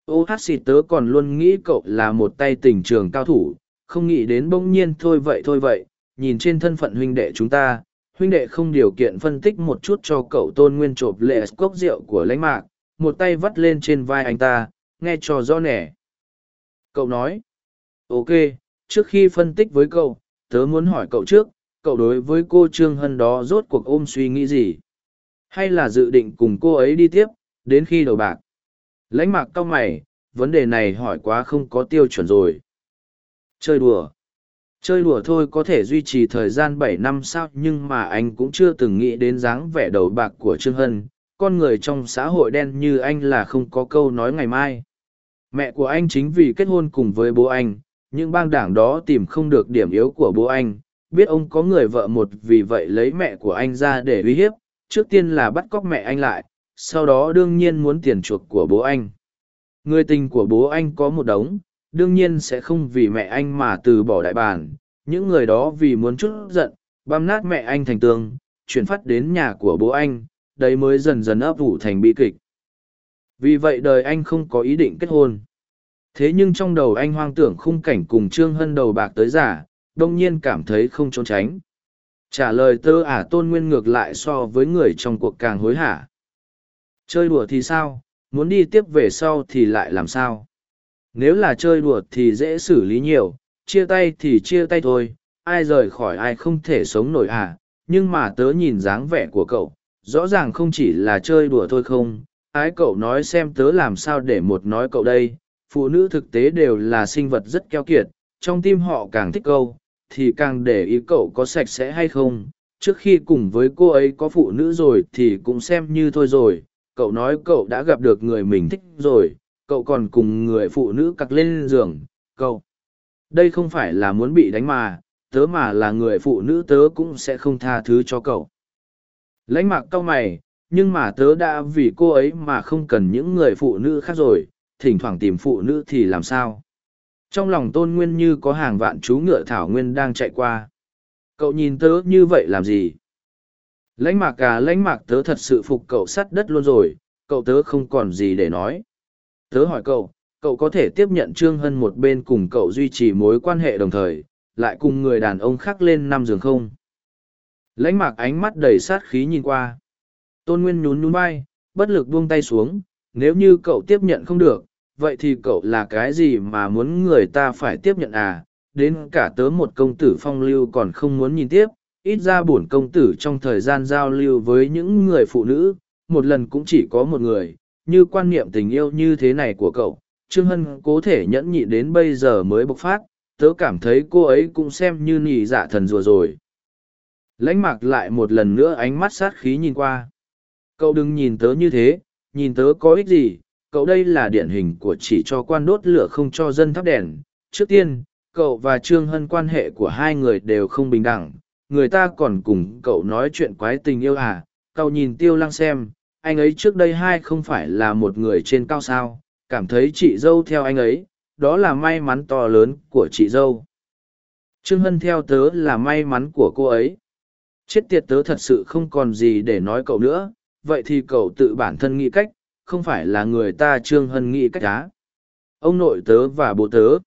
Ô, hát xịt tớ còn luôn nghĩ cậu là một tay tình trường cao thủ, không nghĩ đến bỗng nhiên thôi vậy thôi vậy, nhìn trên thân phận huynh đệ chúng ta huynh đệ không điều kiện phân tích một chút cho cậu tôn nguyên chộp lệ cốc rượu của lãnh mạc, một tay vắt lên trên vai anh ta, nghe cho rõ nẻ. Cậu nói, ok, trước khi phân tích với cậu, tớ muốn hỏi cậu trước, cậu đối với cô trương hân đó rốt cuộc ôm suy nghĩ gì? Hay là dự định cùng cô ấy đi tiếp, đến khi đầu bạc? Lãnh mạc cau mày, vấn đề này hỏi quá không có tiêu chuẩn rồi. Chơi đùa chơi đùa thôi có thể duy trì thời gian bảy năm sao, nhưng mà anh cũng chưa từng nghĩ đến dáng vẻ đầu bạc của trương hân. Con người trong xã hội đen như anh là không có câu nói ngày mai. Mẹ của anh chính vì kết hôn cùng với bố anh, những bang đảng đó tìm không được điểm yếu của bố anh. Biết ông có người vợ một, vì vậy lấy mẹ của anh ra để uy hiếp. Trước tiên là bắt cóc mẹ anh lại, sau đó đương nhiên muốn tiền chuộc của bố anh. Người tình của bố anh có một đống đương nhiên sẽ không vì mẹ anh mà từ bỏ đại bản, những người đó vì muốn chút giận, băm nát mẹ anh thành tương chuyển phát đến nhà của bố anh, đấy mới dần dần ấp ủ thành bi kịch. Vì vậy đời anh không có ý định kết hôn. Thế nhưng trong đầu anh hoang tưởng khung cảnh cùng trương hân đầu bạc tới giả đông nhiên cảm thấy không trốn tránh. Trả lời tơ ả tôn nguyên ngược lại so với người trong cuộc càng hối hả. Chơi đùa thì sao, muốn đi tiếp về sau thì lại làm sao? Nếu là chơi đùa thì dễ xử lý nhiều, chia tay thì chia tay thôi, ai rời khỏi ai không thể sống nổi à nhưng mà tớ nhìn dáng vẻ của cậu, rõ ràng không chỉ là chơi đùa thôi không, ái cậu nói xem tớ làm sao để một nói cậu đây, phụ nữ thực tế đều là sinh vật rất keo kiệt, trong tim họ càng thích câu, thì càng để ý cậu có sạch sẽ hay không, trước khi cùng với cô ấy có phụ nữ rồi thì cũng xem như thôi rồi, cậu nói cậu đã gặp được người mình thích rồi cậu còn cùng người phụ nữ cặc lên giường, cậu. Đây không phải là muốn bị đánh mà, tớ mà là người phụ nữ tớ cũng sẽ không tha thứ cho cậu. Lãnh mạc cau mày, nhưng mà tớ đã vì cô ấy mà không cần những người phụ nữ khác rồi, thỉnh thoảng tìm phụ nữ thì làm sao? Trong lòng tôn nguyên như có hàng vạn chú ngựa thảo nguyên đang chạy qua. Cậu nhìn tớ như vậy làm gì? Lãnh mạc à lãnh mạc tớ thật sự phục cậu sắt đất luôn rồi, cậu tớ không còn gì để nói tớ hỏi cậu cậu có thể tiếp nhận trương hân một bên cùng cậu duy trì mối quan hệ đồng thời, lại cùng người đàn ông khác lên năm giường không? Lãnh mạc ánh mắt đầy sát khí nhìn qua. Tôn nguyên nhún nhún vai, bất lực buông tay xuống, nếu như cậu tiếp nhận không được, vậy thì cậu là cái gì mà muốn người ta phải tiếp nhận à? Đến cả tớ một công tử phong lưu còn không muốn nhìn tiếp, ít ra bổn công tử trong thời gian giao lưu với những người phụ nữ, một lần cũng chỉ có một người như quan niệm tình yêu như thế này của cậu, trương hân cố thể nhẫn nhị đến bây giờ mới bộc phát, tớ cảm thấy cô ấy cũng xem như nỉ dạ thần rùa rồi. Lãnh mạc lại một lần nữa ánh mắt sát khí nhìn qua. Cậu đừng nhìn tớ như thế, nhìn tớ có ích gì, cậu đây là điển hình của chỉ cho quan đốt lửa không cho dân thắp đèn. Trước tiên, cậu và trương hân quan hệ của hai người đều không bình đẳng, người ta còn cùng cậu nói chuyện quái tình yêu à cậu nhìn tiêu lăng xem anh ấy trước đây hai không phải là một người trên cao sao, cảm thấy chị dâu theo anh ấy, đó là may mắn to lớn của chị dâu. Trương hân theo tớ là may mắn của cô ấy. Chết tiệt tớ thật sự không còn gì để nói cậu nữa, vậy thì cậu tự bản thân nghĩ cách, không phải là người ta trương hân nghĩ cách á. Ông nội tớ và bố tớ.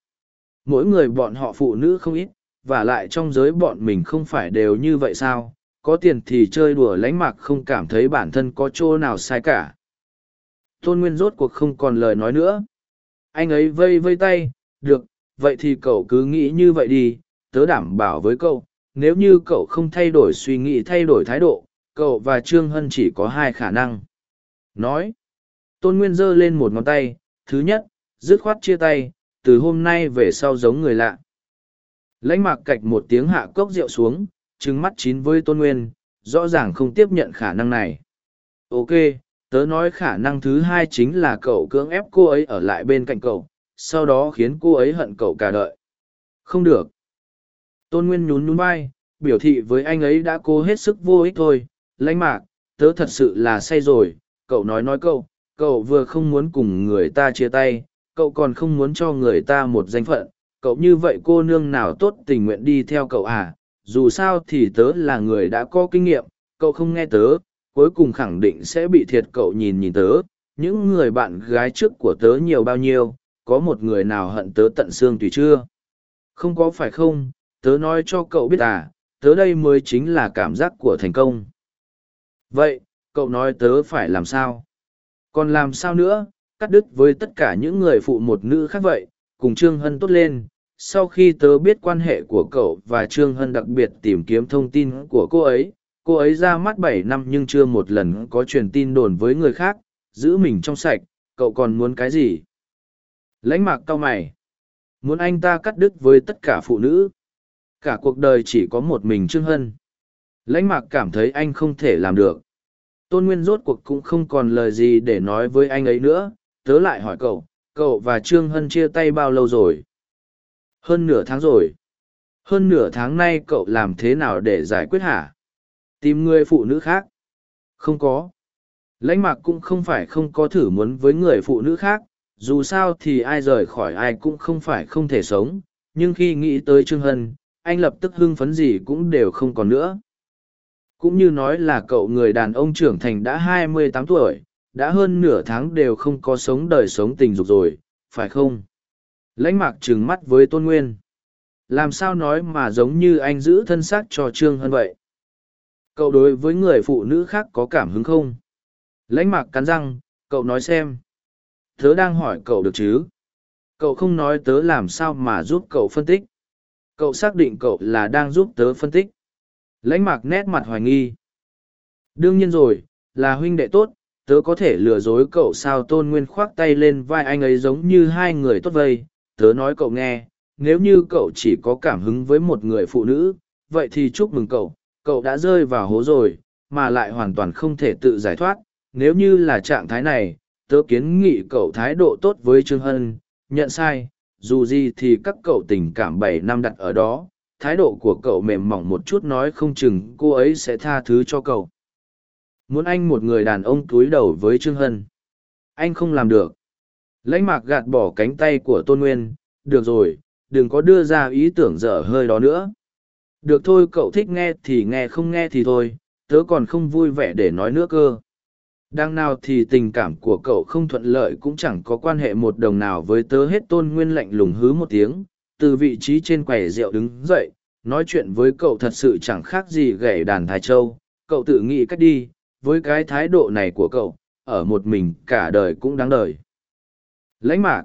Mỗi người bọn họ phụ nữ không ít, và lại trong giới bọn mình không phải đều như vậy sao? Có tiền thì chơi đùa lánh mạc không cảm thấy bản thân có chỗ nào sai cả. Tôn nguyên rốt cuộc không còn lời nói nữa. Anh ấy vây vây tay, được, vậy thì cậu cứ nghĩ như vậy đi, tớ đảm bảo với cậu, nếu như cậu không thay đổi suy nghĩ, thay đổi thái độ, cậu và trương hân chỉ có hai khả năng. Nói, tôn nguyên giơ lên một ngón tay, thứ nhất, dứt khoát chia tay, từ hôm nay về sau giống người lạ. Lãnh mạc cạch một tiếng hạ cốc rượu xuống trứng mắt chín với tôn nguyên, rõ ràng không tiếp nhận khả năng này. Ok, tớ nói khả năng thứ hai chính là cậu cưỡng ép cô ấy ở lại bên cạnh cậu, sau đó khiến cô ấy hận cậu cả đời. Không được. Tôn nguyên nhún nhún vai, biểu thị với anh ấy đã cố hết sức vô ích thôi. Lãnh mạc, tớ thật sự là say rồi. Cậu nói nói cậu cậu vừa không muốn cùng người ta chia tay, cậu còn không muốn cho người ta một danh phận. Cậu như vậy cô nương nào tốt tình nguyện đi theo cậu à? Dù sao thì tớ là người đã có kinh nghiệm, cậu không nghe tớ, cuối cùng khẳng định sẽ bị thiệt cậu nhìn nhìn tớ. Những người bạn gái trước của tớ nhiều bao nhiêu, có một người nào hận tớ tận xương tùy chưa? Không có phải không, tớ nói cho cậu biết à tớ đây mới chính là cảm giác của thành công. Vậy, cậu nói tớ phải làm sao? Còn làm sao nữa? Cắt đứt với tất cả những người phụ một nữ khác vậy, cùng trương hân tốt lên sau khi tớ biết quan hệ của cậu và trương hân đặc biệt tìm kiếm thông tin của cô ấy cô ấy ra mắt bảy năm nhưng chưa một lần có truyền tin đồn với người khác, giữ mình trong sạch, cậu còn muốn cái gì? Lãnh mạc cau mày. Muốn anh ta cắt đứt với tất cả phụ nữ. Cả cuộc đời chỉ có một mình trương hân. Lãnh mạc cảm thấy anh không thể làm được. Tôn nguyên rốt cuộc cũng không còn lời gì để nói với anh ấy nữa. Tớ lại hỏi cậu cậu và trương hân chia tay bao lâu rồi? Hơn nửa tháng rồi. Hơn nửa tháng nay cậu làm thế nào để giải quyết hả? Tìm người phụ nữ khác? Không có. Lãnh mạc cũng không phải không có thử muốn với người phụ nữ khác. Dù sao thì ai rời khỏi ai cũng không phải không thể sống. Nhưng khi nghĩ tới trương hân, anh lập tức hưng phấn gì cũng đều không còn nữa. Cũng như nói là cậu người đàn ông trưởng thành đã hai mươi tám tuổi, đã hơn nửa tháng đều không có sống đời sống tình dục rồi, phải không? Lãnh mạc trừng mắt với tôn nguyên. Làm sao nói mà giống như anh giữ thân xác cho trương hân vậy? Cậu đối với người phụ nữ khác có cảm hứng không? Lãnh mạc cắn răng, cậu nói xem. Tớ đang hỏi cậu được chứ? Cậu không nói tớ làm sao mà giúp cậu phân tích. Cậu xác định cậu là đang giúp tớ phân tích. Lãnh mạc nét mặt hoài nghi. Đương nhiên rồi, là huynh đệ tốt, tớ có thể lừa dối cậu sao tôn nguyên khoác tay lên vai anh ấy giống như hai người tốt vây tớ nói cậu nghe, nếu như cậu chỉ có cảm hứng với một người phụ nữ, vậy thì chúc mừng cậu cậu đã rơi vào hố rồi, mà lại hoàn toàn không thể tự giải thoát. Nếu như là trạng thái này, tớ kiến nghị cậu thái độ tốt với trương hân, nhận sai, dù gì thì các cậu tình cảm bảy năm đặt ở đó, thái độ của cậu mềm mỏng một chút nói không chừng cô ấy sẽ tha thứ cho cậu. Muốn anh một người đàn ông túi đầu với trương hân. Anh không làm được lãnh mạc gạt bỏ cánh tay của tôn nguyên được rồi đừng có đưa ra ý tưởng dở hơi đó nữa. Được thôi cậu thích nghe thì nghe không nghe thì thôi tớ còn không vui vẻ để nói nữa cơ. Đang nào thì tình cảm của cậu không thuận lợi cũng chẳng có quan hệ một đồng nào với tớ hết. Tôn nguyên lạnh lùng hứ một tiếng, từ vị trí trên quầy rượu đứng dậy, nói chuyện với cậu thật sự chẳng khác gì gảy đàn thái châu, cậu tự nghĩ cách đi, với cái thái độ này của cậu, ở một mình cả đời cũng đáng đời. Lãnh mạc,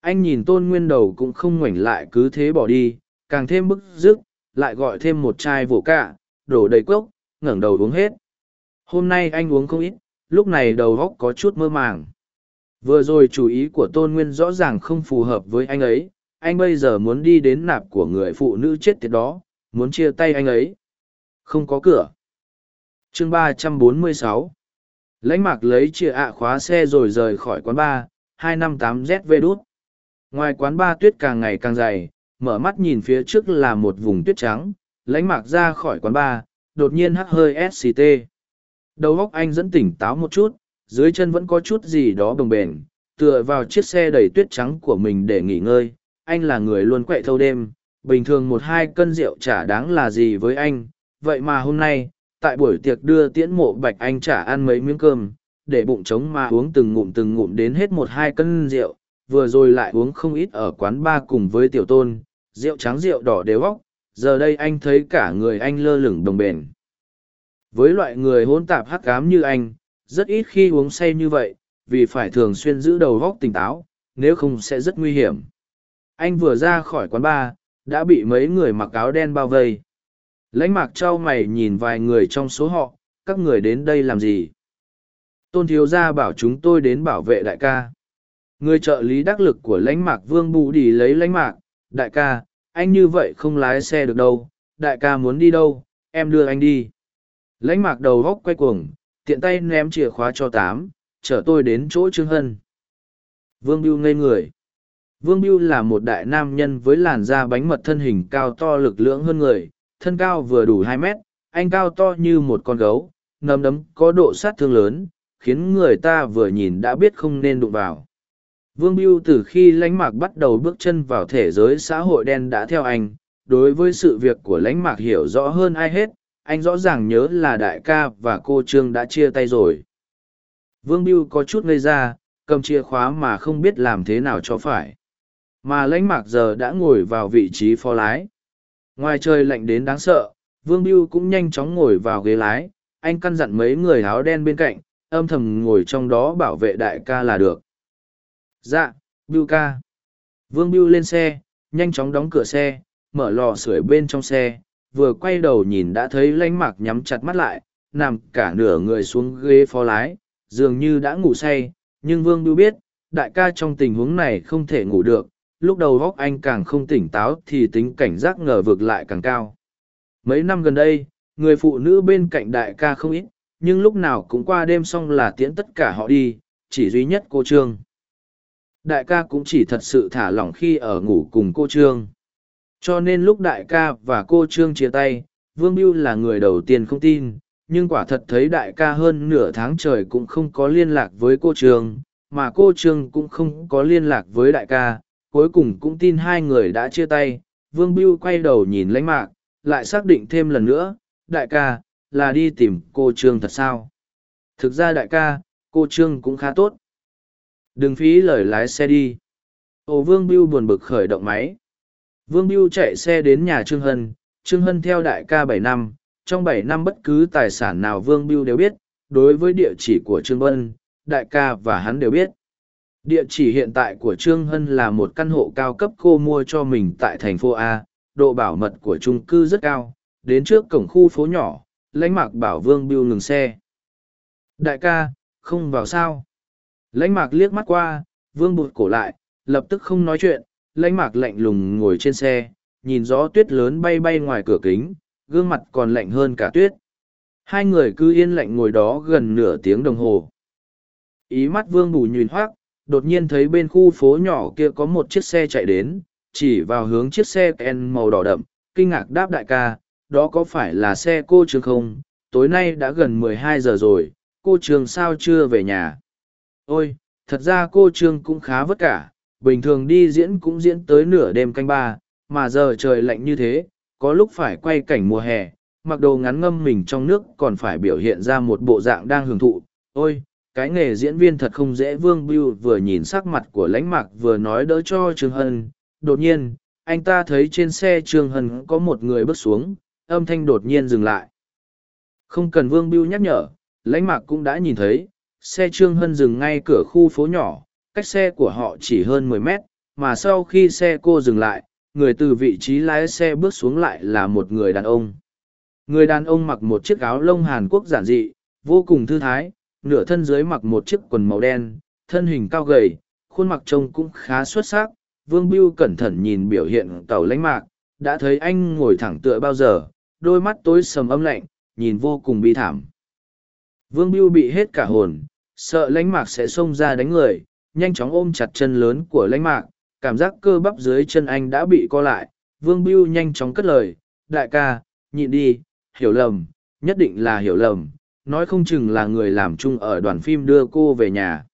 anh nhìn tôn nguyên đầu cũng không ngoảnh lại cứ thế bỏ đi, càng thêm bức rức, lại gọi thêm một chai vổ cạ, đổ đầy cốc, ngẩng đầu uống hết. Hôm nay anh uống không ít, lúc này đầu góc có chút mơ màng. Vừa rồi chủ ý của Tôn Nguyên rõ ràng không phù hợp với anh ấy, anh bây giờ muốn đi đến nạp của người phụ nữ chết tiệt đó, muốn chia tay anh ấy. Không có cửa. chương ba trăm bốn mươi sáu Lãnh mạc lấy chìa ạ khóa xe rồi rời khỏi quán bar, hai năm tám ZV đút. Ngoài quán ba tuyết càng ngày càng dày, mở mắt nhìn phía trước là một vùng tuyết trắng, lãnh mạc ra khỏi quán ba, đột nhiên hắt hơi SCT. Đầu óc anh dẫn tỉnh táo một chút, dưới chân vẫn có chút gì đó bồng bềnh, tựa vào chiếc xe đầy tuyết trắng của mình để nghỉ ngơi. Anh là người luôn quậy thâu đêm, bình thường một hai cân rượu chả đáng là gì với anh, vậy mà hôm nay, tại buổi tiệc đưa tiễn mộ bạch anh trả ăn mấy miếng cơm, để bụng trống mà uống từng ngụm từng ngụm đến hết một hai cân rượu, vừa rồi lại uống không ít ở quán ba cùng với tiểu tôn, rượu trắng rượu đỏ đều góc, giờ đây anh thấy cả người anh lơ lửng đồng bền. Với loại người hỗn tạp hắc ám như anh, rất ít khi uống say như vậy, vì phải thường xuyên giữ đầu góc tỉnh táo, nếu không sẽ rất nguy hiểm. Anh vừa ra khỏi quán bar, đã bị mấy người mặc áo đen bao vây. Lãnh mạc trao mày nhìn vài người trong số họ, các người đến đây làm gì? Tôn thiếu gia bảo chúng tôi đến bảo vệ đại ca. Người trợ lý đắc lực của lãnh mạc vương bù đi lấy lãnh mạc, đại ca, anh như vậy không lái xe được đâu, đại ca muốn đi đâu, em đưa anh đi. Lãnh mạc đầu góc quay cuồng, tiện tay ném chìa khóa cho tám, chở tôi đến chỗ Trương Hân. Vương Biêu ngây người. Vương Biêu là một đại nam nhân với làn da bánh mật thân hình cao to lực lưỡng hơn người, thân cao vừa đủ hai mét, anh cao to như một con gấu, nấm đấm có độ sát thương lớn, khiến người ta vừa nhìn đã biết không nên đụng vào. Vương Biêu từ khi lãnh mạc bắt đầu bước chân vào thế giới xã hội đen đã theo anh, đối với sự việc của lãnh mạc hiểu rõ hơn ai hết, anh rõ ràng nhớ là đại ca và cô Trương đã chia tay rồi. Vương Biêu có chút ngây ra, cầm chìa khóa mà không biết làm thế nào cho phải. Mà lãnh mạc giờ đã ngồi vào vị trí phó lái. Ngoài trời lạnh đến đáng sợ, Vương Biêu cũng nhanh chóng ngồi vào ghế lái, anh căn dặn mấy người áo đen bên cạnh, âm thầm ngồi trong đó bảo vệ đại ca là được. Dạ, Biêu ca. Vương Biêu lên xe, nhanh chóng đóng cửa xe, mở lò sưởi bên trong xe, vừa quay đầu nhìn đã thấy lánh mạc nhắm chặt mắt lại, nằm cả nửa người xuống ghế phó lái, dường như đã ngủ say, nhưng Vương Biêu biết, đại ca trong tình huống này không thể ngủ được, lúc đầu góc anh càng không tỉnh táo thì tính cảnh giác ngờ vực lại càng cao. Mấy năm gần đây, người phụ nữ bên cạnh đại ca không ít, nhưng lúc nào cũng qua đêm xong là tiễn tất cả họ đi, chỉ duy nhất cô Trương. Đại ca cũng chỉ thật sự thả lỏng khi ở ngủ cùng cô Trương. Cho nên lúc đại ca và cô Trương chia tay, Vương Biêu là người đầu tiên không tin, nhưng quả thật thấy đại ca hơn nửa tháng trời cũng không có liên lạc với cô Trương, mà cô Trương cũng không có liên lạc với đại ca, cuối cùng cũng tin hai người đã chia tay. Vương Biêu quay đầu nhìn lãnh mạc, lại xác định thêm lần nữa, đại ca, là đi tìm cô Trương thật sao? Thực ra đại ca, cô Trương cũng khá tốt. Đừng phí lời lái xe đi. Ồ Vương Biêu buồn bực khởi động máy. Vương Biêu chạy xe đến nhà Trương Hân, Trương Hân theo đại ca bảy năm, trong bảy năm bất cứ tài sản nào Vương Biêu đều biết, đối với địa chỉ của Trương Vân, đại ca và hắn đều biết. Địa chỉ hiện tại của Trương Hân là một căn hộ cao cấp cô mua cho mình tại thành phố A, độ bảo mật của trung cư rất cao, đến trước cổng khu phố nhỏ, lãnh mạc bảo Vương Biêu ngừng xe. Đại ca, không vào sao? Lãnh mạc liếc mắt qua, Vương bụt cổ lại, lập tức không nói chuyện, lãnh mạc lạnh lùng ngồi trên xe, nhìn gió tuyết lớn bay bay ngoài cửa kính, gương mặt còn lạnh hơn cả tuyết. Hai người cứ yên lạnh ngồi đó gần nửa tiếng đồng hồ. Ý mắt vương bù nhùn hoác, đột nhiên thấy bên khu phố nhỏ kia có một chiếc xe chạy đến, chỉ vào hướng chiếc xe Ken màu đỏ đậm, kinh ngạc đáp đại ca, đó có phải là xe cô Trương không? Tối nay đã gần mười hai giờ rồi, cô Trương sao chưa về nhà? Ôi, thật ra cô Trương cũng khá vất cả, bình thường đi diễn cũng diễn tới nửa đêm canh ba, mà giờ trời lạnh như thế, có lúc phải quay cảnh mùa hè, mặc đồ ngắn ngâm mình trong nước còn phải biểu hiện ra một bộ dạng đang hưởng thụ. Ôi, cái nghề diễn viên thật không dễ vương bưu vừa nhìn sắc mặt của lãnh mạc vừa nói đỡ cho trương hân đột nhiên anh ta thấy trên xe trương hân có một người bước xuống âm thanh đột nhiên dừng lại không cần vương bưu nhắc nhở lãnh mạc cũng đã nhìn thấy xe trương hân dừng ngay cửa khu phố nhỏ cách xe của họ chỉ hơn mười mét mà sau khi xe cô dừng lại người từ vị trí lái xe bước xuống lại là một người đàn ông người đàn ông mặc một chiếc áo lông hàn quốc giản dị vô cùng thư thái nửa thân dưới mặc một chiếc quần màu đen, thân hình cao gầy, khuôn mặt trông cũng khá xuất sắc. Vương Biêu cẩn thận nhìn biểu hiện tàu lãnh mạc, đã thấy anh ngồi thẳng tựa bao giờ, đôi mắt tối sầm âm lạnh, nhìn vô cùng bi thảm. Vương Biêu bị hết cả hồn, sợ lãnh mạc sẽ xông ra đánh người, nhanh chóng ôm chặt chân lớn của lãnh mạc, cảm giác cơ bắp dưới chân anh đã bị co lại. Vương Biêu nhanh chóng cất lời, đại ca, nhịn đi, hiểu lầm, nhất định là hiểu lầm, nói không chừng là người làm chung ở đoàn phim đưa cô về nhà.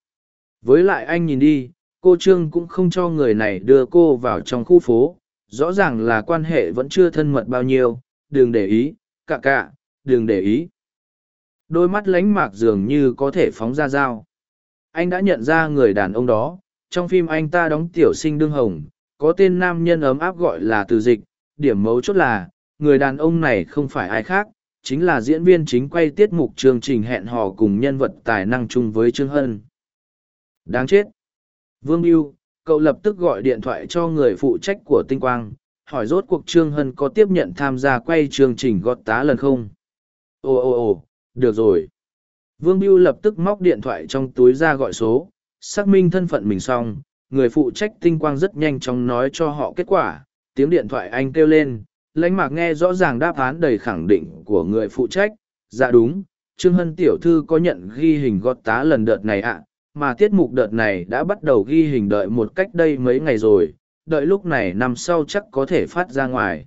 Với lại anh nhìn đi, cô Trương cũng không cho người này đưa cô vào trong khu phố, rõ ràng là quan hệ vẫn chưa thân mật bao nhiêu, đừng để ý, cạ cạ đừng để ý. Đôi mắt lánh mạc dường như có thể phóng ra dao. Anh đã nhận ra người đàn ông đó trong phim anh ta đóng tiểu sinh đương hồng có tên nam nhân ấm áp gọi là từ dịch điểm mấu chốt là người đàn ông này không phải ai khác chính là diễn viên chính quay tiết mục chương trình hẹn hò cùng nhân vật tài năng chung với trương hân. Đáng chết. Vương mưu cậu lập tức gọi điện thoại cho người phụ trách của tinh quang hỏi rốt cuộc trương hân có tiếp nhận tham gia quay chương trình gót tá lần không? Ồ ồ ồ, được rồi. Vương Biêu lập tức móc điện thoại trong túi ra gọi số, xác minh thân phận mình xong, người phụ trách tinh quang rất nhanh chóng nói cho họ kết quả, tiếng điện thoại anh kêu lên, lãnh mạc nghe rõ ràng đáp án đầy khẳng định của người phụ trách. Dạ đúng, trương hân tiểu thư có nhận ghi hình gót tá lần đợt này ạ, mà tiết mục đợt này đã bắt đầu ghi hình đợi một cách đây mấy ngày rồi đợi lúc này năm sau chắc có thể phát ra ngoài.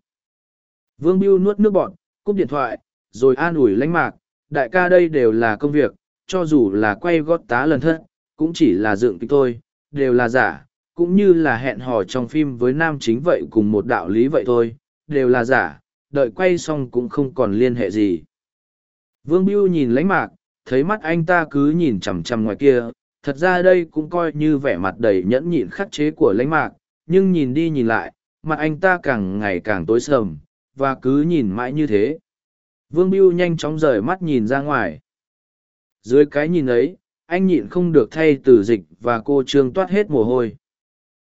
Vương biêu nuốt nước bọt, cúp điện thoại rồi an ủi lãnh mạc đại ca đây đều là công việc cho dù là quay gót tá lần thất cũng chỉ là dựng kịch thôi đều là giả cũng như là hẹn hò trong phim với nam chính vậy cùng một đạo lý vậy thôi đều là giả đợi quay xong cũng không còn liên hệ gì. Vương biêu nhìn lãnh mạc thấy mắt anh ta cứ nhìn chằm chằm ngoài kia thật ra đây cũng coi như vẻ mặt đầy nhẫn nhịn khắc chế của lãnh mạc nhưng nhìn đi nhìn lại, mặt anh ta càng ngày càng tối sầm, và cứ nhìn mãi như thế. Vương biêu nhanh chóng rời mắt nhìn ra ngoài. Dưới cái nhìn ấy, anh nhịn không được thay tử dịch và cô trương toát hết mồ hôi.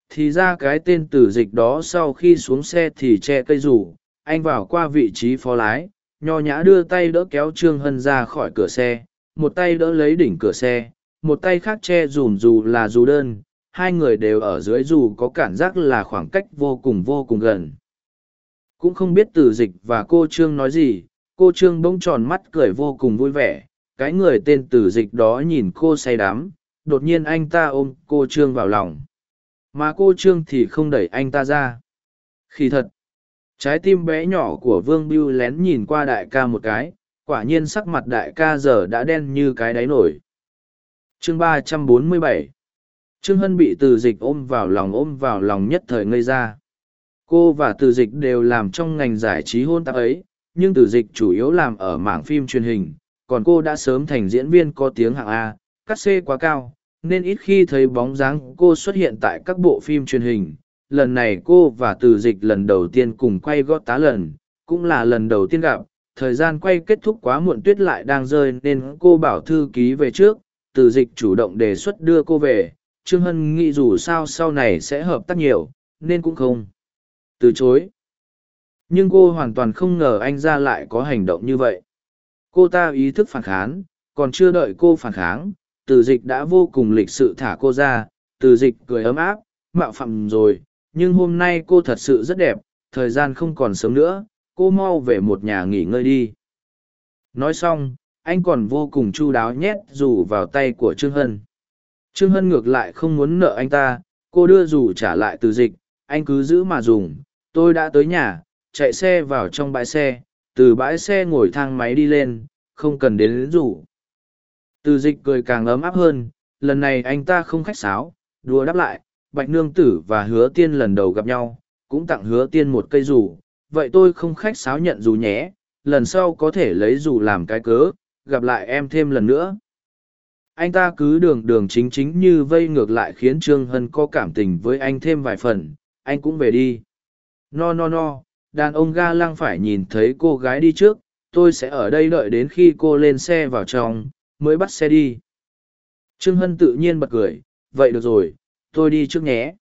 Thì ra cái tên tử dịch đó sau khi xuống xe thì che cây rủ, anh vào qua vị trí phó lái, nho nhã đưa tay đỡ kéo trương hân ra khỏi cửa xe, một tay đỡ lấy đỉnh cửa xe, một tay khác che dùm dù là dù đơn hai người đều ở dưới dù có cảm giác là khoảng cách vô cùng vô cùng gần. Cũng không biết tử dịch và cô trương nói gì, cô trương bỗng tròn mắt cười vô cùng vui vẻ. Cái người tên tử dịch đó nhìn cô say đắm, đột nhiên anh ta ôm cô trương vào lòng. Mà cô trương thì không đẩy anh ta ra. Khi thật. Trái tim bé nhỏ của vương biêu lén nhìn qua đại ca một cái, quả nhiên sắc mặt đại ca giờ đã đen như cái đáy nổi. Chương ba trăm bốn mươi bảy trương hân bị từ dịch ôm vào lòng ôm vào lòng nhất thời ngây ra. Cô và từ dịch đều làm trong ngành giải trí hôn tạp ấy, nhưng từ dịch chủ yếu làm ở mảng phim truyền hình, còn cô đã sớm thành diễn viên có tiếng hạng a, cắt xê quá cao, nên ít khi thấy bóng dáng cô xuất hiện tại các bộ phim truyền hình. Lần này cô và từ dịch lần đầu tiên cùng quay gót tá lần, cũng là lần đầu tiên gặp. Thời gian quay kết thúc quá muộn tuyết lại đang rơi nên cô bảo thư ký về trước. Từ dịch chủ động đề xuất đưa cô về trương hân nghĩ dù sao sau này sẽ hợp tác nhiều, nên cũng không từ chối. Nhưng cô hoàn toàn không ngờ anh ra lại có hành động như vậy. Cô ta ý thức phản kháng, còn chưa đợi cô phản kháng, từ dịch đã vô cùng lịch sự thả cô ra, từ dịch cười ấm áp, mạo phạm rồi, nhưng hôm nay cô thật sự rất đẹp, thời gian không còn sớm nữa, cô mau về một nhà nghỉ ngơi đi. Nói xong, anh còn vô cùng chu đáo nhét dù vào tay của trương hân trương hân ngược lại không muốn nợ anh ta, cô đưa dù trả lại từ dịch, anh cứ giữ mà dùng, tôi đã tới nhà, chạy xe vào trong bãi xe, từ bãi xe ngồi thang máy đi lên, không cần đến lính rủ. Từ dịch cười càng ấm áp hơn, lần này anh ta không khách sáo, đùa đáp lại, bạch nương tử và hứa tiên lần đầu gặp nhau, cũng tặng hứa tiên một cây dù, vậy tôi không khách sáo nhận dù nhé, lần sau có thể lấy dù làm cái cớ, gặp lại em thêm lần nữa anh ta cứ đường đường chính chính như vây ngược lại khiến trương hân có cảm tình với anh thêm vài phần, anh cũng về đi. No no no, đàn ông ga lăng phải nhìn thấy cô gái đi trước, tôi sẽ ở đây đợi đến khi cô lên xe vào trong, mới bắt xe đi. Trương hân tự nhiên bật cười, vậy được rồi, tôi đi trước nhé.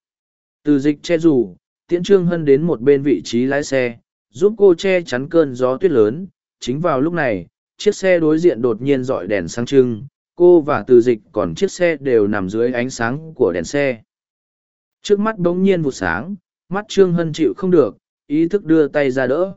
Từ dịch che rủ tiễn trương hân đến một bên vị trí lái xe, giúp cô che chắn cơn gió tuyết lớn. Chính vào lúc này, chiếc xe đối diện đột nhiên dọi đèn sáng trưng cô và từ dịch còn chiếc xe đều nằm dưới ánh sáng của đèn xe. Trước mắt bỗng nhiên vụt sáng, mắt trương hân chịu không được, ý thức đưa tay ra đỡ.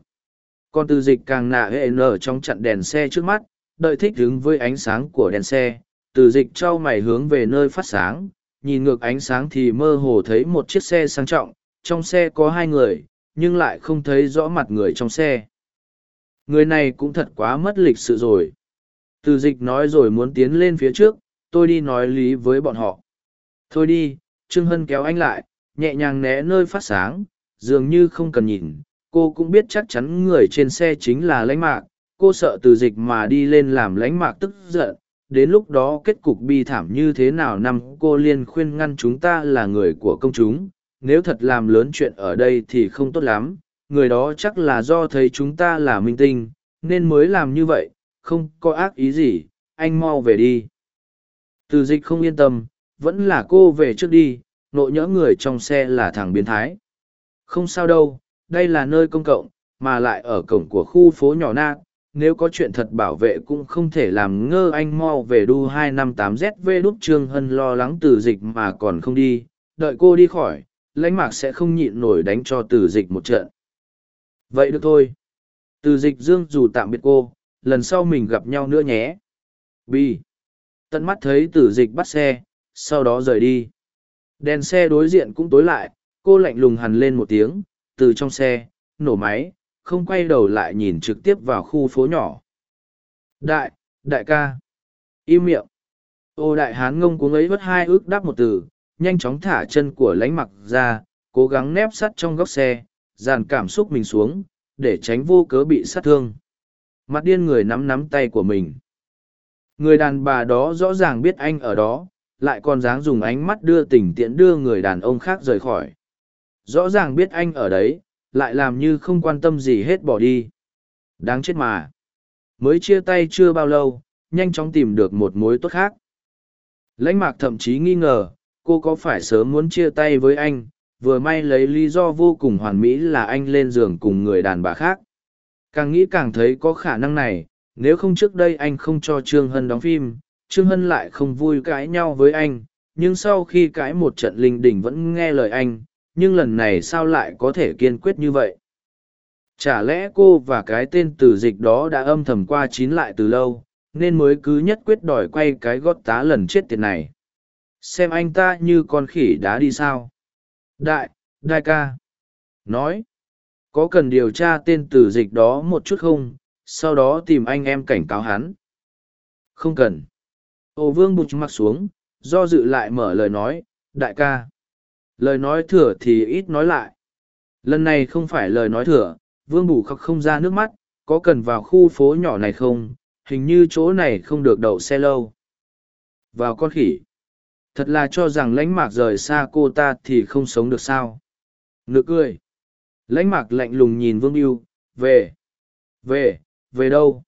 Còn từ dịch càng nạ hệ nở trong chặn đèn xe trước mắt, đợi thích đứng với ánh sáng của đèn xe. Từ dịch trao mày hướng về nơi phát sáng, nhìn ngược ánh sáng thì mơ hồ thấy một chiếc xe sang trọng, trong xe có hai người, nhưng lại không thấy rõ mặt người trong xe. Người này cũng thật quá mất lịch sự rồi từ dịch nói rồi muốn tiến lên phía trước, tôi đi nói lý với bọn họ. Thôi đi, trương hân kéo anh lại, nhẹ nhàng né nơi phát sáng, dường như không cần nhìn. Cô cũng biết chắc chắn người trên xe chính là lãnh mạc. Cô sợ từ dịch mà đi lên làm lãnh mạc tức giận. Đến lúc đó kết cục bi thảm như thế nào năm, cô liên khuyên ngăn chúng ta là người của công chúng. Nếu thật làm lớn chuyện ở đây thì không tốt lắm. Người đó chắc là do thấy chúng ta là minh tinh, nên mới làm như vậy không có ác ý gì anh mau về đi từ dịch không yên tâm vẫn là cô về trước đi nộ nhỡ người trong xe là thằng biến thái không sao đâu đây là nơi công cộng mà lại ở cổng của khu phố nhỏ nát nếu có chuyện thật bảo vệ cũng không thể làm ngơ anh mau về đu 258ZV đúc Trương Hân lo lắng từ dịch mà còn không đi, đợi cô đi khỏi, lãnh mạc sẽ không nhịn nổi đánh cho từ dịch một trận. Vậy được thôi. Từ dịch dương dù tạm biệt cô, lần sau mình gặp nhau nữa nhé. Bi. Tận mắt thấy Tử dịch bắt xe, sau đó rời đi. Đèn xe đối diện cũng tối lại, cô lạnh lùng hằn lên một tiếng, từ trong xe, nổ máy, không quay đầu lại nhìn trực tiếp vào khu phố nhỏ. Đại, đại ca. Im miệng. Ô đại hán ngông cuống ấy vất hai ước đáp một từ, nhanh chóng thả chân của lánh mặc ra, cố gắng nép sắt trong góc xe, dàn cảm xúc mình xuống, để tránh vô cớ bị sát thương. Mặt điên người nắm nắm tay của mình. Người đàn bà đó rõ ràng biết anh ở đó, lại còn dáng dùng ánh mắt đưa tình tiện đưa người đàn ông khác rời khỏi. Rõ ràng biết anh ở đấy, lại làm như không quan tâm gì hết bỏ đi. Đáng chết mà. Mới chia tay chưa bao lâu, nhanh chóng tìm được một mối tốt khác. Lãnh mạc thậm chí nghi ngờ, cô có phải sớm muốn chia tay với anh, vừa may lấy lý do vô cùng hoàn mỹ là anh lên giường cùng người đàn bà khác. Càng nghĩ càng thấy có khả năng này, nếu không trước đây anh không cho Trương Hân đóng phim, Trương Hân lại không vui cãi nhau với anh, nhưng sau khi cãi một trận linh đình vẫn nghe lời anh, nhưng lần này sao lại có thể kiên quyết như vậy? Chả lẽ cô và cái tên tử dịch đó đã âm thầm qua chín lại từ lâu nên mới cứ nhất quyết đòi quay cái gót tá lần chết tiệt này? Xem anh ta như con khỉ đá đi sao? Đại đại ca. Nói có cần điều tra tên tử dịch đó một chút không? Sau đó tìm anh em cảnh cáo hắn. Không cần. Ô vương bụt mặt xuống, do dự lại mở lời nói, đại ca. Lời nói thừa thì ít nói lại. Lần này không phải lời nói thừa, vương bù khóc không ra nước mắt, có cần vào khu phố nhỏ này không? Hình như chỗ này không được đậu xe lâu. Vào con khỉ. Thật là cho rằng lãnh mạc rời xa cô ta thì không sống được sao? Nực cười lãnh mạc lạnh lùng nhìn vương biêu về về về đâu?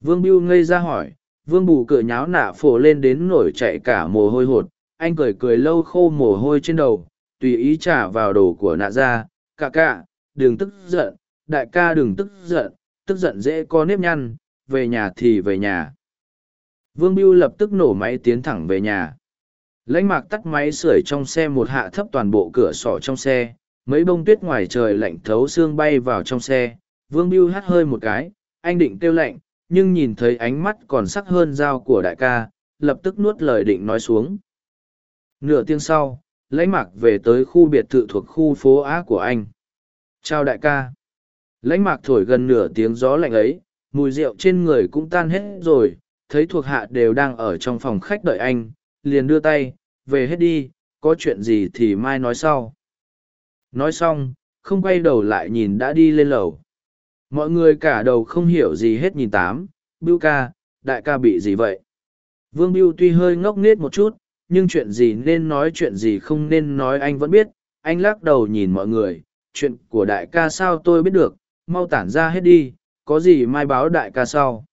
Vương biêu ngây ra hỏi, vương bù cửa nháo nạ phổ lên đến nổi chạy cả mồ hôi hột, anh cười cười lâu khô mồ hôi trên đầu, tùy ý trả vào đồ của nạ ra cả cả đừng tức giận, đại ca đừng tức giận tức giận dễ có nếp nhăn, về nhà thì về nhà. Vương biêu lập tức nổ máy tiến thẳng về nhà. Lãnh mạc tắt máy sưởi trong xe một hạ thấp toàn bộ cửa sỏ trong xe mấy bông tuyết ngoài trời lạnh thấu xương bay vào trong xe, vương biêu hắt hơi một cái, anh định kêu lạnh, nhưng nhìn thấy ánh mắt còn sắc hơn dao của đại ca, lập tức nuốt lời định nói xuống. Nửa tiếng sau, lãnh mạc về tới khu biệt thự thuộc khu phố á của anh. Chào đại ca. Lãnh mạc thổi gần nửa tiếng gió lạnh ấy, mùi rượu trên người cũng tan hết rồi, thấy thuộc hạ đều đang ở trong phòng khách đợi anh, liền đưa tay, về hết đi, có chuyện gì thì mai nói sau nói xong, không quay đầu lại nhìn đã đi lên lầu. Mọi người cả đầu không hiểu gì hết nhìn tám, bưu ca, đại ca bị gì vậy? Vương bưu tuy hơi ngốc nghếch một chút, nhưng chuyện gì nên nói chuyện gì không nên nói anh vẫn biết. Anh lắc đầu nhìn mọi người, chuyện của đại ca sao tôi biết được, mau tản ra hết đi, có gì mai báo đại ca sau.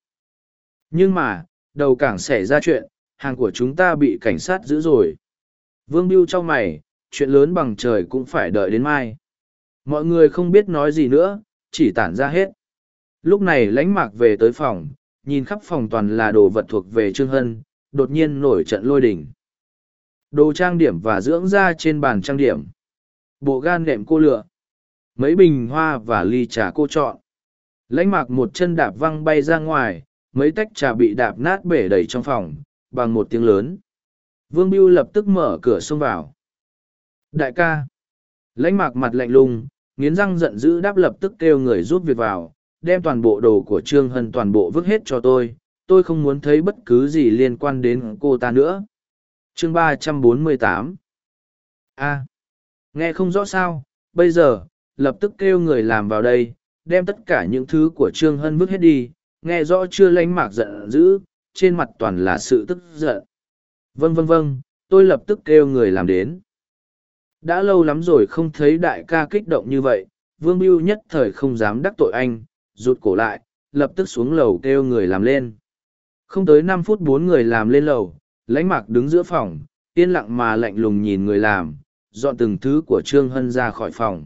Nhưng mà, đầu cảng xảy ra chuyện, hàng của chúng ta bị cảnh sát giữ rồi. Vương biêu trong mày chuyện lớn bằng trời cũng phải đợi đến mai. Mọi người không biết nói gì nữa, chỉ tản ra hết. Lúc này lánh mạc về tới phòng, nhìn khắp phòng toàn là đồ vật thuộc về trương hân, đột nhiên nổi trận lôi đình. Đồ trang điểm và dưỡng da trên bàn trang điểm. Bộ gan đệm cô lựa. Mấy bình hoa và ly trà cô chọn. Lãnh mạc một chân đạp văng bay ra ngoài, mấy tách trà bị đạp nát bể đầy trong phòng, bằng một tiếng lớn. Vương biêu lập tức mở cửa xông vào đại ca. Lãnh mạc mặt lạnh lùng, nghiến răng giận dữ đáp lập tức kêu người giúp việc vào, đem toàn bộ đồ của trương hân toàn bộ vứt hết cho tôi tôi không muốn thấy bất cứ gì liên quan đến cô ta nữa. Chương ba trăm bốn mươi tám. A. Nghe không rõ sao, bây giờ, lập tức kêu người làm vào đây, đem tất cả những thứ của trương hân vứt hết đi, nghe rõ chưa lánh mạc giận dữ, trên mặt toàn là sự tức giận. Vâng vâng vâng tôi lập tức kêu người làm đến đã lâu lắm rồi không thấy đại ca kích động như vậy, vương mưu nhất thời không dám đắc tội anh, rụt cổ lại, lập tức xuống lầu kêu người làm lên. Không tới năm phút bốn người làm lên lầu, lãnh mạc đứng giữa phòng, yên lặng mà lạnh lùng nhìn người làm, dọn từng thứ của trương hân ra khỏi phòng.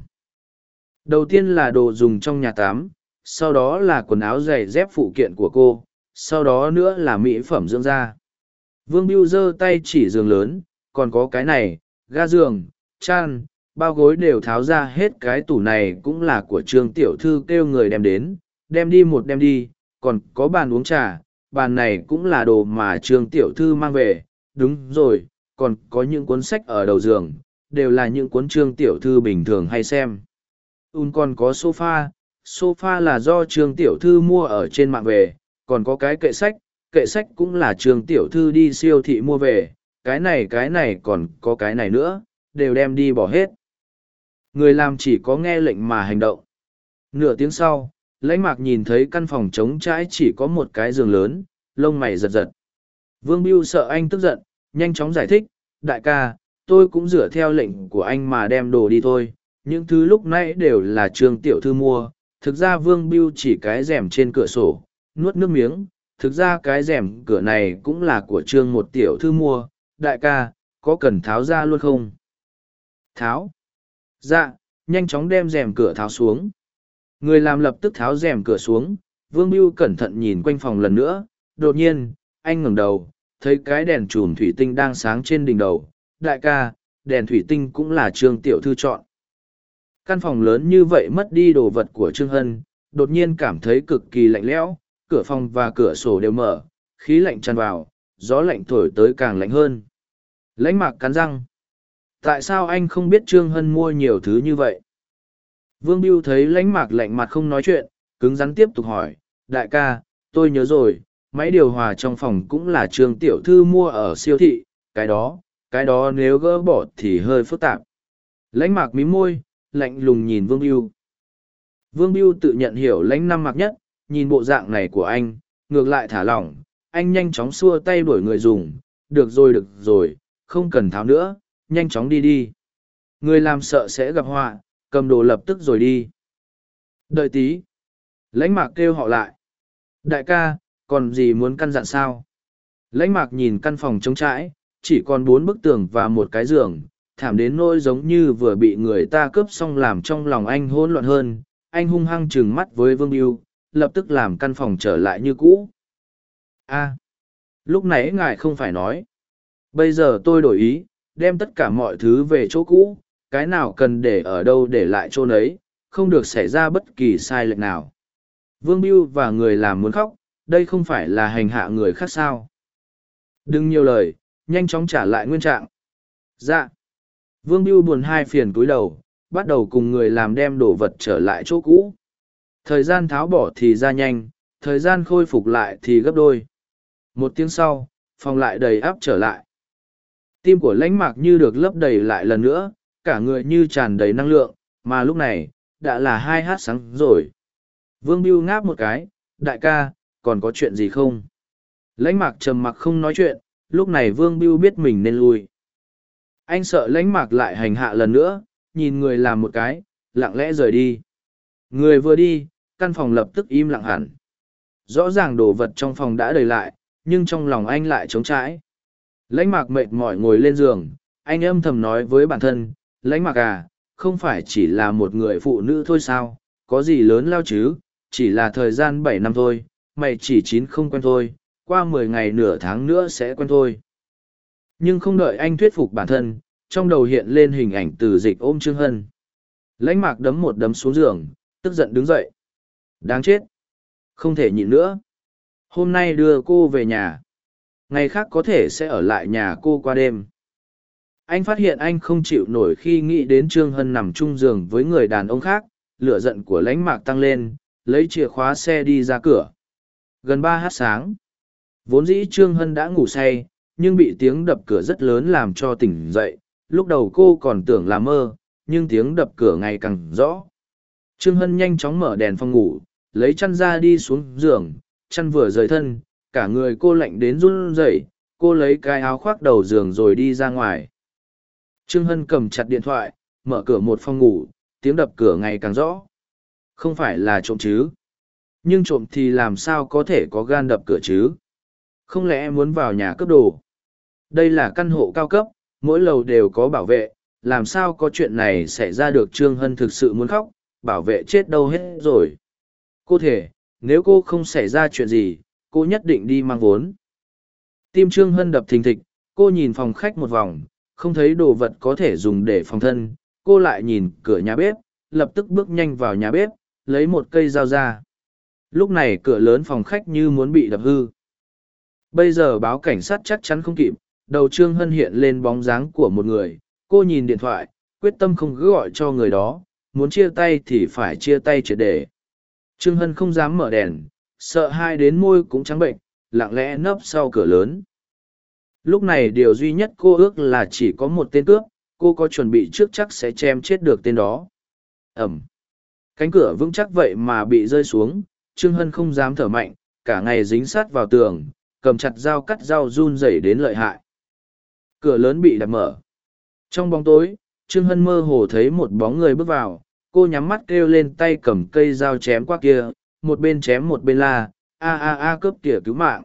Đầu tiên là đồ dùng trong nhà tắm, sau đó là quần áo giày dép phụ kiện của cô, sau đó nữa là mỹ phẩm dưỡng da. Vương biêu giơ tay chỉ giường lớn, còn có cái này, ga giường chan, bao gối đều tháo ra hết cái tủ này cũng là của trương tiểu thư kêu người đem đến, đem đi một đem đi, còn có bàn uống trà, bàn này cũng là đồ mà trương tiểu thư mang về, đúng rồi, còn có những cuốn sách ở đầu giường, đều là những cuốn trương tiểu thư bình thường hay xem. Un còn có sofa sofa là do trương tiểu thư mua ở trên mạng về, còn có cái kệ sách kệ sách cũng là trương tiểu thư đi siêu thị mua về, cái này cái này còn có cái này nữa đều đem đi bỏ hết. Người làm chỉ có nghe lệnh mà hành động. Nửa tiếng sau, lãnh mạc nhìn thấy căn phòng trống trãi chỉ có một cái giường lớn, lông mày giật giật. Vương biêu sợ anh tức giận, nhanh chóng giải thích, đại ca, tôi cũng dựa theo lệnh của anh mà đem đồ đi thôi, những thứ lúc nãy đều là trương tiểu thư mua, thực ra vương biêu chỉ cái rèm trên cửa sổ, nuốt nước miếng, thực ra cái rèm cửa này cũng là của trương một tiểu thư mua. Đại ca, có cần tháo ra luôn không? Tháo. Dạ nhanh chóng đem rèm cửa tháo xuống. Người làm lập tức tháo rèm cửa xuống, vương Bưu cẩn thận nhìn quanh phòng lần nữa. Đột nhiên, anh ngẩng đầu, thấy cái đèn chùm thủy tinh đang sáng trên đỉnh đầu. Đại ca, đèn thủy tinh cũng là trương tiểu thư chọn. Căn phòng lớn như vậy mất đi đồ vật của trương hân, đột nhiên cảm thấy cực kỳ lạnh lẽo. Cửa phòng và cửa sổ đều mở, khí lạnh tràn vào, gió lạnh thổi tới càng lạnh hơn. Lãnh mạc cắn răng tại sao anh không biết trương hân mua nhiều thứ như vậy? Vương biêu thấy lãnh mạc lạnh mặt không nói chuyện, cứng rắn tiếp tục hỏi, đại ca, tôi nhớ rồi, máy điều hòa trong phòng cũng là trương tiểu thư mua ở siêu thị, cái đó cái đó nếu gỡ bỏ thì hơi phức tạp. Lãnh mạc mí môi, lạnh lùng nhìn vương biêu vương biêu tự nhận hiểu lãnh năm mạc nhất, nhìn bộ dạng này của anh, ngược lại thả lỏng, anh nhanh chóng xua tay đuổi người dùng, được rồi được rồi, không cần tháo nữa nhanh chóng đi đi. Người làm sợ sẽ gặp họa, cầm đồ lập tức rồi đi. Đợi tí. Lãnh mạc kêu họ lại. Đại ca, còn gì muốn căn dặn sao? Lãnh mạc nhìn căn phòng trống trãi chỉ còn bốn bức tường và một cái giường, thảm đến nỗi giống như vừa bị người ta cướp xong làm trong lòng anh hỗn loạn hơn. Anh hung hăng trừng mắt với vương mưu lập tức làm căn phòng trở lại như cũ. A. Lúc nãy ngài không phải nói. Bây giờ tôi đổi ý đem tất cả mọi thứ về chỗ cũ, cái nào cần để ở đâu để lại chỗ nấy, không được xảy ra bất kỳ sai lệch nào. Vương Biêu và người làm muốn khóc, đây không phải là hành hạ người khác sao? Đừng nhiều lời, nhanh chóng trả lại nguyên trạng. Dạ. Vương Biêu buồn hai phiền cúi đầu, bắt đầu cùng người làm đem đồ vật trở lại chỗ cũ. Thời gian tháo bỏ thì ra nhanh, thời gian khôi phục lại thì gấp đôi. Một tiếng sau, phòng lại đầy áp trở lại tim của lãnh mạc như được lấp đầy lại lần nữa, cả người như tràn đầy năng lượng, mà lúc này, đã là hai hát sáng rồi. Vương biêu ngáp một cái, đại ca, còn có chuyện gì không? Lãnh mạc trầm mặc không nói chuyện, lúc này vương biêu biết mình nên lui. Anh sợ lãnh mạc lại hành hạ lần nữa, nhìn người làm một cái, lặng lẽ rời đi. Người vừa đi, căn phòng lập tức im lặng hẳn. Rõ ràng đồ vật trong phòng đã đầy lại, nhưng trong lòng anh lại trống trãi lãnh mạc mệt mỏi ngồi lên giường, anh âm thầm nói với bản thân, lãnh mạc à không phải chỉ là một người phụ nữ thôi sao? Có gì lớn lao chứ? Chỉ là thời gian bảy năm thôi, mày chỉ chín không quen thôi, qua mười ngày nửa tháng nữa sẽ quen thôi. Nhưng không đợi anh thuyết phục bản thân, trong đầu hiện lên hình ảnh từ dịch ôm trương hân. Lãnh mạc đấm một đấm xuống giường, tức giận đứng dậy. Đáng chết, không thể nhịn nữa. Hôm nay đưa cô về nhà ngày khác có thể sẽ ở lại nhà cô qua đêm. Anh phát hiện anh không chịu nổi khi nghĩ đến trương hân nằm chung giường với người đàn ông khác lửa giận của lãnh mạc tăng lên lấy chìa khóa xe đi ra cửa. Gần ba h sáng vốn dĩ trương hân đã ngủ say nhưng bị tiếng đập cửa rất lớn làm cho tỉnh dậy. Lúc đầu cô còn tưởng là mơ nhưng tiếng đập cửa ngày càng rõ. Trương hân nhanh chóng mở đèn phòng ngủ lấy chăn ra đi xuống giường chăn vừa rời thân, cả người cô lạnh đến run rẩy, cô lấy cái áo khoác đầu giường rồi đi ra ngoài. Trương Hân cầm chặt điện thoại, mở cửa một phòng ngủ, tiếng đập cửa ngày càng rõ. Không phải là trộm chứ. Nhưng trộm thì làm sao có thể có gan đập cửa chứ? Không lẽ muốn vào nhà cướp đồ? Đây là căn hộ cao cấp, mỗi lầu đều có bảo vệ, làm sao có chuyện này xảy ra được Trương Hân thực sự muốn khóc, bảo vệ chết đâu hết rồi. Cô thể, nếu cô không xảy ra chuyện gì, cô nhất định đi mang vốn. Tim Trương Hân đập thình thịch, cô nhìn phòng khách một vòng, không thấy đồ vật có thể dùng để phòng thân, cô lại nhìn cửa nhà bếp, lập tức bước nhanh vào nhà bếp, lấy một cây dao ra. Lúc này cửa lớn phòng khách như muốn bị đập hư. Bây giờ báo cảnh sát chắc chắn không kịp, đầu Trương Hân hiện lên bóng dáng của một người, cô nhìn điện thoại, quyết tâm không cứ gọi cho người đó, muốn chia tay thì phải chia tay triệt để. Trương Hân không dám mở đèn, sợ hai đến môi cũng trắng bệnh, lặng lẽ nấp sau cửa lớn. Lúc này điều duy nhất cô ước là chỉ có một tên cướp, cô có chuẩn bị trước chắc sẽ chém chết được tên đó. Ẩm. Cánh cửa vững chắc vậy mà bị rơi xuống, Trương Hân không dám thở mạnh, cả ngày dính sát vào tường, cầm chặt dao cắt dao run rẩy đến lợi hại. Cửa lớn bị đập mở. Trong bóng tối, Trương Hân mơ hồ thấy một bóng người bước vào, cô nhắm mắt kêu lên tay cầm cây dao chém qua kia, một bên chém một bên la, a a a cướp tỉa cứu mạng.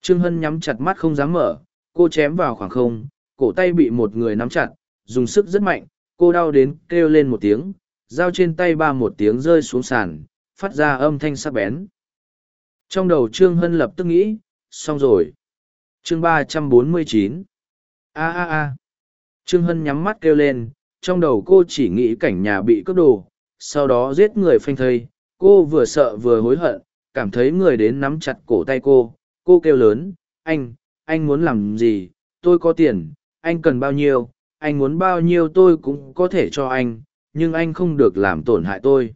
Trương Hân nhắm chặt mắt không dám mở, cô chém vào khoảng không, cổ tay bị một người nắm chặt, dùng sức rất mạnh, cô đau đến kêu lên một tiếng, dao trên tay ba một tiếng rơi xuống sàn, phát ra âm thanh sắc bén. Trong đầu Trương Hân lập tức nghĩ, xong rồi. Chương ba trăm bốn mươi chín a a a Trương Hân nhắm mắt kêu lên, trong đầu cô chỉ nghĩ cảnh nhà bị cướp đồ, sau đó giết người phanh thây, cô vừa sợ vừa hối hận, cảm thấy người đến nắm chặt cổ tay cô, cô kêu lớn, anh, anh muốn làm gì, tôi có tiền, anh cần bao nhiêu, anh muốn bao nhiêu tôi cũng có thể cho anh, nhưng anh không được làm tổn hại tôi.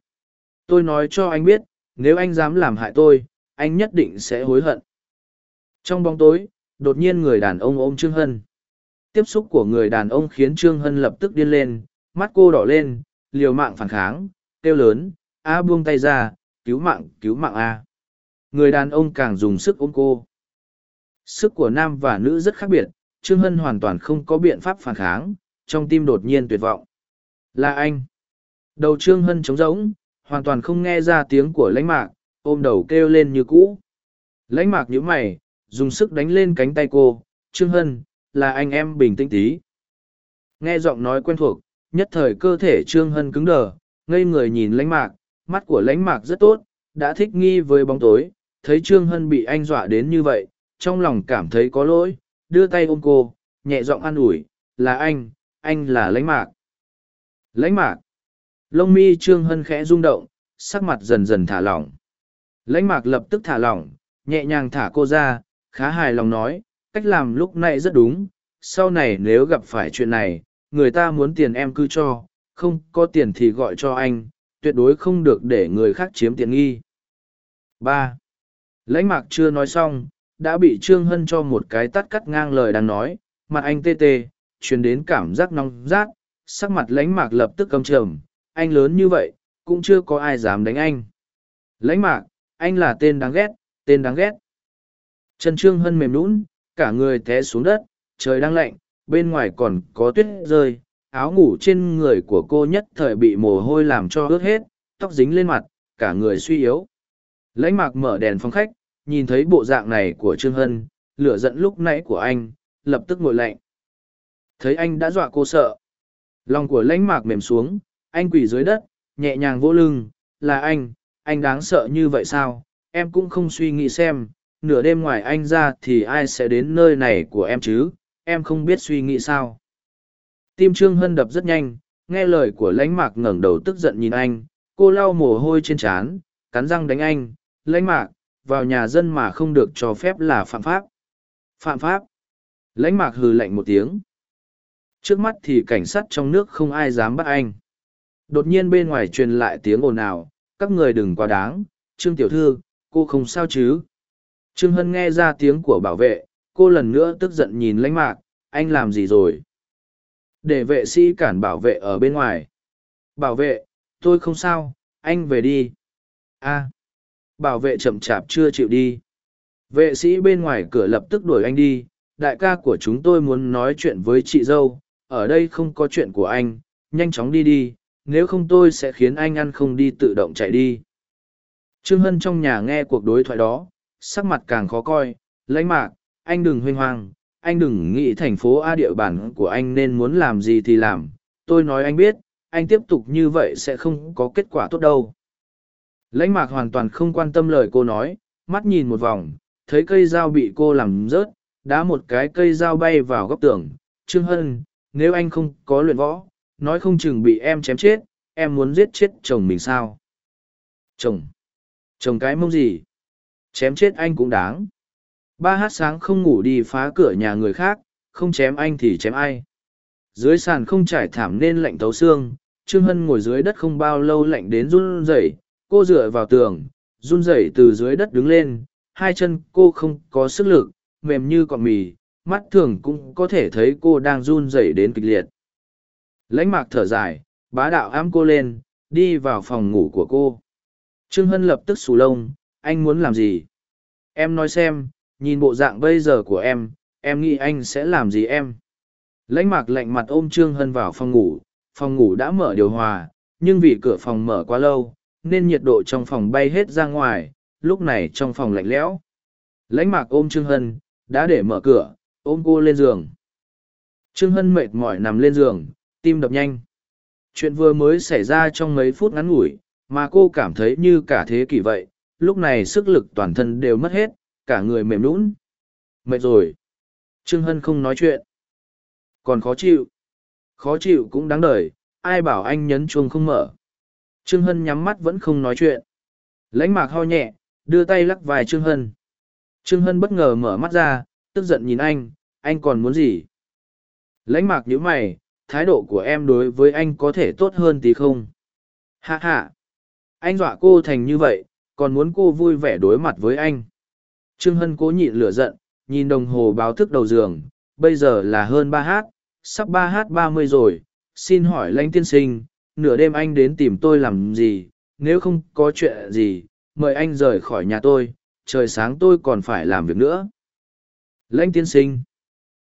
Tôi nói cho anh biết, nếu anh dám làm hại tôi, anh nhất định sẽ hối hận. Trong bóng tối, đột nhiên người đàn ông ôm Trương Hân. Tiếp xúc của người đàn ông khiến Trương Hân lập tức điên lên, mắt cô đỏ lên, liều mạng phản kháng, kêu lớn, A buông tay ra, cứu mạng, cứu mạng A. Người đàn ông càng dùng sức ôm cô. Sức của nam và nữ rất khác biệt, Trương Hân hoàn toàn không có biện pháp phản kháng, trong tim đột nhiên tuyệt vọng. Là anh. Đầu Trương Hân trống rỗng, hoàn toàn không nghe ra tiếng của lãnh mạc, ôm đầu kêu lên như cũ. Lãnh mạc nhíu mày, dùng sức đánh lên cánh tay cô, Trương Hân, là anh em bình tĩnh tí. Nghe giọng nói quen thuộc, nhất thời cơ thể Trương Hân cứng đờ, ngây người nhìn lãnh mạc, mắt của lãnh mạc rất tốt, đã thích nghi với bóng tối, thấy Trương Hân bị anh dọa đến như vậy, trong lòng cảm thấy có lỗi, đưa tay ôm cô, nhẹ giọng an ủi, là anh, anh là lãnh mạc. Lãnh mạc. Lông mi Trương Hân khẽ rung động, sắc mặt dần dần thả lỏng. Lãnh mạc lập tức thả lỏng, nhẹ nhàng thả cô ra, khá hài lòng nói, cách làm lúc này rất đúng, sau này nếu gặp phải chuyện này, người ta muốn tiền em cứ cho, không có tiền thì gọi cho anh, tuyệt đối không được để người khác chiếm tiện nghi. ba Lãnh mạc chưa nói xong, đã bị Trương Hân cho một cái tắt cắt ngang lời đang nói, mặt anh tê tê, truyền đến cảm giác nóng rát, sắc mặt lãnh mạc lập tức cầm trầm, anh lớn như vậy, cũng chưa có ai dám đánh anh. Lãnh mạc, anh là tên đáng ghét, tên đáng ghét. Trần Trương Hân mềm nũng, cả người té xuống đất, trời đang lạnh, bên ngoài còn có tuyết rơi, áo ngủ trên người của cô nhất thời bị mồ hôi làm cho ướt hết, tóc dính lên mặt, cả người suy yếu. Lãnh mạc mở đèn phòng khách, nhìn thấy bộ dạng này của Trương Hân, lửa giận lúc nãy của anh, lập tức ngồi lạnh. Thấy anh đã dọa cô sợ. Lòng của lãnh mạc mềm xuống, anh quỳ dưới đất, nhẹ nhàng vỗ lưng, là anh, anh đáng sợ như vậy sao, em cũng không suy nghĩ xem, nửa đêm ngoài anh ra thì ai sẽ đến nơi này của em chứ, em không biết suy nghĩ sao. Tim Trương Hân đập rất nhanh, nghe lời của lãnh mạc ngẩng đầu tức giận nhìn anh, cô lau mồ hôi trên trán, cắn răng đánh anh, lãnh mạc, vào nhà dân mà không được cho phép là phạm pháp. Phạm pháp. Lãnh mạc hừ lạnh một tiếng. Trước mắt thì cảnh sát trong nước không ai dám bắt anh. Đột nhiên bên ngoài truyền lại tiếng ồn ào, các người đừng quá đáng, Trương Tiểu Thư, cô không sao chứ. Trương Hân nghe ra tiếng của bảo vệ, cô lần nữa tức giận nhìn lãnh mạc, anh làm gì rồi? Để vệ sĩ cản bảo vệ ở bên ngoài. Bảo vệ, tôi không sao, anh về đi. a. Bảo vệ chậm chạp chưa chịu đi. Vệ sĩ bên ngoài cửa lập tức đuổi anh đi. Đại ca của chúng tôi muốn nói chuyện với chị dâu. Ở đây không có chuyện của anh nhanh chóng đi đi. Nếu không tôi sẽ khiến anh ăn không đi tự động chạy đi. Trương hân trong nhà nghe cuộc đối thoại đó sắc mặt càng khó coi. Lãnh mạc anh đừng huynh hoang anh đừng nghĩ thành phố a địa bàn của anh nên muốn làm gì thì làm. Tôi nói anh biết, anh tiếp tục như vậy sẽ không có kết quả tốt đâu. Lãnh mạc hoàn toàn không quan tâm lời cô nói, mắt nhìn một vòng, thấy cây dao bị cô làm rớt, đá một cái cây dao bay vào góc tường. Trương hân, nếu anh không có luyện võ, nói không chừng bị em chém chết, em muốn giết chết chồng mình sao? Chồng. Chồng cái mông gì? Chém chết anh cũng đáng ba hát sáng không ngủ đi phá cửa nhà người khác, không chém anh thì chém ai. Dưới sàn không trải thảm nên lạnh tấu xương, trương hân ngồi dưới đất không bao lâu lạnh đến run rẩy, cô dựa vào tường, run rẩy từ dưới đất đứng lên, hai chân cô không có sức lực, mềm như cọng mì, mắt thường cũng có thể thấy cô đang run rẩy đến kịch liệt. Lãnh mạc thở dài, bá đạo ám cô lên, đi vào phòng ngủ của cô. Trương hân lập tức sù lông, anh muốn làm gì? Em nói xem nhìn bộ dạng bây giờ của em em nghĩ anh sẽ làm gì em? Lãnh mạc lạnh mặt ôm trương hân vào phòng ngủ phòng ngủ đã mở điều hòa, nhưng vì cửa phòng mở quá lâu, nên nhiệt độ trong phòng bay hết ra ngoài, lúc này trong phòng lạnh lẽo. Lãnh mạc ôm trương hân, đã để mở cửa, ôm cô lên giường. Trương hân mệt mỏi nằm lên giường, tim đập nhanh. Chuyện vừa mới xảy ra trong mấy phút ngắn ngủi, mà cô cảm thấy như cả thế kỷ vậy, lúc này sức lực toàn thân đều mất hết cả người mềm lún mệt rồi. Trương hân không nói chuyện. Còn khó chịu. Khó chịu cũng đáng đời, ai bảo anh nhấn chuông không mở. Trương hân nhắm mắt vẫn không nói chuyện. Lãnh mạc ho nhẹ, đưa tay lắc vài trương hân. Trương hân bất ngờ mở mắt ra, tức giận nhìn anh anh còn muốn gì? Lãnh mạc nhíu mày, thái độ của em đối với anh có thể tốt hơn tí không? Hạ hạ anh dọa cô thành như vậy, còn muốn cô vui vẻ đối mặt với anh trương hân cố nhịn lửa giận, nhìn đồng hồ báo thức đầu giường, bây giờ là hơn ba h sắp ba h ba mươi rồi, xin hỏi lãnh tiên sinh, nửa đêm anh đến tìm tôi làm gì, nếu không có chuyện gì, mời anh rời khỏi nhà tôi, trời sáng tôi còn phải làm việc nữa. Lãnh tiên sinh,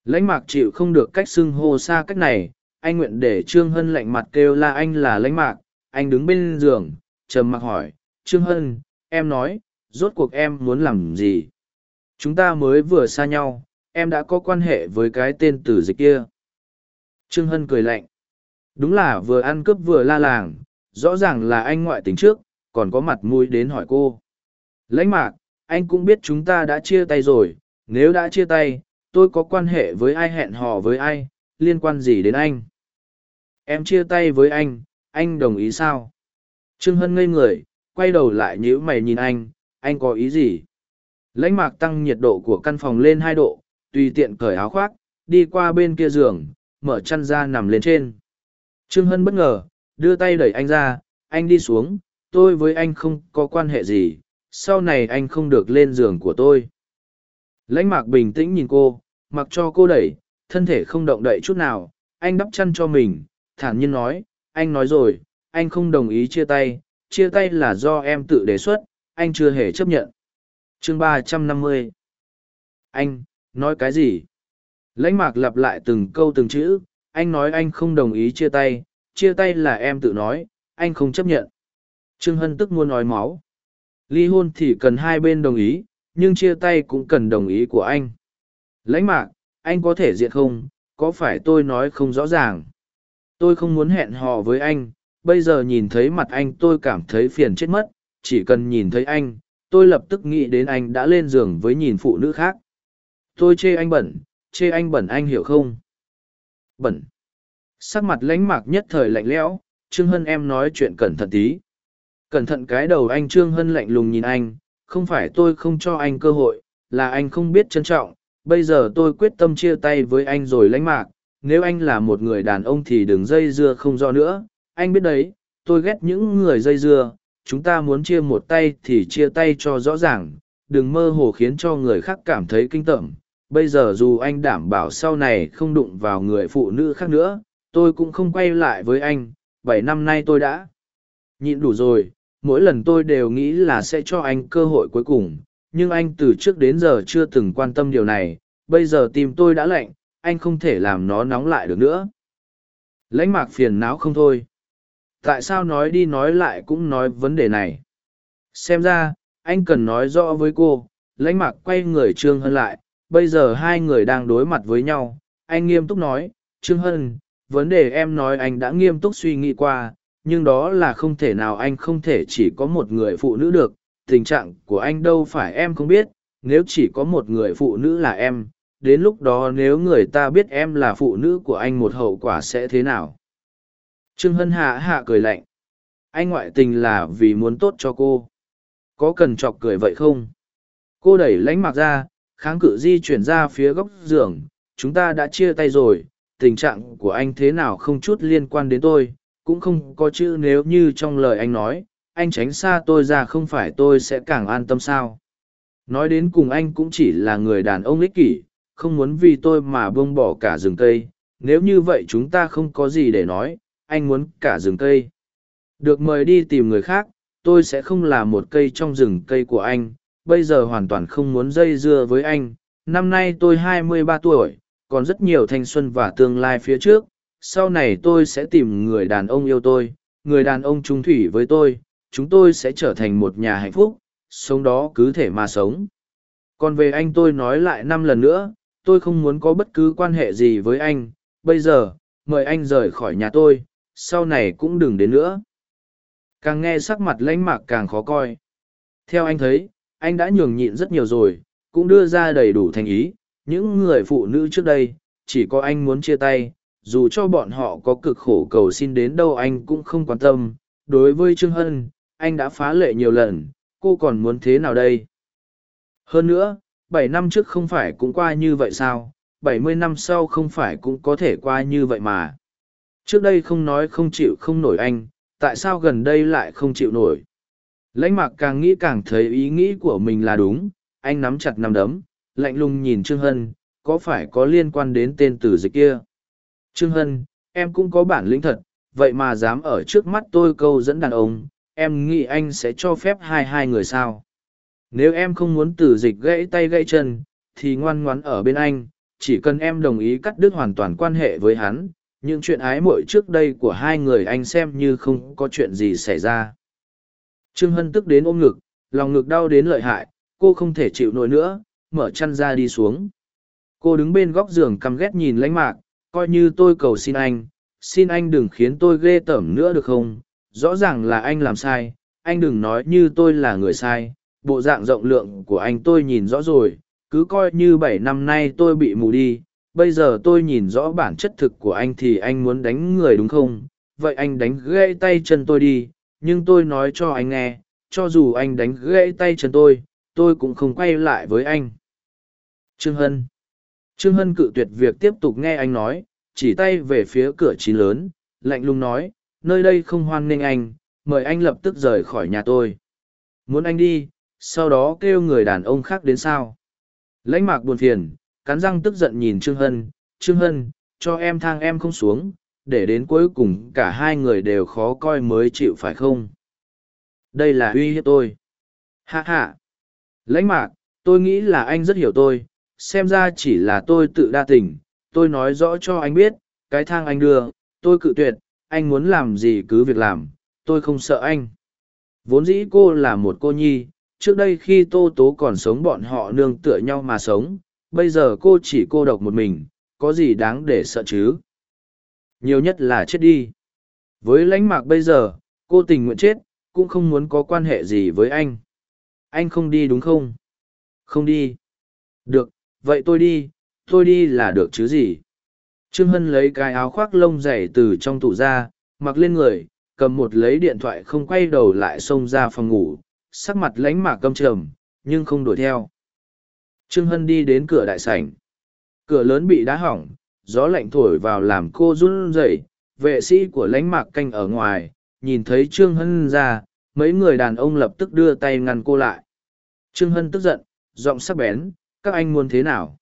lãnh mạc chịu không được cách xưng hô xa cách này, anh nguyện để trương hân lạnh mặt kêu la anh là lãnh mạc, anh đứng bên giường, trầm mặc hỏi, trương hân, em nói, rốt cuộc em muốn làm gì? Chúng ta mới vừa xa nhau, em đã có quan hệ với cái tên tử dịch kia. Trương hân cười lạnh. Đúng là vừa ăn cướp vừa la làng, rõ ràng là anh ngoại tình trước, còn có mặt mũi đến hỏi cô. Lãnh mạc, anh cũng biết chúng ta đã chia tay rồi, nếu đã chia tay, tôi có quan hệ với ai hẹn hò với ai, liên quan gì đến anh? Em chia tay với anh anh đồng ý sao? Trương hân ngây người, quay đầu lại nhíu mày nhìn anh anh có ý gì? Lãnh mạc tăng nhiệt độ của căn phòng lên hai độ, tùy tiện cởi áo khoác, đi qua bên kia giường, mở chăn ra nằm lên trên. Trương hân bất ngờ, đưa tay đẩy anh ra, anh đi xuống, tôi với anh không có quan hệ gì, sau này anh không được lên giường của tôi. Lãnh mạc bình tĩnh nhìn cô, mặc cho cô đẩy, thân thể không động đậy chút nào, anh đắp chăn cho mình, thản nhiên nói, anh nói rồi, anh không đồng ý chia tay chia tay là do em tự đề xuất, anh chưa hề chấp nhận chương ba trăm năm mươi. Anh, nói cái gì? Lãnh mạc lặp lại từng câu từng chữ, anh nói anh không đồng ý chia tay chia tay là em tự nói, anh không chấp nhận. Trương hân tức muốn nói máu. Ly hôn thì cần hai bên đồng ý, nhưng chia tay cũng cần đồng ý của anh. Lãnh mạc, anh có thể diện không? Có phải tôi nói không rõ ràng? Tôi không muốn hẹn hò với anh, bây giờ nhìn thấy mặt anh tôi cảm thấy phiền chết mất, chỉ cần nhìn thấy anh tôi lập tức nghĩ đến anh đã lên giường với nhìn phụ nữ khác. Tôi chê anh bẩn, chê anh bẩn anh hiểu không? Bẩn. Sắc mặt lánh mạc nhất thời lạnh lẽo, trương hân em nói chuyện cẩn thận tí. Cẩn thận cái đầu anh trương hân lạnh lùng nhìn anh, không phải tôi không cho anh cơ hội, là anh không biết trân trọng. Bây giờ tôi quyết tâm chia tay với anh rồi lánh mạc, nếu anh là một người đàn ông thì đừng dây dưa không do nữa. Anh biết đấy, tôi ghét những người dây dưa chúng ta muốn chia một tay thì chia tay cho rõ ràng, đừng mơ hồ khiến cho người khác cảm thấy kinh tởm. Bây giờ dù anh đảm bảo sau này không đụng vào người phụ nữ khác nữa, tôi cũng không quay lại với anh, bảy năm nay tôi đã nhịn đủ rồi, mỗi lần tôi đều nghĩ là sẽ cho anh cơ hội cuối cùng, nhưng anh từ trước đến giờ chưa từng quan tâm điều này, bây giờ tim tôi đã lạnh, anh không thể làm nó nóng lại được nữa. Lãnh mạc phiền não không thôi tại sao nói đi nói lại cũng nói vấn đề này. Xem ra, anh cần nói rõ với cô, lãnh mạc quay người trương hân lại, bây giờ hai người đang đối mặt với nhau. Anh nghiêm túc nói, trương hân, vấn đề em nói anh đã nghiêm túc suy nghĩ qua, nhưng đó là không thể nào anh không thể chỉ có một người phụ nữ được. Tình trạng của anh đâu phải em không biết, nếu chỉ có một người phụ nữ là em, đến lúc đó nếu người ta biết em là phụ nữ của anh một hậu quả sẽ thế nào? Trương hân hạ hạ cười lạnh. Anh ngoại tình là vì muốn tốt cho cô. Có cần chọc cười vậy không? Cô đẩy lánh mặc ra, kháng cự di chuyển ra phía góc giường. Chúng ta đã chia tay rồi, tình trạng của anh thế nào không chút liên quan đến tôi. Cũng không có chữ nếu như trong lời anh nói, anh tránh xa tôi ra không phải tôi sẽ càng an tâm sao. Nói đến cùng anh cũng chỉ là người đàn ông ích kỷ, không muốn vì tôi mà buông bỏ cả rừng cây. Nếu như vậy chúng ta không có gì để nói anh muốn cả rừng cây. Được mời đi tìm người khác, tôi sẽ không là một cây trong rừng cây của anh, bây giờ hoàn toàn không muốn dây dưa với anh. Năm nay tôi hai mươi ba tuổi, còn rất nhiều thanh xuân và tương lai phía trước. Sau này tôi sẽ tìm người đàn ông yêu tôi, người đàn ông trung thủy với tôi. Chúng tôi sẽ trở thành một nhà hạnh phúc, sống đó cứ thể mà sống. Còn về anh tôi nói lại năm lần nữa, tôi không muốn có bất cứ quan hệ gì với anh. Bây giờ, mời anh rời khỏi nhà tôi sau này cũng đừng đến nữa. Càng nghe sắc mặt lãnh mạc càng khó coi. Theo anh thấy, anh đã nhường nhịn rất nhiều rồi, cũng đưa ra đầy đủ thành ý. Những người phụ nữ trước đây, chỉ có anh muốn chia tay, dù cho bọn họ có cực khổ cầu xin đến đâu anh cũng không quan tâm. Đối với trương hân, anh đã phá lệ nhiều lần, cô còn muốn thế nào đây? Hơn nữa, bảy năm trước không phải cũng qua như vậy sao? Bảy mươi năm sau không phải cũng có thể qua như vậy mà trước đây không nói không chịu không nổi anh, tại sao gần đây lại không chịu nổi? Lãnh mạc càng nghĩ càng thấy ý nghĩ của mình là đúng, anh nắm chặt nắm đấm, lạnh lùng nhìn trương hân, có phải có liên quan đến tên tử dịch kia? Trương hân, em cũng có bản lĩnh thật, vậy mà dám ở trước mắt tôi câu dẫn đàn ông, em nghĩ anh sẽ cho phép hai hai người sao? Nếu em không muốn tử dịch gãy tay gãy chân, thì ngoan ngoắn ở bên anh, chỉ cần em đồng ý cắt đứt hoàn toàn quan hệ với hắn những chuyện ái muội trước đây của hai người anh xem như không có chuyện gì xảy ra. Trương hân tức đến ôm ngực, lòng ngực đau đến lợi hại, cô không thể chịu nổi nữa, mở chăn ra đi xuống. Cô đứng bên góc giường căm ghét nhìn lánh mạc, coi như tôi cầu xin anh xin anh đừng khiến tôi ghê tởm nữa được không? Rõ ràng là anh làm sai, anh đừng nói như tôi là người sai, bộ dạng rộng lượng của anh tôi nhìn rõ rồi, cứ coi như bảy năm nay tôi bị mù đi bây giờ tôi nhìn rõ bản chất thực của anh thì anh muốn đánh người đúng không? Vậy anh đánh gãy tay chân tôi đi, nhưng tôi nói cho anh nghe, cho dù anh đánh gãy tay chân tôi tôi cũng không quay lại với anh. Trương hân. Trương hân cự tuyệt việc tiếp tục nghe anh nói, chỉ tay về phía cửa chín lớn, lạnh lùng nói, nơi đây không hoan nghênh anh, mời anh lập tức rời khỏi nhà tôi. Muốn anh đi, sau đó kêu người đàn ông khác đến sao? Lãnh mạc buồn phiền cắn răng tức giận nhìn trương hân trương hân, cho em thang em không xuống, để đến cuối cùng cả hai người đều khó coi mới chịu phải không? Đây là uy hiếp tôi. Hạ hạ lãnh mạc, tôi nghĩ là anh rất hiểu tôi, xem ra chỉ là tôi tự đa tình, tôi nói rõ cho anh biết, cái thang anh đưa, tôi cự tuyệt, anh muốn làm gì cứ việc làm, tôi không sợ anh. Vốn dĩ cô là một cô nhi, trước đây khi tô tố còn sống bọn họ nương tựa nhau mà sống bây giờ cô chỉ cô độc một mình, có gì đáng để sợ chứ? Nhiều nhất là chết đi. Với lãnh mạc bây giờ, cô tình nguyện chết, cũng không muốn có quan hệ gì với anh. Anh không đi đúng không? Không đi. Được, vậy tôi đi tôi đi là được chứ gì? Trương hân lấy cái áo khoác lông dày từ trong tủ ra, mặc lên người, cầm một lấy điện thoại không quay đầu lại xông ra phòng ngủ, sắc mặt lánh mạc câm trầm, nhưng không đuổi theo trương hân đi đến cửa đại sảnh. Cửa lớn bị đá hỏng, gió lạnh thổi vào làm cô run rẩy. Vệ sĩ của lãnh mạc canh ở ngoài, nhìn thấy trương hân ra, mấy người đàn ông lập tức đưa tay ngăn cô lại. Trương hân tức giận, giọng sắc bén, các anh muốn thế nào?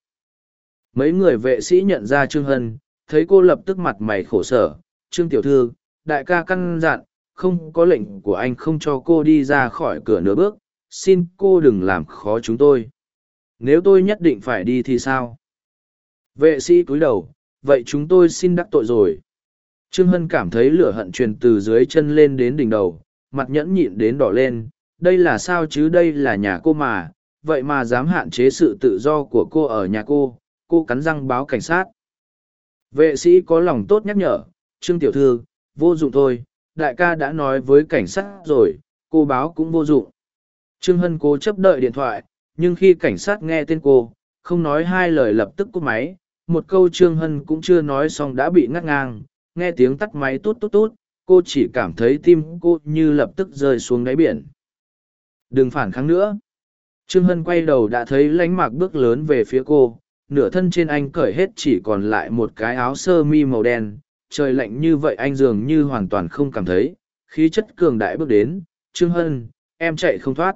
Mấy người vệ sĩ nhận ra trương hân, thấy cô lập tức mặt mày khổ sở. Trương tiểu thư, đại ca căn dặn, không có lệnh của anh không cho cô đi ra khỏi cửa nửa bước. Xin cô đừng làm khó chúng tôi nếu tôi nhất định phải đi thì sao? Vệ sĩ cúi đầu, vậy chúng tôi xin đắc tội rồi. Trương hân cảm thấy lửa hận truyền từ dưới chân lên đến đỉnh đầu, mặt nhẫn nhịn đến đỏ lên, đây là sao chứ đây là nhà cô mà, vậy mà dám hạn chế sự tự do của cô ở nhà cô cô cắn răng báo cảnh sát. Vệ sĩ có lòng tốt nhắc nhở, trương tiểu thư, vô dụng thôi, đại ca đã nói với cảnh sát rồi, cô báo cũng vô dụng. Trương hân cố chấp đợi điện thoại nhưng khi cảnh sát nghe tên cô, không nói hai lời lập tức cúp máy, một câu trương hân cũng chưa nói xong đã bị ngắt ngang, nghe tiếng tắt máy tút tút tút, cô chỉ cảm thấy tim cô như lập tức rơi xuống đáy biển. Đừng phản kháng nữa. Trương hân quay đầu đã thấy lánh mạc bước lớn về phía cô, nửa thân trên anh cởi hết chỉ còn lại một cái áo sơ mi màu đen, trời lạnh như vậy anh dường như hoàn toàn không cảm thấy, khí chất cường đại bước đến, trương hân, em chạy không thoát.